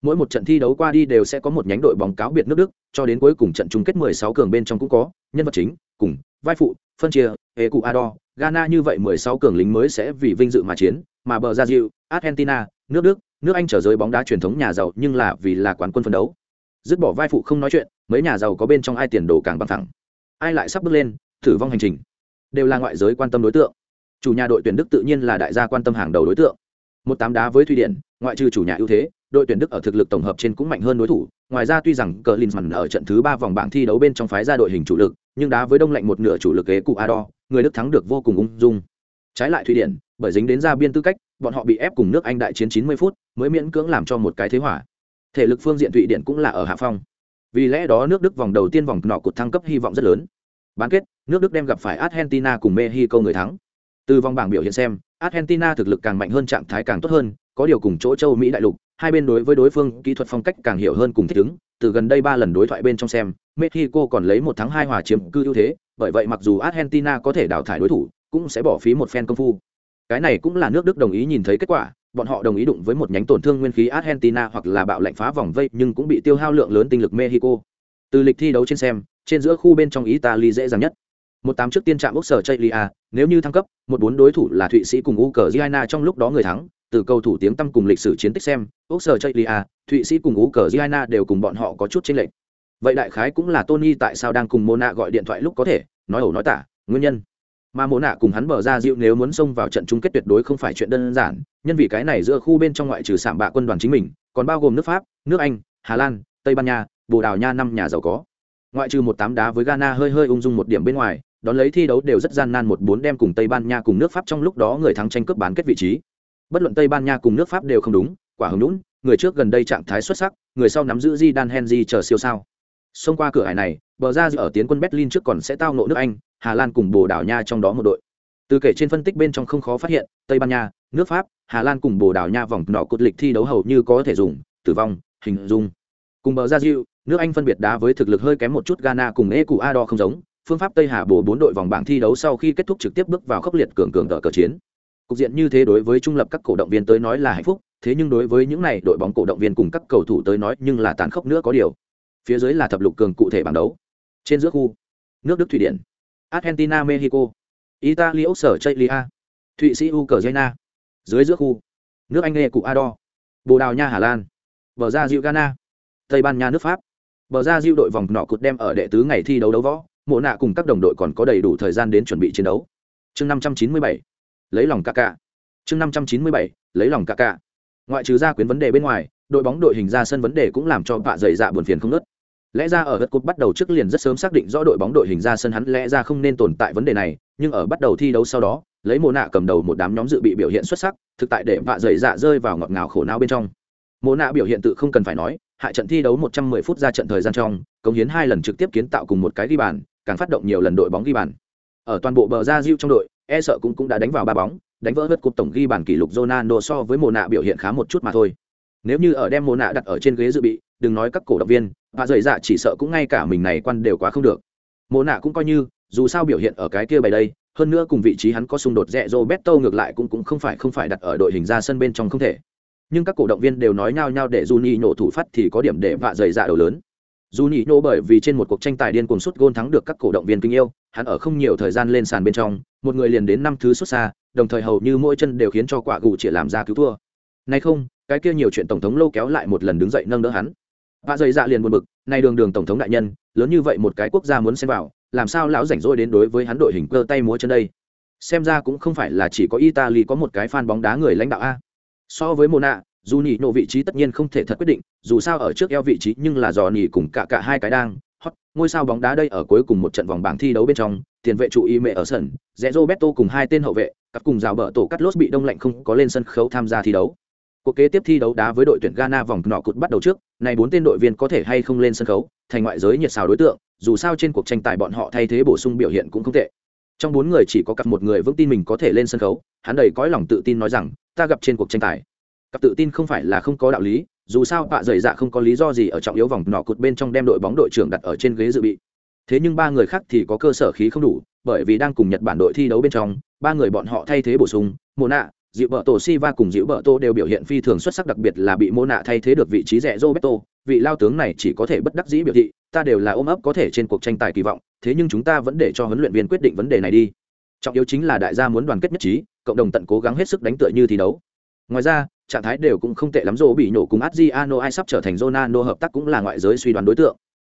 Mỗi một trận thi đấu qua đi đều sẽ có một nhánh đội bóng cáo biệt nước Đức, cho đến cuối cùng trận chung kết 16 cường bên trong cũng có nhân vật chính, cùng vai phụ, phân chia, Ecuador, Ghana như vậy 16 cường lính mới sẽ vì vinh dự mà chiến, mà bờ Brazil, Argentina, nước Đức, nước Anh trở giới bóng đá truyền thống nhà giàu nhưng là vì là quán quân phân đấu. Dứt bỏ vai phụ không nói chuyện, mấy nhà giàu có bên trong ai tiền đồ càng bằng thẳng. Ai lại sắp bước lên, thử vong hành trình. Đều là ngoại giới quan tâm đối tượng chủ nhà đội tuyển đức tự nhiên là đại gia quan tâm hàng đầu đối tượng. Một tám đá với thụy điển, ngoại trừ chủ nhà ưu thế, đội tuyển đức ở thực lực tổng hợp trên cũng mạnh hơn đối thủ. Ngoài ra tuy rằng cờ linsman ở trận thứ ba vòng bảng thi đấu bên trong phái ra đội hình chủ lực, nhưng đá với đông lạnh một nửa chủ lực ghế cụ ador người đức thắng được vô cùng ung dung. Trái lại thụy điển, bởi dính đến ra biên tư cách, bọn họ bị ép cùng nước anh đại chiến 90 phút, mới miễn cưỡng làm cho một cái thế hỏa thể lực phương diện thụy điển cũng là ở hạ phong. Vì lẽ đó nước đức vòng đầu tiên vòng nọ cột thăng cấp hy vọng rất lớn. Bán kết, nước đức đem gặp phải argentina cùng mexico người thắng từ vòng bảng biểu hiện xem, argentina thực lực càng mạnh hơn trạng thái càng tốt hơn, có điều cùng chỗ châu mỹ đại lục, hai bên đối với đối phương kỹ thuật phong cách càng hiểu hơn cùng thích ứng. Từ gần đây ba lần đối thoại bên trong xem, mexico còn lấy một tháng hai hòa chiếm cư ưu thế, bởi vậy mặc dù argentina có thể đào thải đối thủ, cũng sẽ bỏ phí một phen công phu. Cái này cũng là nước đức đồng ý nhìn thấy kết quả, bọn họ đồng ý đụng với một nhánh tổn thương nguyên khí argentina hoặc là bạo lệnh phá vòng vây, nhưng cũng bị tiêu hao lượng lớn tinh lực mexico. Từ lịch thi đấu trên xem, trên giữa khu bên trong italy dễ dàng nhất một tám trước tiên trạm ốc sở chây nếu như thăng cấp, một bốn đối thủ là thụy sĩ cùng ukraine trong lúc đó người thắng. Từ cầu thủ tiếng tăm cùng lịch sử chiến tích xem ốc sở chây thụy sĩ cùng ukraine đều cùng bọn họ có chút chênh lệch. Vậy đại khái cũng là tony tại sao đang cùng mona gọi điện thoại lúc có thể, nói ẩu nói tả, nguyên nhân. Mà mồ nạ cùng hắn bờ ra dịu nếu muốn xông vào trận chung kết tuyệt đối không phải chuyện đơn giản, nhân vì cái này giữa khu bên trong ngoại trừ sảm bạ quân đoàn chính mình, còn bao gồm nước pháp, nước anh, hà lan, tây ban nha, bồ đào nha năm nhà giàu có. Ngoại trừ một tám đá với ghana hơi hơi ung dung một điểm bên ngoài đón lấy thi đấu đều rất gian nan một bốn đem cùng tây ban nha cùng nước pháp trong lúc đó người thắng tranh cướp bán kết vị trí. Bất luận tây ban nha cùng nước pháp đều không đúng, quả hứng lũn người trước gần đây trạng thái xuất sắc, người sau nắm giữ di đan henry chờ siêu sao. Xông qua cửa hải này, bờ ra ở tiến quân berlin trước còn sẽ tao nộ nước anh, hà lan cùng bồ đào nha trong đó một đội. Từ kể trên phân tích bên trong không khó phát hiện, tây ban nha, nước pháp, hà lan cùng bồ đào nha vòng nọ cột lịch thi đấu hầu như có thể dùng, tử vong, hình dung. Cùng bờ ra diệu nước anh phân biệt đá với thực lực hơi kém một chút ghana cùng ecuador không giống phương pháp tây hà bổ bốn đội vòng bảng thi đấu sau khi kết thúc trực tiếp bước vào khốc liệt cường cường tờ cờ chiến. Cục diện như thế đối với trung lập các cổ động viên tới nói là hạnh phúc, thế nhưng đối với những này đội bóng cổ động viên cùng các cầu thủ tới nói nhưng là tàn khốc nữa có điều. Phía dưới là thập lục cường cụ thể bảng đấu. Trên giữa khu, nước đức thụy điển, argentina, mexico, italy ốc sở chây thụy sĩ, ukraine. Dưới giữa khu, nước anh nghe cụ ador bồ đào nha, hà lan, bờ ra diệu ghana, tây ban nha, nước pháp. Bờ ra diệu đội vòng nọ cụt đem ở đệ tứ ngày thi đấu đấu võ mộ nạ cùng các đồng đội còn có đầy đủ thời gian đến chuẩn bị chiến đấu. Chương năm trăm chín mươi bảy, lấy lòng ca ca chương năm trăm chín mươi bảy, lấy lòng ca ca ngoại trừ ra quyến vấn đề bên ngoài, đội bóng đội hình ra sân vấn đề cũng làm cho vạ dày dạ buồn phiền không nớt lẽ ra ở đất cột bắt đầu trước liền rất sớm xác định rõ đội bóng đội hình ra sân hắn lẽ ra không nên tồn tại vấn đề này, nhưng ở bắt đầu thi đấu sau đó, lấy mồ nạ cầm đầu một đám nhóm dự bị biểu hiện xuất sắc, thực tại để vạ dày dạ rơi vào ngọt ngào khổ não bên trong. Mồ nạ biểu hiện tự không cần phải nói, hạ trận thi đấu 110 phút ra trận thời gian trong, cống hiến hai lần trực tiếp kiến tạo cùng một cái ghi bàn càng phát động nhiều lần đội bóng ghi bàn. Ở toàn bộ bờ ra diêu trong đội e sợ cũng cũng đã đánh vào ba bóng, đánh vỡ vượt cục tổng ghi bàn kỷ lục Ronaldo so với mồ nạ biểu hiện khá một chút mà thôi. Nếu như ở đem mồ nạ đặt ở trên ghế dự bị, đừng nói các cổ động viên, và dày dạ chỉ sợ cũng ngay cả mình này quan đều quá không được. Mồ nạ cũng coi như, dù sao biểu hiện ở cái kia bày đây, hơn nữa cùng vị trí hắn có xung đột rẽ Roberto ngược lại cũng cũng không phải không phải đặt ở đội hình ra sân bên trong không thể. Nhưng các cổ động viên đều nói nhau nhau để Juni nổ thủ phát thì có điểm để vạ dày dạ đầu lớn dù nhị nổ bởi vì trên một cuộc tranh tài điên cuồng sút gôn thắng được các cổ động viên kinh yêu, hắn ở không nhiều thời gian lên sàn bên trong, một người liền đến năm thứ xuất xa, đồng thời hầu như mỗi chân đều khiến cho quả gù chỉ làm ra cứu thua. Nay không, cái kia nhiều chuyện tổng thống lâu kéo lại một lần đứng dậy nâng đỡ hắn. Vạ dày dạ liền buồn bực, nay đường đường tổng thống đại nhân, lớn như vậy một cái quốc gia muốn xem vào, làm sao lão rảnh rỗi đến đối với hắn đội hình cơ tay múa chân đây? Xem ra cũng không phải là chỉ có italy có một cái fan bóng đá người lãnh đạo a. So với mona dù nhị nộ vị trí tất nhiên không thể thật quyết định, dù sao ở trước eo vị trí nhưng là dò nhị cùng cả cả hai cái đang, hot, ngôi sao bóng đá đây ở cuối cùng một trận vòng bảng thi đấu bên trong, tiền vệ trụ y mẹ ở sân, rẽ roberto cùng hai tên hậu vệ, Cặp cùng rào bờ tổ cắt lốt bị đông lạnh không có lên sân khấu tham gia thi đấu. Cuộc kế tiếp thi đấu đá với đội tuyển ghana vòng nọ cụt bắt đầu trước, này bốn tên đội viên có thể hay không lên sân khấu, thành ngoại giới nhiệt xào đối tượng, dù sao trên cuộc tranh tài bọn họ thay thế bổ sung biểu hiện cũng không tệ. Trong bốn người chỉ có cặp một người vững tin mình có thể lên sân khấu, hắn đầy cõi lòng tự tin nói rằng, ta gặp trên cuộc tranh tài cặp tự tin không phải là không có đạo lý, dù sao bạ dày dạ không có lý do gì ở trọng yếu vòng nọ cụt bên trong đem đội bóng đội trưởng đặt ở trên ghế dự bị. Thế nhưng ba người khác thì có cơ sở khí không đủ, bởi vì đang cùng nhật bản đội thi đấu bên trong, ba người bọn họ thay thế bổ sung mồ nạ, dịu bợ tổ si va cùng dịu bợ tô đều biểu hiện phi thường xuất sắc đặc biệt là bị mô nạ thay thế được vị trí rẻ roberto, vị lao tướng này chỉ có thể bất đắc dĩ biểu thị, ta đều là ôm ấp có thể trên cuộc tranh tài kỳ vọng, thế nhưng chúng ta vẫn để cho huấn luyện viên quyết định vấn đề này đi. Trọng yếu chính là đại gia muốn đoàn kết nhất trí, cộng đồng tận cố gắng hết sức đánh tựa như thi đấu. Ngoài ra trạng thái đều cũng không tệ lắm, rô bị nổ cùng adriano ai sắp trở thành ronaldo hợp tác cũng là ngoại giới suy đoán đối tượng.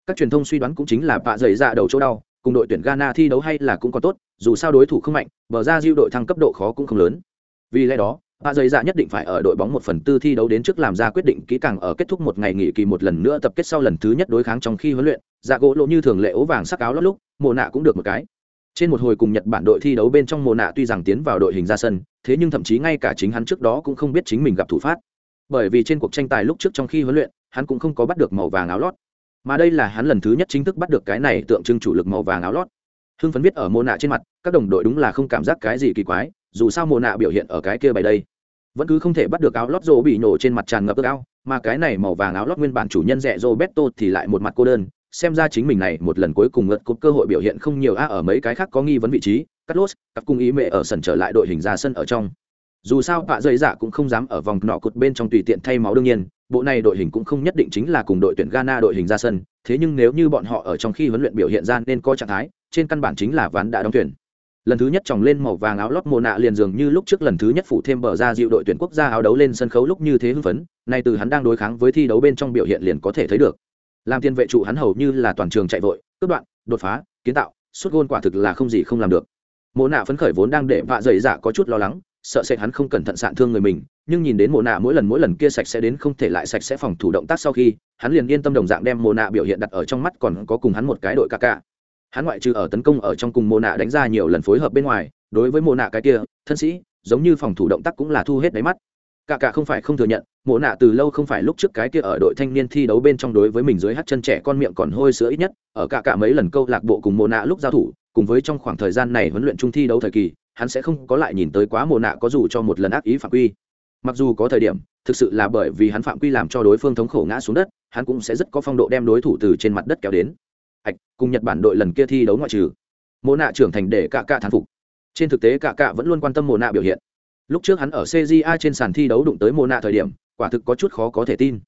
Các truyền thông suy đoán cũng chính là bạ dày ra đầu chỗ đau, cùng đội tuyển ghana thi đấu hay là cũng có tốt, dù sao đối thủ không mạnh, bờ ra diêu đội thăng cấp độ khó cũng không lớn. Vì lẽ đó bạ dày dạ nhất định phải ở đội bóng một phần tư thi đấu đến trước làm ra quyết định kỹ càng ở kết thúc một ngày nghỉ kỳ một lần nữa tập kết sau lần thứ nhất đối kháng trong khi huấn luyện. Dạ gỗ lộ như thường lệ ố vàng sắc áo lót lúc mồ nạ cũng được một cái trên một hồi cùng nhật bản đội thi đấu bên trong mồ nạ tuy rằng tiến vào đội hình ra sân, thế nhưng thậm chí ngay cả chính hắn trước đó cũng không biết chính mình gặp thủ phát. Bởi vì trên cuộc tranh tài lúc trước trong khi huấn luyện, hắn cũng không có bắt được màu vàng áo lót. Mà đây là hắn lần thứ nhất chính thức bắt được cái này tượng trưng chủ lực màu vàng áo lót. Hưng phấn viết ở mô nạ trên mặt, các đồng đội đúng là không cảm giác cái gì kỳ quái, dù sao mô nạ biểu hiện ở cái kia bày đây, vẫn cứ không thể bắt được áo lót rô bị nổ trên mặt tràn ngập ước ao, mà cái này màu vàng áo lót nguyên bản chủ nhân rẻ roberto thì lại một mặt cô đơn xem ra chính mình này một lần cuối cùng ngất cúp cơ hội biểu hiện không nhiều a ở mấy cái khác có nghi vấn vị trí cắt lốt các cung ý mẹ ở sân trở lại đội hình ra sân ở trong. Dù sao bạ dây dạ cũng không dám ở vòng nọ cột bên trong tùy tiện thay máu đương nhiên, bộ này đội hình cũng không nhất định chính là cùng đội tuyển ghana đội hình ra sân, thế nhưng nếu như bọn họ ở trong khi huấn luyện biểu hiện ra nên có trạng thái, trên căn bản chính là ván đã đóng tuyển. Lần thứ nhất tròng lên màu vàng áo lót mồ nạ liền dường như lúc trước lần thứ nhất phủ thêm bờ ra dịu đội tuyển quốc gia áo đấu lên sân khấu lúc như thế hưng phấn, nay từ hắn đang đối kháng với thi đấu bên trong biểu hiện liền có thể thấy được làm tiền vệ trụ hắn hầu như là toàn trường chạy vội, cướp đoạn, đột phá, kiến tạo, suốt gôn quả thực là không gì không làm được. Mộ nạ phấn khởi vốn đang để vạ dày dạ có chút lo lắng, sợ sẽ hắn không cẩn thận sạn thương người mình, nhưng nhìn đến mồ nạ mỗi lần mỗi lần kia sạch sẽ đến không thể lại sạch sẽ phòng thủ động tác sau khi, hắn liền yên tâm đồng dạng đem mồ nạ biểu hiện đặt ở trong mắt còn có cùng hắn một cái đội ca ca. Hắn ngoại trừ ở tấn công ở trong cùng mồ nạ đánh ra nhiều lần phối hợp bên ngoài, đối với mồ nạ cái kia, thân sĩ, giống như phòng thủ động tác cũng là thu hết đáy mắt cả cả không phải không thừa nhận, mộ nạ từ lâu không phải lúc trước cái kia ở đội thanh niên thi đấu bên trong đối với mình dưới hát chân trẻ con miệng còn hôi sữa ít nhất, ở cả cả mấy lần câu lạc bộ cùng mộ nạ lúc giao thủ, cùng với trong khoảng thời gian này huấn luyện trung thi đấu thời kỳ, hắn sẽ không có lại nhìn tới quá mộ nạ có dù cho một lần ác ý phạm quy. Mặc dù có thời điểm, thực sự là bởi vì hắn phạm quy làm cho đối phương thống khổ ngã xuống đất, hắn cũng sẽ rất có phong độ đem đối thủ từ trên mặt đất kéo đến. Ạch, cùng nhật bản đội lần kia thi đấu ngoại trừ. Mộ nạ trưởng thành để cả cả thán phục. Trên thực tế cả cả vẫn luôn quan tâm mộ nạ biểu hiện lúc trước hắn ở cja trên sàn thi đấu đụng tới mô nạ thời điểm, quả thực có chút khó có thể tin.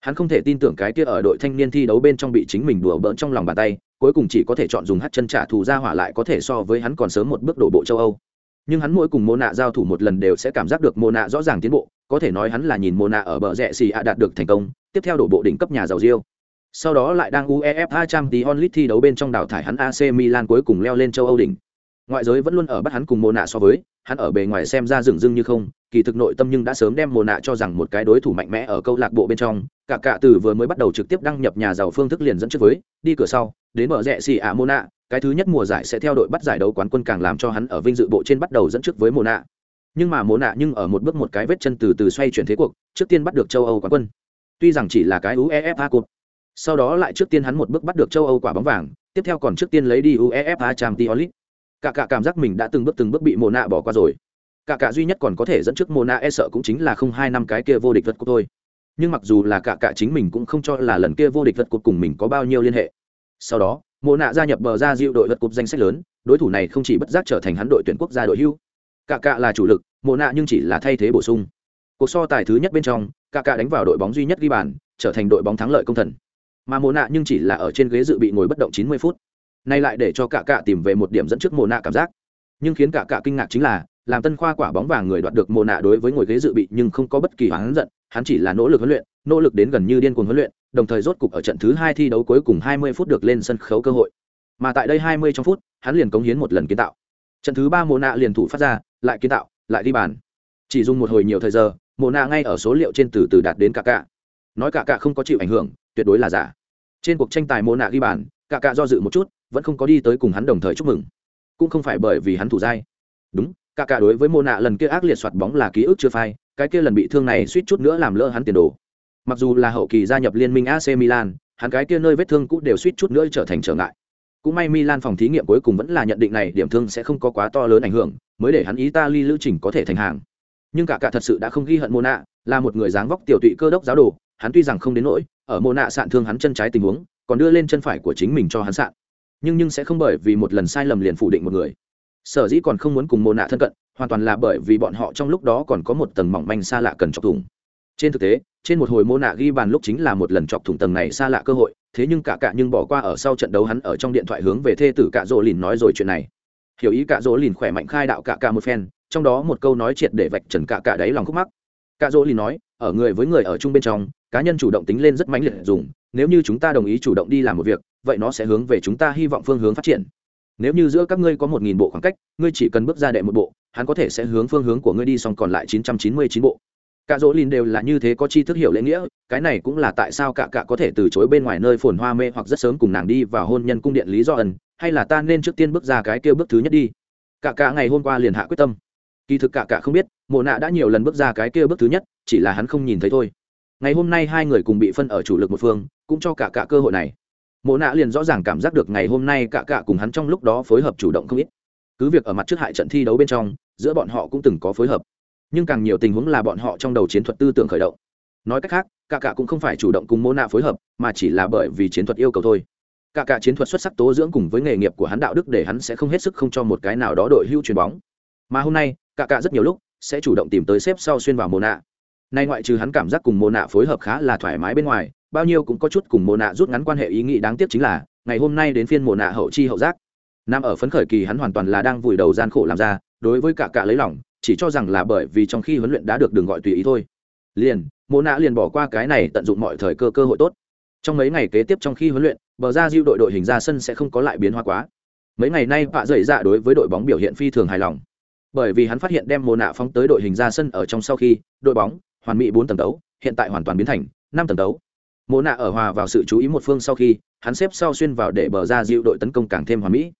Hắn không thể tin tưởng cái kia ở đội thanh niên thi đấu bên trong bị chính mình đùa bỡn trong lòng bàn tay, cuối cùng chỉ có thể chọn dùng hát chân trả thù ra hỏa lại có thể so với hắn còn sớm một bước đổ bộ châu âu. Nhưng hắn mỗi cùng mô nạ giao thủ một lần đều sẽ cảm giác được mô nạ rõ ràng tiến bộ, có thể nói hắn là nhìn mô nạ ở bờ rẽ xì ạ đạt được thành công, tiếp theo đổ bộ đỉnh cấp nhà giàu riêu sau đó lại đang uefa trang tí onlit thi đấu bên trong đào thải hắn ac milan cuối cùng leo lên châu âu đỉnh ngoại giới vẫn luôn ở bắt hắn cùng mồ nạ so với, hắn ở bề ngoài xem ra rừng rưng như không, kỳ thực nội tâm nhưng đã sớm đem mồ nạ cho rằng một cái đối thủ mạnh mẽ ở câu lạc bộ bên trong. Cả cả từ vừa mới bắt đầu trực tiếp đăng nhập nhà giàu phương thức liền dẫn trước với, đi cửa sau, đến mở rẽ xì ạ mồ nạ, cái thứ nhất mùa giải sẽ theo đội bắt giải đấu quán quân càng làm cho hắn ở vinh dự bộ trên bắt đầu dẫn trước với mồ nạ. Nhưng mà mồ nạ nhưng ở một bước một cái vết chân từ từ xoay chuyển thế cuộc, trước tiên bắt được châu âu quán quân. Tuy rằng chỉ là cái uefa cột sau đó lại trước tiên hắn một bước bắt được châu âu quả bóng vàng, tiếp theo còn trước tiên lấy đi uefa champions league cả cả cảm giác mình đã từng bước từng bước bị mồ nạ bỏ qua rồi. Cả cả duy nhất còn có thể dẫn trước mồ nạ e sợ cũng chính là không hai năm cái kia vô địch vật của tôi. Nhưng mặc dù là cả cả chính mình cũng không cho là lần kia vô địch vật cuộc cùng mình có bao nhiêu liên hệ. Sau đó mồ nạ gia nhập bờ ra diệu đội vật cục danh sách lớn, đối thủ này không chỉ bất giác trở thành hắn đội tuyển quốc gia đội hưu. Cả cả là chủ lực mồ nạ nhưng chỉ là thay thế bổ sung. Cuộc so tài thứ nhất bên trong, cả cả đánh vào đội bóng duy nhất ghi bàn, trở thành đội bóng thắng lợi công thần. Mà mồ nạ nhưng chỉ là ở trên ghế dự bị ngồi bất động 90 phút nay lại để cho cả cả tìm về một điểm dẫn trước mồ nạ cảm giác. Nhưng khiến cả cả kinh ngạc chính là, làm tân khoa quả bóng vàng người đoạt được mồ nạ đối với ngồi ghế dự bị nhưng không có bất kỳ hắn giận, hắn chỉ là nỗ lực huấn luyện, nỗ lực đến gần như điên cuồng huấn luyện, đồng thời rốt cục ở trận thứ hai thi đấu cuối cùng 20 phút được lên sân khấu cơ hội. Mà tại đây 20 trong phút, hắn liền cống hiến một lần kiến tạo. Trận thứ ba mồ nạ liền thủ phát ra, lại kiến tạo, lại đi bàn. Chỉ dùng một hồi nhiều thời giờ mồ nạ ngay ở số liệu trên từ từ đạt đến cả cả. Nói cả cả không có chịu ảnh hưởng, tuyệt đối là giả. Trên cuộc tranh tài mồ nạ ghi bàn, cả cả do dự một chút vẫn không có đi tới cùng hắn đồng thời chúc mừng. Cũng không phải bởi vì hắn thủ dai. Đúng, cả cả đối với mô nạ lần kia ác liệt soạt bóng là ký ức chưa phai, cái kia lần bị thương này suýt chút nữa làm lỡ hắn tiền đồ. Mặc dù là hậu kỳ gia nhập liên minh ac milan, hắn cái kia nơi vết thương cũng đều suýt chút nữa trở thành trở ngại. Cũng may milan phòng thí nghiệm cuối cùng vẫn là nhận định này điểm thương sẽ không có quá to lớn ảnh hưởng, mới để hắn italy lữ trình có thể thành hàng. Nhưng cả cả thật sự đã không ghi hận mô nạ, là một người dáng vóc tiểu tụy cơ đốc giáo đồ, hắn tuy rằng không đến nỗi, ở mô nạ sạn thương hắn chân trái tình huống, còn đưa lên chân phải của chính mình cho hắn sạn nhưng nhưng sẽ không bởi vì một lần sai lầm liền phủ định một người. Sở dĩ còn không muốn cùng mồ nạ thân cận, hoàn toàn là bởi vì bọn họ trong lúc đó còn có một tầng mỏng manh xa lạ cần chọc thủng. Trên thực tế, trên một hồi mô nạ ghi bàn lúc chính là một lần chọc thủng tầng này xa lạ cơ hội, thế nhưng cả cạ nhưng bỏ qua ở sau trận đấu hắn ở trong điện thoại hướng về thê tử cạ rỗ lìn nói rồi chuyện này. Hiểu ý cạ rỗ lìn khỏe mạnh khai đạo cạ cạ một phen, trong đó một câu nói triệt để vạch trần cạ cạ đáy lòng khúc mắc. Cạ rỗ lìn nói, ở người với người ở chung bên trong, cá nhân chủ động tính lên rất mãnh liệt dùng, nếu như chúng ta đồng ý chủ động đi làm một việc vậy nó sẽ hướng về chúng ta hy vọng phương hướng phát triển. Nếu như giữa các ngươi có một nghìn bộ khoảng cách, ngươi chỉ cần bước ra đệ một bộ, hắn có thể sẽ hướng phương hướng của ngươi đi xong còn lại chín trăm chín mươi chín bộ. Cả dỗ lìn đều là như thế có chi thức hiểu lễ nghĩa, cái này cũng là tại sao cả cả có thể từ chối bên ngoài nơi phồn hoa mê hoặc rất sớm cùng nàng đi vào hôn nhân cung điện lý do ẩn hay là ta nên trước tiên bước ra cái kêu bước thứ nhất đi? Cả cả ngày hôm qua liền hạ quyết tâm. Kỳ thực cả cả không biết, mộ nạ đã nhiều lần bước ra cái kêu bước thứ nhất, chỉ là hắn không nhìn thấy thôi. Ngày hôm nay hai người cùng bị phân ở chủ lực một phương, cũng cho cả cả cơ hội này mộ nạ liền rõ ràng cảm giác được ngày hôm nay cả cả cùng hắn trong lúc đó phối hợp chủ động không ít. Cứ việc ở mặt trước hại trận thi đấu bên trong, giữa bọn họ cũng từng có phối hợp. Nhưng càng nhiều tình huống là bọn họ trong đầu chiến thuật tư tưởng khởi động. Nói cách khác, cả cả cũng không phải chủ động cùng mô nạ phối hợp, mà chỉ là bởi vì chiến thuật yêu cầu thôi. Cả cả chiến thuật xuất sắc tố dưỡng cùng với nghề nghiệp của hắn đạo đức để hắn sẽ không hết sức không cho một cái nào đó đội hưu chuyền bóng. Mà hôm nay, cả cả rất nhiều lúc sẽ chủ động tìm tới xếp sau xuyên vào Mô nạ. Nay ngoại trừ hắn cảm giác cùng Mô nạ phối hợp khá là thoải mái bên ngoài bao nhiêu cũng có chút cùng mồ nạ rút ngắn quan hệ ý nghĩ đáng tiếc chính là, ngày hôm nay đến phiên mồ nạ hậu chi hậu giác. Nam ở phấn khởi kỳ hắn hoàn toàn là đang vùi đầu gian khổ làm ra, đối với cả cả lấy lòng, chỉ cho rằng là bởi vì trong khi huấn luyện đã được đừng gọi tùy ý thôi. Liền mồ nạ liền bỏ qua cái này tận dụng mọi thời cơ cơ hội tốt. Trong mấy ngày kế tiếp trong khi huấn luyện, bờ ra diêu đội đội hình ra sân sẽ không có lại biến hóa quá. Mấy ngày nay vạ dậy dạ đối với đội bóng biểu hiện phi thường hài lòng. Bởi vì hắn phát hiện đem mồ nạ phóng tới đội hình ra sân ở trong sau khi, đội bóng, hoàn mỹ bốn tầng đấu, hiện tại hoàn toàn biến thành năm tầng đấu mồ nạ ở hòa vào sự chú ý một phương sau khi, hắn xếp sau xuyên vào để bờ ra diệu đội tấn công càng thêm hoàn mỹ.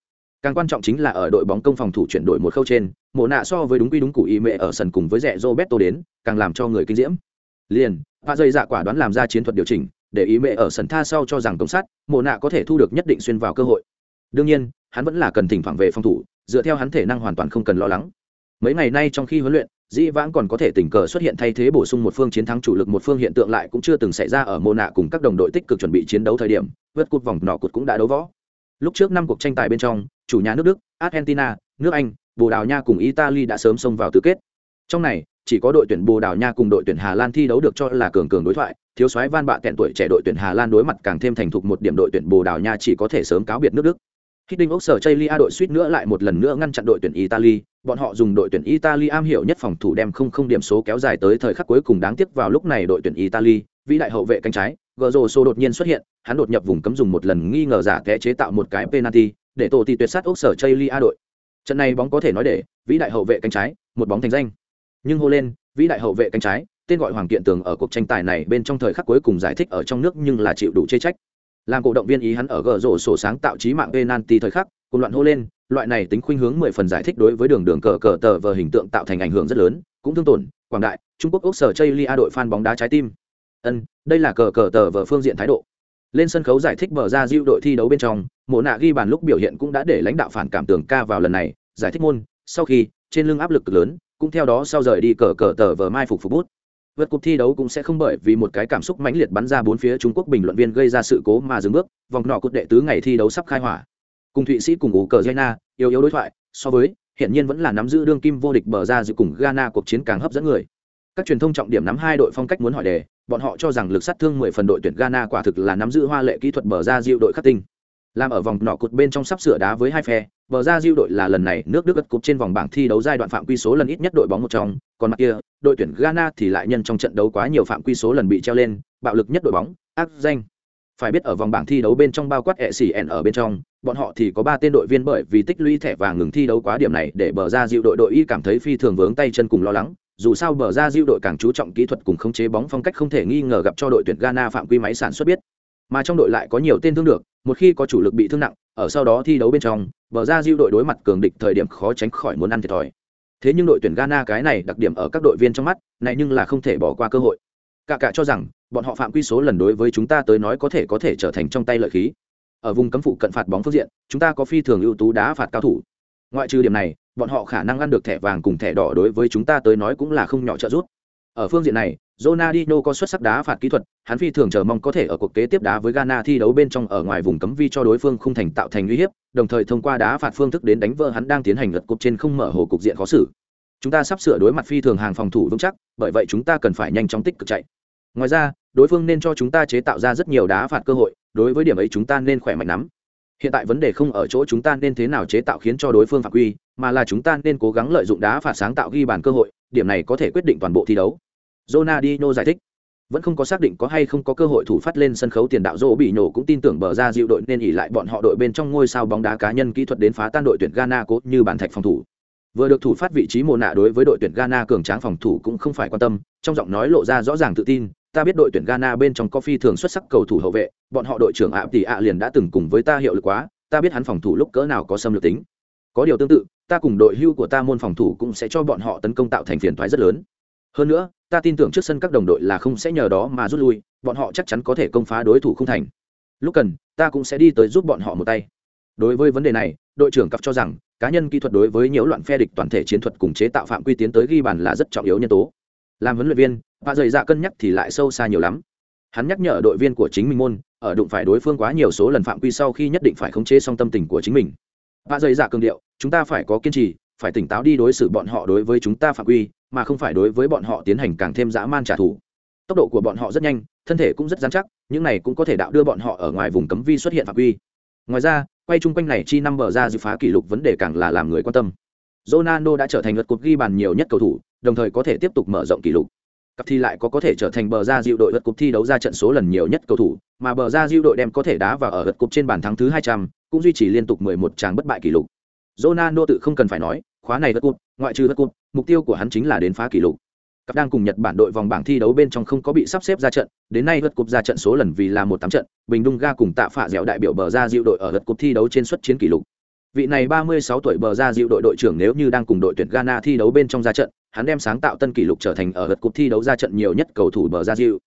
Càng quan trọng chính là ở đội bóng công phòng thủ chuyển đổi một khâu trên mồ nạ so với đúng quy đúng cụ ý mệ ở sân cùng với rẻ roberto đến, càng làm cho người kinh diễm. Liền và dây dạ quả đoán làm ra chiến thuật điều chỉnh, để ý mệ ở sân tha sau cho rằng công sát mồ nạ có thể thu được nhất định xuyên vào cơ hội. Đương nhiên, hắn vẫn là cần thỉnh thoảng về phòng thủ, dựa theo hắn thể năng hoàn toàn không cần lo lắng. Mấy ngày nay trong khi huấn luyện dĩ vãng còn có thể tình cờ xuất hiện thay thế bổ sung một phương chiến thắng chủ lực, một phương hiện tượng lại cũng chưa từng xảy ra ở mô nạ cùng các đồng đội tích cực chuẩn bị chiến đấu thời điểm, vượt cột vòng nọ cột cũng đã đấu võ. Lúc trước năm cuộc tranh tài bên trong, chủ nhà nước đức, argentina, nước anh, bồ đào nha cùng italy đã sớm xông vào tứ kết. Trong này, chỉ có đội tuyển bồ đào nha cùng đội tuyển hà lan thi đấu được cho là cường cường đối thoại, thiếu soái van bạ kẹn tuổi trẻ đội tuyển hà lan đối mặt càng thêm thành thục một điểm đội tuyển bồ đào nha chỉ có thể sớm cáo biệt nước đức. Hiddink ốc sở đội suýt nữa lại một lần nữa ngăn chặn đội tuyển Italy, bọn họ dùng đội tuyển Italy am hiểu nhất phòng thủ đem không không điểm số kéo dài tới thời khắc cuối cùng đáng tiếc vào lúc này đội tuyển Italy, vĩ đại hậu vệ cánh trái, Gerrard đột nhiên xuất hiện, hắn đột nhập vùng cấm dùng một lần nghi ngờ giả kẽ chế tạo một cái penalty, để tổ tỷ tuyệt sát ốc sở đội. Trận này bóng có thể nói để vĩ đại hậu vệ cánh trái, một bóng thành danh. Nhưng hô lên, vĩ đại hậu vệ cánh trái, tên gọi Hoàng Kiện Tường ở cuộc tranh tài này bên trong thời khắc cuối cùng giải thích ở trong nước nhưng là chịu đủ chê trách làm cổ động viên ý hắn ở gờ rổ sổ sáng tạo trí mạng penalty thời khắc, cùng loạn hô lên, loại này tính khuynh hướng mười phần giải thích đối với đường đường cờ cờ tờ vờ hình tượng tạo thành ảnh hưởng rất lớn, cũng thương tổn, quảng đại, trung quốc ốc sở chây lia đội fan bóng đá trái tim. Ân, đây là cờ cờ tờ vờ phương diện thái độ. Lên sân khấu giải thích mở ra diệu đội thi đấu bên trong, mộ nạ ghi bàn lúc biểu hiện cũng đã để lãnh đạo phản cảm tưởng ca vào lần này, giải thích môn, sau khi, trên lưng áp lực cực lớn, cũng theo đó sau rời đi cờ cờ tờ vờ mai phục phục bút vượt cuộc thi đấu cũng sẽ không bởi vì một cái cảm xúc mãnh liệt bắn ra bốn phía trung quốc bình luận viên gây ra sự cố mà dừng bước, vòng nọ cột đệ tứ ngày thi đấu sắp khai hỏa. Cùng thụy sĩ cùng ủ cờ giana yếu yếu đối thoại, so với hiện nhiên vẫn là nắm giữ đương kim vô địch bờ ra giữa cùng ghana cuộc chiến càng hấp dẫn người. Các truyền thông trọng điểm nắm hai đội phong cách muốn hỏi đề, bọn họ cho rằng lực sát thương mười phần đội tuyển ghana quả thực là nắm giữ hoa lệ kỹ thuật bờ ra diệu đội khắc tinh. Làm ở vòng nọ cột bên trong sắp sửa đá với hai phe, bờ ra diệu đội là lần này nước đức ất cục trên vòng bảng thi đấu giai đoạn phạm quy số lần ít nhất đội bóng một trong, còn mặt kia đội tuyển ghana thì lại nhân trong trận đấu quá nhiều phạm quy số lần bị treo lên, bạo lực nhất đội bóng áp danh. Phải biết ở vòng bảng thi đấu bên trong bao quát ẹ xỉ ở bên trong, bọn họ thì có ba tên đội viên bởi vì tích lũy thẻ vàng ngừng thi đấu quá điểm này để bờ ra diệu đội đội y cảm thấy phi thường vướng tay chân cùng lo lắng. Dù sao bờ ra diệu đội càng chú trọng kỹ thuật cùng khống chế bóng phong cách không thể nghi ngờ gặp cho đội tuyển ghana phạm quy máy sản xuất biết. Mà trong đội lại có nhiều tên thương được, một khi có chủ lực bị thương nặng, ở sau đó thi đấu bên trong, bờ ra diệu đội đối mặt cường địch thời điểm khó tránh khỏi muốn ăn thiệt thòi thế nhưng đội tuyển ghana cái này đặc điểm ở các đội viên trong mắt, này nhưng là không thể bỏ qua cơ hội. Cả cả cho rằng, bọn họ phạm quy số lần đối với chúng ta tới nói có thể có thể trở thành trong tay lợi khí. Ở vùng cấm phụ cận phạt bóng phương diện, chúng ta có phi thường ưu tú đá phạt cao thủ. Ngoại trừ điểm này, bọn họ khả năng ăn được thẻ vàng cùng thẻ đỏ đối với chúng ta tới nói cũng là không nhỏ trợ giúp. Ở phương diện này Ronaldinho có xuất sắc đá phạt kỹ thuật, hắn phi thường chờ mong có thể ở cuộc kế tiếp đá với Ghana thi đấu bên trong ở ngoài vùng cấm vi cho đối phương không thành tạo thành uy hiếp, đồng thời thông qua đá phạt phương thức đến đánh vỡ hắn đang tiến hành lật cục trên không mở hồ cục diện khó xử. Chúng ta sắp sửa đối mặt phi thường hàng phòng thủ vững chắc, bởi vậy chúng ta cần phải nhanh chóng tích cực chạy. Ngoài ra, đối phương nên cho chúng ta chế tạo ra rất nhiều đá phạt cơ hội, đối với điểm ấy chúng ta nên khỏe mạnh nắm. Hiện tại vấn đề không ở chỗ chúng ta nên thế nào chế tạo khiến cho đối phương phạm quy, mà là chúng ta nên cố gắng lợi dụng đá phạt sáng tạo ghi bàn cơ hội, điểm này có thể quyết định toàn bộ thi đấu. Ronaldinho giải thích vẫn không có xác định có hay không có cơ hội thủ phát lên sân khấu tiền đạo Dỗ bị nổ cũng tin tưởng bờ ra dịu đội nên ỉ lại bọn họ đội bên trong ngôi sao bóng đá cá nhân kỹ thuật đến phá tan đội tuyển Ghana cố như bản thạch phòng thủ. Vừa được thủ phát vị trí mồ nạ đối với đội tuyển Ghana cường tráng phòng thủ cũng không phải quan tâm, trong giọng nói lộ ra rõ ràng tự tin, ta biết đội tuyển Ghana bên trong có phi thường xuất sắc cầu thủ hậu vệ, bọn họ đội trưởng ạ tỷ ạ liền đã từng cùng với ta hiệu lực quá, ta biết hắn phòng thủ lúc cỡ nào có xâm lược tính. Có điều tương tự, ta cùng đội hưu của ta môn phòng thủ cũng sẽ cho bọn họ tấn công tạo thành phiền toái rất lớn hơn nữa, ta tin tưởng trước sân các đồng đội là không sẽ nhờ đó mà rút lui, bọn họ chắc chắn có thể công phá đối thủ không thành. Lúc cần, ta cũng sẽ đi tới giúp bọn họ một tay. Đối với vấn đề này, đội trưởng cặp cho rằng, cá nhân kỹ thuật đối với nhiễu loạn phe địch toàn thể chiến thuật cùng chế tạo phạm quy tiến tới ghi bàn là rất trọng yếu nhân tố. Làm huấn luyện viên và dày dạ cân nhắc thì lại sâu xa nhiều lắm. Hắn nhắc nhở đội viên của chính mình môn, ở đụng phải đối phương quá nhiều số lần phạm quy sau khi nhất định phải khống chế song tâm tình của chính mình. Và dày dạ cường điệu, chúng ta phải có kiên trì, phải tỉnh táo đi đối xử bọn họ đối với chúng ta phạm quy mà không phải đối với bọn họ tiến hành càng thêm dã man trả thù. Tốc độ của bọn họ rất nhanh thân thể cũng rất dán chắc những này cũng có thể đạo đưa bọn họ ở ngoài vùng cấm vi xuất hiện phạm quy. Ngoài ra quay chung quanh này chi năm bờ ra dự phá kỷ lục vấn đề càng là làm người quan tâm. Ronaldo đã trở thành lượt cột ghi bàn nhiều nhất cầu thủ đồng thời có thể tiếp tục mở rộng kỷ lục. Cặp thi lại có có thể trở thành bờ ra diệu đội lượt cúp thi đấu ra trận số lần nhiều nhất cầu thủ mà bờ ra diệu đội đem có thể đá vào ở lượt cúp trên bàn thắng thứ 200, cũng duy trì liên tục 11 tràng bất bại kỷ lục. Ronaldo tự không cần phải nói khóa này lượt cúp ngoại trừ lượt cúp mục tiêu của hắn chính là đến phá kỷ lục. Cặp đang cùng nhật bản đội vòng bảng thi đấu bên trong không có bị sắp xếp ra trận, đến nay lượt cúp ra trận số lần vì là một tám trận, bình đung ga cùng tạ phạ dẻo đại biểu bờ ra diệu đội ở lượt cúp thi đấu trên suất chiến kỷ lục. Vị này 36 tuổi bờ ra diệu đội đội trưởng nếu như đang cùng đội tuyển Ghana thi đấu bên trong ra trận, hắn đem sáng tạo tân kỷ lục trở thành ở lượt cúp thi đấu ra trận nhiều nhất cầu thủ bờ ra diệu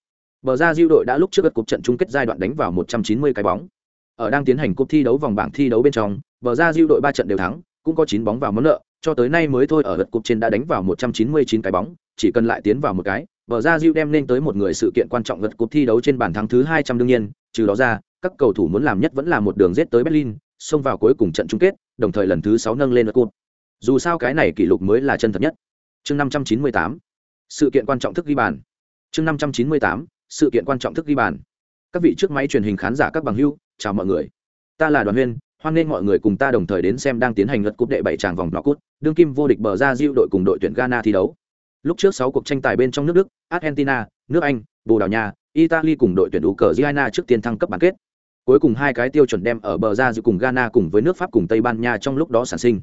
bờ ra diệu đội đã lúc trước lượt cúp trận chung kết giai đoạn đánh vào 190 cái bóng. Ở đang tiến hành cúp thi đấu vòng bảng thi đấu bên trong, bờ ra diệu đội ba trận đều thắng, cũng có 9 bóng vào món nợ cho tới nay mới thôi ở lượt cúp trên đã đánh vào 199 cái bóng chỉ cần lại tiến vào một cái bờ ra Diu đem nên tới một người sự kiện quan trọng lượt cúp thi đấu trên bàn thắng thứ 200 đương nhiên trừ đó ra các cầu thủ muốn làm nhất vẫn là một đường giết tới Berlin xông vào cuối cùng trận chung kết đồng thời lần thứ sáu nâng lên lượt cúp. Dù sao cái này kỷ lục mới là chân thật nhất. Chương năm trăm chín mươi tám sự kiện quan trọng thức ghi bàn. Chương năm trăm chín mươi tám sự kiện quan trọng thức ghi bàn. Các vị trước máy truyền hình khán giả các bằng hữu, chào mọi người. Ta là đoàn huyên hoan nghênh mọi người cùng ta đồng thời đến xem đang tiến hành lượt cúp đệ bảy tràng vòng knockout, đương kim vô địch bờ ra diệu đội cùng đội tuyển ghana thi đấu. Lúc trước sáu cuộc tranh tài bên trong nước đức argentina nước anh bồ đào nha italy cùng đội tuyển ukraine trước tiên thăng cấp bán kết. Cuối cùng hai cái tiêu chuẩn đem ở bờ ra giữa cùng ghana cùng với nước pháp cùng tây ban nha trong lúc đó sản sinh.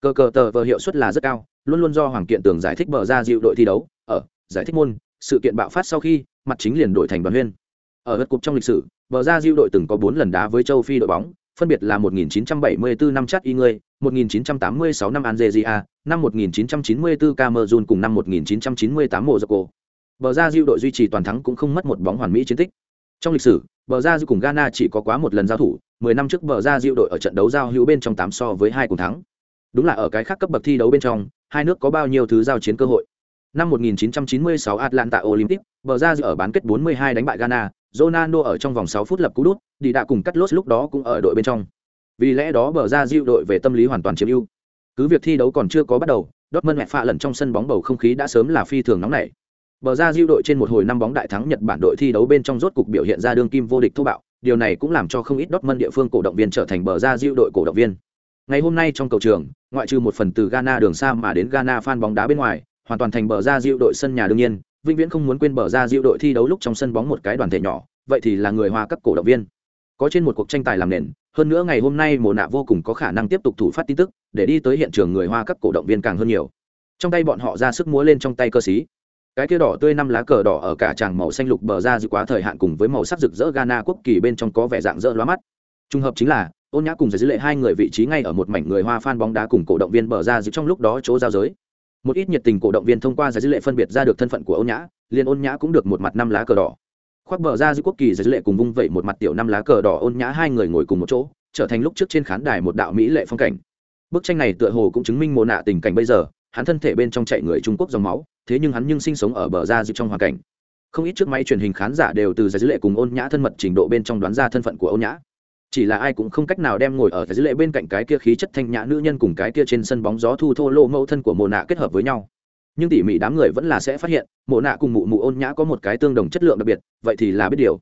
Cờ cờ tờ vờ hiệu suất là rất cao luôn luôn do hoàng kiện tường giải thích bờ ra dịu đội thi đấu ở giải thích môn sự kiện bạo phát sau khi mặt chính liền đổi thành đoàn huyên. Ở đất cục trong lịch sử bờ ra dịu đội từng có bốn lần đá với châu phi đội bóng phân biệt là 1974 năm chát y ngươi 1986 năm algeria năm 1994 cameroon cùng năm 1998 Morocco. bờ ra Diu đội duy trì toàn thắng cũng không mất một bóng hoàn mỹ chiến tích. Trong lịch sử bờ ra Diu cùng ghana chỉ có quá một lần giao thủ 10 năm trước bờ ra Diu đội ở trận đấu giao hữu bên trong 8 so với hai cùng thắng. Đúng là ở cái khác cấp bậc thi đấu bên trong hai nước có bao nhiêu thứ giao chiến cơ hội. Năm 1996 Atlanta Olympic, bờ ra ở bán kết 42 đánh bại Ghana, Ronaldo ở trong vòng 6 phút lập cú đút, đi đã cùng cắt lốt lúc đó cũng ở đội bên trong. Vì lẽ đó bờ ra Diệu đội về tâm lý hoàn toàn chiếm ưu. Cứ việc thi đấu còn chưa có bắt đầu, Dortmund mẹ phạ lần trong sân bóng bầu không khí đã sớm là phi thường nóng nảy. Bờ ra Diệu đội trên một hồi năm bóng đại thắng Nhật Bản đội thi đấu bên trong rốt cục biểu hiện ra đương kim vô địch thô bạo, điều này cũng làm cho không ít Dortmund địa phương cổ động viên trở thành bờ ra Diệu đội cổ động viên. Ngày hôm nay trong cầu trường, ngoại trừ một phần từ Ghana đường xa mà đến Ghana fan bóng đá bên ngoài, hoàn toàn thành bờ ra diệu đội sân nhà đương nhiên, vĩnh viễn không muốn quên bờ ra diệu đội thi đấu lúc trong sân bóng một cái đoàn thể nhỏ, vậy thì là người Hoa các cổ động viên. Có trên một cuộc tranh tài làm nền, hơn nữa ngày hôm nay Mộ Nạ vô cùng có khả năng tiếp tục thủ phát tin tức, để đi tới hiện trường người Hoa các cổ động viên càng hơn nhiều. Trong tay bọn họ ra sức múa lên trong tay cơ sĩ. Cái kia đỏ tươi năm lá cờ đỏ ở cả tràng màu xanh lục bờ ra dự quá thời hạn cùng với màu sắc rực rỡ Ghana quốc kỳ bên trong có vẻ dạng rỡ lóa mắt. Trùng hợp chính là ôn nhã cùng giới dữ lệ hai người vị trí ngay ở một mảnh người hoa phan bóng đá cùng cổ động viên bờ ra dự trong lúc đó chỗ giao giới một ít nhiệt tình cổ động viên thông qua giải dữ lệ phân biệt ra được thân phận của ôn nhã, liền ôn nhã cũng được một mặt năm lá cờ đỏ. Khoác bờ ra giữa quốc kỳ giải dữ lệ cùng vung vẩy một mặt tiểu năm lá cờ đỏ, ôn nhã hai người ngồi cùng một chỗ, trở thành lúc trước trên khán đài một đạo mỹ lệ phong cảnh. Bức tranh này tựa hồ cũng chứng minh mồ nạ tình cảnh bây giờ, hắn thân thể bên trong chạy người trung quốc dòng máu, thế nhưng hắn nhưng sinh sống ở bờ ra giữa trong hoàn cảnh. Không ít chiếc máy truyền hình khán giả đều từ giải dữ lệ cùng ôn nhã thân mật trình độ bên trong đoán ra thân phận của ôn nhã chỉ là ai cũng không cách nào đem ngồi ở dưới lệ bên cạnh cái kia khí chất thanh nhã nữ nhân cùng cái kia trên sân bóng gió thu thô lô mẫu thân của mồ nạ kết hợp với nhau. Nhưng tỉ mỉ đám người vẫn là sẽ phát hiện, mộ nạ cùng mụ mụ ôn nhã có một cái tương đồng chất lượng đặc biệt, vậy thì là biết điều.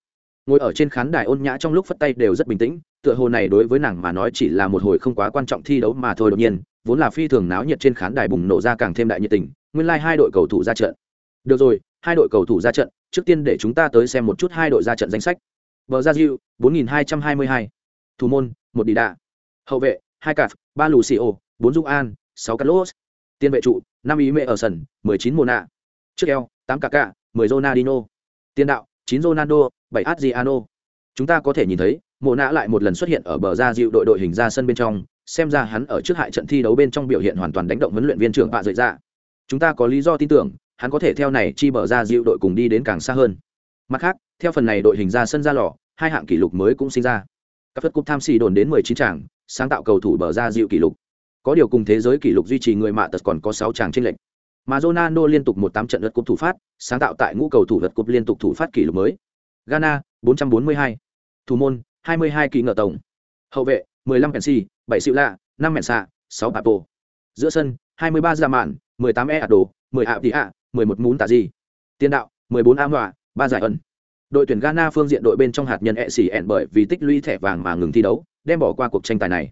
Ngồi ở trên khán đài ôn nhã trong lúc phất tay đều rất bình tĩnh, tựa hồ này đối với nàng mà nói chỉ là một hồi không quá quan trọng thi đấu mà thôi đột nhiên, vốn là phi thường náo nhiệt trên khán đài bùng nổ ra càng thêm đại nhiệt tình, nguyên lai、like、hai đội cầu thủ ra trận. Được rồi, hai đội cầu thủ ra trận, trước tiên để chúng ta tới xem một chút hai đội ra trận danh sách. Bờ gia diệu bốn nghìn hai trăm hai mươi hai thủ môn, một đi đạ. Hậu vệ, hai cặp ba lù xì ô bốn dung an, sáu cắt lốt. Tiền vệ trụ, năm ý mẹ ở sân, mười chín mona trước eo, tám cà cà mười ronaldino tiền đạo, chín ronaldo, bảy adriano. Chúng ta có thể nhìn thấy, mùa nạ lại một lần xuất hiện ở bờ ra dịu đội đội hình ra sân bên trong, xem ra hắn ở trước hại trận thi đấu bên trong biểu hiện hoàn toàn đánh động huấn luyện viên trưởng bạ dậy ra chúng ta có lý do tin tưởng, hắn có thể theo này chi bờ ra dịu đội cùng đi đến càng xa hơn. Mặt khác, theo phần này đội hình ra sân ra lò, hai hạng kỷ lục mới cũng sinh ra các phất cúp tham xì đồn đến 19 tràng sáng tạo cầu thủ bờ ra dịu kỷ lục. Có điều cùng thế giới kỷ lục duy trì người mạ tật còn có 6 tràng trên lệnh mà Ronaldo liên tục một tám trận lượt cúp thủ phát sáng tạo tại ngũ cầu thủ lượt cúp liên tục thủ phát kỷ lục mới. Ghana 442 thủ môn 22 kỳ ngờ tổng. Hậu vệ 15 pensi 7 Siu La, 5 Mensa, 6 papo. Giữa sân 23 ra mạn 18 e đồ 10 ạ 11 mún tạ gì tiền đạo 14 am họa ba giải ẩn đội tuyển ghana phương diện đội bên trong hạt nhân e xì ẹn bởi vì tích lũy thẻ vàng mà ngừng thi đấu, đem bỏ qua cuộc tranh tài này.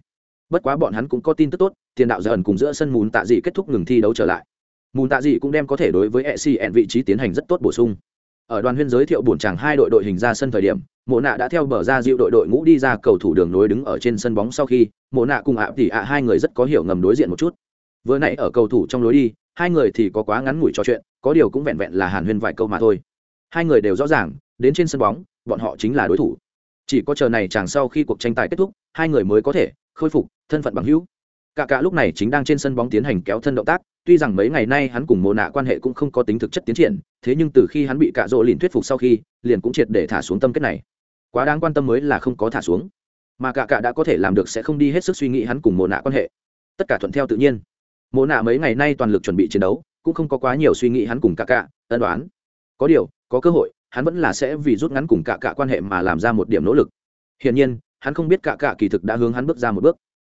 Bất quá bọn hắn cũng có tin tức tốt, tiền đạo giải ẩn cùng giữa sân mùn tạ dị kết thúc ngừng thi đấu trở lại. Mùn tạ dị cũng đem có thể đối với e xì ẹn vị trí tiến hành rất tốt bổ sung. Ở đoàn huyên giới thiệu bổn chàng hai đội đội hình ra sân thời điểm, mộ nạ đã theo bờ ra diệu đội đội ngũ đi ra cầu thủ đường nối đứng ở trên sân bóng sau khi, mộ nạ cùng ạ thì ạ hai người rất có hiểu ngầm đối diện một chút. Vừa nãy ở cầu thủ trong lối đi, hai người thì có quá ngắn ngủi trò chuyện, có điều cũng vẹn vẹn là hàn huyên vài câu mà thôi. Hai người đều rõ ràng đến trên sân bóng, bọn họ chính là đối thủ. Chỉ có chờ này chàng sau khi cuộc tranh tài kết thúc, hai người mới có thể khôi phục thân phận bằng hữu. Cả cả lúc này chính đang trên sân bóng tiến hành kéo thân động tác, tuy rằng mấy ngày nay hắn cùng mồ nạ quan hệ cũng không có tính thực chất tiến triển, thế nhưng từ khi hắn bị cạ rỗ lìn thuyết phục sau khi, liền cũng triệt để thả xuống tâm kết này. Quá đáng quan tâm mới là không có thả xuống. Mà cả cả đã có thể làm được sẽ không đi hết sức suy nghĩ hắn cùng mồ nạ quan hệ. Tất cả thuận theo tự nhiên. Mồ nạ mấy ngày nay toàn lực chuẩn bị chiến đấu, cũng không có quá nhiều suy nghĩ hắn cùng cả cả, ân đoán có điều, có cơ hội hắn vẫn là sẽ vì rút ngắn cùng cả cả quan hệ mà làm ra một điểm nỗ lực. Hiển nhiên, hắn không biết cả cả kỳ thực đã hướng hắn bước ra một bước.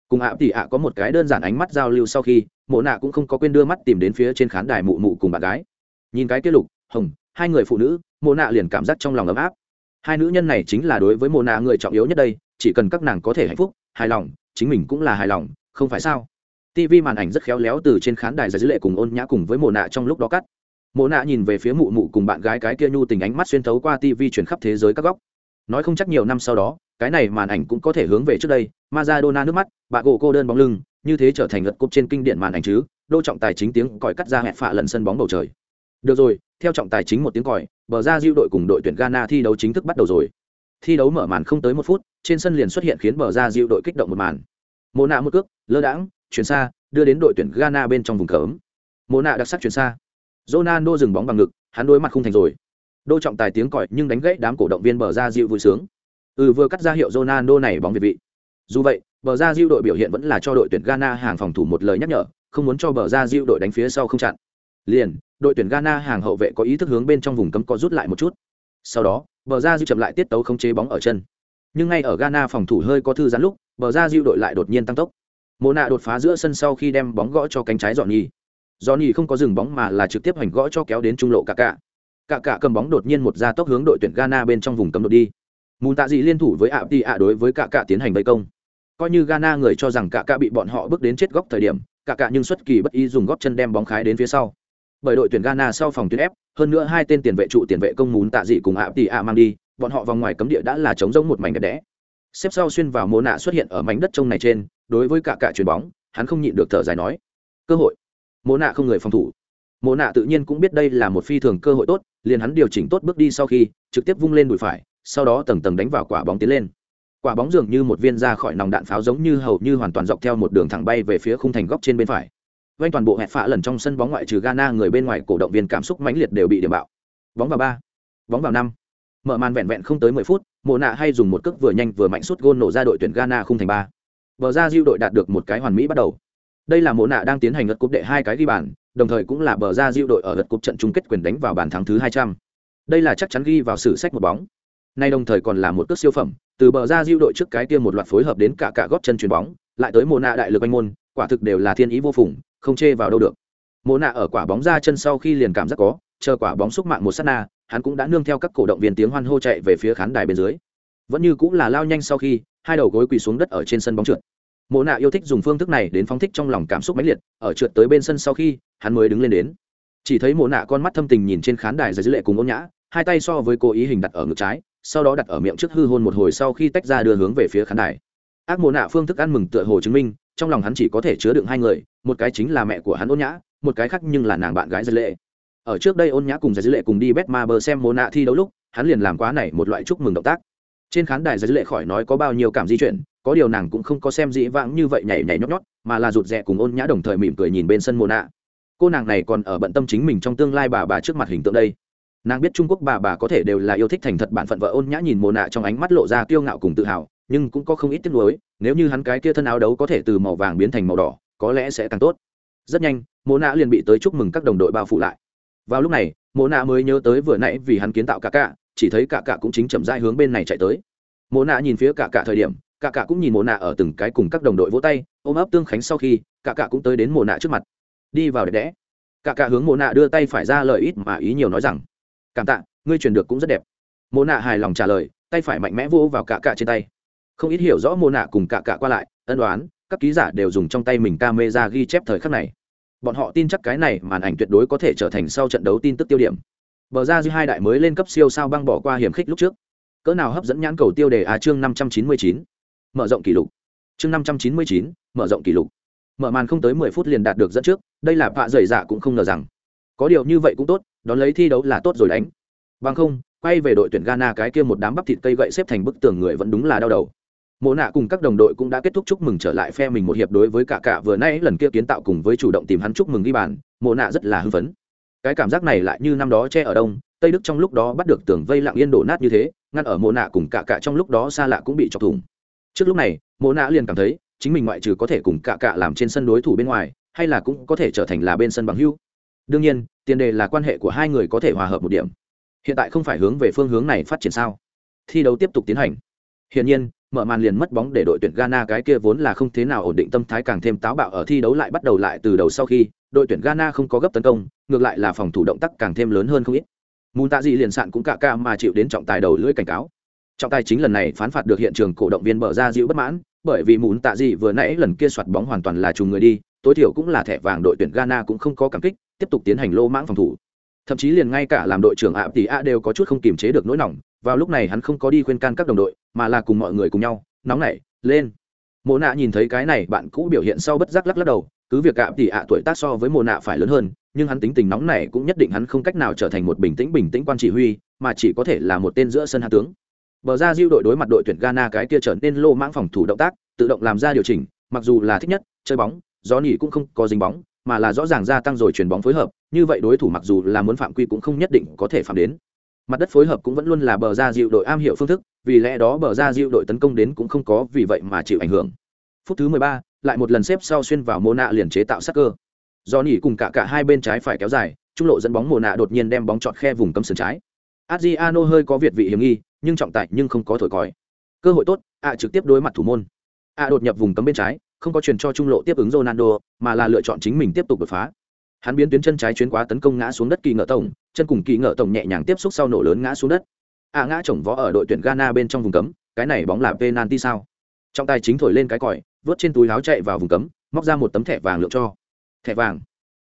Cùng ạ thì ạ có một cái đơn giản ánh mắt giao lưu sau khi, mộ nạ cũng không có quên đưa mắt tìm đến phía trên khán đài mụ mụ cùng bạn gái. Nhìn cái kia lục, hồng, hai người phụ nữ, mộ nạ liền cảm giác trong lòng ấm áp. Hai nữ nhân này chính là đối với mộ nạ người trọng yếu nhất đây, chỉ cần các nàng có thể hạnh phúc, hài lòng, chính mình cũng là hài lòng, không phải sao? Tv màn ảnh rất khéo léo từ trên khán đài ra dữ lệ cùng ôn nhã cùng với mộ nạ trong lúc đó cắt mộ nạ nhìn về phía mụ mụ cùng bạn gái cái kia nhu tình ánh mắt xuyên thấu qua tv chuyển khắp thế giới các góc. Nói không chắc nhiều năm sau đó, cái này màn ảnh cũng có thể hướng về trước đây. Maradona nước mắt, bà gỗ cô đơn bóng lưng, như thế trở thành lật cúp trên kinh điển màn ảnh chứ, đô trọng tài chính tiếng còi cắt ra hẹn phạ lần sân bóng bầu trời. Được rồi, theo trọng tài chính một tiếng còi, bờ ra diêu đội cùng đội tuyển ghana thi đấu chính thức bắt đầu rồi. Thi đấu mở màn không tới một phút, trên sân liền xuất hiện khiến bờ ra diêu đội kích động một màn. Mồ nạ một cước, lơ đãng, chuyển xa, đưa đến đội tuyển ghana bên trong vùng cấm. Mồ nạ đặc sắc chuyển xa ronaldo dừng bóng bằng ngực, hắn đối mặt không thành rồi. Đô trọng tài tiếng còi nhưng đánh gãy đám cổ động viên bờ ra dịu vui sướng. Ừ vừa cắt ra hiệu ronaldo này bóng việt vị. Dù vậy, bờ ra dịu đội biểu hiện vẫn là cho đội tuyển ghana hàng phòng thủ một lời nhắc nhở, không muốn cho bờ ra dịu đội đánh phía sau không chặn. Liền, đội tuyển ghana hàng hậu vệ có ý thức hướng bên trong vùng cấm có rút lại một chút. Sau đó, bờ ra dịu chậm lại tiết tấu không chế bóng ở chân. Nhưng ngay ở ghana phòng thủ hơi có thư giãn lúc, bờ ra dịu đội lại đột nhiên tăng tốc. Mona đột phá giữa sân sau khi đem bóng gõ cho cánh trái dọn nhì. Johnny không có dừng bóng mà là trực tiếp hành gõ cho kéo đến trung lộ cả cả cả cả cầm bóng đột nhiên một ra tốc hướng đội tuyển ghana bên trong vùng cấm đột đi. Mùn tạ dị liên thủ với ạ tị ạ đối với cả cả tiến hành vây công. Coi như ghana người cho rằng cả cả bị bọn họ bước đến chết góc thời điểm cả cả nhưng xuất kỳ bất ý dùng gót chân đem bóng khái đến phía sau. Bởi đội tuyển ghana sau phòng tuyến ép hơn nữa hai tên tiền vệ trụ tiền vệ công Mùn tạ dị cùng ạ tị ạ mang đi, bọn họ vòng ngoài cấm địa đã là chống rỗng một mảnh đất đẽ. Xếp sau xuyên vào mô nạ xuất hiện ở mảnh đất trông này trên, đối với cả cả chuyền bóng, hắn không nhịn được thở dài nói, cơ hội mô nạ không người phòng thủ. Mô nạ tự nhiên cũng biết đây là một phi thường cơ hội tốt, liền hắn điều chỉnh tốt bước đi sau khi, trực tiếp vung lên đùi phải, sau đó tầng tầng đánh vào quả bóng tiến lên. Quả bóng dường như một viên ra khỏi nòng đạn pháo giống như hầu như hoàn toàn dọc theo một đường thẳng bay về phía khung thành góc trên bên phải. Quanh toàn bộ hẹp phạ lần trong sân bóng ngoại trừ Ghana, người bên ngoài cổ động viên cảm xúc mãnh liệt đều bị điểm bạo. Bóng vào ba, bóng vào năm. Mở màn vẹn vẹn không tới mười phút, mộ nạ hay dùng một cước vừa nhanh vừa mạnh suốt gôn nổ ra đội tuyển ghana khung thành ba. Bờ ra diêu đội đạt được một cái hoàn mỹ bắt đầu đây là mộ nạ đang tiến hành lượt cúp đệ hai cái ghi bàn, đồng thời cũng là bờ ra diệu đội ở lượt cúp trận chung kết quyền đánh vào bàn thắng thứ hai trăm. Đây là chắc chắn ghi vào sử sách một bóng. Nay đồng thời còn là một cước siêu phẩm, từ bờ ra diệu đội trước cái kia một loạt phối hợp đến cả cả góp chân chuyền bóng, lại tới mộ nạ đại lực anh môn, quả thực đều là thiên ý vô phùng, không chê vào đâu được. Mộ nạ ở quả bóng ra chân sau khi liền cảm giác có, chờ quả bóng xúc mạng một sát na, hắn cũng đã nương theo các cổ động viên tiếng hoan hô chạy về phía khán đài bên dưới. Vẫn như cũng là lao nhanh sau khi, hai đầu gối quỳ xuống đất ở trên sân bóng trượt mộ nạ yêu thích dùng phương thức này đến phóng thích trong lòng cảm xúc mãnh liệt, ở trượt tới bên sân sau khi, hắn mới đứng lên đến. Chỉ thấy mộ nạ con mắt thâm tình nhìn trên khán đài giải dữ lệ cùng ôn nhã, hai tay so với cố ý hình đặt ở ngực trái, sau đó đặt ở miệng trước hư hôn một hồi sau khi tách ra đưa hướng về phía khán đài. Ác mộ nạ phương thức ăn mừng tựa hồ chứng minh, trong lòng hắn chỉ có thể chứa đựng hai người, một cái chính là mẹ của hắn ôn nhã, một cái khác nhưng là nàng bạn gái dư lệ. Ở trước đây ôn nhã cùng giải dữ lệ cùng đi bet ma bờ xem Mộ nạ thi đấu lúc, hắn liền làm quá này một loại chúc mừng động tác. Trên khán đài giải dữ lệ khỏi nói có bao nhiêu cảm di chuyển có điều nàng cũng không có xem dĩ vãng như vậy nhảy nhảy nhót nhót, mà là rụt rè cùng ôn nhã đồng thời mỉm cười nhìn bên sân mồ nạ cô nàng này còn ở bận tâm chính mình trong tương lai bà bà trước mặt hình tượng đây. Nàng biết trung quốc bà bà có thể đều là yêu thích thành thật bản phận vợ ôn nhã nhìn mồ nạ trong ánh mắt lộ ra kiêu ngạo cùng tự hào, nhưng cũng có không ít tiếc nuối, nếu như hắn cái kia thân áo đấu có thể từ màu vàng biến thành màu đỏ, có lẽ sẽ càng tốt. Rất nhanh mồ nạ liền bị tới chúc mừng các đồng đội bao phủ lại. Vào lúc này mồ nạ mới nhớ tới vừa nãy vì hắn kiến tạo cả cả chỉ thấy cả cả cũng chính chậm rãi hướng bên này chạy tới. Mồ nạ nhìn phía cả cả thời điểm cả cả cũng nhìn mồ nạ ở từng cái cùng các đồng đội vỗ tay, ôm ấp tương khánh sau khi, cả cả cũng tới đến mồ nạ trước mặt. Đi vào đẹp đẽ. Cả cả hướng mồ nạ đưa tay phải ra lời ít mà ý nhiều nói rằng, cảm tạ, ngươi truyền được cũng rất đẹp. Mồ nạ hài lòng trả lời, tay phải mạnh mẽ vỗ vào cả cả trên tay. Không ít hiểu rõ mồ nạ cùng cả cả qua lại, ân đoán các ký giả đều dùng trong tay mình camera ghi chép thời khắc này. Bọn họ tin chắc cái này màn ảnh tuyệt đối có thể trở thành sau trận đấu tin tức tiêu điểm. Bờ ra dư hai đại mới lên cấp siêu sao băng bỏ qua hiểm khích lúc trước. Cỡ nào hấp dẫn nhãn cầu tiêu đề á chương năm trăm chín mươi chín mở rộng kỷ lục. Chương năm trăm chín mươi chín, mở rộng kỷ lục. Mở màn không tới mười phút liền đạt được dẫn trước, đây là vạ dày dạ cũng không ngờ rằng. Có điều như vậy cũng tốt, đón lấy thi đấu là tốt rồi đánh. Bằng không, quay về đội tuyển ghana cái kia một đám bắp thịt cây gậy xếp thành bức tường người vẫn đúng là đau đầu. Mộ nạ cùng các đồng đội cũng đã kết thúc chúc mừng trở lại phe mình một hiệp đối với cả cả vừa nay lần kia kiến tạo cùng với chủ động tìm hắn chúc mừng ghi bàn, mộ nạ rất là hưng phấn. Cái cảm giác này lại như năm đó che ở đông, tây đức trong lúc đó bắt được tường vây lặng yên đổ nát như thế, ngăn ở mộ nạ cùng cả cả trong lúc đó xa lạ cũng bị chọc thủng trước lúc này mộ nạ liền cảm thấy chính mình ngoại trừ có thể cùng cả cả làm trên sân đối thủ bên ngoài hay là cũng có thể trở thành là bên sân bằng hưu đương nhiên tiền đề là quan hệ của hai người có thể hòa hợp một điểm hiện tại không phải hướng về phương hướng này phát triển sao thi đấu tiếp tục tiến hành hiển nhiên mở màn liền mất bóng để đội tuyển Ghana cái kia vốn là không thế nào ổn định tâm thái càng thêm táo bạo ở thi đấu lại bắt đầu lại từ đầu sau khi đội tuyển Ghana không có gấp tấn công, ngược lại là phòng thủ động tác càng thêm lớn hơn không ít. Mùn Tạ Dị liền sạn cũng cả ca mà chịu đến trọng tài đầu lưỡi cảnh cáo. Trọng tài chính lần này phán phạt được hiện trường cổ động viên bờ ra dịu bất mãn, bởi vì Mùn Tạ Dị vừa nãy lần kia soạt bóng hoàn toàn là trùng người đi, tối thiểu cũng là thẻ vàng đội tuyển Ghana cũng không có cảm kích, tiếp tục tiến hành lô mãng phòng thủ. Thậm chí liền ngay cả làm đội trưởng ạ tỷ a đều có chút không kiềm chế được nỗi lòng, vào lúc này hắn không có đi khuyên can các đồng đội, mà là cùng mọi người cùng nhau, nóng nảy lên mồ nạ nhìn thấy cái này bạn cũ biểu hiện sau bất giác lắc lắc đầu cứ việc ạ tỷ ạ tuổi tác so với mồ nạ phải lớn hơn nhưng hắn tính tình nóng này cũng nhất định hắn không cách nào trở thành một bình tĩnh bình tĩnh quan chỉ huy mà chỉ có thể là một tên giữa sân hạ tướng bờ ra diêu đội đối mặt đội tuyển ghana cái kia trở nên lô mãng phòng thủ động tác tự động làm ra điều chỉnh mặc dù là thích nhất chơi bóng gió nỉ cũng không có dính bóng mà là rõ ràng gia tăng rồi chuyển bóng phối hợp như vậy đối thủ mặc dù là muốn phạm quy cũng không nhất định có thể phạm đến. Mặt đất phối hợp cũng vẫn luôn là bờ ra diệu đội am hiểu phương thức vì lẽ đó bờ ra diệu đội tấn công đến cũng không có vì vậy mà chịu ảnh hưởng. Phút thứ 13, lại một lần xếp sau xuyên vào mô nạ liền chế tạo sắc cơ. Do nỉ cùng cả cả hai bên trái phải kéo dài trung lộ dẫn bóng mồ nạ đột nhiên đem bóng chọn khe vùng cấm sườn trái. Adriano hơi có việt vị hiểm nghi nhưng trọng tài nhưng không có thổi còi. Cơ hội tốt, ạ trực tiếp đối mặt thủ môn. Ạ đột nhập vùng cấm bên trái, không có truyền cho trung lộ tiếp ứng ronaldo, mà là lựa chọn chính mình tiếp tục đột phá. Hắn biến tuyến chân trái chuyến quá tấn công ngã xuống đất kỳ ngợ tổng, chân cùng kỳ ngợ tổng nhẹ nhàng tiếp xúc sau nổ lớn ngã xuống đất. A ngã chồng vó ở đội tuyển ghana bên trong vùng cấm, cái này bóng là penalty sao? Trọng tài chính thổi lên cái còi, vớt trên túi láo chạy vào vùng cấm, móc ra một tấm thẻ vàng lượng cho. Thẻ vàng.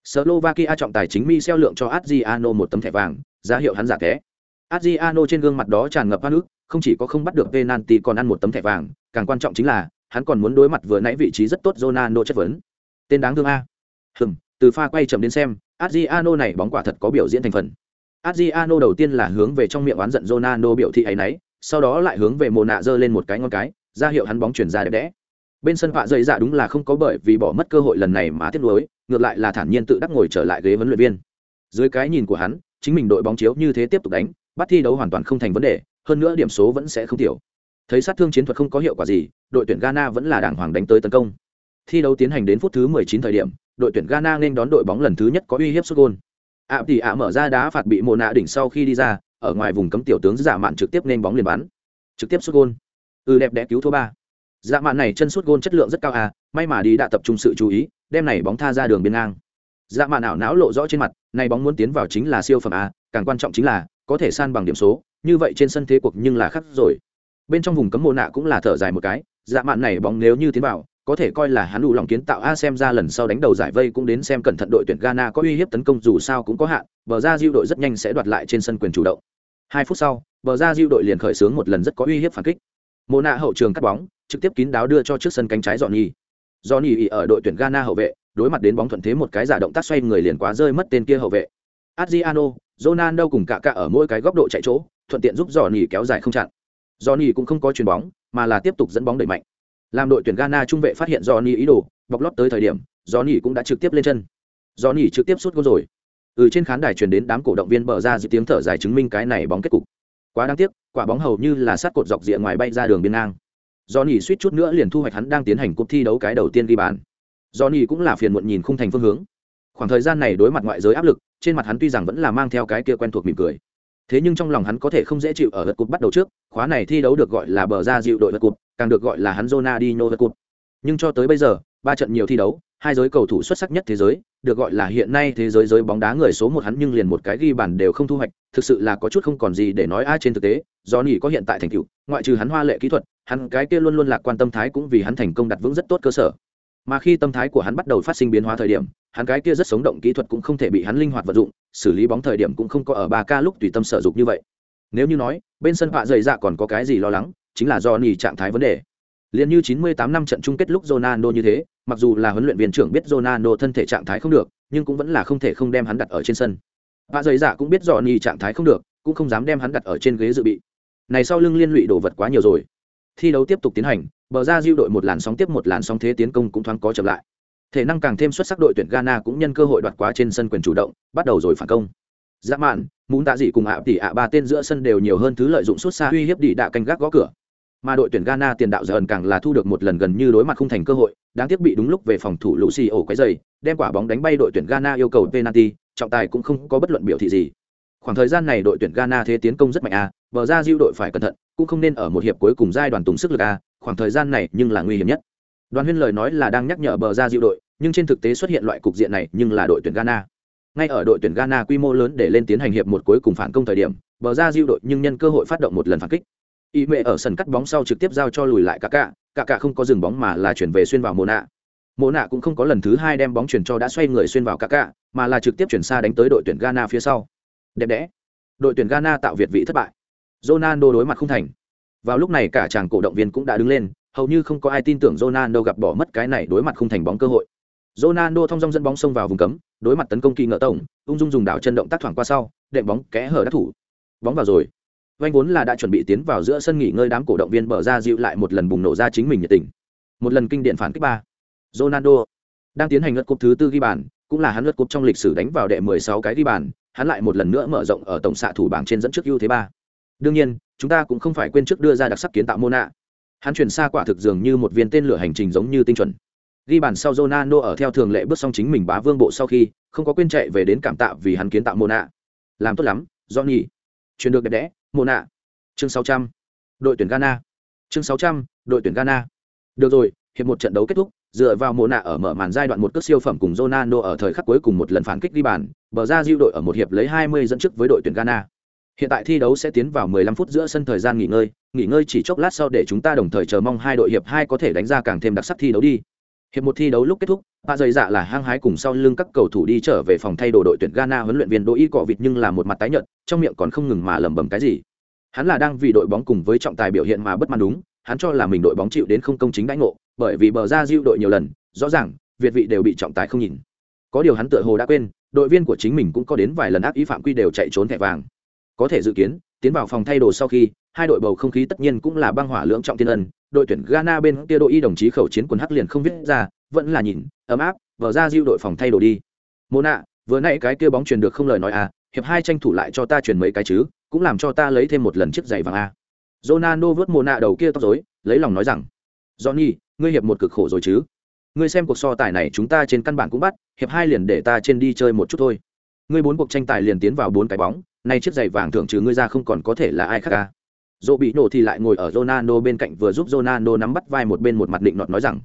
Slovakia trọng tài chính Michel lượng cho adriano một tấm thẻ vàng ra hiệu hắn giả thế adriano trên gương mặt đó tràn ngập hoa nước không chỉ có không bắt được penalty còn ăn một tấm thẻ vàng càng quan trọng chính là hắn còn muốn đối mặt vừa nãy vị trí rất tốt Ronaldo chất vấn. Tên đáng thương a. Hừm từ pha quay chậm đến xem adriano này bóng quả thật có biểu diễn thành phần. Adriano đầu tiên là hướng về trong miệng oán giận ronaldo biểu thị ấy nấy sau đó lại hướng về mồ nạ giơ lên một cái ngón cái ra hiệu hắn bóng chuyển ra đẹp đẽ. Bên sân vạ dày dạ đúng là không có bởi vì bỏ mất cơ hội lần này mà tiếc nuối, ngược lại là thản nhiên tự đắc ngồi trở lại ghế huấn luyện viên. Dưới cái nhìn của hắn chính mình đội bóng chiếu như thế tiếp tục đánh bắt thi đấu hoàn toàn không thành vấn đề hơn nữa điểm số vẫn sẽ không tiểu thấy sát thương chiến thuật không có hiệu quả gì đội tuyển ghana vẫn là đàng hoàng đánh tới tấn công thi đấu tiến hành đến phút thứ 19 thời điểm đội tuyển Ghana nên đón đội bóng lần thứ nhất có uy hiếp xuất gôn. ạ thì ạ mở ra đá phạt bị mồ nạ đỉnh sau khi đi ra, ở ngoài vùng cấm tiểu tướng giả mạn trực tiếp nên bóng liền bắn, trực tiếp xuất gôn. Ừ đẹp đẽ cứu thua ba. Dạ mạn này chân sút gôn chất lượng rất cao à, may mà đi đã tập trung sự chú ý, đem này bóng tha ra đường biên ngang. Dạ mạn ảo não lộ rõ trên mặt, này bóng muốn tiến vào chính là siêu phẩm a, càng quan trọng chính là có thể san bằng điểm số, như vậy trên sân thế cuộc nhưng là khắc rồi. Bên trong vùng cấm mồ nạ cũng là thở dài một cái, dạ mạn này bóng nếu như tiến vào, có thể coi là hắn đủ lòng kiến tạo a xem ra lần sau đánh đầu giải vây cũng đến xem cẩn thận đội tuyển Ghana có uy hiếp tấn công dù sao cũng có hạn, bờ ra diêu đội rất nhanh sẽ đoạt lại trên sân quyền chủ động. Hai phút sau, bờ ra diêu đội liền khởi xướng một lần rất có uy hiếp phản kích. mồ nạ hậu trường cắt bóng, trực tiếp kín đáo đưa cho trước sân cánh trái dọn nhì. nhi ở đội tuyển Ghana hậu vệ, đối mặt đến bóng thuận thế một cái giả động tác xoay người liền quá rơi mất tên kia hậu vệ. Adriano, Ronaldo cùng cả cả ở mỗi cái góc độ chạy chỗ, thuận tiện giúp Johnny kéo dài không chặn. Johnny cũng không có chuyền bóng, mà là tiếp tục dẫn bóng đẩy mạnh. Làm đội tuyển ghana trung vệ phát hiện Johnny ý đồ bọc lót tới thời điểm Johnny cũng đã trực tiếp lên chân. Johnny trực tiếp suốt gol rồi. Ừ trên khán đài truyền đến đám cổ động viên bờ ra dự tiếng thở dài chứng minh cái này bóng kết cục. Quá đáng tiếc quả bóng hầu như là sát cột dọc rìa ngoài bay ra đường biên ngang. Johnny suýt chút nữa liền thu hoạch hắn đang tiến hành cuộc thi đấu cái đầu tiên ghi bàn. Johnny cũng là phiền muộn nhìn không thành phương hướng. Khoảng thời gian này đối mặt ngoại giới áp lực trên mặt hắn tuy rằng vẫn là mang theo cái kia quen thuộc mỉm cười. Thế nhưng trong lòng hắn có thể không dễ chịu ở lượt cục bắt đầu trước, khóa này thi đấu được gọi là bờ ra dịu đội lượt cục càng được gọi là hắn Ronaldinho lượt cục nhưng cho tới bây giờ, ba trận nhiều thi đấu, hai giới cầu thủ xuất sắc nhất thế giới, được gọi là hiện nay thế giới giới bóng đá người số một hắn nhưng liền một cái ghi bàn đều không thu hoạch, thực sự là có chút không còn gì để nói ai trên thực tế, do nỉ có hiện tại thành tựu, ngoại trừ hắn hoa lệ kỹ thuật, hắn cái kia luôn luôn lạc quan tâm thái cũng vì hắn thành công đặt vững rất tốt cơ sở. Mà khi tâm thái của hắn bắt đầu phát sinh biến hóa thời điểm hắn cái kia rất sống động kỹ thuật cũng không thể bị hắn linh hoạt vận dụng, xử lý bóng thời điểm cũng không có ở ba ca lúc tùy tâm sở dục như vậy. Nếu như nói, bên sân họa dày dạ còn có cái gì lo lắng, chính là do nỉ trạng thái vấn đề. Liền như 98 năm trận chung kết lúc Ronaldo như thế, mặc dù là huấn luyện viên trưởng biết Ronaldo thân thể trạng thái không được, nhưng cũng vẫn là không thể không đem hắn đặt ở trên sân. Họa dày dạ cũng biết Johnny trạng thái không được, cũng không dám đem hắn đặt ở trên ghế dự bị. Này sau lưng liên lụy đồ vật quá nhiều rồi. Thi đấu tiếp tục tiến hành, bờ ra diêu đội một làn sóng tiếp một làn sóng thế tiến công cũng thoáng có chậm lại thể năng càng thêm xuất sắc đội tuyển ghana cũng nhân cơ hội đoạt quá trên sân quyền chủ động bắt đầu rồi phản công. Dã mạn muốn tạ dị cùng ạ tỷ ạ ba tên giữa sân đều nhiều hơn thứ lợi dụng suốt xa uy hiếp đi đạ canh gác gõ cửa. Mà đội tuyển ghana tiền đạo giờ càng là thu được một lần gần như đối mặt không thành cơ hội đáng tiếc bị đúng lúc về phòng thủ lũ xì ổ quấy dày đem quả bóng đánh bay đội tuyển ghana yêu cầu penalty trọng tài cũng không có bất luận biểu thị gì. Khoảng thời gian này đội tuyển ghana thế tiến công rất mạnh a à, bờ ra diêu đội phải cẩn thận cũng không nên ở một hiệp cuối cùng giai đoàn tùng sức lực a khoảng thời gian này nhưng là nguy hiểm nhất đoàn huyên lời nói là đang nhắc nhở bờ ra diệu đội nhưng trên thực tế xuất hiện loại cục diện này nhưng là đội tuyển ghana. Ngay ở đội tuyển ghana quy mô lớn để lên tiến hành hiệp một cuối cùng phản công thời điểm bờ ra diệu đội nhưng nhân cơ hội phát động một lần phản kích. Y mệ ở sân cắt bóng sau trực tiếp giao cho lùi lại cả cả cả cả không có dừng bóng mà là chuyển về xuyên vào mồ nạ. Mồ nạ cũng không có lần thứ hai đem bóng chuyển cho đã xoay người xuyên vào cả cả mà là trực tiếp chuyển xa đánh tới đội tuyển ghana phía sau. Đẹp đẽ. Đội tuyển ghana tạo việt vị thất bại. Ronaldo đối mặt không thành. Vào lúc này cả chàng cổ động viên cũng đã đứng lên, hầu như không có ai tin tưởng Ronaldo gặp bỏ mất cái này đối mặt không thành bóng cơ hội. Ronaldo thông dong dẫn bóng xông vào vùng cấm, đối mặt tấn công kỳ ngợ tổng, ung dung dùng đảo chân động tác thoảng qua sau, đệm bóng kẽ hở đắc thủ. Bóng vào rồi. Vành vốn là đã chuẩn bị tiến vào giữa sân nghỉ ngơi đám cổ động viên bờ ra dịu lại một lần bùng nổ ra chính mình nhiệt tình. Một lần kinh điển phản kích ba. Ronaldo đang tiến hành lượt cúp thứ tư ghi bàn, cũng là hắn lượt cúp trong lịch sử đánh vào đệ 16 cái ghi bàn, hắn lại một lần nữa mở rộng ở tổng xạ thủ bảng trên dẫn trước ưu thế ba. Đương nhiên, chúng ta cũng không phải quên trước đưa ra đặc sắc kiến tạo Mona hắn chuyển xa quả thực dường như một viên tên lửa hành trình giống như tinh chuẩn. Ghi bàn sau Ronaldo ở theo thường lệ bước xong chính mình bá vương bộ sau khi, không có quên chạy về đến cảm tạ vì hắn kiến tạo mô nạ làm tốt lắm, Johnny. Chuyển được đẹp đẽ mô nạ chương 600 đội tuyển Ghana. Chương 600 đội tuyển Ghana. Được rồi, hiệp một trận đấu kết thúc, dựa vào mô nạ ở mở màn giai đoạn một cước siêu phẩm cùng Ronaldo ở thời khắc cuối cùng một lần phản kích ghi bàn, bờ ra diêu đội ở một hiệp lấy 20 dẫn trước với đội tuyển Ghana. Hiện tại thi đấu sẽ tiến vào 15 phút giữa sân thời gian nghỉ ngơi, nghỉ ngơi chỉ chốc lát sau để chúng ta đồng thời chờ mong hai đội hiệp hai có thể đánh ra càng thêm đặc sắc thi đấu đi. Hiệp một thi đấu lúc kết thúc, Bà Dày Dạ là hang hái cùng sau lưng các cầu thủ đi trở về phòng thay đồ đội tuyển Ghana huấn luyện viên Đỗ Y cọ vịt nhưng là một mặt tái nhợt, trong miệng còn không ngừng mà lẩm bẩm cái gì. Hắn là đang vì đội bóng cùng với trọng tài biểu hiện mà bất mãn đúng, hắn cho là mình đội bóng chịu đến không công chính đãi ngộ, bởi vì bờ ra giũ đội nhiều lần, rõ ràng, việt vị đều bị trọng tài không nhìn. Có điều hắn tựa hồ đã quên, đội viên của chính mình cũng có đến vài lần ác ý phạm quy đều chạy trốn thẻ vàng có thể dự kiến, tiến vào phòng thay đồ sau khi, hai đội bầu không khí tất nhiên cũng là băng hỏa lưỡng trọng thiên ân. Đội tuyển ghana bên kia đội y đồng chí khẩu chiến quần hắc liền không viết ra, vẫn là nhìn, ấm áp vở ra diêu đội phòng thay đồ đi. Mô nạ, vừa nãy cái kia bóng truyền được không lời nói à hiệp hai tranh thủ lại cho ta truyền mấy cái chứ, cũng làm cho ta lấy thêm một lần chiếc giày vàng a Ronaldo vớt mồ nạ đầu kia tóc rối, lấy lòng nói rằng, Johnny, ngươi hiệp một cực khổ rồi chứ? Ngươi xem cuộc so tài này chúng ta trên căn bản cũng bắt, hiệp hai liền để ta trên đi chơi một chút thôi. Ngươi bốn cuộc tranh tài liền tiến vào bốn cái bóng nay chiếc giày vàng thưởng trừ ngươi ra không còn có thể là ai khác ca dỗ bị nổ thì lại ngồi ở Ronaldo bên cạnh vừa giúp Ronaldo nắm bắt vai một bên một mặt định nọt nói rằng,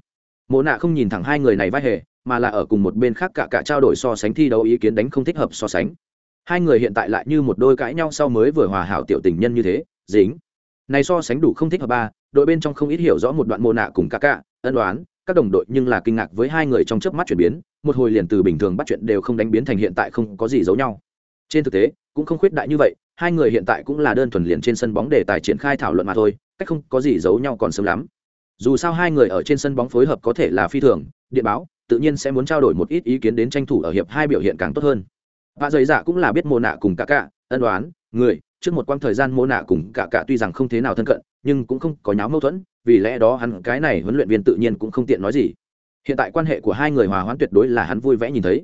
mộ nạ không nhìn thẳng hai người này vai hề, mà là ở cùng một bên khác cả cả trao đổi so sánh thi đấu ý kiến đánh không thích hợp so sánh. Hai người hiện tại lại như một đôi cãi nhau sau mới vừa hòa hảo tiểu tình nhân như thế, dính. Này so sánh đủ không thích hợp ba đội bên trong không ít hiểu rõ một đoạn mộ nạ cùng cả cả, ân đoán các đồng đội nhưng là kinh ngạc với hai người trong chớp mắt chuyển biến, một hồi liền từ bình thường bắt chuyện đều không đánh biến thành hiện tại không có gì giấu nhau trên thực tế, cũng không khuyết đại như vậy, hai người hiện tại cũng là đơn thuần liền trên sân bóng để tài triển khai thảo luận mà thôi, cách không có gì giấu nhau còn sớm lắm. Dù sao hai người ở trên sân bóng phối hợp có thể là phi thường, điện báo, tự nhiên sẽ muốn trao đổi một ít ý kiến đến tranh thủ ở hiệp hai biểu hiện càng tốt hơn. Và dày dạ cũng là biết mồ nạ cùng cả cả, ân đoán người, trước một quãng thời gian mô nạ cùng cả cả tuy rằng không thế nào thân cận, nhưng cũng không có nháo mâu thuẫn, vì lẽ đó hắn, cái này huấn luyện viên tự nhiên cũng không tiện nói gì. Hiện tại quan hệ của hai người hòa hoãn tuyệt đối là hắn vui vẻ nhìn thấy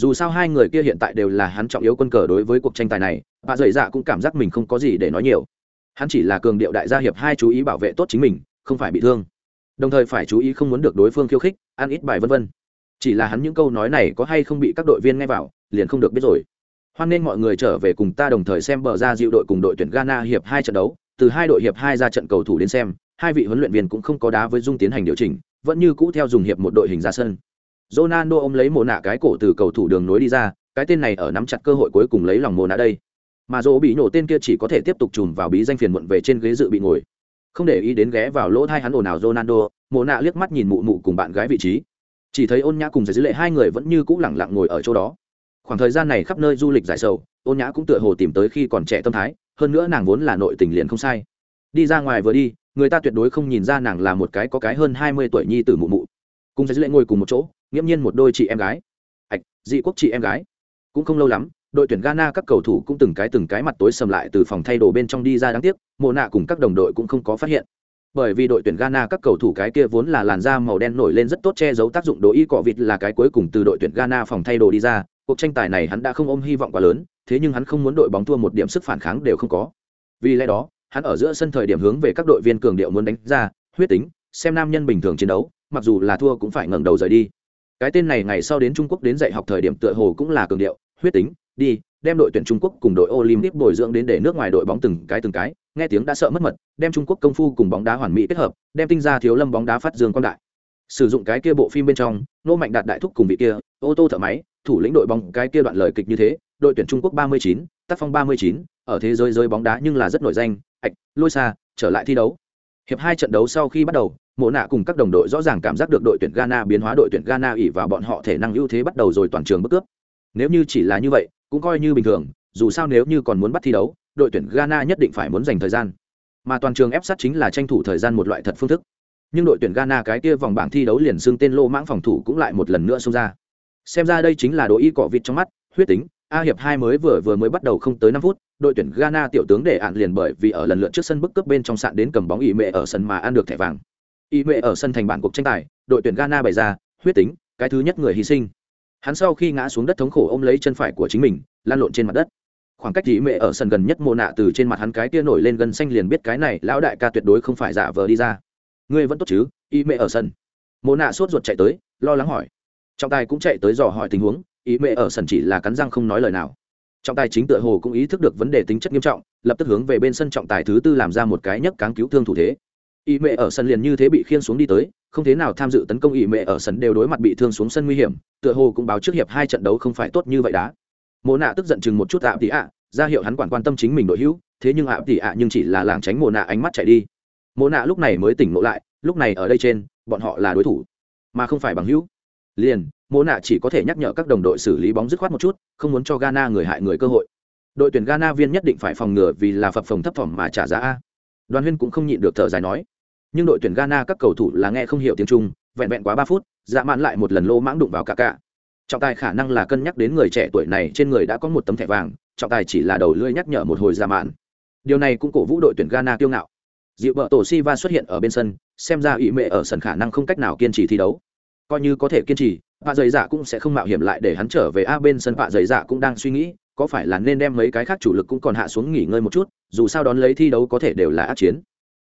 dù sao hai người kia hiện tại đều là hắn trọng yếu quân cờ đối với cuộc tranh tài này, bà dày dạ cũng cảm giác mình không có gì để nói nhiều. Hắn chỉ là cường điệu đại gia hiệp hai chú ý bảo vệ tốt chính mình, không phải bị thương. Đồng thời phải chú ý không muốn được đối phương khiêu khích, ăn ít bài vân vân. Chỉ là hắn những câu nói này có hay không bị các đội viên nghe vào, liền không được biết rồi. Hoan nên mọi người trở về cùng ta đồng thời xem bờ ra dịu đội cùng đội tuyển ghana hiệp hai trận đấu, từ hai đội hiệp hai ra trận cầu thủ đến xem, hai vị huấn luyện viên cũng không có đá với dung tiến hành điều chỉnh, vẫn như cũ theo dùng hiệp một đội hình ra sân. Ronaldo ôm lấy mồ nạ cái cổ từ cầu thủ đường nối đi ra, cái tên này ở nắm chặt cơ hội cuối cùng lấy lòng mồ nạ đây. Mà Dỗ bị nổ tên kia chỉ có thể tiếp tục chùm vào bí danh phiền muộn về trên ghế dự bị ngồi. Không để ý đến ghé vào lỗ thai hắn ồn ào Ronaldo, mồ nạ liếc mắt nhìn mụ mụ cùng bạn gái vị trí. Chỉ thấy Ôn Nhã cùng Giải Dữ Lệ hai người vẫn như cũ lặng lặng ngồi ở chỗ đó. Khoảng thời gian này khắp nơi du lịch giải sầu, Ôn Nhã cũng tựa hồ tìm tới khi còn trẻ tâm thái, hơn nữa nàng vốn là nội tình liền không sai. Đi ra ngoài vừa đi, người ta tuyệt đối không nhìn ra nàng là một cái có cái hơn hai mươi tuổi nhi tử mụ mụ. Cùng Giải Dữ Lệ ngồi cùng một chỗ, nghiễm nhiên một đôi chị em gái. Ạch, dị quốc chị em gái. Cũng không lâu lắm, đội tuyển ghana các cầu thủ cũng từng cái từng cái mặt tối sầm lại từ phòng thay đồ bên trong đi ra đáng tiếc, mộ nạ cùng các đồng đội cũng không có phát hiện. Bởi vì đội tuyển ghana các cầu thủ cái kia vốn là làn da màu đen nổi lên rất tốt che giấu tác dụng đồ y cọ vịt là cái cuối cùng từ đội tuyển ghana phòng thay đồ đi ra, cuộc tranh tài này hắn đã không ôm hy vọng quá lớn, thế nhưng hắn không muốn đội bóng thua một điểm sức phản kháng đều không có. Vì lẽ đó, hắn ở giữa sân thời điểm hướng về các đội viên cường điệu muốn đánh ra, huyết tính, xem nam nhân bình thường chiến đấu, mặc dù là thua cũng phải ngẩng đầu rời đi cái tên này ngày sau đến trung quốc đến dạy học thời điểm tựa hồ cũng là cường điệu huyết tính đi đem đội tuyển trung quốc cùng đội olympic bồi dưỡng đến để nước ngoài đội bóng từng cái từng cái nghe tiếng đã sợ mất mật đem trung quốc công phu cùng bóng đá hoàn mỹ kết hợp đem tinh ra thiếu lâm bóng đá phát dương quang đại. Sử dụng cái kia bộ phim bên trong nô mạnh đạt đại thúc cùng vị kia ô tô thở máy thủ lĩnh đội bóng cái kia đoạn lời kịch như thế đội tuyển trung quốc 39, tác phong 39, ở thế giới giới bóng đá nhưng là rất nổi danh ạch lôi xa trở lại thi đấu. Hiệp hai trận đấu sau khi bắt đầu mộ nạ cùng các đồng đội rõ ràng cảm giác được đội tuyển ghana biến hóa, đội tuyển ghana ỉ vào bọn họ thể năng ưu thế bắt đầu rồi toàn trường bất cướp. Nếu như chỉ là như vậy, cũng coi như bình thường, dù sao nếu như còn muốn bắt thi đấu, đội tuyển ghana nhất định phải muốn dành thời gian. Mà toàn trường ép sát chính là tranh thủ thời gian một loại thật phương thức. Nhưng đội tuyển ghana cái kia vòng bảng thi đấu liền xưng tên lô mãng phòng thủ cũng lại một lần nữa xông ra. Xem ra đây chính là đội y cọ vịt trong mắt, huyết tính, a hiệp hai mới vừa vừa mới bắt đầu không tới năm phút, đội tuyển ghana tiểu tướng để ạn liền bởi vì ở lần lượt trước sân bức cướp bên trong sạn đến cầm bóng ỉ mệ ở sân mà ăn được thẻ vàng y mệ ở sân thành bản cuộc tranh tài, đội tuyển ghana bày ra, huyết tính, cái thứ nhất người hy sinh. Hắn sau khi ngã xuống đất thống khổ ôm lấy chân phải của chính mình lan lộn trên mặt đất. Khoảng cách y mệ ở sân gần nhất mồ nạ từ trên mặt hắn cái kia nổi lên gần xanh liền biết cái này lão đại ca tuyệt đối không phải giả vờ đi ra. Ngươi vẫn tốt chứ, y mệ ở sân. Mồ nạ sốt ruột chạy tới, lo lắng hỏi. Trọng tài cũng chạy tới dò hỏi tình huống ý mệ ở sân chỉ là cắn răng không nói lời nào. Trọng tài chính tựa hồ cũng ý thức được vấn đề tính chất nghiêm trọng, lập tức hướng về bên sân trọng tài thứ tư làm ra một cái nhấc cáng cứu thương thủ thế ý mẹ ở sân liền như thế bị khiên xuống đi tới, không thế nào tham dự tấn công ý mẹ ở sân đều đối mặt bị thương xuống sân nguy hiểm, tựa hồ cũng báo trước hiệp hai trận đấu không phải tốt như vậy đá. Mồ nạ tức giận chừng một chút ạ tỉ ạ, ra hiệu hắn quản quan tâm chính mình đội hữu, thế nhưng ạ tỉ ạ nhưng chỉ là làng tránh mồ nạ ánh mắt chạy đi. Mồ nạ lúc này mới tỉnh ngộ lại, lúc này ở đây trên, bọn họ là đối thủ, mà không phải bằng hữu. Liền mồ nạ chỉ có thể nhắc nhở các đồng đội xử lý bóng dứt khoát một chút, không muốn cho ghana người hại người cơ hội. Đội tuyển ghana viên nhất định phải phòng ngừa vì là phập phòng thấp thỏm mà trả giá a. Đoàn huyên cũng không nhịn được thở dài nói nhưng đội tuyển ghana các cầu thủ là nghe không hiểu tiếng trung, vẹn vẹn quá ba phút dạ mạn lại một lần lô mãng đụng vào cả cả. Trọng tài khả năng là cân nhắc đến người trẻ tuổi này, trên người đã có một tấm thẻ vàng, trọng tài chỉ là đầu lưỡi nhắc nhở một hồi dạ mạn điều này cũng cổ vũ đội tuyển ghana kiêu ngạo. Dịu vợ tổ si va xuất hiện ở bên sân, xem ra ủy mệ ở sân khả năng không cách nào kiên trì thi đấu. Coi như có thể kiên trì vạ dày dạ cũng sẽ không mạo hiểm lại để hắn trở về a bên sân. Vạ dày dạ cũng đang suy nghĩ, có phải là nên đem mấy cái khác chủ lực cũng còn hạ xuống nghỉ ngơi một chút, dù sao đón lấy thi đấu có thể đều là ác chiến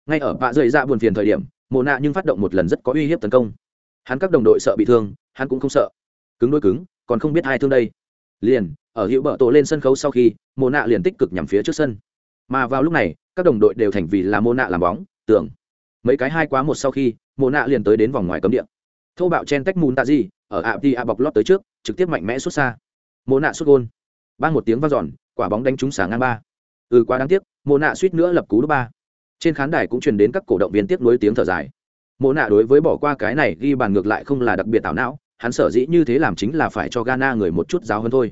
ngay ở vạ rời ra dạ buồn phiền thời điểm mồ nạ nhưng phát động một lần rất có uy hiếp tấn công. Hắn các đồng đội sợ bị thương, hắn cũng không sợ. Cứng đôi cứng, còn không biết ai thương đây. Liền, ở hữu bờ tổ lên sân khấu sau khi mồ nạ liền tích cực nhằm phía trước sân. Mà vào lúc này, các đồng đội đều thành vì là mồ nạ làm bóng tưởng mấy cái hai quá một sau khi mồ nạ liền tới đến vòng ngoài cấm địa. Thô bạo chen tách mùn tạ gì, ở ạ đi ạ bọc lót tới trước, trực tiếp mạnh mẽ xuất xa. Mồ nạ xuất gôn. Ban một tiếng vang dọn, quả bóng đánh trúng xả ngang ba. Ừ quá đáng tiếc mồ nạ suýt nữa lập cú đ ba trên khán đài cũng truyền đến các cổ động viên tiếp nối tiếng thở dài mộ nạ đối với bỏ qua cái này ghi bàn ngược lại không là đặc biệt tảo não, hắn sở dĩ như thế làm chính là phải cho ghana người một chút giáo hơn thôi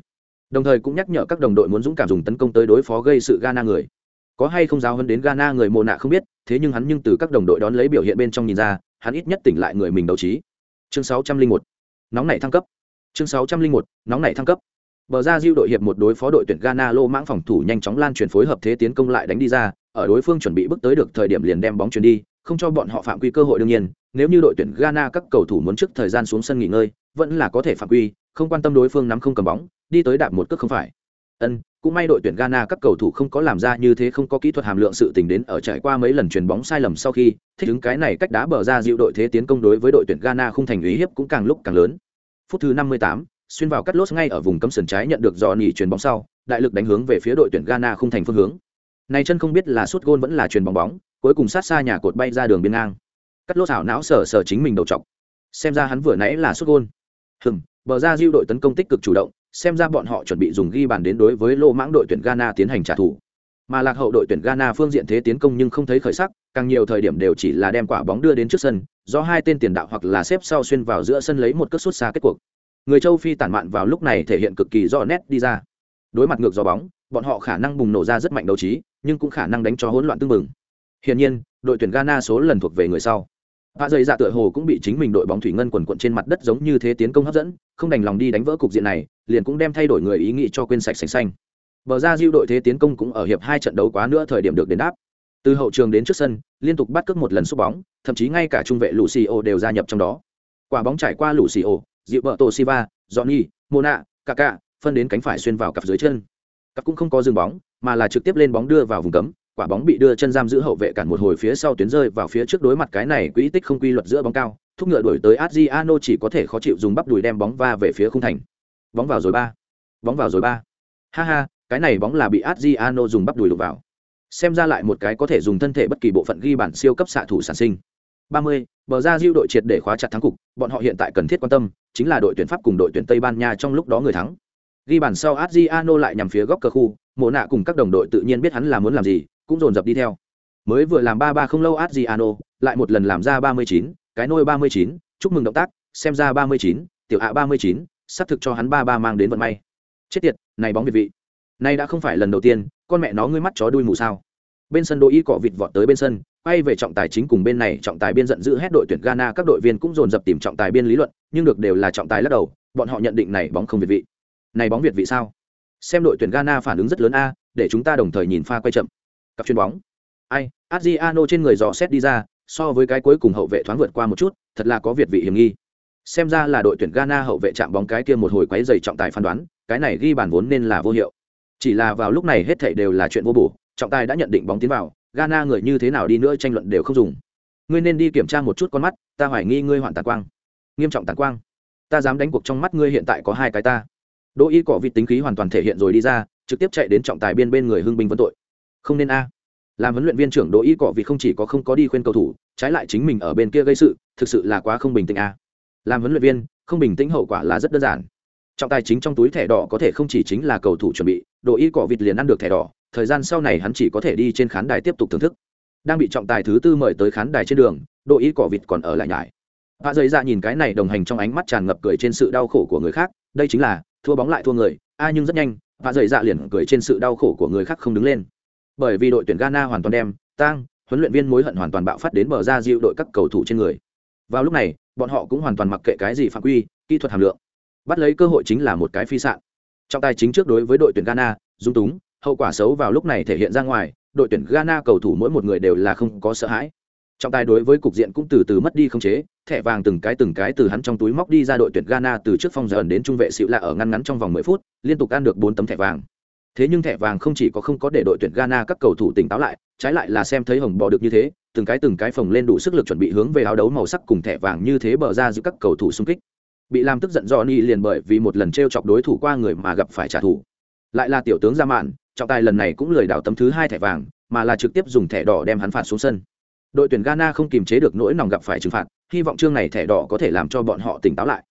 đồng thời cũng nhắc nhở các đồng đội muốn dũng cảm dùng tấn công tới đối phó gây sự ghana người có hay không giáo hơn đến ghana người mộ nạ không biết, thế nhưng hắn nhưng từ các đồng đội đón lấy biểu hiện bên trong nhìn ra, hắn ít nhất tỉnh lại người mình đấu trí chương 601. nóng nảy thăng cấp chương 601. nóng nảy thăng cấp bờ ra diêu đội hiệp một đối phó đội tuyển ghana lô mãng phòng thủ nhanh chóng lan truyền phối hợp thế tiến công lại đánh đi ra ở đối phương chuẩn bị bước tới được thời điểm liền đem bóng chuyển đi không cho bọn họ phạm quy cơ hội đương nhiên nếu như đội tuyển ghana các cầu thủ muốn trước thời gian xuống sân nghỉ ngơi vẫn là có thể phạm quy không quan tâm đối phương nắm không cầm bóng đi tới đạp một cước không phải. Ân cũng may đội tuyển ghana các cầu thủ không có làm ra như thế không có kỹ thuật hàm lượng sự tình đến ở trải qua mấy lần chuyền bóng sai lầm sau khi thích ứng cái này cách đá bờ ra dịu đội thế tiến công đối với đội tuyển ghana không thành ý hiếp cũng càng lúc càng lớn. Phút thứ 58, xuyên vào cắt lốt ngay ở vùng cấm sườn trái nhận được dò nỉ chuyền bóng sau đại lực đánh hướng về phía đội tuyển ghana không thành phương hướng này chân không biết là sút gôn vẫn là chuyền bóng bóng cuối cùng sát xa nhà cột bay ra đường biên ngang. Cắt lốt ảo não sở sở chính mình đầu trọng, xem ra hắn vừa nãy là sút gôn. Hừm bờ ra diêu đội tấn công tích cực chủ động xem ra bọn họ chuẩn bị dùng ghi bàn đến đối với lô mãng đội tuyển ghana tiến hành trả thù. Mà lạc hậu đội tuyển ghana phương diện thế tiến công nhưng không thấy khởi sắc càng nhiều thời điểm đều chỉ là đem quả bóng đưa đến trước sân do hai tên tiền đạo hoặc là xếp sau xuyên vào giữa sân lấy một cất sút xa kết cuộc. Người châu phi tản mạn vào lúc này thể hiện cực kỳ rõ nét đi ra. Đối mặt ngược gió bóng bọn họ khả năng bùng nổ ra rất mạnh đấu trí, nhưng cũng khả năng đánh cho hỗn loạn tương mừng hiển nhiên, đội tuyển ghana số lần thuộc về người sau. Hạ dày dạ tựa hồ cũng bị chính mình đội bóng thủy ngân quần quận trên mặt đất giống như thế tiến công hấp dẫn, không đành lòng đi đánh vỡ cục diện này, liền cũng đem thay đổi người ý nghĩ cho quên sạch sành xanh. Bờ ra diêu đội thế tiến công cũng ở hiệp hai trận đấu quá nữa thời điểm được đền đáp. Từ hậu trường đến trước sân, liên tục bắt cướp một lần xúc bóng, thậm chí ngay cả trung vệ lucio đều gia nhập trong đó. Quả bóng trải qua lucio dịu vợ tô siva johnny, mona kaka phân đến cánh phải xuyên vào cặp dưới chân cặp cũng không có dừng bóng mà là trực tiếp lên bóng đưa vào vùng cấm quả bóng bị đưa chân giam giữ hậu vệ cản một hồi phía sau tuyến rơi vào phía trước đối mặt cái này quỹ tích không quy luật giữa bóng cao thúc ngựa đuổi tới Adriano chỉ có thể khó chịu dùng bắp đùi đem bóng va về phía khung thành. Bóng vào rồi ba. Bóng vào rồi ba. Ha ha cái này bóng là bị Adriano dùng bắp đùi đục vào. Xem ra lại một cái có thể dùng thân thể bất kỳ bộ phận ghi bản siêu cấp xạ thủ sản sinh. 30, bờ ra diêu đội triệt để khóa chặt thắng cục bọn họ hiện tại cần thiết quan tâm chính là đội tuyển pháp cùng đội tuyển tây ban nha trong lúc đó người thắng ghi bàn sau Adriano lại nhằm phía góc cờ khu, mộ nạ cùng các đồng đội tự nhiên biết hắn là muốn làm gì, cũng dồn dập đi theo. Mới vừa làm ba ba không lâu Adriano lại một lần làm ra ba mươi chín, cái nôi ba mươi chín, chúc mừng động tác, xem ra ba mươi chín, tiểu hạ ba mươi chín, xác thực cho hắn ba ba mang đến vận may. Chết tiệt, này bóng việt vị. Này đã không phải lần đầu tiên, con mẹ nó ngươi mắt chó đuôi mù sao. Bên sân đội y cọ vịt vọt tới bên sân, quay về trọng tài chính cùng bên này trọng tài biên giận dữ hét đội tuyển ghana, các đội viên cũng dồn dập tìm trọng tài biên lý luận, nhưng được đều là trọng tài lắc đầu, bọn họ nhận định này bóng không việt vị này bóng việt vị sao? Xem đội tuyển ghana phản ứng rất lớn a, để chúng ta đồng thời nhìn pha quay chậm. Cặp chuyền bóng. Ai, adriano trên người dò xét đi ra, so với cái cuối cùng hậu vệ thoáng vượt qua một chút, thật là có việt vị hiểm nghi. Xem ra là đội tuyển ghana hậu vệ chạm bóng cái kia một hồi quấy dày trọng tài phán đoán, cái này ghi bàn vốn nên là vô hiệu. Chỉ là vào lúc này hết thảy đều là chuyện vô bổ, trọng tài đã nhận định bóng tiến vào, ghana người như thế nào đi nữa tranh luận đều không dùng. Ngươi nên đi kiểm tra một chút con mắt, ta hoài nghi ngươi hoạn tàn quang. Nghiêm trọng tàn quang. Ta dám đánh cuộc trong mắt ngươi hiện tại có hai cái ta đỗ y cọ vịt tính khí hoàn toàn thể hiện rồi đi ra trực tiếp chạy đến trọng tài biên bên người hưng binh vấn tội. Không nên a. Làm huấn luyện viên trưởng đỗ y cọ vịt không chỉ có không có đi khuyên cầu thủ trái lại chính mình ở bên kia gây sự thực sự là quá không bình tĩnh a. Làm huấn luyện viên không bình tĩnh hậu quả là rất đơn giản. Trọng tài chính trong túi thẻ đỏ có thể không chỉ chính là cầu thủ chuẩn bị đỗ y cọ vịt liền ăn được thẻ đỏ thời gian sau này hắn chỉ có thể đi trên khán đài tiếp tục thưởng thức. Đang bị trọng tài thứ tư mời tới khán đài trên đường đỗ y cọ vịt còn ở lại nhải. Hạ giấy ra nhìn cái này đồng hành trong ánh mắt tràn ngập cười trên sự đau khổ của người khác, đây chính là thua bóng lại thua người, a nhưng rất nhanh, và dày dạ liền cười trên sự đau khổ của người khác không đứng lên. Bởi vì đội tuyển Ghana hoàn toàn đem, tang, huấn luyện viên mối hận hoàn toàn bạo phát đến bờ ra dịu đội các cầu thủ trên người. Vào lúc này, bọn họ cũng hoàn toàn mặc kệ cái gì phạm quy, kỹ thuật hàm lượng. Bắt lấy cơ hội chính là một cái phi sạn. Trong tài chính trước đối với đội tuyển Ghana, dung túng, hậu quả xấu vào lúc này thể hiện ra ngoài, đội tuyển Ghana cầu thủ mỗi một người đều là không có sợ hãi trọng tài đối với cục diện cũng từ từ mất đi không chế, thẻ vàng từng cái từng cái từ hắn trong túi móc đi ra đội tuyển ghana từ trước phong giờ đến trung vệ xịu lạ ở ngăn ngắn trong vòng mười phút, liên tục ăn được bốn tấm thẻ vàng. Thế nhưng thẻ vàng không chỉ có không có để đội tuyển ghana các cầu thủ tỉnh táo lại, trái lại là xem thấy hồng bò được như thế, từng cái từng cái phồng lên đủ sức lực chuẩn bị hướng về áo đấu màu sắc cùng thẻ vàng như thế bờ ra giữa các cầu thủ xung kích. Bị làm tức giận do ni liền bởi vì một lần t chọc đối thủ qua người mà gặp phải trả thù. Lại là tiểu tướng ra mạn, trọng tài lần này cũng lười đảo tấm thứ hai thẻ vàng, mà là trực tiếp dùng thẻ đỏ đem hắn phạt xuống sân đội tuyển ghana không kiềm chế được nỗi nòng gặp phải trừng phạt hy vọng chương này thẻ đỏ có thể làm cho bọn họ tỉnh táo lại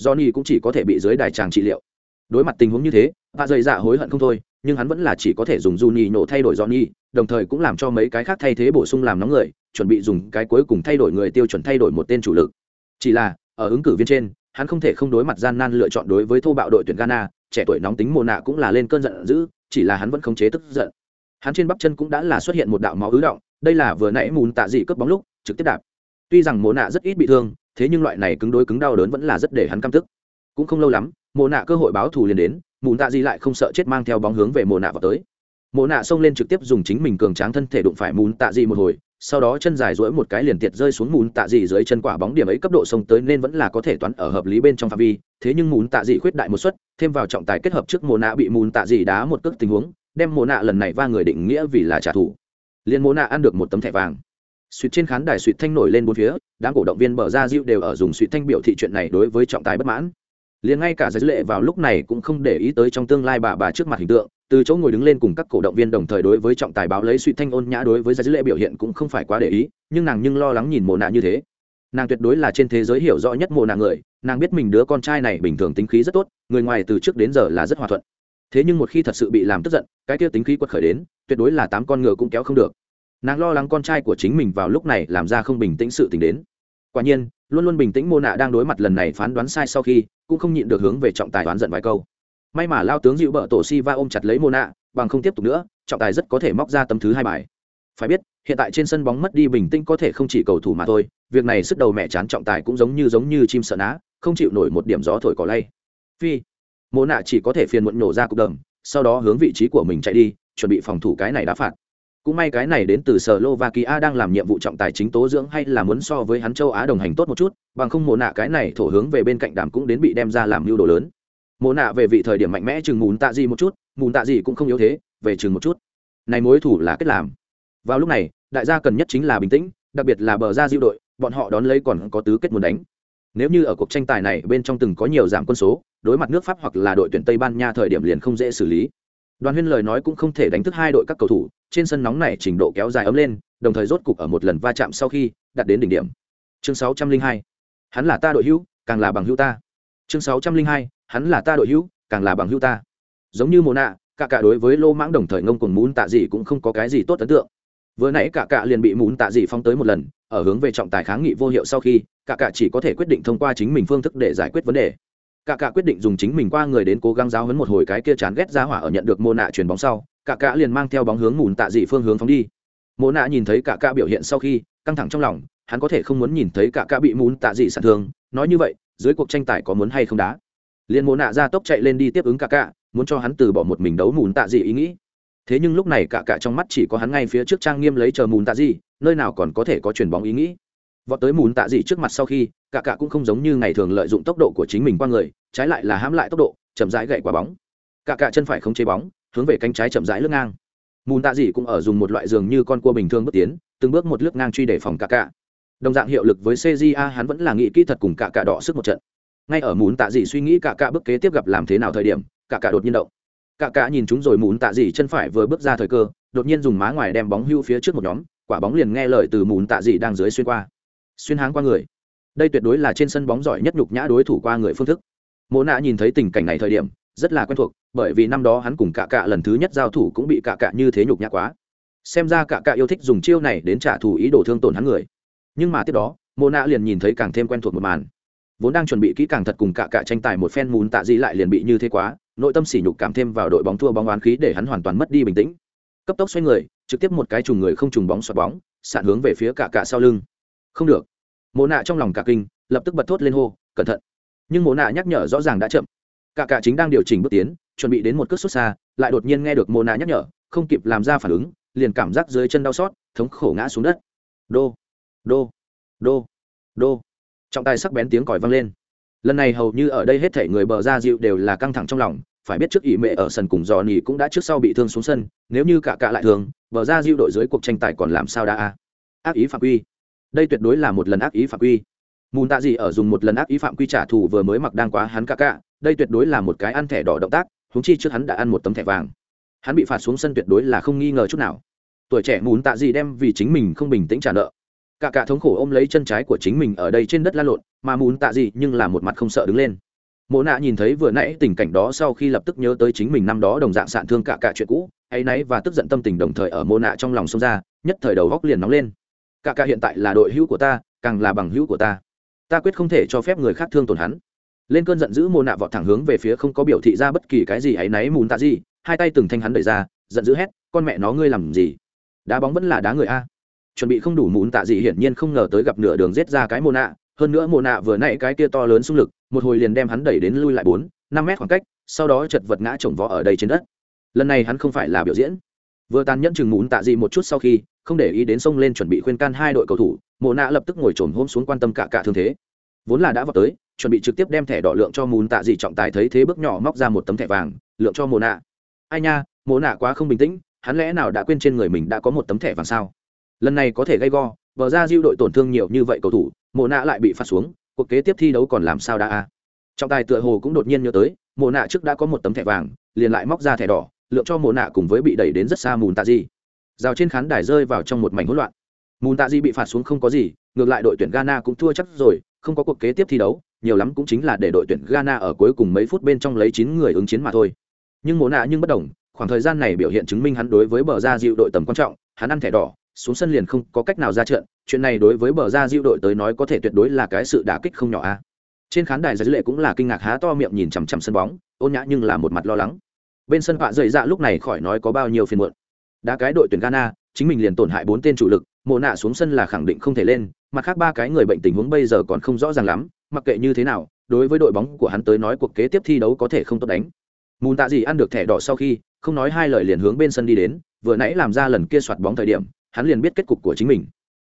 johnny cũng chỉ có thể bị dưới đài tràng trị liệu đối mặt tình huống như thế và dày dạ hối hận không thôi nhưng hắn vẫn là chỉ có thể dùng Juni nổ thay đổi Johnny, đồng thời cũng làm cho mấy cái khác thay thế bổ sung làm nóng người, chuẩn bị dùng cái cuối cùng thay đổi người tiêu chuẩn thay đổi một tên chủ lực. Chỉ là, ở ứng cử viên trên, hắn không thể không đối mặt gian nan lựa chọn đối với thô bạo đội tuyển Ghana, trẻ tuổi nóng tính mồ nạ cũng là lên cơn giận dữ, chỉ là hắn vẫn không chế tức giận. Hắn trên bắp chân cũng đã là xuất hiện một đạo máu ứ động, đây là vừa nãy mùn tạ dị cướp bóng lúc, trực tiếp đạp. Tuy rằng mồ nạ rất ít bị thương, thế nhưng loại này cứng đối cứng đau đớn vẫn là rất để hắn căm tức. Cũng không lâu lắm mồ nạ cơ hội báo thù liền đến, mùn tạ dị lại không sợ chết mang theo bóng hướng về mồ nạ vào tới. Mồ nạ xông lên trực tiếp dùng chính mình cường tráng thân thể đụng phải mùn tạ dị một hồi, sau đó chân dài rỗi một cái liền tiệt rơi xuống mùn tạ dị dưới chân quả bóng điểm ấy cấp độ sông tới nên vẫn là có thể toán ở hợp lý bên trong phạm vi, thế nhưng mùn tạ dị khuyết đại một suất, thêm vào trọng tài kết hợp trước mồ nạ bị mùn tạ dị đá một cước tình huống, đem mồ nạ lần này va người định nghĩa vì là trả thù liên mô nạ ăn được một tấm thẻ vàng. Suýt trên khán đài suýt thanh nổi lên bốn phía, đám cổ động viên bờ ra diệu đều ở dùng suýt thanh biểu thị chuyện này đối với trọng tài bất mãn. Liền ngay cả giới lệ vào lúc này cũng không để ý tới trong tương lai bà bà trước mặt hình tượng, từ chỗ ngồi đứng lên cùng các cổ động viên đồng thời đối với trọng tài báo lấy suy thanh ôn nhã đối với giới lệ biểu hiện cũng không phải quá để ý, nhưng nàng nhưng lo lắng nhìn mồ nạ như thế. Nàng tuyệt đối là trên thế giới hiểu rõ nhất mồ nạ người, nàng biết mình đứa con trai này bình thường tính khí rất tốt, người ngoài từ trước đến giờ là rất hòa thuận thế nhưng một khi thật sự bị làm tức giận, cái kia tính khí quật khởi đến, tuyệt đối là tám con ngựa cũng kéo không được. Nàng lo lắng con trai của chính mình vào lúc này làm ra không bình tĩnh sự t ì n h đến. Quả nhiên, luôn luôn bình tĩnh mô nạ đang đối mặt lần này phán đoán sai sau khi, cũng không nhịn được hướng về trọng tài đoán giận vài câu. May mà lao tướng dịu bợ tổ si va ôm chặt lấy mô nạ, bằng không tiếp tục nữa, trọng tài rất có thể móc ra tấm thứ hai bài. Phải biết, hiện tại trên sân bóng mất đi bình tĩnh có thể không chỉ cầu thủ mà thôi, việc này sức đầu mẹ chán trọng tài cũng giống như giống như chim sợ ná, không chịu nổi một điểm gió thổi cỏ lay. Phi mộ nạ chỉ có thể phiền muộn nổ ra cục đầm sau đó hướng vị trí của mình chạy đi chuẩn bị phòng thủ cái này đã phạt cũng may cái này đến từ sở Slovakia đang làm nhiệm vụ trọng tài chính tố dưỡng hay là muốn so với hắn châu Á đồng hành tốt một chút, bằng không mồ nạ cái này thổ hướng về bên cạnh đàm cũng đến bị đem ra làm mưu đồ lớn. Mồ nạ về vị thời điểm mạnh mẽ chừng mùn tạ gì một chút, mùn tạ gì cũng không yếu thế, về chừng một chút. Này mối thủ là kết làm. Vào lúc này, đại gia cần nhất chính là bình tĩnh, đặc biệt là bờ ra diệu đội, bọn họ đón lấy còn có tứ kết muốn đánh. Nếu như ở cuộc tranh tài này bên trong từng có nhiều giảm quân số, đối mặt nước Pháp hoặc là đội tuyển Tây Ban Nha thời điểm liền không dễ xử lý đoàn huyên lời nói cũng không thể đánh thức hai đội các cầu thủ trên sân nóng này trình độ kéo dài ấm lên đồng thời rốt cục ở một lần va chạm sau khi đạt đến đỉnh điểm chương 602. hắn là ta đội hữu càng là bằng hữu ta chương 602. hắn là ta đội hữu càng là bằng hữu ta giống như mồ nạ cả cả đối với lô mãng đồng thời ngông cùng muốn tạ gì cũng không có cái gì tốt ấn tượng vừa nãy cả cả liền bị mụn tạ dị phong tới một lần, ở hướng về trọng tài kháng nghị vô hiệu sau khi, cả cả chỉ có thể quyết định thông qua chính mình phương thức để giải quyết vấn đề. Cả cả quyết định dùng chính mình qua người đến cố gắng giáo hấn một hồi cái kia chán ghét ra hỏa ở nhận được mô nạ chuyền bóng sau, cả cả liền mang theo bóng hướng mùn tạ dị phương hướng phóng đi. Mô nạ nhìn thấy cả cả biểu hiện sau khi, căng thẳng trong lòng, hắn có thể không muốn nhìn thấy cả cả bị mùn tạ dị sạt thương, nói như vậy, dưới cuộc tranh tài có muốn hay không đá? Liền mô nạ ra tốc chạy lên đi tiếp ứng cả cả, muốn cho hắn từ bỏ một mình đấu mùn tạ dị ý nghĩ thế nhưng lúc này cả cả trong mắt chỉ có hắn ngay phía trước trang nghiêm lấy chờ mùn tạ gì, nơi nào còn có thể có chuyền bóng ý nghĩ. Vọt tới mùn tạ gì trước mặt sau khi, cả cả cũng không giống như ngày thường lợi dụng tốc độ của chính mình qua người, trái lại là hãm lại tốc độ, chậm rãi gậy quả bóng. Cả cả chân phải không chế bóng, hướng về cánh trái chậm rãi lướt ngang. Mùn tạ gì cũng ở dùng một loại giường như con cua bình thường bước tiến, từng bước một lướt ngang truy để phòng cả cả. Đồng dạng hiệu lực với cja hắn vẫn là nghĩ kỹ thật cùng cả cả đỏ sức một trận. Ngay ở mùn tạ gì suy nghĩ cả cả bước kế tiếp gặp làm thế nào thời điểm, cả cả đột nhiên động cả cả nhìn chúng rồi mùn tạ dị chân phải vừa bước ra thời cơ, đột nhiên dùng má ngoài đem bóng hưu phía trước một nhóm, quả bóng liền nghe lời từ mùn tạ dị đang dưới xuyên qua. Xuyên háng qua người. Đây tuyệt đối là trên sân bóng giỏi nhất nhục nhã đối thủ qua người phương thức. Mộ nạ nhìn thấy tình cảnh này thời điểm, rất là quen thuộc, bởi vì năm đó hắn cùng cả cạ lần thứ nhất giao thủ cũng bị cả cạ như thế nhục nhã quá. Xem ra cả cạ yêu thích dùng chiêu này đến trả thù ý đồ thương tổn hắn người. Nhưng mà tiếp đó, mộ nạ liền nhìn thấy càng thêm quen thuộc một màn. Vốn đang chuẩn bị kỹ càng thật cùng cả cạ tranh tài một phen mùn tạ dị lại liền bị như thế quá nội tâm sỉ nhục cảm thêm vào đội bóng thua bóng oán khí để hắn hoàn toàn mất đi bình tĩnh. Cấp tốc xoay người, trực tiếp một cái trùng người không trùng bóng xoạt bóng, sạn hướng về phía cả cạ sau lưng. Không được. Mộ nạ trong lòng cả kinh, lập tức bật thốt lên hô, cẩn thận. Nhưng mộ nạ nhắc nhở rõ ràng đã chậm. Cả cả chính đang điều chỉnh bước tiến, chuẩn bị đến một cước xuất xa, lại đột nhiên nghe được mộ nạ nhắc nhở, không kịp làm ra phản ứng, liền cảm giác dưới chân đau xót, thống khổ ngã xuống đất. Đô đô đô đô. Trọng tài sắc bén tiếng còi vang lên lần này hầu như ở đây hết thể người bờ ra dịu đều là căng thẳng trong lòng, phải biết trước ỷ mệ ở sân cùng dò nỉ cũng đã trước sau bị thương xuống sân, nếu như cả cả lại thường, bờ ra dịu đội dưới cuộc tranh tài còn làm sao đã a? Ác ý phạm quy. Đây tuyệt đối là một lần ác ý phạm quy. Mùn tạ gì ở dùng một lần ác ý phạm quy trả thù vừa mới mặc đang quá hắn cả cả đây tuyệt đối là một cái ăn thẻ đỏ động tác húng chi trước hắn đã ăn một tấm thẻ vàng. Hắn bị phạt xuống sân tuyệt đối là không nghi ngờ chút nào. Tuổi trẻ mùn tạ gì đem vì chính mình không bình tĩnh trả nợ. Cả cả thống khổ ôm lấy chân trái của chính mình ở đây trên đất la lộn mà muốn tạ gì nhưng là một mặt không sợ đứng lên. Mộ nạ nhìn thấy vừa nãy tình cảnh đó sau khi lập tức nhớ tới chính mình năm đó đồng dạng sạn thương cả cả chuyện cũ hay nấy và tức giận tâm tình đồng thời ở mộ nạ trong lòng xông ra, nhất thời đầu góc liền nóng lên. Cả cả hiện tại là đội hữu của ta, càng là bằng hữu của ta. Ta quyết không thể cho phép người khác thương tổn hắn. Lên cơn giận dữ mồ nạ vọt thẳng hướng về phía không có biểu thị ra bất kỳ cái gì ấ y náy mùn tạ gì, hai tay từng thanh hắn đẩy ra, giận dữ hét, con mẹ nó ngươi làm gì? Đá bóng vẫn là đá người a. Chuẩn bị không đủ mùn tạ gì hiển nhiên không ngờ tới gặp nửa đường giết ra cái mồ nạ hơn nữa mồ nạ vừa nãy cái kia to lớn xung lực, một hồi liền đem hắn đẩy đến lui lại bốn, năm mét khoảng cách, sau đó chật vật ngã chồng vó ở đây trên đất. Lần này hắn không phải là biểu diễn. Vừa tàn nhẫn chừng muốn tạ gì một chút sau khi, không để ý đến sông lên chuẩn bị khuyên can hai đội cầu thủ mồ nạ lập tức ngồi trồn hôm xuống quan tâm cả cả thương thế. Vốn là đã vào tới, chuẩn bị trực tiếp đem thẻ đỏ lượng cho mùn tạ dị trọng tài thấy thế bước nhỏ móc ra một tấm thẻ vàng, lượng cho mồ nạ. Ai nha mồ nạ quá không bình tĩnh, hắn lẽ nào đã quên trên người mình đã có một tấm thẻ vàng sao? Lần này có thể gây go vờ ra diêu đội tổn thương nhiều như vậy cầu thủ, mộ nạ lại bị phạt xuống, cuộc kế tiếp thi đấu còn làm sao đã a? Trọng tài tựa hồ cũng đột nhiên nhớ tới, mộ nạ trước đã có một tấm thẻ vàng, liền lại móc ra thẻ đỏ, lượng cho mộ nạ cùng với bị đẩy đến rất xa mùn tạ di rào trên khán đài rơi vào trong một mảnh hỗn loạn. Mùn tạ di bị phạt xuống không có gì, ngược lại đội tuyển ghana cũng thua chắc rồi, không có cuộc kế tiếp thi đấu, nhiều lắm cũng chính là để đội tuyển ghana ở cuối cùng mấy phút bên trong lấy chín người ứng chiến mà thôi. Nhưng mộ nạ nhưng bất đồng, khoảng thời gian này biểu hiện chứng minh hắn đối với bờ ra dịu đội tầm quan trọng, hắn ăn thẻ đỏ xuống sân liền không có cách nào ra trận, chuyện này đối với bờ ra diệu đội tới nói có thể tuyệt đối là cái sự đả kích không nhỏ a. Trên khán đài giải lệ cũng là kinh ngạc há to miệng nhìn chằm chằm sân bóng, ôn nhã nhưng là một mặt lo lắng. Bên sân họa dậy dạ lúc này khỏi nói có bao nhiêu phiền muộn. Đá cái đội tuyển ghana, chính mình liền tổn hại bốn tên chủ lực, mộ nạ xuống sân là khẳng định không thể lên, mặt khác ba cái người bệnh tình huống bây giờ còn không rõ ràng lắm, mặc kệ như thế nào, đối với đội bóng của hắn tới nói cuộc kế tiếp thi đấu có thể không tốt đánh. Mùn tạ gì ăn được thẻ đỏ sau khi, không nói hai lời liền hướng bên sân đi đến, vừa nãy làm ra lần kia soạt bóng thời điểm hắn liền biết kết cục của chính mình.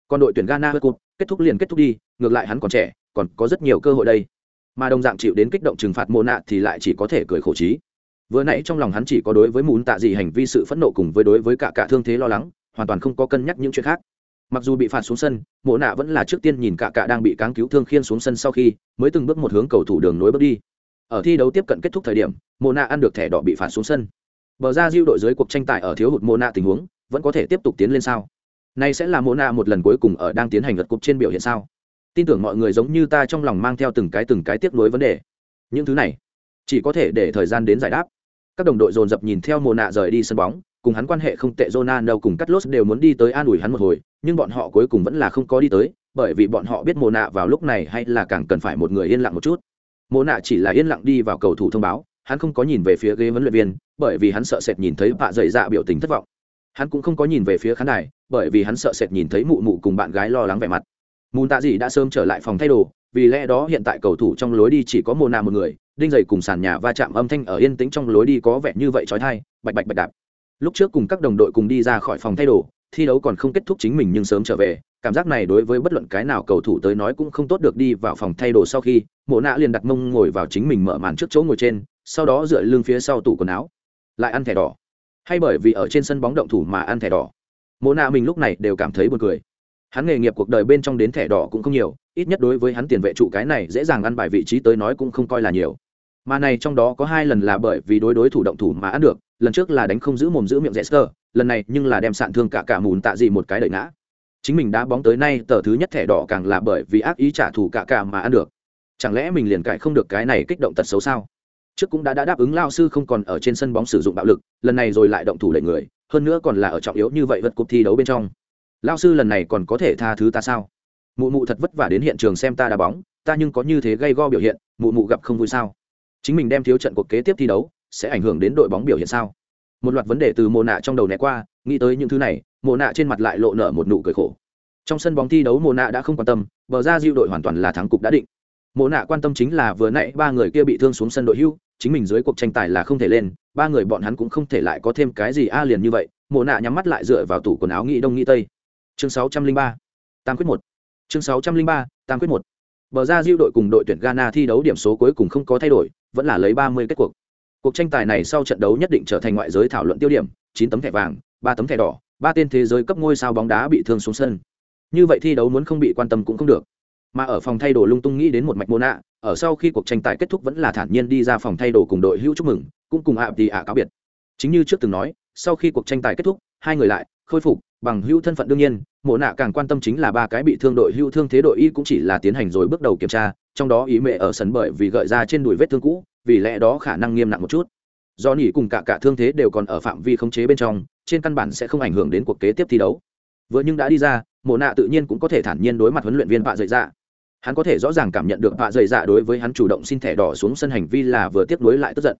Còn đội tuyển ghana Cup, kết thúc liền kết thúc đi ngược lại hắn còn trẻ còn có rất nhiều cơ hội đây. Mà đồng dạng chịu đến kích động trừng phạt mồ nạ thì lại chỉ có thể cười khổ trí vừa nãy trong lòng hắn chỉ có đối với mùn tạ gì hành vi sự phẫn nộ cùng với đối với cả cả thương thế lo lắng hoàn toàn không có cân nhắc những chuyện khác. Mặc dù bị phạt xuống sân mộ nạ vẫn là trước tiên nhìn cả cả đang bị cáng cứu thương khiên xuống sân sau khi mới từng bước một hướng cầu thủ đường nối bước đi. Ở thi đấu tiếp cận kết thúc thời điểm mộ nạ ăn được thẻ đỏ bị phạt xuống sân. Bờ ra diêu đội dưới cuộc tranh tài ở thiếu hụt mộ nạ tình huống vẫn có thể tiếp tục tiến lên sao? Nay sẽ là Mona một lần cuối cùng ở đang tiến hành gật cục trên biểu hiện sao tin tưởng mọi người giống như ta trong lòng mang theo từng cái từng cái tiếp nối vấn đề những thứ này chỉ có thể để thời gian đến giải đáp các đồng đội dồn dập nhìn theo Mona rời đi sân bóng cùng hắn quan hệ không tệ Ronaldo cùng Cắt đều muốn đi tới an ủi hắn một hồi, nhưng bọn họ cuối cùng vẫn là không có đi tới, bởi vì bọn họ biết Mộ Nạ vào lúc này hay là càng cần phải một người yên lặng một chút. Mộ Nạ chỉ là yên lặng đi vào cầu thủ thông báo, hắn không có nhìn về phía ghế huấn luyện viên, bởi vì hắn sợ sệt nhìn thấy bạ dậy dạ biểu tình thất vọng. Hắn cũng không có nhìn về phía khán đài, bởi vì hắn sợ sệt nhìn thấy mụ mụ cùng bạn gái lo lắng vẻ mặt. Mùn Tạ Dị đã sớm trở lại phòng thay đồ, vì lẽ đó hiện tại cầu thủ trong lối đi chỉ có mồ nà một người, đinh dày cùng sàn nhà va chạm âm thanh ở yên tĩnh trong lối đi có vẻ như vậy chói tai, bạch bạch bạch đạp. Lúc trước cùng các đồng đội cùng đi ra khỏi phòng thay đồ thi đấu còn không kết thúc chính mình nhưng sớm trở về cảm giác này đối với bất luận cái nào cầu thủ tới nói cũng không tốt được đi vào phòng thay đồ sau khi mộ nạ liền đặt mông ngồi vào chính mình mở màn trước chỗ ngồi trên sau đó dựa lưng phía sau tủ quần áo. Lại ăn thẻ đỏ hay bởi vì ở trên sân bóng động thủ mà ăn thẻ đỏ mô nạ mình lúc này đều cảm thấy buồn cười hắn nghề nghiệp cuộc đời bên trong đến thẻ đỏ cũng không nhiều ít nhất đối với hắn tiền vệ trụ cái này dễ dàng ăn bài vị trí tới nói cũng không coi là nhiều mà này trong đó có hai lần là bởi vì đối đối thủ động thủ mà ăn được lần trước là đánh không giữ mồm giữ miệng Jester, lần này nhưng là đem sạn thương cả cả mùn tạ gì một cái đợi ngã. Chính mình đã bóng tới nay tờ thứ nhất thẻ đỏ càng là bởi vì ác ý trả thù cả cả mà ăn được. Chẳng lẽ mình liền cãi không được cái này kích động tật xấu sao? Trước cũng đã đã đáp ứng lao sư không còn ở trên sân bóng sử dụng bạo lực, lần này rồi lại động thủ đẩy người, hơn nữa còn là ở trọng yếu như vậy vật cuộc thi đấu bên trong. Lao sư lần này còn có thể tha thứ ta sao? Mụ mụ thật vất vả đến hiện trường xem ta đá bóng, ta nhưng có như thế gây go biểu hiện, mụ mụ gặp không vui sao? Chính mình đem thiếu trận cuộc kế tiếp thi đấu, sẽ ảnh hưởng đến đội bóng biểu hiện sao một loạt vấn đề từ mồ nạ trong đầu né qua nghĩ tới những thứ này mồ nạ trên mặt lại lộ nở một nụ cười khổ trong sân bóng thi đấu mồ nạ đã không quan tâm bờ ra diệu đội hoàn toàn là thắng cục đã định Mộ nạ quan tâm chính là vừa nãy ba người kia bị thương xuống sân đội hưu, chính mình dưới cuộc tranh tài là không thể lên, ba người bọn hắn cũng không thể lại có thêm cái gì a liền như vậy, Mộ nạ nhắm mắt lại dựa vào tủ quần áo nghĩ đông nghĩ tây. Chương 603 tam quyết một. Chương 603 tam quyết một. Bờ ra diêu đội cùng đội tuyển ghana thi đấu điểm số cuối cùng không có thay đổi, vẫn là lấy ba mươi kết cuộc. Cuộc tranh tài này sau trận đấu nhất định trở thành ngoại giới thảo luận tiêu điểm, chín tấm thẻ vàng, ba tấm thẻ đỏ, ba tên thế giới cấp ngôi sao bóng đá bị thương xuống sân. Như vậy thi đấu muốn không bị quan tâm cũng không được mà ở phòng thay đồ lung tung nghĩ đến một mạch mô nạ, ở sau khi cuộc tranh tài kết thúc vẫn là thản nhiên đi ra phòng thay đồ cùng đội hữu chúc mừng, cũng cùng ạ thì ạ cáo biệt. Chính như trước từng nói, sau khi cuộc tranh tài kết thúc, hai người lại khôi phục bằng hữu thân phận đương nhiên mộ nạ càng quan tâm chính là ba cái bị thương đội hữu thương thế đội y cũng chỉ là tiến hành rồi bước đầu kiểm tra, trong đó ý mẹ ở sân bởi vì gợi ra trên đùi vết thương cũ, vì lẽ đó khả năng nghiêm nặng một chút. Do nỉ cùng cả cả thương thế đều còn ở phạm vi khống chế bên trong, trên căn bản sẽ không ảnh hưởng đến cuộc kế tiếp thi đấu. Vừa nhưng đã đi ra mộ nạ tự nhiên cũng có thể thản nhiên đối mặt huấn luyện viên vạ dậy dạ hắn có thể rõ ràng cảm nhận được vạ dày dạ đối với hắn chủ động xin thẻ đỏ xuống sân hành vi là vừa tiếp nối lại tức giận.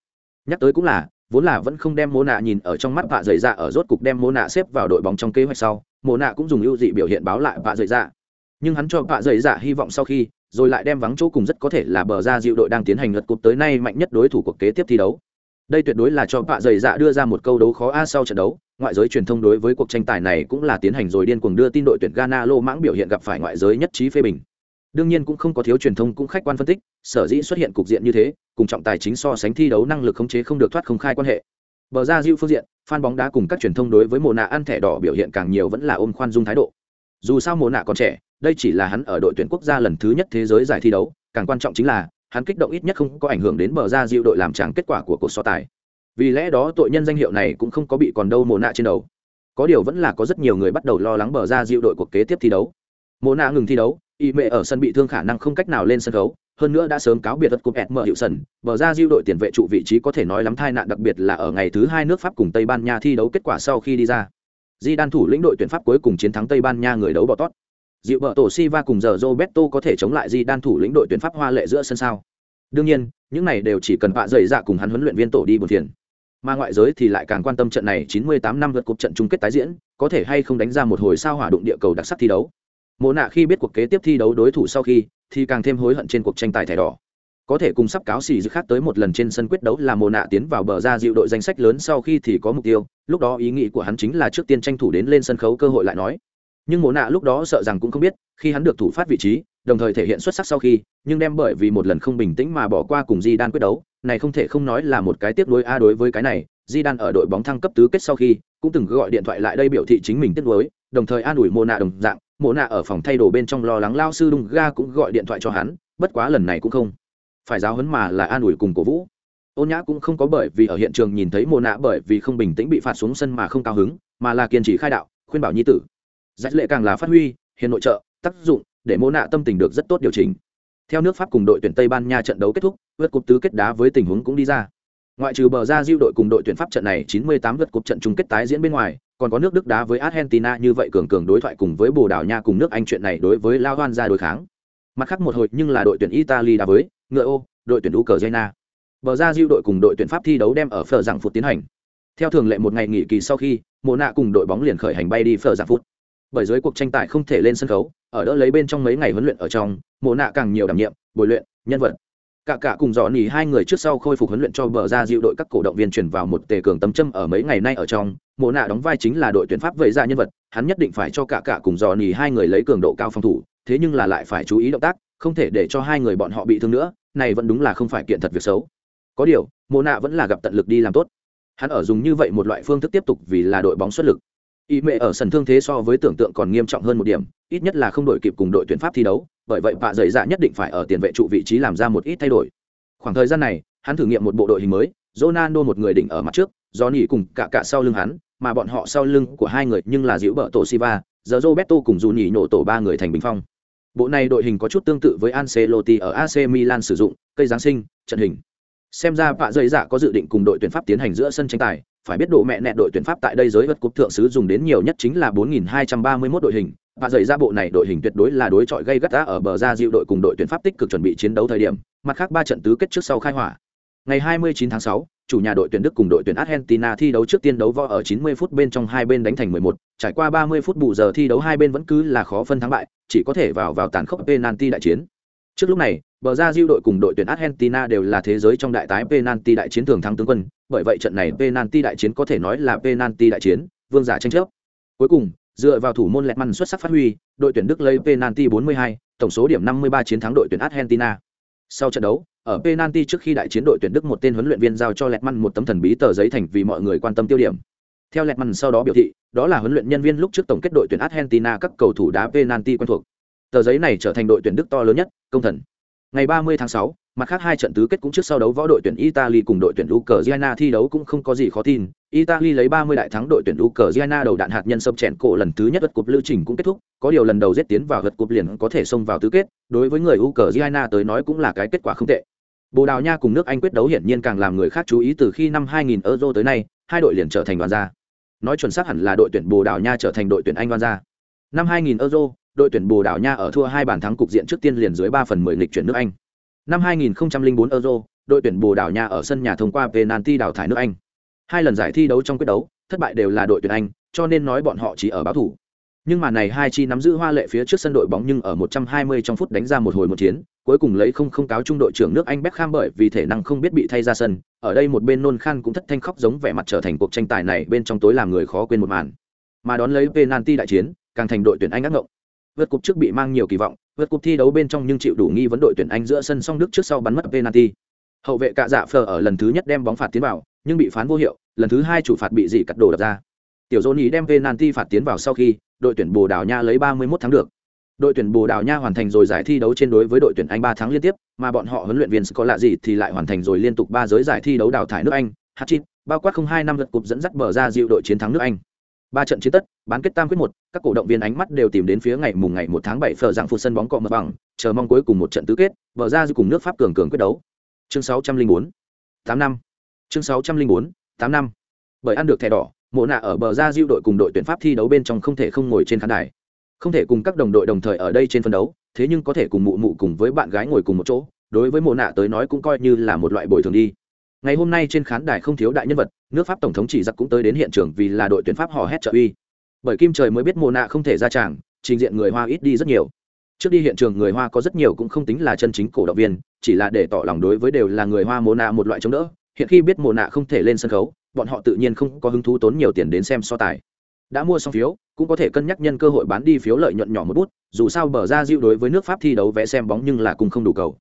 Nhắc tới cũng là, vốn là vẫn không đem mô nạ nhìn ở trong mắt vạ dày dạ ở rốt cục đem mô nạ xếp vào đội bóng trong kế hoạch sau, mô nạ cũng dùng ưu dị biểu hiện báo lại vạ dày dạ. Nhưng hắn cho vạ dày dạ hy vọng sau khi, rồi lại đem vắng chỗ cùng rất có thể là bờ ra dịu đội đang tiến hành lượt cục tới nay mạnh nhất đối thủ cuộc kế tiếp thi đấu. Đây tuyệt đối là cho vạ dày dạ đưa ra một câu đấu khó a sau trận đấu, ngoại giới truyền thông đối với cuộc tranh tài này cũng là tiến hành rồi điên cuồng đưa tin đội tuyển ghana lô mãng biểu hiện gặp phải ngoại giới nhất trí phê bình đương nhiên cũng không có thiếu truyền thông cũng khách quan phân tích, sở dĩ xuất hiện cục diện như thế, cùng trọng tài chính so sánh thi đấu năng lực khống chế không được thoát không khai quan hệ. Bờ ra Dịu phương diện, fan bóng đá cùng các truyền thông đối với mồ nạ ăn thẻ đỏ biểu hiện càng nhiều vẫn là ôm khoan dung thái độ. Dù sao mồ nạ còn trẻ, đây chỉ là hắn ở đội tuyển quốc gia lần thứ nhất thế giới giải thi đấu, càng quan trọng chính là, hắn kích động ít nhất không có ảnh hưởng đến bờ ra Dịu đội làm tràng kết quả của cuộc so tài. Vì lẽ đó tội nhân danh hiệu này cũng không có bị còn đâu mồ nạ trên đầu. Có điều vẫn là có rất nhiều người bắt đầu lo lắng bờ ra Dịu đội cuộc kế tiếp thi đấu. Mồ nạ ngừng thi đấu y mệ ở sân bị thương khả năng không cách nào lên sân khấu hơn nữa đã sớm cáo biệt vật cúp ẹt mở hiệu sân bờ ra diêu đội tiền vệ trụ vị trí có thể nói lắm tai nạn đặc biệt là ở ngày thứ hai nước pháp cùng tây ban nha thi đấu kết quả sau khi đi ra di đan thủ lĩnh đội tuyển pháp cuối cùng chiến thắng tây ban nha người đấu bỏ tót dịu vợ tổ Siva cùng giờ Roberto có thể chống lại Di đan thủ lĩnh đội tuyển Pháp hoa lệ giữa sân sao. Đương nhiên, những này đều chỉ cần vạ dày dạ cùng hắn huấn luyện viên tổ đi buồn thiền Mà ngoại giới thì lại càng quan tâm trận này 98 năm vượt cục trận chung kết tái diễn, có thể hay không đánh ra một hồi sao hỏa đụng địa cầu đặc sắc thi đấu. Mộ nạ khi biết cuộc kế tiếp thi đấu đối thủ sau khi, thì càng thêm hối hận trên cuộc tranh tài thẻ đỏ. Có thể cùng sắp cáo xì dự khác tới một lần trên sân quyết đấu là Mộ nạ tiến vào bờ ra dịu đội danh sách lớn sau khi thì có mục tiêu, lúc đó ý nghĩ của hắn chính là trước tiên tranh thủ đến lên sân khấu cơ hội lại nói nhưng mộ nạ lúc đó sợ rằng cũng không biết khi hắn được thủ phát vị trí đồng thời thể hiện xuất sắc sau khi nhưng đem bởi vì một lần không bình tĩnh mà bỏ qua cùng di đan quyết đấu này không thể không nói là một cái tiếp nối a đối với cái này di đan ở đội bóng thăng cấp tứ kết sau khi cũng từng gọi điện thoại lại đây biểu thị chính mình tiếp nối đồng thời an ủi mộ nạ đồng dạng mộ nạ ở phòng thay đồ bên trong lo lắng lao sư đung ga cũng gọi điện thoại cho hắn, bất quá lần này cũng không phải giáo hấn mà là an ủi cùng cổ vũ. Ôn nhã cũng không có bởi vì ở hiện trường nhìn thấy mộ nạ bởi vì không bình tĩnh bị phạt xuống sân mà không cao hứng, mà là kiên trì khai đạo, khuyên bảo nhi tử. Giải lệ càng là phát huy hiện nội trợ, tác dụng, để mô nạ tâm tình được rất tốt điều chỉnh. Theo nước pháp cùng đội tuyển tây ban nha trận đấu kết thúc, vượt cúp tứ kết đá với tình huống cũng đi ra. Ngoại trừ bờ ra diêu đội cùng đội tuyển pháp trận này 98 vượt cúp trận chung kết tái diễn bên ngoài còn có nước đức đá với argentina như vậy cường cường đối thoại cùng với bồ đào nha cùng nước anh chuyện này đối với lao hoan ra đối kháng. Mặt khác một hồi nhưng là đội tuyển italy đá với ngựa ô, đội tuyển ukraine. Bờ ra diêu đội cùng đội tuyển pháp thi đấu đem ở phở giảng phút tiến hành. Theo thường lệ một ngày nghỉ kỳ sau khi mộ nạ cùng đội bóng liền khởi hành bay đi phở giảng phút bởi dưới cuộc tranh tài không thể lên sân khấu, ở đỡ lấy bên trong mấy ngày huấn luyện ở trong mộ nạ càng nhiều đảm nhiệm, bồi luyện, nhân vật cả cả cùng dọn nhì hai người trước sau khôi phục huấn luyện cho bờ ra dịu đội các cổ động viên chuyển vào một tề cường tấm châm ở mấy ngày nay ở trong. Mộ nạ đóng vai chính là đội tuyển pháp vậy ra nhân vật, hắn nhất định phải cho cả cả cùng dọn nhì hai người lấy cường độ cao phòng thủ, thế nhưng là lại phải chú ý động tác, không thể để cho hai người bọn họ bị thương nữa, này vẫn đúng là không phải kiện thật việc xấu. Có điều, mộ nạ vẫn là gặp tận lực đi làm tốt. Hắn ở dùng như vậy một loại phương thức tiếp tục vì là đội bóng xuất lực ý mẹ ở sân thương thế so với tưởng tượng còn nghiêm trọng hơn một điểm, ít nhất là không đổi kịp cùng đội tuyển pháp thi đấu, bởi vậy vạ dày dạ nhất định phải ở tiền vệ trụ vị trí làm ra một ít thay đổi. Khoảng thời gian này, hắn thử nghiệm một bộ đội hình mới, Ronaldo một người đỉnh ở mặt trước do nỉ cùng cả cả sau lưng hắn, mà bọn họ sau lưng của hai người nhưng là dịu bợ tổ Siva giờ Roberto cùng dù nhỉ nổ tổ ba người thành bình phong. Bộ này đội hình có chút tương tự với Ancelotti ở AC Milan sử dụng, cây giáng sinh, trận hình. Xem ra vạ dày dạ có dự định cùng đội tuyển pháp tiến hành giữa sân tranh tài phải biết độ mẹ nẹ đội tuyển pháp tại đây giới vật cúp thượng sứ dùng đến nhiều nhất chính là 4.231 đội hình. Và dày ra bộ này đội hình tuyệt đối là đối chọi gây gắt đã ở bờ ra diệu đội cùng đội tuyển pháp tích cực chuẩn bị chiến đấu thời điểm. Mặt khác ba trận tứ kết trước sau khai hỏa. Ngày 29 tháng 6, chủ nhà đội tuyển Đức cùng đội tuyển Argentina thi đấu trước tiên đấu võ ở 90 phút bên trong hai bên đánh thành 11, trải qua 30 phút bù giờ thi đấu hai bên vẫn cứ là khó phân thắng bại, chỉ có thể vào vào tàn khốc penalty đại chiến. Trước lúc này, bờ ra diêu đội cùng đội tuyển Argentina đều là thế giới trong đại tái penalty đại chiến thường thắng tướng quân, bởi vậy trận này penalty đại chiến có thể nói là penalty đại chiến, vương giả tranh chấp. Cuối cùng, dựa vào thủ môn Lẹtman xuất sắc phát huy, đội tuyển Đức lấy penalty 42, tổng số điểm 53 chiến thắng đội tuyển Argentina. Sau trận đấu, ở penalty trước khi đại chiến đội tuyển Đức một tên huấn luyện viên giao cho Lẹtman một tấm thần bí tờ giấy thành vì mọi người quan tâm tiêu điểm. Theo Lẹtman sau đó biểu thị, đó là huấn luyện nhân viên lúc trước tổng kết đội tuyển Argentina các cầu thủ đá penalty quen thuộc. Tờ giấy này trở thành đội tuyển Đức to lớn nhất, công thần. Ngày 30 tháng 6, mặt khác hai trận tứ kết cũng trước sau đấu võ đội tuyển Italy cùng đội tuyển Ukraine thi đấu cũng không có gì khó tin. Italy lấy 30 đại thắng đội tuyển Ukraine đầu đạn hạt nhân sâm chèn cổ lần thứ nhất vật cúp lưu trình cũng kết thúc, có điều lần đầu giết tiến vào vật cúp liền có thể xông vào tứ kết, đối với người Ukraine tới nói cũng là cái kết quả không tệ. Bồ Đào Nha cùng nước Anh quyết đấu hiển nhiên càng làm người khác chú ý từ khi năm 2000 Euro tới nay, hai đội liền trở thành đoàn gia. Nói chuẩn xác hẳn là đội tuyển Bồ Đào Nha trở thành đội tuyển Anh đoàn gia. Năm 2000 Euro, đội tuyển Bồ Đào Nha ở thua hai bàn thắng cục diện trước tiên liền dưới 3 phần 10 nghịch chuyển nước Anh. Năm 2004 Euro, đội tuyển Bồ Đào Nha ở sân nhà thông qua penalty đào thải nước Anh. Hai lần giải thi đấu trong quyết đấu, thất bại đều là đội tuyển Anh, cho nên nói bọn họ chỉ ở báo thủ. Nhưng mà này hai chi nắm giữ hoa lệ phía trước sân đội bóng nhưng ở 120 trong phút đánh ra một hồi một chiến, cuối cùng lấy không không cáo trung đội trưởng nước Anh Beckham bởi vì thể năng không biết bị thay ra sân, ở đây một bên nôn khan cũng thất thanh khóc giống vẻ mặt trở thành cuộc tranh tài này bên trong tối làm người khó quên một màn. Mà đón lấy penalty đại chiến, càng thành đội tuyển Anh ác ngộng. Vượt cúp trước bị mang nhiều kỳ vọng, vượt cúp thi đấu bên trong nhưng chịu đủ nghi vấn đội tuyển Anh giữa sân song Đức trước sau bắn mất penalty. Hậu vệ cạ dạ phờ ở lần thứ nhất đem bóng phạt tiến vào, nhưng bị phán vô hiệu, lần thứ hai chủ phạt bị dị cắt đổ đập ra. Tiểu Johnny đem penalty phạt tiến vào sau khi, đội tuyển Bồ Đào Nha lấy 31 thắng được. Đội tuyển Bồ Đào Nha hoàn thành rồi giải thi đấu trên đối với đội tuyển Anh 3 tháng liên tiếp, mà bọn họ huấn luyện viên có lạ gì thì lại hoàn thành rồi liên tục 3 giới giải thi đấu đào thải nước Anh, hat-trick, bao quát 02 năm lượt cúp dẫn dắt bờ ra dịu đội chiến thắng nước Anh. Ba trận chiến tất, bán kết tam quyết một, các cổ động viên ánh mắt đều tìm đến phía ngày mùng ngày một tháng bảy, phở dạng phụ sân bóng cọ mờ bằng, chờ mong cuối cùng một trận tứ kết, bờ ra dịu cùng nước Pháp cường cường quyết đấu. Chương 604. 8 năm. Chương 604. 8 năm. Bởi ăn được thẻ đỏ, mộ nạ ở bờ ra diêu đội cùng đội tuyển pháp thi đấu bên trong không thể không ngồi trên khán đài không thể cùng các đồng đội đồng thời ở đây trên phân đấu thế nhưng có thể cùng mụ mụ cùng với bạn gái ngồi cùng một chỗ đối với mộ nạ tới nói cũng coi như là một loại bồi thường đi ngày hôm nay trên khán đài không thiếu đại nhân vật, nước pháp tổng thống chỉ giặc cũng tới đến hiện trường vì là đội tuyển pháp hò hét trợ uy. Bởi kim trời mới biết mồ nạ không thể ra tràng, trình diện người hoa ít đi rất nhiều. Trước đi hiện trường người hoa có rất nhiều cũng không tính là chân chính cổ động viên, chỉ là để tỏ lòng đối với đều là người hoa mồ nạ một loại chống đỡ. Hiện khi biết mồ nạ không thể lên sân khấu, bọn họ tự nhiên không có hứng thú tốn nhiều tiền đến xem so tài. Đã mua xong phiếu, cũng có thể cân nhắc nhân cơ hội bán đi phiếu lợi nhuận nhỏ một bút, dù sao bờ ra diệu đối với nước pháp thi đấu vẽ xem bóng nhưng là cùng không đủ cầu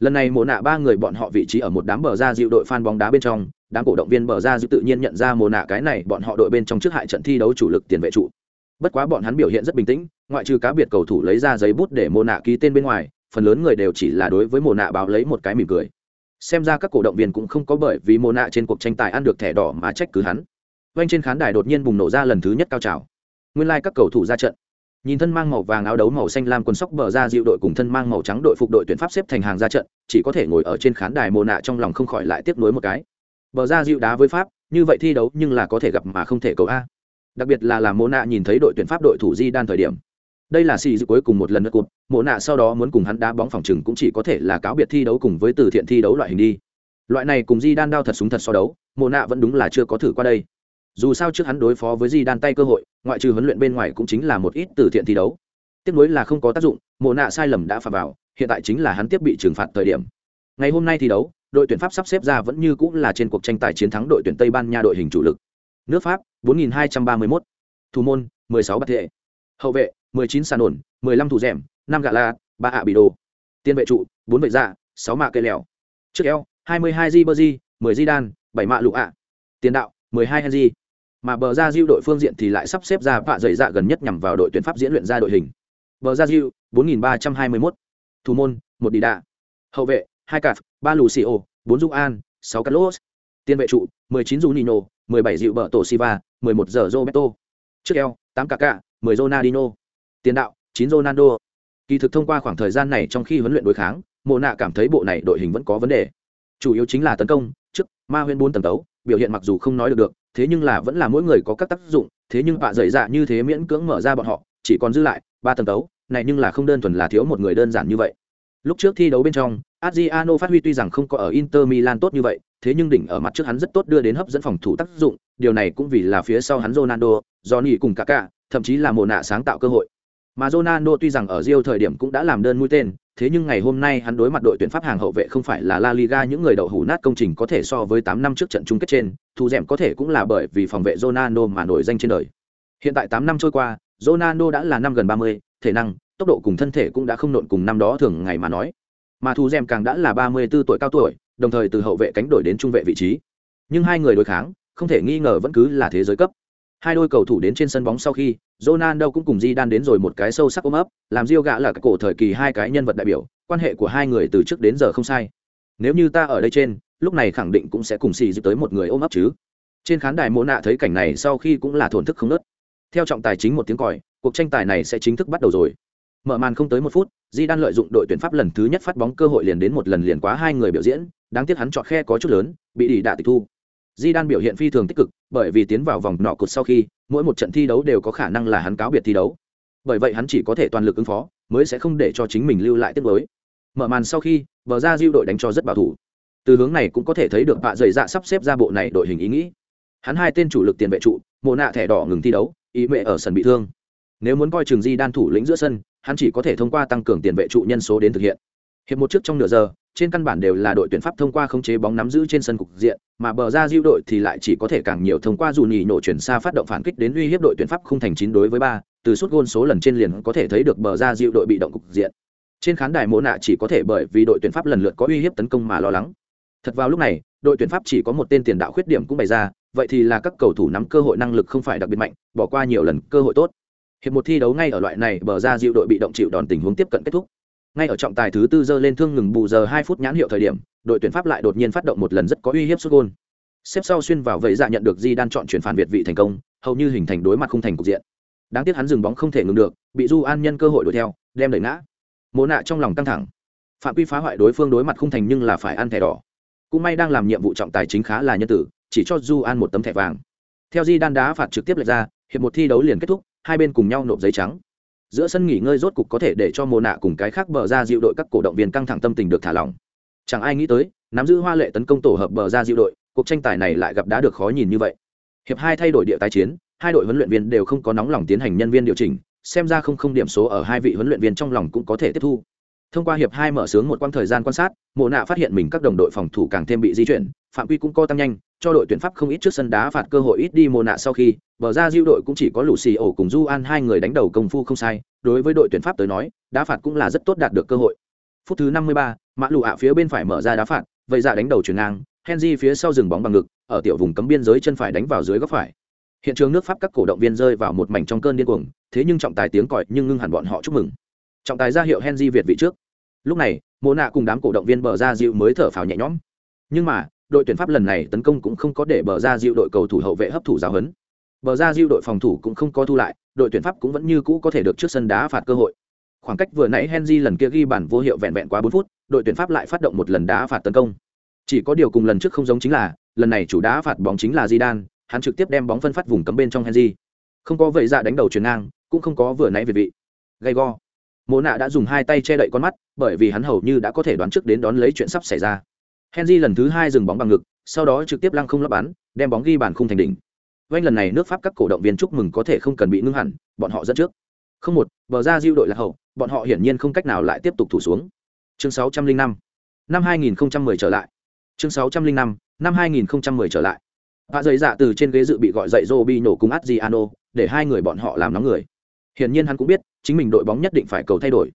lần này mồ nạ ba người bọn họ vị trí ở một đám bờ ra dịu đội fan bóng đá bên trong, đám cổ động viên bờ ra dịu tự nhiên nhận ra mồ nạ cái này bọn họ đội bên trong trước hại trận thi đấu chủ lực tiền vệ trụ. Bất quá bọn hắn biểu hiện rất bình tĩnh, ngoại trừ cá biệt cầu thủ lấy ra giấy bút để mồ nạ ký tên bên ngoài, phần lớn người đều chỉ là đối với mồ nạ báo lấy một cái mỉm cười. Xem ra các cổ động viên cũng không có bởi vì mồ nạ trên cuộc tranh tài ăn được thẻ đỏ mà trách cứ hắn. Quanh trên khán đài đột nhiên bùng nổ ra lần thứ nhất cao trào. Nguyên lai、like、các cầu thủ ra trận nhìn thân mang màu vàng áo đấu màu xanh lam quần sóc bờ ra dịu đội cùng thân mang màu trắng đội phục đội tuyển pháp xếp thành hàng ra trận, chỉ có thể ngồi ở trên khán đài mồ nạ trong lòng không khỏi lại tiếp nối một cái. Bờ ra dịu đá với pháp, như vậy thi đấu nhưng là có thể gặp mà không thể cầu a. Đặc biệt là làm mồ nạ nhìn thấy đội tuyển pháp đội thủ di đan thời điểm. Đây là xì dự cuối cùng một lần nữa cụt mộ nạ sau đó muốn cùng hắn đá bóng phòng chừng cũng chỉ có thể là cáo biệt thi đấu cùng với từ thiện thi đấu loại hình đi. Loại này cùng di đan đao thật súng thật so đấu mộ nạ vẫn đúng là chưa có thử qua đây dù sao trước hắn đối phó với di đan tay cơ hội, ngoại trừ huấn luyện bên ngoài cũng chính là một ít từ thiện thi đấu. Tiếp nối là không có tác dụng, mộ nạ sai lầm đã phạt vào, hiện tại chính là hắn tiếp bị trừng phạt thời điểm. Ngày hôm nay thi đấu, đội tuyển pháp sắp xếp ra vẫn như cũng là trên cuộc tranh tài chiến thắng đội tuyển tây ban nha đội hình chủ lực. Nước pháp 4231. thủ môn 16 bát thệ. Hậu vệ 19 sàn ổn 15 thủ rèm 5 gạ la, ba ạ bị đồ. Tiền vệ trụ 4 vệ dạ 6 mạ cây lèo. Trước eo 22 di bơ di 10 di đan 7 mạ lụ ạ. Tiền đạo 12 henry mà bờ ra diêu đội phương diện thì lại sắp xếp ra vạ dày dạ gần nhất nhằm vào đội tuyển pháp diễn luyện ra đội hình. Bờ ra diêu 4321 thủ môn, một đi đạ. Hậu vệ, hai cạp, ba lù xì ô, bốn dung an, sáu carlos. Tiền vệ trụ 19 dù nino 17 dịu bờ tổ siva 11 giờ roberto. Trước eo 8 kaka 10 ronaldinho. Tiền đạo 9 ronaldo. Kỳ thực thông qua khoảng thời gian này trong khi huấn luyện đối kháng mộ nạ cảm thấy bộ này đội hình vẫn có vấn đề. Chủ yếu chính là tấn công, trước, ma huyên bốn tầm tấu, biểu hiện mặc dù không nói được được thế nhưng là vẫn là mỗi người có các tác dụng thế nhưng bạ dày dạ như thế miễn cưỡng mở ra bọn họ chỉ còn dư lại ba tầng tấu này nhưng là không đơn thuần là thiếu một người đơn giản như vậy lúc trước thi đấu bên trong Adriano phát huy tuy rằng không có ở Inter Milan tốt như vậy, thế nhưng đỉnh ở mặt trước hắn rất tốt đưa đến hấp dẫn phòng thủ tác dụng, điều này cũng vì là phía sau hắn Ronaldo, Johnny cùng cả cả thậm chí là mồ nạ sáng tạo cơ hội. Mà Ronaldo tuy rằng ở Rio thời điểm cũng đã làm đơn mũi tên, thế nhưng ngày hôm nay hắn đối mặt đội tuyển Pháp hàng hậu vệ không phải là La Liga những người đậu hủ nát công trình có thể so với 8 năm trước trận chung kết trên, thu dẻm có thể cũng là bởi vì phòng vệ Ronaldo mà nổi danh trên đời. Hiện tại 8 năm trôi qua, Ronaldo đã là năm gần 30, thể năng, tốc độ cùng thân thể cũng đã không nộn cùng năm đó thường ngày mà nói. Mà thu dẻm càng đã là 34 tuổi cao tuổi, đồng thời từ hậu vệ cánh đổi đến trung vệ vị trí. Nhưng hai người đối kháng, không thể nghi ngờ vẫn cứ là thế giới cấp. Hai đôi cầu thủ đến trên sân bóng sau khi, Ronaldo cũng cùng Zidane đến rồi một cái sâu sắc ôm ấp, làm Rio gã là cái cổ thời kỳ hai cái nhân vật đại biểu, quan hệ của hai người từ trước đến giờ không sai. Nếu như ta ở đây trên, lúc này khẳng định cũng sẽ cùng xì dịp tới một người ôm ấp chứ. Trên khán đài Mộ nạ thấy cảnh này sau khi cũng là thổn thức không nớt. Theo trọng tài chính một tiếng còi, cuộc tranh tài này sẽ chính thức bắt đầu rồi. Mở màn không tới một phút, Zidane lợi dụng đội tuyển Pháp lần thứ nhất phát bóng cơ hội liền đến một lần liền quá hai người biểu diễn, đáng tiếc hắn chọn khe có chút lớn, bị đỉ đạ tịch thu. Di Đan biểu hiện phi thường tích cực, bởi vì tiến vào vòng nọ cột sau khi, mỗi một trận thi đấu đều có khả năng là hắn cáo biệt thi đấu. Bởi vậy hắn chỉ có thể toàn lực ứng phó, mới sẽ không để cho chính mình lưu lại tiếc nuối. Mở màn sau khi, bờ ra Diu đội đánh cho rất bảo thủ. Từ hướng này cũng có thể thấy được bạ dày dạ sắp xếp ra bộ này đội hình ý nghĩ. Hắn hai tên chủ lực tiền vệ trụ, mồ nạ thẻ đỏ ngừng thi đấu, ý mẹ ở sân bị thương. Nếu muốn coi trường Di Đan thủ lĩnh giữa sân, hắn chỉ có thể thông qua tăng cường tiền vệ trụ nhân số đến thực hiện hiệp một trước trong nửa giờ, trên căn bản đều là đội tuyển pháp thông qua khống chế bóng nắm giữ trên sân cục diện, mà bờ ra diêu đội thì lại chỉ có thể càng nhiều thông qua dù nhì nổ chuyển xa phát động phản kích đến uy hiếp đội tuyển pháp không thành chín đối với ba, từ suốt gôn số lần trên liền có thể thấy được bờ ra diêu đội bị động cục diện. Trên khán đài mỗ nạ chỉ có thể bởi vì đội tuyển pháp lần lượt có uy hiếp tấn công mà lo lắng. Thật vào lúc này, đội tuyển pháp chỉ có một tên tiền đạo khuyết điểm cũng bày ra, vậy thì là các cầu thủ nắm cơ hội năng lực không phải đặc biệt mạnh, bỏ qua nhiều lần cơ hội tốt. Hiệp một thi đấu ngay ở loại này, bờ ra diệu đội bị động chịu đòn tình huống tiếp cận kết thúc ngay ở trọng tài thứ tư giờ lên thương ngừng bù giờ hai phút nhãn hiệu thời điểm, đội tuyển pháp lại đột nhiên phát động một lần rất có uy hiếp xuất gôn. Xếp sau xuyên vào vậy dạ nhận được di đan chọn chuyển phản việt vị thành công, hầu như hình thành đối mặt không thành cục diện. Đáng tiếc hắn dừng bóng không thể ngừng được, bị du an nhân cơ hội đuổi theo, đem đẩy ngã. Mồ nạ trong lòng căng thẳng. Phạm quy phá hoại đối phương đối mặt không thành nhưng là phải ăn thẻ đỏ. Cũng may đang làm nhiệm vụ trọng tài chính khá là nhân tử, chỉ cho du an một tấm thẻ vàng. Theo di đan đá phạt trực tiếp lệch ra, hiệp một thi đấu liền kết thúc, hai bên cùng nhau nộp giấy trắng giữa sân nghỉ ngơi rốt cục có thể để cho mồ nạ cùng cái khác bờ ra dịu đội các cổ động viên căng thẳng tâm tình được thả lỏng. Chẳng ai nghĩ tới, nắm giữ hoa lệ tấn công tổ hợp bờ ra dịu đội, cuộc tranh tài này lại gặp đá được khó nhìn như vậy. Hiệp hai thay đổi địa tái chiến, hai đội huấn luyện viên đều không có nóng lòng tiến hành nhân viên điều chỉnh, xem ra không không điểm số ở hai vị huấn luyện viên trong lòng cũng có thể tiếp thu. Thông qua hiệp hai mở sướng một quãng thời gian quan sát mộ nạ phát hiện mình các đồng đội phòng thủ càng thêm bị di chuyển phạm quy cũng co tăng nhanh cho đội tuyển pháp không ít trước sân đá phạt cơ hội ít đi mồ nạ sau khi bờ ra diêu đội cũng chỉ có lũ xì ổ cùng du an hai người đánh đầu công phu không sai đối với đội tuyển pháp tới nói đá phạt cũng là rất tốt đạt được cơ hội. Phút thứ năm mươi ba, mã lụ ạ phía bên phải mở ra đá phạt vậy ra đánh đầu chuyển ngang henry phía sau dừng bóng bằng ngực ở tiểu vùng cấm biên giới chân phải đánh vào dưới góc phải. Hiện trường nước pháp các cổ động viên rơi vào một mảnh trong cơn điên cuồng thế nhưng trọng tài tiếng còi nhưng ngưng hẳn bọn họ chúc mừng. Trọng tài ra hiệu henry việt vị trước. Lúc này mồ nạ cùng đám cổ động viên bờ ra diệu mới thở phào nhẹ nhõm. Nhưng mà đội tuyển pháp lần này tấn công cũng không có để bờ ra diệu đội cầu thủ hậu vệ hấp thụ giáo huấn bờ ra diệu đội phòng thủ cũng không có thu lại đội tuyển pháp cũng vẫn như cũ có thể được trước sân đá phạt cơ hội khoảng cách vừa nãy henry lần kia ghi bản vô hiệu vẹn vẹn quá bốn phút đội tuyển pháp lại phát động một lần đá phạt tấn công chỉ có điều cùng lần trước không giống chính là lần này chủ đá phạt bóng chính là Zidane, hắn trực tiếp đem bóng phân phát vùng cấm bên trong Henry. Không có vậy dạ đánh đầu chuyền ngang, cũng không có vừa nãy về vị. Gay go. Mộ nạ đã dùng hai tay che đậy con mắt, bởi vì hắn hầu như đã có thể đoán trước đến đón lấy chuyện sắp xảy ra. Henry lần thứ hai dừng bóng bằng ngực, sau đó trực tiếp lăng không lấp bắn, đem bóng ghi bàn khung thành đỉnh. Vành lần này nước Pháp các cổ động viên chúc mừng có thể không cần bị ngưng hẳn, bọn họ dẫn trước. Không một, bờ ra diêu đội là hậu, bọn họ hiển nhiên không cách nào lại tiếp tục thủ xuống. Chương 605. Năm 2010 trở lại. Chương 605. Năm 2010 trở lại. Vạ giấy dạ từ trên ghế dự bị gọi dậy Robinho cùng Adriano, để hai người bọn họ làm nóng người. Hiển nhiên hắn cũng biết, chính mình đội bóng nhất định phải cầu thay đổi.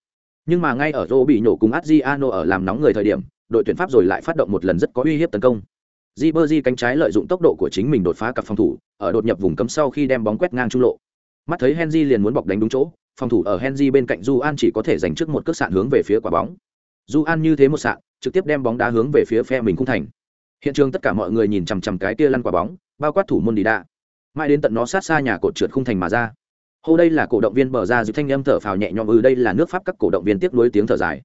Nhưng mà ngay ở Robinho cùng Adriano ở làm nóng người thời điểm, đội tuyển Pháp rồi lại phát động một lần rất có uy hiếp tấn công. Ribery cánh trái lợi dụng tốc độ của chính mình đột phá cặp phòng thủ, ở đột nhập vùng cấm sau khi đem bóng quét ngang trung lộ. Mắt thấy Henry liền muốn bọc đánh đúng chỗ, phòng thủ ở Henry bên cạnh Du An chỉ có thể giành trước một cước sạn hướng về phía quả bóng. Du An như thế một sạn, trực tiếp đem bóng đá hướng về phía phe mình khung thành hiện trường tất cả mọi người nhìn chằm chằm cái kia lăn quả bóng bao quát thủ môn đi đa mãi đến tận nó sát xa nhà cột trượt khung thành mà ra hô đây là cổ động viên bờ ra giữ thanh âm thở phào nhẹ nhõm ừ đây là nước pháp các cổ động viên tiếp nối tiếng thở dài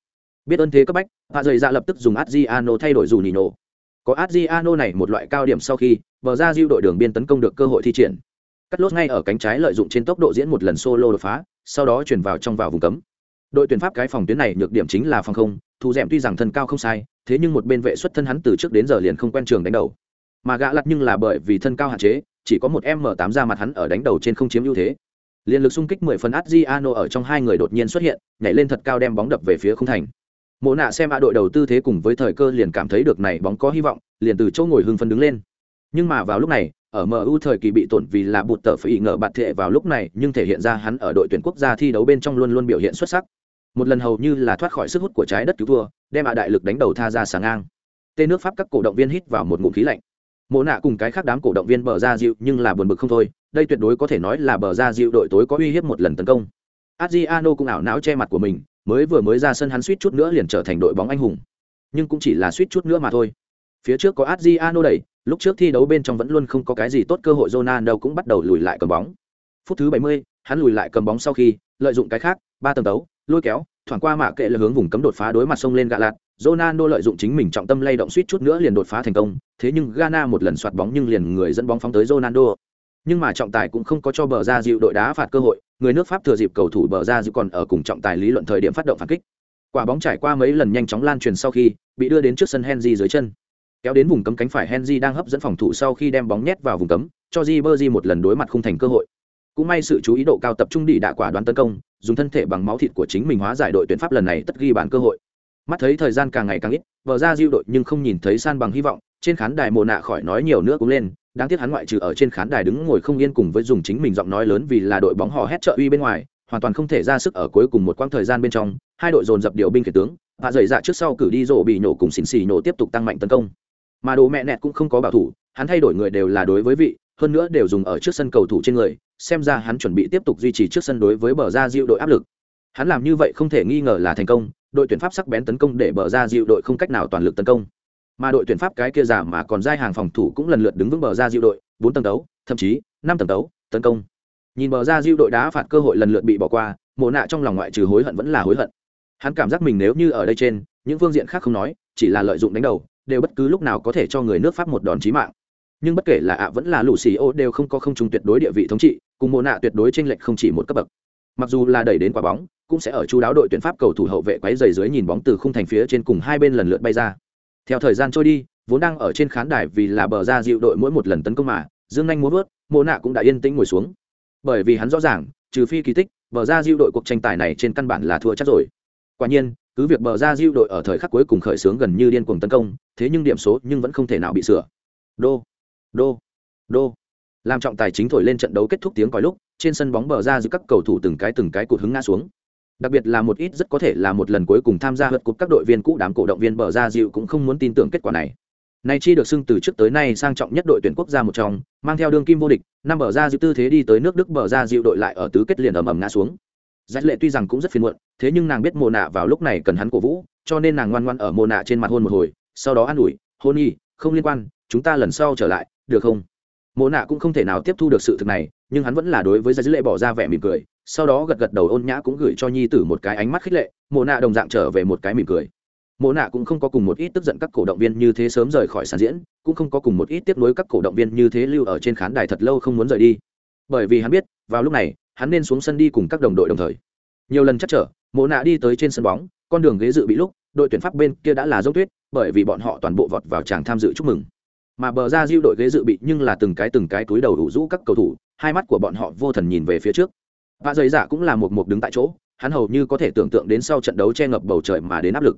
biết ơn thế cấp bách, hạ dày ra lập tức dùng adriano thay đổi dù nino. Có adriano này một loại cao điểm sau khi, bờ ra diêu đội đường biên tấn công được cơ hội thi triển. Cắt lốt ngay ở cánh trái lợi dụng trên tốc độ diễn một lần solo đột phá, sau đó chuyển vào trong vào vùng cấm. Đội tuyển pháp cái phòng tuyến này nhược điểm chính là phòng không thu d tuy rằng thân cao không sai, thế nhưng một bên vệ xuất thân hắn từ trước đến giờ liền không quen trường đánh đầu. Mà gã lặt nhưng là bởi vì thân cao hạn chế, chỉ có một m tám ra mặt hắn ở đánh đầu trên không chiếm ưu thế. Liên lực xung kích mười phần Adriano ở trong hai người đột nhiên xuất hiện, nhảy lên thật cao đem bóng đập về phía không thành mộ nạ xem a đội đầu tư thế cùng với thời cơ liền cảm thấy được này bóng có hy vọng, liền từ chỗ ngồi hưng phân đứng lên. Nhưng mà vào lúc này, ở MU thời kỳ bị tổn vì là bụt tờ phải ngờ bạt thệ vào lúc này, nhưng thể hiện ra hắn ở đội tuyển quốc gia thi đấu bên trong luôn luôn biểu hiện xuất sắc. Một lần hầu như là thoát khỏi sức hút của trái đất cứu thua, đem à đại lực đánh đầu tha ra sáng ngang. Tên nước pháp các cổ động viên hít vào một ngụm khí lạnh. Mộ nạ cùng cái khác đám cổ động viên bờ ra dịu, nhưng là buồn bực không thôi, đây tuyệt đối có thể nói là bờ ra dịu đội tối có uy hiếp một lần tấn công. Adriano cũng ảo não che mặt của mình mới vừa mới ra sân hắn suýt chút nữa liền trở thành đội bóng anh hùng. Nhưng cũng chỉ là suýt chút nữa mà thôi. Phía trước có adriano đẩy lúc trước thi đấu bên trong vẫn luôn không có cái gì tốt cơ hội Ronaldo cũng bắt đầu lùi lại cầm bóng. Phút thứ 70, hắn lùi lại cầm bóng sau khi lợi dụng cái khác ba tầng tấu lôi kéo thoảng qua mạ kệ là hướng vùng cấm đột phá đối mặt sông lên gạ lạt. Ronaldo lợi dụng chính mình trọng tâm lay động suýt chút nữa liền đột phá thành công thế nhưng Ghana một lần soạt bóng nhưng liền người dẫn bóng phóng tới Ronaldo. Nhưng mà trọng tài cũng không có cho bờ ra dịu đội đá phạt cơ hội người nước pháp thừa dịp cầu thủ bờ ra dịu còn ở cùng trọng tài lý luận thời điểm phát động phản kích. Quả bóng trải qua mấy lần nhanh chóng lan truyền sau khi, bị đưa đến trước sân Henry dưới chân. Kéo đến vùng cấm cánh phải Henry đang hấp dẫn phòng thủ sau khi đem bóng nhét vào vùng cấm, cho Ribery một lần đối mặt không thành cơ hội. Cũng may sự chú ý độ cao tập trung đi đạ quả đoán tấn công, dùng thân thể bằng máu thịt của chính mình hóa giải đội tuyển pháp lần này tất ghi bàn cơ hội. Mắt thấy thời gian càng ngày càng ít vờ ra diệu đội nhưng không nhìn thấy san bằng hy vọng, trên khán đài mồ nạ khỏi nói nhiều nữa cũng lên đáng tiếc hắn ngoại trừ ở trên khán đài đứng ngồi không yên cùng với dùng chính mình giọng nói lớn vì là đội bóng họ hét trợ uy bên ngoài, hoàn toàn không thể ra sức ở cuối cùng một quãng thời gian bên trong, hai đội dồn dập điều binh kể tướng hạ dày dạ trước sau cử đi rổ bị nổ cùng xỉn xì nổ tiếp tục tăng mạnh tấn công. Mà đồ mẹ nẹt cũng không có bảo thủ, hắn thay đổi người đều là đối với vị, hơn nữa đều dùng ở trước sân cầu thủ trên người, xem ra hắn chuẩn bị tiếp tục duy trì trước sân đối với bờ ra diệu đội áp lực. Hắn làm như vậy không thể nghi ngờ là thành công, đội tuyển pháp sắc bén tấn công để bờ ra diệu đội không cách nào toàn lực tấn công mà đội tuyển pháp cái kia giả mà còn giai hàng phòng thủ cũng lần lượt đứng vững bờ ra diệu đội, bốn tầng đấu, thậm chí năm tầng đấu, tấn công. Nhìn bờ ra diệu đội đá phạt cơ hội lần lượt bị bỏ qua, mộ nạ trong lòng ngoại trừ hối hận vẫn là hối hận. Hắn cảm giác mình nếu như ở đây trên, những phương diện khác không nói, chỉ là lợi dụng đánh đầu, đều bất cứ lúc nào có thể cho người nước pháp một đòn chí mạng. Nhưng bất kể là ạ vẫn là lũ xì ô đều không có không trung tuyệt đối địa vị thống trị, cùng mộ nạ tuyệt đối tranh lệch không chỉ một cấp bậc. Mặc dù là đẩy đến quả bóng, cũng sẽ ở chú đáo đội tuyển pháp cầu thủ hậu vệ quấy dày dưới nhìn bóng từ khung thành phía trên cùng hai bên lần lượt bay ra theo thời gian trôi đi, vốn đang ở trên khán đài vì là bờ ra dịu đội mỗi một lần tấn công mà, dương anh muốn vớt, mộ nạ cũng đã yên tĩnh ngồi xuống. Bởi vì hắn rõ ràng, trừ phi kỳ tích, bờ ra dịu đội cuộc tranh tài này trên căn bản là thua chắc rồi. Quả nhiên, cứ việc bờ ra dịu đội ở thời khắc cuối cùng khởi xướng gần như điên cuồng tấn công, thế nhưng điểm số nhưng vẫn không thể nào bị sửa. Đô đô đô. Làm trọng tài chính thổi lên trận đấu kết thúc tiếng còi lúc, trên sân bóng bờ ra giữa các cầu thủ từng cái từng cái cụt hứng ngã xuống đặc biệt là một ít rất có thể là một lần cuối cùng tham gia hớt cúp các đội viên cũ, đám cổ động viên bờ ra dịu cũng không muốn tin tưởng kết quả này. Này chi được xưng từ trước tới nay sang trọng nhất đội tuyển quốc gia một trong, mang theo đương kim vô địch, năm bờ ra dịu tư thế đi tới nước đức bờ ra dịu đội lại ở tứ kết liền ầm ầm ngã xuống. Giải lệ tuy rằng cũng rất phiền muộn, thế nhưng nàng biết mồ nạ vào lúc này cần hắn cổ vũ, cho nên nàng ngoan ngoan ở mồ nạ trên mặt hôn một hồi, sau đó an ủi, hôn y không liên quan, chúng ta lần sau trở lại, được không? Mồ nạ cũng không thể nào tiếp thu được sự thực này, nhưng hắn vẫn là đối với giải lệ bỏ ra vẻ mỉm cười sau đó gật gật đầu ôn nhã cũng gửi cho nhi tử một cái ánh mắt khích lệ, mộ nạ đồng dạng trở về một cái mỉm cười. Mộ nạ cũng không có cùng một ít tức giận các cổ động viên như thế sớm rời khỏi sàn diễn, cũng không có cùng một ít tiếp nối các cổ động viên như thế lưu ở trên khán đài thật lâu không muốn rời đi. Bởi vì hắn biết, vào lúc này, hắn nên xuống sân đi cùng các đồng đội đồng thời. Nhiều lần chắc trở, mộ nạ đi tới trên sân bóng, con đường ghế dự bị lúc, đội tuyển pháp bên kia đã là dốc tuyết, bởi vì bọn họ toàn bộ vọt vào tràng tham dự chúc mừng. Mà bờ ra diêu đội ghế dự bị nhưng là từng cái từng cái túi đầu đủ rũ các cầu thủ, hai mắt của bọn họ vô thần nhìn về phía trước và dày dạ cũng là một một đứng tại chỗ, hắn hầu như có thể tưởng tượng đến sau trận đấu che ngập bầu trời mà đến áp lực.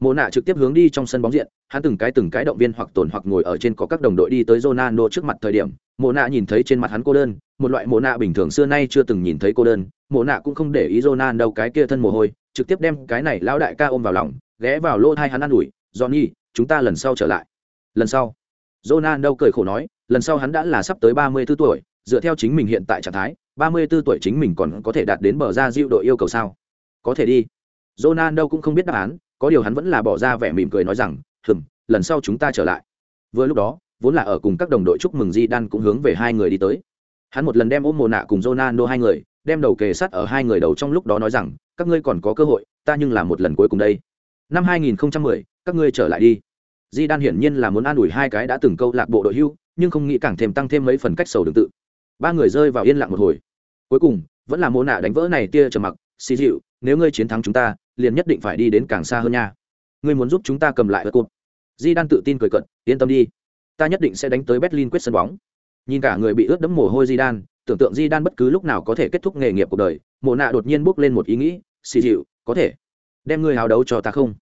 Mồ nạ trực tiếp hướng đi trong sân bóng diện, hắn từng cái từng cái động viên hoặc tổn hoặc ngồi ở trên có các đồng đội đi tới Ronaldo trước mặt thời điểm mồ nạ nhìn thấy trên mặt hắn cô đơn, một loại mồ nạ bình thường xưa nay chưa từng nhìn thấy cô đơn mồ nạ cũng không để ý Ronaldo cái kia thân mồ hôi, trực tiếp đem cái này lão đại ca ôm vào lòng, ghé vào lỗ thai hắn an ủi, johnny, chúng ta lần sau trở lại. Lần sau, Ronaldo cười khổ nói, lần sau hắn đã là sắp tới ba mươi 34 tuổi, dựa theo chính mình hiện tại trạng thái ba mươi 34 tuổi chính mình còn có thể đạt đến bờ ra diệu đội yêu cầu sao? Có thể đi. Ronaldo cũng không biết đáp án có điều hắn vẫn là bỏ ra vẻ mỉm cười nói rằng "Ừm, lần sau chúng ta trở lại. Vừa lúc đó vốn là ở cùng các đồng đội chúc mừng di đan cũng hướng về hai người đi tới. Hắn một lần đem ôm mồ nạ cùng Ronaldo hai người đem đầu kề sát ở hai người đầu trong lúc đó nói rằng các ngươi còn có cơ hội ta nhưng là một lần cuối cùng đây. Năm 2010, các ngươi trở lại đi. Di đan hiển nhiên là muốn an ủi hai cái đã từng câu lạc bộ đội hưu nhưng không nghĩ càng thêm tăng thêm mấy phần cách sầu tương tự. Ba người rơi vào yên lặng một hồi cuối cùng, vẫn là mô nạ đánh vỡ này tia trầm mặc, xì dịu, nếu ngươi chiến thắng chúng ta, liền nhất định phải đi đến càng xa hơn nha. Ngươi muốn giúp chúng ta cầm lại vật cụt di đan tự tin cười cận yên tâm đi, ta nhất định sẽ đánh tới berlin quyết sân bóng. Nhìn cả người bị ướt đẫm mồ hôi di đan tưởng tượng di đan bất cứ lúc nào có thể kết thúc nghề nghiệp cuộc đời, mộ nạ đột nhiên bước lên một ý nghĩ, xì dịu, có thể đem ngươi hào đấu cho ta không?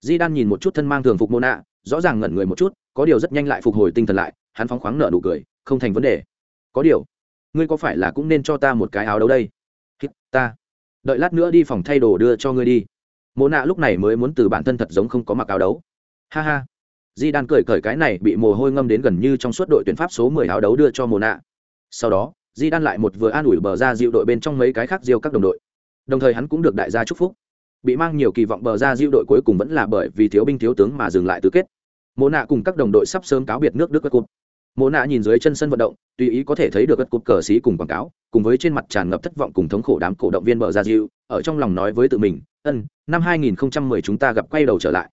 Di đan nhìn một chút thân mang thường phục mộ nạ, rõ ràng ngẩn người một chút, có điều rất nhanh lại phục hồi tinh thần lại, hắn phóng khoáng nợ nụ cười, không thành vấn đề. Có điều ngươi có phải là cũng nên cho ta một cái áo đấu đây? Ta. Đợi lát nữa đi phòng thay đồ đưa cho ngươi đi. Mộ nạ lúc này mới muốn từ bản thân thật giống không có mặc áo đấu. Ha ha. Di đan cười cởi cái này bị mồ hôi ngâm đến gần như trong suốt đội tuyển pháp số mười áo đấu đưa cho mồ nạ. Sau đó, di đan lại một vừa an ủi bờ ra dịu đội bên trong mấy cái khác diêu các đồng đội. Đồng thời hắn cũng được đại gia chúc phúc. Bị mang nhiều kỳ vọng bờ ra dịu đội cuối cùng vẫn là bởi vì thiếu binh thiếu tướng mà dừng lại tứ kết. Mồ nạ cùng các đồng đội sắp sớm cáo biệt nước đức các cụt Mộ nạ nhìn dưới chân sân vận động, tùy ý có thể thấy được các cột cờ xí cùng quảng cáo, cùng với trên mặt tràn ngập thất vọng cùng thống khổ đám cổ động viên bờ ra dịu ở trong lòng nói với tự mình, ân, năm 2010 chúng ta gặp quay đầu trở lại.